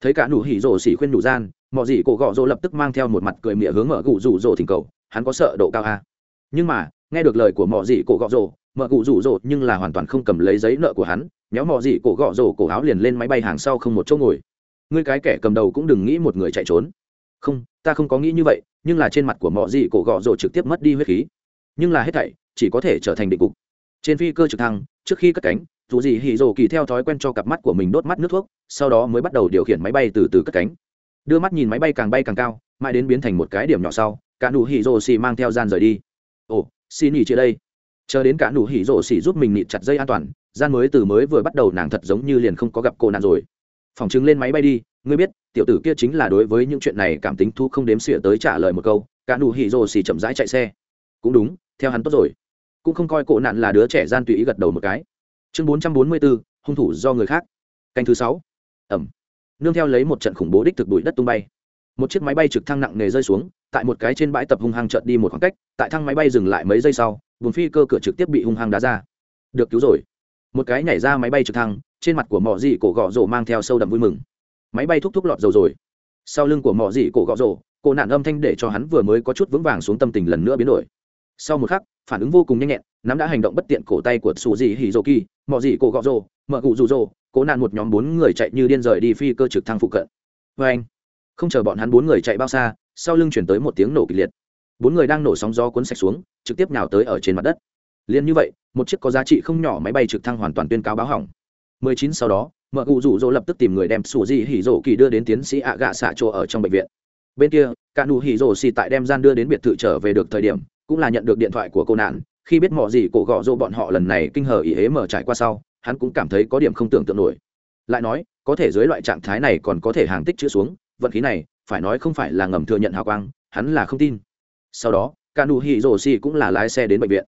Thấy cả nụ hỉ rồ xỉ khuyên đủ gian, mọi gì cổ gọ rồ lập tức mang theo một mặt cười mỉa hướng mở gù rủ rồ thỉnh cầu, hắn có sợ độ cao a à. nhưng mà, nghe được lời của mọi gì cổ gọ rồ mở gù rủ rồ nhưng là hoàn toàn không cầm lấy giấy nợ của hắn méo mọi gì cổ gọ rồ cổ áo liền lên máy bay hàng sau không một chỗ ngồi ngươi cái kẻ cầm đầu cũng đừng nghĩ một người chạy trốn. Không, ta không có nghĩ như vậy, nhưng là trên mặt của mọi gì cổ gọ rồ trực tiếp mất đi huyết khí. Nhưng là hết thảy chỉ có thể trở thành định cục. Trên phi cơ trực thăng, trước khi cất cánh, dù gì hỉ rồ kỳ theo thói quen cho cặp mắt của mình đốt mắt nước thuốc, sau đó mới bắt đầu điều khiển máy bay từ từ cất cánh. Đưa mắt nhìn máy bay càng bay càng cao, mãi đến biến thành một cái điểm nhỏ sau, cả nụ hỉ rồ xì mang theo gian rời đi. Ồ xin nghỉ chia đây. Chờ đến cả nụ hỉ rồ xì giúp mình nịt chặt dây an toàn, gian mới từ mới vừa bắt đầu nàng thật giống như liền không có gặp cô nạn rồi phòng chứng lên máy bay đi, ngươi biết, tiểu tử kia chính là đối với những chuyện này cảm tính thu không đếm xỉa tới trả lời một câu, cả nụ hỉ rồ xì chậm rãi chạy xe. Cũng đúng, theo hắn tốt rồi. Cũng không coi cổ nạn là đứa trẻ gian tùy ý gật đầu một cái. Chương bốn trăm bốn mươi bốn hung thủ do người khác. Canh thứ sáu. Ẩm. Nương theo lấy một trận khủng bố đích thực bụi đất tung bay. Một chiếc máy bay trực thăng nặng nề rơi xuống, tại một cái trên bãi tập hung hăng trợt đi một khoảng cách, tại thang máy bay dừng lại mấy giây sau vùng phi cơ cửa trực tiếp bị hung hăng đá ra. Được cứu rồi. Một cái nhảy ra máy bay trực thăng trên mặt của mỏ dị cổ gọ rổ mang theo sâu đậm vui mừng. Máy bay thúc thúc lọt dầu rồi. Sau lưng của mỏ dị cổ gọ rổ cổ nạn âm thanh để cho hắn vừa mới có chút vững vàng xuống tâm tình lần nữa biến đổi. Sau một khắc, phản ứng vô cùng nhanh nhẹn, nắm đã hành động bất tiện cổ tay của sù dị hì dô kỳ mỏ dị cổ gọ rổ mở cụ rụ rỗ cố nạn một nhóm bốn người chạy như điên rời đi phi cơ trực thăng phụ cận. Vê anh, không chờ bọn hắn bốn người chạy bao xa, sau lưng chuyển tới một tiếng nổ kịch liệt. Bốn người đang nổ sóng gió cuốn sạch xuống, trực tiếp nào tới ở trên mặt đất. Liền như vậy, một chiếc có giá trị không nhỏ máy bay trực thăng hoàn toàn tuyên cáo báo hỏng mười chín sau đó Mạc cụ rủ rỗ lập tức tìm người đem sủ di hỉ rỗ kỳ đưa đến tiến sĩ ạ gạ xạ chỗ ở trong bệnh viện. Bên kia cả nụ hỉ rỗ xì tại đem gian đưa đến biệt thự trở về được thời điểm cũng là nhận được điện thoại của cô nạn. Khi biết mọi gì cổ gọ rỗ bọn họ lần này kinh hở ý hế mở trải qua sau hắn cũng cảm thấy có điểm không tưởng tượng nổi. Lại nói có thể dưới loại trạng thái này còn có thể hàng tích chữ xuống vận khí này phải nói không phải là ngầm thừa nhận hào quang hắn là không tin. Sau đó cả nụ hỉ rỗ xì cũng là lái xe đến bệnh viện.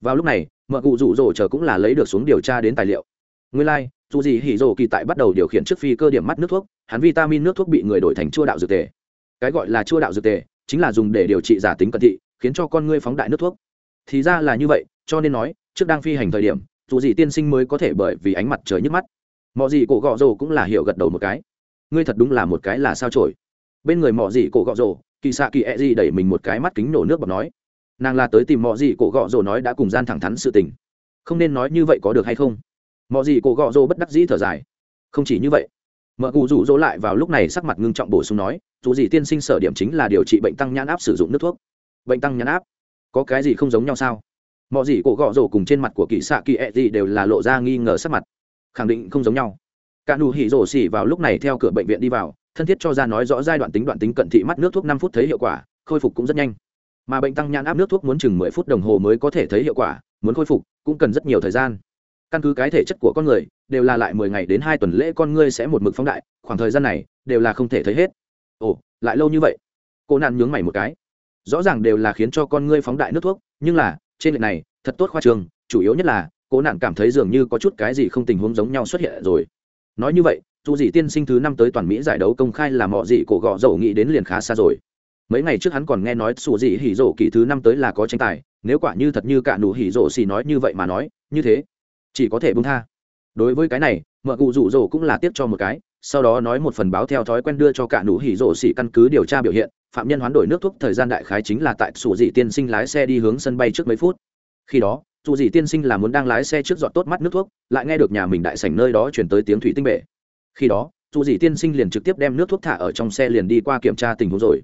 Vào lúc này Mạc cụ rủ rỗ chờ cũng là lấy được xuống điều tra đến tài liệu. Nguyên lai like, dù gì hỉ rồ kỳ tại bắt đầu điều khiển trước phi cơ điểm mắt nước thuốc, hắn vitamin nước thuốc bị người đổi thành chua đạo dược tề. Cái gọi là chua đạo dược tề chính là dùng để điều trị giả tính cận thị, khiến cho con ngươi phóng đại nước thuốc. Thì ra là như vậy, cho nên nói, trước đang phi hành thời điểm, dù gì tiên sinh mới có thể bởi vì ánh mặt trời nhức mắt. Mọi gì cổ gọ rồ cũng là hiểu gật đầu một cái. Ngươi thật đúng là một cái là sao trổi bên người mọi gì cổ gọ rồ, kỳ xạ kỳ e gì đẩy mình một cái mắt kính nổ nước bọc nói. Nàng là tới tìm mọi gì cổ gọ rồ nói đã cùng gian thẳng thắn sự tình. Không nên nói như vậy có được hay không? mọi gì cổ gọ rô bất đắc dĩ thở dài. Không chỉ như vậy mợ cụ rủ rỗ lại vào lúc này sắc mặt ngưng trọng bổ sung nói, dù gì tiên sinh sở điểm chính là điều trị bệnh tăng nhãn áp sử dụng nước thuốc. Bệnh tăng nhãn áp? Có cái gì không giống nhau sao? Mọi gì cổ gọ rổ cùng trên mặt của kỳ xạ kỳ ẹ gì đều là lộ ra nghi ngờ sắc mặt. Khẳng định không giống nhau. Cả nụ hỉ rổ xỉ vào lúc này theo cửa bệnh viện đi vào, thân thiết cho ra nói rõ giai đoạn tính đoạn tính cận thị mắt nước thuốc năm phút thấy hiệu quả, khôi phục cũng rất nhanh. Mà bệnh tăng nhãn áp nước thuốc muốn chừng mười phút đồng hồ mới có thể thấy hiệu quả, muốn khôi phục cũng cần rất nhiều thời gian căn cứ cái thể chất của con người, đều là lại mười ngày đến hai tuần lễ con ngươi sẽ một mực phóng đại, khoảng thời gian này, đều là không thể thấy hết. Ồ, lại lâu như vậy? Cô nạn nhướng mày một cái. Rõ ràng đều là khiến cho con ngươi phóng đại nước thuốc, nhưng là, trên lệ này, thật tốt khoa trường, chủ yếu nhất là, cô nạn cảm thấy dường như có chút cái gì không tình huống giống nhau xuất hiện rồi. Nói như vậy, dù gì tiên sinh thứ năm tới toàn mỹ giải đấu công khai là mọi gì cổ gọ dầu nghĩ đến liền khá xa rồi. Mấy ngày trước hắn còn nghe nói dù gì hỉ rổ kỳ thứ năm tới là có tranh tài, nếu quả như thật như cả nụ hỉ rổ xì nói như vậy mà nói, như thế chỉ có thể bung tha. Đối với cái này, mợ cụ rủ rỗ cũng là tiếp cho một cái, sau đó nói một phần báo theo thói quen đưa cho cả nụ hỉ rổ xỉ căn cứ điều tra biểu hiện, phạm nhân hoán đổi nước thuốc thời gian đại khái chính là tại sủ dị tiên sinh lái xe đi hướng sân bay trước mấy phút. Khi đó dù dị tiên sinh là muốn đang lái xe trước dọn tốt mắt nước thuốc, lại nghe được nhà mình đại sảnh nơi đó chuyển tới tiếng thủy tinh bể. Khi đó dù dị tiên sinh liền trực tiếp đem nước thuốc thả ở trong xe liền đi qua kiểm tra tình huống rồi.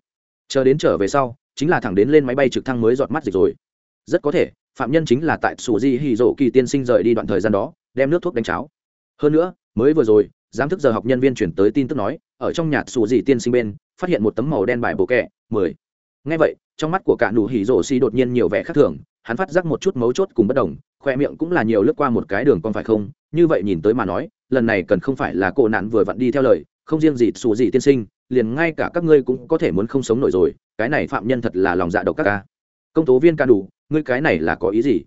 Chờ đến trở về sau, chính là thẳng đến lên máy bay trực thăng mới dọn mắt dịch rồi. Rất có thể phạm nhân chính là tại sủ di hì rổ kỳ tiên sinh rời đi đoạn thời gian đó, đem nước thuốc đánh cháo. Hơn nữa, mới vừa rồi, giám thức giờ học nhân viên chuyển tới tin tức nói, ở trong nhà sủ di tiên sinh bên, phát hiện một tấm màu đen bài bộ kẹ, mười. Ngay vậy, trong mắt của cả nụ hỉ rổ xi đột nhiên nhiều vẻ khác thường, hắn phát giác một chút mấu chốt cùng bất đồng, khoe miệng cũng là nhiều lướt qua một cái đường con phải không? Như vậy nhìn tới mà nói, lần này cần không phải là cô nạn vừa vặn đi theo lời, không riêng gì xù gì tiên sinh, liền ngay cả các ngươi cũng có thể muốn không sống nổi rồi, cái này phạm nhân thật là lòng dạ độc các ca. Công tố viên ca đủ ngươi cái này là có ý gì?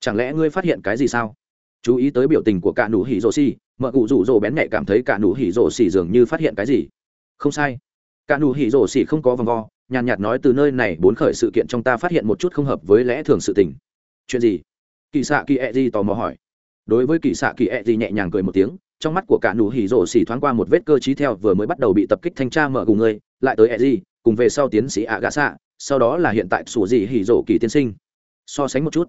Chẳng lẽ ngươi phát hiện cái gì sao? Chú ý tới biểu tình của cả nụ hỉ rổ xì, mợ cụ rủ rỗ bén nhẹ cảm thấy cả nụ hỉ rổ xì dường như phát hiện cái gì. Không sai. Cả nụ hỉ rổ xì không có vòng vo, nhàn nhạt nói từ nơi này bốn khởi sự kiện trong ta phát hiện một chút không hợp với lẽ thường sự tình. Chuyện gì? Kỳ xạ kỳ ẹ gì tò mò hỏi. Đối với kỳ xạ kỳ ẹ gì nhẹ nhàng cười một tiếng, trong mắt của cả nụ hỉ rổ xì thoáng qua một vết cơ trí theo vừa mới bắt đầu bị tập kích thanh tra mở cùng ngươi, lại tới ẹ gì cùng về sau tiến sĩ ạ gạ xạ, sau đó là hiện tại sủ gì hỉ rổ kỳ tiên sinh so sánh một chút.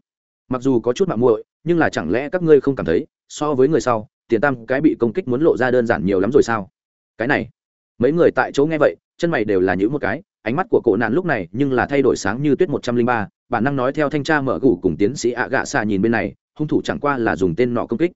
Mặc dù có chút mạng muội, nhưng là chẳng lẽ các ngươi không cảm thấy, so với người sau, tiền tam cái bị công kích muốn lộ ra đơn giản nhiều lắm rồi sao? Cái này, mấy người tại chỗ nghe vậy, chân mày đều là những một cái, ánh mắt của cổ nạn lúc này nhưng là thay đổi sáng như tuyết một trăm linh ba, bản năng nói theo thanh tra mở gủ cùng tiến sĩ ạ gạ xạ nhìn bên này, hung thủ chẳng qua là dùng tên nọ công kích.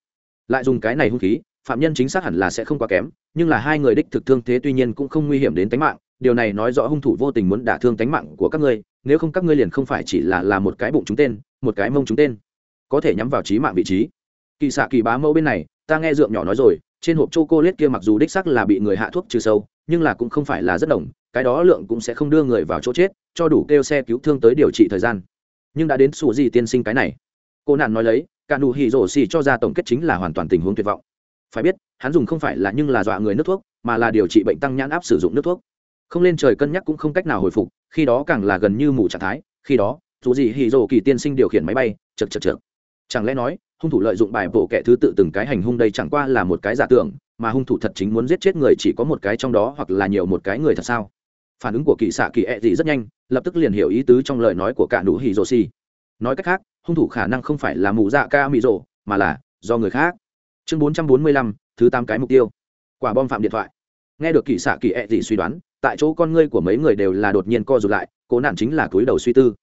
Lại dùng cái này hung khí phạm nhân chính xác hẳn là sẽ không quá kém, nhưng là hai người đích thực thương thế tuy nhiên cũng không nguy hiểm đến tính mạng, điều này nói rõ hung thủ vô tình muốn đả thương tính mạng của các ngươi, nếu không các ngươi liền không phải chỉ là là một cái bụng chúng tên, một cái mông chúng tên. Có thể nhắm vào trí mạng vị trí. Kỳ xạ kỳ bá mẫu bên này, ta nghe dượng nhỏ nói rồi, trên hộp chocolate kia mặc dù đích sắc là bị người hạ thuốc trừ sâu, nhưng là cũng không phải là rất đồng, cái đó lượng cũng sẽ không đưa người vào chỗ chết, cho đủ kêu xe cứu thương tới điều trị thời gian. Nhưng đã đến sủ gì tiên sinh cái này? Cô nạn nói lấy, cả nụ hỉ rổ xì cho ra tổng kết chính là hoàn toàn tình huống tuyệt vọng phải biết, hắn dùng không phải là nhưng là dọa người nước thuốc, mà là điều trị bệnh tăng nhãn áp sử dụng nước thuốc. Không lên trời cân nhắc cũng không cách nào hồi phục, khi đó càng là gần như mù trạng thái, khi đó, dù gì hì dồ kỳ tiên sinh điều khiển máy bay, chật chật chật chẳng lẽ nói, hung thủ lợi dụng bài bổ kẻ thứ tự từng cái hành hung đây chẳng qua là một cái giả tưởng, mà hung thủ thật chính muốn giết chết người chỉ có một cái trong đó hoặc là nhiều một cái người thật sao? Phản ứng của kỳ xạ kỳ ẹ、e、gì rất nhanh, lập tức liền hiểu ý tứ trong lời nói của cả nụ hì dồ xì. Nói cách khác, hung thủ khả năng không phải là mù dạ ca mị rồ, mà là do người khác chương bốn trăm bốn mươi lăm, thứ tám cái mục tiêu. Quả bom phạm điện thoại. Nghe được kỳ xạ kỳ ẹ、e、gì suy đoán, tại chỗ con ngươi của mấy người đều là đột nhiên co rụt lại, cố nạn chính là túi đầu suy tư.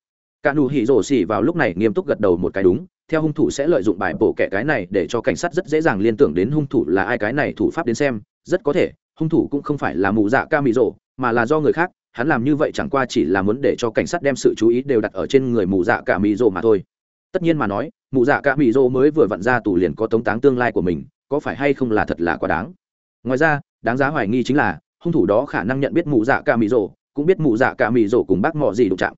Cả nụ hỉ rổ xỉ vào lúc này nghiêm túc gật đầu một cái đúng, theo hung thủ sẽ lợi dụng bài bổ kẻ cái này để cho cảnh sát rất dễ dàng liên tưởng đến hung thủ là ai cái này thủ pháp đến xem, rất có thể, hung thủ cũng không phải là mù dạ ca mị rổ mà là do người khác, hắn làm như vậy chẳng qua chỉ là muốn để cho cảnh sát đem sự chú ý đều đặt ở trên người mù dạ cả mị rổ mà thôi. Tất nhiên mà nói mụ dạ cả mỹ rô mới vừa vặn ra tù liền có tống táng tương lai của mình, có phải hay không là thật là quá đáng? Ngoài ra, đáng giá hoài nghi chính là, hung thủ đó khả năng nhận biết mụ dạ cả mỹ rô cũng biết mụ dạ cả mỹ rô cùng bác mọ gì đụng chạm.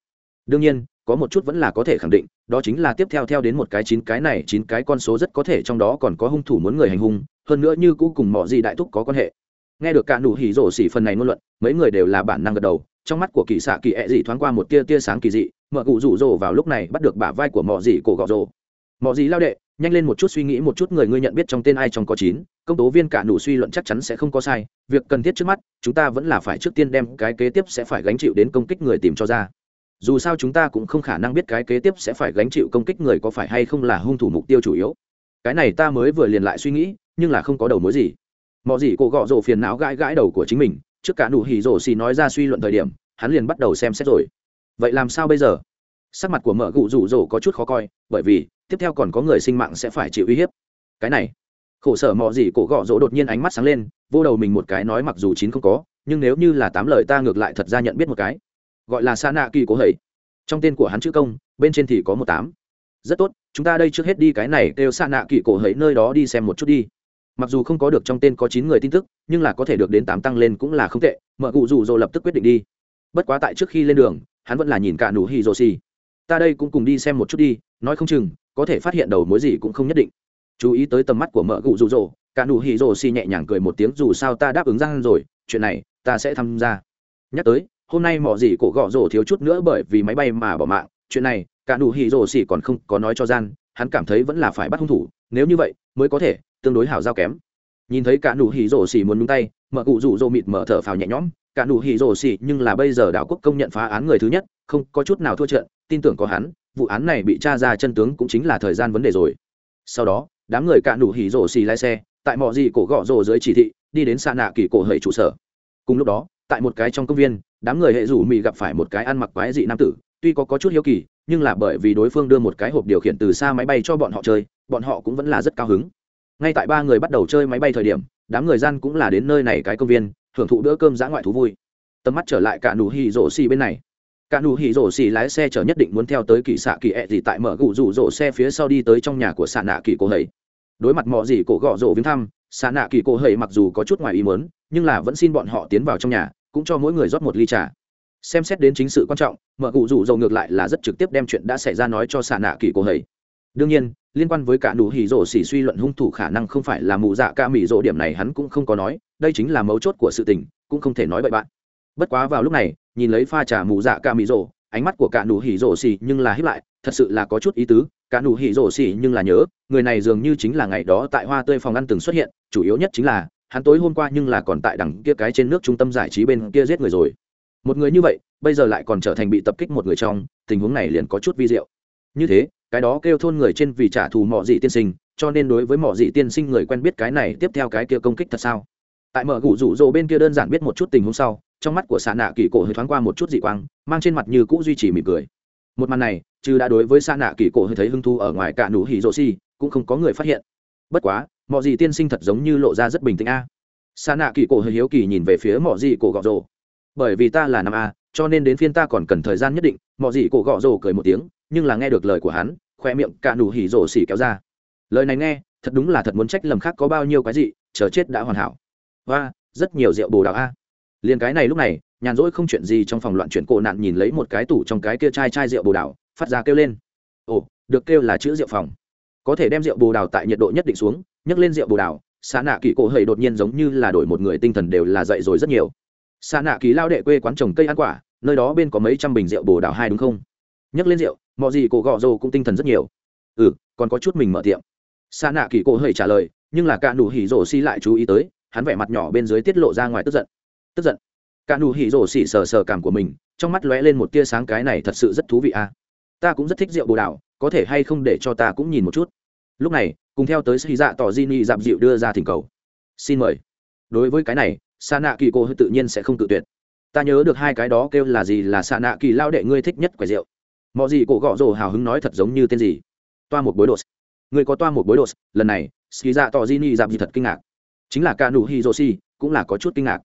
Đương nhiên, có một chút vẫn là có thể khẳng định, đó chính là tiếp theo theo đến một cái chín cái này, chín cái con số rất có thể trong đó còn có hung thủ muốn người hành hung, hơn nữa như cũ cùng mọ gì đại thúc có quan hệ. Nghe được cả nụ hỉ rổ xỉ phần này ngôn luận, mấy người đều là bản năng gật đầu, trong mắt của kỳ xạ kỳ ẹ、e、dị thoáng qua một tia tia sáng kỳ dị mở cụ rủ rồ vào lúc này bắt được bả vai của mọ dị cổ gọ rồ mọi gì lao đệ, nhanh lên một chút suy nghĩ một chút người ngươi nhận biết trong tên ai trong có chín, công tố viên cả nụ suy luận chắc chắn sẽ không có sai, việc cần thiết trước mắt, chúng ta vẫn là phải trước tiên đem cái kế tiếp sẽ phải gánh chịu đến công kích người tìm cho ra. Dù sao chúng ta cũng không khả năng biết cái kế tiếp sẽ phải gánh chịu công kích người có phải hay không là hung thủ mục tiêu chủ yếu. Cái này ta mới vừa liền lại suy nghĩ, nhưng là không có đầu mối gì. Mọi gì cô gọ rổ phiền não gãi gãi đầu của chính mình, trước cả nụ hỉ rổ xì nói ra suy luận thời điểm, hắn liền bắt đầu xem xét rồi. Vậy làm sao bây giờ? Sắc mặt của mợ cụ rủ rổ có chút khó coi, bởi vì tiếp theo còn có người sinh mạng sẽ phải chịu uy hiếp. Cái này, khổ sở mò gì cổ gọ rỗ đột nhiên ánh mắt sáng lên, vô đầu mình một cái nói mặc dù chín không có, nhưng nếu như là tám lời ta ngược lại thật ra nhận biết một cái. Gọi là sa nạ kỳ cố hầy. Trong tên của hắn chữ công, bên trên thì có một tám. Rất tốt, chúng ta đây trước hết đi cái này, kêu sa nạ kỳ cổ hấy nơi đó đi xem một chút đi. Mặc dù không có được trong tên có chín người tin tức, nhưng là có thể được đến tám tăng lên cũng là không tệ, Mở cụ rủ rồi lập tức quyết định đi. Bất quá tại trước khi lên đường, hắn vẫn là nhìn cả nụ hì rồ xì. Ta đây cũng cùng đi xem một chút đi, nói không chừng có thể phát hiện đầu mối gì cũng không nhất định. Chú ý tới tầm mắt của mợ cụ rụ rỗ cả nụ hỉ rồ xì nhẹ nhàng cười một tiếng dù sao ta đáp ứng răng rồi, chuyện này ta sẽ tham gia. Nhắc tới, hôm nay mỏ gì cổ gọ rổ thiếu chút nữa bởi vì máy bay mà bỏ mạng, chuyện này, cả nụ hỉ rồ xì còn không có nói cho gian, hắn cảm thấy vẫn là phải bắt hung thủ, nếu như vậy, mới có thể tương đối hảo giao kém. Nhìn thấy cả nụ hỉ rồ xì muốn nhúng tay, mợ cụ rủ rỗ mịt mở thở phào nhẹ nhõm, cả nụ hỉ rồ xì nhưng là bây giờ đảo quốc công nhận phá án người thứ nhất, không có chút nào thua trận, tin tưởng có hắn vụ án này bị t r a ra chân tướng cũng chính là thời gian vấn đề rồi. Sau đó đám người cạn đủ hỉ rổ xì lái xe tại mọi gì cổ gõ rổ dưới chỉ thị đi đến xa nạ kỳ cổ hệ trụ sở. Cùng lúc đó tại một cái trong công viên đám người hệ rủ mị gặp phải một cái ăn mặc quái dị nam tử tuy có, có chút hiếu kỳ nhưng là bởi vì đối phương đưa một cái hộp điều khiển từ xa máy bay cho bọn họ chơi bọn họ cũng vẫn là rất cao hứng. Ngay tại ba người bắt đầu chơi máy bay thời điểm đám người gian cũng là đến nơi này cái công viên thưởng thụ bữa cơm dã ngoại thú vui. Tầm mắt trở lại cả nụ hì rổ xì bên này cả nụ hỉ rổ xì lái xe chở nhất định muốn theo tới kỳ xạ kỳ ẹ、e、gì tại mở gụ rủ rổ xe phía sau đi tới trong nhà của xạ nạ kỳ cổ hầy. Đối mặt mọi gì cổ gõ rổ viếng thăm, xạ nạ kỳ cổ hầy mặc dù có chút ngoài ý mớn nhưng là vẫn xin bọn họ tiến vào trong nhà, cũng cho mỗi người rót một ly trà. Xem xét đến chính sự quan trọng, mở gụ rủ rổ ngược lại là rất trực tiếp đem chuyện đã xảy ra nói cho xạ nạ kỳ cổ hầy. Đương nhiên, liên quan với cả nụ hỉ rổ xì suy luận hung thủ khả năng không phải là mụ dạ ca mỉ rỗ điểm này hắn cũng không có nói, đây chính là mấu chốt của sự tình, cũng không thể nói bậy bạn. Bất quá vào lúc này nhìn lấy pha trà mù dạ ca mỹ rồ ánh mắt của cả nụ hỉ rồ xì nhưng là hiếp lại, thật sự là có chút ý tứ, cả nụ hỉ rồ xì nhưng là nhớ, người này dường như chính là ngày đó tại hoa tươi phòng ăn từng xuất hiện, chủ yếu nhất chính là, hắn tối hôm qua nhưng là còn tại đằng kia cái trên nước trung tâm giải trí bên kia giết người rồi. Một người như vậy, bây giờ lại còn trở thành bị tập kích một người trong, tình huống này liền có chút vi diệu. Như thế, cái đó kêu thôn người trên vì trả thù mọ dị tiên sinh, cho nên đối với mọ dị tiên sinh người quen biết cái này tiếp theo cái kia công kích thật sao? tại mở gủ rủ rỗ bên kia đơn giản biết một chút tình huống sau, trong mắt của xạ nạ kỳ cổ hơi thoáng qua một chút dị quang, mang trên mặt như cũ duy trì mỉm cười. Một màn này chứ đã đối với xạ nạ kỳ cổ hơi thấy hưng thu ở ngoài cả nụ hỉ rỗ xi cũng không có người phát hiện. Bất quá mọi gì tiên sinh thật giống như lộ ra rất bình tĩnh a. Xạ nạ kỳ cổ hơi hiếu kỳ nhìn về phía mọi gì cổ gọ rỗ bởi vì ta là năm a, cho nên đến phiên ta còn cần thời gian nhất định mọi gì cổ gọ rỗ cười một tiếng, nhưng là nghe được lời của hắn, khoe miệng cả nụ hỉ rỗ xỉ kéo ra. Lời này nghe, thật đúng là thật muốn trách lầm khác có bao nhiêu cái gì chờ chết đã hoàn hảo hoa rất nhiều rượu bồ đào a. À. liền cái này lúc này, nhàn rỗi không chuyện gì trong phòng loạn chuyển cổ nạn nhìn lấy một cái tủ trong cái kia chai chai rượu bồ đào, phát ra kêu lên. Ồ, được kêu là chữ rượu phòng. Có thể đem rượu bồ đào tại nhiệt độ nhất định xuống, nhấc lên rượu bồ đào xa nạ kỳ cổ hầy đột nhiên giống như là đổi một người tinh thần đều là dậy rồi rất nhiều. Xa nạ kỳ lao đệ quê quán trồng cây ăn quả, nơi đó bên có mấy trăm bình rượu bồ đào hai đúng không? Nhấc lên rượu mọi gì cổ gọ rồ cũng tinh thần rất nhiều. Ừ còn có chút mình mở tiệm. Xa nạ kỳ cổ hầy trả lời, nhưng là cả đủ hỉ rổ xi lại chú ý tới hắn vẻ mặt nhỏ bên dưới tiết lộ ra ngoài tức giận. Tức giận. Cả nụ hỉ rổ xỉ sờ sờ cảm của mình, trong mắt lóe lên một tia sáng cái này thật sự rất thú vị à ta cũng rất thích rượu bồ đào, có thể hay không để cho ta cũng nhìn một chút. Lúc này, cùng theo tới xì dạ tỏ di ni dạm dịu đưa ra thỉnh cầu. Xin mời. Đối với cái này sa nạ kỳ cô tự nhiên sẽ không tự tuyệt. Ta nhớ được hai cái đó kêu là gì là sa nạ kỳ lao đệ ngươi thích nhất quẻ rượu. Mọi gì cổ gõ rổ hào hứng nói thật giống như tên gì? Toa một bối đột. Người có toa một bối đột, lần này xì dạ tỏ di ni dạm dịu thật kinh ngạc chính là ca nụ hiroshi, cũng là có chút kinh ngạc.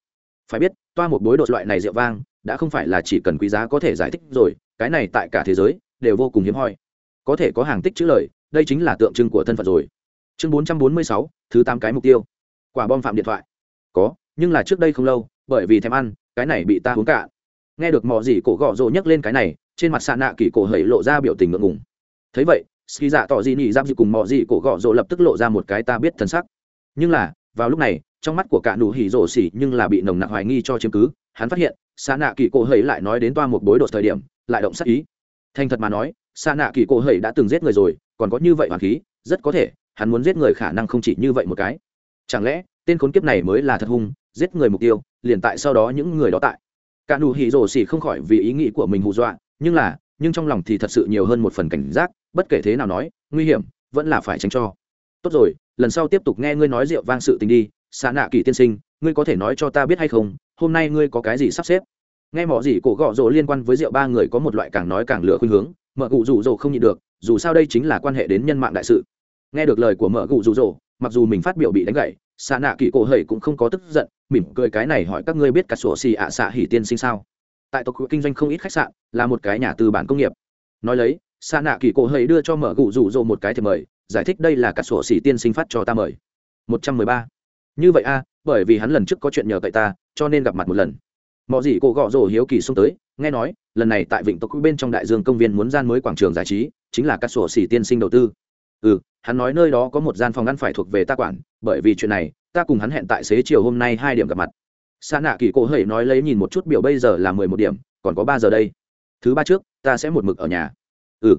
Phải biết, toa một bối đột loại này rượu vang, đã không phải là chỉ cần quý giá có thể giải thích rồi, cái này tại cả thế giới, đều vô cùng hiếm hoi. Có thể có hàng tích chữ lời, đây chính là tượng trưng của thân phận rồi. Chương bốn trăm bốn mươi sáu, thứ tám cái mục tiêu. Quả bom phạm điện thoại. Có, nhưng là trước đây không lâu, bởi vì thèm ăn, cái này bị ta uống cả. Nghe được mò gì cổ gọ rộ nhấc lên cái này, trên mặt xạ nạ kỳ cổ hẩy lộ ra biểu tình ngượng ngùng. Thấy vậy ski dạ tỏ gì nhị giáp gì cùng mò gì cổ gọ rộ lập tức lộ ra một cái ta biết thân sắc. Nhưng là vào lúc này, trong mắt của cả nụ hỉ rổ xỉ nhưng là bị nồng nặc hoài nghi cho chiếm cứ, hắn phát hiện xa nạ kỳ cổ hầy lại nói đến toa một bối đột thời điểm, lại động sắc ý. Thành thật mà nói xa nạ kỳ cổ hầy đã từng giết người rồi, còn có như vậy hoàng khí, rất có thể, hắn muốn giết người khả năng không chỉ như vậy một cái. Chẳng lẽ, tên khốn kiếp này mới là thật hung, giết người mục tiêu, liền tại sau đó những người đó tại. Cả nụ hỉ rổ xỉ không khỏi vì ý nghĩ của mình hù dọa, nhưng là, nhưng trong lòng thì thật sự nhiều hơn một phần cảnh giác, bất kể thế nào nói, nguy hiểm, vẫn là phải tránh cho tốt rồi, lần sau tiếp tục nghe ngươi nói rượu vang sự tình đi xa nạ kỳ tiên sinh, ngươi có thể nói cho ta biết hay không, hôm nay ngươi có cái gì sắp xếp? Nghe mọi gì cổ gọ rỗ liên quan với rượu ba người có một loại càng nói càng lửa khuynh hướng mở cụ rủ rỗ không nhịn được, dù sao đây chính là quan hệ đến nhân mạng đại sự. Nghe được lời của mở cụ rủ rỗ mặc dù mình phát biểu bị đánh gậy xa nạ kỳ cổ hầy cũng không có tức giận, mỉm cười cái này hỏi các ngươi biết cả sổ xì ạ à xạ hỉ tiên sinh sao? Tại tộc kinh doanh không ít khách sạn, là một cái nhà tư bản công nghiệp. Nói lấy xa nạ kỳ cổ hầy đưa cho mở cụ rủ rỗ một cái thì mời giải thích đây là cả sổ sĩ tiên sinh phát cho ta mời. Một trăm mười ba. Như vậy a, bởi vì hắn lần trước có chuyện nhờ cậy ta, cho nên gặp mặt một lần. Mọ gì cô gọ rồ hiếu kỳ xông tới, nghe nói, lần này tại vịnh tộc bên trong đại dương công viên muốn gian mới quảng trường giải trí, chính là các sổ xỉ tiên sinh đầu tư. Ừ hắn nói nơi đó có một gian phòng ăn phải thuộc về ta quản, bởi vì chuyện này, ta cùng hắn hẹn tại xế chiều hôm nay hai điểm gặp mặt. Sa nạ kỳ cô hẩy nói lấy nhìn một chút biểu bây giờ là mười một điểm, còn có ba giờ đây. Thứ ba trước, ta sẽ một mực ở nhà. Ừ.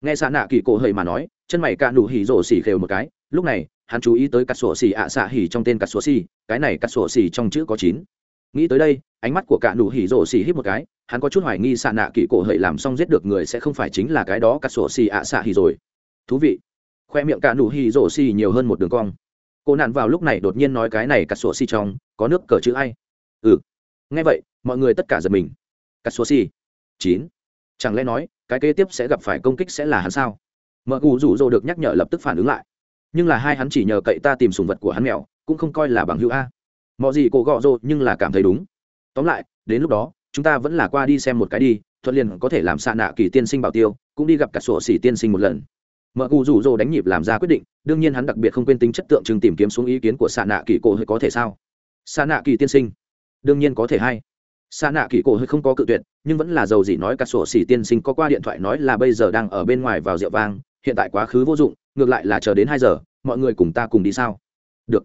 Nghe sa nạ kỳ cô hẩy mà nói chân mày cạ nụ hỉ rổ xỉ khều một cái, lúc này, hắn chú ý tới cà sổ xỉ ạ à xạ hỉ trong tên cà sổ xỉ, cái này cà sổ xỉ trong chữ có chín. Nghĩ tới đây, ánh mắt của cạ nụ hỉ rổ xỉ hít một cái, hắn có chút hoài nghi xạ nạ kỹ cổ hậy làm xong giết được người sẽ không phải chính là cái đó cà sổ xỉ ạ à xạ hỉ rồi. Thú vị. Khoe miệng cạ nụ hỉ rổ xỉ nhiều hơn một đường cong. Cô nạn vào lúc này đột nhiên nói cái này cà sổ xỉ trong, có nước cờ chữ ai? Ừ. Nghe vậy, mọi người tất cả giật mình. Cà sổ xỉ. Chín. Chẳng lẽ nói, cái kế tiếp sẽ gặp phải công kích sẽ là hắn sao? mợ cụ rủ rỗ được nhắc nhở lập tức phản ứng lại. Nhưng là hai hắn chỉ nhờ cậy ta tìm sùng vật của hắn mèo, cũng không coi là bằng hữu a. Mọi gì cổ gọ rỗ nhưng là cảm thấy đúng. Tóm lại, đến lúc đó, chúng ta vẫn là qua đi xem một cái đi, thuận liền có thể làm xạ nạ kỳ tiên sinh bảo tiêu, cũng đi gặp cả sổ xỉ tiên sinh một lần. Mợ cụ rủ rỗ đánh nhịp làm ra quyết định, đương nhiên hắn đặc biệt không quên tính chất tượng trưng tìm kiếm xuống ý kiến của xạ nạ kỳ cổ hơi có thể sao? Xạ nạ kỳ tiên sinh, đương nhiên có thể hay. Sa nạ kỳ cổ hơi không có cự tuyệt, nhưng vẫn là giàu gì nói cả sổ xỉ tiên sinh có qua điện thoại nói là bây giờ đang ở bên ngoài vào rượu vang hiện tại quá khứ vô dụng, ngược lại là chờ đến hai giờ, mọi người cùng ta cùng đi sao? Được.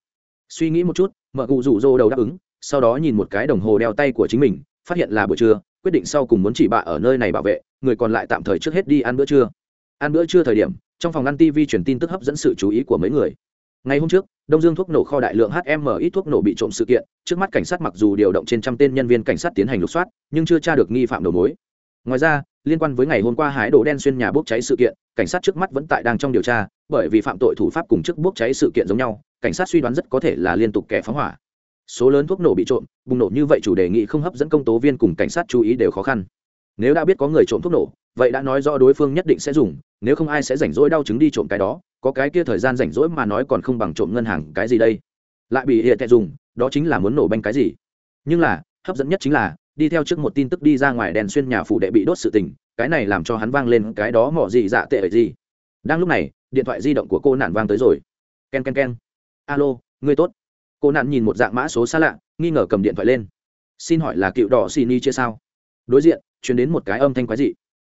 Suy nghĩ một chút, mợ cụ rủ rô đầu đáp ứng, sau đó nhìn một cái đồng hồ đeo tay của chính mình, phát hiện là buổi trưa, quyết định sau cùng muốn chỉ bạ ở nơi này bảo vệ, người còn lại tạm thời trước hết đi ăn bữa trưa. Ăn bữa trưa thời điểm, trong phòng ăn tv truyền tin tức hấp dẫn sự chú ý của mấy người. Ngày hôm trước, đông dương thuốc nổ kho đại lượng hm ít thuốc nổ bị trộm sự kiện, trước mắt cảnh sát mặc dù điều động trên trăm tên nhân viên cảnh sát tiến hành lục soát, nhưng chưa tra được nghi phạm đầu mối. Ngoài ra liên quan với ngày hôm qua hái đồ đen xuyên nhà bốc cháy sự kiện, cảnh sát trước mắt vẫn tại đang trong điều tra, bởi vì phạm tội thủ pháp cùng chức bốc cháy sự kiện giống nhau, cảnh sát suy đoán rất có thể là liên tục kẻ phóng hỏa. Số lớn thuốc nổ bị trộm, bùng nổ như vậy chủ đề nghị không hấp dẫn công tố viên cùng cảnh sát chú ý đều khó khăn. Nếu đã biết có người trộm thuốc nổ, vậy đã nói rõ đối phương nhất định sẽ dùng, nếu không ai sẽ rảnh rỗi đau chứng đi trộm cái đó, có cái kia thời gian rảnh rỗi mà nói còn không bằng trộm ngân hàng cái gì đây? Lại bị hiện tại dùng, đó chính là muốn nổ banh cái gì? Nhưng là, hấp dẫn nhất chính là đi theo trước một tin tức đi ra ngoài đèn xuyên nhà phủ đệ bị đốt sự tình, cái này làm cho hắn vang lên cái đó mỏ gì dạ tệ gì. Đang lúc này, điện thoại di động của cô nạn vang tới rồi. K e n k e n k e n alo, người tốt. Cô nạn nhìn một dạng mã số xa lạ, nghi ngờ cầm điện thoại lên. Xin hỏi là cựu đỏ xì ni chia sao? Đối diện chuyển đến một cái âm thanh quái dị.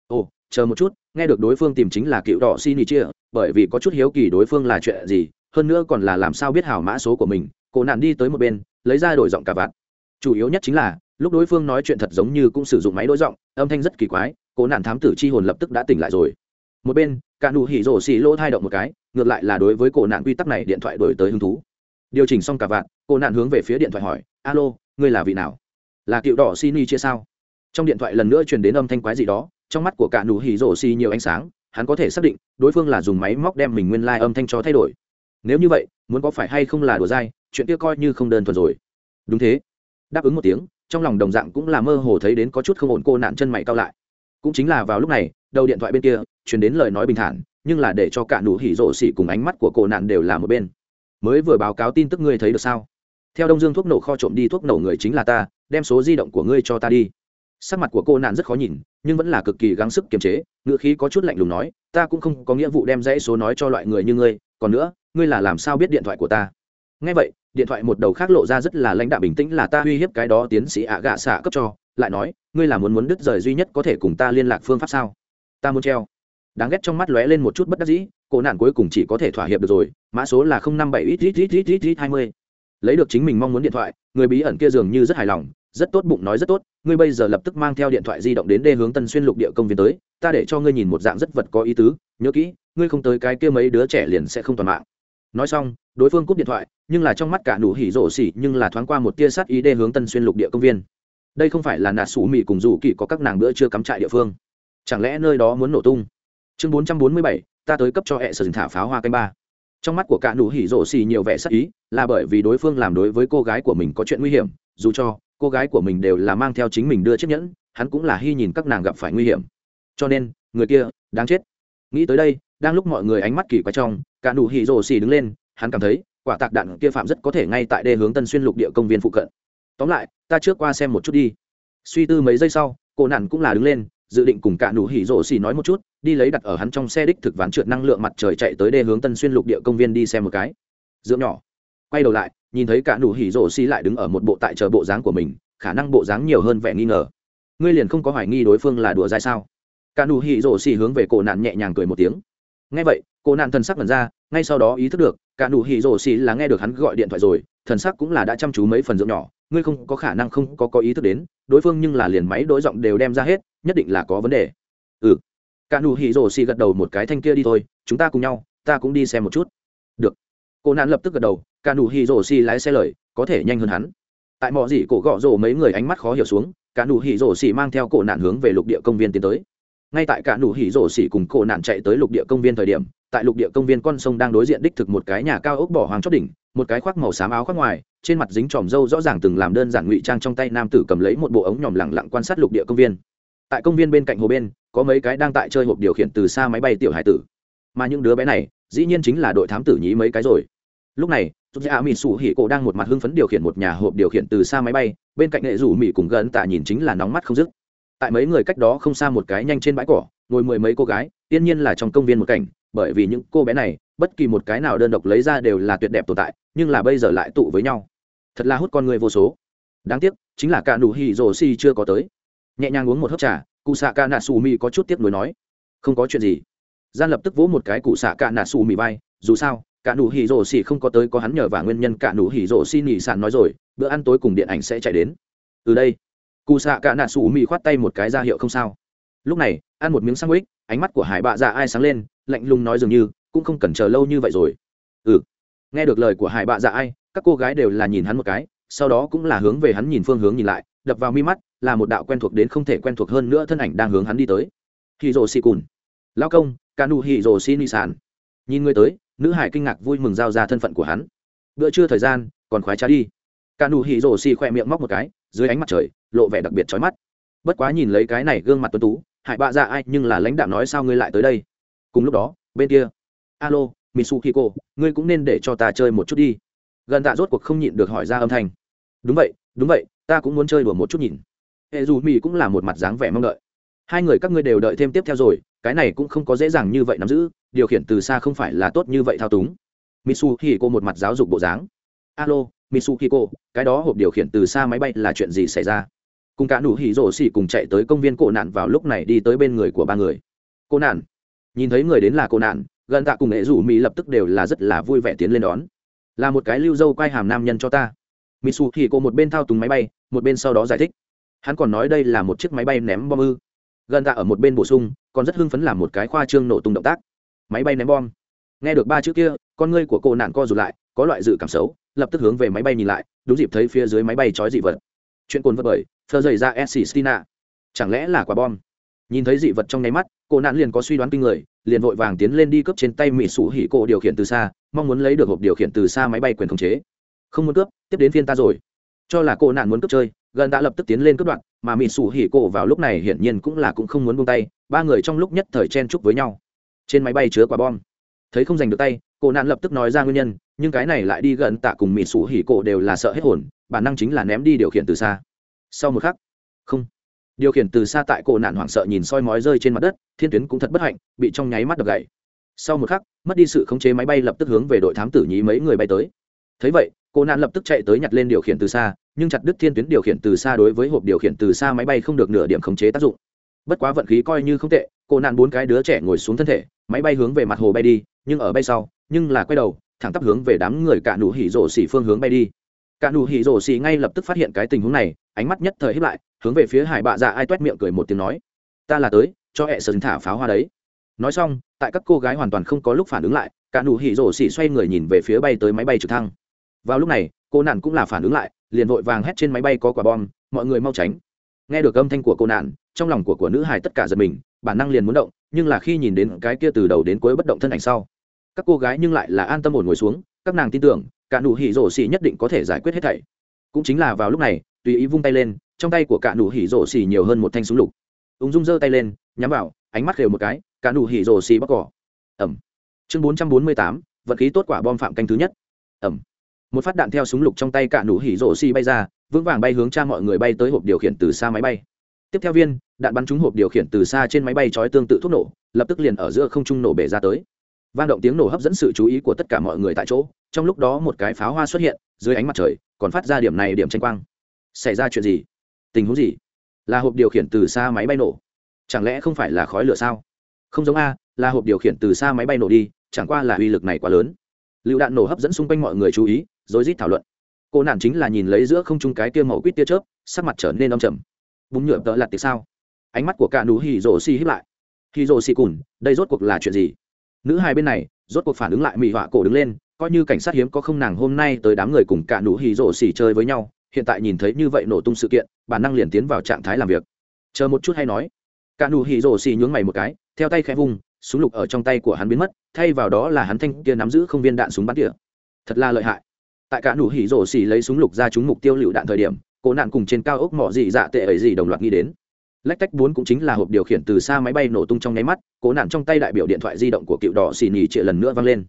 Ồ, chờ một chút, nghe được đối phương tìm chính là cựu đỏ xì ni chia, bởi vì có chút hiếu kỳ đối phương là chuyện gì, hơn nữa còn là làm sao biết hảo mã số của mình, cô nạn đi tới một bên, lấy ra đổi giọng cà vạt. Chủ yếu nhất chính là lúc đối phương nói chuyện thật giống như cũng sử dụng máy đối giọng, âm thanh rất kỳ quái, cố nạn thám tử c h i hồn lập tức đã tỉnh lại rồi. Một bên, cả nụ hỉ rổ xì lỗ thai động một cái, ngược lại là đối với cổ nạn quy tắc này điện thoại đổi tới hứng thú. Điều chỉnh xong cả vạn cổ nạn hướng về phía điện thoại hỏi, alo, ngươi là vị nào? Là cựu đỏ xin y chia sao? Trong điện thoại lần nữa truyền đến âm thanh quái gì đó, trong mắt của cả nụ hỉ rổ xì nhiều ánh sáng, hắn có thể xác định, đối phương là dùng máy móc đem mình nguyên lai、like、âm thanh cho thay đổi. Nếu như vậy, muốn có phải hay không là đùa dai, chuyện kia coi như không đơn thuần rồi. Đúng thế. Đáp ứng một tiếng trong lòng đồng dạng cũng là mơ hồ thấy đến có chút không ổn cô nạn chân mày cao lại. Cũng chính là vào lúc này, đầu điện thoại bên kia chuyển đến lời nói bình thản, nhưng là để cho cả nụ hỉ rộ xỉ cùng ánh mắt của cô nạn đều là một bên. Mới vừa báo cáo tin tức ngươi thấy được sao? Theo đông dương thuốc nổ kho trộm đi thuốc nổ người chính là ta, đem số di động của ngươi cho ta đi. Sắc mặt của cô nạn rất khó nhìn, nhưng vẫn là cực kỳ gắng sức kiềm chế, ngựa khí có chút lạnh lùng nói, ta cũng không có nghĩa vụ đem dãy số nói cho loại người như ngươi, còn nữa, ngươi là làm sao biết điện thoại của ta? Ngay vậy điện thoại một đầu khác lộ ra rất là lãnh đạo bình tĩnh là ta uy hiếp cái đó tiến sĩ ạ gạ xạ cấp cho, lại nói, ngươi là muốn muốn đứt rời duy nhất có thể cùng ta liên lạc phương pháp sao? Ta muốn treo. Đáng ghét trong mắt lóe lên một chút bất đắc dĩ, cổ nạn cuối cùng chỉ có thể thỏa hiệp được rồi, mã số là không năm bảy ít ít ít ít ít hai mươi. Lấy được chính mình mong muốn điện thoại, người bí ẩn kia dường như rất hài lòng, rất tốt bụng nói rất tốt, ngươi bây giờ lập tức mang theo điện thoại di động đến đê hướng tân xuyên lục địa công viên tới, ta để cho ngươi nhìn một dạng rất vật có ý tứ, nhớ kỹ, ngươi không tới cái kia mấy đứa trẻ liền sẽ không toàn mạng nói xong, đối phương cúp điện thoại, nhưng là trong mắt cả nụ hỉ rổ xỉ, nhưng là thoáng qua một tia sát ý đê hướng tân xuyên lục địa công viên. Đây không phải là nạt sủ mỹ cùng dù kỳ có các nàng bữa chưa cắm trại địa phương. Chẳng lẽ nơi đó muốn nổ tung? Chương bốn trăm bốn mươi bảy, ta tới cấp cho hệ sở thả pháo hoa canh ba. Trong mắt của cả nụ hỉ rổ xỉ nhiều vẻ sắc ý, là bởi vì đối phương làm đối với cô gái của mình có chuyện nguy hiểm, dù cho cô gái của mình đều là mang theo chính mình đưa chiếc nhẫn, hắn cũng là hy nhìn các nàng gặp phải nguy hiểm. Cho nên, người kia, đáng chết. Nghĩ tới đây đang lúc mọi người ánh mắt kỳ quái trong, cả nụ hỉ rồ xì đứng lên, hắn cảm thấy, quả tạc đạn kia phạm rất có thể ngay tại đê hướng tân xuyên lục địa công viên phụ cận. Tóm lại, ta trước qua xem một chút đi. Suy tư mấy giây sau, cô nản cũng là đứng lên, dự định cùng cả nụ hỉ rổ xì nói một chút, đi lấy đặt ở hắn trong xe đích thực ván trượt năng lượng mặt trời chạy tới đê hướng tân xuyên lục địa công viên đi xem một cái. Dưỡng nhỏ. Quay đầu lại, nhìn thấy cả nụ hỉ rổ xì lại đứng ở một bộ tại chờ bộ dáng của mình, khả năng bộ dáng nhiều hơn vẻ nghi ngờ. Ngươi liền không có hoài nghi đối phương là đùa dai sao? Cả nụ hỉ rổ xì hướng về cổ nạn nhẹ nhàng cười một tiếng ngay vậy, cô nạn thần sắc ngẩn ra, ngay sau đó ý thức được, cả đủ hỉ rổ xì là nghe được hắn gọi điện thoại rồi, thần sắc cũng là đã chăm chú mấy phần dưỡng nhỏ. Ngươi không có khả năng không có có ý thức đến, đối phương nhưng là liền máy đối giọng đều đem ra hết, nhất định là có vấn đề. Ừ. Cả đủ hỉ rổ xì gật đầu một cái thanh kia đi thôi, chúng ta cùng nhau, ta cũng đi xem một chút. Được. Cô nạn lập tức gật đầu, cả đủ hỉ rổ xì lái xe lời, có thể nhanh hơn hắn. Tại mọi gì cổ gọ rổ mấy người ánh mắt khó hiểu xuống, cả đủ hỉ rổ xì mang theo cổ nạn hướng về lục địa công viên tiến tới ngay tại cả nụ hỉ rổ xỉ cùng cổ nạn chạy tới lục địa công viên thời điểm, tại lục địa công viên con sông đang đối diện đích thực một cái nhà cao ốc bỏ hoàng chót đỉnh, một cái khoác màu xám áo khoác ngoài, trên mặt dính tròm râu rõ ràng từng làm đơn giản ngụy trang trong tay nam tử cầm lấy một bộ ống nhòm lẳng lặng quan sát lục địa công viên. Tại công viên bên cạnh hồ bên, có mấy cái đang tại chơi hộp điều khiển từ xa máy bay tiểu hải tử. Mà những đứa bé này, dĩ nhiên chính là đội thám tử nhí mấy cái rồi. Lúc này chúng ta mỹ sủ hỉ cổ đang một mặt hưng phấn điều khiển một nhà hộp điều khiển từ xa máy bay, bên cạnh nghệ rủ mỹ cùng gần tạ nhìn chính là nóng mắt không dứt tại mấy người cách đó không xa một cái nhanh trên bãi cỏ, ngồi mười mấy cô gái tiên nhiên là trong công viên một cảnh, bởi vì những cô bé này, bất kỳ một cái nào đơn độc lấy ra đều là tuyệt đẹp tồn tại, nhưng là bây giờ lại tụ với nhau. Thật là hút con người vô số. Đáng tiếc, chính là cả nụ hỉ rồ xì chưa có tới. Nhẹ nhàng uống một hớp trà cụ xạ ca nạ xù mi có chút tiếc nuối nói. Không có chuyện gì. Gian lập tức vỗ một cái cụ xạ ca nạ xù mi bay. dù sao, cả nụ hỉ rồ xì không có tới có hắn nhờ và nguyên nhân cả nụ hỉ rồ xì nhỉ sạn nói rồi, bữa ăn tối cùng điện ảnh sẽ chạy đến. Từ đây cụ xạ cả nạ sủ mỹ khoát tay một cái ra hiệu không sao. Lúc này, ăn một miếng sang ích ánh mắt của hải bạ dạ ai sáng lên, lạnh lùng nói dường như, cũng không cần chờ lâu như vậy rồi. Ừ. Nghe được lời của hải bạ dạ ai, các cô gái đều là nhìn hắn một cái, sau đó cũng là hướng về hắn nhìn phương hướng nhìn lại, đập vào mi mắt, là một đạo quen thuộc đến không thể quen thuộc hơn nữa thân ảnh đang hướng hắn đi tới. Hì rồ xì cùn lao công ca nu hì rồ xì ni sàn. nhìn người tới, nữ hải kinh ngạc vui mừng giao ra thân phận của hắn. Bữa trưa thời gian, còn khoái trá đi cả nụ hỉ rồ xì khỏe miệng móc một cái, dưới ánh mặt trời, lộ vẻ đặc biệt chói mắt. Bất quá nhìn lấy cái này gương mặt tuấn tú, hải bạ ra ai nhưng là lãnh đạo nói sao ngươi lại tới đây? Cùng lúc đó, bên kia. Alo, mitsuhiko, ngươi cũng nên để cho ta chơi một chút đi. Gần tạ rốt cuộc không nhịn được hỏi ra âm thanh. Đúng vậy đúng vậy, ta cũng muốn chơi đùa một chút nhìn. Hệ dù mỹ cũng là một mặt dáng vẻ mong đợi. Hai người các ngươi đều đợi thêm tiếp theo rồi, cái này cũng không có dễ dàng như vậy nắm giữ, điều khiển từ xa không phải là tốt như vậy thao túng. Mitsu một mặt giáo dục bộ dáng. Alo mitsuhiko, cái đó hộp điều khiển từ xa máy bay là chuyện gì xảy ra? Cùng cả nụ hỉ rổ xỉ cùng chạy tới công viên cổ nạn vào lúc này đi tới bên người của ba người. Cô nạn. Nhìn thấy người đến là cô nạn, gần tạ cùng nghệ rủ mỹ lập tức đều là rất là vui vẻ tiến lên đón. Là một cái lưu dâu quay hàm nam nhân cho ta. Mitsu thì cô một bên thao túng máy bay, một bên sau đó giải thích. Hắn còn nói đây là một chiếc máy bay ném bom ư. Gần tạ ở một bên bổ sung, còn rất hưng phấn làm một cái khoa trương nổ tung động tác. Máy bay ném bom nghe được ba chữ kia, con ngươi của cô nạn co rụt lại, có loại dự cảm xấu, lập tức hướng về máy bay nhìn lại, đúng dịp thấy phía dưới máy bay trói dị vật. Chuyện cồn vật bởi thơ dày ra escistina chẳng lẽ là quả bom? Nhìn thấy dị vật trong nháy mắt, cô nạn liền có suy đoán kinh người, liền vội vàng tiến lên đi cướp trên tay mỹ sủ hỉ cô điều khiển từ xa, mong muốn lấy được hộp điều khiển từ xa máy bay quyền khống chế. Không muốn cướp, tiếp đến phiên ta rồi. Cho là cô nạn muốn cướp chơi, gần đã lập tức tiến lên cướp đoạn mà mỹ sủ hỉ cô vào lúc này hiển nhiên cũng là cũng không muốn buông tay, ba người trong lúc nhất thời chen chúc với nhau. Trên máy bay chứa quả bom thấy không giành được tay cô nạn lập tức nói ra nguyên nhân, nhưng cái này lại đi gần tạ cùng mịt sủ hỉ cổ đều là sợ hết hồn, bản năng chính là ném đi điều khiển từ xa. Sau một khắc, không. Điều khiển từ xa tại cổ nạn hoảng sợ nhìn soi mói rơi trên mặt đất, thiên tuyến cũng thật bất hạnh, bị trong nháy mắt đập gãy. Sau một khắc, mất đi sự khống chế máy bay lập tức hướng về đội thám tử nhí mấy người bay tới. Thấy vậy cô nạn lập tức chạy tới nhặt lên điều khiển từ xa, nhưng chặt đứt thiên tuyến điều khiển từ xa đối với hộp điều khiển từ xa máy bay không được nửa điểm khống chế tác dụng. Bất quá vận khí coi như không tệ cô nạn bốn cái đứa trẻ ngồi xuống thân thể máy bay hướng về mặt hồ bay đi, nhưng ở bay sau, nhưng là quay đầu, thẳng tắp hướng về đám người cả nụ hỉ rổ xỉ phương hướng bay đi. Cả nụ hỉ rổ xỉ ngay lập tức phát hiện cái tình huống này, ánh mắt nhất thời hiếp lại, hướng về phía hải bạ dạ ai toét miệng cười một tiếng nói, ta là tới, cho hệ sơn thả pháo hoa đấy. Nói xong, tại các cô gái hoàn toàn không có lúc phản ứng lại, cả nụ hỉ rổ xỉ xoay người nhìn về phía bay tới máy bay trực thăng. Vào lúc này, cô nạn cũng là phản ứng lại, liền vội vàng hét trên máy bay có quả bom, mọi người mau tránh. Nghe được âm thanh của cô nạn, trong lòng của của nữ hải tất cả giật mình bản năng liền muốn động, nhưng là khi nhìn đến cái kia từ đầu đến cuối bất động thân ảnh sau, các cô gái nhưng lại là an tâm ổn ngồi xuống, các nàng tin tưởng, cả nụ hỉ rổ xì nhất định có thể giải quyết hết thảy. Cũng chính là vào lúc này, tùy ý vung tay lên, trong tay của cả nụ hỉ rổ xì nhiều hơn một thanh súng lục. Ung dung giơ tay lên, nhắm vào, ánh mắt đều một cái, cả nụ hỉ rổ xì bóc cỏ. Ẩm. Chương bốn trăm bốn mươi tám, vật khí tốt quả bom phạm canh thứ nhất. Ẩm. Một phát đạn theo súng lục trong tay cả nụ hỉ rổ xì bay ra, vững vàng bay hướng cha mọi người bay tới hộp điều khiển từ xa máy bay tiếp theo viên, đạn bắn trúng hộp điều khiển từ xa trên máy bay trói tương tự thuốc nổ, lập tức liền ở giữa không trung nổ bể ra tới. Vang động tiếng nổ hấp dẫn sự chú ý của tất cả mọi người tại chỗ, trong lúc đó một cái pháo hoa xuất hiện, dưới ánh mặt trời, còn phát ra điểm này điểm tranh quang. Xảy ra chuyện gì? Tình huống gì? Là hộp điều khiển từ xa máy bay nổ. Chẳng lẽ không phải là khói lửa sao? Không giống a, là hộp điều khiển từ xa máy bay nổ đi, chẳng qua là uy lực này quá lớn. Lựu đạn nổ hấp dẫn xung quanh mọi người chú ý rồi rít thảo luận. Cô nạn chính là nhìn lấy giữa không trung cái tia màu quýt tia chớp, sắc mặt trở nên âm trầm búng nhựa tợ lặt thì sao? Ánh mắt của cả nụ hỉ rổ xì hiếp lại. Hỉ rổ xì cùn, đây rốt cuộc là chuyện gì? Nữ hai bên này, rốt cuộc phản ứng lại mỹ họa cổ đứng lên, coi như cảnh sát hiếm có không nàng hôm nay tới đám người cùng cả nụ hỉ rổ xì chơi với nhau, hiện tại nhìn thấy như vậy nổ tung sự kiện, bản năng liền tiến vào trạng thái làm việc. Chờ một chút hay nói. Cả nụ hỉ rổ xì nhướng mày một cái, theo tay khẽ vùng súng lục ở trong tay của hắn biến mất, thay vào đó là hắn thanh kia nắm giữ không viên đạn súng bắn tỉa. Thật là lợi hại. Tại cả nụ hỉ rổ xì lấy súng lục ra trúng mục tiêu lựu đạn thời điểm cổ nạn cùng trên cao ốc mỏ dị dạ tệ ấy gì đồng loạt nghĩ đến. Lách tách bốn cũng chính là hộp điều khiển từ xa máy bay nổ tung trong nháy mắt cổ nạn trong tay đại biểu điện thoại di động của cựu đỏ xì nhì trịa lần nữa vang lên.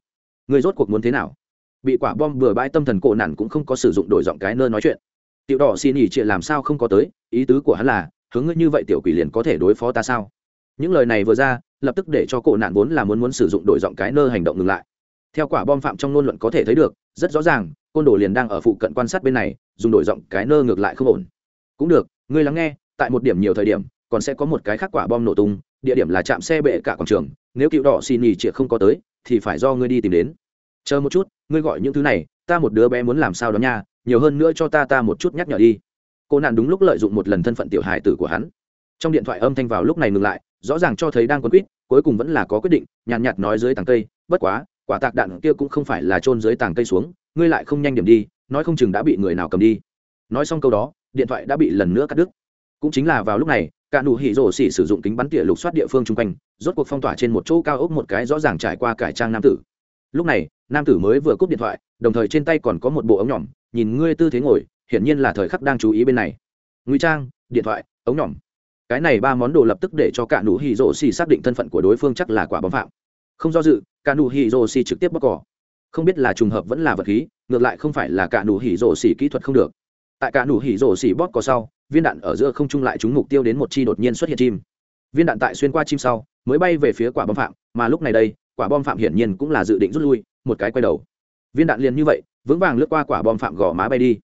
Người rốt cuộc muốn thế nào? Bị quả bom vừa bãi tâm thần cổ nạn cũng không có sử dụng đổi giọng cái nơ nói chuyện. Tiểu đỏ xì nhì trịa làm sao không có tới, ý tứ của hắn là, hướng ngươi như vậy tiểu quỷ liền có thể đối phó ta sao? Những lời này vừa ra, lập tức để cho cổ nạn vốn là muốn muốn sử dụng đổi giọng cái nơ hành động ngừng lại. Theo quả bom phạm trong ngôn luận có thể thấy được, rất rõ ràng, côn đồ liền đang ở phụ cận quan sát bên này dùng đổi giọng cái nơ ngược lại không ổn. Cũng được ngươi lắng nghe tại một điểm nhiều thời điểm còn sẽ có một cái khác quả bom nổ tung địa điểm là trạm xe bệ cả quảng trường nếu cựu đỏ xin nhì chịa không có tới thì phải do ngươi đi tìm đến. Chờ một chút ngươi gọi những thứ này ta một đứa bé muốn làm sao đó nha nhiều hơn nữa cho ta ta một chút nhắc nhở đi. Cô nạn đúng lúc lợi dụng một lần thân phận tiểu hài tử của hắn. Trong điện thoại âm thanh vào lúc này ngừng lại rõ ràng cho thấy đang quấn quýt cuối cùng vẫn là có quyết định nhàn nhạt, nhạt nói dưới tàng cây bất quá quả tạc đạn kia cũng không phải là trôn dưới tàng cây xuống ngươi lại không nhanh điểm đi nói không chừng đã bị người nào cầm đi. Nói xong câu đó, điện thoại đã bị lần nữa cắt đứt. Cũng chính là vào lúc này, cả nụ hỉ rổ xỉ sử dụng kính bắn tỉa lục soát địa phương chung quanh, rốt cuộc phong tỏa trên một chỗ cao ốc một cái rõ ràng trải qua cải trang nam tử. Lúc này, nam tử mới vừa cúp điện thoại, đồng thời trên tay còn có một bộ ống nhỏm nhìn ngươi tư thế ngồi, hiển nhiên là thời khắc đang chú ý bên này. Ngụy trang, điện thoại, ống nhỏm cái này ba món đồ lập tức để cho cả nụ hỉ rổ xỉ xác định thân phận của đối phương chắc là quả bóng phạm. Không do dự, cả nụ hỉ rổ xỉ trực tiếp bóc cỏ không biết là trùng hợp vẫn là vật khí, ngược lại không phải là cả nụ hỉ rổ xỉ kỹ thuật không được. Tại cả nụ hỉ rổ xỉ bót có sau, viên đạn ở giữa không trung lại trúng mục tiêu đến một chi đột nhiên xuất hiện chim. Viên đạn tại xuyên qua chim sau, mới bay về phía quả bom phạm, mà lúc này đây, quả bom phạm hiển nhiên cũng là dự định rút lui, một cái quay đầu. Viên đạn liền như vậy, vững vàng lướt qua quả bom phạm gò má bay đi.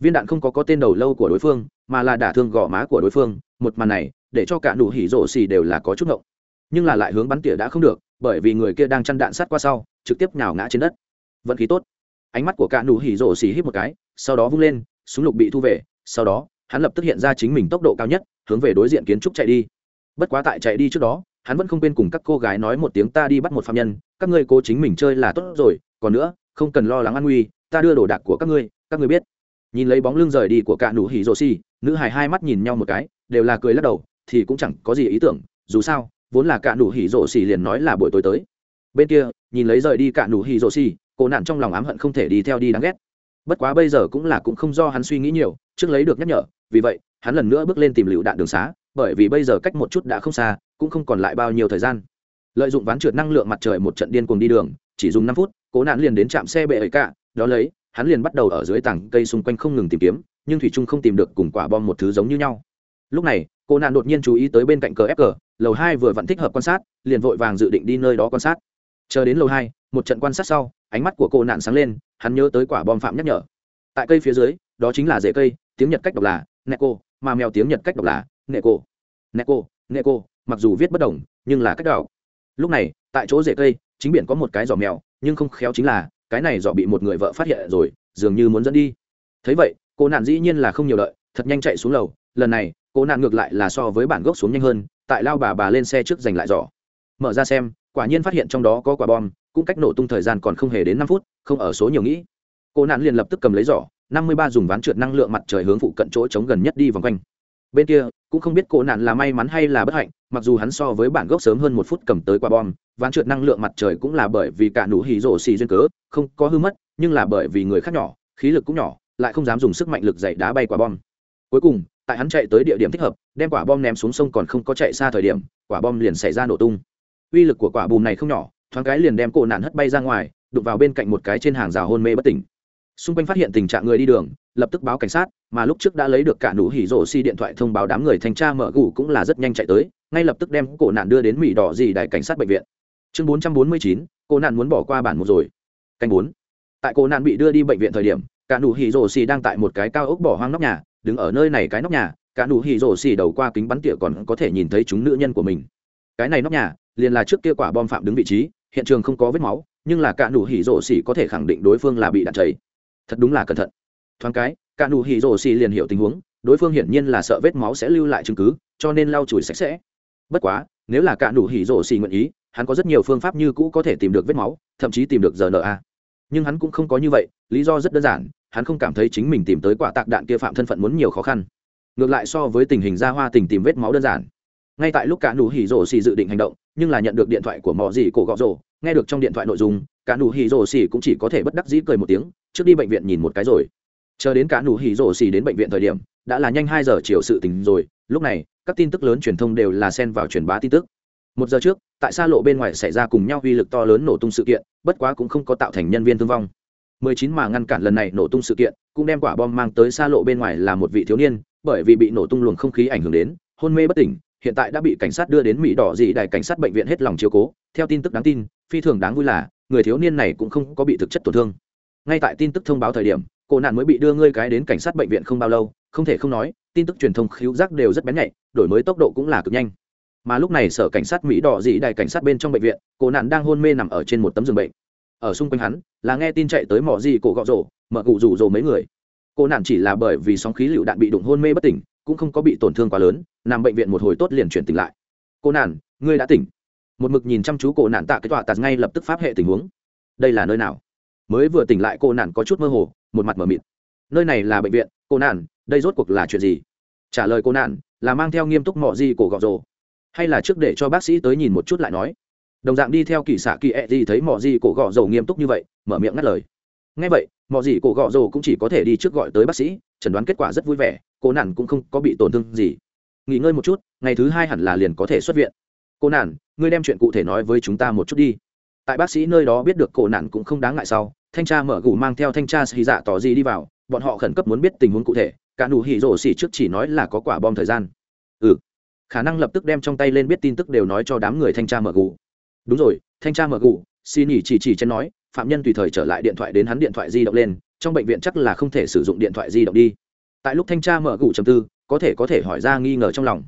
Viên đạn không có có tên đầu lâu của đối phương, mà là đả thương gò má của đối phương, một màn này, để cho cả nụ hỉ rổ xì đều là có chút ngộng. Nhưng là lại hướng bắn tỉa đã không được, bởi vì người kia đang chăn đạn sát qua sau, trực tiếp nhào ngã trên đất vận khí tốt. Ánh mắt của cạn nụ hỉ rổ xì hít một cái, sau đó vung lên, súng lục bị thu về, sau đó, hắn lập tức hiện ra chính mình tốc độ cao nhất, hướng về đối diện kiến trúc chạy đi. Bất quá tại chạy đi trước đó, hắn vẫn không quên cùng các cô gái nói một tiếng ta đi bắt một phạm nhân, các ngươi cố chính mình chơi là tốt rồi, còn nữa, không cần lo lắng an nguy, ta đưa đồ đạc của các ngươi các ngươi biết. Nhìn lấy bóng lưng rời đi của cả nụ hỉ rổ xì, nữ hài hai mắt nhìn nhau một cái, đều là cười lắc đầu, thì cũng chẳng có gì ý tưởng, dù sao, vốn là cả nụ hỉ rổ xì liền nói là buổi tối tới. Bên kia nhìn lấy rời đi cả nụ hỉ rồ xì, cô nạn trong lòng ám hận không thể đi theo đi đáng ghét. Bất quá bây giờ cũng là cũng không do hắn suy nghĩ nhiều, trước lấy được nhắc nhở, vì vậy, hắn lần nữa bước lên tìm lựu đạn đường xá, bởi vì bây giờ cách một chút đã không xa, cũng không còn lại bao nhiêu thời gian. Lợi dụng ván trượt năng lượng mặt trời một trận điên cuồng đi đường, chỉ dùng năm phút cố nạn liền đến trạm xe bệ ấy cả, đó lấy, hắn liền bắt đầu ở dưới tảng cây xung quanh không ngừng tìm kiếm, nhưng thủy trung không tìm được cùng quả bom một thứ giống như nhau. Lúc này, cô nạn đột nhiên chú ý tới bên cạnh cờ ép cờ, lầu hai vừa vẫn thích hợp quan sát, liền vội vàng dự định đi nơi đó quan sát chờ đến lầu hai một trận quan sát sau ánh mắt của cô nạn sáng lên hắn nhớ tới quả bom phạm nhắc nhở. Tại cây phía dưới đó chính là rễ cây tiếng nhật cách đọc là neko mà mèo tiếng nhật cách đọc là neko neko cô. mặc dù viết bất đồng nhưng là cách đọc. Lúc này tại chỗ rễ cây chính biển có một cái giỏ mèo nhưng không khéo chính là cái này giỏ bị một người vợ phát hiện rồi dường như muốn dẫn đi. Thấy vậy cô nạn dĩ nhiên là không nhiều lợi, thật nhanh chạy xuống lầu. Lần này cô nạn ngược lại là so với bản gốc xuống nhanh hơn tại lao bà bà lên xe trước giành lại giỏ mở ra xem, quả nhiên phát hiện trong đó có quả bom, cũng cách nổ tung thời gian còn không hề đến năm phút, không ở số nhiều nghĩ. Cô nạn liền lập tức cầm lấy giỏ, năm mươi ba dùng ván trượt năng lượng mặt trời hướng phụ cận chỗ chống gần nhất đi vòng quanh. Bên kia, cũng không biết cô nạn là may mắn hay là bất hạnh, mặc dù hắn so với bản gốc sớm hơn một phút cầm tới quả bom, ván trượt năng lượng mặt trời cũng là bởi vì cả nụ hì rổ xì duyên cớ, không có hư mất, nhưng là bởi vì người khác nhỏ, khí lực cũng nhỏ, lại không dám dùng sức mạnh lực dậy đá bay quả bom. Cuối cùng, tại hắn chạy tới địa điểm thích hợp, đem quả bom ném xuống sông còn không có chạy xa thời điểm, quả bom liền xảy ra nổ tung uy lực của quả bùm này không nhỏ, thoáng cái liền đem cổ nạn hất bay ra ngoài, đụng vào bên cạnh một cái trên hàng rào hôn mê bất tỉnh. Xung quanh phát hiện tình trạng người đi đường, lập tức báo cảnh sát, mà lúc trước đã lấy được cả nụ hỉ rổ xi điện thoại thông báo đám người thanh tra mở gù cũng là rất nhanh chạy tới, ngay lập tức đem cổ nạn đưa đến mỹ đỏ dì đại cảnh sát bệnh viện. Chương bốn trăm bốn mươi chín, cổ nạn muốn bỏ qua bản một rồi. Canh bốn. Tại cổ nạn bị đưa đi bệnh viện thời điểm, cả nụ hỉ rổ xi đang tại một cái cao ốc bỏ hoang nóc nhà, đứng ở nơi này cái nóc nhà, cả nụ hỉ rổ xi đầu qua kính bắn tỉa còn có thể nhìn thấy chúng nữ nhân của mình. Cái này nóc nhà liền là trước kia quả bom phạm đứng vị trí, hiện trường không có vết máu, nhưng là cả nụ hỉ rổ xỉ có thể khẳng định đối phương là bị đạn cháy. Thật đúng là cẩn thận. Thoáng cái, cả nụ hỉ rổ xỉ liền hiểu tình huống, đối phương hiển nhiên là sợ vết máu sẽ lưu lại chứng cứ, cho nên lau chùi sạch sẽ. Bất quá, nếu là cả nụ hỉ rổ xỉ nguyện ý, hắn có rất nhiều phương pháp như cũ có thể tìm được vết máu, thậm chí tìm được rna nhưng hắn cũng không có như vậy, lý do rất đơn giản, hắn không cảm thấy chính mình tìm tới quả tạc đạn kia phạm thân phận muốn nhiều khó khăn. Ngược lại so với tình hình ra hoa tình tìm vết máu đơn giản. Ngay tại lúc cả nụ hỉ rổ xì dự định hành động nhưng là nhận được điện thoại của mò gì cổ gọ rồ, nghe được trong điện thoại nội dung, cả nụ hì rồ xì cũng chỉ có thể bất đắc dĩ cười một tiếng, trước đi bệnh viện nhìn một cái rồi. Chờ đến cả nụ hì rồ xì đến bệnh viện thời điểm, đã là nhanh hai giờ chiều sự tình rồi, lúc này, các tin tức lớn truyền thông đều là xen vào truyền bá tin tức. Một giờ trước, tại xa lộ bên ngoài xảy ra cùng nhau uy lực to lớn nổ tung sự kiện, bất quá cũng không có tạo thành nhân viên thương vong. 19 mà ngăn cản lần này nổ tung sự kiện, cũng đem quả bom mang tới xa lộ bên ngoài là một vị thiếu niên, bởi vì bị nổ tung luồng không khí ảnh hưởng đến, hôn mê bất tỉnh hiện tại đã bị cảnh sát đưa đến mỹ đỏ dị đài cảnh sát bệnh viện hết lòng chiếu cố. Theo tin tức đáng tin, phi thường đáng vui là, người thiếu niên này cũng không có bị thực chất tổn thương. Ngay tại tin tức thông báo thời điểm, cô nạn mới bị đưa ngươi cái đến cảnh sát bệnh viện không bao lâu, không thể không nói, tin tức truyền thông khiếu giác đều rất bén nhạy, đổi mới tốc độ cũng là cực nhanh. Mà lúc này sở cảnh sát mỹ đỏ dị đài cảnh sát bên trong bệnh viện, cô nạn đang hôn mê nằm ở trên một tấm giường bệnh. Ở xung quanh hắn, là nghe tin chạy tới mỏ gì cổ gọ rổ mở cụ rủ rồ mấy người. Cô nạn chỉ là bởi vì sóng khí lựu đạn bị đụng hôn mê bất tỉnh cũng không có bị tổn thương quá lớn, nằm bệnh viện một hồi tốt liền chuyển tỉnh lại. Cô nản, ngươi đã tỉnh. Một mực nhìn chăm chú cổ nạn tạ cái tọa tạt ngay lập tức pháp hệ tình huống. Đây là nơi nào? Mới vừa tỉnh lại cô nạn có chút mơ hồ, một mặt m ở mịt. Nơi này là bệnh viện, cô nạn đây rốt cuộc là chuyện gì? Trả lời cô nạn là mang theo nghiêm túc mọ gì cổ gọ rồ. Hay là trước để cho bác sĩ tới nhìn một chút lại nói? Đồng dạng đi theo kỳ xạ kỳ ẹ gì thấy mọ gì cổ gọ rồ nghiêm túc như vậy, mở miệng ngắt lời. Ngay vậy mọ gì cổ gọ rồ cũng chỉ có thể đi trước gọi tới bác sĩ, chẩn đoán kết quả rất vui vẻ cô nản cũng không có bị tổn thương gì. Nghỉ ngơi một chút, ngày thứ hai hẳn là liền có thể xuất viện. Cô nản, ngươi đem chuyện cụ thể nói với chúng ta một chút đi. Tại bác sĩ nơi đó biết được cô nản cũng không đáng ngại sau, thanh tra mở gù mang theo thanh tra xì dạ tỏ gì đi vào, bọn họ khẩn cấp muốn biết tình huống cụ thể, cả nụ hỉ rổ xỉ trước chỉ nói là có quả bom thời gian. Ừ. Khả năng lập tức đem trong tay lên biết tin tức đều nói cho đám người thanh tra mở gù. Đúng rồi, thanh tra mở gù, xin nhỉ chỉ chỉ chen nói, phạm nhân tùy thời trở lại điện thoại đến hắn điện thoại di động lên, trong bệnh viện chắc là không thể sử dụng điện thoại di động đi tại lúc thanh tra mở gụ trầm tư, có thể có thể hỏi ra nghi ngờ trong lòng.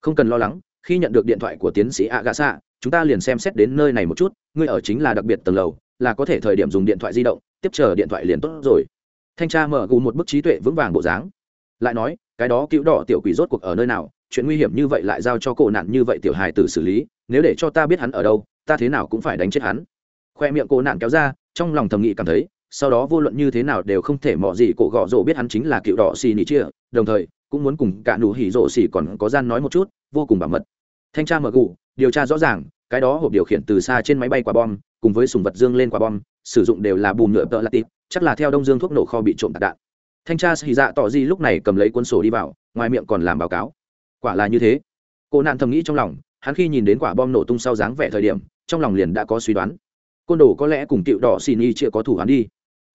Không cần lo lắng, khi nhận được điện thoại của tiến sĩ a gà xạ chúng ta liền xem xét đến nơi này một chút, ngươi ở chính là đặc biệt tầng lầu, là có thể thời điểm dùng điện thoại di động, tiếp chờ điện thoại liền tốt rồi. Thanh tra mở gù một bức trí tuệ vững vàng bộ dáng, lại nói, cái đó cứu đỏ tiểu quỷ rốt cuộc ở nơi nào, chuyện nguy hiểm như vậy lại giao cho cổ nạn như vậy tiểu hài tử xử lý, nếu để cho ta biết hắn ở đâu, ta thế nào cũng phải đánh chết hắn. Khoe miệng cổ nạn kéo ra, trong lòng thầm nghị cảm thấy sau đó vô luận như thế nào đều không thể mò gì cổ gõ rổ biết hắn chính là cựu đỏ xì nỉ chia, đồng thời, cũng muốn cùng cả nụ hỉ rổ xì còn có gian nói một chút, vô cùng bảo mật. Thanh tra mở cụ điều tra rõ ràng, cái đó hộp điều khiển từ xa trên máy bay quả bom, cùng với sùng vật dương lên quả bom, sử dụng đều là bùm nhựa tợ lạc tịp chắc là theo đông dương thuốc nổ kho bị trộm tạc đạn. Thanh tra xì dạ tỏ di lúc này cầm lấy cuốn sổ đi vào, ngoài miệng còn làm báo cáo. Quả là như thế. Cô nạn thầm nghĩ trong lòng, hắn khi nhìn đến quả bom nổ tung sau dáng vẻ thời điểm, trong lòng liền đã có suy đoán côn đồ có lẽ cùng cựu đỏ xì nhì chịa có thủ án đi.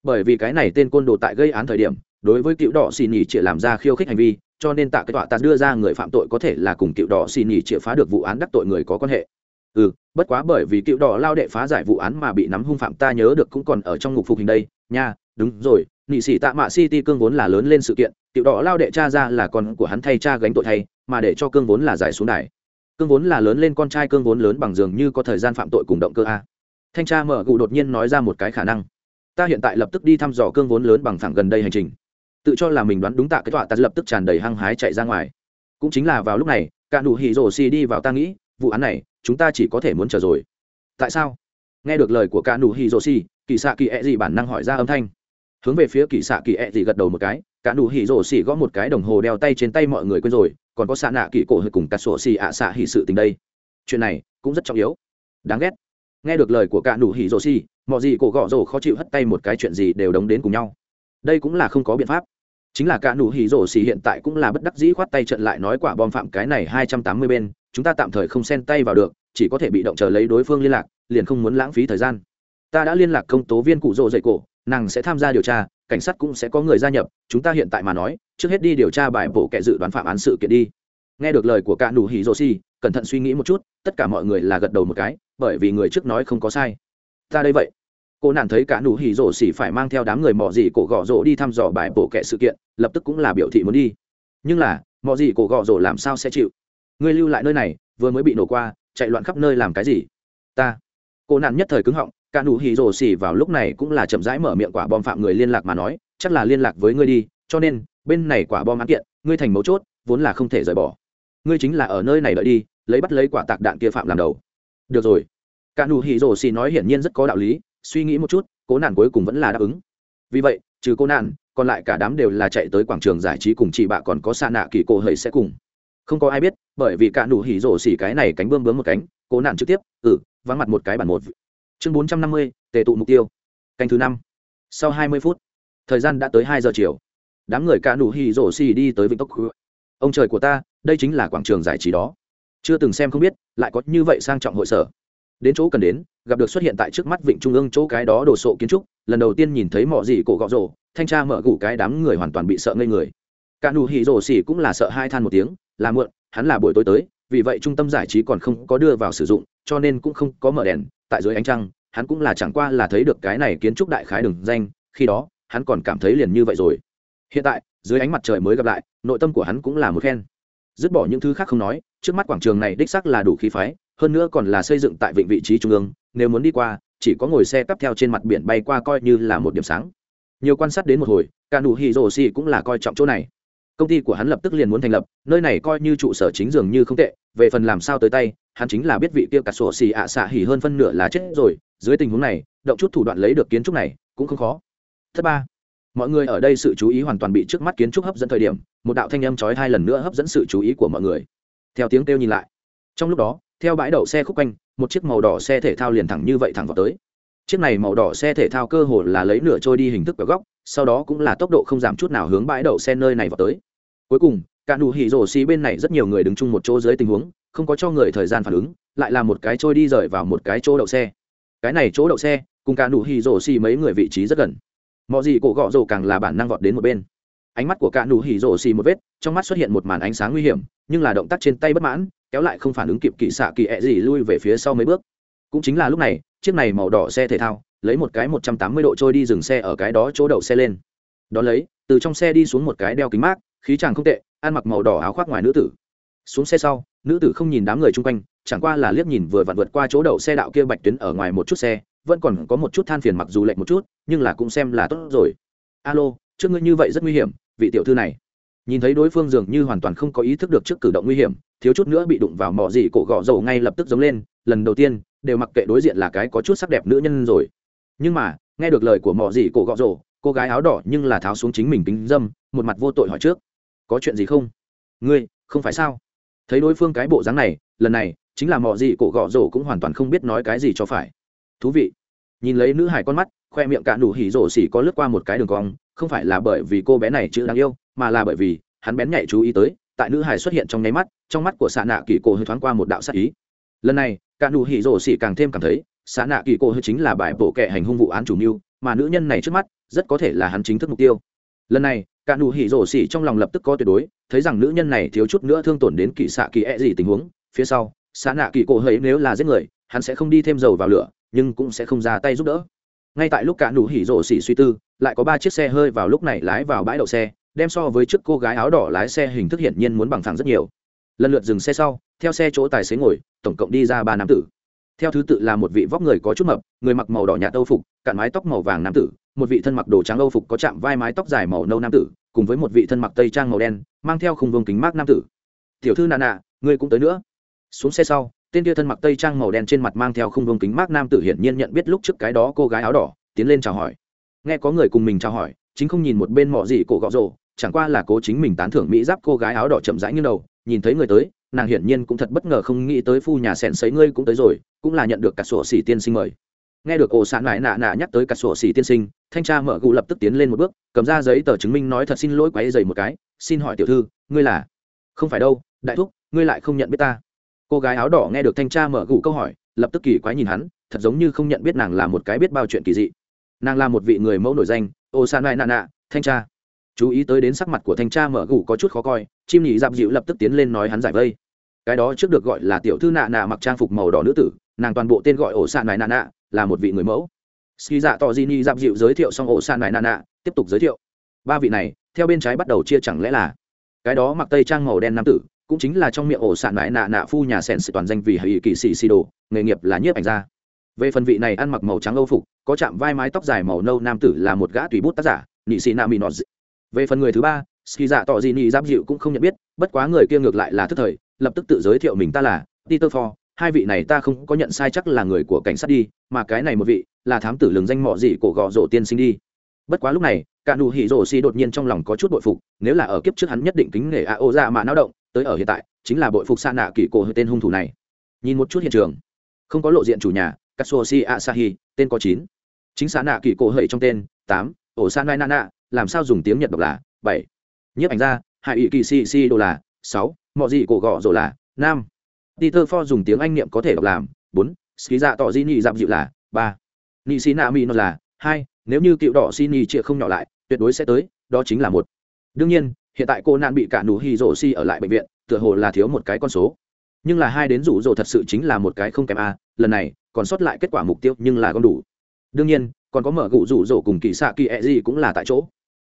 Bởi vì cái này tên côn đồ tại gây án thời điểm, đối với cựu đỏ xì nhì chịa làm ra khiêu khích hành vi, cho nên tạ cái tọa ta đưa ra người phạm tội có thể là cùng cựu đỏ xì nhì chịa phá được vụ án đắc tội người có quan hệ. Ừ bất quá bởi vì cựu đỏ lao đệ phá giải vụ án mà bị nắm hung phạm ta nhớ được cũng còn ở trong ngục phục hình đây, nha, đúng rồi, nị sĩ tạ mạ city cương vốn là lớn lên sự kiện, cựu đỏ lao đệ cha ra là con của hắn thay cha gánh tội thay, mà để cho cương vốn là giải xuống đài. Cương vốn là lớn lên con trai cương vốn lớn bằng dường như có thời gian phạm tội cùng động cơ a thanh tra mở gù đột nhiên nói ra một cái khả năng. Ta hiện tại lập tức đi thăm dò cương vốn lớn bằng thẳng gần đây hành trình. Tự cho là mình đoán đúng tạ cái tọa tạt lập tức tràn đầy hăng hái chạy ra ngoài. Cũng chính là vào lúc này, cả nụ hỉ rổ xì đi vào ta nghĩ, vụ án này, chúng ta chỉ có thể muốn chờ rồi. Tại sao? Nghe được lời của cả nụ hỉ rổ xì, kỳ xạ kỳ ẹ、e、gì bản năng hỏi ra âm thanh. Hướng về phía kỳ xạ kỳ ẹ、e、gì gật đầu một cái, cả nụ hỉ rổ xì gõ một cái đồng hồ đeo tay trên tay mọi người quên rồi, còn có xạ nạ kỳ cổ hơi cùng cả sổ xì ạ à xạ hỉ sự tình đây. Chuyện này cũng rất trọng yếu. Đáng ghét nghe được lời của cả nụ hỉ rồ xì mọi gì cổ gõ rồ khó chịu hất tay một cái chuyện gì đều đống đến cùng nhau. Đây cũng là không có biện pháp. Chính là cả nụ hỉ rồ xì hiện tại cũng là bất đắc dĩ khoát tay trận lại nói quả bom phạm cái này hai trăm tám mươi bên, chúng ta tạm thời không xen tay vào được, chỉ có thể bị động chờ lấy đối phương liên lạc, liền không muốn lãng phí thời gian. Ta đã liên lạc công tố viên cụ rồ dậy cổ, nàng sẽ tham gia điều tra, cảnh sát cũng sẽ có người gia nhập, chúng ta hiện tại mà nói, trước hết đi điều tra bài bộ kẻ dự đoán phạm án sự kiện đi. Nghe được lời của cả nụ hỉ rồ xì, cẩn thận suy nghĩ một chút, tất cả mọi người là gật đầu một cái bởi vì người trước nói không có sai. Ta đây vậy. Cô nàng thấy cả nụ hỉ rổ xỉ phải mang theo đám người mò dì cổ gò rổ đi thăm dò bài bổ kệ sự kiện, lập tức cũng là biểu thị muốn đi. Nhưng là mò dì cổ gò rổ làm sao sẽ chịu? Ngươi lưu lại nơi này, vừa mới bị nổ qua, chạy loạn khắp nơi làm cái gì? Ta. Cô nàng nhất thời cứng họng, cả nụ hỉ rổ xỉ vào lúc này cũng là chậm rãi mở miệng quả bom phạm người liên lạc mà nói, chắc là liên lạc với ngươi đi, cho nên, bên này quả bom án kiện, ngươi thành mấu chốt, vốn là không thể rời bỏ. Ngươi chính là ở nơi này đợi đi, lấy bắt lấy quả tạc đạn kia phạm làm đầu được rồi. Cả nụ hỉ rổ xì nói hiển nhiên rất có đạo lý, suy nghĩ một chút, cố nạn cuối cùng vẫn là đáp ứng. Vì vậy, trừ cố nạn, còn lại cả đám đều là chạy tới quảng trường giải trí cùng chị bạ còn có xa nạ kỳ cô hầy sẽ cùng. Không có ai biết, bởi vì cả nụ hỉ rổ xỉ cái này cánh bươm bướm một cánh, cố nạn trực tiếp ừ vắng mặt một cái bản một. Chương bốn trăm năm mươi tệ tụ mục tiêu. Canh thứ năm. Sau hai mươi phút, thời gian đã tới hai giờ chiều. Đám người cả nụ hỉ rổ xỉ đi tới vịnh tốc khứa ông trời của ta, đây chính là quảng trường giải trí đó chưa từng xem không biết, lại có như vậy sang trọng hội sở. Đến chỗ cần đến, gặp được xuất hiện tại trước mắt vịnh trung ương chỗ cái đó đồ sộ kiến trúc, lần đầu tiên nhìn thấy mọi gì cổ gọ rổ thanh tra mở gủ cái đám người hoàn toàn bị sợ ngây người. Cả nụ hỉ rổ xỉ cũng là sợ hai than một tiếng, là mượn hắn là buổi tối tới, vì vậy trung tâm giải trí còn không có đưa vào sử dụng, cho nên cũng không có mở đèn, tại dưới ánh trăng, hắn cũng là chẳng qua là thấy được cái này kiến trúc đại khái đường danh, khi đó, hắn còn cảm thấy liền như vậy rồi. Hiện tại, dưới ánh mặt trời mới gặp lại, nội tâm của hắn cũng là một khen dứt bỏ những thứ khác không nói, trước mắt quảng trường này đích sắc là đủ khí phái, hơn nữa còn là xây dựng tại vịnh vị trí trung ương, nếu muốn đi qua, chỉ có ngồi xe cắp theo trên mặt biển bay qua coi như là một điểm sáng. Nhiều quan sát đến một hồi, cả nụ hì rồ xì cũng là coi trọng chỗ này. Công ty của hắn lập tức liền muốn thành lập, nơi này coi như trụ sở chính dường như không tệ, về phần làm sao tới tay, hắn chính là biết vị kia cả sổ xì ạ xạ hỉ hơn phân nửa là chết rồi, dưới tình huống này, động chút thủ đoạn lấy được kiến trúc này, cũng không khó. Thứ ba mọi người ở đây sự chú ý hoàn toàn bị trước mắt kiến trúc hấp dẫn thời điểm, một đạo thanh âm trói hai lần nữa hấp dẫn sự chú ý của mọi người. Theo tiếng kêu nhìn lại, trong lúc đó, theo bãi đậu xe khúc quanh, một chiếc màu đỏ xe thể thao liền thẳng như vậy thẳng vào tới. Chiếc này màu đỏ xe thể thao cơ hồ là lấy nửa trôi đi hình thức vào góc, sau đó cũng là tốc độ không giảm chút nào hướng bãi đậu xe nơi này vào tới. Cuối cùng, cả nụ hỉ rổ xi bên này rất nhiều người đứng chung một chỗ dưới tình huống, không có cho người thời gian phản ứng, lại là một cái trôi đi rời vào một cái chỗ đậu xe. Cái này chỗ đậu xe, cùng cả nụ hỉ rổ xi mấy người vị trí rất gần mọi gì cổ gọ rổ càng là bản năng vọt đến một bên. Ánh mắt của cả nụ hỉ rổ xì một vết, trong mắt xuất hiện một màn ánh sáng nguy hiểm, nhưng là động tác trên tay bất mãn, kéo lại không phản ứng kịp kỵ xạ kỳ ẹ、e、gì lui về phía sau mấy bước. Cũng chính là lúc này, chiếc này màu đỏ xe thể thao, lấy một cái một trăm tám mươi độ trôi đi dừng xe ở cái đó chỗ đậu xe lên. Đ lấy, từ trong xe đi xuống một cái đeo kính mát, khí chàng không tệ, ăn mặc màu đỏ áo khoác ngoài nữ tử. Xuống xe sau, nữ tử không nhìn đám người chung quanh, chẳng qua là liếc nhìn vừa vặn vượt qua chỗ đậu xe đạo kia bạch tuyến ở ngoài một chút xe vẫn còn có một chút than phiền mặc dù lệch một chút, nhưng là cũng xem là tốt rồi. Alo, trước ngươi như vậy rất nguy hiểm, vị tiểu thư này. Nhìn thấy đối phương dường như hoàn toàn không có ý thức được trước cử động nguy hiểm, thiếu chút nữa bị đụng vào mỏ gì cổ gọ dầu ngay lập tức giống lên, lần đầu tiên, đều mặc kệ đối diện là cái có chút sắc đẹp nữ nhân rồi. Nhưng mà, nghe được lời của mỏ gì cổ gọ dầu cô gái áo đỏ nhưng là tháo xuống chính mình kính dâm, một mặt vô tội hỏi trước. Có chuyện gì không? Ngươi, không phải sao? Thấy đối phương cái bộ dáng này, lần này, chính là mỏ gì cổ gọ dầu cũng hoàn toàn không biết nói cái gì cho phải thú vị. Nhìn lấy nữ hải con mắt, khoe miệng cạn đủ hỉ rổ xỉ có lướt qua một cái đường cong, không phải là bởi vì cô bé này chữ đáng yêu, mà là bởi vì hắn bén nhảy chú ý tới, tại nữ hải xuất hiện trong nháy mắt, trong mắt của xạ nạ kỳ cổ hơi thoáng qua một đạo sắc ý. Lần này cạn đủ hỉ rổ xỉ càng thêm cảm thấy xạ nạ kỳ cổ hơi chính là bài bổ kệ hành hung vụ án chủ mưu, mà nữ nhân này trước mắt, rất có thể là hắn chính thức mục tiêu. Lần này cạn đủ hỉ rổ xỉ trong lòng lập tức có tuyệt đối, thấy rằng nữ nhân này thiếu chút nữa thương tổn đến kỳ xạ kỳ e gì tình huống, phía sau xạ nạ kỳ cổ hơi nếu là giết người, hắn sẽ không đi thêm dầu vào lửa nhưng cũng sẽ không ra tay giúp đỡ. Ngay tại lúc cả nụ hỉ rổ xỉ suy tư, lại có ba chiếc xe hơi vào lúc này lái vào bãi đậu xe, đem so với chiếc cô gái áo đỏ lái xe hình thức hiển nhiên muốn bằng thẳng rất nhiều. Lần lượt dừng xe sau, theo xe chỗ tài xế ngồi, tổng cộng đi ra ba nam tử. Theo thứ tự là một vị vóc người có chút mập, người mặc màu đỏ nhạt âu phục, cạn mái tóc màu vàng nam tử, một vị thân mặc đồ trắng âu phục có chạm vai mái tóc dài màu nâu nam tử, cùng với một vị thân mặc tây trang màu đen, mang theo khung vương kính mát nam tử. Tiểu thư nà nà, ngươi cũng tới nữa. Xuống xe sau tên kia thân mặc tây trang màu đen trên mặt mang theo không vông kính mát nam tử hiển nhiên nhận biết lúc trước cái đó cô gái áo đỏ, tiến lên chào hỏi. Nghe có người cùng mình chào hỏi, chính không nhìn một bên mọ gì cổ gõ rồ, chẳng qua là cố chính mình tán thưởng mỹ giáp cô gái áo đỏ chậm rãi như đầu, nhìn thấy người tới, nàng hiển nhiên cũng thật bất ngờ không nghĩ tới phu nhà sẻn sấy ngươi cũng tới rồi, cũng là nhận được cả sổ xỉ tiên sinh mời. Nghe được ổ sạn lại nạ nạ nhắc tới cả sổ xỉ tiên sinh, thanh tra mở gù lập tức tiến lên một bước, cầm ra giấy tờ chứng minh nói thật xin lỗi quáy dày một cái, xin hỏi tiểu thư, ngươi là? Không phải đâu, đại thúc, ngươi lại không nhận biết ta cô gái áo đỏ nghe được thanh tra mở gù câu hỏi, lập tức kỳ quái nhìn hắn, thật giống như không nhận biết nàng là một cái biết bao chuyện kỳ dị. Nàng là một vị người mẫu nổi danh, ô san nại nạ nạ thanh tra. Chú ý tới đến sắc mặt của thanh tra mở gù có chút khó coi, chim nhị dạp dịu lập tức tiến lên nói hắn giải vây. Cái đó trước được gọi là tiểu thư nà nà mặc trang phục màu đỏ nữ tử, nàng toàn bộ tên gọi ổ san nại nạ nạ là một vị người mẫu. Ski dạ tỏ di ni dạp dịu giới thiệu xong ổ san nại nạ nạ tiếp tục giới thiệu. Ba vị này, theo bên trái bắt đầu chia chẳng lẽ là, cái đó mặc tây trang màu đen nam tử cũng chính là trong miệng ổ sạn mãi nạ nạ phu nhà sèn sự toàn danh vì hệ kỳ sĩ xì đồ, nghề nghiệp là nhiếp ảnh gia. Về phần vị này ăn mặc màu trắng âu phục, có chạm vai mái tóc dài màu nâu nam tử là một gã tùy bút tác giả, nị sĩ nam mỹ nọt về phần người thứ ba, ski dạ tỏ gì nị giáp dịu cũng không nhận biết, bất quá người kia ngược lại là thức thời, lập tức tự giới thiệu mình ta là peter for hai vị này ta không có nhận sai chắc là người của cảnh sát đi, mà cái này một vị là thám tử lường danh mọ gì cổ gò rổ tiên sinh đi. Bất quá lúc này cả nụ hỉ rổ xì đột nhiên trong lòng có chút bội phục, nếu là ở kiếp trước hắn nhất định kính nể a ô dạ mà nao động, tới ở hiện tại, chính là bội phục xa nạ kỳ cổ tên hung thủ này. Nhìn một chút hiện trường. Không có lộ diện chủ nhà, katsuoshi asahi, tên có chín. Chính xa nạ kỳ cổ hậy trong tên, tám. Ổ san nai nana làm sao dùng tiếng nhật đọc là, bảy. Nhiếp ảnh ra hạ ủy kỳ si si đô là sáu. Mọi gì cổ gọ rổ là năm. Peter Pho dùng tiếng anh niệm có thể đọc làm, bốn. Ski dạ tỏ di nhị dạm dịu là ba. Nị xì nạ mi nó là hai nếu như cựu đỏ xin nhì chia không nhỏ lại, tuyệt đối sẽ tới, đó chính là một. Đương nhiên, hiện tại cô nạn bị cả nụ hy rổ xi ở lại bệnh viện, tựa hồ là thiếu một cái con số. Nhưng là hai đến rủ rỗ thật sự chính là một cái không kém a, lần này, còn sót lại kết quả mục tiêu nhưng là con đủ. Đương nhiên, còn có mở gụ rủ rỗ cùng kỳ xạ kỳ e cũng là tại chỗ.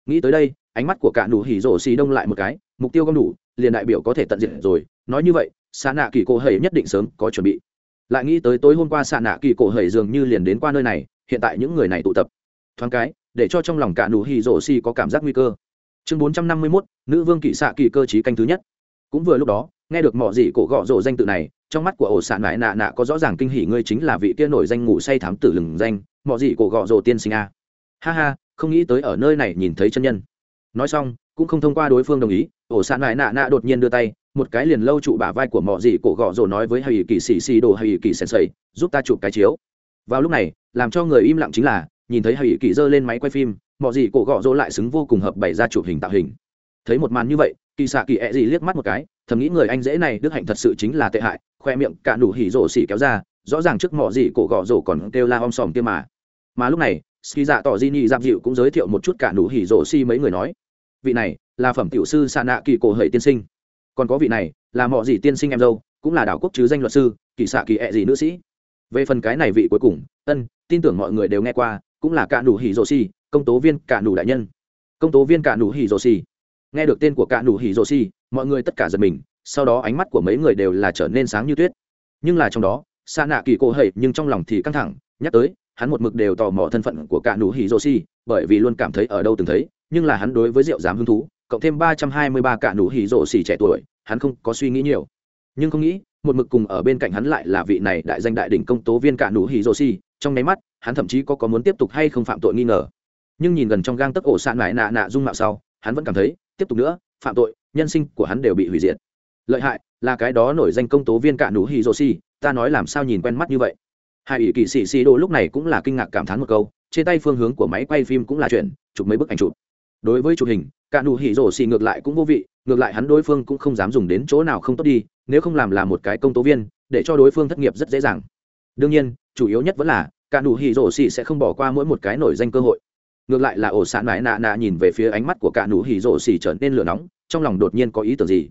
Nghĩ tới đây, ánh mắt của cả nụ hỉ rổ xì đông lại một cái, mục tiêu con đủ, liền đại biểu có thể tận diện rồi. Nói như vậy xạ nạ kỳ cổ hầy nhất định sớm có chuẩn bị. Lại nghĩ tới tối hôm qua xạ nạ kỳ cổ hầy dường như liền đến qua nơi này, hiện tại những người này tụ tập thoáng cái, để cho trong lòng cả nụ hì rổ xì có cảm giác nguy cơ. Chương bốn trăm năm mươi mốt, nữ vương kỵ xạ kỳ cơ chí canh thứ nhất. Cũng vừa lúc đó, nghe được mọi gì cổ gọ rổ danh tự này, trong mắt của ổ sạn mãi nạ nạ có rõ ràng kinh hỉ ngươi chính là vị kia nổi danh ngủ say thám tử lừng danh mọi gì cổ gọ rổ tiên sinh a. Ha ha, không nghĩ tới ở nơi này nhìn thấy chân nhân. Nói xong, cũng không thông qua đối phương đồng ý, ổ sạn mãi nạ nạ đột nhiên đưa tay, một cái liền lâu trụ bả vai của mọi gì cổ gọ rổ nói với hay kỳ xì xì đồ hay kỳ sensei, giúp ta chụp cái chiếu. Vào lúc này, làm cho người im lặng chính là nhìn thấy hãy kỳ dơ lên máy quay phim mọi gì cổ gọ rỗ lại xứng vô cùng hợp bày ra chụp hình tạo hình. Thấy một màn như vậy, kỳ xạ kỳ ẹ、e、gì liếc mắt một cái, thầm nghĩ người anh dễ này đức hạnh thật sự chính là tệ hại, khoe miệng cả nụ hỉ rổ xỉ kéo ra, rõ ràng trước mọi gì cổ gọ rổ còn kêu la om sòm kia mà. Mà lúc này, ski dạ tỏ di nị giam dịu cũng giới thiệu một chút cả nụ hỉ rổ xi mấy người nói, vị này là phẩm tiểu sư xạ nạ kỳ cổ hợi tiên sinh. Còn có vị này là mọi gì tiên sinh em dâu, cũng là đảo quốc chứ danh luật sư, kỳ xạ kỳ ẹ、e、gì nữ sĩ. Về phần cái này vị cuối cùng, ân, tin tưởng mọi người đều nghe qua cũng là cả nụ hỉ rồ xì, công tố viên cả nụ đại nhân. Công tố viên cả nụ hỉ rồ xì. Nghe được tên của cả nụ hỉ rồ xì, mọi người tất cả giật mình, sau đó ánh mắt của mấy người đều là trở nên sáng như tuyết. Nhưng là trong đó xa nạ kỳ cổ hậy nhưng trong lòng thì căng thẳng, nhắc tới, hắn một mực đều tò mò thân phận của cả nụ hỉ rồ xì, bởi vì luôn cảm thấy ở đâu từng thấy, nhưng là hắn đối với rượu dám hứng thú, cộng thêm ba trăm hai mươi ba cả nụ hỉ rồ xì trẻ tuổi, hắn không có suy nghĩ nhiều. Nhưng không nghĩ, một mực cùng ở bên cạnh hắn lại là vị này đại danh đại đỉnh công tố viên cả nụ hỉ rồ xì, trong nháy mắt hắn thậm chí có có muốn tiếp tục hay không phạm tội nghi ngờ. Nhưng nhìn gần trong gang tấc ổ sạn lại nạ nạ dung mạo sau, hắn vẫn cảm thấy, tiếp tục nữa, phạm tội, nhân sinh của hắn đều bị hủy diệt. Lợi hại, là cái đó nổi danh công tố viên cạn nú hi dô si ta nói làm sao nhìn quen mắt như vậy. Hai ủy kỳ sĩ sĩ đô lúc này cũng là kinh ngạc cảm thán một câu, trên tay phương hướng của máy quay phim cũng là chuyện chụp mấy bức ảnh chụp. Đối với chụp hình cạn nú hi dô si ngược lại cũng vô vị, ngược lại hắn đối phương cũng không dám dùng đến chỗ nào không tốt đi, nếu không làm là một cái công tố viên, để cho đối phương thất nghiệp rất dễ dàng. Đương nhiên, chủ yếu nhất vẫn là cả nụ hỉ rổ xì sẽ không bỏ qua mỗi một cái nổi danh cơ hội. Ngược lại là ổ sạn mãi nạ nạ nhìn về phía ánh mắt của cả nụ hỉ rổ xì trở nên lửa nóng, trong lòng đột nhiên có ý tưởng gì?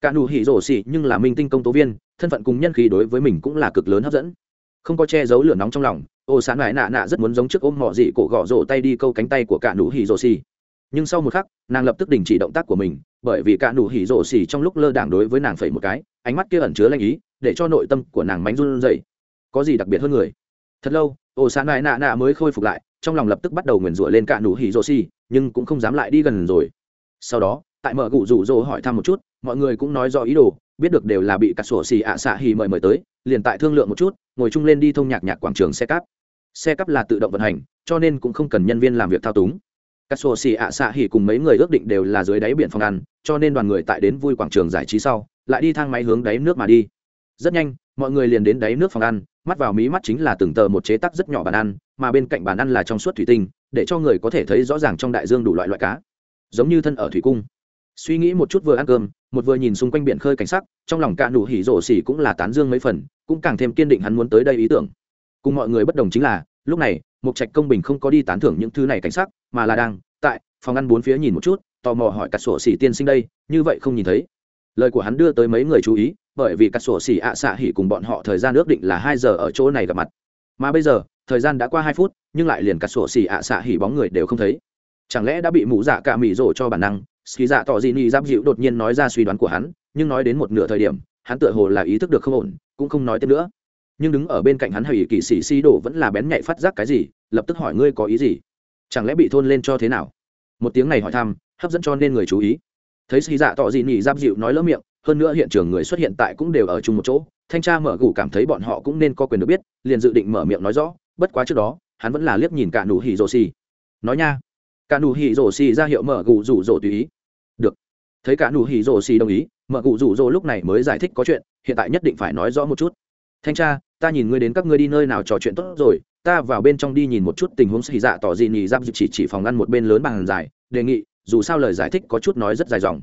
Cả nụ hỉ rổ xì nhưng là minh tinh công tố viên, thân phận cùng nhân khí đối với mình cũng là cực lớn hấp dẫn. Không có che giấu lửa nóng trong lòng, ổ sạn mãi nạ nạ rất muốn giống trước ôm mỏ dị cổ gõ rổ tay đi câu cánh tay của cả nụ hỉ rổ xì. Nhưng sau một khắc, nàng lập tức đình chỉ động tác của mình, bởi vì cả nụ hỉ rổ xì trong lúc lơ đảng đối với nàng phẩy một cái, ánh mắt kia ẩn chứa lanh ý, để cho nội tâm của nàng mánh run rẩy. Có gì đặc biệt hơn người? thật lâu, ổ xạ nại nạ nạ mới khôi phục lại, trong lòng lập tức bắt đầu nguyền rủa lên cả nụ hỉ rô xì, nhưng cũng không dám lại đi gần rồi. Sau đó, tại mở cụ rủ rỗ hỏi thăm một chút, mọi người cũng nói do ý đồ, biết được đều là bị cắt sổ xì ạ xạ hì mời mời tới, liền tại thương lượng một chút, ngồi chung lên đi thông nhạc nhạc quảng trường xe cắp. xe cắp là tự động vận hành, cho nên cũng không cần nhân viên làm việc thao túng. Cắt sổ xì ạ xạ hì cùng mấy người ước định đều là dưới đáy biển phòng ăn, cho nên đoàn người tại đến vui quảng trường giải trí sau, lại đi thang máy hướng đáy nước mà đi. Rất nhanh mọi người liền đến đáy nước phòng ăn, mắt vào mí mắt chính là từng tờ một chế tác rất nhỏ bàn ăn, mà bên cạnh bàn ăn là trong suốt thủy tinh, để cho người có thể thấy rõ ràng trong đại dương đủ loại loại cá. Giống như thân ở thủy cung. Suy nghĩ một chút vừa ăn cơm, một vừa nhìn xung quanh biển khơi cảnh sắc, trong lòng cạ đủ hỉ rổ xỉ cũng là tán dương mấy phần, cũng càng thêm kiên định hắn muốn tới đây ý tưởng. Cùng mọi người bất đồng chính là, lúc này mục trạch công bình không có đi tán thưởng những thứ này cảnh sắc, mà là đang tại phòng ăn bốn phía nhìn một chút, tò mò hỏi cả sổ xỉ tiên sinh đây, như vậy không nhìn thấy lời của hắn đưa tới mấy người chú ý, bởi vì các sổ xỉ ạ xạ hỉ cùng bọn họ thời gian ước định là hai giờ ở chỗ này gặp mặt. Mà bây giờ, thời gian đã qua hai phút, nhưng lại liền các sổ xỉ ạ xạ hỉ bóng người đều không thấy. Chẳng lẽ đã bị mũ dạ cả mỹ rổ cho bản năng? Ski dạ tỏ dị ni giáp dịu đột nhiên nói ra suy đoán của hắn, nhưng nói đến một nửa thời điểm, hắn tựa hồ là ý thức được không ổn, cũng không nói tiếp nữa. Nhưng đứng ở bên cạnh hắn hay kỳ sĩ si đổ vẫn là bén nhạy phát giác cái gì, lập tức hỏi ngươi có ý gì? Chẳng lẽ bị thôn lên cho thế nào? Một tiếng này hỏi thăm, hấp dẫn cho nên người chú ý thấy xì dạ tỏ dị nỉ giáp dịu nói lỡ miệng, hơn nữa hiện trường người xuất hiện tại cũng đều ở chung một chỗ. Thanh tra mở gù cảm thấy bọn họ cũng nên có quyền được biết, liền dự định mở miệng nói rõ. Bất quá trước đó, hắn vẫn là liếc nhìn cả nụ hỉ rồ xì. Nói nha. Cả nụ hỉ rồ xì ra hiệu mở gù rủ rồ tùy ý. Được. Thấy cả nụ hỉ rồ xì đồng ý, mở gù rủ rồ lúc này mới giải thích có chuyện, hiện tại nhất định phải nói rõ một chút. Thanh tra, ta nhìn ngươi đến các ngươi đi nơi nào trò chuyện tốt rồi, ta vào bên trong đi nhìn một chút tình huống xì dạ tỏ gì nhì giáp dịu chỉ chỉ phòng ngăn một bên lớn bằng dài, đề nghị dù sao lời giải thích có chút nói rất dài dòng.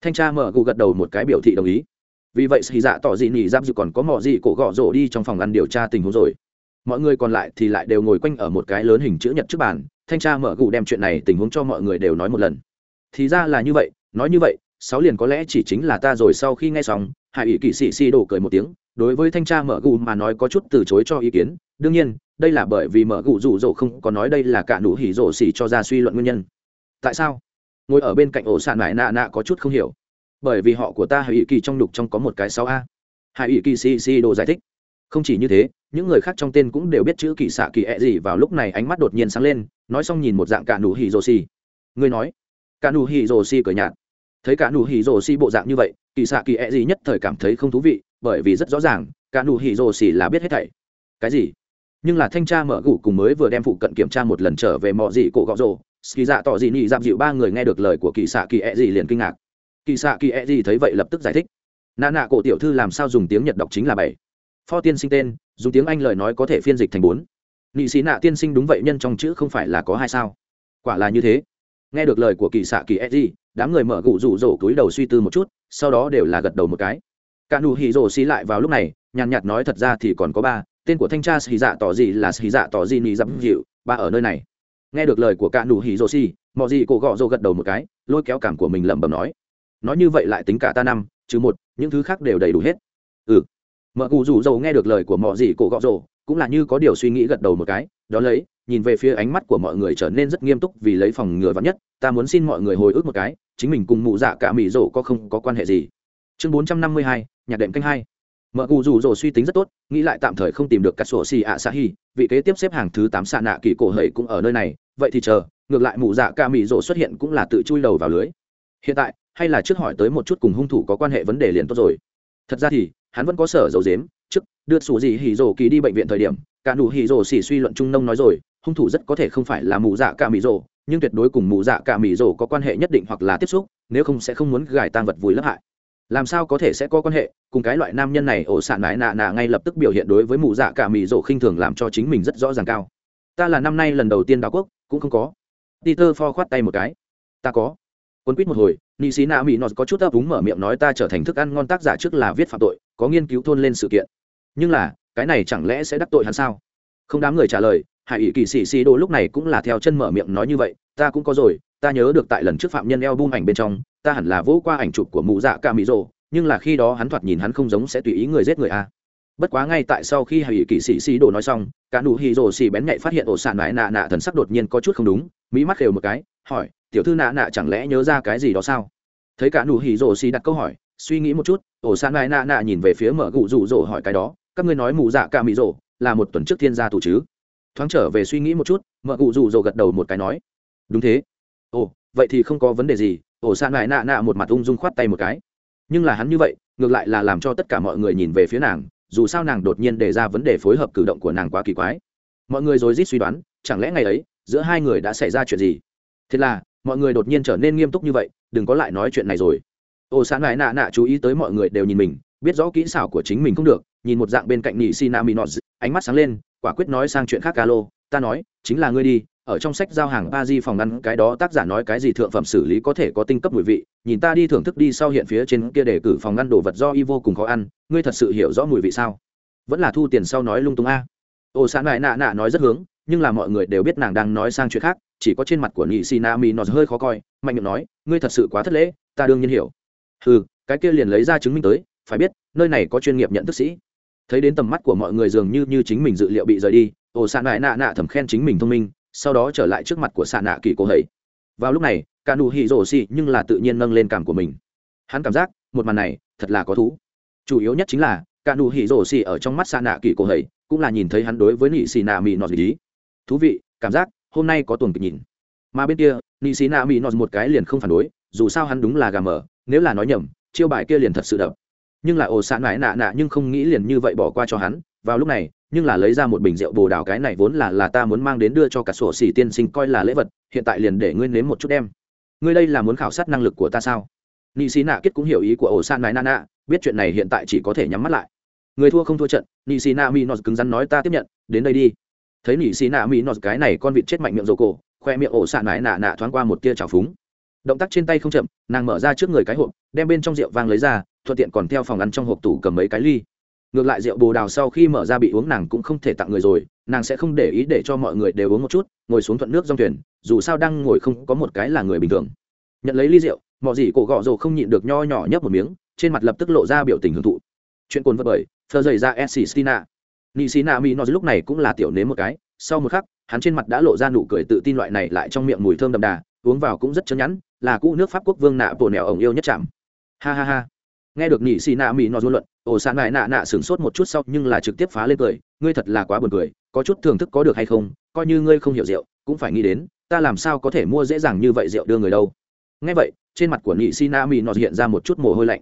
Thanh tra mở cụ gật đầu một cái biểu thị đồng ý. Vì vậy xì dạ tỏ dị nỉ giáp dự còn có mò gì cổ gõ rổ đi trong phòng ăn điều tra tình huống rồi. Mọi người còn lại thì lại đều ngồi quanh ở một cái lớn hình chữ nhật trước bàn. Thanh tra mở cụ đem chuyện này tình huống cho mọi người đều nói một lần. Thì ra là như vậy, nói như vậy, sáu liền có lẽ chỉ chính là ta rồi sau khi nghe xong hạ ủy kỵ sĩ xì đổ cười một tiếng. Đối với thanh tra mở cụ mà nói có chút từ chối cho ý kiến. Đương nhiên, đây là bởi vì mở cụ rủ rổ không có nói đây là cả nụ hỉ rổ xỉ cho ra suy luận nguyên nhân. Tại sao? ngồi ở bên cạnh ổ sạn mãi nạ nạ có chút không hiểu. Bởi vì họ của ta hải ủy kỳ trong lục trong có một cái sáu a. Hải ủy kỳ si si đồ giải thích. Không chỉ như thế, những người khác trong tên cũng đều biết chữ kỳ xạ kỳ ẹ gì vào lúc này ánh mắt đột nhiên sáng lên, nói xong nhìn một dạng cả nụ hỉ rồ si. Người nói. Cả nụ hỉ rồ si cởi nhạt. Thấy cả nụ hỉ rồ si bộ dạng như vậy, kỳ xạ kỳ ẹ gì nhất thời cảm thấy không thú vị, bởi vì rất rõ ràng, cả nụ hỉ rồ si là biết hết thảy. Cái gì? Nhưng là thanh tra mở gủ cùng mới vừa đem phụ cận kiểm tra một lần trở về mọi gì cổ gọ rồ ski dạ tỏ dị nị dạm dịu ba người nghe được lời của kỳ xạ kỳ ẹ、e、dị liền kinh ngạc. Kỳ xạ kỳ ẹ、e、dị thấy vậy lập tức giải thích. Nạ nạ cổ tiểu thư làm sao dùng tiếng nhật đọc chính là bảy. Pho tiên sinh tên, dùng tiếng anh lời nói có thể phiên dịch thành bốn. Nị sĩ nạ tiên sinh đúng vậy nhân trong chữ không phải là có hai sao. Quả là như thế. Nghe được lời của kỳ xạ kỳ e d đám người mở gụ rủ rổ túi đầu suy tư một chút, sau đó đều là gật đầu một cái. Cả nụ hỉ rổ xí lại vào lúc này, nhàn nhạt nói thật ra thì còn có ba, tên của thanh tra xì dạ tỏ gì là xì dạ tỏ gì nị dặm dịu, ba ở nơi này nghe được lời của cả nụ hỉ rồ xì mọi gì cổ gọ rồ gật đầu một cái, lôi kéo cảm của mình lẩm bẩm nói nói như vậy lại tính cả ta năm, chứ một, những thứ khác đều đầy đủ hết. Ừ. Mợ cụ rủ rồ nghe được lời của mọi gì cổ gọ rồ, cũng là như có điều suy nghĩ gật đầu một cái đó lấy, nhìn về phía ánh mắt của mọi người trở nên rất nghiêm túc vì lấy phòng ngừa vắn nhất, ta muốn xin mọi người hồi ức một cái, chính mình cùng mụ dạ cả mỹ rổ có không có quan hệ gì? Chương bốn trăm năm mươi hai, nhạc đệm canh hai mợ cụ rủ rồ suy tính rất tốt, nghĩ lại tạm thời không tìm được cả sổ xì ạ xạ hi vị kế tiếp xếp hàng thứ tám xạ nạ kỳ cổ hầy cũng ở nơi này, vậy thì chờ, ngược lại mụ dạ ca mị rồ xuất hiện cũng là tự chui đầu vào lưới. Hiện tại, hay là trước hỏi tới một chút cùng hung thủ có quan hệ vấn đề liền tốt rồi. Thật ra thì, hắn vẫn có sở dấu dếm trước, đưa sủ gì hỉ rồ kỳ đi bệnh viện thời điểm, cả nụ hỉ rồ xỉ suy luận trung nông nói rồi, hung thủ rất có thể không phải là mù dạ ca mì rồ nhưng tuyệt đối cùng mù dạ ca mì rồ có quan hệ nhất định hoặc là tiếp xúc, nếu không sẽ không muốn gài tan vật vùi lấp hại làm sao có thể sẽ có quan hệ? Cùng cái loại nam nhân này, ổ sạn mãi nạ nạ ngay lập tức biểu hiện đối với mụ dạ cả mỹ rỗ khinh thường làm cho chính mình rất rõ ràng cao. Ta là năm nay lần đầu tiên đào quốc, cũng không có. Peter pho khoát tay một cái. Ta có. Quân quýt một hồi, nị sĩ nạ mỹ nó có chút ấp úng mở miệng nói ta trở thành thức ăn ngon tác giả trước là viết phạm tội, có nghiên cứu thôn lên sự kiện. Nhưng là, cái này chẳng lẽ sẽ đắc tội hắn sao? Không đám người trả lời, hải ỷ kỳ sĩ sĩ đồ lúc này cũng là theo chân mở miệng nói như vậy, ta cũng có rồi ta nhớ được tại lần trước phạm nhân eo bung ảnh bên trong, ta hẳn là vỗ qua ảnh chụp của mụ dạ ca mỹ rộ nhưng là khi đó hắn thoạt nhìn hắn không giống sẽ tùy ý người giết người a. Bất quá ngay tại sau khi hạ ủy kỵ sĩ xì đồ nói xong, cả nụ hì rồ xì bén nhạy phát hiện ổ sạn mãi nạ nạ thần sắc đột nhiên có chút không đúng, mỹ mắt đều một cái, hỏi, tiểu thư nạ nạ chẳng lẽ nhớ ra cái gì đó sao? Thấy cả nụ hì rồ xì đặt câu hỏi, suy nghĩ một chút, ổ sạn mãi nạ nạ nhìn về phía mở gụ rủ rồ hỏi cái đó, các ngươi nói mụ dạ ca mỹ rồ là một tuần trước thiên gia tù chứ? Thoáng trở về suy nghĩ một chút, mở gụ rủ rồ gật đầu một cái nói, đúng thế vậy thì không có vấn đề gì, ổ xạ nại nạ nạ một mặt ung dung khoát tay một cái. Nhưng là hắn như vậy, ngược lại là làm cho tất cả mọi người nhìn về phía nàng, dù sao nàng đột nhiên đề ra vấn đề phối hợp cử động của nàng quá kỳ quái. Mọi người rồi rít suy đoán, chẳng lẽ ngày ấy, giữa hai người đã xảy ra chuyện gì? Thế là, mọi người đột nhiên trở nên nghiêm túc như vậy, đừng có lại nói chuyện này rồi. Ồ sán lại nạ nạ chú ý tới mọi người đều nhìn mình, biết rõ kỹ xảo của chính mình không được, nhìn một dạng bên cạnh nỉ sina minos ánh mắt sáng lên, quả quyết nói sang chuyện khác ca lô ta nói, chính là ngươi đi ở trong sách giao hàng ba di phòng ngăn cái đó tác giả nói cái gì thượng phẩm xử lý có thể có tinh cấp mùi vị, nhìn ta đi thưởng thức đi sau hiện phía trên kia để cử phòng ngăn đồ vật do y vô cùng khó ăn, ngươi thật sự hiểu rõ mùi vị sao? Vẫn là thu tiền sau nói lung tung a. À. Ô Sán Mại Nạ Nạ nói rất hướng, nhưng là mọi người đều biết nàng đang nói sang chuyện khác, chỉ có trên mặt của Nhị Sinami nó hơi khó coi, mạnh miệng nói, ngươi thật sự quá thất lễ, ta đương nhiên hiểu. Hừ, cái kia liền lấy ra chứng minh tới, phải biết, nơi này có chuyên nghiệp nhận thức sĩ. Thấy đến tầm mắt của mọi người dường như như chính mình dự liệu bị rời đi, Ô Sán Mại Nạ Nạ thầm khen chính mình thông minh sau đó trở lại trước mặt của xạ nạ kỳ cổ hầy. Vào lúc này, cả nụ hỉ rổ xì nhưng là tự nhiên nâng lên cảm của mình. Hắn cảm giác, một màn này, thật là có thú. Chủ yếu nhất chính là, cả nụ hỉ rổ xì ở trong mắt xạ nạ kỳ cổ hầy, cũng là nhìn thấy hắn đối với nị xì nạ mỹ nọt lý thú vị, cảm giác, hôm nay có tuồng kịch nhìn. Mà bên kia, nị xì nạ mỹ nọt một cái liền không phản đối, dù sao hắn đúng là gà mờ, nếu là nói nhầm, chiêu bài kia liền thật sự đậm nhưng là ồ xạ nại nạ nạ nhưng không nghĩ liền như vậy bỏ qua cho hắn. Vào lúc này nhưng là lấy ra một bình rượu bồ đào cái này vốn là là ta muốn mang đến đưa cho cả sổ xỉ tiên sinh coi là lễ vật, hiện tại liền để ngươi nếm một chút đem. Ngươi đây là muốn khảo sát năng lực của ta sao? Nị xí nạ kết cũng hiểu ý của ổ san nái nana biết chuyện này hiện tại chỉ có thể nhắm mắt lại. Người thua không thua trận, nị xí nạ mi nó cứng rắn nói ta tiếp nhận, đến đây đi. Thấy nị xí nạ mi nó cái này con vịt chết mạnh miệng rồ cổ, khoe miệng ổ san nái nạ nạ thoáng qua một tia trào phúng. Động tác trên tay không chậm, nàng mở ra trước người cái hộp, đem bên trong rượu vang lấy ra, thuận tiện còn theo phòng ăn trong hộp tủ cầm mấy cái ly ngược lại rượu bồ đào sau khi mở ra bị uống nàng cũng không thể tặng người rồi, nàng sẽ không để ý để cho mọi người đều uống một chút, ngồi xuống thuận nước dòng thuyền, dù sao đang ngồi không có một cái là người bình thường. Nhận lấy ly rượu, mọi gì cổ gọ rồ không nhịn được nho nhỏ nhấp một miếng, trên mặt lập tức lộ ra biểu tình hưởng thụ. Chuyện cồn vật bởi thơ dày ra s stina nị xí na mi nó lúc này cũng là tiểu nếm một cái, sau một khắc, hắn trên mặt đã lộ ra nụ cười tự tin loại này lại trong miệng mùi thơm đậm đà, uống vào cũng rất chớ nhắn là cũ nước pháp quốc vương nạ bồ nẻo ổng yêu nhất chạm ha ha ha nghe được nhị xì nạ mỹ nó dôn luận, ổ sạn lại nạ nạ sửng sốt một chút sau, nhưng là trực tiếp phá lên cười, ngươi thật là quá buồn cười, có chút thưởng thức có được hay không? Coi như ngươi không hiểu rượu, cũng phải nghĩ đến, ta làm sao có thể mua dễ dàng như vậy rượu đưa người đâu? Nghe vậy, trên mặt của nhị xì nạ mỹ nó hiện ra một chút mồ hôi lạnh.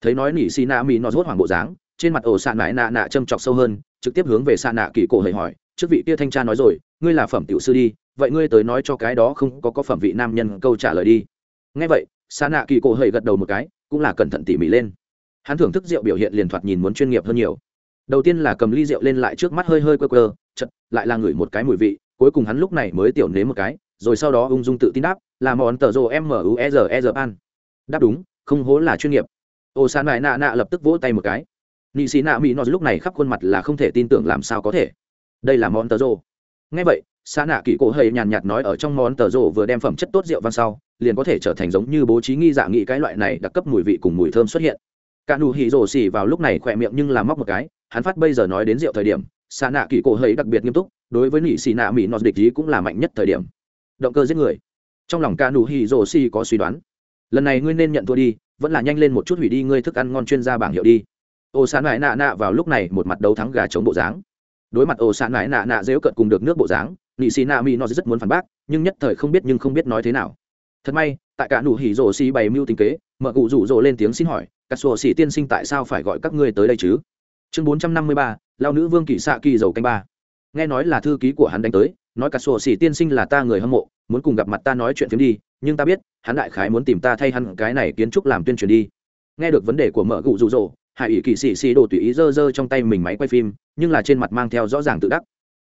Thấy nói nhị xì nạ mỹ nó hốt hoảng bộ dáng, trên mặt ổ sạn lại nạ nạ châm chọc sâu hơn, trực tiếp hướng về sạn nạ kỳ cổ hời hỏi, trước vị kia thanh tra nói rồi, ngươi là phẩm tiểu sư đi, vậy ngươi tới nói cho cái đó không có có phẩm vị nam nhân câu trả lời đi. Nghe vậy, sạn nạ kỳ cổ hời gật đầu một cái, cũng là cẩn thận tỉ mỉ lên hắn thưởng thức rượu biểu hiện liền thoạt nhìn muốn chuyên nghiệp hơn nhiều. Đầu tiên là cầm ly rượu lên lại trước mắt hơi hơi quơ quơ chật lại là ngửi một cái mùi vị, cuối cùng hắn lúc này mới tiểu nếm một cái, rồi sau đó ung dung tự tin đáp, là món tờ rô m u e r e r an. Đáp đúng, không hố là chuyên nghiệp. Ô san mãi nạ nạ lập tức vỗ tay một cái. Nị xì nạ mỹ nó lúc này khắp khuôn mặt là không thể tin tưởng làm sao có thể. Đây là món tờ rô. Ngay vậy xa nạ kỷ cổ hơi nhàn nhạt nói ở trong món tờ rô vừa đem phẩm chất tốt rượu văn sau, liền có thể trở thành giống như bố trí nghi giả nghị cái loại này đặc cấp mùi vị cùng mùi thơm xuất hiện cả nụ hỉ rổ xỉ vào lúc này khỏe miệng nhưng làm móc một cái, hắn phát bây giờ nói đến rượu thời điểm xạ nạ kỳ cổ hơi đặc biệt nghiêm túc, đối với nị xì nạ mỹ nọt địch ý cũng là mạnh nhất thời điểm. Động cơ giết người. Trong lòng cả nụ hỉ rổ xỉ có suy đoán. Lần này ngươi nên nhận thua đi, vẫn là nhanh lên một chút hủy đi ngươi thức ăn ngon chuyên gia bảng hiệu đi. Ô sán mãi nạ nạ vào lúc này một mặt đấu thắng gà chống bộ dáng. Đối mặt ô sán mãi nạ nạ dễu cận cùng được nước bộ dáng, nị xì nạ mỹ nó rất muốn phản bác, nhưng nhất thời không biết nhưng không biết nói thế nào. Thật may, tại cả nụ hỉ rổ xỉ bày mưu tính kế, mở cụ rủ rỗ lên tiếng xin hỏi cả sổ sĩ tiên sinh tại sao phải gọi các ngươi tới đây chứ? Chương bốn trăm năm mươi ba lao nữ vương kỳ xạ kỳ dầu canh ba. Nghe nói là thư ký của hắn đánh tới, nói cả sổ sĩ tiên sinh là ta người hâm mộ, muốn cùng gặp mặt ta nói chuyện phiếm đi, nhưng ta biết, hắn đại khái muốn tìm ta thay hắn cái này kiến trúc làm tuyên truyền đi. Nghe được vấn đề của mở gụ rụ rỗ, hải ủy kỳ sĩ sĩ đồ tùy ý dơ dơ trong tay mình máy quay phim, nhưng là trên mặt mang theo rõ ràng tự đắc.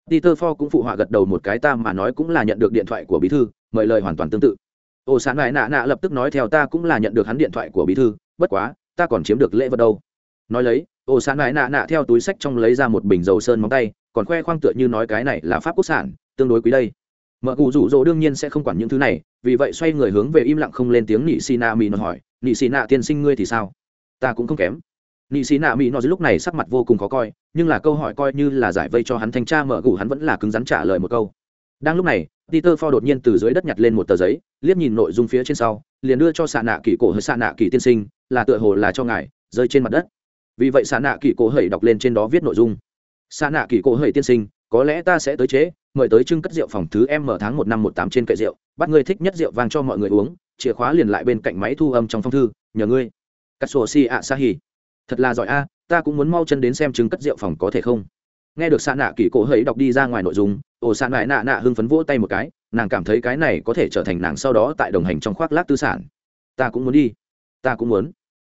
Peter ford cũng phụ họa gật đầu một cái ta mà nói cũng là nhận được điện thoại của bí thư, mời lời hoàn toàn tương tự. Ô, sán lại nạ nạ lập tức nói theo ta cũng là nhận được hắn điện thoại của bí thư, bất quá ta còn chiếm được lễ vật đâu. Nói lấy, ô sán mãi nạ nạ theo túi sách trong lấy ra một bình dầu sơn móng tay, còn khoe khoang tựa như nói cái này là pháp quốc sản, tương đối quý đây. Mợ cụ rủ rỗ đương nhiên sẽ không quản những thứ này, vì vậy xoay người hướng về im lặng không lên tiếng nị xì nạ mỹ nó hỏi, nị xì nạ tiên sinh ngươi thì sao? Ta cũng không kém. Nị xì nạ mỹ nó lúc này sắc mặt vô cùng khó coi, nhưng là câu hỏi coi như là giải vây cho hắn thanh tra mợ cụ hắn vẫn là cứng rắn trả lời một câu. Đang lúc này Peter Ford đột nhiên từ dưới đất nhặt lên một tờ giấy, liếc nhìn nội dung phía trên sau, liền đưa cho Sạ Nạ Kỳ cổ hơi Sạ Nạ Kỳ tiên sinh, là tựa hồ là cho ngài, rơi trên mặt đất. Vì vậy Sạ Nạ Kỳ cổ hơi đọc lên trên đó viết nội dung. Sạ Nạ Kỳ cổ hơi tiên sinh, có lẽ ta sẽ tới chế, mời tới trưng cất rượu phòng thứ M tháng 1 năm 18 trên kệ rượu, bắt ngươi thích nhất rượu vang cho mọi người uống, chìa khóa liền lại bên cạnh máy thu âm trong phong thư, nhờ ngươi. Katsuoshi Asahi. Thật là giỏi a, ta cũng muốn mau chân đến xem trưng cất rượu phòng có thể không? nghe được xạ nạ kỳ cổ hấy đọc đi ra ngoài nội dung, ồ xạ nại nạ nạ hưng phấn vỗ tay một cái, nàng cảm thấy cái này có thể trở thành nàng sau đó tại đồng hành trong khoác lác tư sản. Ta cũng muốn đi. Ta cũng muốn.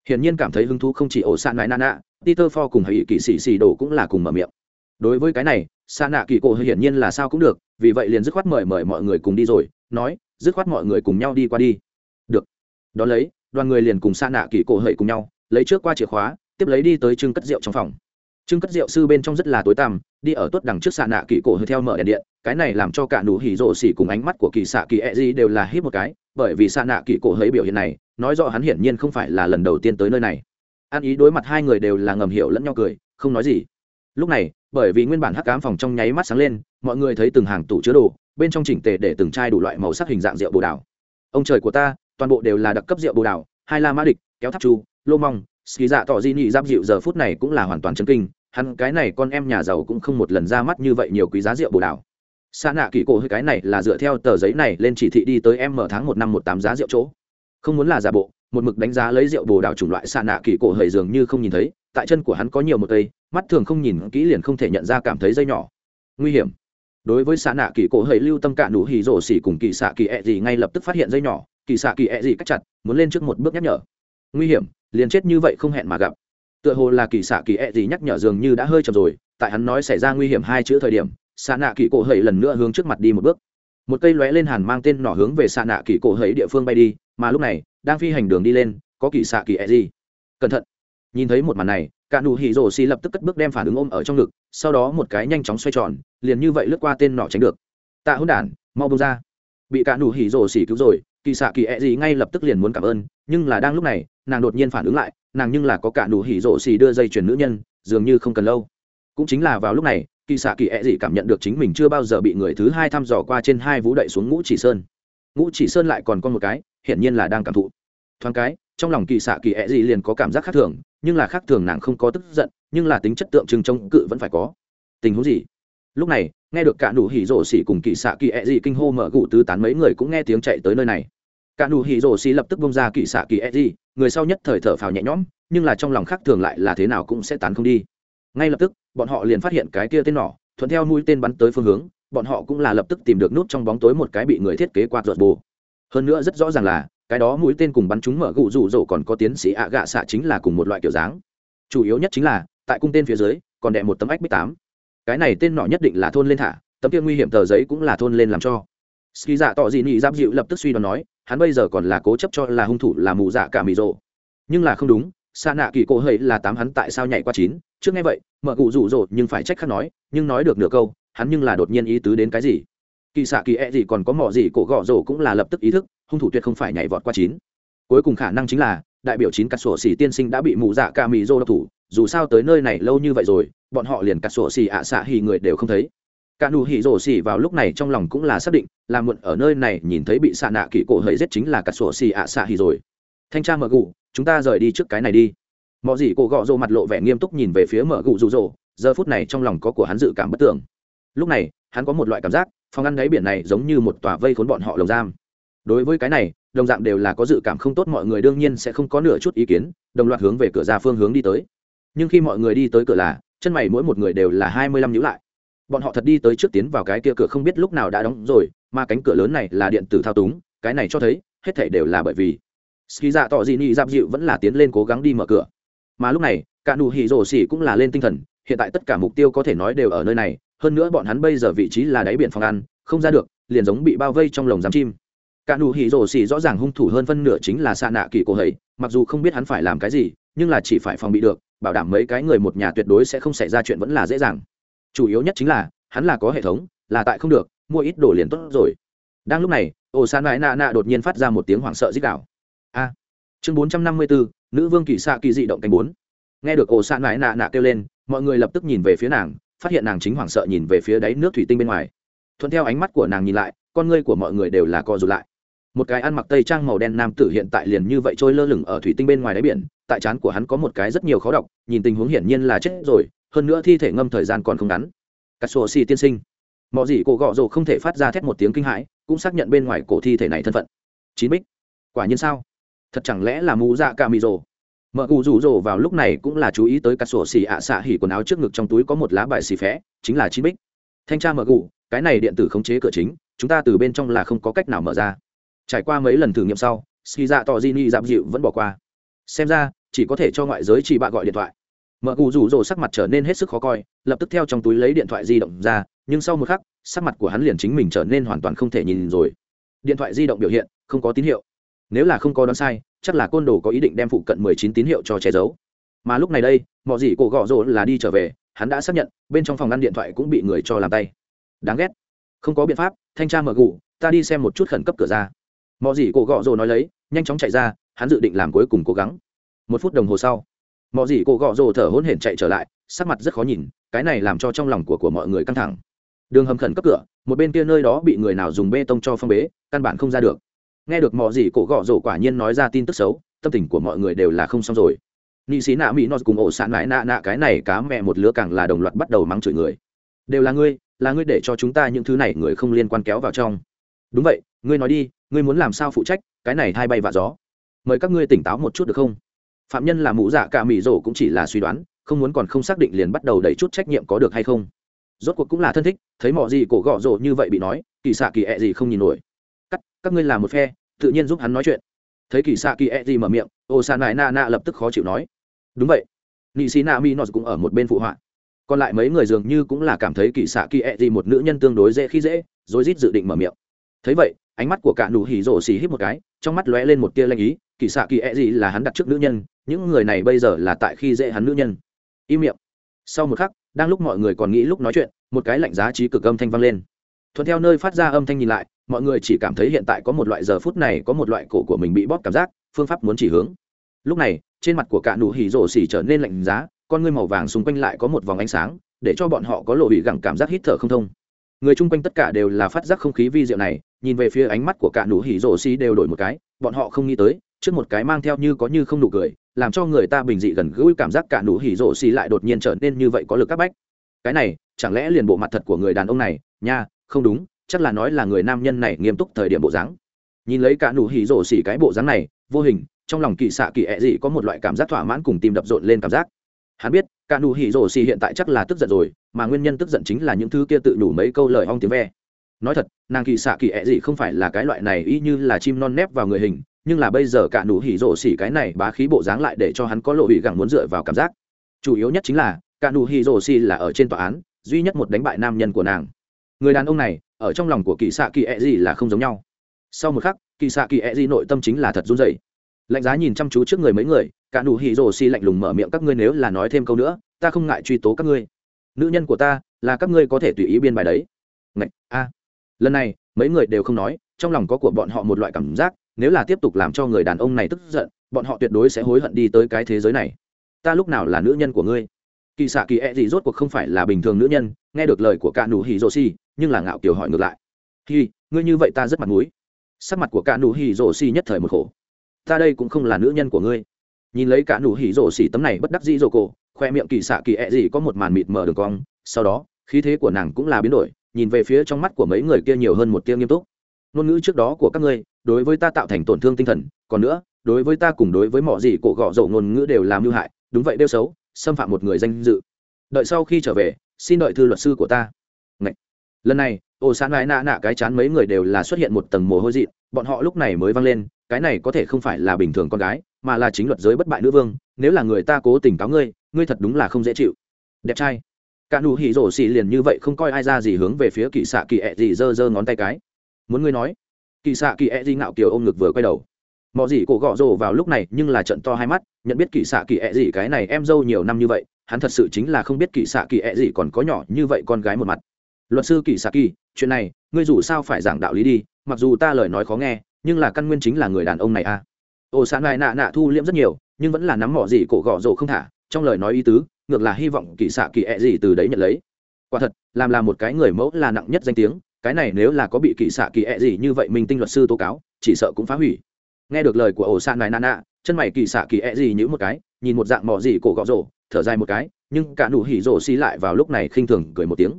Hiển nhiên cảm thấy hứng thú không chỉ ổ xạ nại nạ nạ, peter for cùng hãy kỳ sĩ xì đổ cũng là cùng mở miệng. Đối với cái này xạ nạ kỳ cổ hiển nhiên là sao cũng được, vì vậy liền dứt khoát mời mời mọi người cùng đi rồi, nói, dứt khoát mọi người cùng nhau đi qua đi. Được. Đón lấy, đoàn người liền cùng xạ nạ kỳ cổ Hợi cùng nhau, lấy trước qua chìa khóa, tiếp lấy đi tới trưng cất rượu trong phòng trưng cất rượu sư bên trong rất là tối tăm, đi ở tuất đằng trước xạ nạ kỳ cổ hơi theo mở đèn điện, cái này làm cho cả nụ hỉ rộ xỉ cùng ánh mắt của kỳ xạ kỳ e gì đều là hít một cái, bởi vì xạ nạ kỳ cổ hơi biểu hiện này, nói rõ hắn hiển nhiên không phải là lần đầu tiên tới nơi này. An ý đối mặt hai người đều là ngầm hiểu lẫn nhau cười, không nói gì. Lúc này, bởi vì nguyên bản hắc cám phòng trong nháy mắt sáng lên, mọi người thấy từng hàng tủ chứa đồ, bên trong chỉnh tề để từng chai đủ loại màu sắc hình dạng rượu bồ đào. Ông trời của ta, toàn bộ đều là đặc cấp rượu bồ đào, hai la ma địch, kéo tháp chu, lô mong ski dạ tọ di nhị giáp dịu giờ phút này cũng là hoàn toàn chấn kinh. Hắn cái này con em nhà giàu cũng không một lần ra mắt như vậy nhiều quý giá rượu bồ đào sa nạ kỳ cổ hơi cái này là dựa theo tờ giấy này lên chỉ thị đi tới em mở tháng một năm một tám giá rượu chỗ. Không muốn là giả bộ, một mực đánh giá lấy rượu bồ đào chủng loại sa nạ kỳ cổ hơi dường như không nhìn thấy. Tại chân của hắn có nhiều một cây, mắt thường không nhìn kỹ liền không thể nhận ra cảm thấy dây nhỏ. Nguy hiểm. Đối với sa nạ kỳ cổ hơi lưu tâm cả nụ hỉ rổ xỉ cùng kỳ xạ kỳ gì ngay lập tức phát hiện dây nhỏ. Kỳ xạ kỳ gì cắt chặt, muốn lên trước một bước nhắc nhở. Nguy hiểm liền chết như vậy không hẹn mà gặp. Tựa hồ là kỳ xạ kỳ ẹ、e、gì nhắc nhở dường như đã hơi chậm rồi, tại hắn nói xảy ra nguy hiểm hai chữ thời điểm, xạ nạ kỳ cổ hẫy lần nữa hướng trước mặt đi một bước. Một cây lóe lên hàn mang tên nỏ hướng về xạ nạ kỳ cổ hẫy địa phương bay đi, mà lúc này, đang phi hành đường đi lên, có kỳ xạ kỳ ẹ、e、gì. Cẩn thận. Nhìn thấy một màn này, cả nụ hỉ rổ xì lập tức cất bước đem phản ứng ôm ở trong ngực, sau đó một cái nhanh chóng xoay tròn, liền như vậy lướt qua tên nỏ tránh được. Tạ hôn đản, mau bông ra. Bị cả nụ hỉ rổ xì cứu rồi, kỳ xạ kỳ ẹ、e、gì ngay lập tức liền muốn cảm ơn, nhưng là đang lúc này nàng đột nhiên phản ứng lại, nàng nhưng là có cả nụ hỉ rộ xì đưa dây chuyền nữ nhân, dường như không cần lâu. Cũng chính là vào lúc này, kỳ xạ kỳ ẹ、e、dị cảm nhận được chính mình chưa bao giờ bị người thứ hai thăm dò qua trên hai vũ đậy xuống ngũ chỉ sơn. Ngũ chỉ sơn lại còn con một cái, hiển nhiên là đang cảm thụ. Thoáng cái, trong lòng kỳ xạ kỳ ẹ、e、dị liền có cảm giác khác thường, nhưng là khác thường nàng không có tức giận, nhưng là tính chất tượng trưng chống cự vẫn phải có. Tình huống gì? Lúc này, nghe được cả nụ hỉ rộ xỉ cùng kỳ xạ kỳ ẹ、e、dị kinh hô mở gụ tứ tán mấy người cũng nghe tiếng chạy tới nơi này cả nụ hỉ rồ xì lập tức bông ra kỵ xạ kỳ edgy người sau nhất thời thở phào nhẹ nhõm, nhưng là trong lòng khác thường lại là thế nào cũng sẽ tán không đi. Ngay lập tức, bọn họ liền phát hiện cái kia tên nỏ, thuận theo mũi tên bắn tới phương hướng, bọn họ cũng là lập tức tìm được nút trong bóng tối một cái bị người thiết kế qua ruột bồ. Hơn nữa rất rõ ràng là, cái đó mũi tên cùng bắn chúng mở gụ rủ rổ còn có tiến sĩ ạ gạ xạ chính là cùng một loại kiểu dáng. Chủ yếu nhất chính là, tại cung tên phía dưới, còn đẹ một tấm ách bích tám. Cái này tên nọ nhất định là thôn lên thả, tấm kia nguy hiểm tờ giấy cũng là thôn lên làm cho. Ski dạ tỏ gì nhị giáp dịu lập tức suy đoán nói hắn bây giờ còn là cố chấp cho là hung thủ là mù dạ cả mì rộ. Nhưng là không đúng xa nạ kỳ cổ hơi là tám hắn tại sao nhảy qua chín? Trước nghe vậy mợ cụ rủ rộ nhưng phải trách khắc nói, nhưng nói được nửa câu, hắn nhưng là đột nhiên ý tứ đến cái gì? Kỳ xạ kỳ e gì còn có mỏ gì, cổ gõ rổ cũng là lập tức ý thức, hung thủ tuyệt không phải nhảy vọt qua chín. Cuối cùng khả năng chính là, đại biểu chín cắt sổ xì tiên sinh đã bị mù dạ ca mì rô độc thủ, dù sao tới nơi này lâu như vậy rồi, bọn họ liền cắt sổ xì ạ à xạ hì người đều không thấy cả nụ hỉ rổ xỉ vào lúc này trong lòng cũng là xác định, là muộn ở nơi này nhìn thấy bị xạ nạ kỳ cổ hời giết chính là cả sổ xỉ ạ xạ hỉ rồi. Thanh tra mở gù, chúng ta rời đi trước cái này đi. Mọi gì cổ gọ rồ mặt lộ vẻ nghiêm túc nhìn về phía mở gù rụ rỗ, giờ phút này trong lòng có của hắn dự cảm bất tưởng lúc này, hắn có một loại cảm giác, phòng ăn đáy biển này giống như một tòa vây khốn bọn họ lồng giam. Đối với cái này, đồng dạng đều là có dự cảm không tốt mọi người đương nhiên sẽ không có nửa chút ý kiến, đồng loạt hướng về cửa ra phương hướng đi tới. Nhưng khi mọi người đi tới cửa là, chân mày mỗi một người đều là hai mươi lăm nhữ lại bọn họ thật đi tới trước tiến vào cái kia cửa không biết lúc nào đã đóng rồi, mà cánh cửa lớn này là điện tử thao túng, cái này cho thấy, hết thể đều là bởi vì ski dạ tỏ dị nị dạp dịu vẫn là tiến lên cố gắng đi mở cửa. Mà lúc này, cả nụ hỉ rổ xỉ cũng là lên tinh thần, hiện tại tất cả mục tiêu có thể nói đều ở nơi này, hơn nữa bọn hắn bây giờ vị trí là đáy biển phòng ăn, không ra được, liền giống bị bao vây trong lồng giam chim. Cả nụ hỉ rổ xỉ rõ ràng hung thủ hơn phân nửa chính là xạ nạ kỳ cổ hầy, mặc dù không biết hắn phải làm cái gì, nhưng là chỉ phải phòng bị được, bảo đảm mấy cái người một nhà tuyệt đối sẽ không xảy ra chuyện vẫn là dễ dàng chủ yếu nhất chính là, hắn là có hệ thống, là tại không được, mua ít đồ liền tốt rồi. Đang lúc này, ổ san mãi nạ nạ đột nhiên phát ra một tiếng hoảng sợ dích đạo a. Chương bốn trăm năm mươi bốn nữ vương kỳ xạ kỳ dị động canh bốn. Nghe được ổ san mãi nạ nạ kêu lên, mọi người lập tức nhìn về phía nàng, phát hiện nàng chính hoảng sợ nhìn về phía đáy nước thủy tinh bên ngoài. Thuận theo ánh mắt của nàng nhìn lại, con ngươi của mọi người đều là co rụt lại. Một cái ăn mặc tây trang màu đen nam tử hiện tại liền như vậy trôi lơ lửng ở thủy tinh bên ngoài đáy biển, tại trán của hắn có một cái rất nhiều khó đọc, nhìn tình huống hiển nhiên là chết rồi hơn nữa thi thể ngâm thời gian còn không ngắn. Cà sổ xì tiên sinh. Mọi gì cổ gọ rồ không thể phát ra thét một tiếng kinh hãi, cũng xác nhận bên ngoài cổ thi thể này thân phận. Chín bích. Quả nhiên sao? Thật chẳng lẽ là mù dạ ca mì rồ? Mợ cụ rủ rồ vào lúc này cũng là chú ý tới cà sổ xì ạ xạ hỉ quần áo trước ngực trong túi có một lá bài xì phé, chính là chín bích. Thanh tra mợ cụ cái này điện tử khống chế cửa chính, chúng ta từ bên trong là không có cách nào mở ra. Trải qua mấy lần thử nghiệm sau xì dạ tỏ di ni dạm dịu vẫn bỏ qua. Xem ra, chỉ có thể cho ngoại giới chỉ bạn gọi điện thoại mợ cụ rủ rỗ sắc mặt trở nên hết sức khó coi, lập tức theo trong túi lấy điện thoại di động ra, nhưng sau một khắc, sắc mặt của hắn liền chính mình trở nên hoàn toàn không thể nhìn rồi. Điện thoại di động biểu hiện, không có tín hiệu. Nếu là không có đoán sai, chắc là côn đồ có ý định đem phụ cận mười chín tín hiệu cho che giấu. Mà lúc này đây, mọi gì cổ gõ rỗ là đi trở về, hắn đã xác nhận, bên trong phòng ngăn điện thoại cũng bị người cho làm tay. Đáng ghét. Không có biện pháp, thanh tra mở gù ta đi xem một chút khẩn cấp cửa ra. Mọi gì cổ gọ rồi nói lấy, nhanh chóng chạy ra, hắn dự định làm cuối cùng cố gắng. Một phút đồng hồ sau mọi gì cô gọ rồ thở hỗn hển chạy trở lại, sắc mặt rất khó nhìn, cái này làm cho trong lòng của của mọi người căng thẳng. Đường hầm khẩn cấp cửa, một bên kia nơi đó bị người nào dùng bê tông cho phong bế, căn bản không ra được. Nghe được mọi gì cổ gọ rồ quả nhiên nói ra tin tức xấu, tâm tình của mọi người đều là không xong rồi. Nị sĩ nạ mỹ nó cùng ổ sạn mãi nạ nạ cái này cá mẹ một lứa càng là đồng loạt bắt đầu mắng chửi người. Đều là ngươi là ngươi để cho chúng ta những thứ này người không liên quan kéo vào trong. Đúng vậy, ngươi nói đi, ngươi muốn làm sao phụ trách, cái này thay bay vạ gió. Mời các ngươi tỉnh táo một chút được không? phạm nhân là mũ dạ cả mỹ rổ cũng chỉ là suy đoán không muốn còn không xác định liền bắt đầu đẩy chút trách nhiệm có được hay không. Rốt cuộc cũng là thân thích thấy mọi gì cổ gõ rổ như vậy bị nói kỳ xạ kỳ ẹ、e、gì không nhìn nổi. Cắt các, ngươi là một phe tự nhiên giúp hắn nói chuyện. Thấy kỳ xạ kỳ ẹ、e、gì mở miệng ô san nại na na lập tức khó chịu nói. Đúng vậy. Nị xì na mi nó cũng ở một bên phụ họa. Còn lại mấy người dường như cũng là cảm thấy kỳ xạ kỳ ẹ、e、gì một nữ nhân tương đối dễ khi dễ rồi rít dự định mở miệng. Thấy vậy ánh mắt của cả nụ hỉ rổ xì hít một cái trong mắt lóe lên một tia lanh ý kỳ xạ kỳ ẹ、e、gì là hắn đặt trước nữ nhân, những người này bây giờ là tại khi dễ hắn nữ nhân. Im miệng. Sau một khắc, đang lúc mọi người còn nghĩ lúc nói chuyện, một cái lạnh giá trí cực âm thanh vang lên. Thuận theo nơi phát ra âm thanh nhìn lại, mọi người chỉ cảm thấy hiện tại có một loại giờ phút này có một loại cổ của mình bị bóp cảm giác, phương pháp muốn chỉ hướng. Lúc này, trên mặt của cả nụ hỉ rổ xỉ trở nên lạnh giá, con ngươi màu vàng xung quanh lại có một vòng ánh sáng, để cho bọn họ có lộ bị gẳng cảm giác hít thở không thông. Người chung quanh tất cả đều là phát giác không khí vi diệu này, nhìn về phía ánh mắt của cả nụ hỉ rổ xỉ đều đổi một cái, bọn họ không nghĩ tới trước một cái mang theo như có như không nụ cười, làm cho người ta bình dị gần gũi, cảm giác cả nụ hỉ rộ xì lại đột nhiên trở nên như vậy có lực các bách. Cái này, chẳng lẽ liền bộ mặt thật của người đàn ông này? Nha, không đúng, chắc là nói là người nam nhân này nghiêm túc thời điểm bộ dáng. Nhìn lấy cả nụ hỉ rộ xì cái bộ dáng này, vô hình, trong lòng kỳ xạ kỳ ẹ dị có một loại cảm giác thỏa mãn cùng tim đập rộn lên cảm giác. Hắn biết, cả nụ hỉ rổ xì hiện tại chắc là tức giận rồi, mà nguyên nhân tức giận chính là những thứ kia tự đủ mấy câu lời hong tiếng ve. Nói thật, nàng kỳ xạ kỳ ẹ gì không phải là cái loại này, y như là chim non nép vào người hình nhưng là bây giờ cả nụ hỉ rổ xỉ cái này bá khí bộ dáng lại để cho hắn có lộ hủy gẳng muốn dựa vào cảm giác. Chủ yếu nhất chính là cả nụ hỉ rổ xỉ là ở trên tòa án duy nhất một đánh bại nam nhân của nàng. Người đàn ông này ở trong lòng của kỳ xạ kỳ e gì là không giống nhau. Sau một khắc kỳ xạ kỳ e gì nội tâm chính là thật run dậy lạnh giá nhìn chăm chú trước người mấy người cả nụ hỉ rổ xỉ lạnh lùng mở miệng các ngươi nếu là nói thêm câu nữa ta không ngại truy tố các ngươi. Nữ nhân của ta là các ngươi có thể tùy ý biên bài đấy. Ngạch, a. Lần này mấy người đều không nói trong lòng có của bọn họ một loại cảm giác nếu là tiếp tục làm cho người đàn ông này tức giận bọn họ tuyệt đối sẽ hối hận đi tới cái thế giới này. Ta lúc nào là nữ nhân của ngươi? Kỳ xạ kỳ e gì rốt cuộc không phải là bình thường nữ nhân nghe được lời của cả nụ hỉ rồ si, nhưng là ngạo kiều hỏi ngược lại. Hi ngươi như vậy ta rất mặt mũi. Sắc mặt của cả nụ hỉ rồ si nhất thời một khổ. Ta đây cũng không là nữ nhân của ngươi. Nhìn lấy cả nụ hỉ rồ si tấm này bất đắc dĩ rồ cổ khoe miệng kỳ xạ kỳ e gì có một màn mịt mở đường cong. Sau đó khí thế của nàng cũng là biến đổi nhìn về phía trong mắt của mấy người kia nhiều hơn một tia nghiêm túc ngôn ngữ trước đó của các ngươi, đối với ta tạo thành tổn thương tinh thần, còn nữa, đối với ta cùng đối với mọi gì cổ gọ dầu ngôn ngữ đều làm hư hại, đúng vậy đeo xấu, xâm phạm một người danh dự. Đợi sau khi trở về, xin đợi thư luật sư của ta. Ngậy. lần này, ô sán mãi nạ nạ cái chán mấy người đều là xuất hiện một tầng mồ hôi dị bọn họ lúc này mới vang lên, cái này có thể không phải là bình thường con gái, mà là chính luật giới bất bại nữ vương, nếu là người ta cố tình cáo ngươi ngươi thật đúng là không dễ chịu. Đẹp trai. Cả nụ hỉ rổ xì liền như vậy không coi ai ra gì hướng về phía kỵ xạ kỵ ẹ gì giơ giơ ngón tay cái muốn ngươi nói. Kỳ xạ kỳ e di ngạo kiều ôm ngực vừa quay đầu. Mọi gì cổ gọ rồ vào lúc này, nhưng là trận to hai mắt, nhận biết kỳ xạ kỳ e gì cái này em dâu nhiều năm như vậy, hắn thật sự chính là không biết kỳ xạ kỳ e gì còn có nhỏ như vậy con gái một mặt. Luật sư kỳ xạ kỳ, chuyện này, ngươi dù sao phải giảng đạo lý đi, mặc dù ta lời nói khó nghe, nhưng là căn nguyên chính là người đàn ông này a à. ô sán lại nạ nạ thu liễm rất nhiều, nhưng vẫn là nắm mỏ gì cổ gọ rồ không thả, trong lời nói ý tứ, ngược là hy vọng kỳ xạ kỳ e gì từ đấy nhận lấy. Quả thật, làm là một cái người mẫu là nặng nhất danh tiếng cái này nếu là có bị kỵ xạ kỳ e gì như vậy mình tinh luật sư tố cáo, chỉ sợ cũng phá hủy. Nghe được lời của ổ xạ ngài nana chân mày kỳ xạ kỳ e gì như một cái, nhìn một dạng mò gì cổ gõ rổ, thở dài một cái, nhưng cả nụ hỉ rổ xi lại vào lúc này khinh thường cười một tiếng.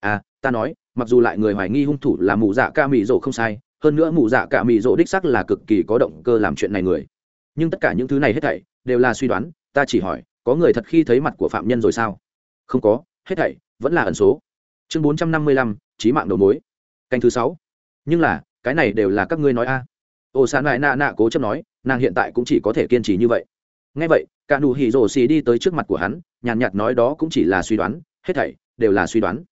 À ta nói, mặc dù lại người hoài nghi hung thủ là mù dạ ca mị rổ không sai, hơn nữa mù dạ ca mị rổ đích sắc là cực kỳ có động cơ làm chuyện này người. Nhưng tất cả những thứ này hết thảy, đều là suy đoán, ta chỉ hỏi, có người thật khi thấy mặt của phạm nhân rồi sao? Không có, hết thảy, vẫn là ẩn số. Chương bốn trăm năm mươi lăm chí mạng đầu mối. Canh thứ sáu. Nhưng là, cái này đều là các ngươi nói a. À. ô, sán lại nạ nạ cố chấp nói, nàng hiện tại cũng chỉ có thể kiên trì như vậy. Nghe vậy, cả nụ hỉ rổ xì đi tới trước mặt của hắn, nhàn nhạt nói đó cũng chỉ là suy đoán, hết thảy đều là suy đoán.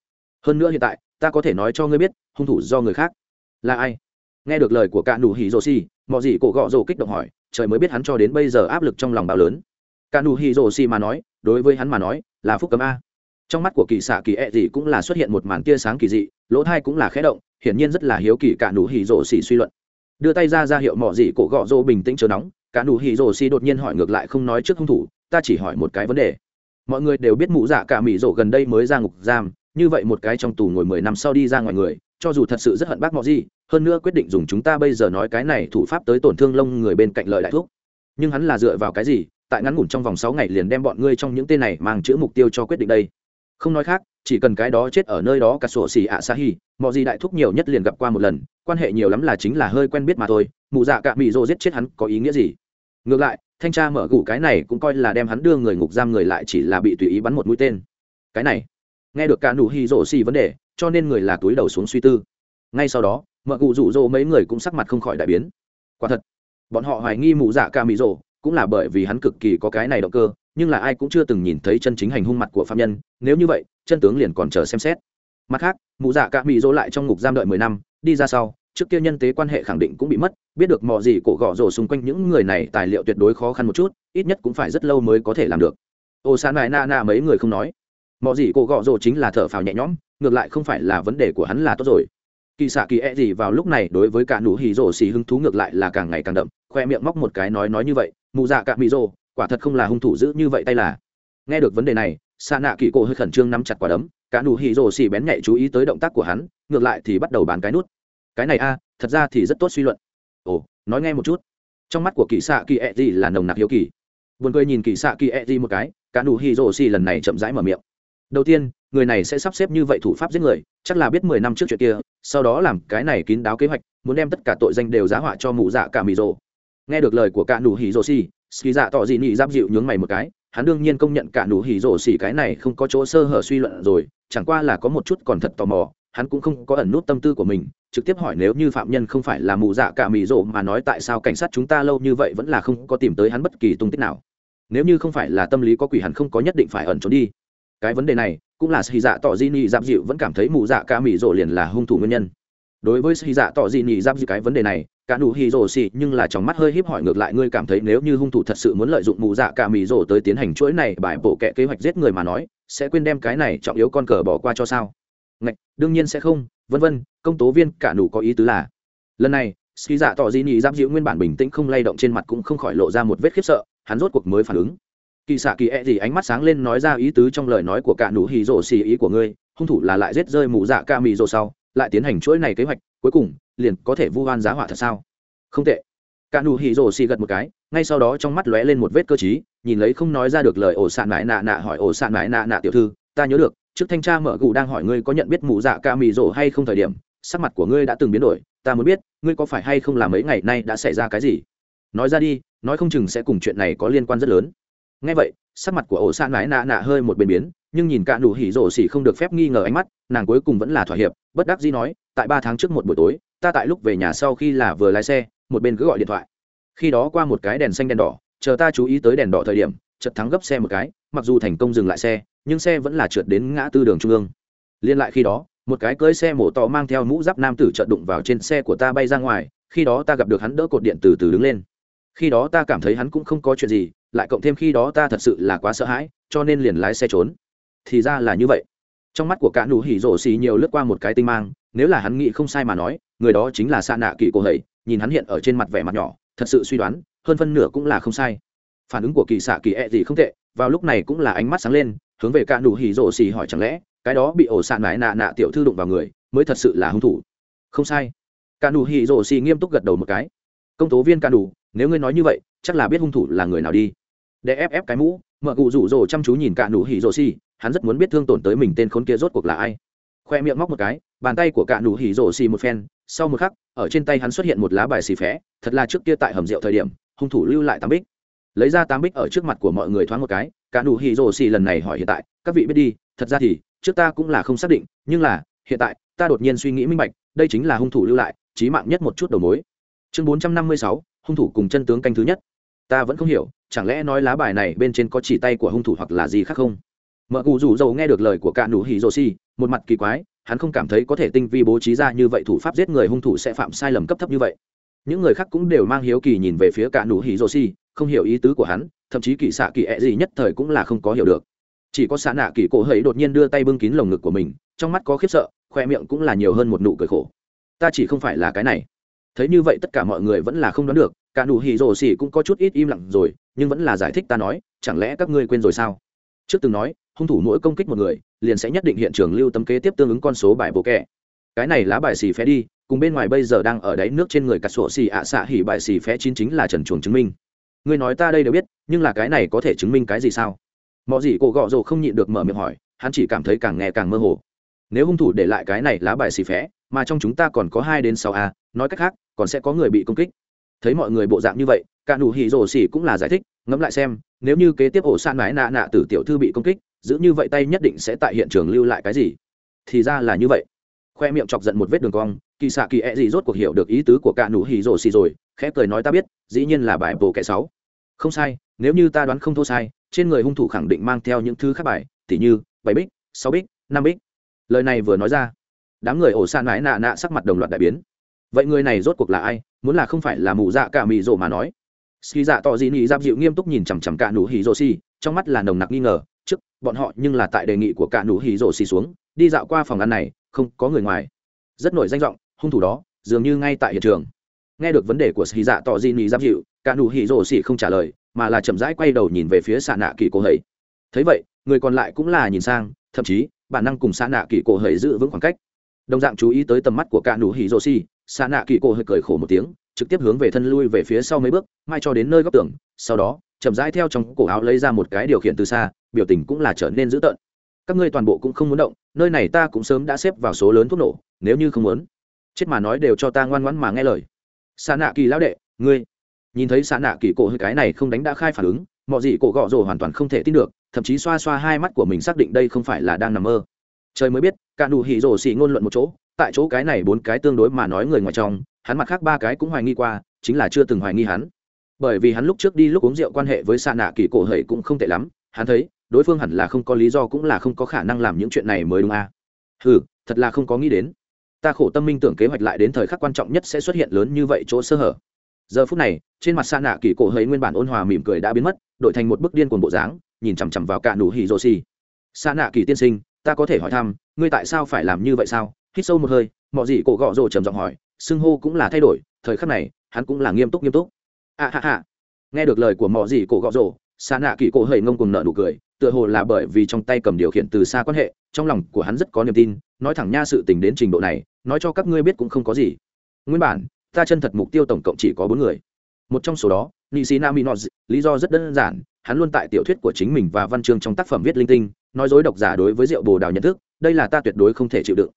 Hơn nữa hiện tại, ta có thể nói cho ngươi biết, hung thủ do người khác là ai? Nghe được lời của cả nụ hỉ rổ xì, mọi gì cổ gọ rổ kích động hỏi, trời mới biết hắn cho đến bây giờ áp lực trong lòng bao lớn. Cả nụ hỉ rổ xì mà nói, đối với hắn mà nói, là phúc cấm a. Trong mắt của kỳ xạ kỳ ẹ、e、gì cũng là xuất hiện một màn tia sáng kỳ dị lỗ thai cũng là khẽ động, hiển nhiên rất là hiếu kỳ cả nụ hỉ rổ xì suy luận. Đưa tay ra ra hiệu mỏ dị cổ gọ rô bình tĩnh chờ nóng, cả nụ hỉ rổ xì đột nhiên hỏi ngược lại không nói trước hung thủ, ta chỉ hỏi một cái vấn đề. Mọi người đều biết mụ dạ cả mỹ rổ gần đây mới ra ngục giam, như vậy một cái trong tù ngồi mười năm sau đi ra ngoài người, cho dù thật sự rất hận bác mọ gì hơn nữa quyết định dùng chúng ta bây giờ nói cái này thủ pháp tới tổn thương lông người bên cạnh lợi đại thuốc. Nhưng hắn là dựa vào cái gì, tại ngắn ngủn trong vòng sáu ngày liền đem bọn ngươi trong những tên này mang chữ mục tiêu cho quyết định đây? không nói khác, chỉ cần cái đó chết ở nơi đó cả sổ xì ạ xa hi mọi gì đại thúc nhiều nhất liền gặp qua một lần, quan hệ nhiều lắm là chính là hơi quen biết mà thôi, mụ dạ cạ mị rô giết chết hắn có ý nghĩa gì? Ngược lại, thanh tra mở gủ cái này cũng coi là đem hắn đưa người ngục giam người lại chỉ là bị tùy ý bắn một mũi tên. Cái này, nghe được cả nụ hi rổ xì vấn đề, cho nên người là túi đầu xuống suy tư. Ngay sau đó mợ cụ rủ rỗ mấy người cũng sắc mặt không khỏi đại biến. Quả thật, bọn họ hoài nghi mụ dạ ca mỹ rỗ cũng là bởi vì hắn cực kỳ có cái này động cơ nhưng là ai cũng chưa từng nhìn thấy chân chính hành hung mặt của phạm nhân, nếu như vậy, chân tướng liền còn chờ xem xét. Mặt khác, mụ dạ cả mỹ dỗ lại trong ngục giam đợi mười năm, đi ra sau, trước kia nhân tế quan hệ khẳng định cũng bị mất, biết được mọi gì cổ gõ rổ xung quanh những người này tài liệu tuyệt đối khó khăn một chút, ít nhất cũng phải rất lâu mới có thể làm được. Ô san mãi na na mấy người không nói. Mọi gì cổ gõ rổ chính là thở phào nhẹ nhõm, ngược lại không phải là vấn đề của hắn là tốt rồi. Kỳ xạ kỳ e gì vào lúc này đối với cả nụ hì rổ xì hứng thú ngược lại là càng ngày càng đậm, khoe miệng móc một cái nói nói như vậy, mụ dạ cả mỹ rổ quả thật không là hung thủ giữ như vậy tay là. Nghe được vấn đề này xa nạ kỳ cổ hơi khẩn trương nắm chặt quả đấm, cả nụ hỉ rồ xì bén nhạy chú ý tới động tác của hắn, ngược lại thì bắt đầu bán cái nút. Cái này a, thật ra thì rất tốt suy luận. Ồ, nói nghe một chút. Trong mắt của kỳ xạ kỳ e gì là nồng nặc hiếu kỳ. Buồn cười nhìn kỳ xạ kỳ e gì một cái, cả nụ hỉ rồ xì lần này chậm rãi mở miệng. Đầu tiên, người này sẽ sắp xếp như vậy thủ pháp giết người, chắc là biết mười năm trước chuyện kia, sau đó làm cái này kín đáo kế hoạch, muốn đem tất cả tội danh đều giá họa cho mụ dạ cả mì rồ. Nghe được lời của cả nụ hỉ rồ xì ski dạ Tọ dị nị giáp dịu nhướng mày một cái, hắn đương nhiên công nhận cả nụ hỉ rổ xỉ cái này không có chỗ sơ hở suy luận rồi, chẳng qua là có một chút còn thật tò mò, hắn cũng không có ẩn nút tâm tư của mình, trực tiếp hỏi nếu như phạm nhân không phải là mù dạ cả mì rộ mà nói tại sao cảnh sát chúng ta lâu như vậy vẫn là không có tìm tới hắn bất kỳ tung tích nào. Nếu như không phải là tâm lý có quỷ hắn không có nhất định phải ẩn trốn đi. Cái vấn đề này, cũng là xì dạ Tọ di nị giáp dịu vẫn cảm thấy mù dạ cả mì rộ liền là hung thủ nguyên nhân. Đối với xì dạ Tọ di nị giáp dịu cái vấn đề này cả nụ hỉ rồ xì, nhưng là trong mắt hơi híp hỏi ngược lại, ngươi cảm thấy nếu như hung thủ thật sự muốn lợi dụng mù dạ cả mì rồ tới tiến hành chuỗi này, bài bộ kệ kế hoạch giết người mà nói, sẽ quên đem cái này trọng yếu con cờ bỏ qua cho sao? Ngạch, đương nhiên sẽ không, vân vân, công tố viên, cả nụ có ý tứ là, lần này ski dạ tỏ di nhị giáp dịu nguyên bản bình tĩnh không lay động trên mặt cũng không khỏi lộ ra một vết khiếp sợ, hắn rốt cuộc mới phản ứng. Kỳ xạ kỳ e gì ánh mắt sáng lên nói ra ý tứ trong lời nói của cả nụ hỉ rồ xì ý của ngươi, hung thủ là lại giết rơi mù dạ ca mì rồ sau lại tiến hành chuỗi này kế hoạch, cuối cùng, liền có thể vu oan giá hỏa thật sao? Không tệ. Cả nụ hỉ rồ xì gật một cái, ngay sau đó trong mắt lóe lên một vết cơ chí nhìn lấy không nói ra được lời ổ sạn mãi nạ nạ hỏi ổ sạn mãi nạ nạ tiểu thư, ta nhớ được, trước thanh tra mở gù đang hỏi ngươi có nhận biết mụ dạ ca mì rổ hay không thời điểm, sắc mặt của ngươi đã từng biến đổi, ta muốn biết, ngươi có phải hay không là mấy ngày nay đã xảy ra cái gì? Nói ra đi, nói không chừng sẽ cùng chuyện này có liên quan rất lớn. Ngay vậy, sắc mặt của ổ sạn mãi nạ nạ hơi một bên biến nhưng nhìn cả nụ hỉ rổ xỉ không được phép nghi ngờ ánh mắt, nàng cuối cùng vẫn là thỏa hiệp, bất đắc dĩ nói, tại ba tháng trước một buổi tối, ta tại lúc về nhà sau khi là vừa lái xe, một bên cứ gọi điện thoại. Khi đó qua một cái đèn xanh đèn đỏ, chờ ta chú ý tới đèn đỏ thời điểm chật thắng gấp xe một cái, mặc dù thành công dừng lại xe, nhưng xe vẫn là trượt đến ngã tư đường trung ương. Liên lại khi đó, một cái cưới xe mổ to mang theo mũ giáp nam tử chợt đụng vào trên xe của ta bay ra ngoài, khi đó ta gặp được hắn đỡ cột điện từ từ đứng lên. Khi đó ta cảm thấy hắn cũng không có chuyện gì, lại cộng thêm khi đó ta thật sự là quá sợ hãi, cho nên liền lái xe trốn thì ra là như vậy. Trong mắt của cả nụ hỉ rổ xì nhiều lướt qua một cái tinh mang, nếu là hắn nghĩ không sai mà nói, người đó chính là xa nạ kỳ cổ hầy nhìn hắn hiện ở trên mặt vẻ mặt nhỏ, thật sự suy đoán, hơn phân nửa cũng là không sai. Phản ứng của kỳ xạ kỳ e gì không tệ, vào lúc này cũng là ánh mắt sáng lên, hướng về cả nụ hỉ rổ xì hỏi chẳng lẽ, cái đó bị ổ xạ nại nạ nạ tiểu thư đụng vào người, mới thật sự là hung thủ. Không sai. Cả nụ hỉ rổ xì nghiêm túc gật đầu một cái. Công tố viên cả nụ, nếu ngươi nói như vậy, chắc là biết hung thủ là người nào đi. Để ép ép cái mũ mợ cụ rủ rồ chăm chú nhìn cả nụ hỉ rổ xì hắn rất muốn biết thương tổn tới mình tên khốn kia rốt cuộc là ai. Khoe miệng móc một cái, bàn tay của cạ nụ hỉ rổ xì một phen, sau một khắc, ở trên tay hắn xuất hiện một lá bài xì phé, thật là trước kia tại hầm rượu thời điểm, hung thủ lưu lại tám bích. Lấy ra tám bích ở trước mặt của mọi người thoáng một cái cạ nụ hỉ rổ xì lần này hỏi hiện tại, các vị biết đi, thật ra thì, trước ta cũng là không xác định, nhưng là, hiện tại, ta đột nhiên suy nghĩ minh bạch, đây chính là hung thủ lưu lại trí mạng nhất một chút đầu mối. Chương bốn trăm năm mươi sáu, hung thủ cùng chân tướng canh thứ nhất. Ta vẫn không hiểu, chẳng lẽ nói lá bài này bên trên có chỉ tay của hung thủ hoặc là gì khác không? mợ cụ rủ dầu nghe được lời của cả nụ hỉ Rô xì một mặt kỳ quái, hắn không cảm thấy có thể tinh vi bố trí ra như vậy thủ pháp giết người hung thủ sẽ phạm sai lầm cấp thấp như vậy. Những người khác cũng đều mang hiếu kỳ nhìn về phía cả nụ hỉ Rô xì không hiểu ý tứ của hắn, thậm chí kỳ xạ kỳ ẹ gì nhất thời cũng là không có hiểu được. Chỉ có xạ nạ kỳ cổ hẫy đột nhiên đưa tay bưng kín lồng ngực của mình, trong mắt có khiếp sợ, khoe miệng cũng là nhiều hơn một nụ cười khổ. Ta chỉ không phải là cái này. Thấy như vậy tất cả mọi người vẫn là không đoán được cả nụ hỉ Rô xì cũng có chút ít im lặng rồi, nhưng vẫn là giải thích ta nói, chẳng lẽ các ngươi quên rồi sao? Trước từng nói hung thủ mỗi công kích một người, liền sẽ nhất định hiện trường lưu tấm kế tiếp tương ứng con số bài bộ kẻ cái này lá bài xì phé đi, cùng bên ngoài bây giờ đang ở đáy nước trên người cà sổ xì ạ xạ hỉ bài xì phé chín chính là trần chuồng chứng minh. Ngươi nói ta đây đều biết, nhưng là cái này có thể chứng minh cái gì sao? Mọi gì cổ gọ rồ không nhịn được mở miệng hỏi, hắn chỉ cảm thấy càng nghe càng mơ hồ. Nếu hung thủ để lại cái này lá bài xì phé, mà trong chúng ta còn có hai đến sáu a, nói cách khác, còn sẽ có người bị công kích. Thấy mọi người bộ dạng như vậy, cả nụ hỉ rồ xì cũng là giải thích, ngẫm lại xem, nếu như kế tiếp ổ san mái nạ nạ tử tiểu thư bị công kích giữ như vậy tay nhất định sẽ tại hiện trường lưu lại cái gì? Thì ra là như vậy. Khoe miệng chọc giận một vết đường cong, kỳ xạ kỳ e gì rốt cuộc hiểu được ý tứ của cả nụ hỉ rồ xì rồi, khẽ cười nói ta biết, dĩ nhiên là bài bồ kẻ sáu. Không sai, nếu như ta đoán không thô sai, trên người hung thủ khẳng định mang theo những thứ khác bài, tỉ như bảy bích, sáu bích, năm bích. Lời này vừa nói ra, đám người ổ san mãi nạ nạ sắc mặt đồng loạt đại biến. Vậy người này rốt cuộc là ai? Muốn là không phải là mù dạ cả mì rổ mà nói. Ski dạ tỏ dị nị giáp dịu nghiêm túc nhìn chằm chằm cả nụ hỉ rồ xì, trong mắt là nồng nặc nghi ngờ bọn họ nhưng là tại đề nghị của cả nụ hỉ rổ xì xuống, đi dạo qua phòng ăn này, không có người ngoài. Rất nổi danh vọng hung thủ đó, dường như ngay tại hiện trường. Nghe được vấn đề của xì dạ tỏ di nỉ giam dịu, cả nụ hỉ rổ xì không trả lời, mà là chậm rãi quay đầu nhìn về phía xạ nạ kỳ cổ hầy. Thấy vậy, người còn lại cũng là nhìn sang, thậm chí, bản năng cùng xạ nạ kỳ cổ hầy giữ vững khoảng cách. Đồng dạng chú ý tới tầm mắt của cả nụ hỉ rổ xì xạ nạ kỳ cổ hơi cười khổ một tiếng, trực tiếp hướng về thân lui về phía sau mấy bước, mai cho đến nơi góc tường, sau đó, chậm rãi theo trong cổ áo lấy ra một cái điều khiển từ xa biểu tình cũng là trở nên dữ tợn. Các ngươi toàn bộ cũng không muốn động, nơi này ta cũng sớm đã xếp vào số lớn thuốc nổ, nếu như không muốn, chết mà nói đều cho ta ngoan ngoãn mà nghe lời. Sa nạ kỳ lão đệ, ngươi, nhìn thấy Sa nạ kỳ cổ hơi cái này không đánh đã khai phản ứng, mọi gì cổ gọ rồ hoàn toàn không thể tin được, thậm chí xoa xoa hai mắt của mình xác định đây không phải là đang nằm mơ. Trời mới biết, cả Đủ hỉ rồ xì ngôn luận một chỗ, tại chỗ cái này bốn cái tương đối mà nói người ngoài trong, hắn mặt khác ba cái cũng hoài nghi qua, chính là chưa từng hoài nghi hắn. Bởi vì hắn lúc trước đi lúc uống rượu quan hệ với Sa nạ kỳ cổ hầy cũng không tệ lắm, hắn thấy đối phương hẳn là không có lý do cũng là không có khả năng làm những chuyện này mới đúng a à? ừ thật là không có nghĩ đến. Ta khổ tâm minh tưởng kế hoạch lại đến thời khắc quan trọng nhất sẽ xuất hiện lớn như vậy chỗ sơ hở. Giờ phút này trên mặt xa nạ kỳ cổ hơi nguyên bản ôn hòa mỉm cười đã biến mất đổi thành một bức điên cuồng bộ dáng nhìn chằm chằm vào cả nụ hỉ rô xì. Xa nạ kỳ tiên sinh ta có thể hỏi thăm ngươi tại sao phải làm như vậy sao? Hít sâu một hơi mọi gì cổ gọ rồ trầm giọng hỏi xưng hô cũng là thay đổi thời khắc này hắn cũng là nghiêm túc nghiêm túc. À ha ha, nghe được lời của mọi gì cổ gọ rồ xa nạ kỳ cổ hầy ngông cùng nợ nụ cười, tựa hồ là bởi vì trong tay cầm điều khiển từ xa quan hệ, trong lòng của hắn rất có niềm tin, nói thẳng nha sự tình đến trình độ này, nói cho các ngươi biết cũng không có gì. Nguyên bản, ta chân thật mục tiêu tổng cộng chỉ có bốn người. Một trong số đó nị sĩ naminos lý do rất đơn giản, hắn luôn tại tiểu thuyết của chính mình và văn chương trong tác phẩm viết linh tinh, nói dối độc giả đối với rượu bồ đào nhận thức, đây là ta tuyệt đối không thể chịu đựng.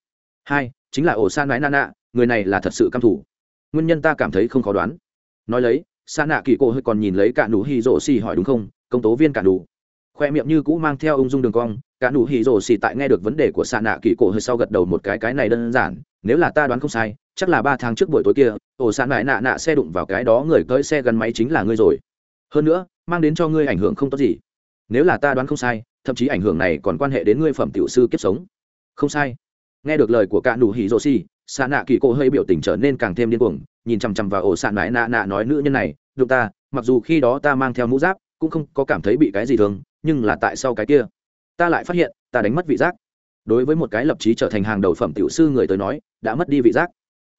Hai, chính là ổ san mái nana người này là thật sự căm thủ nguyên nhân ta cảm thấy không khó đoán. Nói lấy xa nạ kỳ cổ hơi còn nhìn lấy cả nụ hì rổ xì hỏi đúng không? Công tố viên cả nụ. Khoe miệng như cũ mang theo ung dung đường cong, cả nụ hì rổ xì tại nghe được vấn đề của xa nạ kỳ cổ hơi sau gật đầu một cái cái này đơn giản, nếu là ta đoán không sai, chắc là ba tháng trước buổi tối kia ổ xa nại nạ nạ xe đụng vào cái đó người cưỡi xe gắn máy chính là ngươi rồi. Hơn nữa, mang đến cho ngươi ảnh hưởng không tốt gì. Nếu là ta đoán không sai, thậm chí ảnh hưởng này còn quan hệ đến ngươi phẩm tiểu sư kiếp sống. Không sai. Nghe được lời của cả nụ hỉ rổ xì xạ nạ kỳ cổ hơi biểu tình trở nên càng thêm điên cuồng, nhìn chằm chằm vào ổ sạn nãi nạ nạ nói nữ nhân này, đụng ta, mặc dù khi đó ta mang theo mũ giáp, cũng không có cảm thấy bị cái gì thường nhưng là tại sao cái kia? Ta lại phát hiện, ta đánh mất vị giác. Đối với một cái lập trí trở thành hàng đầu phẩm tiểu sư người tới nói, đã mất đi vị giác,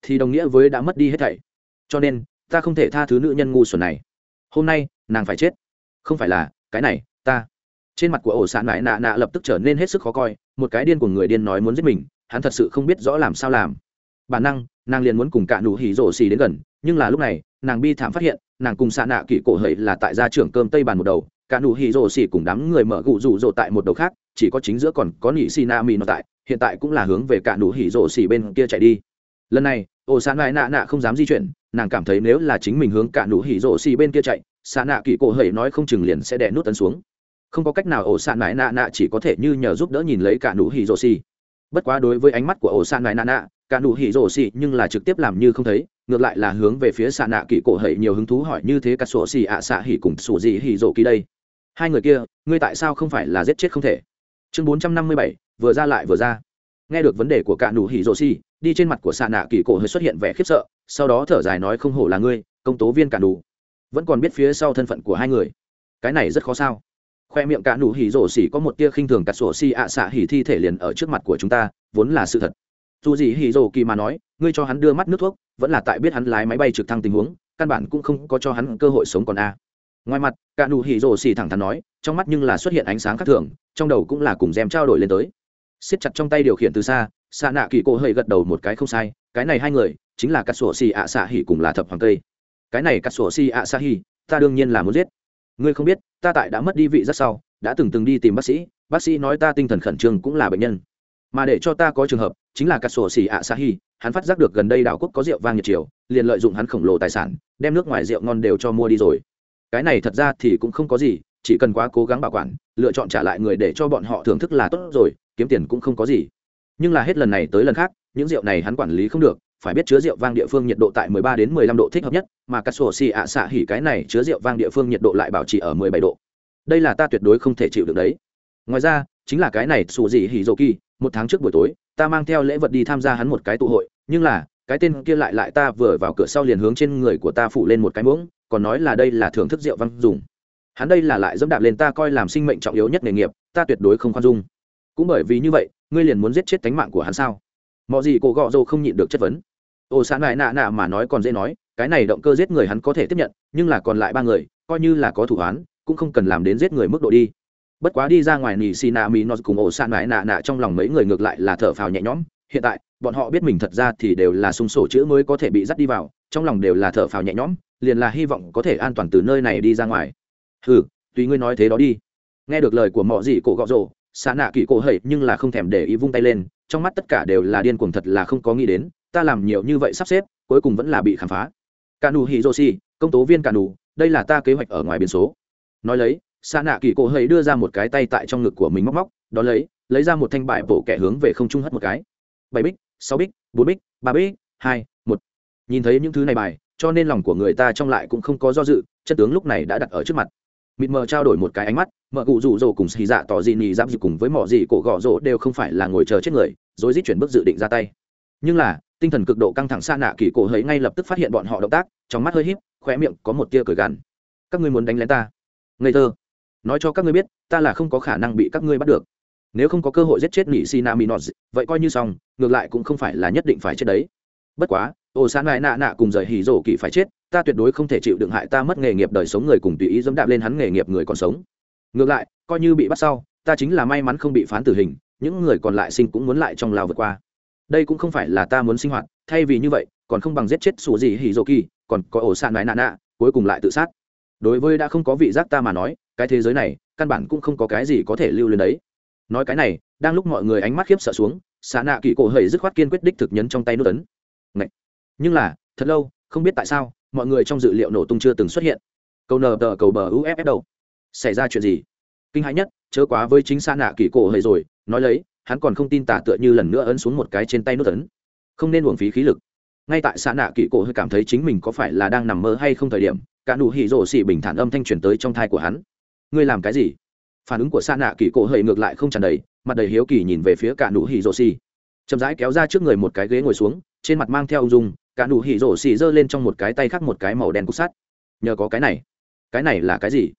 thì đồng nghĩa với đã mất đi hết thảy. Cho nên, ta không thể tha thứ nữ nhân ngu xuẩn này. Hôm nay, nàng phải chết. Không phải là, cái này, ta. Trên mặt của ổ sạn mãi nạ nạ lập tức trở nên hết sức khó coi, một cái điên của người điên nói muốn giết mình, hắn thật sự không biết rõ làm sao làm bản năng, nàng liền muốn cùng cả nụ hỉ rổ xì đến gần, nhưng là lúc này, nàng bi thảm phát hiện, nàng cùng xạ nạ kỳ cổ hậy là tại gia trưởng cơm tây bàn một đầu, cả nụ hỉ rổ xì cùng đám người mở gụ rụ rộ tại một đầu khác, chỉ có chính giữa còn có nỉ xì na mì nó tại, hiện tại cũng là hướng về cả nụ hỉ rổ xì bên kia chạy đi. Lần này ổ xạ nại nạ nạ không dám di chuyển, nàng cảm thấy nếu là chính mình hướng cả nụ hỉ rổ xì bên kia chạy, xạ nạ kỳ cổ hậy nói không chừng liền sẽ đè nút tấn xuống. Không có cách nào ổ xạ nại nạ nạ chỉ có thể như nhờ giúp đỡ nhìn lấy cả nụ hỉ rổ xì. Bất quá đối với ánh mắt của ổ xạ nại nạ nạ cả nụ hỉ rổ xì nhưng là trực tiếp làm như không thấy, ngược lại là hướng về phía xạ nạ kỳ cổ hậy nhiều hứng thú hỏi như thế cả sổ xì ạ à xạ hỉ cùng sổ gì hỉ rổ kỳ đây. Hai người kia, ngươi tại sao không phải là giết chết không thể? Chương bốn trăm năm mươi bảy, vừa ra lại vừa ra. Nghe được vấn đề của cả nụ hỉ rổ xì đi trên mặt của xạ nạ kỳ cổ hơi xuất hiện vẻ khiếp sợ, sau đó thở dài nói không hổ là ngươi, công tố viên cả nụ. Vẫn còn biết phía sau thân phận của hai người. Cái này rất khó sao. Khoe miệng cả nụ hỉ rổ xỉ có một tia khinh thường cắt sổ xì ạ à xạ hỉ thi thể liền ở trước mặt của chúng ta, vốn là sự thật dù gì hỉ rồ kỳ mà nói, ngươi cho hắn đưa mắt nước thuốc, vẫn là tại biết hắn lái máy bay trực thăng tình huống, căn bản cũng không có cho hắn cơ hội sống còn a à. ngoài mặt, cả nụ hỉ rồ xì thẳng thắn nói, trong mắt nhưng là xuất hiện ánh sáng khác thường, trong đầu cũng là cùng dèm trao đổi lên tới siết chặt trong tay điều khiển từ xa xa nạ kỳ cô hơi gật đầu một cái không sai, cái này hai người, chính là cắt sổ xì ạ xạ hỉ cùng là thập hoàng tây. cái này cắt sổ xì ạ xạ hỉ, ta đương nhiên là muốn giết ngươi không biết, ta tại đã mất đi vị rất sau, đã từng từng đi tìm bác sĩ bác sĩ nói ta tinh thần khẩn trương cũng là bệnh nhân mà để cho ta có trường hợp chính là cà sổ xỉ ạ sa hi hắn phát giác được gần đây đảo quốc có rượu vang nhiệt chiều liền lợi dụng hắn khổng lồ tài sản đem nước ngoài rượu ngon đều cho mua đi rồi cái này thật ra thì cũng không có gì chỉ cần quá cố gắng bảo quản lựa chọn trả lại người để cho bọn họ thưởng thức là tốt rồi kiếm tiền cũng không có gì nhưng là hết lần này tới lần khác những rượu này hắn quản lý không được phải biết chứa rượu vang địa phương nhiệt độ tại 13 đến 15 độ thích hợp nhất, mà cà sổ xì ạ xạ hỉ cái này chứa rượu vang địa phương nhiệt độ lại bảo trì ở 17 độ. Đây là ta tuyệt đối không thể chịu được đấy. Ngoài ra, chính là cái này sủ gì hỉ dầu kỳ, một tháng trước buổi tối, ta mang theo lễ vật đi tham gia hắn một cái tụ hội, nhưng là, cái tên kia lại lại ta vừa vào cửa sau liền hướng trên người của ta phủ lên một cái muỗng, còn nói là đây là thưởng thức rượu văn dùng. Hắn đây là lại dẫm đạp lên ta coi làm sinh mệnh trọng yếu nhất nghề nghiệp, ta tuyệt đối không khoan dung. Cũng bởi vì như vậy, ngươi liền muốn giết chết tánh mạng của hắn sao? Mọi gì cổ gọ dâu không nhịn được chất vấn. Ô sán lại nạ nạ mà nói còn dễ nói, cái này động cơ giết người hắn có thể tiếp nhận, nhưng là còn lại ba người, coi như là có thủ án, cũng không cần làm đến giết người mức độ đi bất quá đi ra ngoài nỉ xì nạ mỹ nó cùng ổ sạn mãi nạ nạ trong lòng mấy người ngược lại là thở phào nhẹ nhõm. Hiện tại, bọn họ biết mình thật ra thì đều là sung sổ chữ mới có thể bị dắt đi vào, trong lòng đều là thở phào nhẹ nhõm, liền là hy vọng có thể an toàn từ nơi này đi ra ngoài. Ừ tùy ngươi nói thế đó đi. Nghe được lời của mọi gì cổ gọ rồ xa nạ kỳ cổ hậy nhưng là không thèm để ý vung tay lên, trong mắt tất cả đều là điên cuồng thật là không có nghĩ đến, ta làm nhiều như vậy sắp xếp, cuối cùng vẫn là bị khám phá. Cả nù hì rô si công tố viên cả nù, đây là ta kế hoạch ở ngoài biển số. Nói lấy xa nạ kỳ cổ hơi đưa ra một cái tay tại trong ngực của mình móc móc, đó lấy lấy ra một thanh bài bổ kẻ hướng về không trung hất một cái. Bảy bích, sáu bích, bốn bích, ba bích, hai, một. Nhìn thấy những thứ này bài, cho nên lòng của người ta trong lại cũng không có do dự, chất tướng lúc này đã đặt ở trước mặt. Mịt mờ trao đổi một cái ánh mắt, mợ cụ rủ rỗ cùng xì dạ tỏ dị nhì giáp dị cùng với mỏ dị cổ gõ rỗ đều không phải là ngồi chờ chết người, rồi di chuyển bước dự định ra tay. Nhưng là, tinh thần cực độ căng thẳng xa nạ kỳ cổ hấy ngay lập tức phát hiện bọn họ động tác, trong mắt hơi híp, khóe miệng có một tia cười gằn. Các ngươi muốn đánh lén ta? Ngây thơ nói cho các ngươi biết, ta là không có khả năng bị các ngươi bắt được. Nếu không có cơ hội giết chết nị si na mi nọt vậy coi như xong, ngược lại cũng không phải là nhất định phải chết đấy. Bất quá ồ sán lại nạ nạ cùng rời hì rổ kỳ phải chết, ta tuyệt đối không thể chịu đựng hại ta mất nghề nghiệp đời sống người cùng tùy ý dẫm đạp lên hắn nghề nghiệp người còn sống. Ngược lại, coi như bị bắt sau, ta chính là may mắn không bị phán tử hình, những người còn lại sinh cũng muốn lại trong lào vượt qua. Đây cũng không phải là ta muốn sinh hoạt, thay vì như vậy, còn không bằng giết chết sủa gì hỉ dô kỳ, còn có ổ sạn mái nạ nạ, cuối cùng lại tự sát đối với đã không có vị giác ta mà nói, cái thế giới này, căn bản cũng không có cái gì có thể lưu lên đấy. Nói cái này, đang lúc mọi người ánh mắt khiếp sợ xuống xạ nạ kỳ cổ hầy dứt khoát kiên quyết đích thực nhấn trong tay nút ấn. Ngậy! nhưng là, thật lâu, không biết tại sao, mọi người trong dự liệu nổ tung chưa từng xuất hiện. Cầu nờ tờ cầu bờ uff đầu. Xảy ra chuyện gì? Kinh hãi nhất, chớ quá với chính xa nạ kỳ cổ hầy rồi, nói lấy, hắn còn không tin tả tựa như lần nữa ấn xuống một cái trên tay nút ấn. Không nên uổng phí khí lực. Ngay tại xa nạ kỳ cổ hơi cảm thấy chính mình có phải là đang nằm mơ hay không thời điểm cả nụ hỉ rổ xỉ bình thản âm thanh truyền tới trong thai của hắn. Ngươi làm cái gì? Phản ứng của Sa nạ kỳ cổ hơi ngược lại không tràn đầy, mặt đầy hiếu kỳ nhìn về phía cả nụ hỉ rổ xỉ. Chậm rãi kéo ra trước người một cái ghế ngồi xuống, trên mặt mang theo ung dung, cả nụ hỉ rổ xỉ giơ lên trong một cái tay khác một cái màu đen cục sắt. Nhờ có cái này. Cái này là cái gì?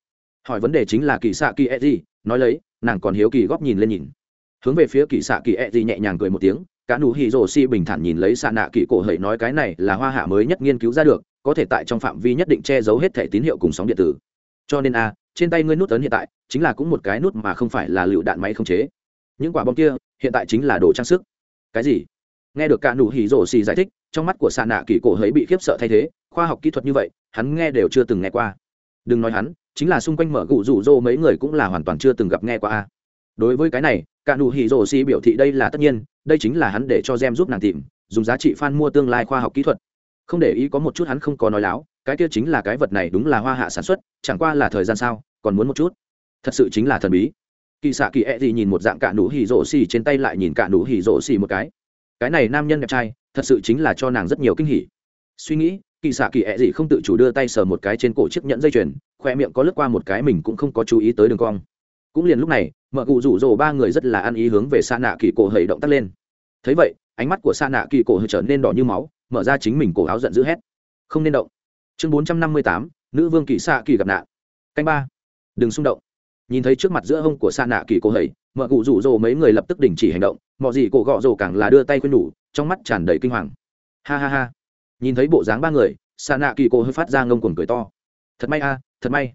Hỏi vấn đề chính là kỳ xạ kỳ e gì nói lấy, nàng còn hiếu kỳ góp nhìn lên nhìn. Hướng về phía kỳ xạ kỳ e gì nhẹ nhàng cười một tiếng, cả nụ hỉ rổ xỉ bình thản nhìn lấy Sa nạ kỳ cổ hơi nói cái này là hoa hạ mới nhất nghiên cứu ra được có thể tại trong phạm vi nhất định che giấu hết thẻ tín hiệu cùng sóng điện tử. Cho nên a, trên tay ngươi nút ấn hiện tại, chính là cũng một cái nút mà không phải là lựu đạn máy không chế. Những quả bom kia, hiện tại chính là đồ trang sức. Cái gì? Nghe được cả nụ hỉ rổ xì giải thích, trong mắt của xà nạ kỳ cổ hấy bị khiếp sợ thay thế, khoa học kỹ thuật như vậy, hắn nghe đều chưa từng nghe qua. Đừng nói hắn, chính là xung quanh mở gụ rủ rô mấy người cũng là hoàn toàn chưa từng gặp nghe qua a. Đối với cái này, cả nụ hỉ rổ xì biểu thị đây là tất nhiên, đây chính là hắn để cho gem giúp nàng tìm, dùng giá trị fan mua tương lai khoa học kỹ thuật không để ý có một chút hắn không có nói láo, cái kia chính là cái vật này đúng là hoa hạ sản xuất, chẳng qua là thời gian sao, còn muốn một chút. Thật sự chính là thần bí. Kỳ xạ kỳ ẹ、e、gì nhìn một dạng cả nụ hỉ rộ xì trên tay lại nhìn cả nụ hỉ rộ xì một cái. Cái này nam nhân đẹp trai, thật sự chính là cho nàng rất nhiều kinh hỉ. Suy nghĩ, kỳ xạ kỳ ẹ、e、gì không tự chủ đưa tay sờ một cái trên cổ chiếc nhẫn dây chuyền, khoe miệng có lướt qua một cái mình cũng không có chú ý tới đường cong. Cũng liền lúc này, mợ cụ rủ rỗ ba người rất là ăn ý hướng về xa nạ kỳ cổ hầy động tắt lên. Thấy vậy, ánh mắt của xa nạ kỳ cổ hơi trở nên đỏ như máu mở ra chính mình cổ áo giận dữ hét. Không nên động. Chương bốn trăm năm mươi tám, nữ vương kỳ xạ kỳ gặp nạn. Canh ba. Đừng xung động. Nhìn thấy trước mặt giữa hông của xa nạ kỳ cô hầy, mợ cụ rủ rồ mấy người lập tức đình chỉ hành động mọi gì cổ gọ rồ càng là đưa tay khuyên nhủ, trong mắt tràn đầy kinh hoàng. Ha ha ha. Nhìn thấy bộ dáng ba người xa nạ kỳ cô hơi phát ra ngông cuồng cười to. Thật may a, thật may.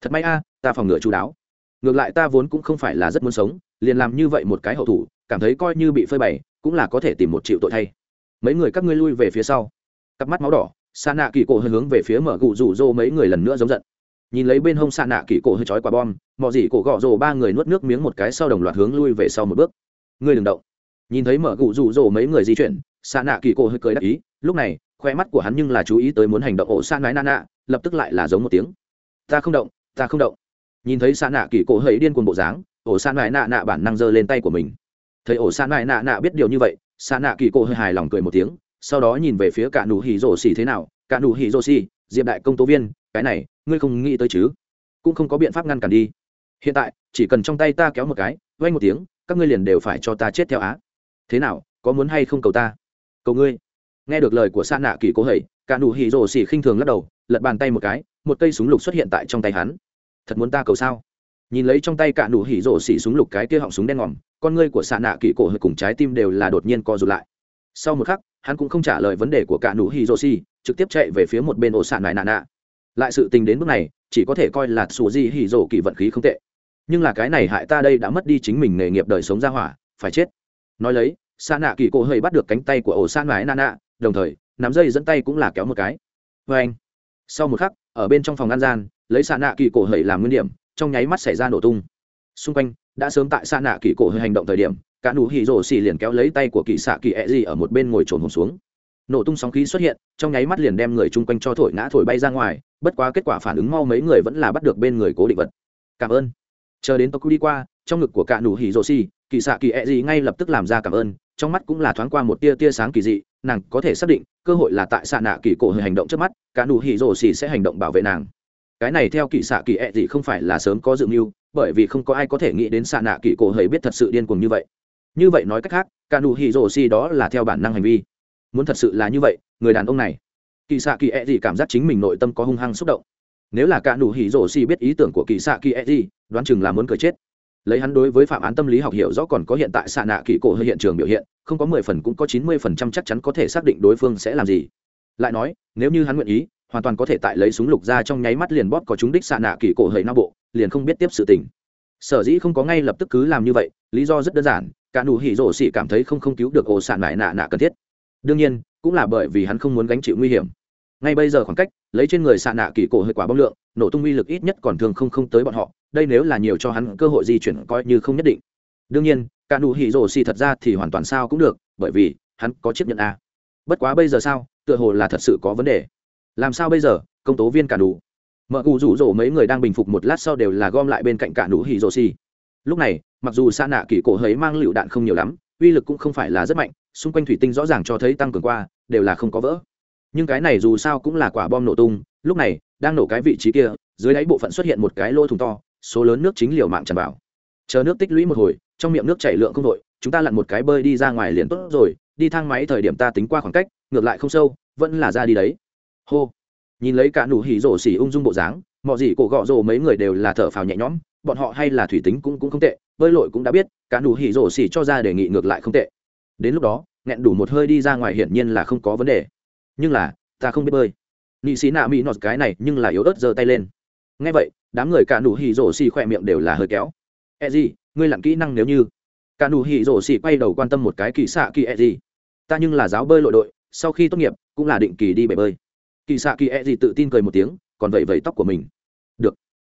Thật may a, ta phòng ngừa chú đáo. Ngược lại ta vốn cũng không phải là rất muốn sống, liền làm như vậy một cái hậu thủ, cảm thấy coi như bị phơi bày, cũng là có thể tìm một triệu tội thay mấy người các ngươi lui về phía sau. Cặp mắt máu đỏ xa nạ kỳ cổ hơi hướng về phía mở gụ rủ rô mấy người lần nữa giống giận. Nhìn lấy bên hông xa nạ kỳ cổ hơi trói quả bom mọi gì cổ gõ rồ ba người nuốt nước miếng một cái sau đồng loạt hướng lui về sau một bước. Ngươi đừng động. Nhìn thấy mở gụ rủ rồ mấy người di chuyển xa nạ kỳ cổ hơi cười đắc ý, lúc này, khoe mắt của hắn nhưng là chú ý tới muốn hành động ổ xa nái na nạ lập tức lại là giống một tiếng. Ta không động, ta không động. Nhìn thấy xa nạ kỳ cổ hơi điên cuồng bộ dáng, ổ xa nái Na nạ bản năng giơ lên tay của mình. Thấy ổ xa nái Na nạ biết điều như vậy xa nạ kỳ cổ hơi hài lòng cười một tiếng, sau đó nhìn về phía cả nụ hỉ rổ xỉ thế nào. Cả nụ hỉ rổ xỉ, diệp đại công tố viên, cái này, ngươi không nghĩ tới chứ? Cũng không có biện pháp ngăn cản đi. Hiện tại, chỉ cần trong tay ta kéo một cái vay một tiếng, các ngươi liền đều phải cho ta chết theo á. Thế nào, có muốn hay không cầu ta? Cầu ngươi. Nghe được lời của xa nạ kỳ cố hầy cả nụ hỉ rổ xỉ khinh thường lắc đầu, lật bàn tay một cái, một cây súng lục xuất hiện tại trong tay hắn. Thật muốn ta cầu sao? nhìn lấy trong tay cả nụ hỉ rổ xỉ súng lục cái kia họng súng đen ngòm, con ngươi của xạ nạ kỳ cổ hơi cùng trái tim đều là đột nhiên co rụt lại. Sau một khắc, hắn cũng không trả lời vấn đề của cả nụ hỉ rổ xỉ, trực tiếp chạy về phía một bên ổ xạ nại nạ nạ. Lại sự tình đến bước này, chỉ có thể coi là sù di hỉ rổ kỳ vận khí không tệ. Nhưng là cái này hại ta đây đã mất đi chính mình nghề nghiệp đời sống ra hỏa, phải chết. Nói lấy, xạ nạ kỳ cổ hơi bắt được cánh tay của ổ xạ nại nạ nạ, đồng thời, nắm dây dẫn tay cũng là kéo một cái. Vê anh sau một khắc, ở bên trong phòng ngăn gian, lấy xạ nạ kỳ cổ hẩy làm nguyên điểm trong nháy mắt xảy ra nổ tung. Xung quanh, đã sớm tại xa nạ kỳ cổ hơi hành động thời điểm, cả nụ hỉ rổ xì liền kéo lấy tay của kỳ xạ kỳ e ẹ gì ở một bên ngồi trồn hồn xuống. Nổ tung sóng khí xuất hiện, trong nháy mắt liền đem người chung quanh cho thổi ngã thổi bay ra ngoài, bất quá kết quả phản ứng mau mấy người vẫn là bắt được bên người cố định vật. Cảm ơn. Chờ đến Tokyo đi qua, trong ngực của cả nụ hỉ rổ xì, kỳ xạ kỳ e ẹ gì ngay lập tức làm ra cảm ơn, trong mắt cũng là thoáng qua một tia tia sáng kỳ dị, nàng có thể xác định, cơ hội là tại xạ nạ kỳ cổ hơi hành động trước mắt, cả nụ hỉ rổ xì sẽ hành động bảo vệ nàng cái này theo kỳ xạ kỳ ẹ gì không phải là sớm có dự mưu, bởi vì không có ai có thể nghĩ đến xạ nạ kỳ cổ hầy biết thật sự điên cuồng như vậy. Như vậy nói cách khác, cả nụ hỉ rổ xì đó là theo bản năng hành vi. Muốn thật sự là như vậy, người đàn ông này. Kỳ xạ kỳ ẹ gì cảm giác chính mình nội tâm có hung hăng xúc động. Nếu là cả nụ hỉ rổ xì biết ý tưởng của kỳ xạ kỳ ẹ gì, đoán chừng là muốn cười chết. Lấy hắn đối với phạm án tâm lý học hiểu rõ còn có hiện tại xạ nạ kỳ cổ hơi hiện trường biểu hiện, không có mười phần cũng có chín mươi phần trăm chắc chắn có thể xác định đối phương sẽ làm gì. Lại nói, nếu như hắn nguyện ý hoàn toàn có thể tại lấy súng lục ra trong nháy mắt liền bóp có chúng đích xạ nạ kỳ cổ hầy não bộ, liền không biết tiếp sự tình. Sở dĩ không có ngay lập tức cứ làm như vậy, lý do rất đơn giản, cả nụ hỉ rổ xỉ cảm thấy không không cứu được ổ sạn mãi nạ nạ cần thiết. Đương nhiên, cũng là bởi vì hắn không muốn gánh chịu nguy hiểm. Ngay bây giờ khoảng cách, lấy trên người xạ nạ kỳ cổ hơi quả bóng lượng, nổ tung uy lực ít nhất còn thường không không tới bọn họ, đây nếu là nhiều cho hắn cơ hội di chuyển coi như không nhất định. Đương nhiên, cả nụ hỉ rổ xỉ thật ra thì hoàn toàn sao cũng được, bởi vì hắn có chiếc nhận a. Bất quá bây giờ sao, tựa hồ là thật sự có vấn đề làm sao bây giờ, công tố viên cả đủ mợ cụ rủ rỗ mấy người đang bình phục một lát sau đều là gom lại bên cạnh cả đủ hỉ rồ xì. Lúc này, mặc dù xa nạ kỳ cổ hấy mang lựu đạn không nhiều lắm, uy lực cũng không phải là rất mạnh, xung quanh thủy tinh rõ ràng cho thấy tăng cường qua, đều là không có vỡ. Nhưng cái này dù sao cũng là quả bom nổ tung, lúc này, đang nổ cái vị trí kia, dưới đáy bộ phận xuất hiện một cái lỗ thùng to, số lớn nước chính liều mạng tràn vào. Chờ nước tích lũy một hồi, trong miệng nước chảy lượng không đội, chúng ta lặn một cái bơi đi ra ngoài liền tốt rồi, đi thang máy thời điểm ta tính qua khoảng cách, ngược lại không sâu, vẫn là ra đi đấy hô. Nhìn lấy cả nụ hỉ rổ xỉ ung dung bộ dáng mọi gì cổ gọ rổ mấy người đều là thở phào nhẹ nhõm, bọn họ hay là thủy tính cũng cũng không tệ, bơi lội cũng đã biết, cả nụ hỉ rổ xỉ cho ra đề nghị ngược lại không tệ. Đến lúc đó, nghẹn đủ một hơi đi ra ngoài hiển nhiên là không có vấn đề. Nhưng là, ta không biết bơi. Nị sĩ nạ mỹ nọt cái này nhưng là yếu ớt giơ tay lên. Ngay vậy, đám người cả nụ hỉ rổ xỉ khỏe miệng đều là hơi kéo. E gì ngươi lặn kỹ năng nếu như. Cả nụ hỉ rổ xỉ quay đầu quan tâm một cái kỳ xạ kỳ e gì ta nhưng là giáo bơi lội đội, sau khi tốt nghiệp, cũng là định kỳ đi bể bơi kỳ xạ kỳ e gì tự tin cười một tiếng, còn vậy vẫy tóc của mình. Được.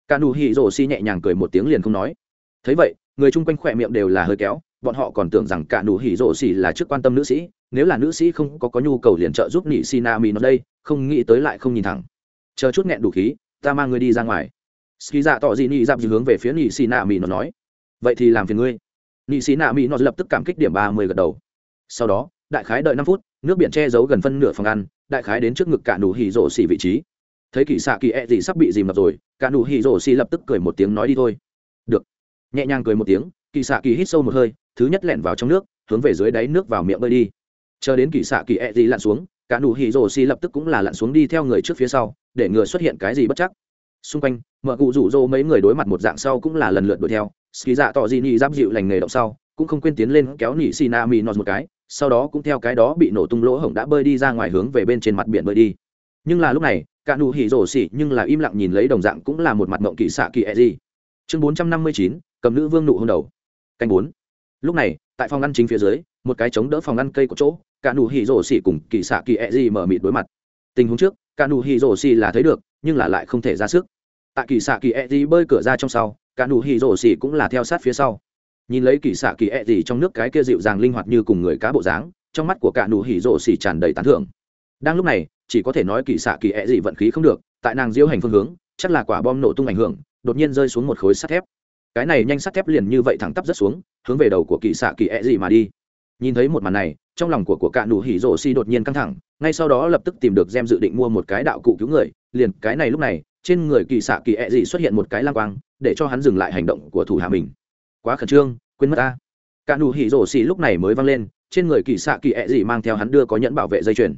Cả nụ hỉ rổ xi nhẹ nhàng cười một tiếng liền không nói. Thấy vậy, người chung quanh khỏe miệng đều là hơi kéo, bọn họ còn tưởng rằng cả nụ hỉ rổ xi là trước quan tâm nữ sĩ, nếu là nữ sĩ không có có nhu cầu liền trợ giúp nị xi na mi nó đây, không nghĩ tới lại không nhìn thẳng. Chờ chút nghẹn đủ khí, ta mang ngươi đi ra ngoài. Ski dạ tỏ gì nị dạp dì hướng về phía nị xi na mi nó nói. Vậy thì làm phiền ngươi. Nị xi na mi nó lập tức cảm kích điểm ba mươi gật đầu. Sau đó, đại khái đợi năm phút, nước biển che giấu gần phân nửa phòng ăn đại khái đến trước ngực cả nụ hỉ rổ xì vị trí. Thấy kỳ xạ kỳ e gì sắp bị dìm ngập rồi, cả nụ hỉ rổ xì lập tức cười một tiếng nói đi thôi. Được. Nhẹ nhàng cười một tiếng, kỳ xạ kỳ hít sâu một hơi, thứ nhất lẻn vào trong nước, hướng về dưới đáy nước vào miệng bơi đi. Chờ đến kỳ xạ kỳ e gì lặn xuống, cả nụ hỉ rổ xì lập tức cũng là lặn xuống đi theo người trước phía sau, để ngừa xuất hiện cái gì bất chắc. Xung quanh, mợ cụ rủ rô mấy người đối mặt một dạng sau cũng là lần lượt đuổi theo. Ski dạ tỏ di nhị giáp dịu lành nghề động sau, cũng không quên tiến lên kéo nị xì na mì nọt một cái sau đó cũng theo cái đó bị nổ tung lỗ hổng đã bơi đi ra ngoài hướng về bên trên mặt biển bơi đi. Nhưng là lúc này, cả nụ hỉ rổ xỉ nhưng là im lặng nhìn lấy đồng dạng cũng là một mặt mộng kỳ xạ kỳ e gì. Chương bốn trăm năm mươi chín, cầm nữ vương nụ hôn đầu. Canh bốn. Lúc này, tại phòng ăn chính phía dưới, một cái chống đỡ phòng ăn cây của chỗ, cả nụ hỉ rổ xỉ cùng kỳ xạ kỳ e gì mở mịt đối mặt. Tình huống trước, cả nụ hỉ rổ xỉ là thấy được, nhưng là lại không thể ra sức. Tại kỳ xạ kỳ e gì bơi cửa ra trong sau, cả nụ hỉ rổ xỉ cũng là theo sát phía sau nhìn lấy kỳ xạ kỳ ẹ、e、gì trong nước cái kia dịu dàng linh hoạt như cùng người cá bộ dáng, trong mắt của cả nụ hỉ rộ xỉ tràn đầy tán thưởng. Đang lúc này, chỉ có thể nói kỳ xạ kỳ ẹ、e、gì vận khí không được, tại nàng diễu hành phương hướng, chắc là quả bom nổ tung ảnh hưởng, đột nhiên rơi xuống một khối sắt thép. Cái này nhanh sắt thép liền như vậy thẳng tắp rất xuống, hướng về đầu của kỳ xạ kỳ ẹ、e、gì mà đi. Nhìn thấy một màn này, trong lòng của của cạ nụ hỉ rộ xi đột nhiên căng thẳng, ngay sau đó lập tức tìm được gem dự định mua một cái đạo cụ cứu người, liền cái này lúc này, trên người kỳ xạ kỳ ẹ、e、dị xuất hiện một cái lang quang, để cho hắn dừng lại hành động của thủ hạ mình quá khẩn trương, quên mất ta. Cả nụ hỉ rổ xì lúc này mới văng lên, trên người kỳ xạ kỳ ẹ gì mang theo hắn đưa có nhẫn bảo vệ dây chuyền.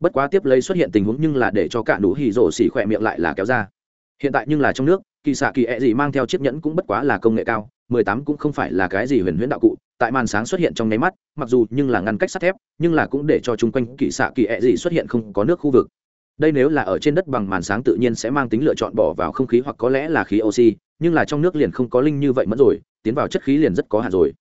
Bất quá tiếp lấy xuất hiện tình huống nhưng là để cho cả nụ hỉ rổ xì khỏe miệng lại là kéo ra. Hiện tại nhưng là trong nước, kỳ xạ kỳ ẹ gì mang theo chiếc nhẫn cũng bất quá là công nghệ cao, mười tám cũng không phải là cái gì huyền huyễn đạo cụ, tại màn sáng xuất hiện trong nháy mắt, mặc dù nhưng là ngăn cách sắt thép, nhưng là cũng để cho chung quanh kỳ xạ kỳ ẹ gì xuất hiện không có nước khu vực. Đây nếu là ở trên đất bằng màn sáng tự nhiên sẽ mang tính lựa chọn bỏ vào không khí hoặc có lẽ là khí oxy, nhưng là trong nước liền không có linh như vậy mất rồi tiến vào chất khí liền rất có hạn rồi.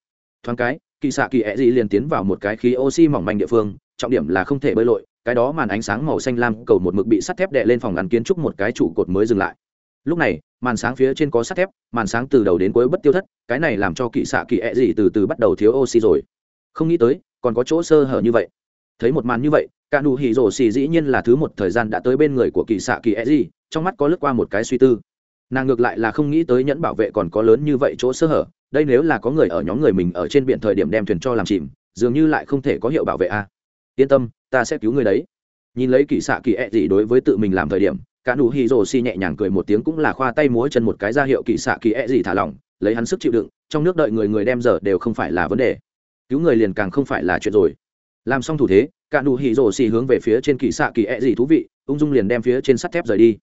Thoáng cái, kỳ xạ kỳ ẹ dị liền tiến vào một cái khí oxy mỏng manh địa phương, trọng điểm là không thể bơi lội, cái đó màn ánh sáng màu xanh lam cầu một mực bị sắt thép đè lên phòng ngắn kiến trúc một cái trụ cột mới dừng lại. Lúc này, màn sáng phía trên có sắt thép, màn sáng từ đầu đến cuối bất tiêu thất, cái này làm cho kỳ xạ kỳ ẹ gì từ từ bắt đầu thiếu oxy rồi. Không nghĩ tới, còn có chỗ sơ hở như vậy. Thấy một màn như vậy cả nụ hỉ rổ xì dĩ nhiên là thứ một thời gian đã tới bên người của kỳ xạ kỳ ẹ gì trong mắt có lướt qua một cái suy tư nàng ngược lại là không nghĩ tới nhẫn bảo vệ còn có lớn như vậy chỗ sơ hở, đây nếu là có người ở nhóm người mình ở trên biển thời điểm đem thuyền cho làm chìm, dường như lại không thể có hiệu bảo vệ a. À. yên tâm, ta sẽ cứu người đấy. Nhìn lấy kỳ xạ kỳ ẹ、e、gì đối với tự mình làm thời điểm, cả nụ hi rồ si nhẹ nhàng cười một tiếng cũng là khoa tay múa chân một cái ra hiệu kỳ xạ kỳ ẹ、e、gì thả lỏng, lấy hắn sức chịu đựng, trong nước đợi người người đem giờ đều không phải là vấn đề. Cứu người liền càng không phải là chuyện rồi. Làm xong thủ thế, cả nụ hi rồ si hướng về phía trên kỳ xạ kỳ ẹ、e、gì thú vị, ung dung liền đem phía trên sắt thép rời đi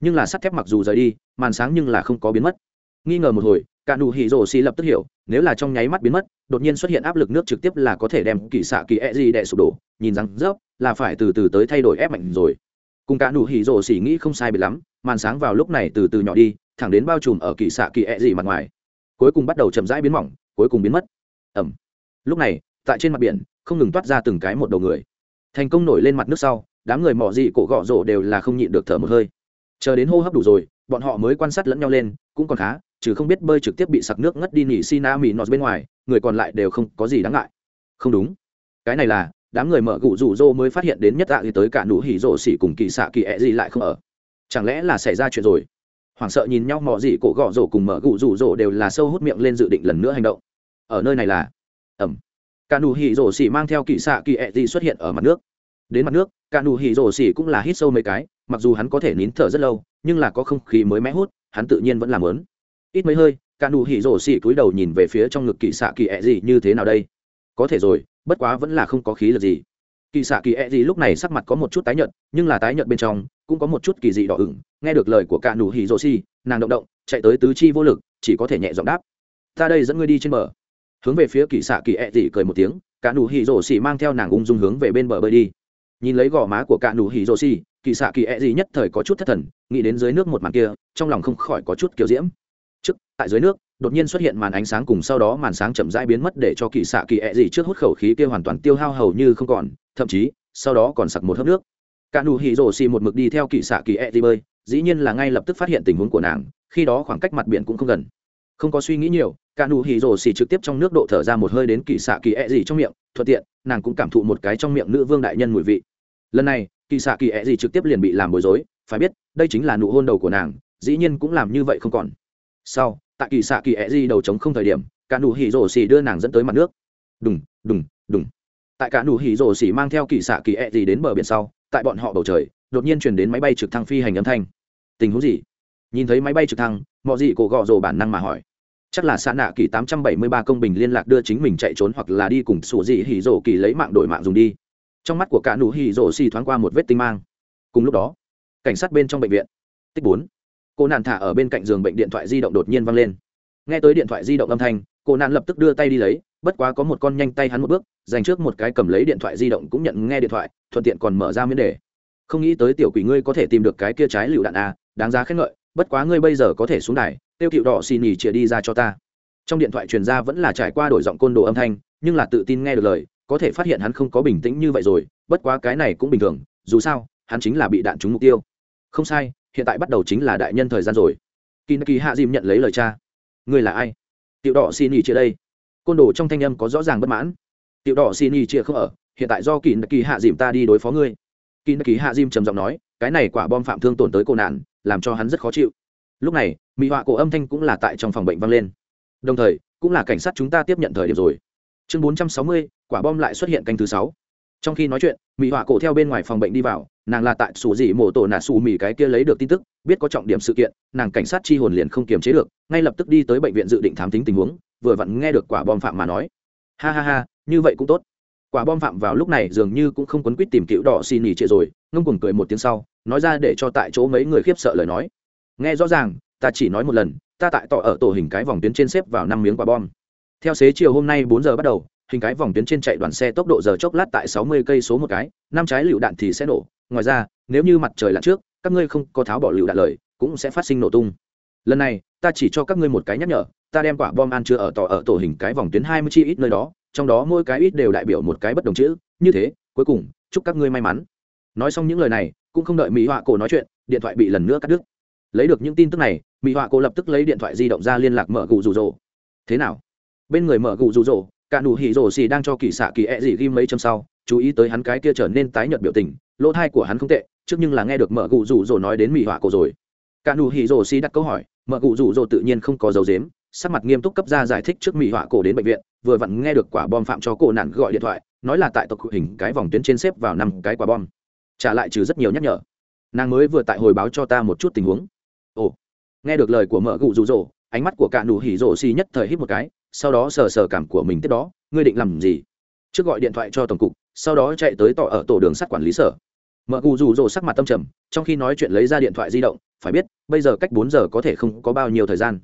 nhưng là sắt thép mặc dù rời đi, màn sáng nhưng là không có biến mất. Nghi ngờ một hồi, cả nụ hỉ rổ xì lập tức hiểu, nếu là trong nháy mắt biến mất, đột nhiên xuất hiện áp lực nước trực tiếp là có thể đem kỳ xạ kỳ e gì đệ sụp đổ, nhìn rằng rớp, là phải từ từ tới thay đổi ép mạnh rồi. Cùng cả nụ hỉ rổ xì nghĩ không sai bị lắm, màn sáng vào lúc này từ từ nhỏ đi, thẳng đến bao trùm ở kỳ xạ kỳ e gì mặt ngoài. Cuối cùng bắt đầu chậm rãi biến mỏng, cuối cùng biến mất. Ẩm lúc này, tại trên mặt biển, không ngừng toát ra từng cái một đầu người. Thành công nổi lên mặt nước sau, đám người mỏ dị cổ gọ rổ đều là không nhịn được thở một hơi chờ đến hô hấp đủ rồi, bọn họ mới quan sát lẫn nhau lên, cũng còn khá chứ không biết bơi trực tiếp bị sặc nước ngất đi nỉ si na mỹ nọt bên ngoài, người còn lại đều không có gì đáng ngại. Không đúng. Cái này là, đám người mở gụ rủ rô mới phát hiện đến nhất tạ thì tới cả nụ hỉ rổ xỉ cùng kỳ xạ kỳ ẹ gì lại không ở. Chẳng lẽ là xảy ra chuyện rồi? Hoảng sợ nhìn nhau mò gì cổ gọ rổ cùng mở gụ rủ rổ đều là sâu hút miệng lên dự định lần nữa hành động. Ở nơi này là ẩm cả nụ hỉ rổ xỉ mang theo kỳ xạ kỳ ẹ gì xuất hiện ở mặt nước. Đến mặt nước, cả nụ hỉ rổ xỉ cũng là hít sâu mấy cái mặc dù hắn có thể nín thở rất lâu, nhưng là có không khí mới mẽ hút, hắn tự nhiên vẫn làm lớn. Ít mấy hơi, cả nụ hỉ rổ xỉ cúi đầu nhìn về phía trong ngực kỳ xạ kỳ ẹ gì như thế nào đây? Có thể rồi, bất quá vẫn là không có khí là gì. Kỳ xạ kỳ ẹ gì lúc này sắc mặt có một chút tái nhợt, nhưng là tái nhợt bên trong, cũng có một chút kỳ dị đỏ ửng, nghe được lời của cả nụ hỉ rổ xỉ, nàng động động, chạy tới tứ chi vô lực, chỉ có thể nhẹ giọng đáp. Ra đây dẫn ngươi đi trên bờ. Hướng về phía kỳ xạ kỳ ẹ gì cười một tiếng, cả nụ hỉ rổ xỉ mang theo nàng ung dung hướng về bên bờ bơi đi. Nhìn lấy gò má của cả nụ hỉ rổ xỉ kỳ xạ kỳ ẹ、e、gì nhất thời có chút thất thần, nghĩ đến dưới nước một màn kia, trong lòng không khỏi có chút kiểu diễm. Trước, tại dưới nước, đột nhiên xuất hiện màn ánh sáng cùng sau đó màn sáng chậm rãi biến mất để cho kỳ xạ kỳ ẹ、e、gì trước hút khẩu khí kia hoàn toàn tiêu hao hầu như không còn, thậm chí, sau đó còn sặc một hớp nước. Cả nụ hỉ rổ xì một mực đi theo kỳ xạ kỳ ẹ、e、gì bơi, dĩ nhiên là ngay lập tức phát hiện tình huống của nàng, khi đó khoảng cách mặt biển cũng không gần. Không có suy nghĩ nhiều, cả nụ hỉ rồ xì trực tiếp trong nước độ thở ra một hơi đến kỳ xạ kỳ ẹ、e、gì trong miệng, thuận tiện, nàng cũng cảm thụ một cái trong miệng nữ vương đại nhân mùi vị. Lần này kỳ xạ kỳ ẹ gì trực tiếp liền bị làm bối rối, phải biết, đây chính là nụ hôn đầu của nàng, dĩ nhiên cũng làm như vậy không còn. Sau, tại kỳ xạ kỳ ẹ gì đầu trống không thời điểm, cả nụ hỉ rổ xỉ đưa nàng dẫn tới mặt nước. Đùng đùng đùng. Tại cả nụ hỉ rổ xỉ mang theo kỳ xạ kỳ ẹ gì đến bờ biển sau, tại bọn họ bầu trời, đột nhiên chuyển đến máy bay trực thăng phi hành âm thanh. Tình huống gì? Nhìn thấy máy bay trực thăng mọi gì cổ gọ rồ bản năng mà hỏi. Chắc là xa nạ kỳ 873 công bình liên lạc đưa chính mình chạy trốn hoặc là đi cùng sủ dị hỉ rổ kỳ lấy mạng đổi mạng dùng đi trong mắt của cả nụ hì rổ xì thoáng qua một vết tinh mang. Cùng lúc đó, cảnh sát bên trong bệnh viện, tích bốn. Cô nạn thả ở bên cạnh giường bệnh điện thoại di động đột nhiên văng lên. Nghe tới điện thoại di động âm thanh, cô nạn lập tức đưa tay đi lấy, bất quá có một con nhanh tay hắn một bước, dành trước một cái cầm lấy điện thoại di động cũng nhận nghe điện thoại, thuận tiện còn mở ra miễn đề. Không nghĩ tới tiểu quỷ ngươi có thể tìm được cái kia trái lựu đạn a đáng giá khen ngợi, bất quá ngươi bây giờ có thể xuống đài, tiêu cựu đỏ xì nhì chĩa đi ra cho ta. Trong điện thoại truyền ra vẫn là trải qua đổi giọng côn đồ âm thanh, nhưng là tự tin nghe được lời có thể phát hiện hắn không có bình tĩnh như vậy rồi bất quá cái này cũng bình thường dù sao hắn chính là bị đạn trúng mục tiêu. Không sai hiện tại bắt đầu chính là đại nhân thời gian rồi. Kỳ kỳ hạ dìm nhận lấy lời cha. Người là ai? Tiểu đỏ xin ý chia đây. Côn đồ trong thanh âm có rõ ràng bất mãn. Tiểu đỏ xin ý chia không ở hiện tại do kỳ kỳ hạ dìm ta đi đối phó ngươi. Kỳ kỳ hạ dìm trầm giọng nói cái này quả bom phạm thương tổn tới cô nạn làm cho hắn rất khó chịu. Lúc này mỹ họa cổ âm thanh cũng là tại trong phòng bệnh vang lên. Đồng thời cũng là cảnh sát chúng ta tiếp nhận thời điểm rồi. Chương 460, quả bom lại xuất hiện canh thứ sáu. Trong khi nói chuyện, mỹ họa cổ theo bên ngoài phòng bệnh đi vào, nàng là tại sủ dị mổ tổ nạ sủ mỹ cái kia lấy được tin tức, biết có trọng điểm sự kiện, nàng cảnh sát chi hồn liền không kiềm chế được, ngay lập tức đi tới bệnh viện dự định thám tính tình huống, vừa vặn nghe được quả bom phạm mà nói. Ha ha ha, như vậy cũng tốt. Quả bom phạm vào lúc này dường như cũng không quấn quýt tìm cựu đỏ xì nỉ trệ rồi, ngông cuồng cười một tiếng sau, nói ra để cho tại chỗ mấy người khiếp sợ lời nói. Nghe rõ ràng, ta chỉ nói một lần, ta tại tỏ ở tổ hình cái vòng tuyến trên xếp vào năm miếng quả bom. Theo xế chiều hôm nay bốn giờ bắt đầu hình cái vòng tuyến trên chạy đoàn xe tốc độ giờ chốc lát tại sáu mươi cây số một cái, năm trái lựu đạn thì sẽ nổ, ngoài ra, nếu như mặt trời lặn trước, các ngươi không có tháo bỏ lựu đạn lời, cũng sẽ phát sinh nổ tung. Lần này, ta chỉ cho các ngươi một cái nhắc nhở, ta đem quả bom an chưa ở tỏ ở tổ hình cái vòng tuyến hai mươi chi ít nơi đó, trong đó mỗi cái ít đều đại biểu một cái bất đồng chữ, như thế, cuối cùng, chúc các ngươi may mắn. Nói xong những lời này, cũng không đợi Mỹ Họa cổ nói chuyện, điện thoại bị lần nữa cắt đứt. Lấy được những tin tức này, Mỹ Họa cổ lập tức lấy điện thoại di động ra liên lạc mở cụ rủ rồ. Thế nào? Bên người mở cụ rủ rồ, cả nụ hỉ rồ xì đang cho kỳ xạ kỳ ẹ、e、gì ghim mấy châm sau chú ý tới hắn cái kia trở nên tái nhợt biểu tình lỗ thai của hắn không tệ trước nhưng là nghe được mở cụ rủ rồ nói đến mỹ họa cổ rồi. Cả nụ hỉ rồ xì đặt câu hỏi mở cụ rủ rồ tự nhiên không có dấu dếm sắc mặt nghiêm túc cấp ra giải thích trước mỹ họa cổ đến bệnh viện vừa vặn nghe được quả bom phạm cho cổ nạn gọi điện thoại nói là tại tộc hình cái vòng tuyến trên xếp vào năm cái quả bom. Trả lại trừ rất nhiều nhắc nhở. Nàng mới vừa tại hồi báo cho ta một chút tình huống. Ồ nghe được lời của mợ cụ rủ rồ, ánh mắt của cả nụ hỉ rồ xì nhất thời hít một cái sau đó sờ sờ cảm của mình tiếp đó, ngươi định làm gì? Trước gọi điện thoại cho tổng cục, sau đó chạy tới tỏ ở tổ đường sắt quản lý sở. Mợ cù rủ rỗ sắc mặt tâm trầm, trong khi nói chuyện lấy ra điện thoại di động, phải biết, bây giờ cách bốn giờ có thể không có bao nhiêu thời gian.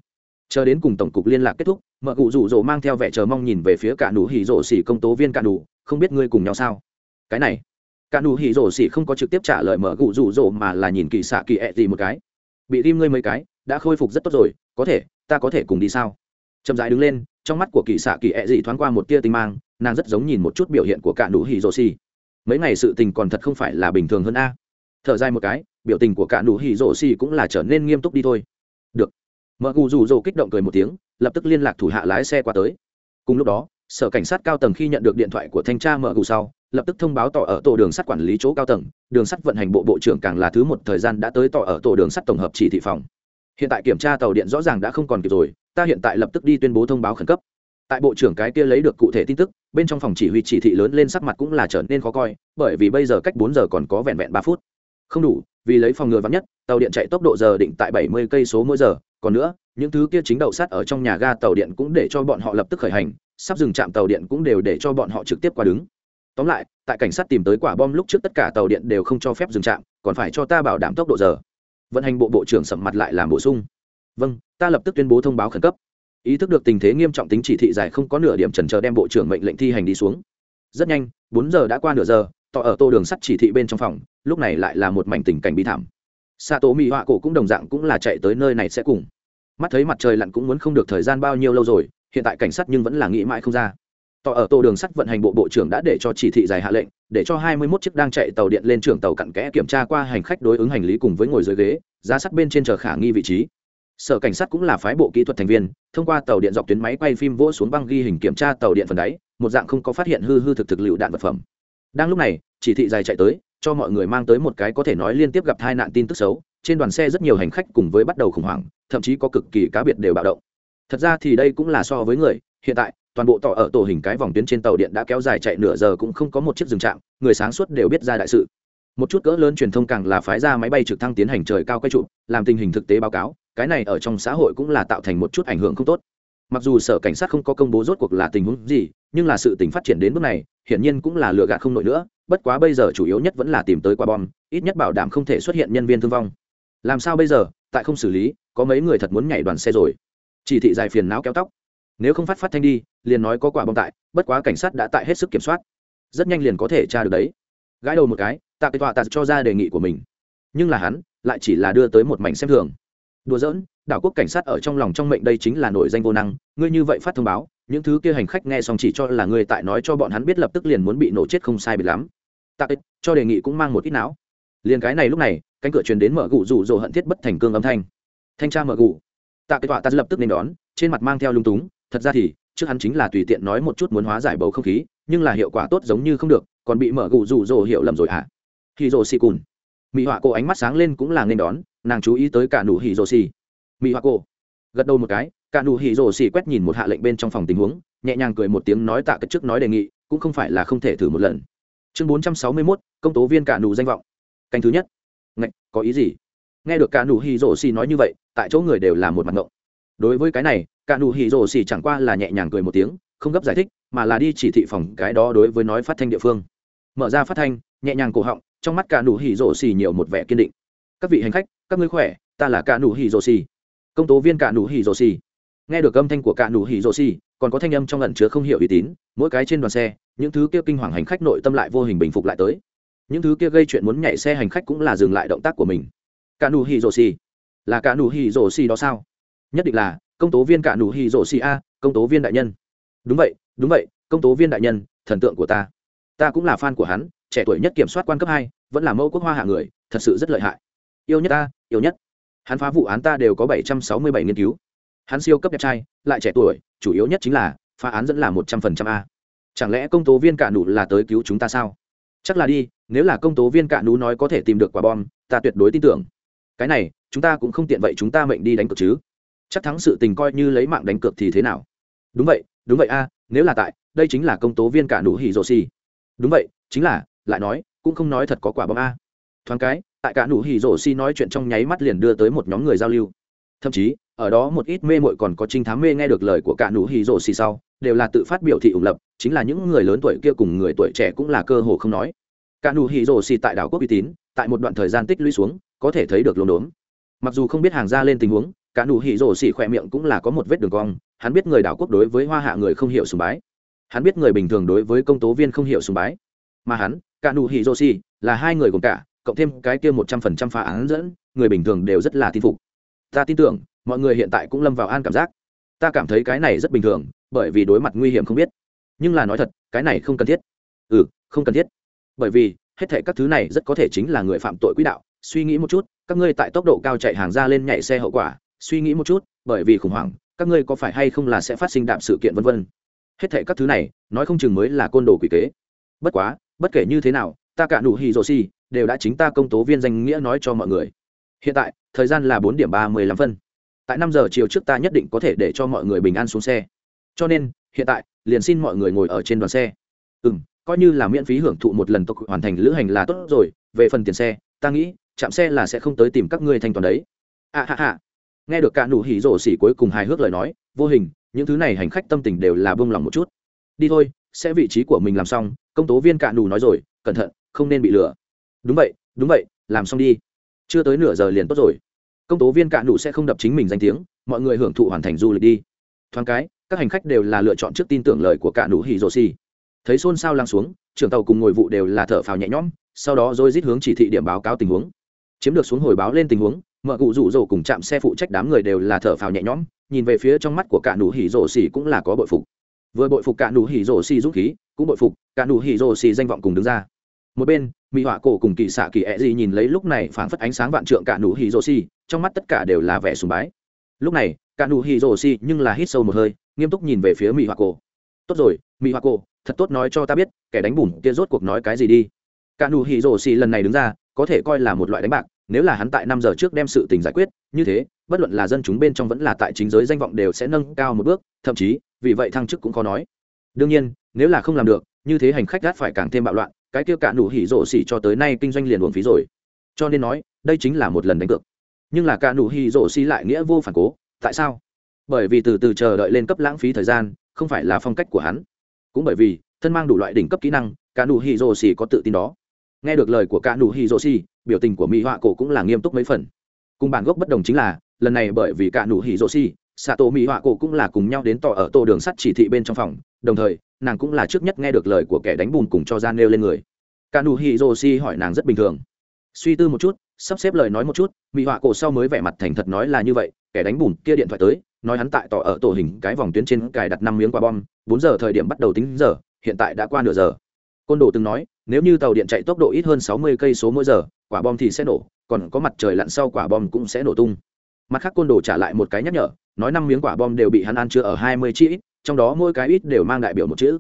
Chờ đến cùng tổng cục liên lạc kết thúc, mợ cù rủ rỗ mang theo vẻ chờ mong nhìn về phía cả nụ hỉ rỗ xỉ công tố viên cả nụ, không biết ngươi cùng nhau sao? Cái này, cả nụ hỉ rỗ xỉ không có trực tiếp trả lời mợ cù rủ rỗ mà là nhìn kỳ xạ kỳ ẹ、e、gì một cái. Bị tim ngươi mấy cái, đã khôi phục rất tốt rồi, có thể, ta có thể cùng đi sao? Chậm dãi đứng lên trong mắt của kỳ xạ kỳ ẹ、e、dị thoáng qua một tia tinh mang, nàng rất giống nhìn một chút biểu hiện của cả nụ hỉ rồ xì. Mấy ngày sự tình còn thật không phải là bình thường hơn a. Thở dài một cái, biểu tình của cả nụ hỉ rồ xì cũng là trở nên nghiêm túc đi thôi. Được. Mợ cù rủ rồ kích động cười một tiếng, lập tức liên lạc thủ hạ lái xe qua tới. Cùng lúc đó, sở cảnh sát cao tầng khi nhận được điện thoại của thanh tra mợ cù sau, lập tức thông báo tỏ ở tổ đường sắt quản lý chỗ cao tầng, đường sắt vận hành bộ bộ trưởng càng là thứ một thời gian đã tới tỏ ở tổ đường sắt tổng hợp chỉ thị phòng. Hiện tại kiểm tra tàu điện rõ ràng đã không còn kịp rồi ta hiện tại lập tức đi tuyên bố thông báo khẩn cấp. Tại bộ trưởng cái kia lấy được cụ thể tin tức, bên trong phòng chỉ huy chỉ thị lớn lên sắc mặt cũng là trở nên khó coi, bởi vì bây giờ cách bốn giờ còn có vẹn vẹn ba phút. Không đủ, vì lấy phòng ngừa vắng nhất, tàu điện chạy tốc độ giờ định tại bảy mươi cây số mỗi giờ. Còn nữa, những thứ kia chính đậu sắt ở trong nhà ga tàu điện cũng để cho bọn họ lập tức khởi hành, sắp dừng trạm tàu điện cũng đều để cho bọn họ trực tiếp qua đứng. Tóm lại, tại cảnh sát tìm tới quả bom lúc trước tất cả tàu điện đều không cho phép dừng trạm, còn phải cho ta bảo đảm tốc độ giờ. Vận hành bộ bộ trưởng sầm mặt lại làm bổ sung vâng ta lập tức tuyên bố thông báo khẩn cấp. Ý thức được tình thế nghiêm trọng tính chỉ thị dài không có nửa điểm trần chờ đem bộ trưởng mệnh lệnh thi hành đi xuống. Rất nhanh, bốn giờ đã qua nửa giờ tỏ ở tô đường sắt chỉ thị bên trong phòng, lúc này lại là một mảnh tình cảnh bi thảm. Xạ tố mỹ họa cổ cũng đồng dạng cũng là chạy tới nơi này sẽ cùng. Mắt thấy mặt trời lặn cũng muốn không được thời gian bao nhiêu lâu rồi, hiện tại cảnh sát nhưng vẫn là nghĩ mãi không ra. Tỏ ở tô đường sắt vận hành bộ bộ trưởng đã để cho chỉ thị dài hạ lệnh, để cho 21 chiếc đang chạy tàu điện lên trưởng tàu cặn kẽ kiểm tra qua hành khách đối ứng hành lý cùng với ngồi dưới ghế, giá sắt bên trên chờ khả nghi vị trí sở cảnh sát cũng là phái bộ kỹ thuật thành viên, thông qua tàu điện dọc tuyến máy quay phim vỗ xuống băng ghi hình kiểm tra tàu điện phần đáy, một dạng không có phát hiện hư hư thực thực liệu đạn vật phẩm. Đang lúc này, chỉ thị dài chạy tới, cho mọi người mang tới một cái có thể nói liên tiếp gặp hai nạn tin tức xấu, trên đoàn xe rất nhiều hành khách cùng với bắt đầu khủng hoảng, thậm chí có cực kỳ cá biệt đều bạo động. Thật ra thì đây cũng là so với người, hiện tại, toàn bộ tỏ ở tổ hình cái vòng tuyến trên tàu điện đã kéo dài chạy nửa giờ cũng không có một chiếc dừng trạm, người sáng suốt đều biết ra đại sự. Một chút cỡ lớn truyền thông càng là phái ra máy bay trực thăng tiến hành trời cao quay trụ, làm tình hình thực tế báo cáo cái này ở trong xã hội cũng là tạo thành một chút ảnh hưởng không tốt. Mặc dù sở cảnh sát không có công bố rốt cuộc là tình huống gì, nhưng là sự tình phát triển đến bước này, hiển nhiên cũng là lừa gạt không nổi nữa, bất quá bây giờ chủ yếu nhất vẫn là tìm tới quả bom, ít nhất bảo đảm không thể xuất hiện nhân viên thương vong. Làm sao bây giờ? Tại không xử lý, có mấy người thật muốn nhảy đoàn xe rồi. Chỉ thị dài phiền não kéo tóc. Nếu không phát phát thanh đi, liền nói có quả bom tại, bất quá cảnh sát đã tại hết sức kiểm soát. Rất nhanh liền có thể tra được đấy. Gãi đầu một cái, tạ cái tọa tạ cho ra đề nghị của mình. Nhưng là hắn, lại chỉ là đưa tới một mảnh xem thường đùa giỡn đảo quốc cảnh sát ở trong lòng trong mệnh đây chính là nội danh vô năng ngươi như vậy phát thông báo những thứ kia hành khách nghe xong chỉ cho là ngươi tại nói cho bọn hắn biết lập tức liền muốn bị nổ chết không sai biệt lắm. Tạ ích cho đề nghị cũng mang một ít não. Liền cái này lúc này cánh cửa truyền đến mở gụ rủ rồ hận thiết bất thành cương âm thanh. Thanh tra mở gụ, tạ ích tọa ta lập tức nên đón trên mặt mang theo lung túng thật ra thì trước hắn chính là tùy tiện nói một chút muốn hóa giải bầu không khí nhưng là hiệu quả tốt giống như không được còn bị mở gụ rủ rồ hiểu lầm rồi à? khi rồ xì cùn mỹ họa cổ ánh mắt sáng lên cũng là nên đón nàng chú ý tới cả nụ hỉ rồ xì. Mỹ họa cổ. Gật đầu một cái cả nụ hỉ rồ xì quét nhìn một hạ lệnh bên trong phòng tình huống nhẹ nhàng cười một tiếng nói tạ cất trước nói đề nghị cũng không phải là không thể thử một lần. Chương bốn trăm sáu mươi 461, công tố viên cả nụ danh vọng. Canh thứ nhất. Ngạch có ý gì? Nghe được cả nụ hỉ rồ xì nói như vậy tại chỗ người đều là một mặt ngộng. Đối với cái này cả nụ hỉ rồ xì chẳng qua là nhẹ nhàng cười một tiếng không gấp giải thích mà là đi chỉ thị phòng cái đó đối với nói phát thanh địa phương. Mở ra phát thanh nhẹ nhàng cổ họng trong mắt cả nụ hỉ rổ xì nhiều một vẻ kiên định. Các vị hành khách, các ngươi khỏe, ta là cả nụ hỉ rổ xì. Công tố viên cả nụ hỉ rổ xì. Nghe được âm thanh của cả nụ hỉ rổ xì, còn có thanh âm trong lần chứa không hiểu uy tín, mỗi cái trên đoàn xe, những thứ kia kinh hoàng hành khách nội tâm lại vô hình bình phục lại tới. Những thứ kia gây chuyện muốn nhảy xe hành khách cũng là dừng lại động tác của mình. Cả nụ hỉ rổ xì. Là cả nụ hỉ rổ xì đó sao? Nhất định là, công tố viên cả nụ hỉ rổ xì a, công tố viên đại nhân. Đúng vậy đúng vậy, công tố viên đại nhân, thần tượng của ta. Ta cũng là fan của hắn trẻ tuổi nhất kiểm soát quan cấp hai, vẫn là mẫu quốc hoa hạ người, thật sự rất lợi hại. Yêu nhất ta, yêu nhất. Hắn phá vụ án ta đều có bảy trăm sáu mươi bảy nghiên cứu. Hắn siêu cấp đẹp trai, lại trẻ tuổi, chủ yếu nhất chính là, phá án dẫn là một trăm phần trăm a. Chẳng lẽ công tố viên cạ nụ là tới cứu chúng ta sao? Chắc là đi, nếu là công tố viên cạ nú nói có thể tìm được quả bom, ta tuyệt đối tin tưởng. Cái này, chúng ta cũng không tiện vậy chúng ta mệnh đi đánh cược chứ. Chắc thắng sự tình coi như lấy mạng đánh cược thì thế nào? Đúng vậy đúng vậy a, nếu là tại, đây chính là công tố viên cả nụ hỉ rồ xì. Đúng vậy, chính là lại nói, cũng không nói thật có quả bom a. Thoáng cái, tại cả nụ hỉ rổ xi nói chuyện trong nháy mắt liền đưa tới một nhóm người giao lưu. Thậm chí, ở đó một ít mê mội còn có trinh thám mê nghe được lời của cả nụ hỉ rổ xi sau, đều là tự phát biểu thị ủng lập, chính là những người lớn tuổi kia cùng người tuổi trẻ cũng là cơ hồ không nói. Cả nụ hỉ rổ xi tại đảo quốc uy tín, tại một đoạn thời gian tích lũy xuống, có thể thấy được lốm đốm mặc dù không biết hàng ra lên tình huống, cả nụ hỉ rổ xỉ khỏe miệng cũng là có một vết đường cong, hắn biết người đảo quốc đối với hoa hạ người không hiểu sùng bái. Hắn biết người bình thường đối với công tố viên không hiểu sùng bái. Mà hắn cả nụ hỉ rô xì, là hai người cùng cả, cộng thêm cái kia một trăm phần trăm phá án dẫn, người bình thường đều rất là tin phục. Ta tin tưởng, mọi người hiện tại cũng lâm vào an cảm giác. Ta cảm thấy cái này rất bình thường, bởi vì đối mặt nguy hiểm không biết. Nhưng là nói thật, cái này không cần thiết. Ừ không cần thiết. Bởi vì, hết thệ các thứ này rất có thể chính là người phạm tội quỹ đạo. Suy nghĩ một chút, các ngươi tại tốc độ cao chạy hàng ra lên nhảy xe hậu quả. Suy nghĩ một chút, bởi vì khủng hoảng, các ngươi có phải hay không là sẽ phát sinh đạm sự kiện vân vân. Hết thệ các thứ này, nói không chừng mới là côn đồ quỷ kế. Bất quá bất kể như thế nào, ta cả nụ hỉ rồ xì đều đã chính ta công tố viên danh nghĩa nói cho mọi người. Hiện tại, thời gian là bốn điểm ba mươi lăm phân. Tại năm giờ chiều trước ta nhất định có thể để cho mọi người bình an xuống xe. Cho nên, hiện tại, liền xin mọi người ngồi ở trên đoàn xe. Ừ m coi như là miễn phí hưởng thụ một lần tộc hoàn thành lữ hành là tốt rồi, về phần tiền xe, ta nghĩ chạm xe là sẽ không tới tìm các ngươi thanh toán đấy. À hà hà. nghe được cả nụ hỉ rổ xỉ cuối cùng hài hước lời nói, vô hình, những thứ này hành khách tâm tình đều là bông lòng một chút. Đi thôi sẽ vị trí của mình làm xong, công tố viên cạn đủ nói rồi, cẩn thận, không nên bị lừa. Đúng vậy đúng vậy, làm xong đi. Chưa tới nửa giờ liền tốt rồi. Công tố viên cạn đủ sẽ không đập chính mình danh tiếng, mọi người hưởng thụ hoàn thành du lịch đi. Thoáng cái, các hành khách đều là lựa chọn trước tin tưởng lời của cạn đủ hỉ rồ xì thấy xôn xao lắng xuống, trưởng tàu cùng ngồi vụ đều là thở phào nhẹ nhõm, sau đó rồi rít hướng chỉ thị điểm báo cáo tình huống. Chiếm được xuống hồi báo lên tình huống mợ cụ rủ rỗ cùng chạm xe phụ trách đám người đều là thở phào nhẹ nhõm, nhìn về phía trong mắt của cạn đủ hỉ rổ xỉ cũng là có bội phục vừa bội phục cả nụ hỉ rổ xì dũng khí, cũng bội phục cả nụ hỉ rổ xì danh vọng cùng đứng ra. Một bên mỹ họa cổ cùng kỳ xạ kỳ ẹ、e、gì nhìn lấy lúc này phảng phất ánh sáng vạn trượng cả nụ hỉ rổ xì, trong mắt tất cả đều là vẻ sùng bái. Lúc này, cả nụ hỉ rổ xì nhưng là hít sâu một hơi, nghiêm túc nhìn về phía mỹ họa cổ. Tốt rồi mỹ họa cổ, thật tốt nói cho ta biết, kẻ đánh bùn kia rốt cuộc nói cái gì đi? Cả nụ hỉ rổ xì lần này đứng ra, có thể coi là một loại đánh bạc nếu là hắn tại năm giờ trước đem sự tình giải quyết, như thế, bất luận là dân chúng bên trong vẫn là tại chính giới danh vọng đều sẽ nâng cao một bước, thậm chí, vì vậy thăng chức cũng có nói. Đương nhiên, nếu là không làm được, như thế hành khách gắt phải càng thêm bạo loạn, cái kia cả nụ hỉ rộ xỉ cho tới nay kinh doanh liền uổng phí rồi. Cho nên nói, đây chính là một lần đánh cược. Nhưng là cả nụ hỉ rộ xỉ lại nghĩa vô phản cố, tại sao? Bởi vì từ từ chờ đợi lên cấp lãng phí thời gian, không phải là phong cách của hắn. Cũng bởi vì, thân mang đủ loại đỉnh cấp kỹ năng, cả nụ hỉ rộ xỉ có tự tin đó nghe được lời của cả nụ hỉ dô xỉ biểu tình của mỹ họa cổ cũng là nghiêm túc mấy phần. Cùng bản gốc bất đồng chính là, lần này bởi vì cả nụ hỉ rộ xi xạ tổ mỹ họa cổ cũng là cùng nhau đến tỏ ở tổ đường sắt chỉ thị bên trong phòng, đồng thời, nàng cũng là trước nhất nghe được lời của kẻ đánh bùn cùng cho gian nêu lên người. Cả nụ hỉ rộ xi hỏi nàng rất bình thường. Suy tư một chút, sắp xếp lời nói một chút, mỹ họa cổ sau mới vẻ mặt thành thật nói là như vậy, kẻ đánh bùn kia điện thoại tới, nói hắn tại tỏ ở tổ hình cái vòng tuyến trên cài đặt năm miếng quả bom, bốn giờ thời điểm bắt đầu tính giờ, hiện tại đã qua nửa giờ. Côn đồ từng nói nếu như tàu điện chạy tốc độ ít hơn 60 cây số mỗi giờ, quả bom thì sẽ nổ, còn có mặt trời lặn sau quả bom cũng sẽ nổ tung. Mặt khác côn đồ trả lại một cái nhắc nhở, nói năm miếng quả bom đều bị hắn ăn chưa ở 20 chi ít, trong đó mỗi cái ít đều mang đại biểu một chữ.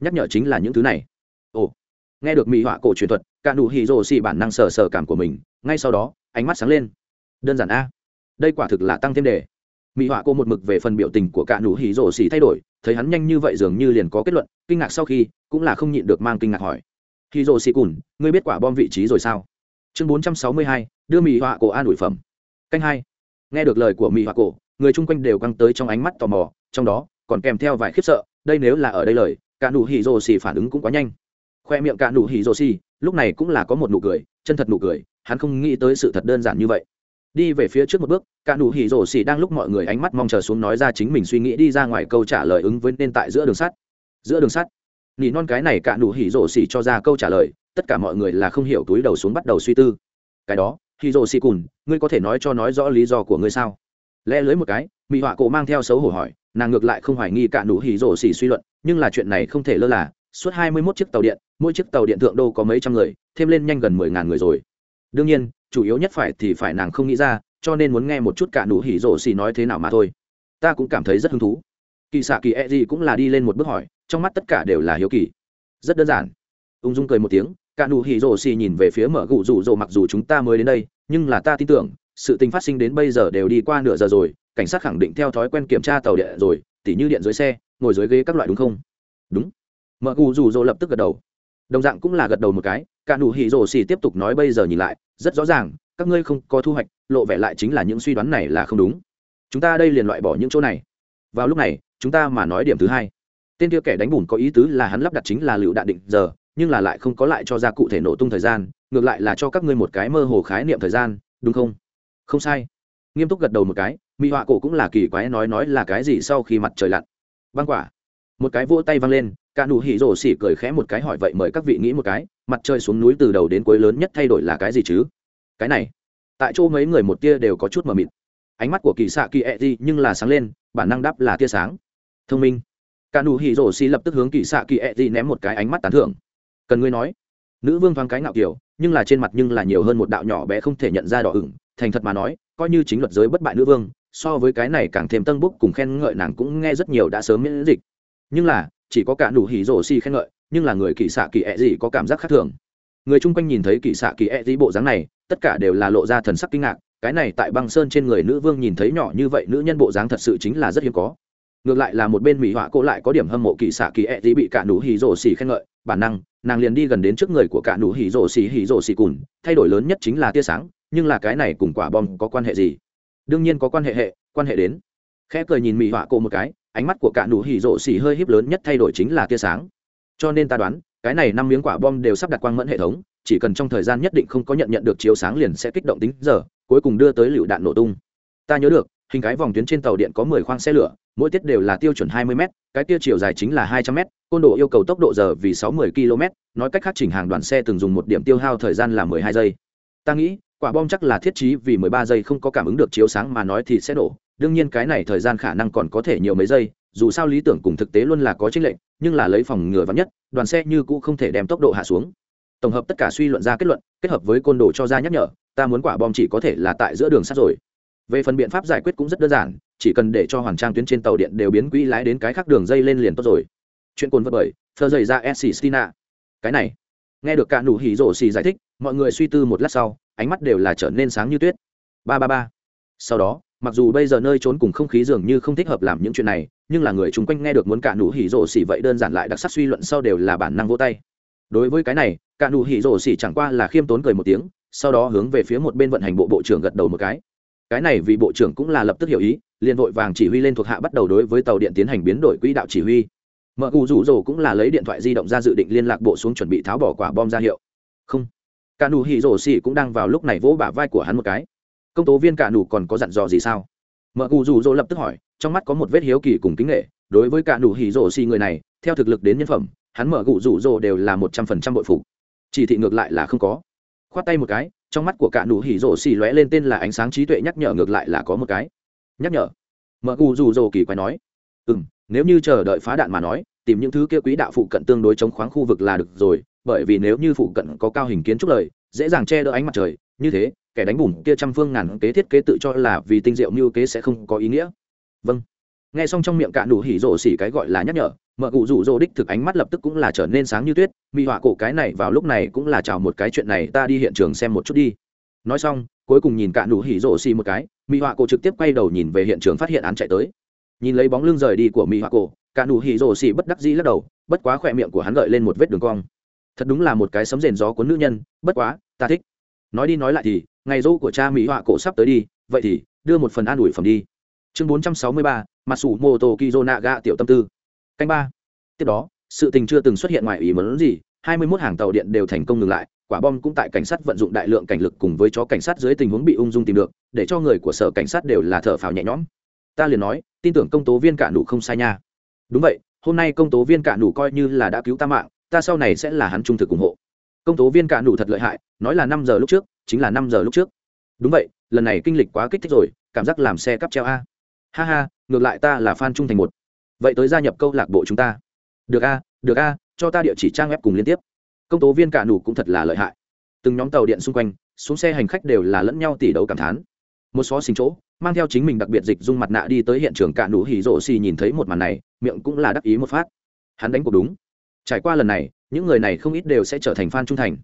Nhắc nhở chính là những thứ này. Ồ, nghe được mỹ họa cổ truyền thuật, cả đủ hỉ rồ xì bản năng sở sở cảm của mình, ngay sau đó, ánh mắt sáng lên. Đơn giản a, đây quả thực là tăng thêm đề. Mỹ họa cô một mực về phần biểu tình của cả đủ hỉ rồ xì thay đổi, thấy hắn nhanh như vậy dường như liền có kết luận, kinh ngạc sau khi, cũng là không nhịn được mang kinh ngạc hỏi hì rồ xì cùn, ngươi biết quả bom vị trí rồi sao? Chương bốn trăm sáu mươi hai, đưa mì họa cổ an ủi phẩm. Canh hai. Nghe được lời của mì họa cổ, người chung quanh đều căng tới trong ánh mắt tò mò, trong đó còn kèm theo vài khiếp sợ, đây nếu là ở đây lời, cả nụ hỉ rồ xì phản ứng cũng quá nhanh. Khoe miệng cả nụ hỉ rồ xì, lúc này cũng là có một nụ cười, chân thật nụ cười, hắn không nghĩ tới sự thật đơn giản như vậy. Đi về phía trước một bước, cả nụ hỉ rồ xì đang lúc mọi người ánh mắt mong chờ xuống nói ra chính mình suy nghĩ đi ra ngoài câu trả lời ứng với nên tại giữa đường sắt. Giữa đường sắt nỉ non cái này cả nụ hỉ rổ xỉ cho ra câu trả lời, tất cả mọi người là không hiểu túi đầu xuống bắt đầu suy tư. Cái đó, hỉ rổ xỉ cùn, ngươi có thể nói cho nói rõ lý do của ngươi sao? Lẽ lưới một cái mỹ họa cổ mang theo xấu hổ hỏi, nàng ngược lại không hoài nghi cả nụ hỉ rổ xỉ suy luận, nhưng là chuyện này không thể lơ là, suốt hai mươi 21 chiếc tàu điện, mỗi chiếc tàu điện thượng đô có mấy trăm người, thêm lên nhanh gần mười ngàn người rồi. Đương nhiên, chủ yếu nhất phải thì phải nàng không nghĩ ra, cho nên muốn nghe một chút cả nụ hỉ rổ xỉ nói thế nào mà thôi. Ta cũng cảm thấy rất hứng thú. Kỳ xạ kỳ e gì cũng là đi lên một bước hỏi trong mắt tất cả đều là hiếu kỳ. Rất đơn giản. Ung dung cười một tiếng, cả nụ hỉ rồ xì nhìn về phía mở gụ rủ rồ mặc dù chúng ta mới đến đây, nhưng là ta tin tưởng, sự tình phát sinh đến bây giờ đều đi qua nửa giờ rồi, cảnh sát khẳng định theo thói quen kiểm tra tàu điện rồi, tỉ như điện dưới xe, ngồi dưới ghế các loại đúng không? Đúng. Mở gụ rủ rồ lập tức gật đầu. Đồng dạng cũng là gật đầu một cái, cả nụ hỉ rồ xì tiếp tục nói bây giờ nhìn lại, rất rõ ràng, các ngươi không có thu hoạch, lộ vẻ lại chính là những suy đoán này là không đúng. Chúng ta đây liền loại bỏ những chỗ này. Vào lúc này, chúng ta mà nói điểm thứ hai tên kia kẻ đánh bùn có ý tứ là hắn lắp đặt chính là lựu đạn định giờ, nhưng là lại không có lại cho ra cụ thể nổ tung thời gian, ngược lại là cho các ngươi một cái mơ hồ khái niệm thời gian, đúng không? Không sai. Nghiêm túc gật đầu một cái mỹ họa cổ cũng là kỳ quái nói nói là cái gì sau khi mặt trời lặn. Băng quả. Một cái vỗ tay văng lên, cả nụ hỉ rổ xỉ cười khẽ một cái hỏi vậy mời các vị nghĩ một cái, mặt trời xuống núi từ đầu đến cuối lớn nhất thay đổi là cái gì chứ? Cái này. Tại chỗ mấy người một tia đều có chút mờ mịt. Ánh mắt của kỳ xạ kỳ ẹ、e、gì nhưng là sáng lên, bản năng đáp là tia sáng. Thông minh cả nụ hỉ rổ xì lập tức hướng kỳ xạ kỳ ẹ、e、gì ném một cái ánh mắt tán thưởng. Cần ngươi nói. Nữ vương thoáng cái ngạo kiểu, nhưng là trên mặt nhưng là nhiều hơn một đạo nhỏ bé không thể nhận ra đỏ ửng. Thành thật mà nói, coi như chính luật giới bất bại nữ vương, so với cái này càng thêm tân búc cùng khen ngợi nàng cũng nghe rất nhiều đã sớm miễn dịch. Nhưng là, chỉ có cả nụ hỉ rổ xì khen ngợi, nhưng là người kỳ xạ kỳ ẹ、e、gì có cảm giác khác thường. Người chung quanh nhìn thấy kỳ xạ kỳ ẹ、e、gì bộ dáng này, tất cả đều là lộ ra thần sắc kinh ngạc. Cái này tại băng sơn trên người nữ vương nhìn thấy nhỏ như vậy nữ nhân bộ dáng thật sự chính là rất hiếm có ngược lại là một bên mỹ họa cô lại có điểm hâm mộ kỳ xạ kỳ ẹ、e、tí bị cả nụ hì rổ xì khen ngợi, bản năng, nàng liền đi gần đến trước người của cả nụ hì rổ xì hì rổ xì cùn, thay đổi lớn nhất chính là tia sáng, nhưng là cái này cùng quả bom có quan hệ gì? Đương nhiên có quan hệ hệ, quan hệ đến. Khẽ cười nhìn mỹ họa cô một cái, ánh mắt của cả nụ hì rổ xì hơi híp lớn nhất thay đổi chính là tia sáng. Cho nên ta đoán, cái này năm miếng quả bom đều sắp đặt quang mẫn hệ thống, chỉ cần trong thời gian nhất định không có nhận nhận được chiếu sáng liền sẽ kích động tính giờ, cuối cùng đưa tới lựu đạn nổ tung. Ta nhớ được hình cái vòng tuyến trên tàu điện có mười khoang xe lửa, mỗi tiết đều là tiêu chuẩn hai mươi m cái tiêu chiều dài chính là hai trăm m côn đồ yêu cầu tốc độ giờ vì sáu mươi km, nói cách khác chỉnh hàng đoàn xe từng dùng một điểm tiêu hao thời gian là mười hai giây. Ta nghĩ, quả bom chắc là thiết trí vì mười ba giây không có cảm ứng được chiếu sáng mà nói thì sẽ nổ đương nhiên cái này thời gian khả năng còn có thể nhiều mấy giây, dù sao lý tưởng cùng thực tế luôn là có chính lệnh nhưng là lấy phòng ngừa vắn nhất, đoàn xe như cũ không thể đem tốc độ hạ xuống. Tổng hợp tất cả suy luận ra kết luận, kết hợp với côn đồ cho ra nhắc nhở, ta muốn quả bom chỉ có thể là tại giữa đường sắt rồi về phần biện pháp giải quyết cũng rất đơn giản, chỉ cần để cho hoàn trang tuyến trên tàu điện đều biến quỹ lái đến cái khác đường dây lên liền tốt rồi. Chuyện cồn vật bởi thơ dày ra s stina cái này, nghe được cả nụ hỉ rổ xì giải thích, mọi người suy tư một lát sau, ánh mắt đều là trở nên sáng như tuyết. Ba ba ba. Sau đó, mặc dù bây giờ nơi trốn cùng không khí dường như không thích hợp làm những chuyện này, nhưng là người chung quanh nghe được muốn cả nụ hỉ rổ xì vậy đơn giản lại đặc sắc suy luận sau đều là bản năng vô tay. Đối với cái này, cả nụ hỉ rổ xì chẳng qua là khiêm tốn cười một tiếng, sau đó hướng về phía một bên vận hành bộ bộ trưởng gật đầu một cái cái này vì bộ trưởng cũng là lập tức hiểu ý, liền vội vàng chỉ huy lên thuộc hạ bắt đầu đối với tàu điện tiến hành biến đổi quỹ đạo chỉ huy. Mợ cụ rủ rồ cũng là lấy điện thoại di động ra dự định liên lạc bộ xuống chuẩn bị tháo bỏ quả bom ra hiệu. Không. Cả nụ hì rổ xì cũng đang vào lúc này vỗ bả vai của hắn một cái. Công tố viên cả nụ còn có dặn dò gì sao? Mợ cụ rủ rồ lập tức hỏi, trong mắt có một vết hiếu kỳ cùng kính nghệ đối với cả nụ hì rổ xì người này, theo thực lực đến nhân phẩm, hắn mợ cụ rủ rồ đều là một trăm phần trăm bội phục. Chỉ thị ngược lại là không có. Khoát tay một cái trong mắt của cả nụ hỉ rổ xì lóe lên tên là ánh sáng trí tuệ nhắc nhở ngược lại là có một cái. Nhắc nhở. Mợ cụ rủ rồ kỳ quái nói. Ừ m nếu như chờ đợi phá đạn mà nói, tìm những thứ kia quỹ đạo phụ cận tương đối chống khoáng khu vực là được rồi, bởi vì nếu như phụ cận có cao hình kiến trúc lời, dễ dàng che đỡ ánh mặt trời, như thế, kẻ đánh bùn kia trăm phương ngàn kế thiết kế tự cho là vì tinh diệu mưu kế sẽ không có ý nghĩa. Vâng. Nghe xong trong miệng cạn đủ hỉ rộ xỉ cái gọi là nhắc nhở mợ cụ rủ rỗ đích thực ánh mắt lập tức cũng là trở nên sáng như tuyết mỹ họa cổ cái này vào lúc này cũng là chào một cái chuyện này, ta đi hiện trường xem một chút đi. Nói xong, cuối cùng nhìn cả đủ hỉ rỗ xì một cái mỹ họa cổ trực tiếp quay đầu nhìn về hiện trường phát hiện án chạy tới. Nhìn lấy bóng lưng rời đi của mỹ họa cổ, cả đủ hỉ rỗ xì bất đắc dĩ lắc đầu, bất quá khỏe miệng của hắn gợi lên một vết đường cong. Thật đúng là một cái sấm rền gió cuốn nữ nhân, bất quá, ta thích. Nói đi nói lại thì, ngày rỗ của cha mỹ họa cổ sắp tới đi, vậy thì, đưa một phần an ủi phẩm đi. Chương bốn trăm sáu mươi ba mặt sủ mô tô kizo ga tiểu tâm tư canh ba. Tiếp đó, sự tình chưa từng xuất hiện ngoài ý muốn gì, hai mươi 21 hàng tàu điện đều thành công ngừng lại, quả bom cũng tại cảnh sát vận dụng đại lượng cảnh lực cùng với chó cảnh sát dưới tình huống bị ung dung tìm được, để cho người của sở cảnh sát đều là thở phào nhẹ nhõm. Ta liền nói, tin tưởng công tố viên cả nụ không sai nha. Đúng vậy, hôm nay công tố viên cả nụ coi như là đã cứu ta mạng, ta sau này sẽ là hắn trung thực ủng hộ. Công tố viên cả nụ thật lợi hại, nói là năm giờ lúc trước, chính là năm giờ lúc trước. Đúng vậy, lần này kinh lịch quá kích thích rồi, cảm giác làm xe cắp treo a. Ha ha, ngược lại ta là fan trung thành một vậy tới gia nhập câu lạc bộ chúng ta. Được a à, được a à, cho ta địa chỉ trang web cùng liên tiếp. Công tố viên cả nủ cũng thật là lợi hại. Từng nhóm tàu điện xung quanh xuống xe hành khách đều là lẫn nhau tỉ đấu cảm thán. Một xó xình chỗ mang theo chính mình đặc biệt dịch dung mặt nạ đi tới hiện trường cả nủ hỉ rộ xì nhìn thấy một màn này miệng cũng là đắc ý một phát. Hắn đánh cuộc đúng. Trải qua lần này những người này không ít đều sẽ trở thành fan trung thành.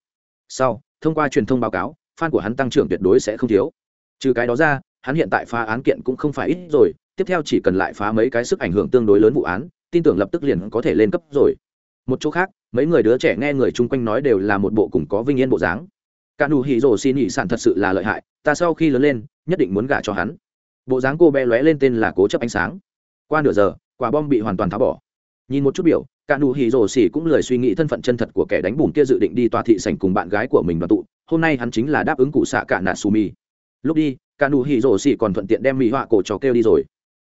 Sau thông qua truyền thông báo cáo fan của hắn tăng trưởng tuyệt đối sẽ không thiếu. Trừ cái đó ra hắn hiện tại phá án kiện cũng không phải ít rồi tiếp theo chỉ cần lại phá mấy cái sức ảnh hưởng tương đối lớn vụ án, tin tưởng lập tức liền có thể lên cấp rồi. Một chỗ khác, mấy người đứa trẻ nghe người chung quanh nói đều là một bộ cùng có vinh yên bộ dáng. Cả nụ hỉ rồ xin nhị sản thật sự là lợi hại, ta sau khi lớn lên, nhất định muốn gả cho hắn. Bộ dáng cô bé lóe lên tên là cố chấp ánh sáng. Qua nửa giờ, quả bom bị hoàn toàn tháo bỏ. Nhìn một chút biểu, cả nụ hỉ rồ xỉ cũng lười suy nghĩ thân phận chân thật của kẻ đánh bùn kia dự định đi tòa thị sảnh cùng bạn gái của mình đoàn tụ, hôm nay hắn chính là đáp ứng cụ xạ cả nà sumi lúc đi, cả nụ hỉ rồ xỉ còn thuận tiện đem mỹ họa cổ trò kêu đi rồi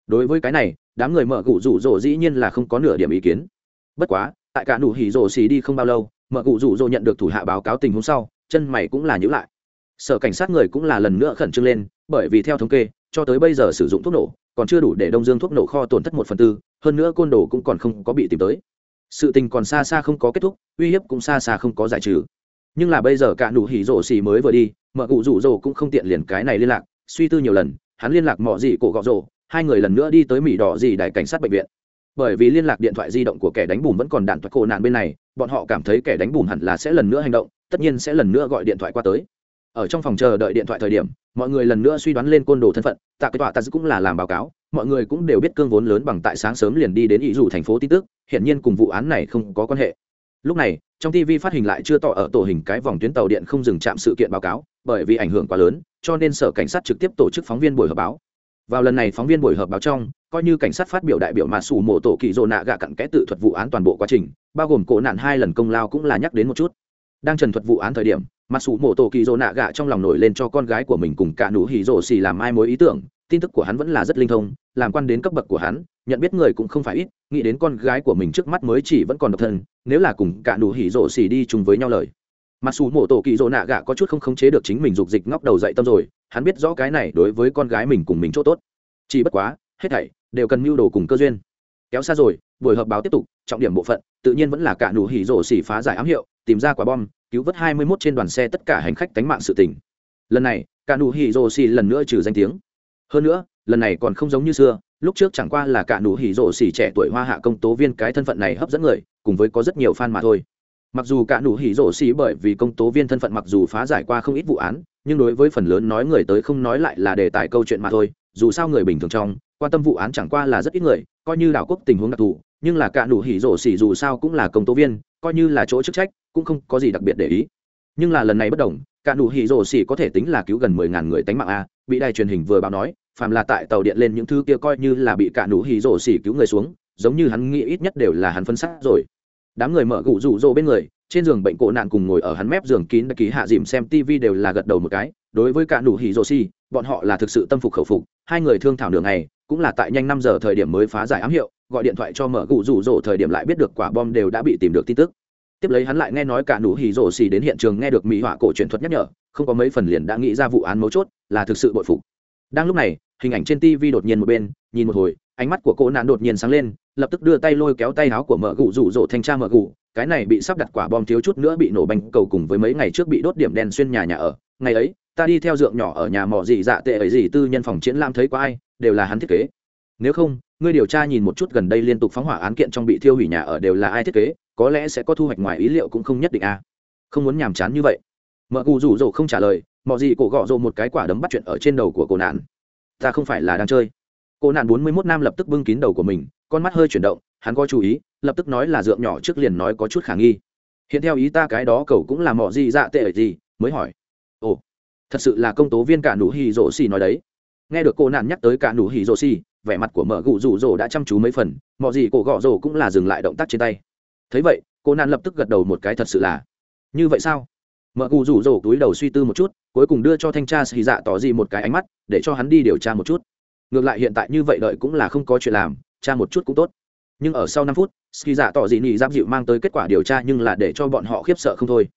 đối với cái này, đám người mở cụ rủ rỗ dĩ nhiên là không có nửa điểm ý kiến. Bất quá, tại cả nụ hỉ rỗ xì đi không bao lâu, mở cụ rủ rỗ nhận được thủ hạ báo cáo tình huống sau, chân mày cũng là nhữ lại. Sở cảnh sát người cũng là lần nữa khẩn trương lên, bởi vì theo thống kê, cho tới bây giờ sử dụng thuốc nổ, còn chưa đủ để đông dương thuốc nổ kho tổn thất một phần tư, hơn nữa côn đồ cũng còn không có bị tìm tới. Sự tình còn xa xa không có kết thúc, uy hiếp cũng xa xa không có giải trừ. Nhưng là bây giờ cả nụ hỉ rổ xì mới vừa đi, mở cụ rủ rồ cũng không tiện liền cái này liên lạc, suy tư nhiều lần, hắn liên lạc mọ gì cổ gọ rồ hai người lần nữa đi tới mỹ đỏ gì đại cảnh sát bệnh viện. Bởi vì liên lạc điện thoại di động của kẻ đánh bùn vẫn còn đạn thoát cổ nạn bên này, bọn họ cảm thấy kẻ đánh bùn hẳn là sẽ lần nữa hành động, tất nhiên sẽ lần nữa gọi điện thoại qua tới. Ở trong phòng chờ đợi điện thoại thời điểm, mọi người lần nữa suy đoán lên côn đồ thân phận, tạ cái tọa tạ cũng là làm báo cáo, mọi người cũng đều biết cương vốn lớn bằng tại sáng sớm liền đi đến ý dù thành phố tin tức, hiển nhiên cùng vụ án này không có quan hệ. Lúc này, trong tv phát hình lại chưa tỏ ở tổ hình cái vòng tuyến tàu điện không dừng chạm sự kiện báo cáo, bởi vì ảnh hưởng quá lớn, cho nên sở cảnh sát trực tiếp tổ chức phóng viên buổi họp báo vào lần này phóng viên buổi họp báo trong, coi như cảnh sát phát biểu đại biểu mà sủ mổ tổ kỳ dô nạ gạ cặn kẽ tự thuật vụ án toàn bộ quá trình, bao gồm cổ nạn hai lần công lao cũng là nhắc đến một chút. Đang trần thuật vụ án thời điểm, mà sủ mổ tổ kỳ dô nạ gạ trong lòng nổi lên cho con gái của mình cùng cả nụ hỉ rổ xì làm ai mối ý tưởng, tin tức của hắn vẫn là rất linh thông, làm quan đến cấp bậc của hắn, nhận biết người cũng không phải ít, nghĩ đến con gái của mình trước mắt mới chỉ vẫn còn độc thân, nếu là cùng cả nụ hỉ rổ xì đi chung với nhau lời mặc dù mổ tổ kỳ dỗ nạ gạ có chút không khống chế được chính mình dục dịch ngóc đầu dậy tâm rồi, hắn biết rõ cái này đối với con gái mình cùng mình chỗ tốt. Chỉ bất quá, hết thảy đều cần mưu đồ cùng cơ duyên. Kéo xa rồi, buổi họp báo tiếp tục, trọng điểm bộ phận, tự nhiên vẫn là cả nụ hỉ rổ xỉ phá giải ám hiệu, tìm ra quả bom, cứu vớt 21 trên đoàn xe tất cả hành khách tánh mạng sự tình. Lần này, cả nụ hỉ rổ xỉ lần nữa trừ danh tiếng. Hơn nữa, lần này còn không giống như xưa, lúc trước chẳng qua là cả nụ hỉ rổ xỉ trẻ tuổi hoa hạ công tố viên cái thân phận này hấp dẫn người, cùng với có rất nhiều fan mà thôi mặc dù cả nụ hỉ rổ xỉ bởi vì công tố viên thân phận mặc dù phá giải qua không ít vụ án, nhưng đối với phần lớn nói người tới không nói lại là đề tài câu chuyện mà thôi, dù sao người bình thường trong, quan tâm vụ án chẳng qua là rất ít người, coi như đảo quốc tình huống đặc thù, nhưng là cả nụ hỉ rổ xỉ dù sao cũng là công tố viên, coi như là chỗ chức trách, cũng không có gì đặc biệt để ý. Nhưng là lần này bất đồng, cả nụ hỉ rổ xỉ có thể tính là cứu gần mười ngàn người tánh mạng a, bị đài truyền hình vừa báo nói, phàm là tại tàu điện lên những thứ kia coi như là bị cả nụ hỉ rổ xỉ cứu người xuống, giống như hắn nghĩ ít nhất đều là hắn phân xác rồi đám người mở gụ rủ rỗ bên người, trên giường bệnh cổ nạn cùng ngồi ở hắn mép giường kín đặc ký hạ dìm xem tv đều là gật đầu một cái, đối với cả nụ hỉ rô si bọn họ là thực sự tâm phục khẩu phục, hai người thương thảo đường này cũng là tại nhanh năm giờ thời điểm mới phá giải ám hiệu, gọi điện thoại cho mở gụ rủ rỗ thời điểm lại biết được quả bom đều đã bị tìm được tin tức. Tiếp lấy hắn lại nghe nói cả nụ hỉ rổ xì đến hiện trường nghe được mỹ họa cổ truyền thuật nhắc nhở, không có mấy phần liền đã nghĩ ra vụ án mấu chốt, là thực sự bội phục. Đang lúc này, hình ảnh trên tv đột nhiên một bên, nhìn một hồi ánh mắt của cô nạn đột nhiên sáng lên, lập tức đưa tay lôi kéo tay áo của mợ gù rủ rỗ thanh tra mợ gù. Cái này bị sắp đặt quả bom thiếu chút nữa bị nổ bành cầu cùng với mấy ngày trước bị đốt điểm đen xuyên nhà nhà ở. Ngày ấy, ta đi theo dượng nhỏ ở nhà mỏ gì dạ tệ ấy gì tư nhân phòng triển lãm thấy có ai, đều là hắn thiết kế. Nếu không, ngươi điều tra nhìn một chút gần đây liên tục phóng hỏa án kiện trong bị thiêu hủy nhà ở đều là ai thiết kế, có lẽ sẽ có thu hoạch ngoài ý liệu cũng không nhất định a không muốn nhàm chán như vậy. Mợ gù rủ rỗ không trả lời, mỏ gì cổ gọ rộ một cái quả đấm bắt chuyện ở trên đầu của cô nạn. Ta không phải là đang chơi cô nạn bốn mươi mốt nam lập tức bưng kín đầu của mình, con mắt hơi chuyển động, hắn có chú ý, lập tức nói là dượng nhỏ trước liền nói có chút khả nghi. Hiện theo ý ta cái đó cậu cũng là mỏ gì dạ tệ gì, mới hỏi. Ồ, thật sự là công tố viên cả nụ hì rỗ xì nói đấy. Nghe được cô nạn nhắc tới cả nụ hì rỗ xì, vẻ mặt của mở gụ rủ rỗ đã chăm chú mấy phần mọi gì cổ gõ rỗ cũng là dừng lại động tác trên tay. Thấy vậy, cô nạn lập tức gật đầu một cái thật sự là. Như vậy sao? Mở gụ rủ rỗ túi đầu suy tư một chút, cuối cùng đưa cho thanh tra xì dạ tỏ gì một cái ánh mắt, để cho hắn đi điều tra một chút ngược lại hiện tại như vậy đợi cũng là không có chuyện làm cha một chút cũng tốt. Nhưng ở sau năm phút ski giả tỏ dị nị giáp dịu mang tới kết quả điều tra nhưng là để cho bọn họ khiếp sợ không thôi.